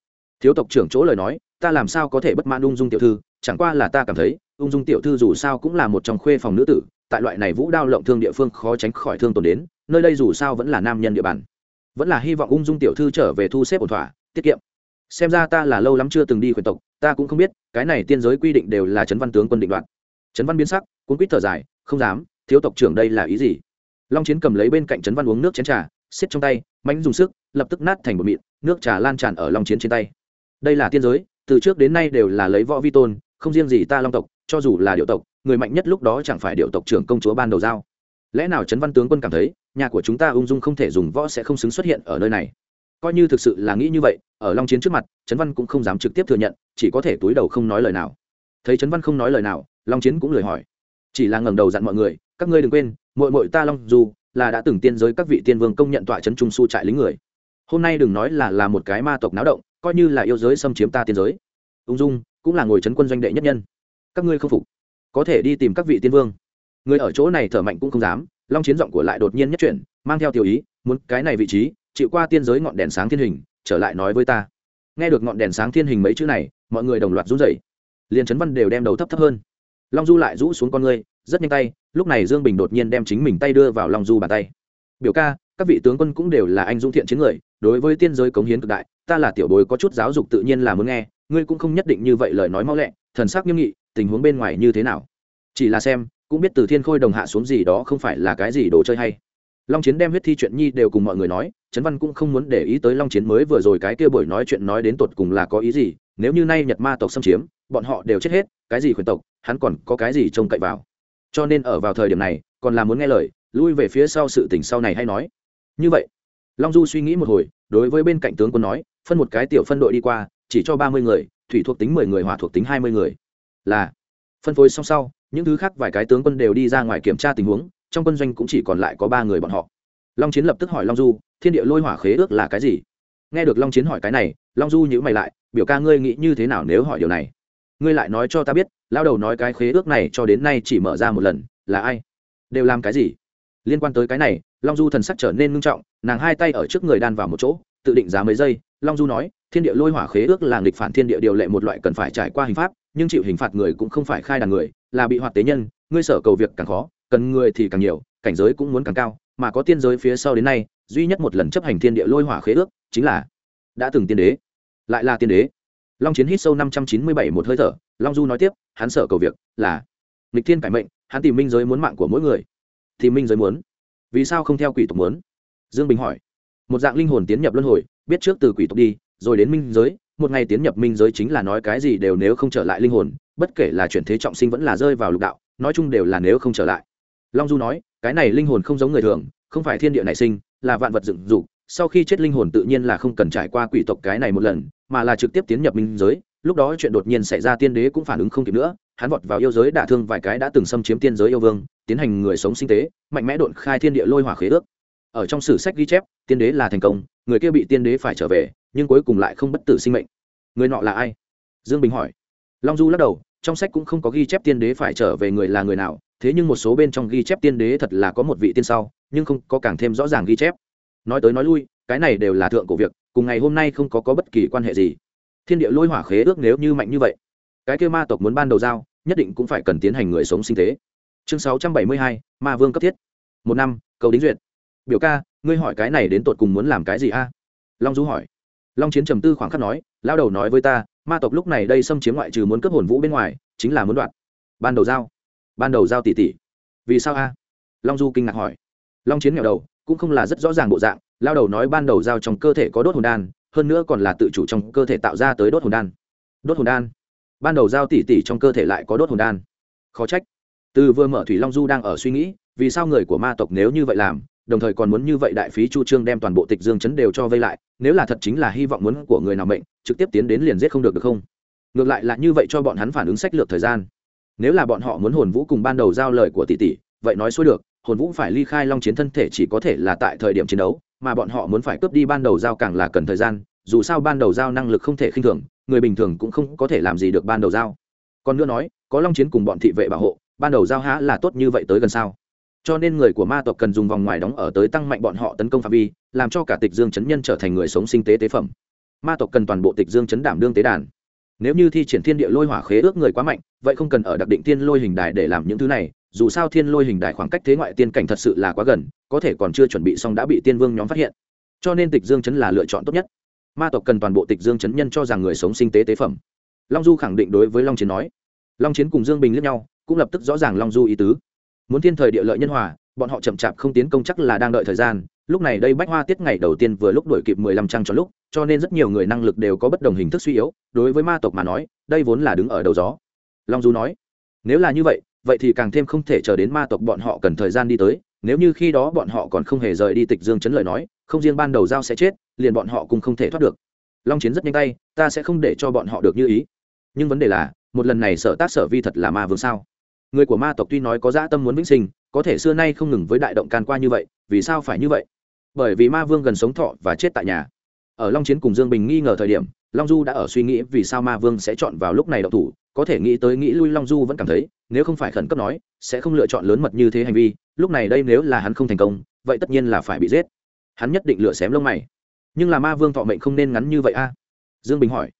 thiếu tộc trưởng chỗ lời nói, ta làm sao có thể bất mãn ung dung tiểu thư, chẳng qua là ta cảm thấy, ung dung tiểu thư dù sao cũng là một trong khuê phòng nữ tử, tại loại này vũ đao lộng thương địa phương khó tránh khỏi thương tổn đến, nơi đây dù sao vẫn là nam nhân địa bàn. Vẫn là hy vọng ung dung tiểu thư trở về thu xếp ổn thỏa, tiết kiệm. Xem ra ta là lâu lắm chưa từng đi khuyển tộc, ta cũng không biết, cái này tiên giới quy định đều là trấn văn tướng quân định đoạt. Trấn văn biến sắc, cuốn quýt thở dài, không dám, thiếu tộc trưởng đây là ý gì? Long chiến cầm lấy bên cạnh trấn văn uống nước chén trà xiết trong tay mánh dùng sức, lập tức nát thành một mịn, nước trà lan tràn ở long chiến trên tay đây là tiên giới, từ trước đến nay đều là lấy võ vi tôn, không riêng gì ta long tộc, cho dù là điệu tộc, người mạnh nhất lúc đó chẳng phải điệu tộc trưởng công chúa ban đầu giao. Lẽ nào trấn văn tướng quân cảm thấy, nhà của chúng ta ung dung không thể dùng võ sẽ không xứng xuất hiện ở nơi này? Coi như thực sự là nghĩ như vậy, ở long chiến trước mặt, trấn văn cũng không dám trực tiếp thừa nhận, chỉ có thể túi đầu không nói lời nào. Thấy trấn văn không nói lời nào, long chiến cũng lời hỏi. Chỉ là ngẩng đầu dặn mọi người, các ngươi đừng quên mội mội ta long dù là đã từng tiên giới các vị tiên vương công nhận tọa trấn trung su trại lính người. Hôm nay đừng nói là là một cái ma tộc náo động coi như là yêu giới xâm chiếm ta tiên giới. Ung dung cũng là ngồi trấn quân doanh đệ nhất nhân. Các ngươi không phục, có thể đi tìm các vị tiên vương. Người ở chỗ này thở mạnh cũng không dám, long chiến giọng của lại đột nhiên nhất chuyển, mang theo tiểu ý, muốn cái này vị trí, chịu qua tiên giới ngọn đèn sáng thiên hình, trở lại nói với ta. Nghe được ngọn đèn sáng thiên hình mấy chữ này, mọi người đồng loạt rú dậy liền trấn văn đều đem đầu thấp thấp hơn. Long du lại rũ xuống con ngươi, rất nhanh tay, lúc này dương bình đột nhiên đem chính mình tay đưa vào long du bàn tay. Biểu ca, các vị tướng quân cũng đều là anh dũng thiện chiến người đối với tiên giới cống hiến cực đại, ta là tiểu bối có chút giáo dục tự nhiên là muốn nghe, ngươi cũng không nhất định như vậy lời nói mau lẹ, thần sắc nghiêm nghị, tình huống bên ngoài như thế nào? Chỉ là xem, cũng biết từ thiên khôi đồng hạ xuống gì đó không phải là cái gì đồ chơi hay. Long chiến đem huyết thi chuyện nhi đều cùng mọi người nói, trấn văn cũng không muốn để ý tới long chiến mới vừa rồi cái kia buổi nói chuyện nói đến tột cùng là có ý gì, nếu như nay nhật ma tộc xâm chiếm, bọn họ đều chết hết, cái gì khuyển tộc, hắn còn có cái gì trông cậy vào? Cho nên ở vào thời điểm này, còn là muốn nghe lời, lui về phía sau sự tình sau này hay nói. Như vậy long du suy nghĩ một hồi, đối với bên cạnh tướng quân nói, phân một cái tiểu phân đội đi qua, chỉ cho ba mươi người, thủy thuộc tính mười người, hỏa thuộc tính hai mươi người. Là, phân phối xong sau, những thứ khác vài cái tướng quân đều đi ra ngoài kiểm tra tình huống, trong quân doanh cũng chỉ còn lại có ba người bọn họ. Long chiến lập tức hỏi long du, thiên địa lôi hỏa khế ước là cái gì? Nghe được long chiến hỏi cái này, long du nhữ mày lại, biểu ca ngươi nghĩ như thế nào nếu hỏi điều này? Ngươi lại nói cho ta biết lao đầu nói cái khế ước này cho đến nay chỉ mở ra một lần, là ai? Đều làm cái gì? Liên quan tới cái này, long du thần sắc trở nên ngưng trọng, nàng hai tay ở trước người đan vào một chỗ, tự định giá mấy giây, long du nói, thiên địa lôi hỏa khế ước là nghịch phản thiên địa điều lệ một loại cần phải trải qua hình pháp, nhưng chịu hình phạt người cũng không phải khai đàn người, là bị hoạt tế nhân, ngươi sở cầu việc càng khó, cần người thì càng nhiều, cảnh giới cũng muốn càng cao, mà có tiên giới phía sau đến nay, duy nhất một lần chấp hành thiên địa lôi hỏa khế ước, chính là đã từng tiên đế, lại là tiên đế. Long chiến hít sâu năm trăm chín mươi bảy một hơi thở, long du nói tiếp, hắn sở cầu việc là nghịch thiên cải mệnh, hắn tìm minh giới muốn mạng của mỗi người thì minh giới muốn. Vì sao không theo quỷ tộc muốn? Dương bình hỏi. Một dạng linh hồn tiến nhập luân hồi, biết trước từ quỷ tộc đi, rồi đến minh giới, một ngày tiến nhập minh giới chính là nói cái gì đều nếu không trở lại linh hồn, bất kể là chuyển thế trọng sinh vẫn là rơi vào lục đạo, nói chung đều là nếu không trở lại. Long du nói, cái này linh hồn không giống người thường, không phải thiên địa nảy sinh, là vạn vật dựng dục, sau khi chết linh hồn tự nhiên là không cần trải qua quỷ tộc cái này một lần, mà là trực tiếp tiến nhập minh giới, lúc đó chuyện đột nhiên xảy ra tiên đế cũng phản ứng không kịp nữa hắn vọt vào yêu giới đả thương vài cái đã từng xâm chiếm tiên giới yêu vương tiến hành người sống sinh tế mạnh mẽ độn khai thiên địa lôi hỏa khế ước. Ở trong sử sách ghi chép tiên đế là thành công người kia bị tiên đế phải trở về nhưng cuối cùng lại không bất tử sinh mệnh. Người nọ là ai? Dương bình hỏi. Long du lắc đầu trong sách cũng không có ghi chép tiên đế phải trở về người là người nào thế nhưng một số bên trong ghi chép tiên đế thật là có một vị tiên sau nhưng không có càng thêm rõ ràng ghi chép. Nói tới nói lui cái này đều là thượng cổ việc cùng ngày hôm nay không có, có bất kỳ quan hệ gì. Thiên địa lôi hỏa khế ước nếu như mạnh như vậy cái kêu ma tộc muốn ban đầu giao, nhất định cũng phải cần tiến hành người sống sinh thế chương sáu trăm bảy mươi hai, ma vương cấp thiết. Một năm, cầu đính duyệt. Biểu ca, ngươi hỏi cái này đến tột cùng muốn làm cái gì a? Long du hỏi. Long chiến trầm tư khoảng khắc nói lao đầu nói với ta, ma tộc lúc này đây xâm chiếm ngoại trừ muốn cướp hồn vũ bên ngoài, chính là muốn đoạn ban đầu giao. Ban đầu giao tỷ tỷ. Vì sao a? Long du kinh ngạc hỏi. Long chiến nghèo đầu, cũng không là rất rõ ràng bộ dạng lao đầu nói ban đầu giao trong cơ thể có đốt hồn đan, hơn nữa còn là tự chủ trong cơ thể tạo ra tới đốt hồn đan. Đốt hồn đan ban đầu giao tỷ tỷ trong cơ thể lại có đốt hồn đan. Khó trách. Từ vừa mở thủy long du đang ở suy nghĩ, vì sao người của ma tộc nếu như vậy làm, đồng thời còn muốn như vậy đại phí chu trương đem toàn bộ tịch dương chấn đều cho vây lại, nếu là thật chính là hy vọng muốn của người nào mệnh, trực tiếp tiến đến liền giết không được được không? Ngược lại là như vậy cho bọn hắn phản ứng sách lược thời gian. Nếu là bọn họ muốn hồn vũ cùng ban đầu giao lời của tỷ tỷ vậy nói xuôi được, hồn vũ phải ly khai long chiến thân thể chỉ có thể là tại thời điểm chiến đấu, mà bọn họ muốn phải cướp đi ban đầu giao càng là cần thời gian, dù sao ban đầu giao năng lực không thể khinh thường người bình thường cũng không có thể làm gì được ban đầu giao. Còn nữa nói, có long chiến cùng bọn thị vệ bảo hộ, ban đầu giao há là tốt như vậy tới gần sao? Cho nên người của ma tộc cần dùng vòng ngoài đóng ở tới tăng mạnh bọn họ tấn công phạm vi, làm cho cả tịch dương chấn nhân trở thành người sống sinh tế tế phẩm. Ma tộc cần toàn bộ tịch dương chấn đảm đương tế đàn. Nếu như thi triển thiên địa lôi hỏa khế ước người quá mạnh, vậy không cần ở đặc định thiên lôi hình đài để làm những thứ này, dù sao thiên lôi hình đài khoảng cách thế ngoại tiên cảnh thật sự là quá gần, có thể còn chưa chuẩn bị xong đã bị tiên vương nhóm phát hiện. Cho nên tịch dương chấn là lựa chọn tốt nhất ma tộc cần toàn bộ tịch dương chấn nhân cho rằng người sống sinh tế tế phẩm. Long du khẳng định đối với long chiến nói. Long chiến cùng dương bình liếc nhau, cũng lập tức rõ ràng long du ý tứ. Muốn thiên thời địa lợi nhân hòa, bọn họ chậm chạp không tiến công chắc là đang đợi thời gian. Lúc này đây bách hoa tiết ngày đầu tiên vừa lúc đổi kịp mười lăm trăng cho lúc, cho nên rất nhiều người năng lực đều có bất đồng hình thức suy yếu. Đối với ma tộc mà nói, đây vốn là đứng ở đầu gió. Long du nói, nếu là như vậy vậy thì càng thêm không thể chờ đến ma tộc bọn họ cần thời gian đi tới. Nếu như khi đó bọn họ còn không hề rời đi tịch dương chấn lời nói không riêng ban đầu giao sẽ chết, liền bọn họ cũng không thể thoát được. Long chiến rất nhanh tay, ta sẽ không để cho bọn họ được như ý. Nhưng vấn đề là, một lần này sở tác sở vi thật là ma vương sao? Người của ma tộc tuy nói có dã tâm muốn vĩnh sinh, có thể xưa nay không ngừng với đại động can qua như vậy, vì sao phải như vậy? Bởi vì ma vương gần sống thọ và chết tại nhà. Ở long chiến cùng dương bình nghi ngờ thời điểm, long du đã ở suy nghĩ vì sao ma vương sẽ chọn vào lúc này đậu thủ, có thể nghĩ tới nghĩ lui long du vẫn cảm thấy, nếu không phải khẩn cấp nói, sẽ không lựa chọn lớn mật như thế hành vi, lúc này đây nếu là hắn không thành công, vậy tất nhiên là phải bị giết hắn nhất định lựa xém lông mày. Nhưng là ma vương thọ mệnh không nên ngắn như vậy a? Dương bình hỏi.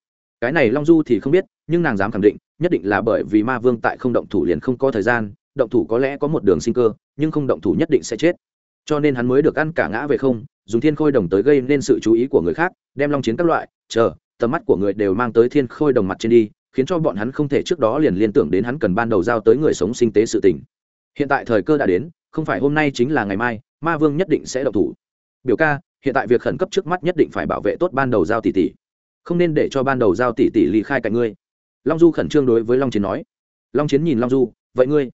Cái này long du thì không biết, nhưng nàng dám khẳng định, nhất định là bởi vì ma vương tại không động thủ liền không có thời gian, động thủ có lẽ có một đường sinh cơ, nhưng không động thủ nhất định sẽ chết. Cho nên hắn mới được ăn cả ngã về không, dùng thiên khôi đồng tới gây nên sự chú ý của người khác, đem long chiến các loại, chờ, tầm mắt của người đều mang tới thiên khôi đồng mặt trên đi, khiến cho bọn hắn không thể trước đó liền liên tưởng đến hắn cần ban đầu giao tới người sống sinh tế sự tình. Hiện tại thời cơ đã đến, không phải hôm nay chính là ngày mai, ma vương nhất định sẽ độc thủ biểu ca, hiện tại việc khẩn cấp trước mắt nhất định phải bảo vệ tốt ban đầu giao tỷ tỷ, không nên để cho ban đầu giao tỷ tỷ ly khai cạnh ngươi. Long du khẩn trương đối với long chiến nói. Long chiến nhìn long du, vậy ngươi,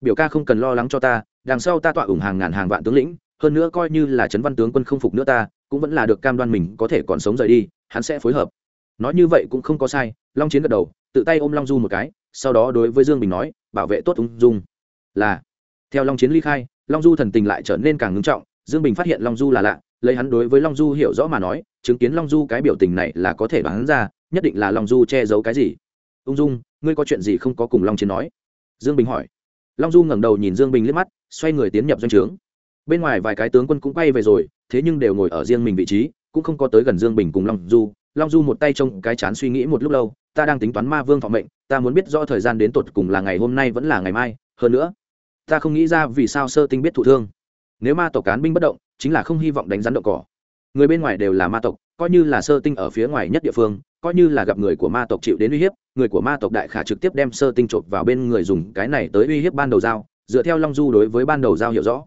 biểu ca không cần lo lắng cho ta, đằng sau ta tọa ủng hàng ngàn hàng vạn tướng lĩnh, hơn nữa coi như là trấn văn tướng quân không phục nữa ta, cũng vẫn là được cam đoan mình có thể còn sống rời đi, hắn sẽ phối hợp. Nói như vậy cũng không có sai, long chiến gật đầu, tự tay ôm long du một cái, sau đó đối với dương bình nói, bảo vệ tốt ung dung. Là, theo long chiến ly khai, long du thần tình lại trở nên càng ngưng trọng dương bình phát hiện long du là lạ, lấy hắn đối với long du hiểu rõ mà nói, chứng kiến long du cái biểu tình này là có thể đoán ra, nhất định là long du che giấu cái gì. Ung dung, ngươi có chuyện gì không có cùng long chiến nói? Dương bình hỏi. Long du ngẩng đầu nhìn dương bình liếc mắt, xoay người tiến nhập doanh trướng. Bên ngoài vài cái tướng quân cũng quay về rồi, thế nhưng đều ngồi ở riêng mình vị trí, cũng không có tới gần dương bình cùng long du. Long du một tay trông cái chán suy nghĩ một lúc lâu, ta đang tính toán ma vương thọ mệnh, ta muốn biết rõ thời gian đến tột cùng là ngày hôm nay vẫn là ngày mai, hơn nữa, ta không nghĩ ra vì sao sơ tinh biết thụ thương nếu ma tộc cán binh bất động, chính là không hy vọng đánh rắn động cỏ. Người bên ngoài đều là ma tộc, coi như là sơ tinh ở phía ngoài nhất địa phương, coi như là gặp người của ma tộc chịu đến uy hiếp, người của ma tộc đại khả trực tiếp đem sơ tinh chộp vào bên người dùng cái này tới uy hiếp ban đầu giao, dựa theo long du đối với ban đầu giao hiểu rõ.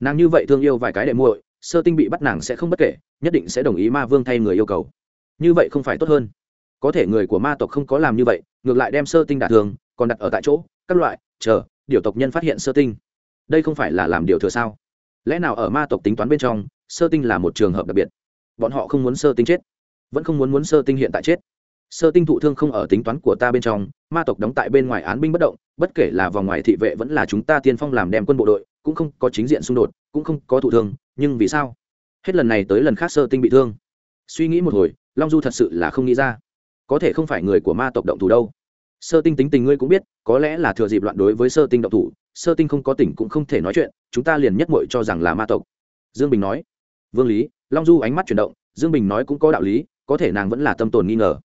Nàng như vậy thương yêu vài cái để muội, sơ tinh bị bắt nàng sẽ không bất kể, nhất định sẽ đồng ý ma vương thay người yêu cầu. Như vậy không phải tốt hơn. Có thể người của ma tộc không có làm như vậy, ngược lại đem sơ tinh đả thường còn đặt ở tại chỗ, các loại, chờ, điều tộc nhân phát hiện sơ tinh. Đây không phải là làm điều thừa sao? Lẽ nào ở ma tộc tính toán bên trong, sơ tinh là một trường hợp đặc biệt? Bọn họ không muốn sơ tinh chết, vẫn không muốn muốn sơ tinh hiện tại chết. Sơ tinh thụ thương không ở tính toán của ta bên trong, ma tộc đóng tại bên ngoài án binh bất động, bất kể là vòng ngoài thị vệ vẫn là chúng ta tiên phong làm đem quân bộ đội, cũng không có chính diện xung đột, cũng không có thụ thương, nhưng vì sao? Hết lần này tới lần khác sơ tinh bị thương. Suy nghĩ một hồi, long du thật sự là không nghĩ ra. Có thể không phải người của ma tộc động thủ đâu. Sơ tinh tính tình ngươi cũng biết, có lẽ là thừa dịp loạn đối với sơ tinh động thủ sơ tinh không có tỉnh cũng không thể nói chuyện, chúng ta liền nhất mội cho rằng là ma tộc. Dương bình nói. Vương lý, long du ánh mắt chuyển động, dương bình nói cũng có đạo lý, có thể nàng vẫn là tâm tồn nghi ngờ.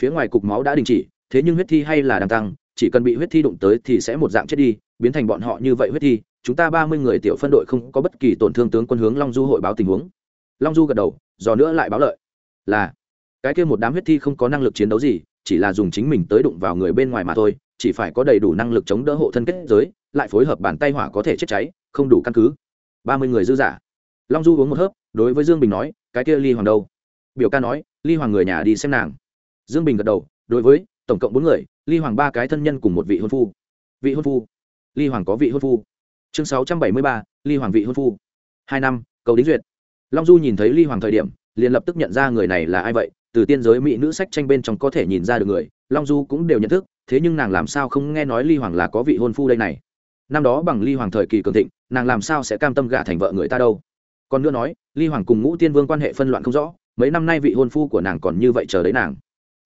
Phía ngoài cục máu đã đình chỉ, thế nhưng huyết thi hay là đang tăng, chỉ cần bị huyết thi đụng tới thì sẽ một dạng chết đi, biến thành bọn họ như vậy huyết thi, chúng ta ba mươi người tiểu phân đội không có bất kỳ tổn thương tướng quân hướng long du hội báo tình huống. Long du gật đầu dò nữa lại báo lợi. Là, cái kia một đám huyết thi không có năng lực chiến đấu gì, chỉ là dùng chính mình tới đụng vào người bên ngoài mà thôi, chỉ phải có đầy đủ năng lực chống đỡ hộ thân kết giới lại phối hợp bàn tay hỏa có thể chết cháy, không đủ căn cứ. Ba mươi người dư giả. Long du uống một hớp, đối với dương bình nói, cái kia ly hoàng đâu? Biểu ca nói, ly hoàng người nhà đi xem nàng. Dương bình gật đầu, đối với, tổng cộng bốn người, ly hoàng ba cái thân nhân cùng một vị hôn phu. Vị hôn phu? Ly hoàng có vị hôn phu. Chương sáu trăm bảy mươi ba, ly hoàng vị hôn phu. Hai năm, cầu đính duyệt. Long du nhìn thấy ly hoàng thời điểm, liền lập tức nhận ra người này là ai vậy, từ tiên giới mỹ nữ sách tranh bên trong có thể nhìn ra được người, long du cũng đều nhận thức, thế nhưng nàng làm sao không nghe nói ly hoàng là có vị hôn phu đây này? Năm đó bằng ly hoàng thời kỳ cường thịnh, nàng làm sao sẽ cam tâm gả thành vợ người ta đâu? Còn nữa nói, ly hoàng cùng ngũ tiên vương quan hệ phân loạn không rõ, mấy năm nay vị hôn phu của nàng còn như vậy chờ đấy nàng.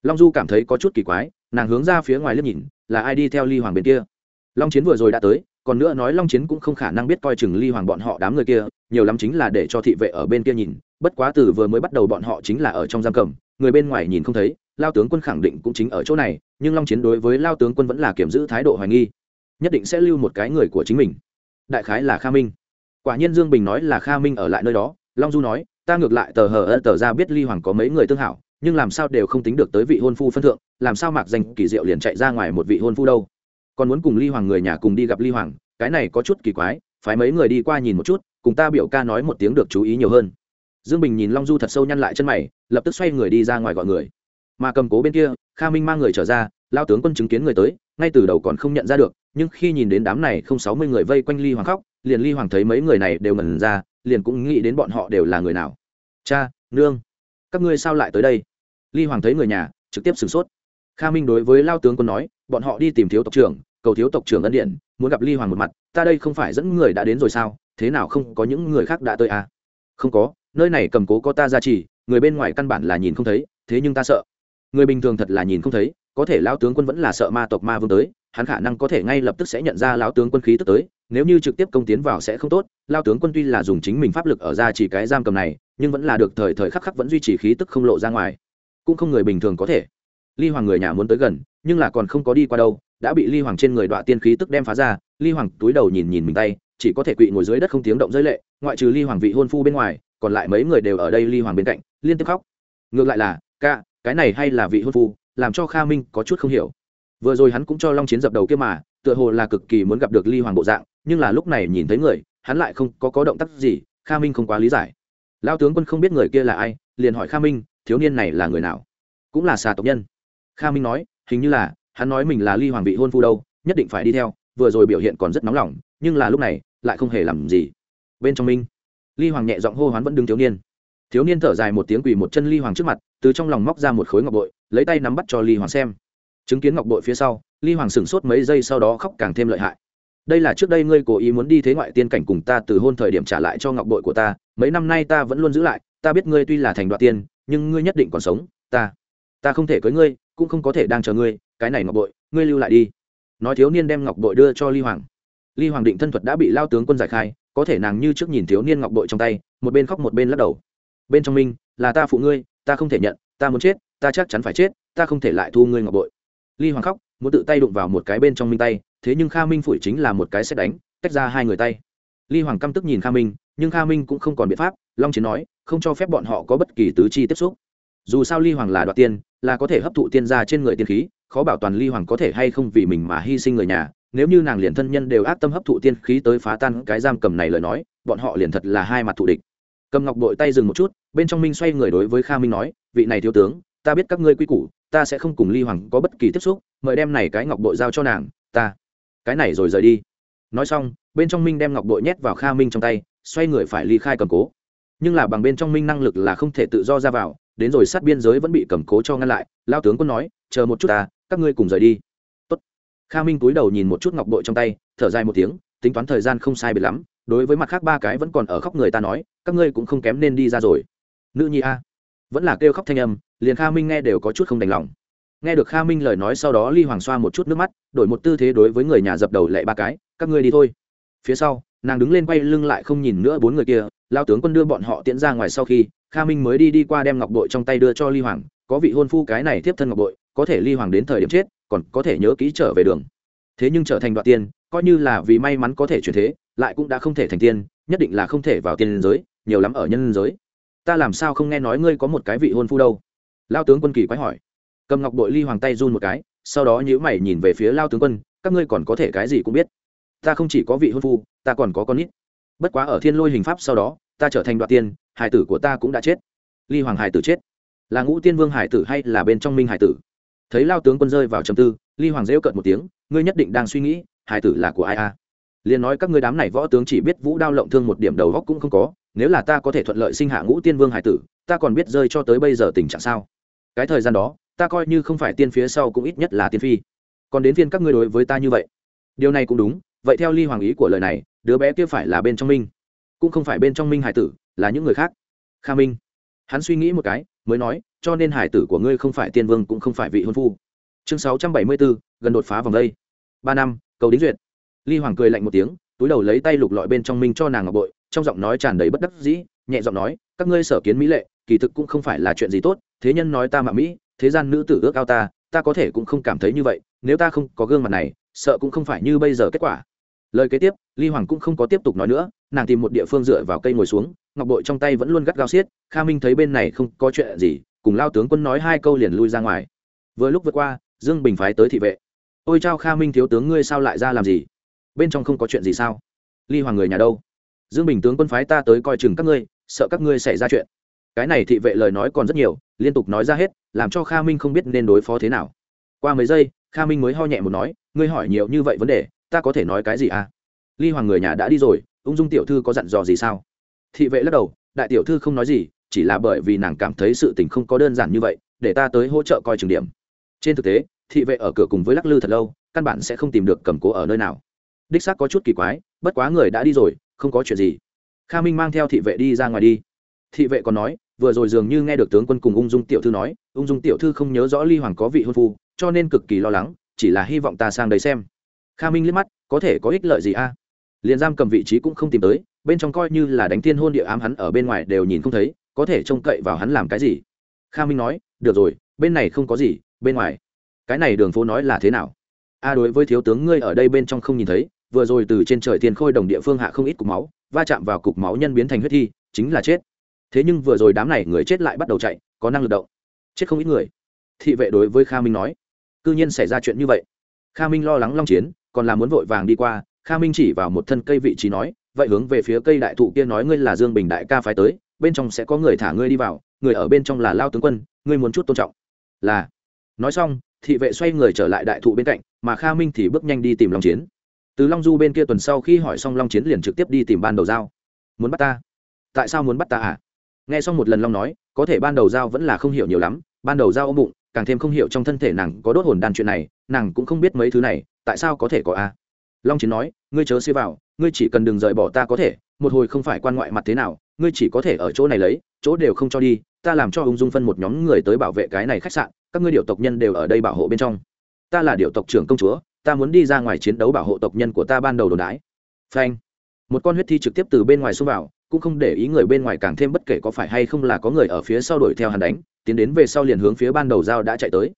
Long du cảm thấy có chút kỳ quái, nàng hướng ra phía ngoài liếc nhìn, là ai đi theo ly hoàng bên kia? Long chiến vừa rồi đã tới, còn nữa nói long chiến cũng không khả năng biết coi chừng ly hoàng bọn họ đám người kia, nhiều lắm chính là để cho thị vệ ở bên kia nhìn, bất quá từ vừa mới bắt đầu bọn họ chính là ở trong giam cầm, người bên ngoài nhìn không thấy, lao tướng quân khẳng định cũng chính ở chỗ này, nhưng long chiến đối với lao tướng quân vẫn là kiểm giữ thái độ hoài nghi nhất định sẽ lưu một cái người của chính mình. Đại khái là kha minh. Quả nhiên dương bình nói là kha minh ở lại nơi đó, long du nói, ta ngược lại tờ hờ ân tờ ra biết ly hoàng có mấy người tương hảo, nhưng làm sao đều không tính được tới vị hôn phu phân thượng, làm sao mạc danh kỳ diệu liền chạy ra ngoài một vị hôn phu đâu? Còn muốn cùng ly hoàng người nhà cùng đi gặp ly hoàng, cái này có chút kỳ quái phải mấy người đi qua nhìn một chút, cùng ta biểu ca nói một tiếng được chú ý nhiều hơn. Dương bình nhìn long du thật sâu nhăn lại chân mày, lập tức xoay người đi ra ngoài gọi người. Mà cầm cố bên kia, kha minh mang người trở ra lao tướng quân chứng kiến người tới ngay từ đầu còn không nhận ra được, nhưng khi nhìn đến đám này không sáu mươi người vây quanh ly hoàng khóc, liền ly hoàng thấy mấy người này đều ngẩn ra, liền cũng nghĩ đến bọn họ đều là người nào. Cha, nương, các ngươi sao lại tới đây? Ly hoàng thấy người nhà, trực tiếp sửng sốt. Kha minh đối với lao tướng quân nói, bọn họ đi tìm thiếu tộc trưởng, cầu thiếu tộc trưởng ân điện, muốn gặp ly hoàng một mặt, ta đây không phải dẫn người đã đến rồi sao, thế nào không có những người khác đã tới à? không có, nơi này cầm cố có ta ra chỉ người bên ngoài căn bản là nhìn không thấy, thế nhưng ta sợ người bình thường thật là nhìn không thấy, có thể lão tướng quân vẫn là sợ ma tộc ma vương tới, hắn khả năng có thể ngay lập tức sẽ nhận ra lão tướng quân khí tức tới, nếu như trực tiếp công tiến vào sẽ không tốt lao tướng quân tuy là dùng chính mình pháp lực ở ra chỉ cái giam cầm này, nhưng vẫn là được thời thời khắc khắc vẫn duy trì khí tức không lộ ra ngoài. Cũng không người bình thường có thể. Ly hoàng người nhà muốn tới gần, nhưng là còn không có đi qua đâu, đã bị ly hoàng trên người đoạn tiên khí tức đem phá ra, ly hoàng túi đầu nhìn nhìn mình tay, chỉ có thể quỵ ngồi dưới đất không tiếng động giới lệ, ngoại trừ ly hoàng vị hôn phu bên ngoài, còn lại mấy người đều ở đây ly hoàng bên cạnh, liên tiếp khóc. Ngược lại là, ca cái này hay là vị hôn phu, làm cho kha minh có chút không hiểu. Vừa rồi hắn cũng cho long chiến dập đầu kia mà, tựa hồ là cực kỳ muốn gặp được ly hoàng bộ dạng, nhưng là lúc này nhìn thấy người, hắn lại không có có động tác gì, kha minh không quá lý giải. Lao tướng quân không biết người kia là ai, liền hỏi kha minh, thiếu niên này là người nào? Cũng là xà tộc nhân. Kha minh nói, hình như là, hắn nói mình là ly hoàng vị hôn phu đâu, nhất định phải đi theo, vừa rồi biểu hiện còn rất nóng lòng, nhưng là lúc này, lại không hề làm gì. Bên trong minh, ly hoàng nhẹ giọng hô hoán vẫn đứng thiếu niên thiếu niên thở dài một tiếng quỳ một chân ly hoàng trước mặt, từ trong lòng móc ra một khối ngọc bội, lấy tay nắm bắt cho ly hoàng xem. Chứng kiến ngọc bội phía sau, ly hoàng sửng sốt mấy giây sau đó khóc càng thêm lợi hại. Đây là trước đây ngươi cố ý muốn đi thế ngoại tiên cảnh cùng ta từ hôn thời điểm trả lại cho ngọc bội của ta, mấy năm nay ta vẫn luôn giữ lại, ta biết ngươi tuy là thành đoạn tiên, nhưng ngươi nhất định còn sống, ta ta không thể cưới ngươi, cũng không có thể đang chờ ngươi, cái này ngọc bội, ngươi lưu lại đi. Nói thiếu niên đem ngọc bội đưa cho ly hoàng. Ly hoàng định thân thuật đã bị lao tướng quân giải khai, có thể nàng như trước nhìn thiếu niên ngọc bội trong tay, một bên khóc một bên lắc đầu bên trong minh là ta phụ ngươi, ta không thể nhận, ta muốn chết, ta chắc chắn phải chết, ta không thể lại thu ngươi ngọc bội. Ly hoàng khóc, muốn tự tay đụng vào một cái bên trong minh tay, thế nhưng kha minh phủi chính là một cái xét đánh, tách ra hai người tay. Ly hoàng căm tức nhìn kha minh, nhưng kha minh cũng không còn biện pháp, long chiến nói, không cho phép bọn họ có bất kỳ tứ chi tiếp xúc. Dù sao ly hoàng là đoạt tiên, là có thể hấp thụ tiên gia trên người tiên khí, khó bảo toàn ly hoàng có thể hay không vì mình mà hy sinh người nhà. Nếu như nàng liền thân nhân đều ác tâm hấp thụ tiên khí tới phá tan cái giam cầm này lời nói, bọn họ liền thật là hai mặt thù địch. Cầm ngọc bội tay dừng một chút bên trong minh xoay người đối với kha minh nói vị này thiếu tướng ta biết các ngươi quy củ ta sẽ không cùng ly hoàng có bất kỳ tiếp xúc mời đem này cái ngọc bội giao cho nàng ta cái này rồi rời đi nói xong bên trong minh đem ngọc bội nhét vào kha minh trong tay xoay người phải ly khai cầm cố nhưng là bằng bên trong minh năng lực là không thể tự do ra vào đến rồi sát biên giới vẫn bị cầm cố cho ngăn lại lao tướng quân nói chờ một chút ta các ngươi cùng rời đi Tốt. kha minh cúi đầu nhìn một chút ngọc bội trong tay thở dài một tiếng tính toán thời gian không sai biệt lắm đối với mặt khác ba cái vẫn còn ở khóc người ta nói các ngươi cũng không kém nên đi ra rồi nữ nhi a. Vẫn là kêu khóc thanh âm, liền kha minh nghe đều có chút không đành lòng. Nghe được kha minh lời nói sau đó ly hoàng xoa một chút nước mắt, đổi một tư thế đối với người nhà dập đầu lệ ba cái, các ngươi đi thôi. Phía sau, nàng đứng lên quay lưng lại không nhìn nữa bốn người kia, lao tướng quân đưa bọn họ tiễn ra ngoài sau khi, kha minh mới đi đi qua đem ngọc bội trong tay đưa cho ly hoàng, có vị hôn phu cái này tiếp thân ngọc bội, có thể ly hoàng đến thời điểm chết, còn có thể nhớ kỹ trở về đường. Thế nhưng trở thành đoạn tiên, coi như là vì may mắn có thể chuyển thế, lại cũng đã không thể thành tiên, nhất định là không thể vào tiên giới, nhiều lắm ở nhân giới ta làm sao không nghe nói ngươi có một cái vị hôn phu đâu? Lao tướng quân kỳ quái hỏi. Cầm ngọc bội ly hoàng tay run một cái, sau đó nhữ mày nhìn về phía lao tướng quân, các ngươi còn có thể cái gì cũng biết. Ta không chỉ có vị hôn phu, ta còn có con nít. Bất quá ở thiên lôi hình pháp sau đó, ta trở thành đoạn tiên, hải tử của ta cũng đã chết. Ly hoàng hải tử chết. Là ngũ tiên vương hải tử hay là bên trong minh hải tử? Thấy lao tướng quân rơi vào trầm tư, ly hoàng rêu cợt một tiếng, ngươi nhất định đang suy nghĩ, hải tử là của ai a à? liền nói các ngươi đám này võ tướng chỉ biết vũ đao lộng thương một điểm đầu góc cũng không có nếu là ta có thể thuận lợi sinh hạ ngũ tiên vương hải tử, ta còn biết rơi cho tới bây giờ tình trạng sao? Cái thời gian đó, ta coi như không phải tiên phía sau cũng ít nhất là tiên phi. Còn đến phiên các ngươi đối với ta như vậy. Điều này cũng đúng, vậy theo ly hoàng ý của lời này, đứa bé kia phải là bên trong minh, cũng không phải bên trong minh hải tử, là những người khác. Kha minh. Hắn suy nghĩ một cái, mới nói, cho nên hải tử của ngươi không phải tiên vương cũng không phải vị hôn phu. Chương sáu trăm bảy mươi bốn, gần đột phá vòng đây. Ba năm, cầu đính duyệt. Ly hoàng cười lạnh một tiếng, túi đầu lấy tay lục lọi bên trong minh cho nàng ngọc bội trong giọng nói tràn đầy bất đắc dĩ, nhẹ giọng nói, các ngươi sở kiến mỹ lệ, kỳ thực cũng không phải là chuyện gì tốt, thế nhân nói ta mạ mỹ, thế gian nữ tử ước ao ta ta có thể cũng không cảm thấy như vậy, nếu ta không có gương mặt này, sợ cũng không phải như bây giờ kết quả. Lời kế tiếp, ly hoàng cũng không có tiếp tục nói nữa, nàng tìm một địa phương dựa vào cây ngồi xuống, ngọc bội trong tay vẫn luôn gắt gao xiết kha minh thấy bên này không có chuyện gì, cùng lao tướng quân nói hai câu liền lui ra ngoài. Vừa lúc vượt qua, dương bình phái tới thị vệ. Ôi chao kha minh thiếu tướng ngươi sao lại ra làm gì? Bên trong không có chuyện gì sao? Ly hoàng người nhà đâu? Dương bình tướng quân phái ta tới coi chừng các ngươi, sợ các ngươi xảy ra chuyện. Cái này thị vệ lời nói còn rất nhiều, liên tục nói ra hết, làm cho kha minh không biết nên đối phó thế nào. Qua mấy giây, kha minh mới ho nhẹ một nói, ngươi hỏi nhiều như vậy vấn đề, ta có thể nói cái gì à? Ly hoàng người nhà đã đi rồi, ung dung tiểu thư có dặn dò gì sao? Thị vệ lắc đầu, đại tiểu thư không nói gì, chỉ là bởi vì nàng cảm thấy sự tình không có đơn giản như vậy, để ta tới hỗ trợ coi trường điểm. Trên thực tế, thị vệ ở cửa cùng với lắc lư thật lâu, căn bản sẽ không tìm được cầm cố ở nơi nào. Đích xác có chút kỳ quái, bất quá người đã đi rồi không có chuyện gì. Kha minh mang theo thị vệ đi ra ngoài đi. Thị vệ còn nói, vừa rồi dường như nghe được tướng quân cùng ung dung tiểu thư nói, ung dung tiểu thư không nhớ rõ ly hoàng có vị hôn phu, cho nên cực kỳ lo lắng, chỉ là hy vọng ta sang đấy xem. Kha minh liếc mắt, có thể có ích lợi gì a? À? liền giam cầm vị trí cũng không tìm tới, bên trong coi như là đánh thiên hôn địa ám hắn ở bên ngoài đều nhìn không thấy, có thể trông cậy vào hắn làm cái gì? Kha minh nói, được rồi, bên này không có gì, bên ngoài. Cái này đường phố nói là thế nào? A, đối với thiếu tướng ngươi ở đây bên trong không nhìn thấy vừa rồi từ trên trời thiên khôi đồng địa phương hạ không ít cục máu, va chạm vào cục máu nhân biến thành huyết thi, chính là chết. Thế nhưng vừa rồi đám này người chết lại bắt đầu chạy, có năng lực động. Chết không ít người. Thị vệ đối với kha minh nói c nhiên xảy ra chuyện như vậy. Kha minh lo lắng long chiến, còn là muốn vội vàng đi qua, kha minh chỉ vào một thân cây vị trí nói, vậy hướng về phía cây đại thụ kia nói ngươi là dương bình đại ca phái tới, bên trong sẽ có người thả ngươi đi vào, người ở bên trong là lao tướng quân, ngươi muốn chút tôn trọng. Là. Nói xong, thị vệ xoay người trở lại đại thụ bên cạnh, mà kha minh thì bước nhanh đi tìm long chiến từ long du bên kia tuần sau khi hỏi xong long chiến liền trực tiếp đi tìm ban đầu giao. Muốn bắt ta? Tại sao muốn bắt ta à? Nghe xong một lần long nói, có thể ban đầu giao vẫn là không hiểu nhiều lắm, ban đầu giao ôm bụng, càng thêm không hiểu trong thân thể nàng có đốt hồn đan chuyện này, nàng cũng không biết mấy thứ này, tại sao có thể có a? Long chiến nói, ngươi chớ xế vào, ngươi chỉ cần đừng rời bỏ ta có thể, một hồi không phải quan ngoại mặt thế nào, ngươi chỉ có thể ở chỗ này lấy, chỗ đều không cho đi, ta làm cho ung dung phân một nhóm người tới bảo vệ cái này khách sạn, các ngươi điệu tộc nhân đều ở đây bảo hộ bên trong. Ta là điệu tộc trưởng công chúa ta muốn đi ra ngoài chiến đấu bảo hộ tộc nhân của ta ban đầu đồn đái phanh. Một con huyết thi trực tiếp từ bên ngoài xông vào, cũng không để ý người bên ngoài càng thêm bất kể có phải hay không là có người ở phía sau đuổi theo hắn đánh, tiến đến về sau liền hướng phía ban đầu dao đã chạy tới.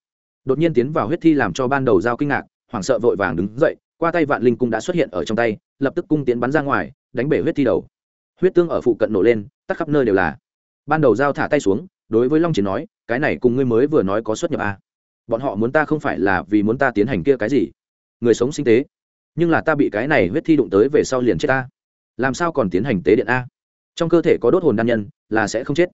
Đột nhiên tiến vào huyết thi làm cho ban đầu dao kinh ngạc, hoảng sợ vội vàng đứng dậy, qua tay vạn linh cung đã xuất hiện ở trong tay, lập tức cung tiến bắn ra ngoài, đánh bể huyết thi đầu. Huyết tương ở phụ cận nổ lên, tắt khắp nơi đều là. Ban đầu dao thả tay xuống, đối với long chiến nói, cái này cùng ngươi mới vừa nói có xuất nhập à. bọn họ muốn ta không phải là vì muốn ta tiến hành kia cái gì? Người sống sinh tế. Nhưng là ta bị cái này huyết thi đụng tới về sau liền chết ta. Làm sao còn tiến hành tế điện a? Trong cơ thể có đốt hồn đan nhân, là sẽ không chết.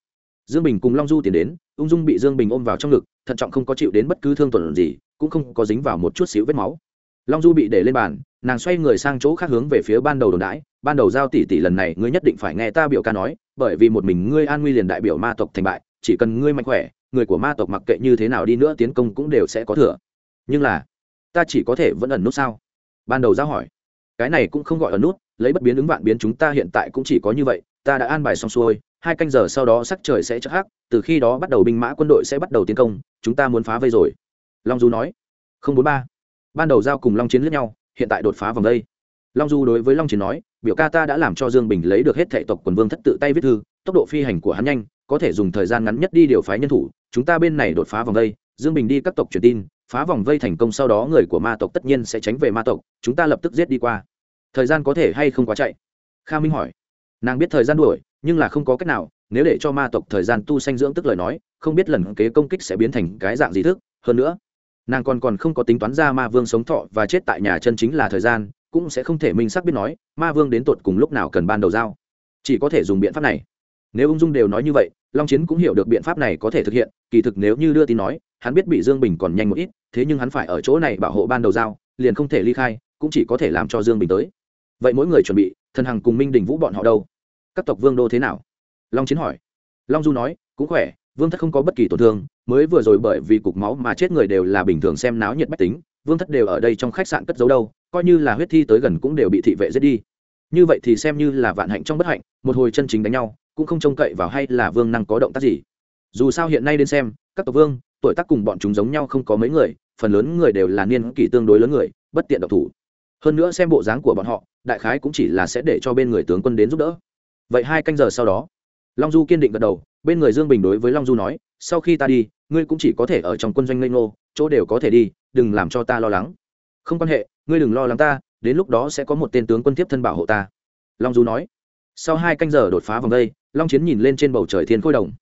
Dương bình cùng long du tiến đến, ung dung bị dương bình ôm vào trong ngực, thận trọng không có chịu đến bất cứ thương tuần gì, cũng không có dính vào một chút xíu vết máu. Long du bị để lên bàn, nàng xoay người sang chỗ khác hướng về phía ban đầu đồn đãi, ban đầu giao tỷ tỷ lần này ngươi nhất định phải nghe ta biểu ca nói, bởi vì một mình ngươi an nguy liền đại biểu ma tộc thành bại, chỉ cần ngươi mạnh khỏe, người của ma tộc mặc kệ như thế nào đi nữa tiến công cũng đều sẽ có thừa. Nhưng là ta chỉ có thể vẫn ẩn nút sao? Ban đầu giao hỏi. Cái này cũng không gọi ẩn nút lấy bất biến ứng vạn biến chúng ta hiện tại cũng chỉ có như vậy ta đã an bài xong xuôi hai canh giờ sau đó sắc trời sẽ chắc hắc từ khi đó bắt đầu binh mã quân đội sẽ bắt đầu tiến công chúng ta muốn phá vây rồi. Long du nói. Không bốn ba. Ban đầu giao cùng long chiến lướt nhau hiện tại đột phá vòng đây. Long du đối với long chiến nói biểu ca ta đã làm cho dương bình lấy được hết thệ tộc quần vương thất tự tay viết thư tốc độ phi hành của hắn nhanh có thể dùng thời gian ngắn nhất đi điều phái nhân thủ chúng ta bên này đột phá vòng đây, dương bình đi các tộc truyền tin phá vòng vây thành công sau đó người của ma tộc tất nhiên sẽ tránh về ma tộc, chúng ta lập tức giết đi qua. Thời gian có thể hay không quá chạy? Kha minh hỏi. Nàng biết thời gian đuổi, nhưng là không có cách nào, nếu để cho ma tộc thời gian tu sanh dưỡng tức lời nói, không biết lần kế công kích sẽ biến thành cái dạng gì thức. Hơn nữa, nàng còn còn không có tính toán ra ma vương sống thọ và chết tại nhà chân chính là thời gian, cũng sẽ không thể minh xác biết nói, ma vương đến tột cùng lúc nào cần ban đầu giao. Chỉ có thể dùng biện pháp này. Nếu ung dung đều nói như vậy, long chiến cũng hiểu được biện pháp này có thể thực hiện, kỳ thực nếu như đưa tin nói, hắn biết bị dương bình còn nhanh một ít thế nhưng hắn phải ở chỗ này bảo hộ ban đầu giao, liền không thể ly khai, cũng chỉ có thể làm cho dương bình tới. Vậy mỗi người chuẩn bị, thần hằng cùng minh đình vũ bọn họ đâu? Các tộc vương đô thế nào? Long chiến hỏi. Long du nói, cũng khỏe, vương thất không có bất kỳ tổn thương, mới vừa rồi bởi vì cục máu mà chết người đều là bình thường xem náo nhiệt bách tính, vương thất đều ở đây trong khách sạn cất giấu đâu, coi như là huyết thi tới gần cũng đều bị thị vệ giết đi. Như vậy thì xem như là vạn hạnh trong bất hạnh, một hồi chân chính đánh nhau, cũng không trông cậy vào hay là vương năng có động tác gì. Dù sao hiện nay đến xem, các tộc vương tuổi tác cùng bọn chúng giống nhau không có mấy người, phần lớn người đều là niên kỷ tương đối lớn người, bất tiện độc thủ. Hơn nữa xem bộ dáng của bọn họ, đại khái cũng chỉ là sẽ để cho bên người tướng quân đến giúp đỡ. Vậy hai canh giờ sau đó, long du kiên định gật đầu, bên người dương bình đối với long du nói, sau khi ta đi, ngươi cũng chỉ có thể ở trong quân doanh lê ngô, chỗ đều có thể đi, đừng làm cho ta lo lắng. Không quan hệ, ngươi đừng lo lắng ta, đến lúc đó sẽ có một tên tướng quân tiếp thân bảo hộ ta. Long du nói. Sau hai canh giờ đột phá vòng đây, long chiến nhìn lên trên bầu trời thiên khôi đồng.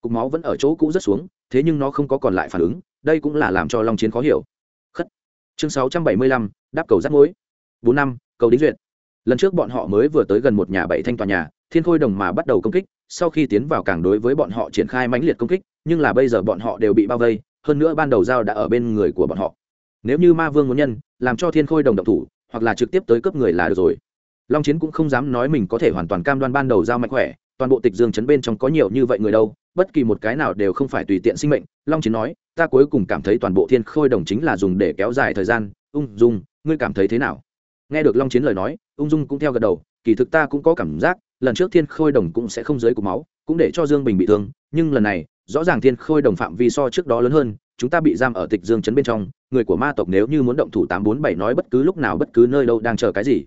Cục máu vẫn ở chỗ cũ rất xuống thế nhưng nó không có còn lại phản ứng, đây cũng là làm cho long chiến khó hiểu. Khất. Chương sáu trăm bảy mươi lăm, đáp cầu rắt mối. Bốn năm, cầu đính duyệt. Lần trước bọn họ mới vừa tới gần một nhà bảy thanh tòa nhà, thiên khôi đồng mà bắt đầu công kích, sau khi tiến vào càng đối với bọn họ triển khai mãnh liệt công kích, nhưng là bây giờ bọn họ đều bị bao vây, hơn nữa ban đầu dao đã ở bên người của bọn họ. Nếu như ma vương muốn nhân, làm cho thiên khôi đồng độc thủ, hoặc là trực tiếp tới cướp người là được rồi. Long chiến cũng không dám nói mình có thể hoàn toàn cam đoan ban đầu giao mạnh khỏe, toàn bộ tịch dương chấn bên trong có nhiều như vậy người đâu bất kỳ một cái nào đều không phải tùy tiện sinh mệnh. Long chiến nói, ta cuối cùng cảm thấy toàn bộ thiên khôi đồng chính là dùng để kéo dài thời gian. Ung dung, ngươi cảm thấy thế nào? Nghe được long chiến lời nói, ung dung cũng theo gật đầu, kỳ thực ta cũng có cảm giác, lần trước thiên khôi đồng cũng sẽ không dưới cục máu, cũng để cho dương bình bị thương, nhưng lần này, rõ ràng thiên khôi đồng phạm vi so trước đó lớn hơn, chúng ta bị giam ở tịch dương chấn bên trong, người của ma tộc nếu như muốn động thủ tám bốn bảy nói bất cứ lúc nào bất cứ nơi đâu đang chờ cái gì.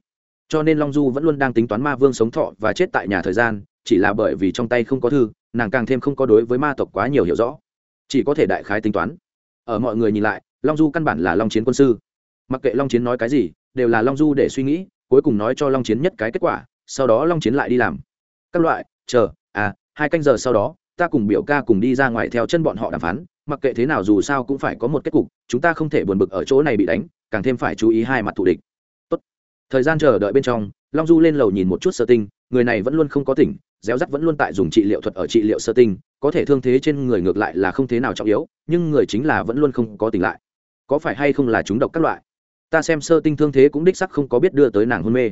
Cho nên long du vẫn luôn đang tính toán ma vương sống thọ và chết tại nhà thời gian, chỉ là bởi vì trong tay không có thư nàng càng thêm không có đối với ma tộc quá nhiều hiểu rõ. Chỉ có thể đại khái tính toán. Ở mọi người nhìn lại, long du căn bản là long chiến quân sư. Mặc kệ long chiến nói cái gì, đều là long du để suy nghĩ, cuối cùng nói cho long chiến nhất cái kết quả, sau đó long chiến lại đi làm. Các loại, chờ à hai canh giờ sau đó, ta cùng biểu ca cùng đi ra ngoài theo chân bọn họ đàm phán, mặc kệ thế nào dù sao cũng phải có một kết cục, chúng ta không thể buồn bực ở chỗ này bị đánh, càng thêm phải chú ý hai mặt thù địch. Tốt. thời gian chờ đợi bên trong, long du lên lầu nhìn một chút sơ tinh người này vẫn luôn không có tỉnh réo rắt vẫn luôn tại dùng trị liệu thuật ở trị liệu sơ tinh, có thể thương thế trên người ngược lại là không thế nào trọng yếu, nhưng người chính là vẫn luôn không có tỉnh lại. Có phải hay không là chúng độc các loại? Ta xem sơ tinh thương thế cũng đích sắc không có biết đưa tới nàng hôn mê.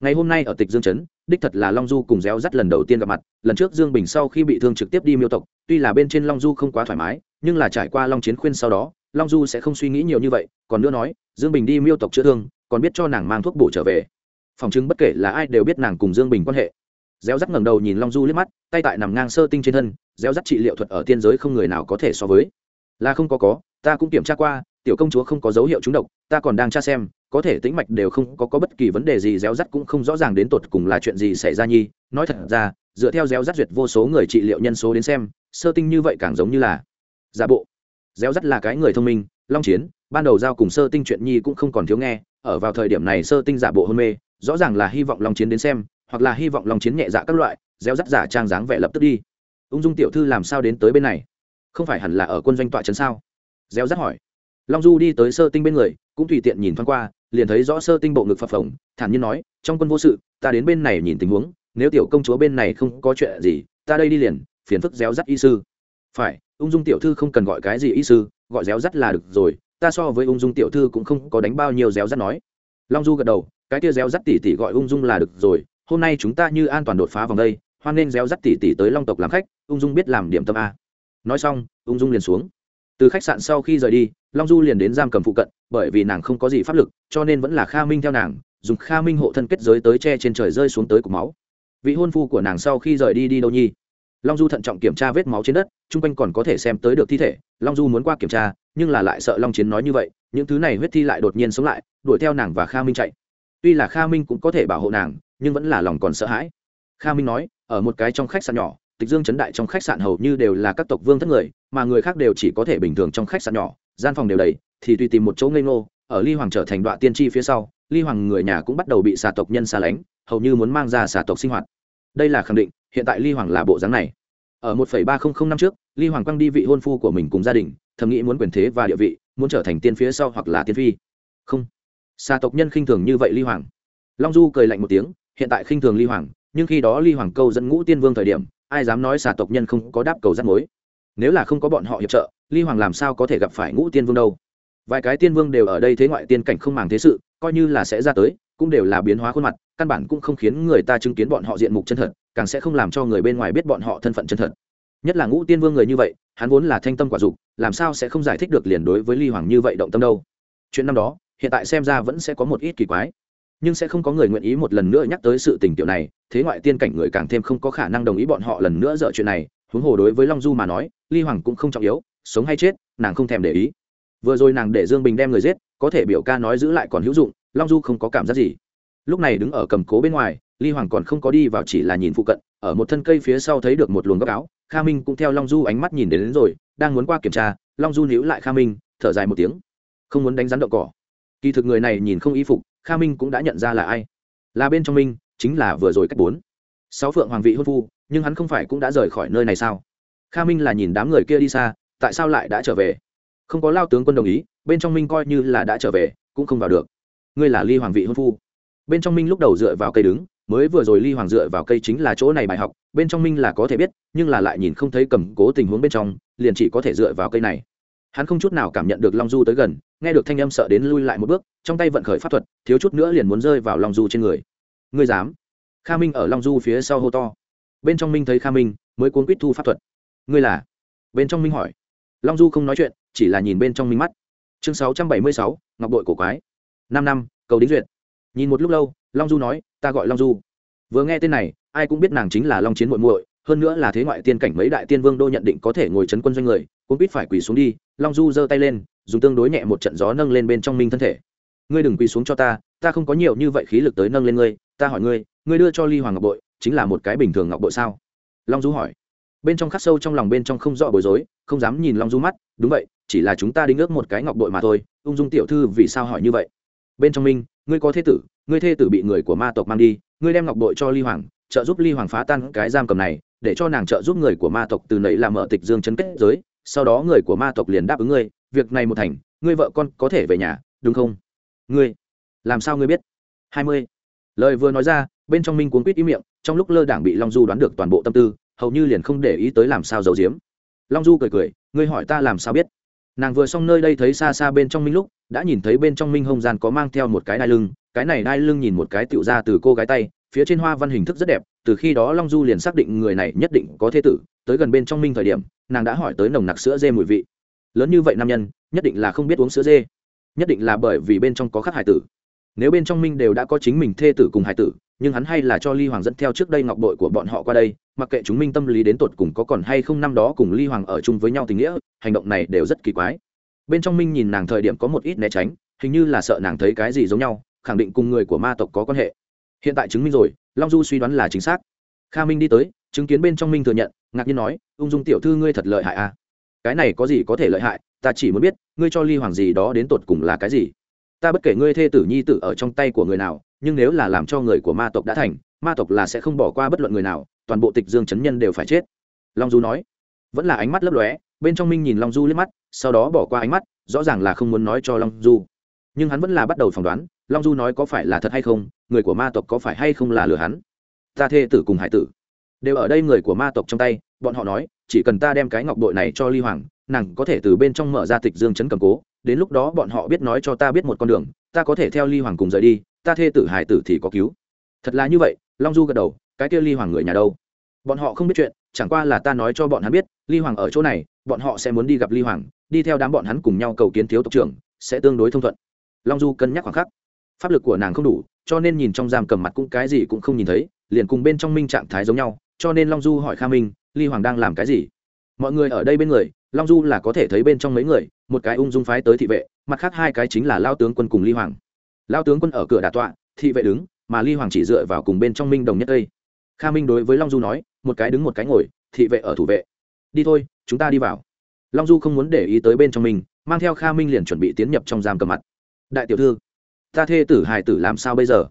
Ngày hôm nay ở tịch dương chấn đích thật là long du cùng réo rắt lần đầu tiên gặp mặt, lần trước dương bình sau khi bị thương trực tiếp đi miêu tộc, tuy là bên trên long du không quá thoải mái, nhưng là trải qua long chiến khuyên sau đó, long du sẽ không suy nghĩ nhiều như vậy, còn nữa nói, dương bình đi miêu tộc chữa thương, còn biết cho nàng mang thuốc bổ trở về phòng chứng bất kể là ai đều biết nàng cùng dương bình quan hệ. Réo rắt ngẩng đầu nhìn long du liếc mắt tay tại nằm ngang sơ tinh trên thân réo rắt trị liệu thuật ở tiên giới không người nào có thể so với. Là không có có ta cũng kiểm tra qua tiểu công chúa không có dấu hiệu trúng độc ta còn đang tra xem có thể tĩnh mạch đều không có, có bất kỳ vấn đề gì réo rắt cũng không rõ ràng đến tột cùng là chuyện gì xảy ra nhi. Nói thật ra dựa theo réo rắt duyệt vô số người trị liệu nhân số đến xem sơ tinh như vậy càng giống như là giả bộ. Réo rắt là cái người thông minh long chiến ban đầu giao cùng sơ tinh chuyện nhi cũng không còn thiếu nghe ở vào thời điểm này sơ tinh giả bộ hôn mê rõ ràng là hy vọng long chiến đến xem, hoặc là hy vọng long chiến nhẹ dạ các loại, gieo rắt giả trang dáng vẻ lập tức đi. Ung dung tiểu thư làm sao đến tới bên này? Không phải hẳn là ở quân doanh tọa trấn sao? Gieo rắt hỏi. Long du đi tới sơ tinh bên người, cũng tùy tiện nhìn thoáng qua, liền thấy rõ sơ tinh bộ ngực phập phồng, thản nhiên nói, trong quân vô sự, ta đến bên này nhìn tình huống, nếu tiểu công chúa bên này không có chuyện gì, ta đây đi liền, phiền phức réo rắt y sư. Phải, ung dung tiểu thư không cần gọi cái gì y sư, gọi réo rắt là được rồi, ta so với ung dung tiểu thư cũng không có đánh bao nhiêu réo rắt nói long du gật đầu, cái kia réo rắt tỉ tỉ gọi ung dung là được rồi, hôm nay chúng ta như an toàn đột phá vòng đây, hoan nên réo rắt tỉ tỉ tới long tộc làm khách, ung dung biết làm điểm tâm a. Nói xong, ung dung liền xuống. Từ khách sạn sau khi rời đi, long du liền đến giam cầm phụ cận, bởi vì nàng không có gì pháp lực, cho nên vẫn là kha minh theo nàng, dùng kha minh hộ thân kết giới tới che trên trời rơi xuống tới cục máu. Vị hôn phu của nàng sau khi rời đi đi đâu nhi? Long du thận trọng kiểm tra vết máu trên đất, chung quanh còn có thể xem tới được thi thể. Long du muốn qua kiểm tra, nhưng là lại sợ long chiến nói như vậy, những thứ này huyết thi lại đột nhiên sống lại, đuổi theo nàng và kha minh chạy. Tuy là kha minh cũng có thể bảo hộ nàng, nhưng vẫn là lòng còn sợ hãi. Kha minh nói, ở một cái trong khách sạn nhỏ, tịch dương chấn đại trong khách sạn hầu như đều là các tộc vương thất người, mà người khác đều chỉ có thể bình thường trong khách sạn nhỏ, gian phòng đều đầy, thì tùy tìm một chỗ ngây ngô. Ở ly hoàng trở thành đoạn tiên tri phía sau, ly hoàng người nhà cũng bắt đầu bị xà tộc nhân xa lánh, hầu như muốn mang ra xà tộc sinh hoạt. Đây là khẳng định hiện tại ly hoàng là bộ dáng này. Ở một ba nghìn năm trước, ly hoàng quang đi vị hôn phu của mình cùng gia đình, thầm nghĩ muốn quyền thế và địa vị, muốn trở thành tiên phía sau hoặc là tiên phi. Không. Xa tộc nhân khinh thường như vậy ly hoàng. Long du cười lạnh một tiếng, hiện tại khinh thường ly hoàng, nhưng khi đó ly hoàng câu dẫn ngũ tiên vương thời điểm, ai dám nói xà tộc nhân không có đáp cầu rắt mối? Nếu là không có bọn họ hiệp trợ, ly hoàng làm sao có thể gặp phải ngũ tiên vương đâu? Vài cái tiên vương đều ở đây thế ngoại tiên cảnh không màng thế sự, coi như là sẽ ra tới cũng đều là biến hóa khuôn mặt, căn bản cũng không khiến người ta chứng kiến bọn họ diện mục chân thật, càng sẽ không làm cho người bên ngoài biết bọn họ thân phận chân thật. Nhất là ngũ tiên vương người như vậy, hắn vốn là thanh tâm quả dục, làm sao sẽ không giải thích được liền đối với ly hoàng như vậy động tâm đâu? Chuyện năm đó, hiện tại xem ra vẫn sẽ có một ít kỳ quái. Nhưng sẽ không có người nguyện ý một lần nữa nhắc tới sự tình tiểu này, thế ngoại tiên cảnh người càng thêm không có khả năng đồng ý bọn họ lần nữa dở chuyện này. Huống hồ đối với long du mà nói, ly hoàng cũng không trọng yếu, sống hay chết, nàng không thèm để ý vừa rồi nàng để dương bình đem người giết có thể biểu ca nói giữ lại còn hữu dụng long du không có cảm giác gì. Lúc này đứng ở cầm cố bên ngoài ly hoàng còn không có đi vào chỉ là nhìn phụ cận ở một thân cây phía sau thấy được một luồng góc áo kha minh cũng theo long du ánh mắt nhìn đến, đến rồi đang muốn qua kiểm tra long du níu lại kha minh thở dài một tiếng. Không muốn đánh rắn đậu cỏ. Kỳ thực người này nhìn không y phục kha minh cũng đã nhận ra là ai. Là bên trong minh chính là vừa rồi cách bốn. Sáu phượng hoàng vị hôn phu nhưng hắn không phải cũng đã rời khỏi nơi này sao? Kha minh là nhìn đám người kia đi xa tại sao lại đã trở về? Không có lao tướng quân đồng ý, bên trong minh coi như là đã trở về, cũng không vào được. Ngươi là ly hoàng vị hôn phu. Bên trong minh lúc đầu dựa vào cây đứng, mới vừa rồi ly hoàng dựa vào cây chính là chỗ này bài học, bên trong minh là có thể biết, nhưng là lại nhìn không thấy cầm cố tình huống bên trong, liền chỉ có thể dựa vào cây này. Hắn không chút nào cảm nhận được long du tới gần, nghe được thanh âm sợ đến lui lại một bước, trong tay vận khởi pháp thuật, thiếu chút nữa liền muốn rơi vào long du trên người. Ngươi dám? Kha minh ở long du phía sau hô to. Bên trong minh thấy kha minh, mới cuốn quýt thu pháp thuật. Ngươi là? Bên trong minh hỏi. Long du không nói chuyện chỉ là nhìn bên trong minh mắt. Chương sáu trăm bảy mươi sáu, ngọc bội cổ quái. Năm năm, cầu đính duyệt. Nhìn một lúc lâu, long du nói, ta gọi long du. Vừa nghe tên này, ai cũng biết nàng chính là long chiến muội muội, hơn nữa là thế ngoại tiên cảnh mấy đại tiên vương đô nhận định có thể ngồi chấn quân doanh người, cũng biết phải quỳ xuống đi. Long du giơ tay lên, dùng tương đối nhẹ một trận gió nâng lên bên trong minh thân thể. Ngươi đừng quỳ xuống cho ta ta không có nhiều như vậy khí lực tới nâng lên ngươi. Ta hỏi ngươi ngươi đưa cho ly hoàng ngọc bội, chính là một cái bình thường ngọc bội sao? Long du hỏi. Bên trong khắc sâu trong lòng bên trong không rõ bối rối, không dám nhìn long du mắt. Đúng vậy chỉ là chúng ta đính ước một cái ngọc bội mà thôi, ung dung tiểu thư vì sao hỏi như vậy? Bên trong minh, ngươi có thế tử, ngươi thê tử bị người của ma tộc mang đi, ngươi đem ngọc bội cho ly hoàng, trợ giúp ly hoàng phá tan cái giam cầm này, để cho nàng trợ giúp người của ma tộc từ nãy làm mở tịch dương chấn kết giới, sau đó người của ma tộc liền đáp ứng ngươi, việc này một thành, ngươi vợ con có thể về nhà, đúng không? Ngươi, làm sao ngươi biết? Hai mươi. Lời vừa nói ra, bên trong minh cuốn quýt ý miệng, trong lúc lơ đảng bị long du đoán được toàn bộ tâm tư, hầu như liền không để ý tới làm sao giấu giếm. Long du cười cười, ngươi hỏi ta làm sao biết? Nàng vừa xong nơi đây thấy xa xa bên trong minh lúc, đã nhìn thấy bên trong minh hông gian có mang theo một cái đai lưng, cái này đai lưng nhìn một cái tựu ra từ cô gái tay, phía trên hoa văn hình thức rất đẹp, từ khi đó long du liền xác định người này nhất định có thế tử, tới gần bên trong minh thời điểm, nàng đã hỏi tới nồng nặc sữa dê mùi vị. Lớn như vậy nam nhân, nhất định là không biết uống sữa dê. Nhất định là bởi vì bên trong có khắc hải tử. Nếu bên trong minh đều đã có chính mình thê tử cùng hải tử nhưng hắn hay là cho ly hoàng dẫn theo trước đây ngọc bội của bọn họ qua đây, mặc kệ chúng minh tâm lý đến tột cùng có còn hay không năm đó cùng ly hoàng ở chung với nhau tình nghĩa, hành động này đều rất kỳ quái. Bên trong minh nhìn nàng thời điểm có một ít né tránh, hình như là sợ nàng thấy cái gì giống nhau, khẳng định cùng người của ma tộc có quan hệ. Hiện tại chứng minh rồi, long du suy đoán là chính xác. Kha minh đi tới, chứng kiến bên trong minh thừa nhận, ngạc nhiên nói, ung dung tiểu thư ngươi thật lợi hại à? Cái này có gì có thể lợi hại? Ta chỉ muốn biết, ngươi cho ly hoàng gì đó đến tột cùng là cái gì? Ta bất kể ngươi thê tử nhi tử ở trong tay của người nào, nhưng nếu là làm cho người của ma tộc đã thành, ma tộc là sẽ không bỏ qua bất luận người nào, toàn bộ tịch dương chấn nhân đều phải chết. Long du nói. Vẫn là ánh mắt lấp lóe, bên trong minh nhìn long du liếc mắt, sau đó bỏ qua ánh mắt, rõ ràng là không muốn nói cho long du. Nhưng hắn vẫn là bắt đầu phỏng đoán, long du nói có phải là thật hay không, người của ma tộc có phải hay không là lừa hắn. Ta thê tử cùng hải tử đều ở đây người của ma tộc trong tay, bọn họ nói, chỉ cần ta đem cái ngọc bội này cho ly hoàng, nàng có thể từ bên trong mở ra tịch dương chấn cầm cố đến lúc đó bọn họ biết nói cho ta biết một con đường, ta có thể theo ly hoàng cùng rời đi, ta thê tử hải tử thì có cứu. Thật là như vậy, long du gật đầu, cái kia ly hoàng người nhà đâu? Bọn họ không biết chuyện, chẳng qua là ta nói cho bọn hắn biết, ly hoàng ở chỗ này, bọn họ sẽ muốn đi gặp ly hoàng, đi theo đám bọn hắn cùng nhau cầu kiến thiếu tộc trưởng, sẽ tương đối thông thuận. Long du cân nhắc khoảng khắc. Pháp lực của nàng không đủ, cho nên nhìn trong giam cầm mặt cũng cái gì cũng không nhìn thấy, liền cùng bên trong minh trạng thái giống nhau, cho nên long du hỏi kha minh, ly hoàng đang làm cái gì? Mọi người ở đây bên người long du là có thể thấy bên trong mấy người, một cái ung dung phái tới thị vệ, mặt khác hai cái chính là lao tướng quân cùng ly hoàng. Lao tướng quân ở cửa đà tọa, thị vệ đứng, mà ly hoàng chỉ dựa vào cùng bên trong minh đồng nhất đây kha minh đối với long du nói, một cái đứng một cái ngồi, thị vệ ở thủ vệ. Đi thôi, chúng ta đi vào. Long du không muốn để ý tới bên trong mình, mang theo kha minh liền chuẩn bị tiến nhập trong giam cầm mặt. Đại tiểu thư, ta thê tử hài tử làm sao bây giờ?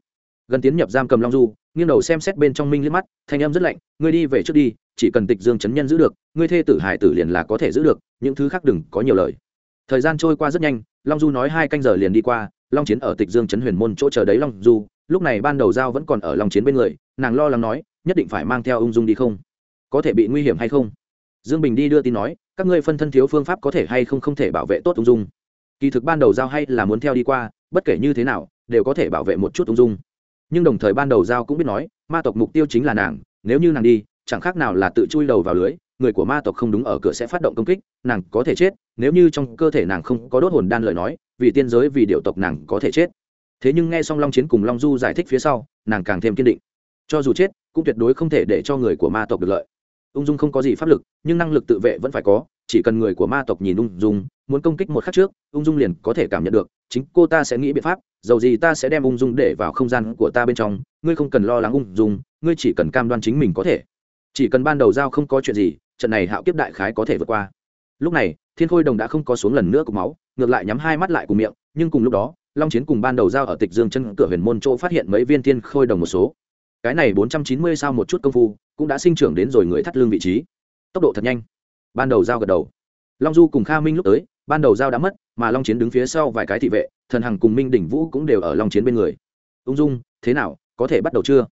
Gần tiến nhập giam cầm long du, nghiêng đầu xem xét bên trong minh liếc mắt, thanh âm rất lạnh, ngươi đi về trước đi chỉ cần tịch dương chấn nhân giữ được, ngươi thê tử hải tử liền là có thể giữ được, những thứ khác đừng có nhiều lời. Thời gian trôi qua rất nhanh, long du nói hai canh giờ liền đi qua, long chiến ở tịch dương chấn huyền môn chỗ chờ đấy long du, lúc này ban đầu giao vẫn còn ở long chiến bên người, nàng lo lắng nói, nhất định phải mang theo ung dung đi không? Có thể bị nguy hiểm hay không? Dương bình đi đưa tin nói, các ngươi phân thân thiếu phương pháp có thể hay không không thể bảo vệ tốt ung dung. Kỳ thực ban đầu giao hay là muốn theo đi qua, bất kể như thế nào, đều có thể bảo vệ một chút ung dung. Nhưng đồng thời ban đầu giao cũng biết nói, ma tộc mục tiêu chính là nàng, nếu như nàng đi chẳng khác nào là tự chui đầu vào lưới, người của ma tộc không đúng ở cửa sẽ phát động công kích, nàng có thể chết, nếu như trong cơ thể nàng không có đốt hồn đan lời nói, vì tiên giới, vì điệu tộc nàng có thể chết. Thế nhưng nghe xong long chiến cùng long du giải thích phía sau, nàng càng thêm kiên định. Cho dù chết, cũng tuyệt đối không thể để cho người của ma tộc được lợi. Ung dung không có gì pháp lực, nhưng năng lực tự vệ vẫn phải có, chỉ cần người của ma tộc nhìn ung dung, muốn công kích một khắc trước, ung dung liền có thể cảm nhận được, chính cô ta sẽ nghĩ biện pháp, dầu gì ta sẽ đem ung dung để vào không gian của ta bên trong, ngươi không cần lo lắng ung dung, ngươi chỉ cần cam đoan chính mình có thể chỉ cần ban đầu giao không có chuyện gì, trận này hạo kiếp đại khái có thể vượt qua. Lúc này, thiên khôi đồng đã không có xuống lần nữa cục máu, ngược lại nhắm hai mắt lại cùng miệng, nhưng cùng lúc đó, long chiến cùng ban đầu giao ở tịch dương chân cửa huyền môn chỗ phát hiện mấy viên thiên khôi đồng một số. Cái này bốn trăm chín mươi sao một chút công phu, cũng đã sinh trưởng đến rồi người thắt lưng vị trí. Tốc độ thật nhanh. Ban đầu giao gật đầu. Long du cùng kha minh lúc tới, ban đầu giao đã mất, mà long chiến đứng phía sau vài cái thị vệ, thần hằng cùng minh đỉnh vũ cũng đều ở long chiến bên người. Ung dung, thế nào, có thể bắt đầu chưa?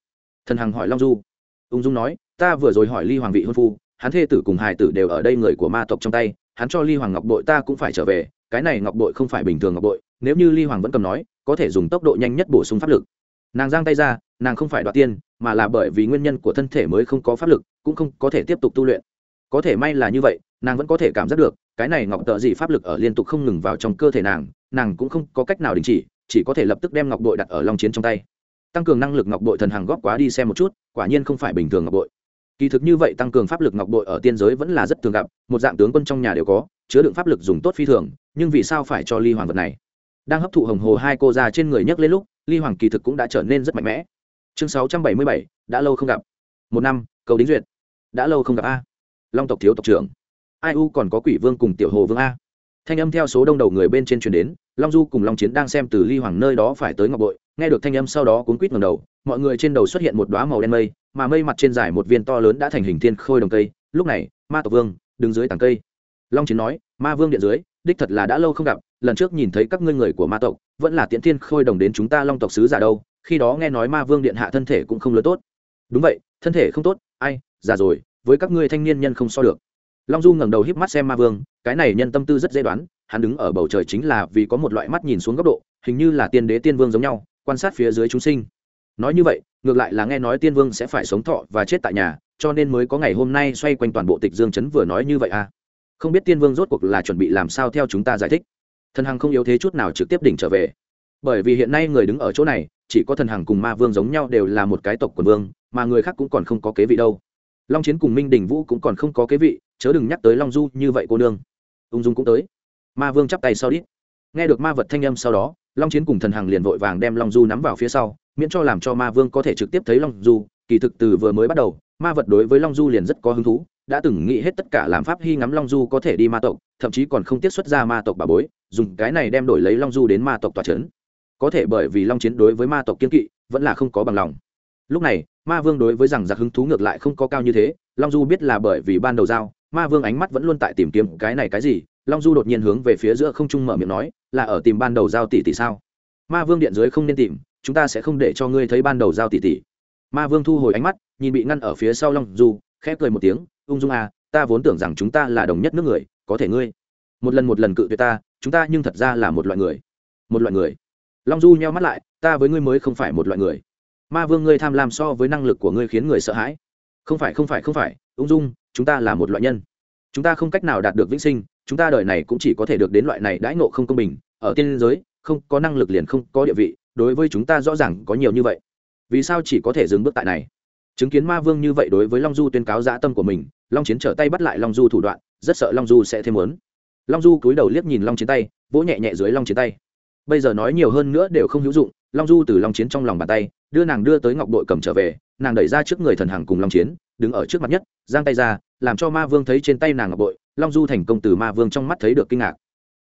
Thần hằng hỏi long du ung dung nói, ta vừa rồi hỏi ly hoàng vị hôn phu, hắn thê tử cùng hài tử đều ở đây người của ma tộc trong tay, hắn cho ly hoàng ngọc bội ta cũng phải trở về, cái này ngọc bội không phải bình thường ngọc bội, nếu như ly hoàng vẫn cầm nói, có thể dùng tốc độ nhanh nhất bổ sung pháp lực. Nàng giang tay ra, nàng không phải đoạt tiên, mà là bởi vì nguyên nhân của thân thể mới không có pháp lực, cũng không có thể tiếp tục tu luyện. Có thể may là như vậy, nàng vẫn có thể cảm giác được, cái này ngọc tợ gì pháp lực ở liên tục không ngừng vào trong cơ thể nàng nàng cũng không có cách nào đình chỉ chỉ có thể lập tức đem ngọc bội đặt ở long chiến trong tay tăng cường năng lực ngọc bội thần hàng góp quá đi xem một chút, quả nhiên không phải bình thường ngọc bội. Kỳ thực như vậy tăng cường pháp lực ngọc bội ở tiên giới vẫn là rất thường gặp, một dạng tướng quân trong nhà đều có, chứa đựng pháp lực dùng tốt phi thường, nhưng vì sao phải cho ly hoàng vật này? Đang hấp thụ hồng hồ hai cô ra trên người nhấc lên lúc, ly hoàng kỳ thực cũng đã trở nên rất mạnh mẽ. Chương sáu trăm bảy mươi bảy, đã lâu không gặp. Một năm, cầu đính duyệt. Đã lâu không gặp a. Long tộc thiếu tộc trưởng. Ai u còn có quỷ vương cùng tiểu hồ vương a. Thanh âm theo số đông đầu người bên trên truyền đến, long du cùng long chiến đang xem từ ly hoàng nơi đó phải tới ngọc bội nghe được thanh âm sau đó cuốn quýt ngầm đầu, mọi người trên đầu xuất hiện một đoá màu đen mây, mà mây mặt trên dài một viên to lớn đã thành hình thiên khôi đồng cây. Lúc này, ma tộc vương, đứng dưới tàng cây. Long chiến nói, ma vương điện dưới, đích thật là đã lâu không gặp, lần trước nhìn thấy các ngươi người của ma tộc, vẫn là tiễn thiên khôi đồng đến chúng ta long tộc sứ giả đâu. Khi đó nghe nói ma vương điện hạ thân thể cũng không lớn tốt. Đúng vậy, thân thể không tốt, ai, già rồi, với các ngươi thanh niên nhân không so được. Long du ngẩng đầu híp mắt xem ma vương, cái này nhân tâm tư rất dễ đoán, hắn đứng ở bầu trời chính là vì có một loại mắt nhìn xuống góc độ, hình như là tiên đế tiên vương giống nhau quan sát phía dưới chúng sinh. Nói như vậy, ngược lại là nghe nói tiên vương sẽ phải sống thọ và chết tại nhà, cho nên mới có ngày hôm nay xoay quanh toàn bộ tịch dương chấn vừa nói như vậy à. Không biết tiên vương rốt cuộc là chuẩn bị làm sao theo chúng ta giải thích. Thần hằng không yếu thế chút nào trực tiếp đỉnh trở về. Bởi vì hiện nay người đứng ở chỗ này, chỉ có thần hằng cùng ma vương giống nhau đều là một cái tộc quần vương, mà người khác cũng còn không có kế vị đâu. Long chiến cùng minh đình vũ cũng còn không có kế vị, chớ đừng nhắc tới long du như vậy cô nương. Ung dung cũng tới. Ma vương chắp tay sau đít nghe được ma vật thanh âm sau đó long chiến cùng thần hằng liền vội vàng đem long du nắm vào phía sau, miễn cho làm cho ma vương có thể trực tiếp thấy long du, kỳ thực từ vừa mới bắt đầu, ma vật đối với long du liền rất có hứng thú, đã từng nghĩ hết tất cả làm pháp hy ngắm long du có thể đi ma tộc, thậm chí còn không tiết xuất ra ma tộc bà bối, dùng cái này đem đổi lấy long du đến ma tộc tòa c h ấ n có thể bởi vì long chiến đối với ma tộc kiên kỵ, vẫn là không có bằng lòng. Lúc này, ma vương đối với rằng giặc hứng thú ngược lại không có cao như thế, long du biết là bởi vì ban đầu giao, ma vương ánh mắt vẫn luôn tại tìm kiếm cái này cái gì, long du đột nhiên hướng về phía giữa không trung mở miệng nói là ở tìm ban đầu giao tỷ tỷ sao? Ma vương điện dưới không nên tìm, chúng ta sẽ không để cho ngươi thấy ban đầu giao tỷ tỷ. Ma vương thu hồi ánh mắt, nhìn bị ngăn ở phía sau long du, khẽ cười một tiếng, ung dung à ta vốn tưởng rằng chúng ta là đồng nhất nước người, có thể ngươi một lần một lần cự tuyệt ta, chúng ta nhưng thật ra là một loại người, một loại người. Long du nheo mắt lại, ta với ngươi mới không phải một loại người. Ma vương ngươi tham lam so với năng lực của ngươi khiến người sợ hãi. Không phải không phải không phải, ung dung, chúng ta là một loại nhân chúng ta không cách nào đạt được vĩnh sinh, chúng ta đời này cũng chỉ có thể được đến loại này đãi ngộ không công bình, ở tiên giới, không có năng lực liền không có địa vị, đối với chúng ta rõ ràng có nhiều như vậy. Vì sao chỉ có thể dừng bước tại này? Chứng kiến ma vương như vậy đối với long du tuyên cáo dã tâm của mình, long chiến trở tay bắt lại long du thủ đoạn, rất sợ long du sẽ thêm lớn long du cúi đầu liếc nhìn long chiến tay, vỗ nhẹ nhẹ dưới long chiến tay. Bây giờ nói nhiều hơn nữa đều không hữu dụng, long du từ long chiến trong lòng bàn tay, đưa nàng đưa tới ngọc đội cầm trở về, nàng đẩy ra trước người thần hàng cùng long chiến, đứng ở trước mặt nhất giang tay ra, làm cho ma vương thấy trên tay nàng ngọc bội, long du thành công từ ma vương trong mắt thấy được kinh ngạc.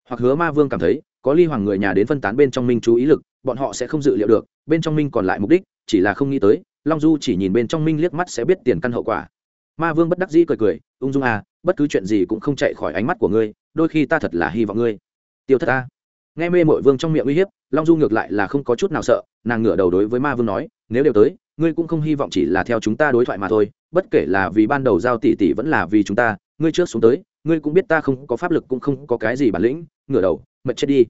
Hoặc hứa ma vương cảm thấy, có ly hoàng người nhà đến phân tán bên trong minh chú ý lực, bọn họ sẽ không dự liệu được, bên trong minh còn lại mục đích, chỉ là không nghĩ tới, long du chỉ nhìn bên trong minh liếc mắt sẽ biết tiền căn hậu quả. Ma vương bất đắc dĩ cười cười, ung dung à bất cứ chuyện gì cũng không chạy khỏi ánh mắt của ngươi, đôi khi ta thật là hy vọng ngươi. Tiêu thất ta. Nghe mê mội vương trong miệng uy hiếp, long du ngược lại là không có chút nào sợ, nàng ngửa đầu đối với ma vương nói, nếu đều tới ngươi cũng không hy vọng chỉ là theo chúng ta đối thoại mà thôi, bất kể là vì ban đầu giao tỷ tỷ vẫn là vì chúng ta, ngươi trước xuống tới, ngươi cũng biết ta không có pháp lực cũng không có cái gì bản lĩnh, ngửa đầu, mệt chết đi.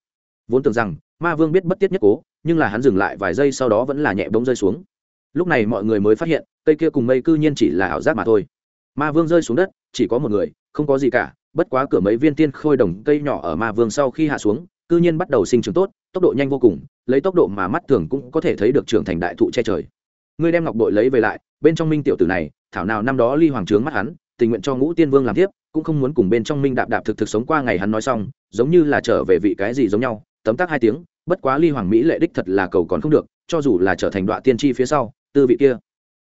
Vốn tưởng rằng, ma vương biết bất tiết nhất cố, nhưng là hắn dừng lại vài giây sau đó vẫn là nhẹ bông rơi xuống. Lúc này mọi người mới phát hiện, cây kia cùng mây cư nhiên chỉ là ảo giác mà thôi. Ma vương rơi xuống đất, chỉ có một người, không có gì cả, bất quá cửa mấy viên tiên khôi đồng cây nhỏ ở ma vương sau khi hạ xuống, cư nhiên bắt đầu sinh trưởng tốt, tốc độ nhanh vô cùng, lấy tốc độ mà mắt thường cũng có thể thấy được trưởng thành đại thụ che trời ngươi đem ngọc bội lấy về lại, bên trong minh tiểu tử này, thảo nào năm đó ly hoàng trướng mắt hắn, tình nguyện cho ngũ tiên vương làm tiếp, cũng không muốn cùng bên trong minh đạp đạp thực thực sống qua ngày hắn nói xong, giống như là trở về vị cái gì giống nhau, tấm tắc hai tiếng, bất quá ly hoàng mỹ lệ đích thật là cầu còn không được, cho dù là trở thành đoạn tiên tri phía sau, tư vị kia,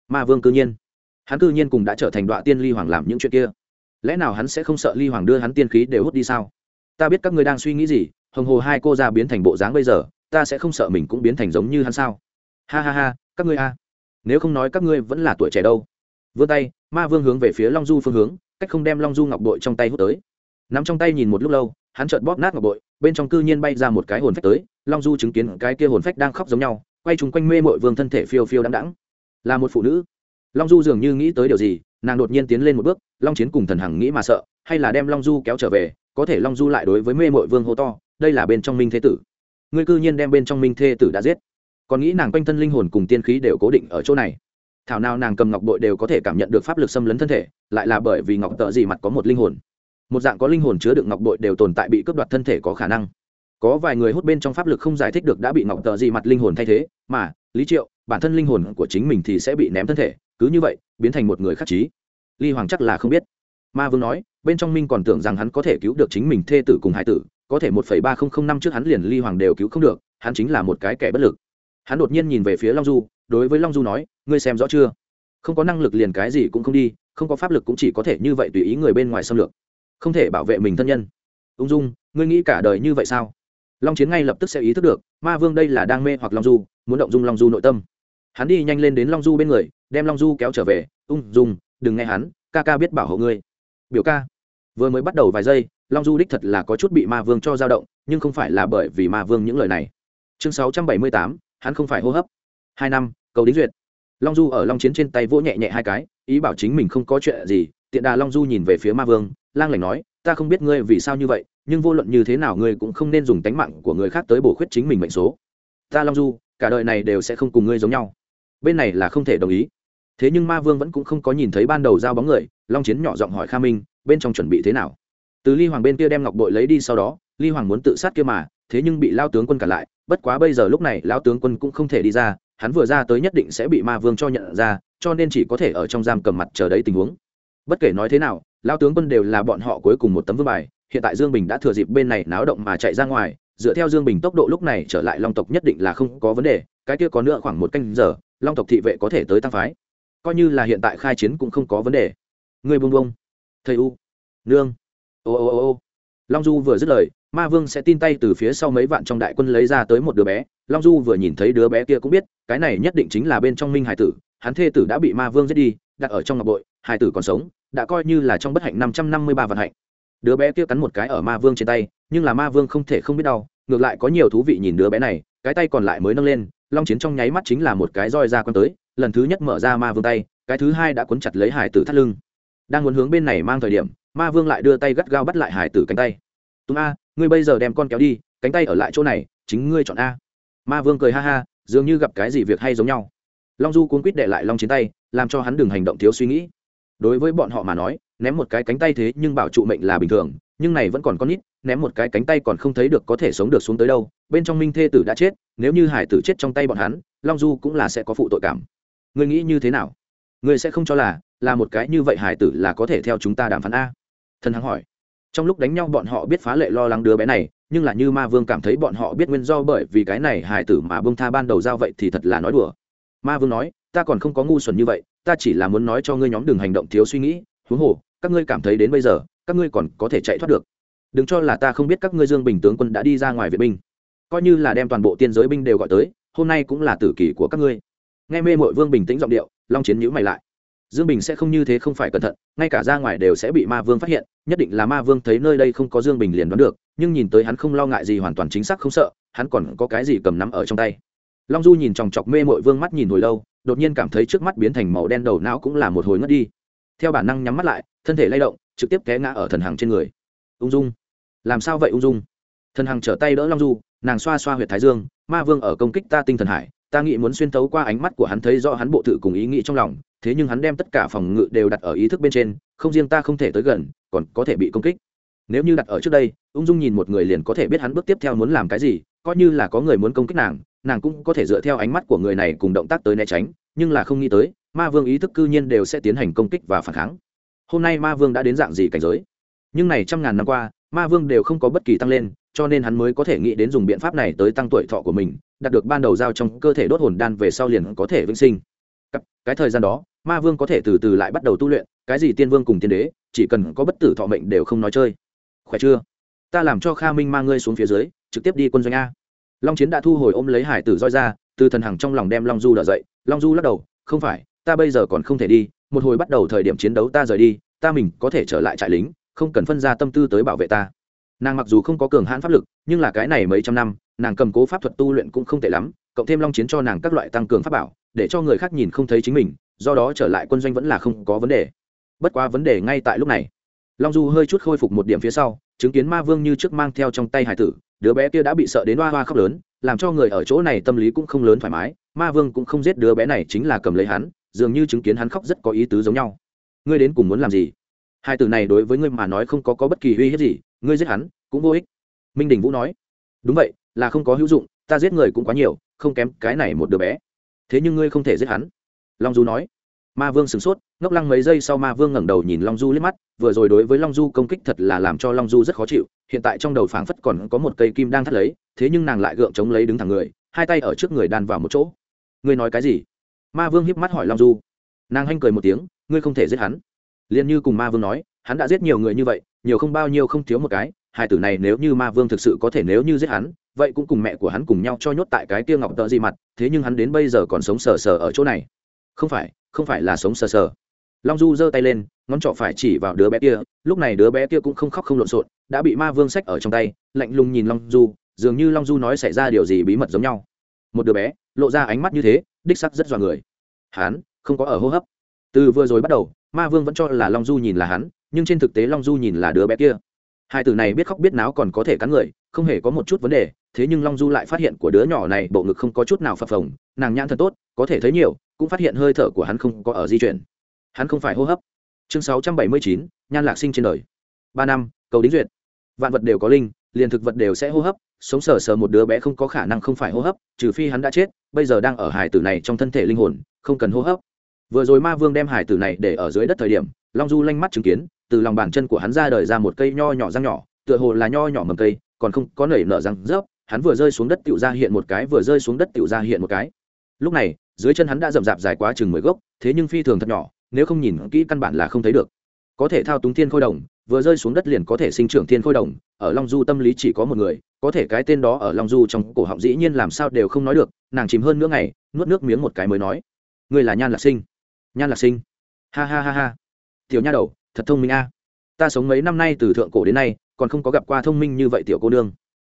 ma vương cư nhiên, hắn cư nhiên cùng đã trở thành đoạn tiên ly hoàng làm những chuyện kia. Lẽ nào hắn sẽ không sợ ly hoàng đưa hắn tiên khí đều hút đi sao? Ta biết các ngươi đang suy nghĩ gì, hồng hồ hai cô ra biến thành bộ dáng bây giờ, ta sẽ không sợ mình cũng biến thành giống như hắn sao? Ha ha ha, các ngươi a nếu không nói các ngươi vẫn là tuổi trẻ đâu. Vươn tay, ma vương hướng về phía long du phương hướng, cách không đem long du ngọc bội trong tay hút tới. Nắm trong tay nhìn một lúc lâu, hắn chợt bóp nát ngọc bội, bên trong cư nhiên bay ra một cái hồn phách tới, long du chứng kiến cái kia hồn phách đang khóc giống nhau, quay chung quanh mê mội vương thân thể phiêu phiêu đáng đắng là một phụ nữ. Long du dường như nghĩ tới điều gì, nàng đột nhiên tiến lên một bước, long chiến cùng thần hằng nghĩ mà sợ, hay là đem long du kéo trở về, có thể long du lại đối với mê mội vương hô to, đây là bên trong minh thế tử. Ngươi cư nhiên đem bên trong minh thế tử đã giết còn nghĩ nàng quanh thân linh hồn cùng tiên khí đều cố định ở chỗ này. Thảo nào nàng cầm ngọc bội đều có thể cảm nhận được pháp lực xâm lấn thân thể, lại là bởi vì ngọc tợ gì mặt có một linh hồn. Một dạng có linh hồn chứa đựng ngọc bội đều tồn tại bị cướp đoạt thân thể có khả năng. Có vài người hút bên trong pháp lực không giải thích được đã bị ngọc tợ gì mặt linh hồn thay thế, mà lý triệu, bản thân linh hồn của chính mình thì sẽ bị ném thân thể, cứ như vậy, biến thành một người khắc trí. Ly hoàng chắc là không biết. Ma vương nói, bên trong minh còn tưởng rằng hắn có thể cứu được chính mình thê tử cùng hải tử, có thể một phẩy ba không không năm trước hắn liền ly hoàng đều cứu không được, hắn chính là một cái kẻ bất lực hắn đột nhiên nhìn về phía long du đối với long du nói ngươi xem rõ chưa? Không có năng lực liền cái gì cũng không đi không có pháp lực cũng chỉ có thể như vậy tùy ý người bên ngoài xâm lược. Không thể bảo vệ mình thân nhân. Ung dung ngươi nghĩ cả đời như vậy sao? Long chiến ngay lập tức sẽ ý thức được ma vương đây là đang mê hoặc long du muốn động dung long du nội tâm. Hắn đi nhanh lên đến long du bên người đem long du kéo trở về ung dung đừng nghe hắn ca ca biết bảo hộ ngươi. Biểu ca. Vừa mới bắt đầu vài giây long du đích thật là có chút bị ma vương cho dao động nhưng không phải là bởi vì ma vương những lời này. Chương 678, hắn không phải hô hấp. Hai năm, cầu đính duyệt. Long du ở long chiến trên tay vỗ nhẹ nhẹ hai cái, ý bảo chính mình không có chuyện gì. Tiện đà long du nhìn về phía ma vương, lang lành nói, ta không biết ngươi vì sao như vậy, nhưng vô luận như thế nào ngươi cũng không nên dùng tánh mạng của người khác tới bổ khuyết chính mình mệnh số. Ta long du, cả đời này đều sẽ không cùng ngươi giống nhau. Bên này là không thể đồng ý. Thế nhưng ma vương vẫn cũng không có nhìn thấy ban đầu giao bóng người, long chiến nhỏ giọng hỏi kha minh, bên trong chuẩn bị thế nào? Từ ly hoàng bên kia đem ngọc bội lấy đi sau đó, ly hoàng muốn tự sát kia mà thế nhưng bị lao tướng quân cản lại, bất quá bây giờ lúc này lao tướng quân cũng không thể đi ra, hắn vừa ra tới nhất định sẽ bị ma vương cho nhận ra, cho nên chỉ có thể ở trong giam cầm mặt chờ đấy tình huống. Bất kể nói thế nào, lao tướng quân đều là bọn họ cuối cùng một tấm vương bài, hiện tại dương bình đã thừa dịp bên này náo động mà chạy ra ngoài, dựa theo dương bình tốc độ lúc này trở lại long tộc nhất định là không có vấn đề, cái kia có nữa khoảng một canh giờ, long tộc thị vệ có thể tới tăng phái. Coi như là hiện tại khai chiến cũng không có vấn đề. Người buông buông. Thầy u. Nương. Ô ô ô ô long du vừa dứt lời, ma vương sẽ tin tay từ phía sau mấy vạn trong đại quân lấy ra tới một đứa bé. Long du vừa nhìn thấy đứa bé kia cũng biết, cái này nhất định chính là bên trong minh hải tử. Hắn thê tử đã bị ma vương giết đi, đặt ở trong ngọc bội, hải tử còn sống, đã coi như là trong bất hạnh năm trăm năm mươi ba vạn hạnh. Đứa bé kia cắn một cái ở ma vương trên tay, nhưng là ma vương không thể không biết đau, ngược lại có nhiều thú vị nhìn đứa bé này, cái tay còn lại mới nâng lên, long chiến trong nháy mắt chính là một cái roi ra con tới, lần thứ nhất mở ra ma vương tay, cái thứ hai đã cuốn chặt lấy hải tử thắt lưng. Đang muốn hướng bên này mang thời điểm ma vương lại đưa tay gắt gao bắt lại hải tử cánh tay. Tùng a, ngươi bây giờ đem con kéo đi, cánh tay ở lại chỗ này, chính ngươi chọn a. Ma vương cười ha ha, dường như gặp cái gì việc hay giống nhau. Long du cuốn quýt đệ lại long chiến tay, làm cho hắn đừng hành động thiếu suy nghĩ. Đối với bọn họ mà nói, ném một cái cánh tay thế nhưng bảo trụ mệnh là bình thường, nhưng này vẫn còn con nít, ném một cái cánh tay còn không thấy được có thể sống được xuống tới đâu, bên trong minh thê tử đã chết, nếu như hải tử chết trong tay bọn hắn, long du cũng là sẽ có phụ tội cảm. Ngươi nghĩ như thế nào? Ngươi sẽ không cho là là một cái như vậy hải tử là có thể theo chúng ta đàm phán a thần hằng hỏi. Trong lúc đánh nhau bọn họ biết phá lệ lo lắng đứa bé này, nhưng là như ma vương cảm thấy bọn họ biết nguyên do bởi vì cái này hải tử mà bông tha ban đầu giao vậy thì thật là nói đùa. Ma vương nói, ta còn không có ngu xuẩn như vậy, ta chỉ là muốn nói cho ngươi nhóm đường hành động thiếu suy nghĩ, huống hồ, các ngươi cảm thấy đến bây giờ, các ngươi còn có thể chạy thoát được. Đừng cho là ta không biết các ngươi dương bình tướng quân đã đi ra ngoài vệ binh. Coi như là đem toàn bộ tiên giới binh đều gọi tới, hôm nay cũng là tử kỳ của các ngươi. Nghe mê mội vương bình tĩnh giọng điệu, long chiến nhữ mày lại dương bình sẽ không như thế không phải cẩn thận, ngay cả ra ngoài đều sẽ bị ma vương phát hiện, nhất định là ma vương thấy nơi đây không có dương bình liền đoán được, nhưng nhìn tới hắn không lo ngại gì hoàn toàn chính xác không sợ, hắn còn có cái gì cầm nắm ở trong tay. Long du nhìn chòng chọc mê mội vương mắt nhìn hồi lâu, đột nhiên cảm thấy trước mắt biến thành màu đen đầu não cũng là một hồi ngất đi. Theo bản năng nhắm mắt lại, thân thể lay động, trực tiếp té ngã ở thần hằng trên người. Ung dung. Làm sao vậy ung dung? Thần hằng trở tay đỡ long du, nàng xoa xoa h u y ệ t thái dương, ma vương ở công kích ta tinh thần hải ta nghĩ muốn xuyên tấu qua ánh mắt của hắn thấy rõ hắn bộ tự cùng ý nghĩ trong lòng, thế nhưng hắn đem tất cả phòng ngự đều đặt ở ý thức bên trên, không riêng ta không thể tới gần, còn có thể bị công kích. Nếu như đặt ở trước đây, ung dung nhìn một người liền có thể biết hắn bước tiếp theo muốn làm cái gì, coi như là có người muốn công kích nàng nàng cũng có thể dựa theo ánh mắt của người này cùng động tác tới né tránh, nhưng là không nghĩ tới, ma vương ý thức cư nhiên đều sẽ tiến hành công kích và phản kháng. Hôm nay ma vương đã đến dạng gì cảnh giới? Nhưng này trăm ngàn năm qua, ma vương đều không có bất kỳ tăng lên, cho nên hắn mới có thể nghĩ đến dùng biện pháp này tới tăng tuổi thọ của mình đạt được ban đầu giao trong cơ thể đốt hồn đan về sau liền có thể vĩnh sinh. Cái thời gian đó, ma vương có thể từ từ lại bắt đầu tu luyện, cái gì tiên vương cùng tiên đế, chỉ cần có bất tử thọ mệnh đều không nói chơi. Khỏe chưa? Ta làm cho kha minh mang ngươi xuống phía dưới, trực tiếp đi quân doanh a. Long chiến đã thu hồi ôm lấy hải tử roi ra, từ thần hằng trong lòng đem long du đỡ dậy. Long du lắc đầu, không phải, ta bây giờ còn không thể đi, một hồi bắt đầu thời điểm chiến đấu ta rời đi, ta mình có thể trở lại trại lính, không cần phân ra tâm tư tới bảo vệ ta. Nàng mặc dù không có cường hãn pháp lực, nhưng là cái này mấy trăm năm nàng cầm cố pháp thuật tu luyện cũng không tệ lắm cộng thêm long chiến cho nàng các loại tăng cường pháp bảo để cho người khác nhìn không thấy chính mình do đó trở lại quân doanh vẫn là không có vấn đề. Bất quá vấn đề ngay tại lúc này. Long du hơi chút khôi phục một điểm phía sau chứng kiến ma vương như trước mang theo trong tay hải tử đứa bé kia đã bị sợ đến hoa hoa khóc lớn làm cho người ở chỗ này tâm lý cũng không lớn thoải mái ma vương cũng không giết đứa bé này chính là cầm lấy hắn dường như chứng kiến hắn khóc rất có ý tứ giống nhau. Ngươi đến cùng muốn làm gì? Hai từ này đối với ngươi mà nói không có, có bất kỳ uy hiếp gì ngươi giết hắn cũng vô ích. Minh đình vũ nói. Đúng vậy là không có hữu dụng, ta giết người cũng quá nhiều, không kém cái này một đứa bé. Thế nhưng ngươi không thể giết hắn. Long du nói. Ma vương sửng sốt, ngốc lăng mấy giây sau ma vương ngẩng đầu nhìn long du liếc mắt, vừa rồi đối với long du công kích thật là làm cho long du rất khó chịu, hiện tại trong đầu phảng phất còn có một cây kim đang thắt lấy, thế nhưng nàng lại gượng chống lấy đứng thẳng người, hai tay ở trước người đan vào một chỗ. Ngươi nói cái gì? Ma vương hiếp mắt hỏi long du. Nàng hanh cười một tiếng, ngươi không thể giết hắn. Liền như cùng ma vương nói, hắn đã giết nhiều người như vậy, nhiều không bao nhiêu không thiếu một cái hai tử này nếu như ma vương thực sự có thể nếu như giết hắn, vậy cũng cùng mẹ của hắn cùng nhau cho nhốt tại cái kia ngọc tợ gì mặt, thế nhưng hắn đến bây giờ còn sống sờ sờ ở chỗ này. Không phải không phải là sống sờ sờ. Long du giơ tay lên, ngón trỏ phải chỉ vào đứa bé kia, lúc này đứa bé kia cũng không khóc không lộn xộn, đã bị ma vương sách ở trong tay, lạnh lùng nhìn long du, dường như long du nói xảy ra điều gì bí mật giống nhau. Một đứa bé, lộ ra ánh mắt như thế, đích sắc rất dọa người. Hắn, không có ở hô hấp. Từ vừa rồi bắt đầu, ma vương vẫn cho là long du nhìn là hắn, nhưng trên thực tế long du nhìn là đứa bé kia hai từ này biết khóc biết náo còn có thể cắn người, không hề có một chút vấn đề, thế nhưng long du lại phát hiện của đứa nhỏ này bộ ngực không có chút nào phập phồng, nàng nhãn thật tốt, có thể thấy nhiều, cũng phát hiện hơi thở của hắn không có ở di chuyển. Hắn không phải hô hấp. Chương sáu trăm bảy mươi chín, nhan lạc sinh trên đời. Ba năm, cầu đính duyệt. Vạn vật đều có linh, liền thực vật đều sẽ hô hấp, sống sờ sờ một đứa bé không có khả năng không phải hô hấp, trừ phi hắn đã chết, bây giờ đang ở hải tử này trong thân thể linh hồn, không cần hô hấp. Vừa rồi ma vương đem hải tử này để ở dưới đất thời điểm, long du lanh mắt chứng kiến từ lòng bàn chân của hắn ra đời ra một cây nho nhỏ răng nhỏ, tựa hồ là nho nhỏ mầm cây, còn không có nảy nở răng rớp, hắn vừa rơi xuống đất tựu ra hiện một cái, vừa rơi xuống đất tựu ra hiện một cái. Lúc này, dưới chân hắn đã rậm rạp dài quá chừng mười gốc, thế nhưng phi thường thật nhỏ, nếu không nhìn kỹ căn bản là không thấy được. Có thể thao túng thiên khôi đồng, vừa rơi xuống đất liền có thể sinh trưởng thiên khôi đồng, ở long du tâm lý chỉ có một người, có thể cái tên đó ở long du trong cổ họng dĩ nhiên làm sao đều không nói được, nàng chìm hơn nữa ngày, nuốt nước miếng một cái mới nói. Người là nhan lạc sinh. Nhan lạc sinh. Ha ha ha ha. Tiểu nha đầu thật thông minh a. Ta sống mấy năm nay từ thượng cổ đến nay, còn không có gặp qua thông minh như vậy tiểu cô nương.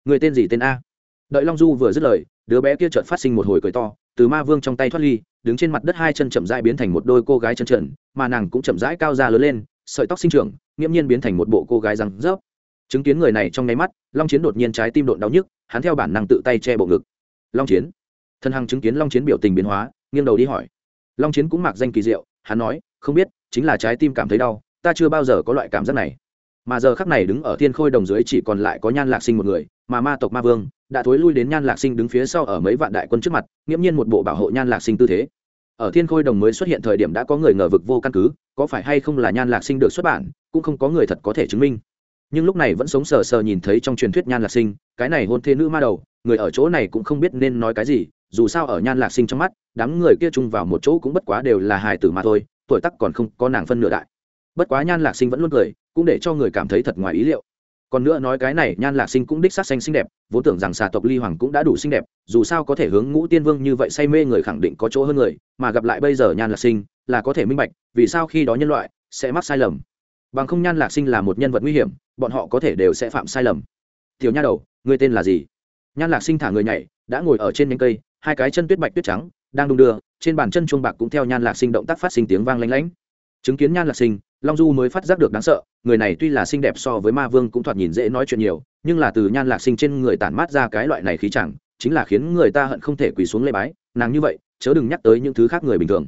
Người tên gì tên a? Đợi long du vừa dứt lời, đứa bé kia chợt phát sinh một hồi cười to, từ ma vương trong tay thoát ly, đứng trên mặt đất hai chân chậm rãi biến thành một đôi cô gái chân trần mà nàng cũng chậm rãi cao ra lớn lên, sợi tóc sinh trưởng, nghiễm nhiên biến thành một bộ cô gái răng rớp. Chứng kiến người này trong nháy mắt, long chiến đột nhiên trái tim đột đau nhức, hắn theo bản năng tự tay che bộ ngực. Long chiến. Thân hằng chứng kiến long chiến biểu tình biến hóa, nghiêng đầu đi hỏi. Long chiến cũng mặc danh kỳ diệu, hắn nói, không biết, chính là trái tim cảm thấy đau ta chưa bao giờ có loại cảm giác này. Mà giờ khắc này đứng ở thiên khôi đồng dưới chỉ còn lại có nhan lạc sinh một người, mà ma tộc ma vương đã thối lui đến nhan lạc sinh đứng phía sau ở mấy vạn đại quân trước mặt, nghiễm nhiên một bộ bảo hộ nhan lạc sinh tư thế. Ở thiên khôi đồng mới xuất hiện thời điểm đã có người ngờ vực vô căn cứ, có phải hay không là nhan lạc sinh được xuất bản, cũng không có người thật có thể chứng minh. Nhưng lúc này vẫn sống sờ sờ nhìn thấy trong truyền thuyết nhan lạc sinh, cái này hôn thê nữ ma đầu, người ở chỗ này cũng không biết nên nói cái gì, dù sao ở nhan lạc sinh trong mắt, đám người kia chung vào một chỗ cũng bất quá đều là hài tử mà thôi, tuổi tắc còn không có nàng phân nửa đại bất quá nhan lạc sinh vẫn luôn cười, cũng để cho người cảm thấy thật ngoài ý liệu. Còn nữa nói cái này, nhan lạc sinh cũng đích sát xanh xinh đẹp, vốn tưởng rằng xà tộc ly hoàng cũng đã đủ xinh đẹp, dù sao có thể hướng ngũ tiên vương như vậy say mê người khẳng định có chỗ hơn người, mà gặp lại bây giờ nhan lạc sinh, là có thể minh bạch, vì sao khi đó nhân loại sẽ mắc sai lầm. Bằng không nhan lạc sinh là một nhân vật nguy hiểm, bọn họ có thể đều sẽ phạm sai lầm. Tiểu nha đầu người tên là gì? Nhan lạc sinh thả người nhảy, đã ngồi ở trên nhánh cây, hai cái chân tuyết bạch tuyết trắng, đang đung đưa, trên bàn chân chuông bạc cũng theo nhan lạc sinh động tác phát sinh tiếng vang lanh lánh. Chứng kiến nhan lạc sinh long du mới phát giác được đáng sợ, người này tuy là xinh đẹp so với ma vương cũng thoạt nhìn dễ nói chuyện nhiều, nhưng là từ nhan lạc sinh trên người tản mát ra cái loại này khí chẳng, chính là khiến người ta hận không thể quỳ xuống lê bái, nàng như vậy, chớ đừng nhắc tới những thứ khác người bình thường.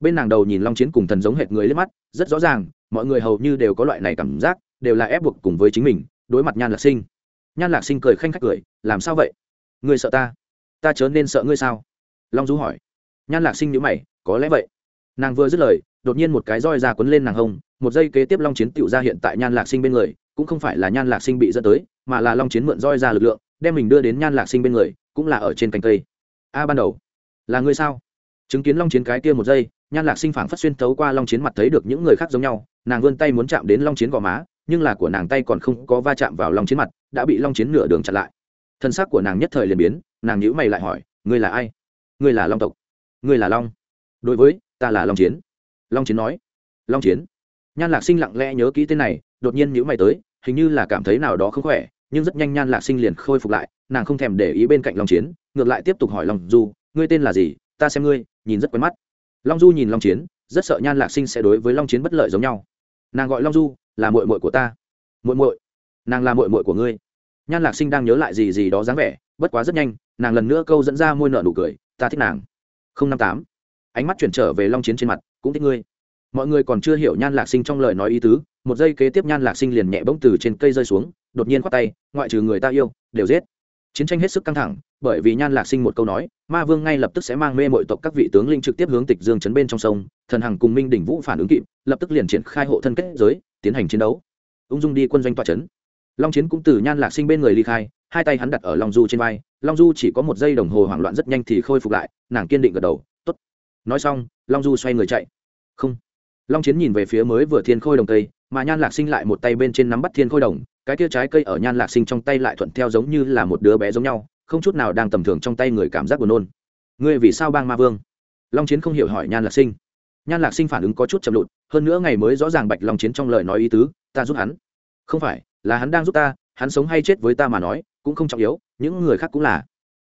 Bên nàng đầu nhìn long chiến cùng thần giống hệt người lên mắt, rất rõ ràng, mọi người hầu như đều có loại này cảm giác, đều là ép buộc cùng với chính mình, đối mặt nhan lạc sinh. Nhan lạc sinh cười khanh khách cười, làm sao vậy? Ngươi sợ ta? Ta chớ nên sợ ngươi sao? Long du hỏi. Nhan lạc sinh nhữ mày, có lẽ vậy. Nàng vừa dứt lời, đột nhiên một cái roi ra quấn lên nàng hông một giây kế tiếp long chiến tựu ra hiện tại nhan lạc sinh bên người, cũng không phải là nhan lạc sinh bị dẫn tới, mà là long chiến mượn roi ra lực lượng, đem mình đưa đến nhan lạc sinh bên người, cũng là ở trên cành cây. A, ban đầu, là người sao? Chứng kiến long chiến cái kia một giây, nhan lạc sinh phảng phất xuyên thấu qua long chiến mặt thấy được những người khác giống nhau, nàng vươn tay muốn chạm đến long chiến gò má, nhưng là của nàng tay còn không có va chạm vào long chiến mặt, đã bị long chiến nửa đường chặn lại. Thân xác của nàng nhất thời liền biến, nàng nhữ mày lại hỏi, ngươi là ai? Ngươi là long tộc? Ngươi là long? Đối với ta là long chiến. Long chiến nói, long chiến nhan lạc sinh lặng lẽ nhớ kỹ tên này, đột nhiên nhữ mày tới, hình như là cảm thấy nào đó không khỏe, nhưng rất nhanh nhan lạc sinh liền khôi phục lại, nàng không thèm để ý bên cạnh long chiến, ngược lại tiếp tục hỏi long du, ngươi tên là gì? Ta xem ngươi, nhìn rất quen mắt. Long du nhìn long chiến, rất sợ nhan lạc sinh sẽ đối với long chiến bất lợi giống nhau. Nàng gọi long du, là mội mội của ta. Mội mội nàng là mội mội của ngươi? Nhan lạc sinh đang nhớ lại gì gì đó dáng vẻ, bất quá rất nhanh, nàng lần nữa câu dẫn ra môi nợ nụ cười, ta thích nàng. Không năm tám. Ánh mắt chuyển trở về long chiến trên mặt, cũng thích ngươi mọi người còn chưa hiểu nhan lạc sinh trong lời nói ý tứ, một giây kế tiếp nhan lạc sinh liền nhẹ bỗng từ trên cây rơi xuống, đột nhiên khoát tay, ngoại trừ người ta yêu, đều giết. Chiến tranh hết sức căng thẳng, bởi vì nhan lạc sinh một câu nói, ma vương ngay lập tức sẽ mang mê mọi tộc các vị tướng linh trực tiếp hướng tịch dương chấn bên trong sông, thần hằng cùng minh đỉnh vũ phản ứng kịp, lập tức liền triển khai hộ thân kết giới, tiến hành chiến đấu. Ung dung đi quân doanh tọa chấn long chiến cũng từ nhan lạc sinh bên người ly khai, hai tay hắn đặt ở long du trên vai, long du chỉ có một giây đồng hồ hoảng loạn rất nhanh thì khôi phục lại, nàng kiên định gật đầu t ố t nói xong, long du xoay người chạy. Không long chiến nhìn về phía mới vừa thiên khôi đồng tây mà nhan lạc sinh lại một tay bên trên nắm bắt thiên khôi đồng, cái tia trái cây ở nhan lạc sinh trong tay lại thuận theo giống như là một đứa bé giống nhau, không chút nào đang tầm thường trong tay người cảm giác buồn nôn. Ngươi vì sao bang ma vương? Long chiến không hiểu hỏi nhan lạc sinh. Nhan lạc sinh phản ứng có chút chậm lụt, hơn nữa ngày mới rõ ràng bạch long chiến trong lời nói ý tứ, ta giúp hắn. Không phải, là hắn đang giúp ta, hắn sống hay chết với ta mà nói, cũng không trọng yếu, những người khác cũng là.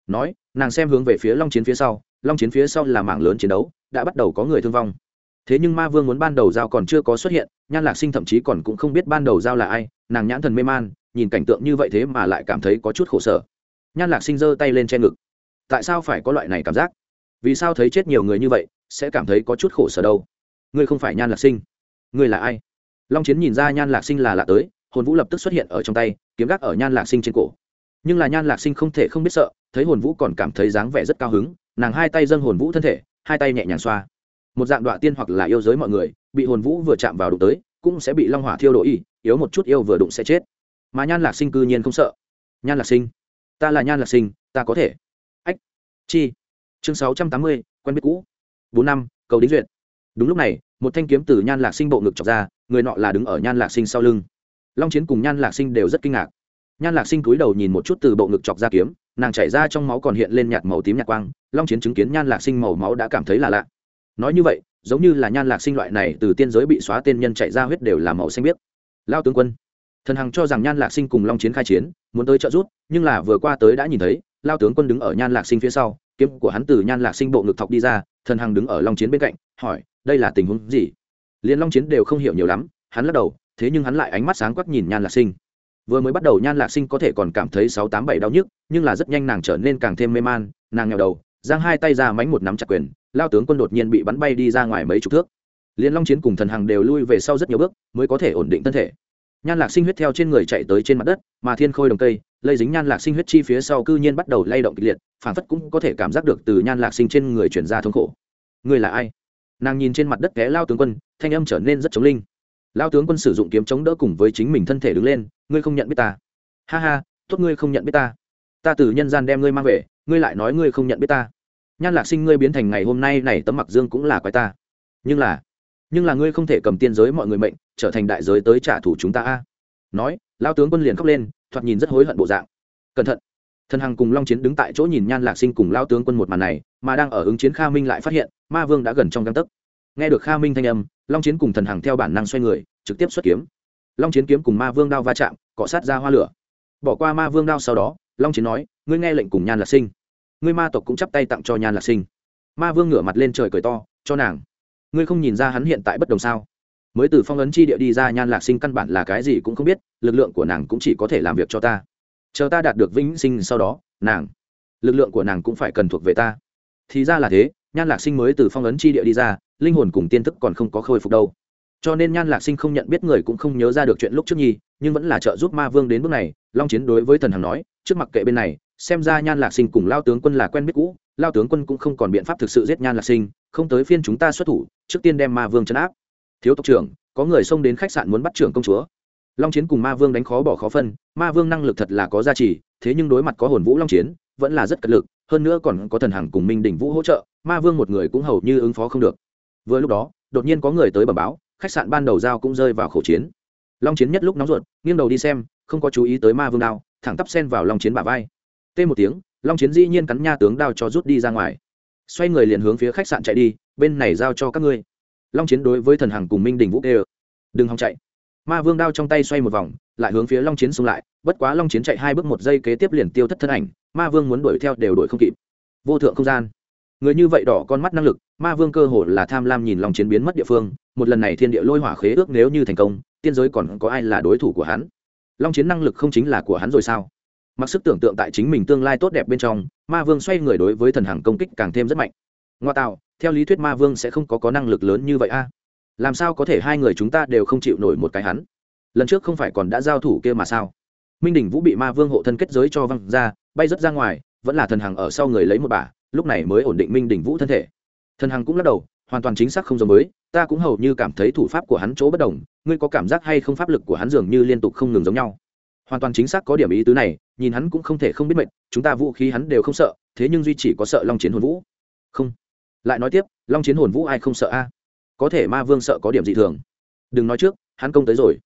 Nói, nàng xem hướng về phía long chiến phía sau, long chiến phía sau là mảng lớn chiến đấu, đã bắt đầu có người thương vong thế nhưng ma vương muốn ban đầu giao còn chưa có xuất hiện, nhan lạc sinh thậm chí còn cũng không biết ban đầu giao là ai, nàng nhãn thần mê man, nhìn cảnh tượng như vậy thế mà lại cảm thấy có chút khổ sở. Nhan lạc sinh giơ tay lên che ngực. Tại sao phải có loại này cảm giác? Vì sao thấy chết nhiều người như vậy, sẽ cảm thấy có chút khổ sở đâu? Ngươi không phải nhan lạc sinh. Ngươi là ai? Long chiến nhìn ra nhan lạc sinh là lạ tới, hồn vũ lập tức xuất hiện ở trong tay, kiếm gác ở nhan lạc sinh trên cổ. Nhưng là nhan lạc sinh không thể không biết sợ, thấy hồn vũ còn cảm thấy dáng vẻ rất cao hứng, nàng hai tay dâng hồn vũ thân thể, hai tay nhẹ nhàng xoa một dạng đoạn tiên hoặc là yêu giới mọi người, bị hồn vũ vừa chạm vào đụng tới, cũng sẽ bị long hỏa thiêu đổ y, yếu một chút yêu vừa đụng sẽ chết. Mà nhan lạc sinh cư nhiên không sợ. Nhan lạc sinh, ta là nhan lạc sinh, ta có thể. Ách, chi. Chương sáu trăm tám mươi, quen biết cũ. Bốn năm, cầu đính duyệt. Đúng lúc này, một thanh kiếm từ nhan lạc sinh bộ ngực chọc ra, người nọ là đứng ở nhan lạc sinh sau lưng. Long chiến cùng nhan lạc sinh đều rất kinh ngạc. Nhan lạc sinh cúi đầu nhìn một chút từ bộ ngực chọc ra kiếm, nàng chảy ra trong máu còn hiện lên nhạt màu tím nhạt quang, long chiến chứng kiến nhan lạc sinh màu máu đã cảm thấy là lạ nói như vậy, giống như là nhan lạc sinh loại này từ tiên giới bị xóa tên nhân chạy ra huyết đều là màu xanh biếc. Lao tướng quân, thần hằng cho rằng nhan lạc sinh cùng long chiến khai chiến, muốn tới trợ giúp, nhưng là vừa qua tới đã nhìn thấy, lao tướng quân đứng ở nhan lạc sinh phía sau, kiếm của hắn từ nhan lạc sinh bộ ngực thọc đi ra, thần hằng đứng ở long chiến bên cạnh, hỏi, đây là tình huống gì? Liền long chiến đều không hiểu nhiều lắm, hắn lắc đầu, thế nhưng hắn lại ánh mắt sáng quắc nhìn nhan lạc sinh. Vừa mới bắt đầu nhan lạc sinh có thể còn cảm thấy sáu tám bảy đau nhức, nhưng là rất nhanh nàng trở nên càng thêm mê man, nàng nghèo đầu, giang hai tay ra mánh một nắm chặt quyền lao tướng quân đột nhiên bị bắn bay đi ra ngoài mấy chục thước. Liên long chiến cùng thần hằng đều lui về sau rất nhiều bước, mới có thể ổn định thân thể. Nhan lạc sinh huyết theo trên người chạy tới trên mặt đất, mà thiên khôi đồng cây, lây dính nhan lạc sinh huyết chi phía sau cư nhiên bắt đầu lay động kịch liệt, phản phất cũng có thể cảm giác được từ nhan lạc sinh trên người chuyển ra thống khổ. Người là ai? Nàng nhìn trên mặt đất ghé lao tướng quân, thanh âm trở nên rất chống linh. Lao tướng quân sử dụng kiếm chống đỡ cùng với chính mình thân thể đứng lên, ngươi không nhận biết ta. Ha ha, tốt ngươi không nhận biết ta. Ta từ nhân gian đem ngươi mang về, ngươi lại nói ngươi không nhận biết ta nhan lạc sinh ngươi biến thành ngày hôm nay này tấm mặc dương cũng là quái ta. Nhưng là nhưng là ngươi không thể cầm tiên giới mọi người mệnh, trở thành đại giới tới trả thù chúng ta a. Nói lao tướng quân liền khóc lên, thoạt nhìn rất hối hận bộ dạng. Cẩn thận. Thần hằng cùng long chiến đứng tại chỗ nhìn nhan lạc sinh cùng lao tướng quân một màn này, mà đang ở ứng chiến kha minh lại phát hiện, ma vương đã gần trong găng tấc. Nghe được kha minh thanh âm, long chiến cùng thần hằng theo bản năng xoay người, trực tiếp xuất kiếm. Long chiến kiếm cùng ma vương đao va chạm, cọ sát ra hoa lửa. Bỏ qua ma vương đao sau đó, long chiến nói, ngươi nghe lệnh cùng nhan lạc sinh ngươi ma tộc cũng chắp tay tặng cho nhan lạc sinh ma vương ngửa mặt lên trời cười to cho nàng ngươi không nhìn ra hắn hiện tại bất đồng sao mới từ phong ấn chi địa đi ra nhan lạc sinh căn bản là cái gì cũng không biết lực lượng của nàng cũng chỉ có thể làm việc cho ta chờ ta đạt được vĩnh sinh sau đó nàng lực lượng của nàng cũng phải cần thuộc về ta thì ra là thế nhan lạc sinh mới từ phong ấn chi địa đi ra linh hồn cùng tiên thức còn không có khôi phục đâu cho nên nhan lạc sinh không nhận biết người cũng không nhớ ra được chuyện lúc trước nhi nhưng vẫn là trợ giúp ma vương đến bước này long chiến đối với thần hằng nói trước mặt kệ bên này xem ra nhan lạc sinh cùng lao tướng quân là quen biết cũ, lao tướng quân cũng không còn biện pháp thực sự giết nhan lạc sinh, không tới phiên chúng ta xuất thủ, trước tiên đem ma vương chấn áp. Thiếu tộc trưởng, có người xông đến khách sạn muốn bắt trưởng công chúa. Long chiến cùng ma vương đánh khó bỏ khó phân, ma vương năng lực thật là có giá trị thế nhưng đối mặt có hồn vũ long chiến, vẫn là rất cật lực, hơn nữa còn có thần hằng cùng minh đỉnh vũ hỗ trợ, ma vương một người cũng hầu như ứng phó không được. Vừa lúc đó, đột nhiên có người tới bẩm báo, khách sạn ban đầu giao cũng rơi vào khẩu chiến. Long chiến nhất lúc nóng ruột, nghiêng đầu đi xem, không có chú ý tới ma vương đao, thẳng tắp sen vào long chiến bả vai tê một tiếng, long chiến dĩ nhiên cắn nha tướng đao cho rút đi ra ngoài. Xoay người liền hướng phía khách sạn chạy đi, bên này giao cho các ngươi. Long chiến đối với thần hằng cùng minh đình vũ kê đừng hòng chạy. Ma vương đao trong tay xoay một vòng, lại hướng phía long chiến xung lại, bất quá long chiến chạy hai bước một giây kế tiếp liền tiêu thất thân ảnh, ma vương muốn đuổi theo đều đuổi không kịp. Vô thượng không gian. Người như vậy đỏ con mắt năng lực, ma vương cơ hồ là tham lam nhìn long chiến biến mất địa phương, một lần này thiên địa lôi hỏa khế ước nếu như thành công, tiên giới còn có ai là đối thủ của hắn? Long chiến năng lực không chính là của hắn rồi sao? Mặc sức tưởng tượng tại chính mình tương lai tốt đẹp bên trong, ma vương xoay người đối với thần hằng công kích càng thêm rất mạnh. Ngoa tạo, theo lý thuyết ma vương sẽ không có có năng lực lớn như vậy a. Làm sao có thể hai người chúng ta đều không chịu nổi một cái hắn? Lần trước không phải còn đã giao thủ kia mà sao? Minh đỉnh vũ bị ma vương hộ thân kết giới cho văng ra, bay rớt ra ngoài, vẫn là thần hằng ở sau người lấy một bà. lúc này mới ổn định minh đỉnh vũ thân thể. Thần hằng cũng lắc đầu, hoàn toàn chính xác không giống mới ta cũng hầu như cảm thấy thủ pháp của hắn chỗ bất đồng, ngươi có cảm giác hay không pháp lực của hắn dường như liên tục không ngừng giống nhau hoàn toàn chính xác có điểm ý tứ này, nhìn hắn cũng không thể không biết mệnh, chúng ta vũ khí hắn đều không sợ, thế nhưng duy chỉ có sợ long chiến hồn vũ. Không. Lại nói tiếp, long chiến hồn vũ ai không sợ a? Có thể ma vương sợ có điểm dị thường. Đừng nói trước, hắn công tới rồi.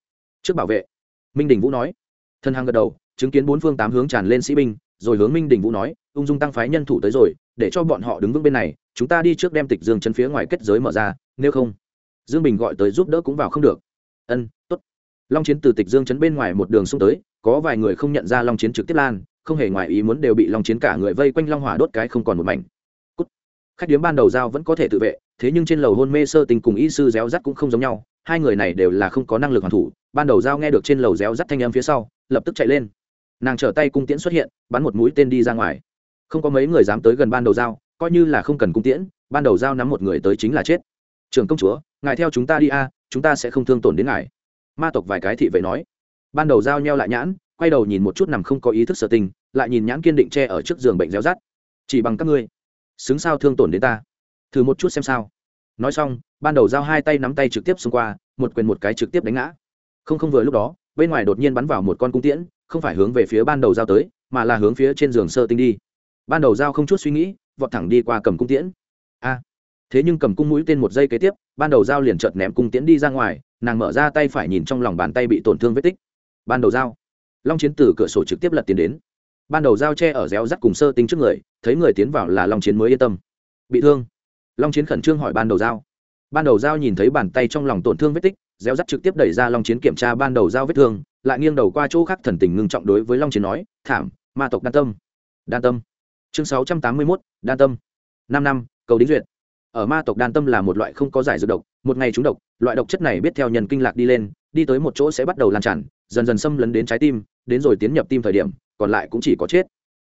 Trước bảo vệ. Minh đình vũ nói. Thân hàng gật đầu, chứng kiến bốn phương tám hướng tràn lên sĩ binh, rồi hướng minh đình vũ nói, ung dung tăng phái nhân thủ tới rồi, để cho bọn họ đứng vững bên này, chúng ta đi trước đem tịch dương chân phía ngoài kết giới mở ra, nếu không, dương bình gọi tới giúp đỡ cũng vào không được. Ân long chiến từ tịch dương chấn bên ngoài một đường xung tới, có vài người không nhận ra long chiến trực tiếp lan, không hề ngoài ý muốn đều bị long chiến cả người vây quanh long hỏa đốt cái không còn một mảnh. Cút. khách điếm ban đầu giao vẫn có thể tự vệ, thế nhưng trên lầu hôn mê sơ tình cùng y sư réo rắt cũng không giống nhau, hai người này đều là không có năng lực hoàn thủ, ban đầu giao nghe được trên lầu réo rắt thanh âm phía sau, lập tức chạy lên. Nàng trở tay cung tiễn xuất hiện, bắn một mũi tên đi ra ngoài. Không có mấy người dám tới gần ban đầu giao, coi như là không cần cung tiễn, ban đầu giao nắm một người tới chính là chết. Trường công chúa, ngài theo chúng ta đi a, chúng ta sẽ không thương tổn đến ngài ma tộc vài cái thị vệ nói. Ban đầu giao nheo lại nhãn, quay đầu nhìn một chút nằm không có ý thức sở tình, lại nhìn nhãn kiên định che ở trước giường bệnh réo rắt. Chỉ bằng các ngươi, xứng sao thương tổn đến ta. Thử một chút xem sao. Nói xong, ban đầu giao hai tay nắm tay trực tiếp xông qua, một quyền một cái trực tiếp đánh ngã. Không không vừa lúc đó, bên ngoài đột nhiên bắn vào một con cung tiễn, không phải hướng về phía ban đầu giao tới, mà là hướng phía trên giường sơ tinh đi. Ban đầu giao không chút suy nghĩ, vọt thẳng đi qua cầm cung tiễn. A. Thế nhưng cầm cung mũi tên một giây kế tiếp, ban đầu giao liền chợt ném cung tiễn đi ra ngoài nàng mở ra tay phải nhìn trong lòng bàn tay bị tổn thương vết tích. Ban đầu giao long chiến từ cửa sổ trực tiếp lật tiến đến. Ban đầu giao che ở réo rắt cùng sơ tinh trước người, thấy người tiến vào là long chiến mới yên tâm. Bị thương. Long chiến khẩn trương hỏi ban đầu giao ban đầu giao nhìn thấy bàn tay trong lòng tổn thương vết tích, réo rắt trực tiếp đẩy ra long chiến kiểm tra ban đầu giao vết thương, lại nghiêng đầu qua chỗ khác thần tình ngưng trọng đối với long chiến nói, thảm, ma tộc đan tâm. Đan tâm. Chương sáu trăm tám mươi mốt, đan tâm. Năm năm, cầu đính duyệt. Ở ma tộc đan tâm là một loại không có giải dược độc một ngày trúng độc, loại độc chất này biết theo nhân kinh lạc đi lên, đi tới một chỗ sẽ bắt đầu lan tràn, dần dần xâm lấn đến trái tim, đến rồi tiến nhập tim thời điểm, còn lại cũng chỉ có chết.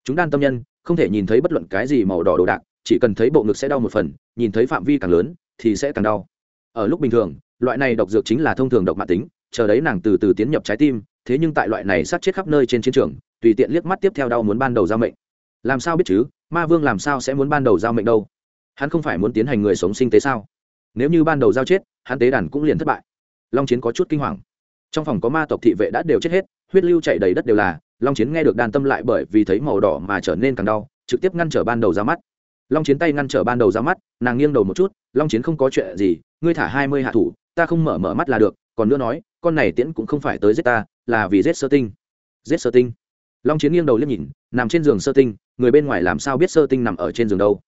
Chúng đan tâm nhân, không thể nhìn thấy bất luận cái gì màu đỏ đồ đạc, chỉ cần thấy bộ ngực sẽ đau một phần, nhìn thấy phạm vi càng lớn, thì sẽ càng đau. Ở lúc bình thường, loại này độc dược chính là thông thường độc mạng tính, chờ đấy nàng từ từ tiến nhập trái tim, thế nhưng tại loại này sát chết khắp nơi trên chiến trường, tùy tiện liếc mắt tiếp theo đau muốn ban đầu giao mệnh. Làm sao biết chứ? Ma vương làm sao sẽ muốn ban đầu giao mệnh đâu? Hắn không phải muốn tiến hành người sống sinh tế sao? Nếu như ban đầu giao chết, hắn tế đàn cũng liền thất bại. Long chiến có chút kinh hoàng. Trong phòng có ma tộc thị vệ đã đều chết hết, huyết lưu chảy đầy đất đều là, long chiến nghe được đàn tâm lại bởi vì thấy màu đỏ mà trở nên càng đau, trực tiếp ngăn trở ban đầu ra mắt. Long chiến tay ngăn trở ban đầu ra mắt, nàng nghiêng đầu một chút, long chiến không có chuyện gì, ngươi thả hai mươi hạ thủ, ta không mở mở mắt là được, còn nữa nói, con này tiễn cũng không phải tới giết ta, là vì giết sơ tinh. Giết sơ tinh? Long chiến nghiêng đầu liếc nhìn, nằm trên giường sơ tinh, người bên ngoài làm sao biết sơ tinh nằm ở trên giường đâu?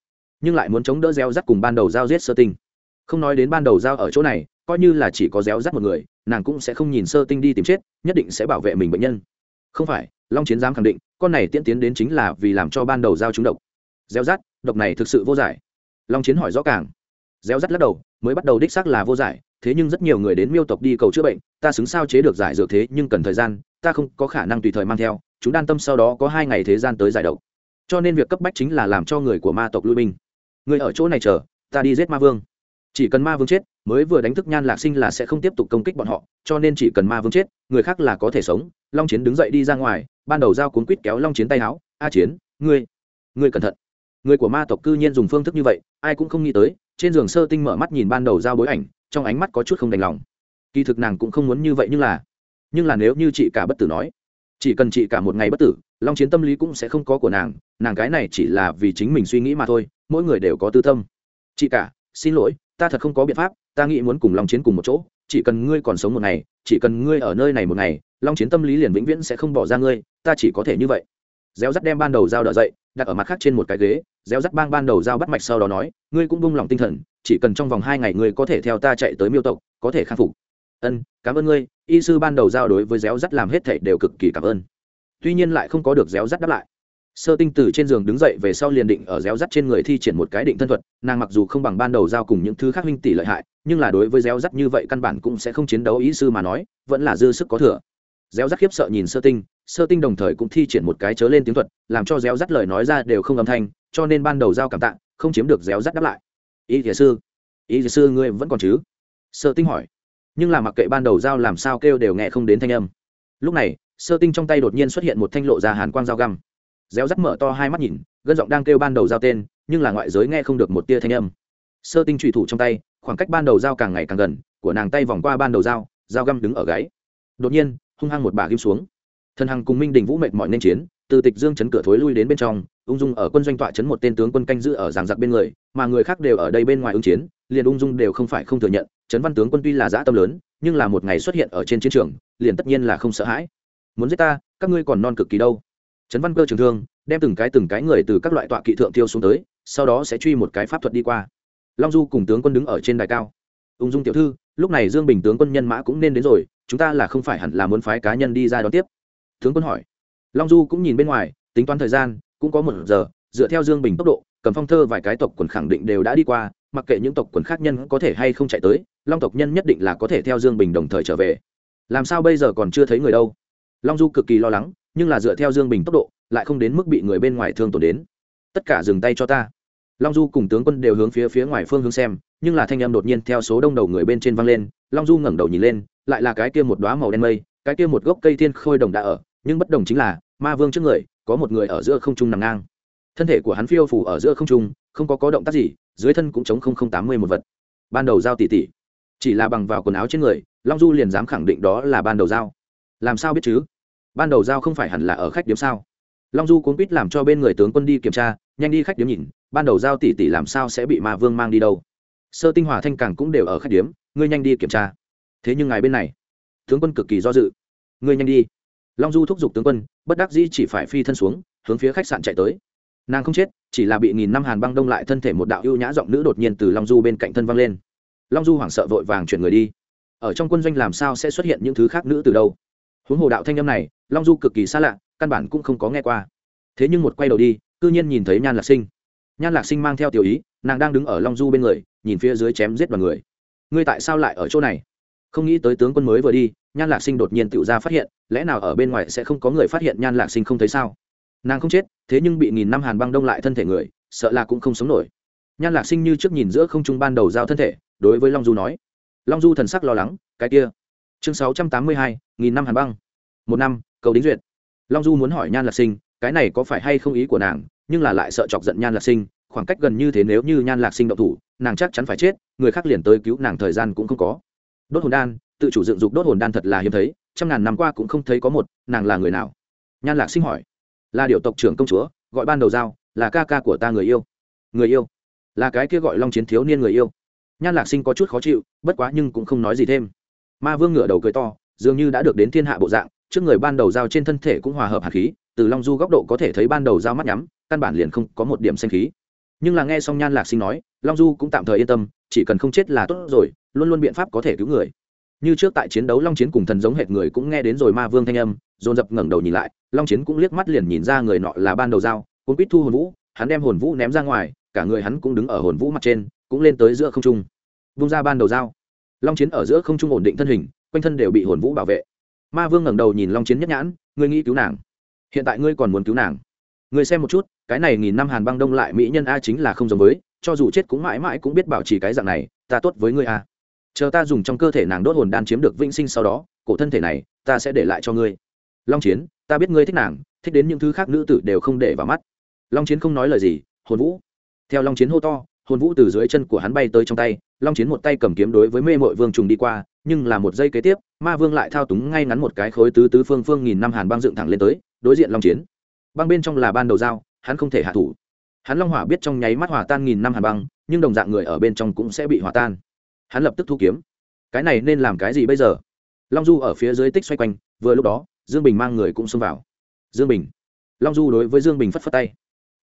Nhưng lại muốn chống đỡ gieo rắc cùng ban đầu giao giết sơ tinh không nói đến ban đầu giao ở chỗ này, coi như là chỉ có réo rắt một người, nàng cũng sẽ không nhìn sơ tinh đi tìm chết, nhất định sẽ bảo vệ mình bệnh nhân. Không phải, long chiến giám khẳng định, con này tiễn tiến đến chính là vì làm cho ban đầu giao trúng độc. Réo rắt, độc này thực sự vô giải. Long chiến hỏi rõ càng. Réo rắt lắc đầu, mới bắt đầu đích xác là vô giải, thế nhưng rất nhiều người đến miêu tộc đi cầu chữa bệnh, ta xứng sao chế được giải dược thế, nhưng cần thời gian, ta không có khả năng tùy thời mang theo, chúng đan tâm sau đó có hai ngày thế gian tới giải độc. Cho nên việc cấp bách chính là làm cho người của ma tộc lui binh. Người ở chỗ này chờ, ta đi giết ma vương chỉ cần ma vương chết, mới vừa đánh thức nhan lạc sinh là sẽ không tiếp tục công kích bọn họ, cho nên chỉ cần ma vương chết, người khác là có thể sống. Long chiến đứng dậy đi ra ngoài, ban đầu giao cuốn quýt kéo long chiến tay áo. A chiến, ngươi ngươi cẩn thận. Người của ma tộc cư nhiên dùng phương thức như vậy, ai cũng không nghĩ tới, trên giường sơ tinh mở mắt nhìn ban đầu giao bối ảnh, trong ánh mắt có chút không đành lòng. Kỳ thực nàng cũng không muốn như vậy nhưng là nhưng là nếu như chị cả bất tử nói, chỉ cần chị cả một ngày bất tử, long chiến tâm lý cũng sẽ không có của nàng nàng cái này chỉ là vì chính mình suy nghĩ mà thôi, mỗi người đều có tư tâm. Chị cả, xin lỗi ta thật không có biện pháp, ta nghĩ muốn cùng long chiến cùng một chỗ, chỉ cần ngươi còn sống một ngày, chỉ cần ngươi ở nơi này một ngày, long chiến tâm lý liền vĩnh viễn sẽ không bỏ ra ngươi, ta chỉ có thể như vậy. Réo rắt đem ban đầu dao đỡ dậy, đặt ở mặt khác trên một cái ghế, réo rắt bang ban đầu dao bắt mạch sau đó nói, ngươi cũng bung lòng tinh thần, chỉ cần trong vòng hai ngày ngươi có thể theo ta chạy tới miêu tộc, có thể khắc phục. Ân, cảm ơn ngươi, y sư ban đầu giao đối với réo rắt làm hết thảy đều cực kỳ cảm ơn. Tuy nhiên lại không có được réo rắt đáp lại sơ tinh từ trên giường đứng dậy về sau liền định ở réo rắt trên người thi triển một cái định thân thuật, nàng mặc dù không bằng ban đầu giao cùng những thứ khác huynh tỷ lợi hại, nhưng là đối với réo rắt như vậy căn bản cũng sẽ không chiến đấu ý sư mà nói, vẫn là dư sức có thừa. Réo rắt khiếp sợ nhìn sơ tinh sơ tinh đồng thời cũng thi triển một cái chớ lên tiếng thuật, làm cho réo rắt lời nói ra đều không âm thanh, cho nên ban đầu giao cảm tạng không chiếm được réo rắt đáp lại. Ý thiệt sư, ý thiệt sư ngươi vẫn còn chứ? Sơ tinh hỏi. Nhưng là mặc kệ ban đầu giao làm sao kêu đều nghe không đến thanh âm. Lúc này, sơ tinh trong tay đột nhiên xuất hiện một thanh lộ ra hàn quang dao găm réo rắt mở to hai mắt nhìn, gân giọng đang kêu ban đầu giao tên, nhưng là ngoại giới nghe không được một tia thanh âm. Sơ tinh trùy thủ trong tay, khoảng cách ban đầu dao càng ngày càng gần, của nàng tay vòng qua ban đầu dao dao găm đứng ở gáy. Đột nhiên, hung hăng một bà ghim xuống. Thần hằng cùng minh đình vũ mệt mỏi nên chiến, từ tịch dương chấn cửa thối lui đến bên trong, ung dung ở quân doanh tọa chấn một tên tướng quân canh giữ ở giảng giặc bên người, mà người khác đều ở đây bên ngoài ứng chiến, liền ung dung đều không phải không thừa nhận, chấn văn tướng quân tuy là dã tâm lớn, nhưng là một ngày xuất hiện ở trên chiến trường, liền tất nhiên là không sợ hãi. Muốn giết ta, các ngươi còn non cực kỳ đâu? Trấn văn cơ trường thương, đem từng cái từng cái người từ các loại tọa kỵ thượng tiêu xuống tới, sau đó sẽ truy một cái pháp thuật đi qua. Long du cùng tướng quân đứng ở trên đài cao. Ung dung tiểu thư, lúc này dương bình tướng quân nhân mã cũng nên đến rồi, chúng ta là không phải hẳn là muốn phái cá nhân đi ra đón tiếp. Tướng quân hỏi. Long du cũng nhìn bên ngoài, tính toán thời gian, cũng có một giờ, dựa theo dương bình tốc độ, cầm phong thơ vài cái tộc quần khẳng định đều đã đi qua, mặc kệ những tộc quần khác nhân có thể hay không chạy tới, long tộc nhân nhất định là có thể theo dương bình đồng thời trở về. Làm sao bây giờ còn chưa thấy người đâu? Long du cực kỳ lo lắng nhưng là dựa theo dương bình tốc độ, lại không đến mức bị người bên ngoài thương tổn đến. Tất cả dừng tay cho ta. Long du cùng tướng quân đều hướng phía phía ngoài phương hướng xem, nhưng là thanh âm đột nhiên theo số đông đầu người bên trên văng lên, long du ngẩng đầu nhìn lên, lại là cái kia một đoá màu đen mây, cái kia một gốc cây thiên khôi đồng đã ở, nhưng bất đồng chính là, ma vương trước người, có một người ở giữa không trung nằm ngang. Thân thể của hắn phiêu phủ ở giữa không trung, không có có động tác gì, dưới thân cũng chống không không tám mươi một vật. Ban đầu giao tỷ tỷ chỉ là bằng vào quần áo trên người, long du liền dám khẳng định đó là ban đầu giao. Làm sao biết chứ? Ban đầu giao không phải hẳn là ở khách điếm sao? Long du cuốn quýt làm cho bên người tướng quân đi kiểm tra, nhanh đi khách điếm nhìn, ban đầu giao tỷ tỷ làm sao sẽ bị ma vương mang đi đâu? Sơ tinh hòa thanh càng cũng đều ở khách điếm, ngươi nhanh đi kiểm tra. Thế nhưng ngài bên này, tướng quân cực kỳ do dự. Ngươi nhanh đi. Long du thúc giục tướng quân, bất đắc dĩ chỉ phải phi thân xuống, hướng phía khách sạn chạy tới. Nàng không chết, chỉ là bị nghìn năm hàn băng đông lại thân thể một đạo ưu nhã giọng nữ đột nhiên từ long du bên cạnh thân văng lên. Long du hoảng sợ vội vàng chuyển người đi. Ở trong quân doanh làm sao sẽ xuất hiện những thứ khác nữ từ đâu? Huống hồ đạo thanh âm này, long du cực kỳ xa lạ, căn bản cũng không có nghe qua. Thế nhưng một quay đầu đi, cư nhiên nhìn thấy nhan lạc sinh. Nhan lạc sinh mang theo tiểu ý, nàng đang đứng ở long du bên người, nhìn phía dưới chém giết vào người. Ngươi tại sao lại ở chỗ này? Không nghĩ tới tướng quân mới vừa đi, nhan lạc sinh đột nhiên tự ra phát hiện, lẽ nào ở bên ngoài sẽ không có người phát hiện nhan lạc sinh không thấy sao? Nàng không chết, thế nhưng bị nghìn năm hàn băng đông lại thân thể người, sợ là cũng không sống nổi. Nhan lạc sinh như trước nhìn giữa không trung ban đầu giao thân thể, đối với long du nói. Long du thần sắc lo lắng, cái kia chương sáu trăm tám mươi hai, nghìn năm hàn băng. Một năm, cầu đính duyệt. Long du muốn hỏi nhan lạc sinh, cái này có phải hay không ý của nàng, nhưng là lại sợ chọc giận nhan lạc sinh, khoảng cách gần như thế nếu như nhan lạc sinh động thủ, nàng chắc chắn phải chết, người khác liền tới cứu nàng thời gian cũng không có. Đốt hồn đan, tự chủ dựng dục đốt hồn đan thật là hiếm thấy, trăm ngàn năm qua cũng không thấy có một, nàng là người nào? Nhan lạc sinh hỏi. Là điều tộc trưởng công chúa, gọi ban đầu giao, là ca ca của ta người yêu. Người yêu? Là cái kia gọi long chiến thiếu niên người yêu. Nhan lạc sinh có chút khó chịu, bất quá nhưng cũng không nói gì thêm ma vương ngửa đầu cười to, dường như đã được đến thiên hạ bộ dạng, trước người ban đầu giao trên thân thể cũng hòa hợp hạt khí, từ long du góc độ có thể thấy ban đầu giao mắt nhắm, căn bản liền không có một điểm xanh khí. Nhưng là nghe xong nhan lạc sinh nói, long du cũng tạm thời yên tâm, chỉ cần không chết là tốt rồi, luôn luôn biện pháp có thể cứu người. Như trước tại chiến đấu long chiến cùng thần giống hệt người cũng nghe đến rồi ma vương thanh âm, dồn dập ngẩng đầu nhìn lại, long chiến cũng liếc mắt liền nhìn ra người nọ là ban đầu dao cũng quýt thu hồn vũ, hắn đem hồn vũ ném ra ngoài, cả người hắn cũng đứng ở hồn vũ mặt trên, cũng lên tới giữa không trung. Vung ra ban đầu dao long chiến ở giữa không trung ổn định thân hình, quanh thân đều bị hồn vũ bảo vệ. Ma vương ngẩng đầu nhìn long chiến nhất nhãn, ngươi nghĩ cứu nàng? Hiện tại ngươi còn muốn cứu nàng? Ngươi xem một chút, cái này nghìn năm hàn băng đông lại mỹ nhân a chính là không giống với, cho dù chết cũng mãi mãi cũng biết bảo trì cái dạng này, ta tốt với ngươi a. Chờ ta dùng trong cơ thể nàng đốt hồn đan chiếm được vĩnh sinh sau đó, cổ thân thể này, ta sẽ để lại cho ngươi. Long chiến, ta biết ngươi thích nàng, thích đến những thứ khác nữ tử đều không để vào mắt. Long chiến không nói lời gì, hồn vũ. Theo long chiến hô to hồn vũ từ dưới chân của hắn bay tới trong tay, long chiến một tay cầm kiếm đối với mê mội vương trùng đi qua, nhưng là một giây kế tiếp, ma vương lại thao túng ngay ngắn một cái khối tứ tứ phương phương nghìn năm hàn băng dựng thẳng lên tới, đối diện long chiến. Băng bên trong là ban đầu dao hắn không thể hạ thủ. Hắn long hỏa biết trong nháy mắt hỏa tan nghìn năm hàn băng, nhưng đồng dạng người ở bên trong cũng sẽ bị hỏa tan. Hắn lập tức thu kiếm. Cái này nên làm cái gì bây giờ? Long du ở phía dưới tích xoay quanh, vừa lúc đó, dương bình mang người cũng xông vào. Dương bình. Long du đối với dương bình phất phất tay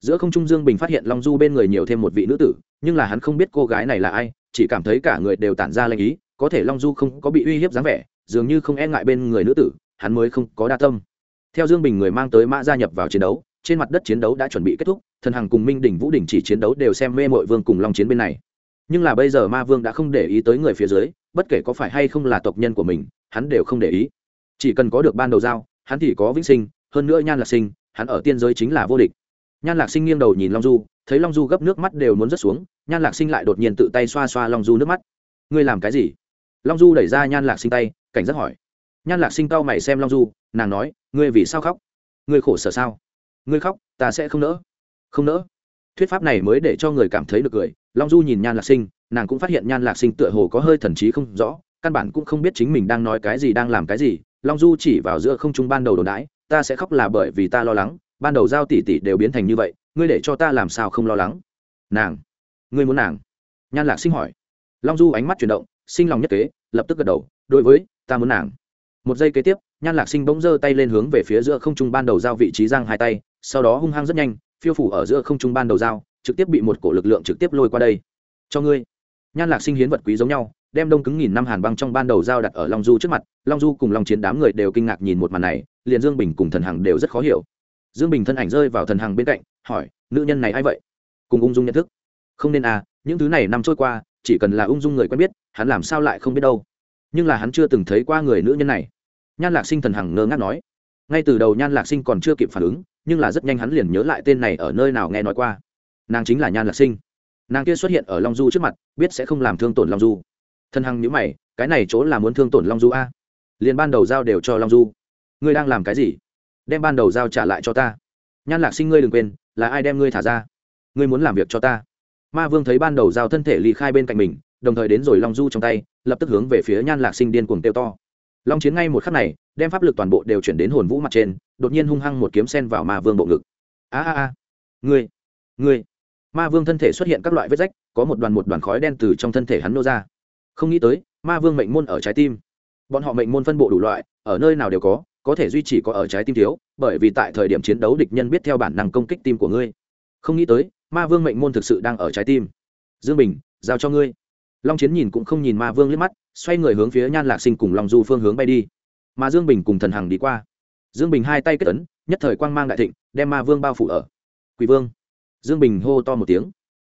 giữa không trung dương bình phát hiện long du bên người nhiều thêm một vị nữ tử, nhưng là hắn không biết cô gái này là ai, chỉ cảm thấy cả người đều tản ra lanh ý, có thể long du không có bị uy hiếp dáng vẻ, dường như không e ngại bên người nữ tử, hắn mới không có đa tâm. Theo dương bình người mang tới mã gia nhập vào chiến đấu, trên mặt đất chiến đấu đã chuẩn bị kết thúc, thần hằng cùng minh đỉnh vũ đỉnh chỉ chiến đấu đều xem mê mội vương cùng long chiến bên này. Nhưng là bây giờ ma vương đã không để ý tới người phía dưới, bất kể có phải hay không là tộc nhân của mình, hắn đều không để ý. Chỉ cần có được ban đầu giao, hắn thì có vĩnh sinh, hơn nữa nhan là sinh, hắn ở tiên giới chính là vô địch nhan lạc sinh nghiêng đầu nhìn long du, thấy long du gấp nước mắt đều muốn rớt xuống, nhan lạc sinh lại đột nhiên tự tay xoa xoa long du nước mắt. Ngươi làm cái gì? Long du đẩy ra nhan lạc sinh tay, cảnh giác hỏi. Nhan lạc sinh cau mày xem long du, nàng nói, ngươi vì sao khóc? Ngươi khổ sở sao? Ngươi khóc, ta sẽ không nỡ. Không nỡ? Thuyết pháp này mới để cho người cảm thấy được cười. Long du nhìn nhan lạc sinh, nàng cũng phát hiện nhan lạc sinh tựa hồ có hơi thần trí không rõ, căn bản cũng không biết chính mình đang nói cái gì, đang làm cái gì. Long du chỉ vào giữa không trung ban đầu đồn đãi, ta sẽ khóc là bởi vì ta lo lắng ban đầu giao tỷ tỷ đều biến thành như vậy, ngươi để cho ta làm sao không lo lắng? Nàng, ngươi muốn nàng? Nhan lạc sinh hỏi. Long du ánh mắt chuyển động, sinh lòng nhất kế, lập tức gật đầu, đối với, ta muốn nàng. Một giây kế tiếp, nhan lạc sinh bỗng giơ tay lên hướng về phía giữa không trung ban đầu giao vị trí giang hai tay, sau đó hung hăng rất nhanh, phiêu phủ ở giữa không trung ban đầu giao, trực tiếp bị một cổ lực lượng trực tiếp lôi qua đây. Cho ngươi. Nhan lạc sinh hiến vật quý giống nhau, đem đông cứng nghìn năm hàn băng trong ban đầu giao đặt ở long du trước mặt, long du cùng long chiến đám người đều kinh ngạc nhìn một màn này, liền dương bình cùng thần hằng đều rất khó hiểu dương bình thân ảnh rơi vào thần hằng bên cạnh, hỏi, nữ nhân này a i vậy? Cùng ung dung nhận thức. Không nên à những thứ này năm trôi qua, chỉ cần là ung dung người quen biết, hắn làm sao lại không biết đâu. Nhưng là hắn chưa từng thấy qua người nữ nhân này. Nhan lạc sinh thần hằng ngơ ngác nói. Ngay từ đầu nhan lạc sinh còn chưa kịp phản ứng, nhưng là rất nhanh hắn liền nhớ lại tên này ở nơi nào nghe nói qua. Nàng chính là nhan lạc sinh. Nàng kia xuất hiện ở long du trước mặt, biết sẽ không làm thương tổn long du. Thần hằng nhữ mày, cái này chỗ là muốn thương tổn long du a? Liền ban đầu giao đều cho long du. Ngươi đang làm cái gì? Đem ban đầu giao trả lại cho ta. Nhan lạc sinh ngươi đừng quên, là ai đem ngươi thả ra? Ngươi muốn làm việc cho ta. Ma vương thấy ban đầu giao thân thể ly khai bên cạnh mình, đồng thời đến rồi long du trong tay, lập tức hướng về phía nhan lạc sinh điên cuồng tiêu to. Long chiến ngay một khắc này, đem pháp lực toàn bộ đều chuyển đến hồn vũ mặt trên, đột nhiên hung hăng một kiếm sen vào ma vương bộ ngực. A a a. Ngươi ngươi. Ma vương thân thể xuất hiện các loại vết rách, có một đoàn một đoàn khói đen từ trong thân thể hắn nô ra. Không nghĩ tới, ma vương mệnh môn ở trái tim. Bọn họ mệnh môn phân bộ đủ loại, ở nơi nào đều có có thể duy trì có ở trái tim thiếu, bởi vì tại thời điểm chiến đấu địch nhân biết theo bản năng công kích tim của ngươi. Không nghĩ tới, ma vương mệnh môn thực sự đang ở trái tim. Dương bình, giao cho ngươi. Long chiến nhìn cũng không nhìn ma vương liếc mắt, xoay người hướng phía nhan lạc sinh cùng Long du phương hướng bay đi. Mà dương bình cùng thần hằng đi qua. Dương bình hai tay kết ấn, nhất thời quang mang đại thịnh, đem ma vương bao phủ ở. Quỷ vương. Dương bình hô to một tiếng.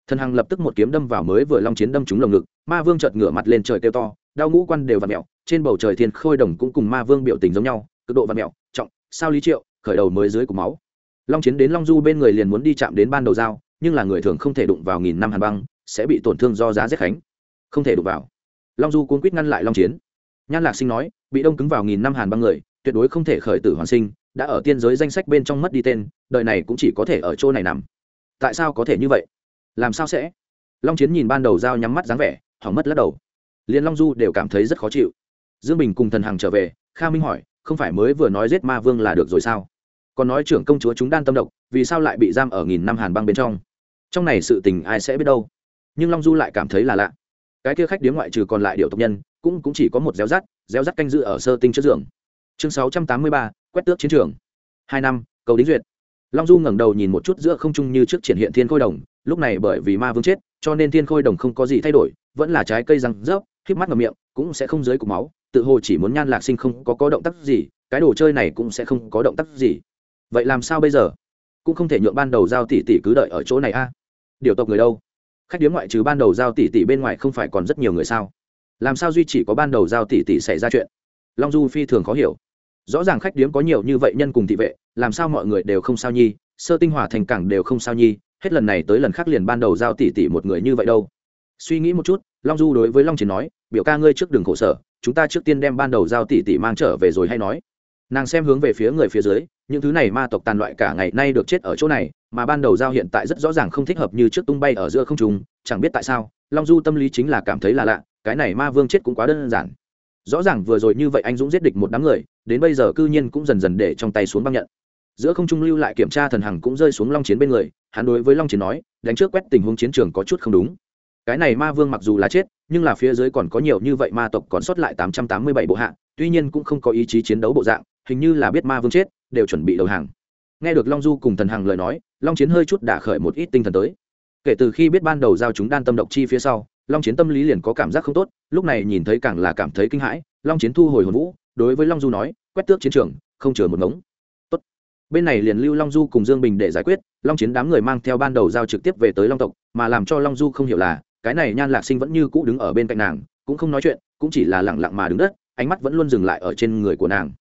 Thần hằng lập tức một kiếm đâm vào mới vừa long chiến đâm trúng lồng ngực, ma vương chợt ngửa mặt lên trời kêu to, đau ngũ quan đều v ặ mẹo, trên bầu trời thiên khôi đồng cũng cùng ma vương biểu tình giống nhau cực độ v mẹo, trọng, sao lý triệu, khởi đầu mới dưới của máu. Long chiến đến long du bên người liền muốn đi chạm đến ban đầu dao nhưng là người thường không thể đụng vào nghìn năm hàn băng, sẽ bị tổn thương do giá rét khánh. Không thể đụng vào. Long du cuốn quýt ngăn lại long chiến. Nhan lạc sinh nói, bị đông cứng vào nghìn năm hàn băng người, tuyệt đối không thể khởi tử hoàn sinh, đã ở tiên giới danh sách bên trong mất đi tên, đời này cũng chỉ có thể ở chỗ này nằm. Tại sao có thể như vậy? Làm sao sẽ? Long chiến nhìn ban đầu dao nhắm mắt dáng vẻ, hỏng mất lắc đầu. Liền long du đều cảm thấy rất khó chịu. Dương bình cùng thần hằng trở về, kha minh hỏi không phải mới vừa nói giết ma vương là được rồi sao? Còn nói trưởng công chúa chúng đan tâm độc, vì sao lại bị giam ở nghìn năm hàn băng bên trong? Trong này sự tình ai sẽ biết đâu. Nhưng long du lại cảm thấy là lạ. Cái kia khách điếm ngoại trừ còn lại điệu tộc nhân, cũng cũng chỉ có một réo rắt réo rắt canh dự ở sơ tinh trước giường. Chương sáu trăm tám mươi ba, quét tước chiến trường. Hai năm, cầu đính duyệt. Long du ngẩng đầu nhìn một chút giữa không trung như trước triển hiện thiên khôi đồng, lúc này bởi vì ma vương chết, cho nên thiên khôi đồng không có gì thay đổi, vẫn là trái cây răng rớp, híp mắt ngầm miệng, cũng sẽ không dưới cục máu tự hồ chỉ muốn nhan lạc sinh không có có động tác gì, cái đồ chơi này cũng sẽ không có động tác gì. Vậy làm sao bây giờ? Cũng không thể nhượng ban đầu giao tỷ tỷ cứ đợi ở chỗ này a. Điều tộc người đâu? Khách điếm ngoại trừ ban đầu giao tỷ tỷ bên ngoài không phải còn rất nhiều người sao? Làm sao duy chỉ có ban đầu giao tỷ tỷ xảy ra chuyện? Long du phi thường khó hiểu. Rõ ràng khách điếm có nhiều như vậy nhân cùng thị vệ, làm sao mọi người đều không sao nhi, sơ tinh hỏa thành cảng đều không sao nhi, hết lần này tới lần khác liền ban đầu giao tỷ tỷ một người như vậy đâu. Suy nghĩ một chút, long du đối với long chiến nói, biểu ca ngươi trước đường khổ sở chúng ta trước tiên đem ban đầu giao tỷ tỷ mang trở về rồi hay nói. Nàng xem hướng về phía người phía dưới, những thứ này ma tộc tàn loại cả ngày nay được chết ở chỗ này, mà ban đầu giao hiện tại rất rõ ràng không thích hợp như trước tung bay ở giữa không trùng chẳng biết tại sao, long du tâm lý chính là cảm thấy là lạ, cái này ma vương chết cũng quá đơn giản. Rõ ràng vừa rồi như vậy anh dũng giết địch một đám người, đến bây giờ cư nhiên cũng dần dần để trong tay xuống băng nhận. Giữa không trung lưu lại kiểm tra thần hằng cũng rơi xuống long chiến bên người, hắn đối với long chiến nói, đánh trước quét tình huống chiến trường có chút không đúng cái này ma vương mặc dù là chết, nhưng là phía dưới còn có nhiều như vậy ma tộc còn sót lại tám trăm tám mươi bảy bộ hạ, tuy nhiên cũng không có ý chí chiến đấu bộ dạng, hình như là biết ma vương chết, đều chuẩn bị đầu hàng. Nghe được long du cùng thần hằng lời nói, long chiến hơi chút đả khởi một ít tinh thần tới. Kể từ khi biết ban đầu giao chúng đan tâm độc chi phía sau, long chiến tâm lý liền có cảm giác không tốt, lúc này nhìn thấy càng là cảm thấy kinh hãi, long chiến thu hồi hồn vũ, đối với long du nói, quét tước chiến trường, không chừa một ngống. Tốt. bên này liền lưu long du cùng dương bình để giải quyết, long chiến đám người mang theo ban đầu giao trực tiếp về tới long tộc, mà làm cho long du không hiểu là cái này nhan lạc sinh vẫn như cũ đứng ở bên cạnh nàng, cũng không nói chuyện, cũng chỉ là lẳng lặng mà đứng đất, ánh mắt vẫn luôn dừng lại ở trên người của nàng.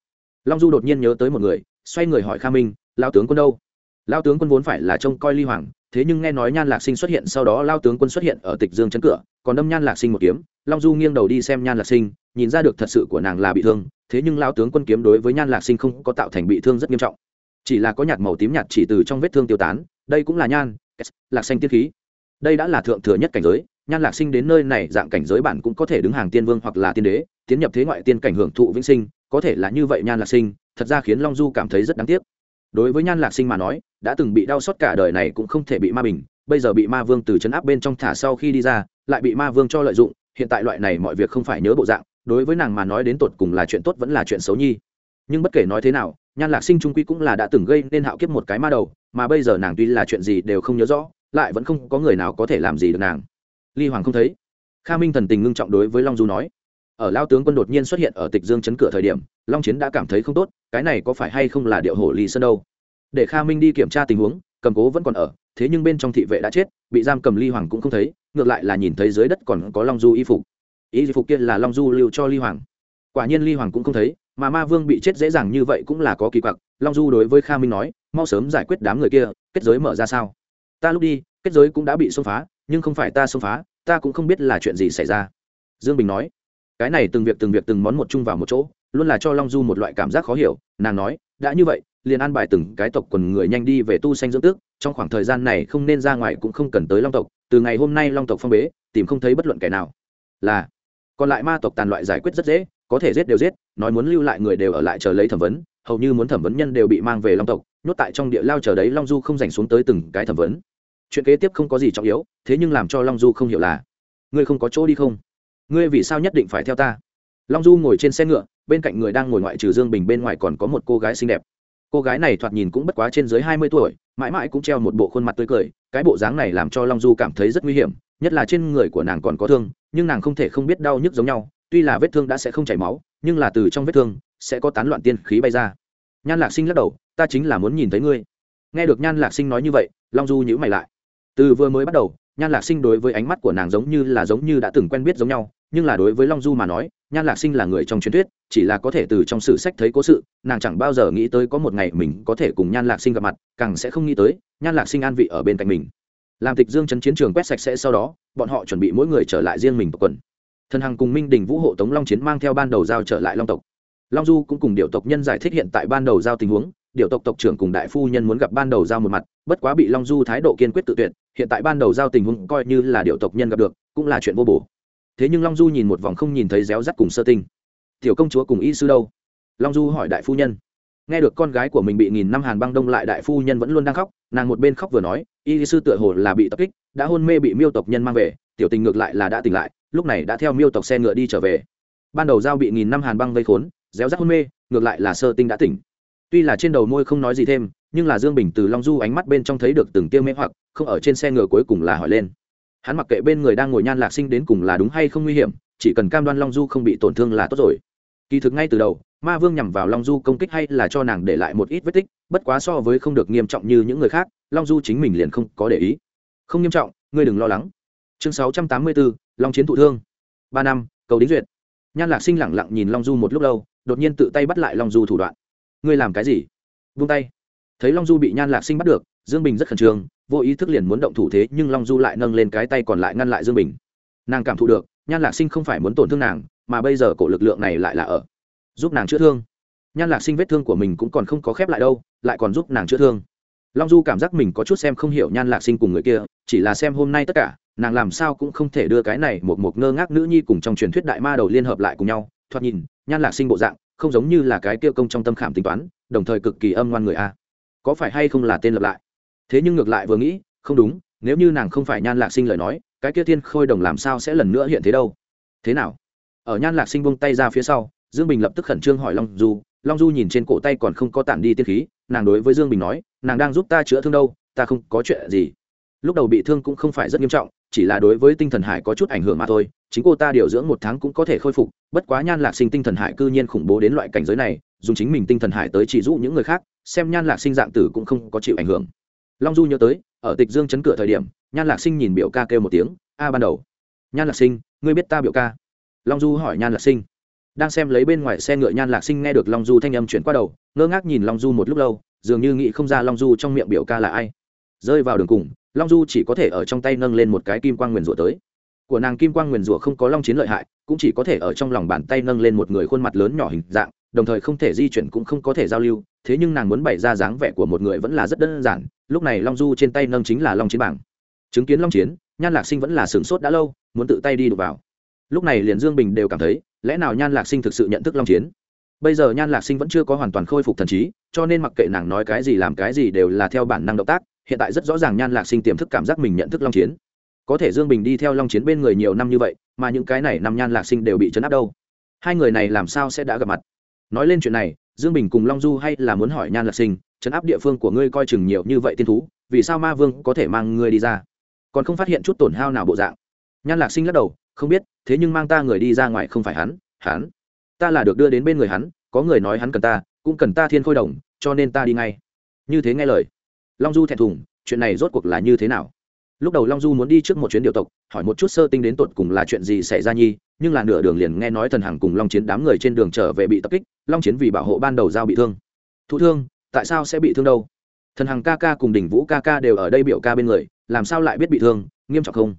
Long du đột nhiên nhớ tới một người, xoay người hỏi kha minh lao tướng quân đâu? Lao tướng quân vốn phải là trông coi ly hoàng, thế nhưng nghe nói nhan lạc sinh xuất hiện, sau đó lao tướng quân xuất hiện ở tịch dương chấn cửa, còn đâm nhan lạc sinh một kiếm. Long du nghiêng đầu đi xem nhan lạc sinh, nhìn ra được thật sự của nàng là bị thương, thế nhưng lao tướng quân kiếm đối với nhan lạc sinh không có tạo thành bị thương rất nghiêm trọng. Chỉ là có nhạt màu tím nhạt chỉ từ trong vết thương tiêu tán, đây cũng là nhan, lạc xanh tiết khí. Đây đã là thượng thừa nhất cảnh giới nhan lạc sinh đến nơi này dạng cảnh giới bản cũng có thể đứng hàng tiên vương hoặc là tiên đế, tiến nhập thế ngoại tiên cảnh hưởng thụ vĩnh sinh, có thể là như vậy nhan lạc sinh, thật ra khiến long du cảm thấy rất đáng tiếc. Đối với nhan lạc sinh mà nói, đã từng bị đau xót cả đời này cũng không thể bị ma bình, bây giờ bị ma vương từ chấn áp bên trong thả sau khi đi ra, lại bị ma vương cho lợi dụng, hiện tại loại này mọi việc không phải nhớ bộ dạng, đối với nàng mà nói đến tột cùng là chuyện tốt vẫn là chuyện xấu nhi. Nhưng bất kể nói thế nào, nhan lạc sinh trung quy cũng là đã từng gây nên hạo kiếp một cái ma đầu, mà bây giờ nàng tuy là chuyện gì đều không nhớ rõ, lại vẫn không có người nào có thể làm gì được nàng ly hoàng không thấy. Kha minh thần tình ngưng trọng đối với long du nói. Ở lao tướng quân đột nhiên xuất hiện ở tịch dương chấn cửa thời điểm, long chiến đã cảm thấy không tốt, cái này có phải hay không là điệu hổ ly sơn đâu? Để kha minh đi kiểm tra tình huống, cầm cố vẫn còn ở, thế nhưng bên trong thị vệ đã chết, bị giam cầm ly hoàng cũng không thấy, ngược lại là nhìn thấy dưới đất còn có long du y phục. Y phục kia là long du lưu cho ly hoàng. Quả nhiên ly hoàng cũng không thấy, mà ma vương bị chết dễ dàng như vậy cũng là có kỳ quặc, long du đối với kha minh nói, mau sớm giải quyết đám người kia, kết giới mở ra sao? Ta lúc đi, kết giới cũng đã bị xông phá nhưng không phải ta xông phá, ta cũng không biết là chuyện gì xảy ra. Dương bình nói, cái này từng việc từng việc từng món một chung vào một chỗ, luôn là cho long du một loại cảm giác khó hiểu, nàng nói, đã như vậy, liền an bài từng cái tộc quần người nhanh đi về tu sanh dưỡng tước trong khoảng thời gian này không nên ra ngoài cũng không cần tới long tộc, từ ngày hôm nay long tộc phong bế, tìm không thấy bất luận kẻ nào. Là, còn lại ma tộc tàn loại giải quyết rất dễ, có thể giết đều giết, nói muốn lưu lại người đều ở lại chờ lấy thẩm vấn, hầu như muốn thẩm vấn nhân đều bị mang về long tộc, nhốt tại trong địa lao chờ đấy long du không dành xuống tới từng cái thẩm vấn chuyện kế tiếp không có gì trọng yếu, thế nhưng làm cho long du không hiểu là, ngươi không có chỗ đi không? Ngươi vì sao nhất định phải theo ta? Long du ngồi trên xe ngựa, bên cạnh người đang ngồi ngoại trừ dương bình, bên ngoài còn có một cô gái xinh đẹp. Cô gái này thoạt nhìn cũng bất quá trên dưới hai mươi tuổi, mãi mãi cũng treo một bộ khuôn mặt tươi cười, cái bộ dáng này làm cho long du cảm thấy rất nguy hiểm, nhất là trên người của nàng còn có thương, nhưng nàng không thể không biết đau nhức giống nhau, tuy là vết thương đã sẽ không chảy máu, nhưng là từ trong vết thương sẽ có tán loạn tiên khí bay ra. Nhan lạc sinh lắc đầu, ta chính là muốn nhìn thấy ngươi. Nghe được nhan lạc sinh nói như vậy, long du nhữ mày lại từ vừa mới bắt đầu, nhan lạc sinh đối với ánh mắt của nàng giống như là giống như đã từng quen biết giống nhau, nhưng là đối với long du mà nói, nhan lạc sinh là người trong truyền thuyết, chỉ là có thể từ trong sử sách thấy cố sự, nàng chẳng bao giờ nghĩ tới có một ngày mình có thể cùng nhan lạc sinh gặp mặt, càng sẽ không nghĩ tới, nhan lạc sinh an vị ở bên cạnh mình. Làm tịch dương chấn chiến trường quét sạch sẽ sau đó, bọn họ chuẩn bị mỗi người trở lại riêng mình tộc quần. Thần hằng cùng minh đình vũ hộ tống long chiến mang theo ban đầu giao trở lại long tộc. Long du cũng cùng điệu tộc nhân giải thích hiện tại ban đầu giao tình huống Điều tộc tộc trưởng cùng đại phu nhân muốn gặp ban đầu giao một mặt, bất quá bị long du thái độ kiên quyết tự tuyệt, hiện tại ban đầu giao tình huống coi như là điều tộc nhân gặp được, cũng là chuyện vô bổ. Thế nhưng long du nhìn một vòng không nhìn thấy réo rắt cùng sơ tinh. Tiểu công chúa cùng y sư đâu? Long du hỏi đại phu nhân. Nghe được con gái của mình bị nghìn năm hàn băng đông lại đại phu nhân vẫn luôn đang khóc, nàng một bên khóc vừa nói, y sư tựa hồ là bị tập kích, đã hôn mê bị miêu tộc nhân mang về, tiểu tình ngược lại là đã tỉnh lại, lúc này đã theo miêu tộc xe ngựa đi trở về. Ban đầu giao bị nghìn năm hàn băng vây khốn, réo rắt hôn mê, ngược lại là sơ tinh đã tỉnh tuy là trên đầu môi không nói gì thêm, nhưng là dương bình từ long du ánh mắt bên trong thấy được từng tiêu mê hoặc, không ở trên xe ngựa cuối cùng là hỏi lên. Hắn mặc kệ bên người đang ngồi nhan lạc sinh đến cùng là đúng hay không nguy hiểm, chỉ cần cam đoan long du không bị tổn thương là tốt rồi. Kỳ thực ngay từ đầu, ma vương nhằm vào long du công kích hay là cho nàng để lại một ít vết tích, bất quá so với không được nghiêm trọng như những người khác, long du chính mình liền không có để ý. Không nghiêm trọng, ngươi đừng lo lắng. Chương sáu trăm tám mươi bốn long chiến thụ thương. Ba năm, cầu đính duyệt. Nhan lạc sinh lẳng lặng nhìn long du một lúc lâu, đột nhiên tự tay bắt lại long du thủ đoạn ngươi làm cái gì? Vung tay. Thấy long du bị nhan lạc sinh bắt được, dương bình rất khẩn trương, vô ý thức liền muốn động thủ thế, nhưng long du lại nâng lên cái tay còn lại ngăn lại dương bình. Nàng cảm thụ được, nhan lạc sinh không phải muốn tổn thương nàng, mà bây giờ cổ lực lượng này lại là ở giúp nàng chữa thương. Nhan lạc sinh vết thương của mình cũng còn không có khép lại đâu, lại còn giúp nàng chữa thương. Long du cảm giác mình có chút xem không hiểu nhan lạc sinh cùng người kia, chỉ là xem hôm nay tất cả, nàng làm sao cũng không thể đưa cái này một một ngơ ngác nữ nhi cùng trong truyền thuyết đại ma đầu liên hợp lại cùng nhau. Thoạt nhìn, nhan lạc sinh bộ dạng không giống như là cái kia công trong tâm khảm tính toán, đồng thời cực kỳ âm ngoan người a. Có phải hay không là tên lập lại? Thế nhưng ngược lại vừa nghĩ, không đúng, nếu như nàng không phải nhan lạc sinh lời nói, cái kia thiên khôi đồng làm sao sẽ lần nữa hiện thế đâu? Thế nào? Ở nhan lạc sinh bông tay ra phía sau, dương bình lập tức khẩn trương hỏi long du long du nhìn trên cổ tay còn không có tản đi tiên khí, nàng đối với dương bình nói, nàng đang giúp ta chữa thương đâu, ta không có chuyện gì. Lúc đầu bị thương cũng không phải rất nghiêm trọng chỉ là đối với tinh thần hải có chút ảnh hưởng mà thôi, chính cô ta điều dưỡng một tháng cũng có thể khôi phục, bất quá nhan lạc sinh tinh thần hải cư nhiên khủng bố đến loại cảnh giới này, dùng chính mình tinh thần hải tới chỉ dụ những người khác, xem nhan lạc sinh dạng tử cũng không có chịu ảnh hưởng. Long du nhớ tới, ở tịch dương chấn cửa thời điểm, nhan lạc sinh nhìn biểu ca kêu một tiếng, a, ban đầu. Nhan lạc sinh, ngươi biết ta biểu ca? Long du hỏi nhan lạc sinh. Đang xem lấy bên ngoài xe ngựa nhan lạc sinh nghe được long du thanh âm chuyển qua đầu, ngơ ngác nhìn long du một lúc lâu, dường như nghĩ không ra long du trong miệng biểu ca là ai. Rơi vào đường cùng long du chỉ có thể ở trong tay nâng lên một cái kim quang nguyền rủa tới. Của nàng kim quang nguyền rủa không có long chiến lợi hại, cũng chỉ có thể ở trong lòng bàn tay nâng lên một người khuôn mặt lớn nhỏ hình dạng, đồng thời không thể di chuyển cũng không có thể giao lưu, thế nhưng nàng muốn bày ra dáng vẻ của một người vẫn là rất đơn giản, lúc này long du trên tay nâng chính là long chiến bảng. Chứng kiến long chiến, nhan lạc sinh vẫn là sửng sốt đã lâu, muốn tự tay đi đục vào. Lúc này liền dương bình đều cảm thấy, lẽ nào nhan lạc sinh thực sự nhận thức long chiến? Bây giờ nhan lạc sinh vẫn chưa có hoàn toàn khôi phục thần trí, cho nên mặc kệ nàng nói cái gì làm cái gì đều là theo bản năng động tác hiện tại rất rõ ràng nhan lạc sinh tiềm thức cảm giác mình nhận thức long chiến. Có thể dương bình đi theo long chiến bên người nhiều năm như vậy, mà những cái này năm nhan lạc sinh đều bị chấn áp đâu. Hai người này làm sao sẽ đã gặp mặt? Nói lên chuyện này, dương bình cùng long du hay là muốn hỏi nhan lạc sinh chấn áp địa phương của ngươi coi chừng nhiều như vậy tiên thú, vì sao ma vương có thể mang ngươi đi ra? Còn không phát hiện chút tổn hao nào bộ dạng? Nhan lạc sinh lắc đầu, không biết, thế nhưng mang ta người đi ra ngoài không phải hắn hắn. Ta là được đưa đến bên người hắn, có người nói hắn cần ta, cũng cần ta thiên khôi đồng, cho nên ta đi ngay. Như thế nghe lời long du thẹn thùng, chuyện này rốt cuộc là như thế nào? Lúc đầu long du muốn đi trước một chuyến điều tộc, hỏi một chút sơ tinh đến tột cùng là chuyện gì xảy ra nhi, nhưng là nửa đường liền nghe nói thần hằng cùng long chiến đám người trên đường trở về bị tập kích, long chiến vì bảo hộ ban đầu giao bị thương. Thụ thương, tại sao sẽ bị thương đâu? Thần hằng ca ca cùng đỉnh vũ ca ca đều ở đây biểu ca bên người, làm sao lại biết bị thương, nghiêm trọng không?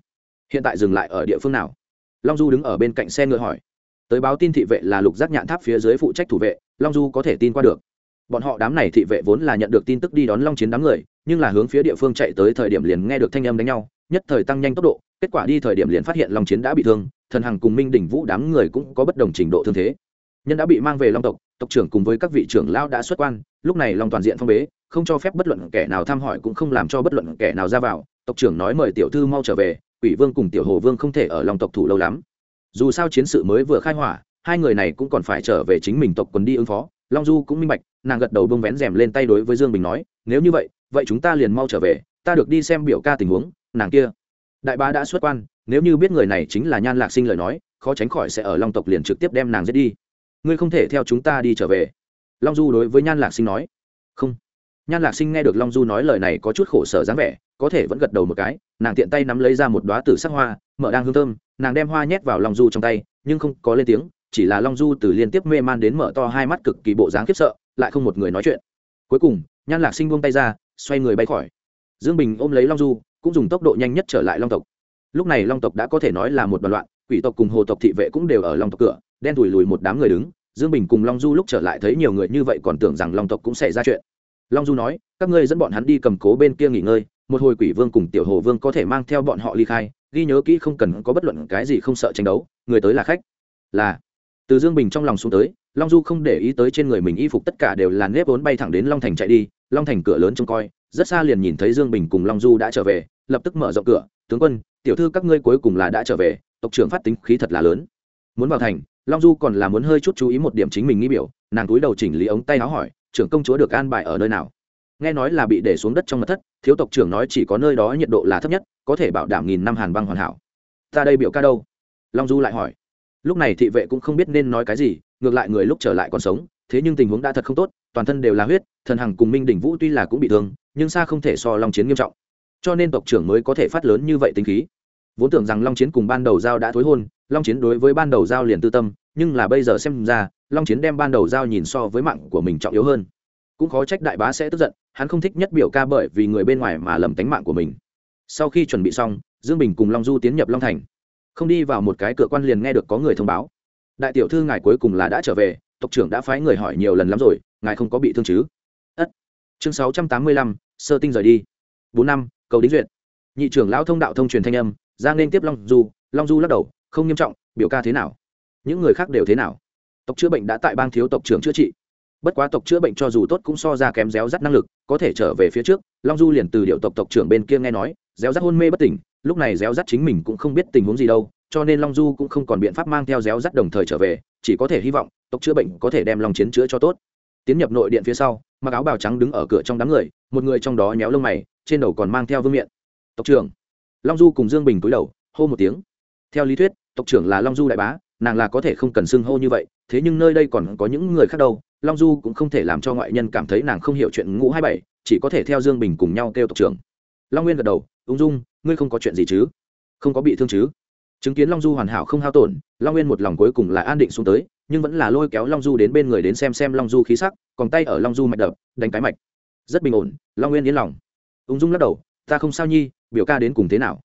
Hiện tại dừng lại ở địa phương nào? Long du đứng ở bên cạnh xe ngựa hỏi. Tới báo tin thị vệ là lục giác nhạn tháp phía dưới phụ trách thủ vệ, long du có thể tin qua được bọn họ đám này thị vệ vốn là nhận được tin tức đi đón long chiến đám người, nhưng là hướng phía địa phương chạy tới thời điểm liền nghe được thanh âm đánh nhau, nhất thời tăng nhanh tốc độ, kết quả đi thời điểm liền phát hiện long chiến đã bị thương, thần hằng cùng minh đỉnh vũ đám người cũng có bất đồng trình độ thương thế. Nhân đã bị mang về long tộc tộc trưởng cùng với các vị trưởng lao đã xuất quan, lúc này long toàn diện phong bế, không cho phép bất luận kẻ nào thăm hỏi cũng không làm cho bất luận kẻ nào ra vào, tộc trưởng nói mời tiểu thư mau trở về, quỷ vương cùng tiểu hồ vương không thể ở long tộc thủ lâu lắm. Dù sao chiến sự mới vừa khai hỏa, hai người này cũng còn phải trở về chính mình tộc quần đi ứng phó, long du cũng minh bạch nàng gật đầu bông vén rèm lên tay đối với dương bình nói, nếu như vậy vậy chúng ta liền mau trở về, ta được đi xem biểu ca tình huống, nàng kia. Đại bá đã xuất quan, nếu như biết người này chính là nhan lạc sinh lời nói, khó tránh khỏi sẽ ở long tộc liền trực tiếp đem nàng giết đi. Ngươi không thể theo chúng ta đi trở về. Long du đối với nhan lạc sinh nói. Không. Nhan lạc sinh nghe được long du nói lời này có chút khổ sở dáng vẻ, có thể vẫn gật đầu một cái, nàng tiện tay nắm lấy ra một đoá tử sắc hoa, mở đang hương thơm, nàng đem hoa nhét vào long du trong tay, nhưng không có lên tiếng, chỉ là long du từ liên tiếp mê man đến mở to hai mắt cực kỳ bộ dáng khiếp sợ lại không một người nói chuyện. Cuối cùng, nhan lạc sinh buông tay ra, xoay người bay khỏi. Dương bình ôm lấy long du, cũng dùng tốc độ nhanh nhất trở lại long tộc. Lúc này long tộc đã có thể nói là một đoàn loạn, quỷ tộc cùng hồ tộc thị vệ cũng đều ở long tộc cửa, đen thùi lùi một đám người đứng. Dương bình cùng long du lúc trở lại thấy nhiều người như vậy còn tưởng rằng long tộc cũng sẽ ra chuyện. Long du nói, các ngươi dẫn bọn hắn đi cầm cố bên kia nghỉ ngơi, một hồi quỷ vương cùng tiểu hồ vương có thể mang theo bọn họ ly khai, ghi nhớ kỹ không cần có bất luận cái gì không sợ tranh đấu, người tới là khách. Là, từ dương bình trong lòng xuống tới long du không để ý tới trên người mình y phục tất cả đều là nếp vốn bay thẳng đến long thành chạy đi. Long thành cửa lớn trông coi, rất xa liền nhìn thấy dương bình cùng long du đã trở về, lập tức mở rộng cửa. Tướng quân, tiểu thư các ngươi cuối cùng là đã trở về, tộc trưởng phát tính khí thật là lớn. Muốn vào thành, long du còn là muốn hơi chút chú ý một điểm chính mình nghĩ biểu, nàng túi đầu chỉnh lý ống tay áo hỏi, trưởng công chúa được an bài ở nơi nào? Nghe nói là bị để xuống đất trong mặt thất, thiếu tộc trưởng nói chỉ có nơi đó nhiệt độ là thấp nhất, có thể bảo đảm nghìn năm hàn băng hoàn hảo. Ta đây biểu ca đâu? Long du lại hỏi. Lúc này thị vệ cũng không biết nên nói cái gì ngược lại người lúc trở lại còn sống, thế nhưng tình huống đã thật không tốt, toàn thân đều là huyết, thần hằng cùng minh đỉnh vũ tuy là cũng bị thương, nhưng xa không thể so long chiến nghiêm trọng. Cho nên tộc trưởng mới có thể phát lớn như vậy tính khí. Vốn tưởng rằng long chiến cùng ban đầu giao đã thối hôn, long chiến đối với ban đầu giao liền tư tâm, nhưng là bây giờ xem ra, long chiến đem ban đầu giao nhìn so với mạng của mình trọng yếu hơn. Cũng khó trách đại bá sẽ tức giận, hắn không thích nhất biểu ca bởi vì người bên ngoài mà lầm tánh mạng của mình. Sau khi chuẩn bị xong, dương bình cùng long du tiến nhập long thành. Không đi vào một cái cửa quan liền nghe được có người thông báo đại tiểu thư ngài cuối cùng là đã trở về, tộc trưởng đã phái người hỏi nhiều lần lắm rồi, ngài không có bị thương chứ? Ất. Chương sáu trăm tám mươi lăm, sơ tinh rời đi. Bốn năm, cầu đính duyệt. Nhị trưởng lão thông đạo thông truyền thanh âm ra nên tiếp long du long du lắc đầu, không nghiêm trọng, biểu ca thế nào? Những người khác đều thế nào? Tộc chữa bệnh đã tại bang thiếu tộc trưởng chữa trị. Bất quá tộc chữa bệnh cho dù tốt cũng so ra kém réo rắt năng lực, có thể trở về phía trước, long du liền từ điệu tộc tộc trưởng bên kia nghe nói, réo rắt hôn mê bất tỉnh, lúc này réo rắt chính mình cũng không biết tình huống gì đâu cho nên long du cũng không còn biện pháp mang theo réo rắt đồng thời trở về, chỉ có thể hy vọng tộc chữa bệnh có thể đem lòng chiến chữa cho tốt. Tiến nhập nội điện phía sau, mặc áo bào trắng đứng ở cửa trong đám người, một người trong đó nhéo lông mày, trên đầu còn mang theo vương miện. Tộc trưởng. Long du cùng dương bình cúi đầu, hô một tiếng. Theo lý thuyết, tộc trưởng là long du đại bá, nàng là có thể không cần xưng hô như vậy, thế nhưng nơi đây còn có những người khác đâu, long du cũng không thể làm cho ngoại nhân cảm thấy nàng không hiểu chuyện ngũ hai bảy, chỉ có thể theo dương bình cùng nhau kêu tộc trưởng. Long nguyên gật đầu, ung dung, ngươi không có chuyện gì chứ? Không có bị thương chứ chứng kiến long du hoàn hảo không hao tổn, long nguyên một lòng cuối cùng là an định xuống tới, nhưng vẫn là lôi kéo long du đến bên người đến xem xem long du khí sắc, còn tay ở long du mạch đập, đánh cái mạch. Rất bình ổn, long nguyên yên lòng. Ung dung lắc đầu, ta không sao nhi, biểu ca đến cùng thế nào?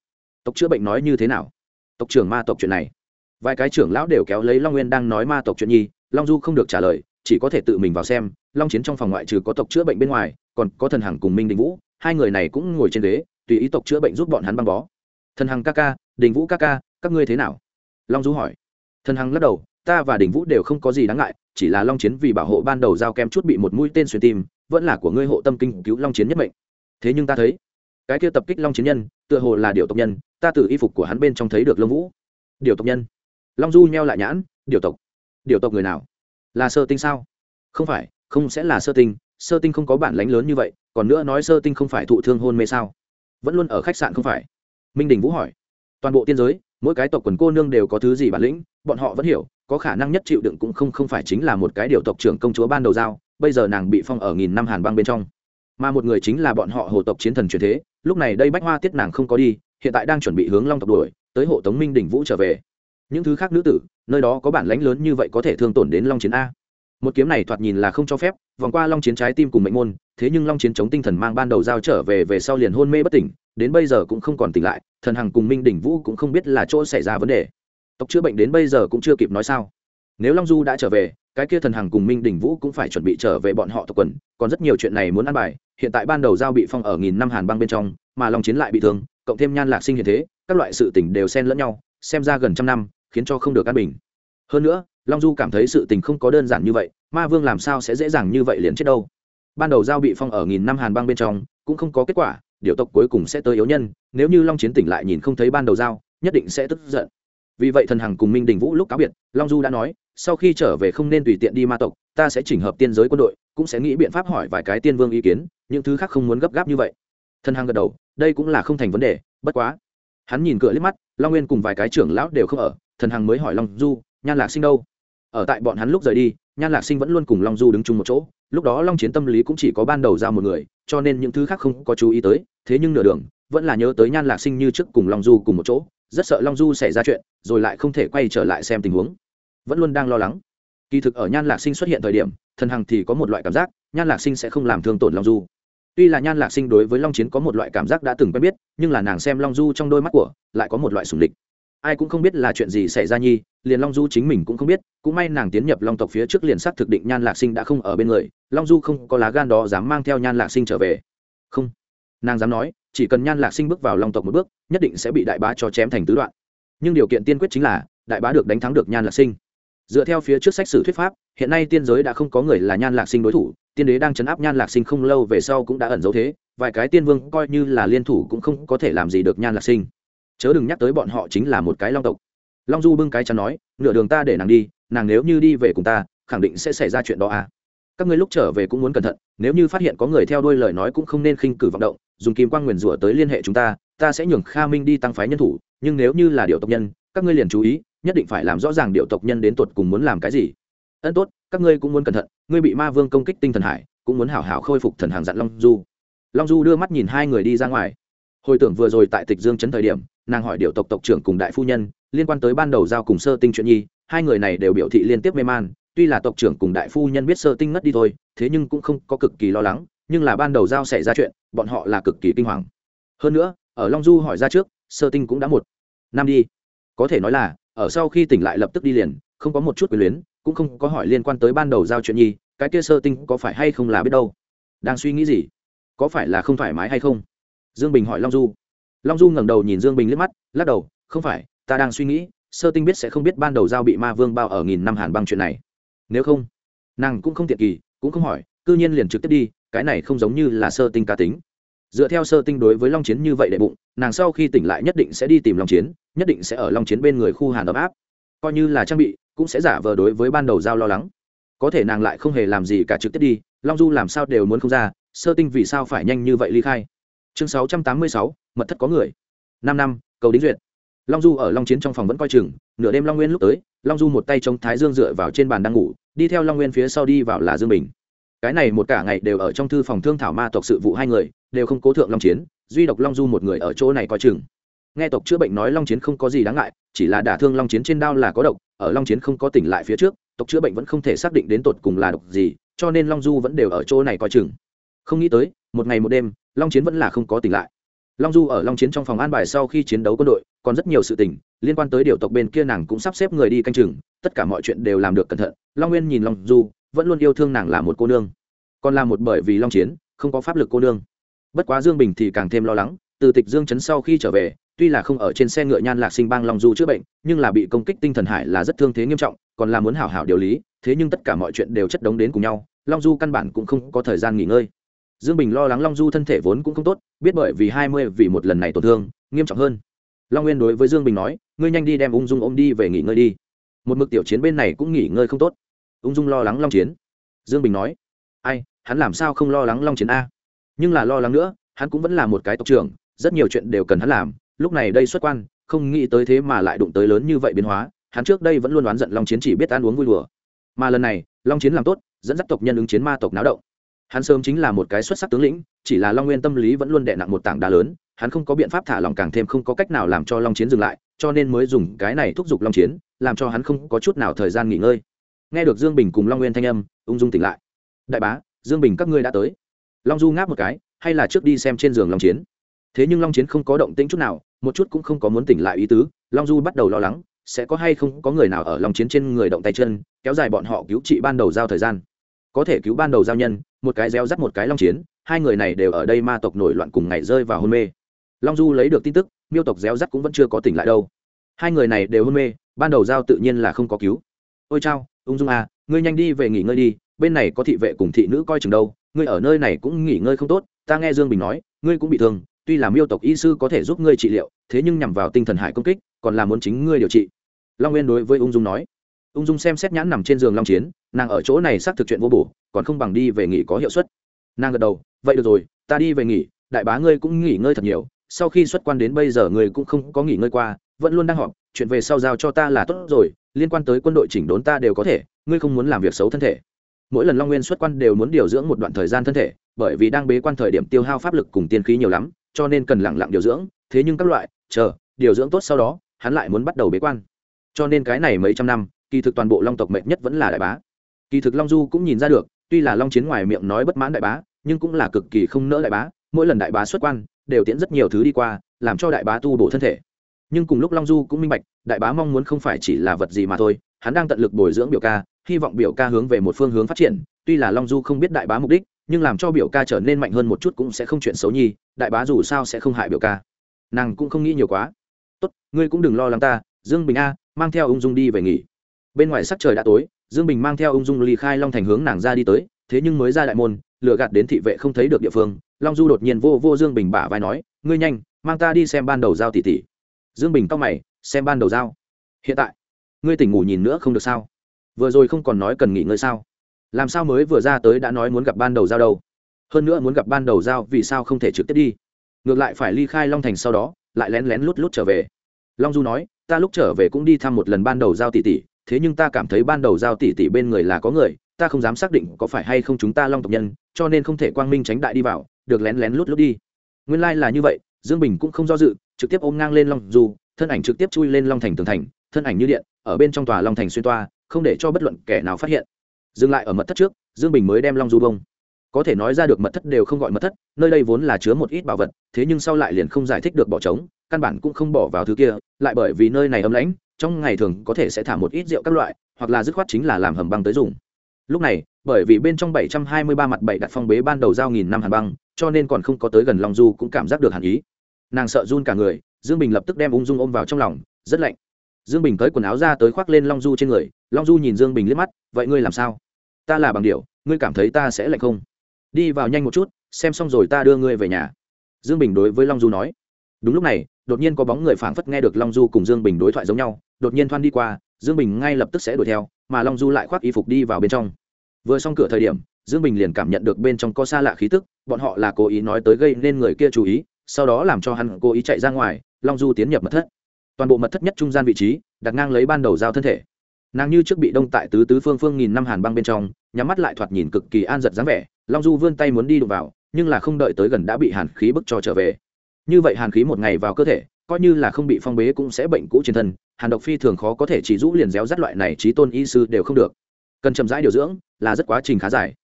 Tộc chữa bệnh nói như thế nào? Tộc trưởng ma tộc chuyện này. Vài cái trưởng lão đều kéo lấy long nguyên đang nói ma tộc chuyện nhi, long du không được trả lời, chỉ có thể tự mình vào xem, long chiến trong phòng ngoại trừ có tộc chữa bệnh bên ngoài, còn có thần hằng cùng minh đình vũ, hai người này cũng ngồi trên ghế, tùy ý tộc chữa bệnh giúp bọn hắn băng bó. Thần hằng ca ca, đình vũ ca ca các ngươi thế nào? Long du hỏi. Thần hằng lắc đầu, ta và đình vũ đều không có gì đáng ngại, chỉ là long chiến vì bảo hộ ban đầu giao kem chút bị một mũi tên xuyên tim, vẫn là của ngươi hộ tâm kinh cứu long chiến nhất mệnh. Thế nhưng ta thấy, cái kia tập kích long chiến nhân, tựa hồ là điều tộc nhân, ta từ y phục của hắn bên trong thấy được lông vũ. Điều tộc nhân. Long du nheo lại nhãn, điều tộc. Điều tộc người nào? Là sơ tinh sao? Không phải, không sẽ là sơ tinh sơ tinh không có bản lánh lớn như vậy, còn nữa nói sơ tinh không phải thụ thương hôn mê sao? Vẫn luôn ở khách sạn không phải? Minh đình vũ hỏi. Toàn bộ tiên giới mỗi cái tộc quần cô nương đều có thứ gì bản lĩnh, bọn họ vẫn hiểu, có khả năng nhất chịu đựng cũng không không phải chính là một cái điều tộc trưởng công chúa ban đầu giao, bây giờ nàng bị phong ở nghìn năm hàn băng bên trong. Mà một người chính là bọn họ hồ tộc chiến thần truyền thế, lúc này đây bách hoa tiết nàng không có đi, hiện tại đang chuẩn bị hướng long tộc đuổi, tới hộ tống minh đỉnh vũ trở về. Những thứ khác nữ tử, nơi đó có bản lãnh lớn như vậy có thể thương tổn đến long chiến a một kiếm này thoạt nhìn là không cho phép, vòng qua long chiến trái tim cùng mệnh môn, thế nhưng long chiến chống tinh thần mang ban đầu giao trở về về sau liền hôn mê bất tỉnh, đến bây giờ cũng không còn tỉnh lại, thần hằng cùng minh đỉnh vũ cũng không biết là chỗ xảy ra vấn đề. Tộc chữa bệnh đến bây giờ cũng chưa kịp nói sao. Nếu long du đã trở về, cái kia thần hằng cùng minh đỉnh vũ cũng phải chuẩn bị trở về bọn họ tộc quần, còn rất nhiều chuyện này muốn ăn bài, hiện tại ban đầu giao bị phong ở nghìn năm hàn băng bên trong, mà long chiến lại bị thương, cộng thêm nhan lạc sinh hiện thế, các loại sự tỉnh đều xen lẫn nhau, xem ra gần trăm năm, khiến cho không được an bình. Hơn nữa long du cảm thấy sự tình không có đơn giản như vậy, ma vương làm sao sẽ dễ dàng như vậy liền chết đâu? Ban đầu giao bị phong ở nghìn năm hàn băng bên trong, cũng không có kết quả, điều tộc cuối cùng sẽ tới yếu nhân, nếu như long chiến tỉnh lại nhìn không thấy ban đầu giao, nhất định sẽ tức giận. Vì vậy thần hằng cùng minh đình vũ lúc cáo biệt, long du đã nói, sau khi trở về không nên tùy tiện đi ma tộc, ta sẽ chỉnh hợp tiên giới quân đội, cũng sẽ nghĩ biện pháp hỏi vài cái tiên vương ý kiến, những thứ khác không muốn gấp gáp như vậy. Thần hằng gật đầu, đây cũng là không thành vấn đề, bất quá. Hắn nhìn cửa liếc mắt, long nguyên cùng vài cái trưởng lão đều không ở, thần hằng mới hỏi long du, nhan lạc sinh đâu? Ở tại bọn hắn lúc rời đi, nhan lạc sinh vẫn luôn cùng long du đứng chung một chỗ, lúc đó long chiến tâm lý cũng chỉ có ban đầu ra một người, cho nên những thứ khác không có chú ý tới, thế nhưng nửa đường, vẫn là nhớ tới nhan lạc sinh như trước cùng long du cùng một chỗ, rất sợ long du xảy ra chuyện, rồi lại không thể quay trở lại xem tình huống. Vẫn luôn đang lo lắng. Kỳ thực ở nhan lạc sinh xuất hiện thời điểm, thần hằng thì có một loại cảm giác, nhan lạc sinh sẽ không làm thương tổn long du. Tuy là nhan lạc sinh đối với long chiến có một loại cảm giác đã từng quen biết, nhưng là nàng xem long du trong đôi mắt của, lại có một loại sùng địch ai cũng không biết là chuyện gì xảy ra nhi liền long du chính mình cũng không biết, cũng may nàng tiến nhập long tộc phía trước liền xác thực định nhan lạc sinh đã không ở bên người, long du không có lá gan đó dám mang theo nhan lạc sinh trở về. Không. Nàng dám nói, chỉ cần nhan lạc sinh bước vào long tộc một bước, nhất định sẽ bị đại bá cho chém thành tứ đoạn. Nhưng điều kiện tiên quyết chính là, đại bá được đánh thắng được nhan lạc sinh. Dựa theo phía trước sách sử thuyết pháp, hiện nay tiên giới đã không có người là nhan lạc sinh đối thủ, tiên đế đang chấn áp nhan lạc sinh không lâu về sau cũng đã ẩn giấu thế, vài cái tiên vương coi như là liên thủ cũng không có thể làm gì được nhan lạc sinh. Chớ đừng nhắc tới bọn họ chính là một cái long tộc long du bưng cái chắn nói, nửa đường ta để nàng đi, nàng nếu như đi về cùng ta, khẳng định sẽ xảy ra chuyện đó à. Các ngươi lúc trở về cũng muốn cẩn thận, nếu như phát hiện có người theo đuôi lời nói cũng không nên khinh cử vọng động, dùng kim quang nguyền rủa tới liên hệ chúng ta ta sẽ nhường kha minh đi tăng phái nhân thủ, nhưng nếu như là điệu tộc nhân, các ngươi liền chú ý, nhất định phải làm rõ ràng điệu tộc nhân đến tột cùng muốn làm cái gì. Ân, tốt, các ngươi cũng muốn cẩn thận, ngươi bị ma vương công kích tinh thần hải, cũng muốn hảo hảo khôi phục thần hàng dặn long du. Long du đưa mắt nhìn hai người đi ra ngoài hồi tưởng vừa rồi tại tịch dương chấn thời điểm, nàng hỏi điệu tộc tộc trưởng cùng đại phu nhân, liên quan tới ban đầu giao cùng sơ tinh chuyện nhi, hai người này đều biểu thị liên tiếp mê man, tuy là tộc trưởng cùng đại phu nhân biết sơ tinh ngất đi thôi, thế nhưng cũng không có cực kỳ lo lắng, nhưng là ban đầu giao xảy ra chuyện, bọn họ là cực kỳ kinh hoàng. Hơn nữa, ở long du hỏi ra trước, sơ tinh cũng đã một năm đi. Có thể nói là, ở sau khi tỉnh lại lập tức đi liền, không có một chút quyền luyến, cũng không có hỏi liên quan tới ban đầu giao chuyện nhi, cái kia sơ tinh có phải hay không là biết đâu? Đang suy nghĩ gì? Có phải là không thoải mái hay không? Dương bình hỏi long du. Long du ngẩng đầu nhìn dương bình liếc mắt, lắc đầu, không phải, ta đang suy nghĩ, sơ tinh biết sẽ không biết ban đầu giao bị ma vương bao ở nghìn năm hàn băng chuyện này. Nếu không, nàng cũng không tiện kỳ, cũng không hỏi, cư nhiên liền trực tiếp đi, cái này không giống như là sơ tinh cá tính. Dựa theo sơ tinh đối với long chiến như vậy đệ bụng, nàng sau khi tỉnh lại nhất định sẽ đi tìm long chiến, nhất định sẽ ở long chiến bên người khu hàn ấm áp. Coi như là trang bị, cũng sẽ giả vờ đối với ban đầu giao lo lắng. Có thể nàng lại không hề làm gì cả trực tiếp đi, long du làm sao đều muốn không ra, sơ tinh vì sao phải nhanh như vậy ly khai? Chương sáu trăm tám mươi sáu, mật thất có người. Năm năm, cầu đính duyệt. Long du ở long chiến trong phòng vẫn coi chừng, nửa đêm long nguyên lúc tới, long du một tay chống thái dương dựa vào trên bàn đang ngủ, đi theo long nguyên phía sau đi vào là dương bình. Cái này một cả ngày đều ở trong thư phòng thương thảo ma tộc sự vụ hai người, đều không cố thượng long chiến, duy độc long du một người ở chỗ này coi chừng. Nghe tộc chữa bệnh nói long chiến không có gì đáng ngại, chỉ là đả thương long chiến trên đao là có độc, ở long chiến không có tỉnh lại phía trước, tộc chữa bệnh vẫn không thể xác định đến tột cùng là độc gì, cho nên long du vẫn đều ở chỗ này coi chừng. Không nghĩ tới, một ngày một đêm long chiến vẫn là không có tỉnh lại. Long du ở long chiến trong phòng an bài sau khi chiến đấu quân đội, còn rất nhiều sự tình, liên quan tới điều tộc bên kia nàng cũng sắp xếp người đi canh chừng, tất cả mọi chuyện đều làm được cẩn thận. Long nguyên nhìn long du, vẫn luôn yêu thương nàng là một cô nương. Còn là một bởi vì long chiến, không có pháp lực cô nương. Bất quá dương bình thì càng thêm lo lắng, từ tịch dương chấn sau khi trở về, tuy là không ở trên xe ngựa nhan lạc sinh bang long du chữa bệnh, nhưng là bị công kích tinh thần hải là rất thương thế nghiêm trọng, còn là muốn hảo hảo điều lý, thế nhưng tất cả mọi chuyện đều chất đống đến cùng nhau, long du căn bản cũng không có thời gian nghỉ ngơi dương bình lo lắng long du thân thể vốn cũng không tốt, biết bởi vì hai mươi vì một lần này tổn thương, nghiêm trọng hơn. Long nguyên đối với dương bình nói, ngươi nhanh đi đem ung dung ôm đi về nghỉ ngơi đi. Một mực tiểu chiến bên này cũng nghỉ ngơi không tốt. Ung dung lo lắng long chiến. Dương bình nói, ai, hắn làm sao không lo lắng long chiến a? Nhưng là lo lắng nữa, hắn cũng vẫn là một cái tộc trưởng, rất nhiều chuyện đều cần hắn làm. Lúc này đây xuất quan, không nghĩ tới thế mà lại đụng tới lớn như vậy biến hóa, hắn trước đây vẫn luôn đoán giận long chiến chỉ biết ăn uống vui đùa. Mà lần này, long chiến làm tốt, dẫn dắt tộc nhân ứng chiến ma tộc náo động hắn sớm chính là một cái xuất sắc tướng lĩnh, chỉ là long nguyên tâm lý vẫn luôn đè nặng một tảng đá lớn, hắn không có biện pháp thả lòng càng thêm không có cách nào làm cho long chiến dừng lại, cho nên mới dùng cái này thúc giục long chiến, làm cho hắn không có chút nào thời gian nghỉ ngơi. Nghe được dương bình cùng long nguyên thanh âm, ung dung tỉnh lại. Đại bá, dương bình các ngươi đã tới. Long du ngáp một cái, hay là trước đi xem trên giường long chiến. Thế nhưng long chiến không có động tĩnh chút nào, một chút cũng không có muốn tỉnh lại ý tứ, long du bắt đầu lo lắng, sẽ có hay không có người nào ở long chiến trên người động tay chân, kéo dài bọn họ cứu trị ban đầu giao thời gian. Có thể cứu ban đầu giao nhân một cái gieo rắt một cái long chiến, hai người này đều ở đây ma tộc nổi loạn cùng ngày rơi vào hôn mê. Long du lấy được tin tức, miêu tộc réo rắt cũng vẫn chưa có tỉnh lại đâu. Hai người này đều hôn mê, ban đầu giao tự nhiên là không có cứu. Ôi chao, ung dung à ngươi nhanh đi về nghỉ ngơi đi, bên này có thị vệ cùng thị nữ coi chừng đâu, ngươi ở nơi này cũng nghỉ ngơi không tốt, ta nghe dương bình nói, ngươi cũng bị thương, tuy là miêu tộc y sư có thể giúp ngươi trị liệu, thế nhưng nhằm vào tinh thần hải công kích, còn là muốn chính ngươi điều trị. Long nguyên đối với ung dung nói. Ung dung xem xét nhãn nằm trên giường long chiến, nàng ở chỗ này xác thực chuyện vô bổ còn không bằng đi về nghỉ có hiệu suất. Nàng gật đầu, vậy được rồi, ta đi về nghỉ, đại bá ngươi cũng nghỉ ngơi thật nhiều, sau khi xuất quan đến bây giờ ngươi cũng không có nghỉ ngơi qua, vẫn luôn đang họp, chuyện về sau giao cho ta là tốt rồi, liên quan tới quân đội chỉnh đốn ta đều có thể, ngươi không muốn làm việc xấu thân thể. Mỗi lần long nguyên xuất quan đều muốn điều dưỡng một đoạn thời gian thân thể, bởi vì đang bế quan thời điểm tiêu hao pháp lực cùng tiên khí nhiều lắm, cho nên cần lặng lặng điều dưỡng, thế nhưng các loại, chờ, điều dưỡng tốt sau đó, hắn lại muốn bắt đầu bế quan. Cho nên cái này mấy trăm năm, kỳ thực toàn bộ long tộc mệnh nhất vẫn là đại bá. Kỳ thực long du cũng nhìn ra được tuy là long chiến ngoài miệng nói bất mãn đại bá, nhưng cũng là cực kỳ không nỡ đại bá, mỗi lần đại bá xuất quan, đều tiễn rất nhiều thứ đi qua, làm cho đại bá tu bổ thân thể. Nhưng cùng lúc long du cũng minh bạch, đại bá mong muốn không phải chỉ là vật gì mà thôi, hắn đang tận lực bồi dưỡng biểu ca, hy vọng biểu ca hướng về một phương hướng phát triển. Tuy là long du không biết đại bá mục đích, nhưng làm cho biểu ca trở nên mạnh hơn một chút cũng sẽ không chuyện xấu nhi, đại bá dù sao sẽ không hại biểu ca. Nàng cũng không nghĩ nhiều quá. Tốt, ngươi cũng đừng lo lắng ta, dương bình a, mang theo ung dung đi về nghỉ. Bên ngoài sắc trời đã tối dương bình mang theo ung dung ly khai long thành hướng nàng ra đi tới, thế nhưng mới ra đại môn lửa gạt đến thị vệ không thấy được địa phương. Long du đột nhiên vô vô dương bình bả vai nói, ngươi nhanh, mang ta đi xem ban đầu giao tỷ tỷ. Dương bình tóc mày, xem ban đầu giao? Hiện tại? Ngươi tỉnh ngủ nhìn nữa không được sao? Vừa rồi không còn nói cần nghỉ ngơi sao? Làm sao mới vừa ra tới đã nói muốn gặp ban đầu giao đâu? Hơn nữa muốn gặp ban đầu giao vì sao không thể trực tiếp đi? Ngược lại phải ly khai long thành sau đó, lại lén lén lút lút trở về. Long du nói, ta lúc trở về cũng đi thăm một lần ban đầu giao tỷ tỷ thế nhưng ta cảm thấy ban đầu giao tỷ tỷ bên người là có người, ta không dám xác định có phải hay không chúng ta long tộc nhân, cho nên không thể quang minh tránh đại đi vào, được lén lén lút lút đi. Nguyên lai、like、là như vậy, dương bình cũng không do dự, trực tiếp ôm ngang lên long du thân ảnh trực tiếp chui lên long thành tường thành, thân ảnh như điện, ở bên trong tòa long thành xuyên toa, không để cho bất luận kẻ nào phát hiện. Dừng lại ở mật thất trước, dương bình mới đem long du bông. Có thể nói ra được mật thất đều không gọi mật thất, nơi đây vốn là chứa một ít bảo vật, thế nhưng sau lại liền không giải thích được bỏ trống, căn bản cũng không bỏ vào thứ kia, lại bởi vì nơi này ấm lãnh trong ngày thường có thể sẽ thả một ít rượu các loại, hoặc là dứt khoát chính là làm hầm băng tới dùng. Lúc này, bởi vì bên trong 723 mặt bảy đặt phong bế ban đầu giao nghìn năm hàn băng, cho nên còn không có tới gần long du cũng cảm giác được hàn ý. Nàng sợ run cả người, dương bình lập tức đem ung dung ôm vào trong lòng, rất lạnh. Dương bình tới quần áo ra tới khoác lên long du trên người, long du nhìn dương bình liếc mắt, vậy ngươi làm sao? Ta là bằng điệu ngươi cảm thấy ta sẽ lạnh không? Đi vào nhanh một chút, xem xong rồi ta đưa ngươi về nhà. Dương bình đối với long du nói. Đúng lúc này đột nhiên có bóng người phảng phất nghe được long du cùng dương bình đối thoại giống nhau, đột nhiên thoăn đi qua, dương bình ngay lập tức sẽ đuổi theo, mà long du lại khoác y phục đi vào bên trong. Vừa xong cửa thời điểm, dương bình liền cảm nhận được bên trong có xa lạ khí tức, bọn họ là cố ý nói tới gây nên người kia chú ý, sau đó làm cho hắn cố ý chạy ra ngoài, long du tiến nhập mật thất. Toàn bộ mật thất nhất trung gian vị trí, đặt ngang lấy ban đầu giao thân thể. Nàng như trước bị đông tại tứ tứ phương phương nghìn năm hàn băng bên trong, nhắm mắt lại thoạt nhìn cực kỳ an giật dáng vẻ, long du vươn tay muốn đi đụng vào, nhưng là không đợi tới gần đã bị hàn khí bức cho trở về như vậy hàn khí một ngày vào cơ thể, coi như là không bị phong bế cũng sẽ bệnh cũ trên thân, hàn độc phi thường khó có thể chỉ rũ liền réo rắt loại này trí tôn y sư đều không được. Cần chậm rãi điều dưỡng là rất quá trình khá dài.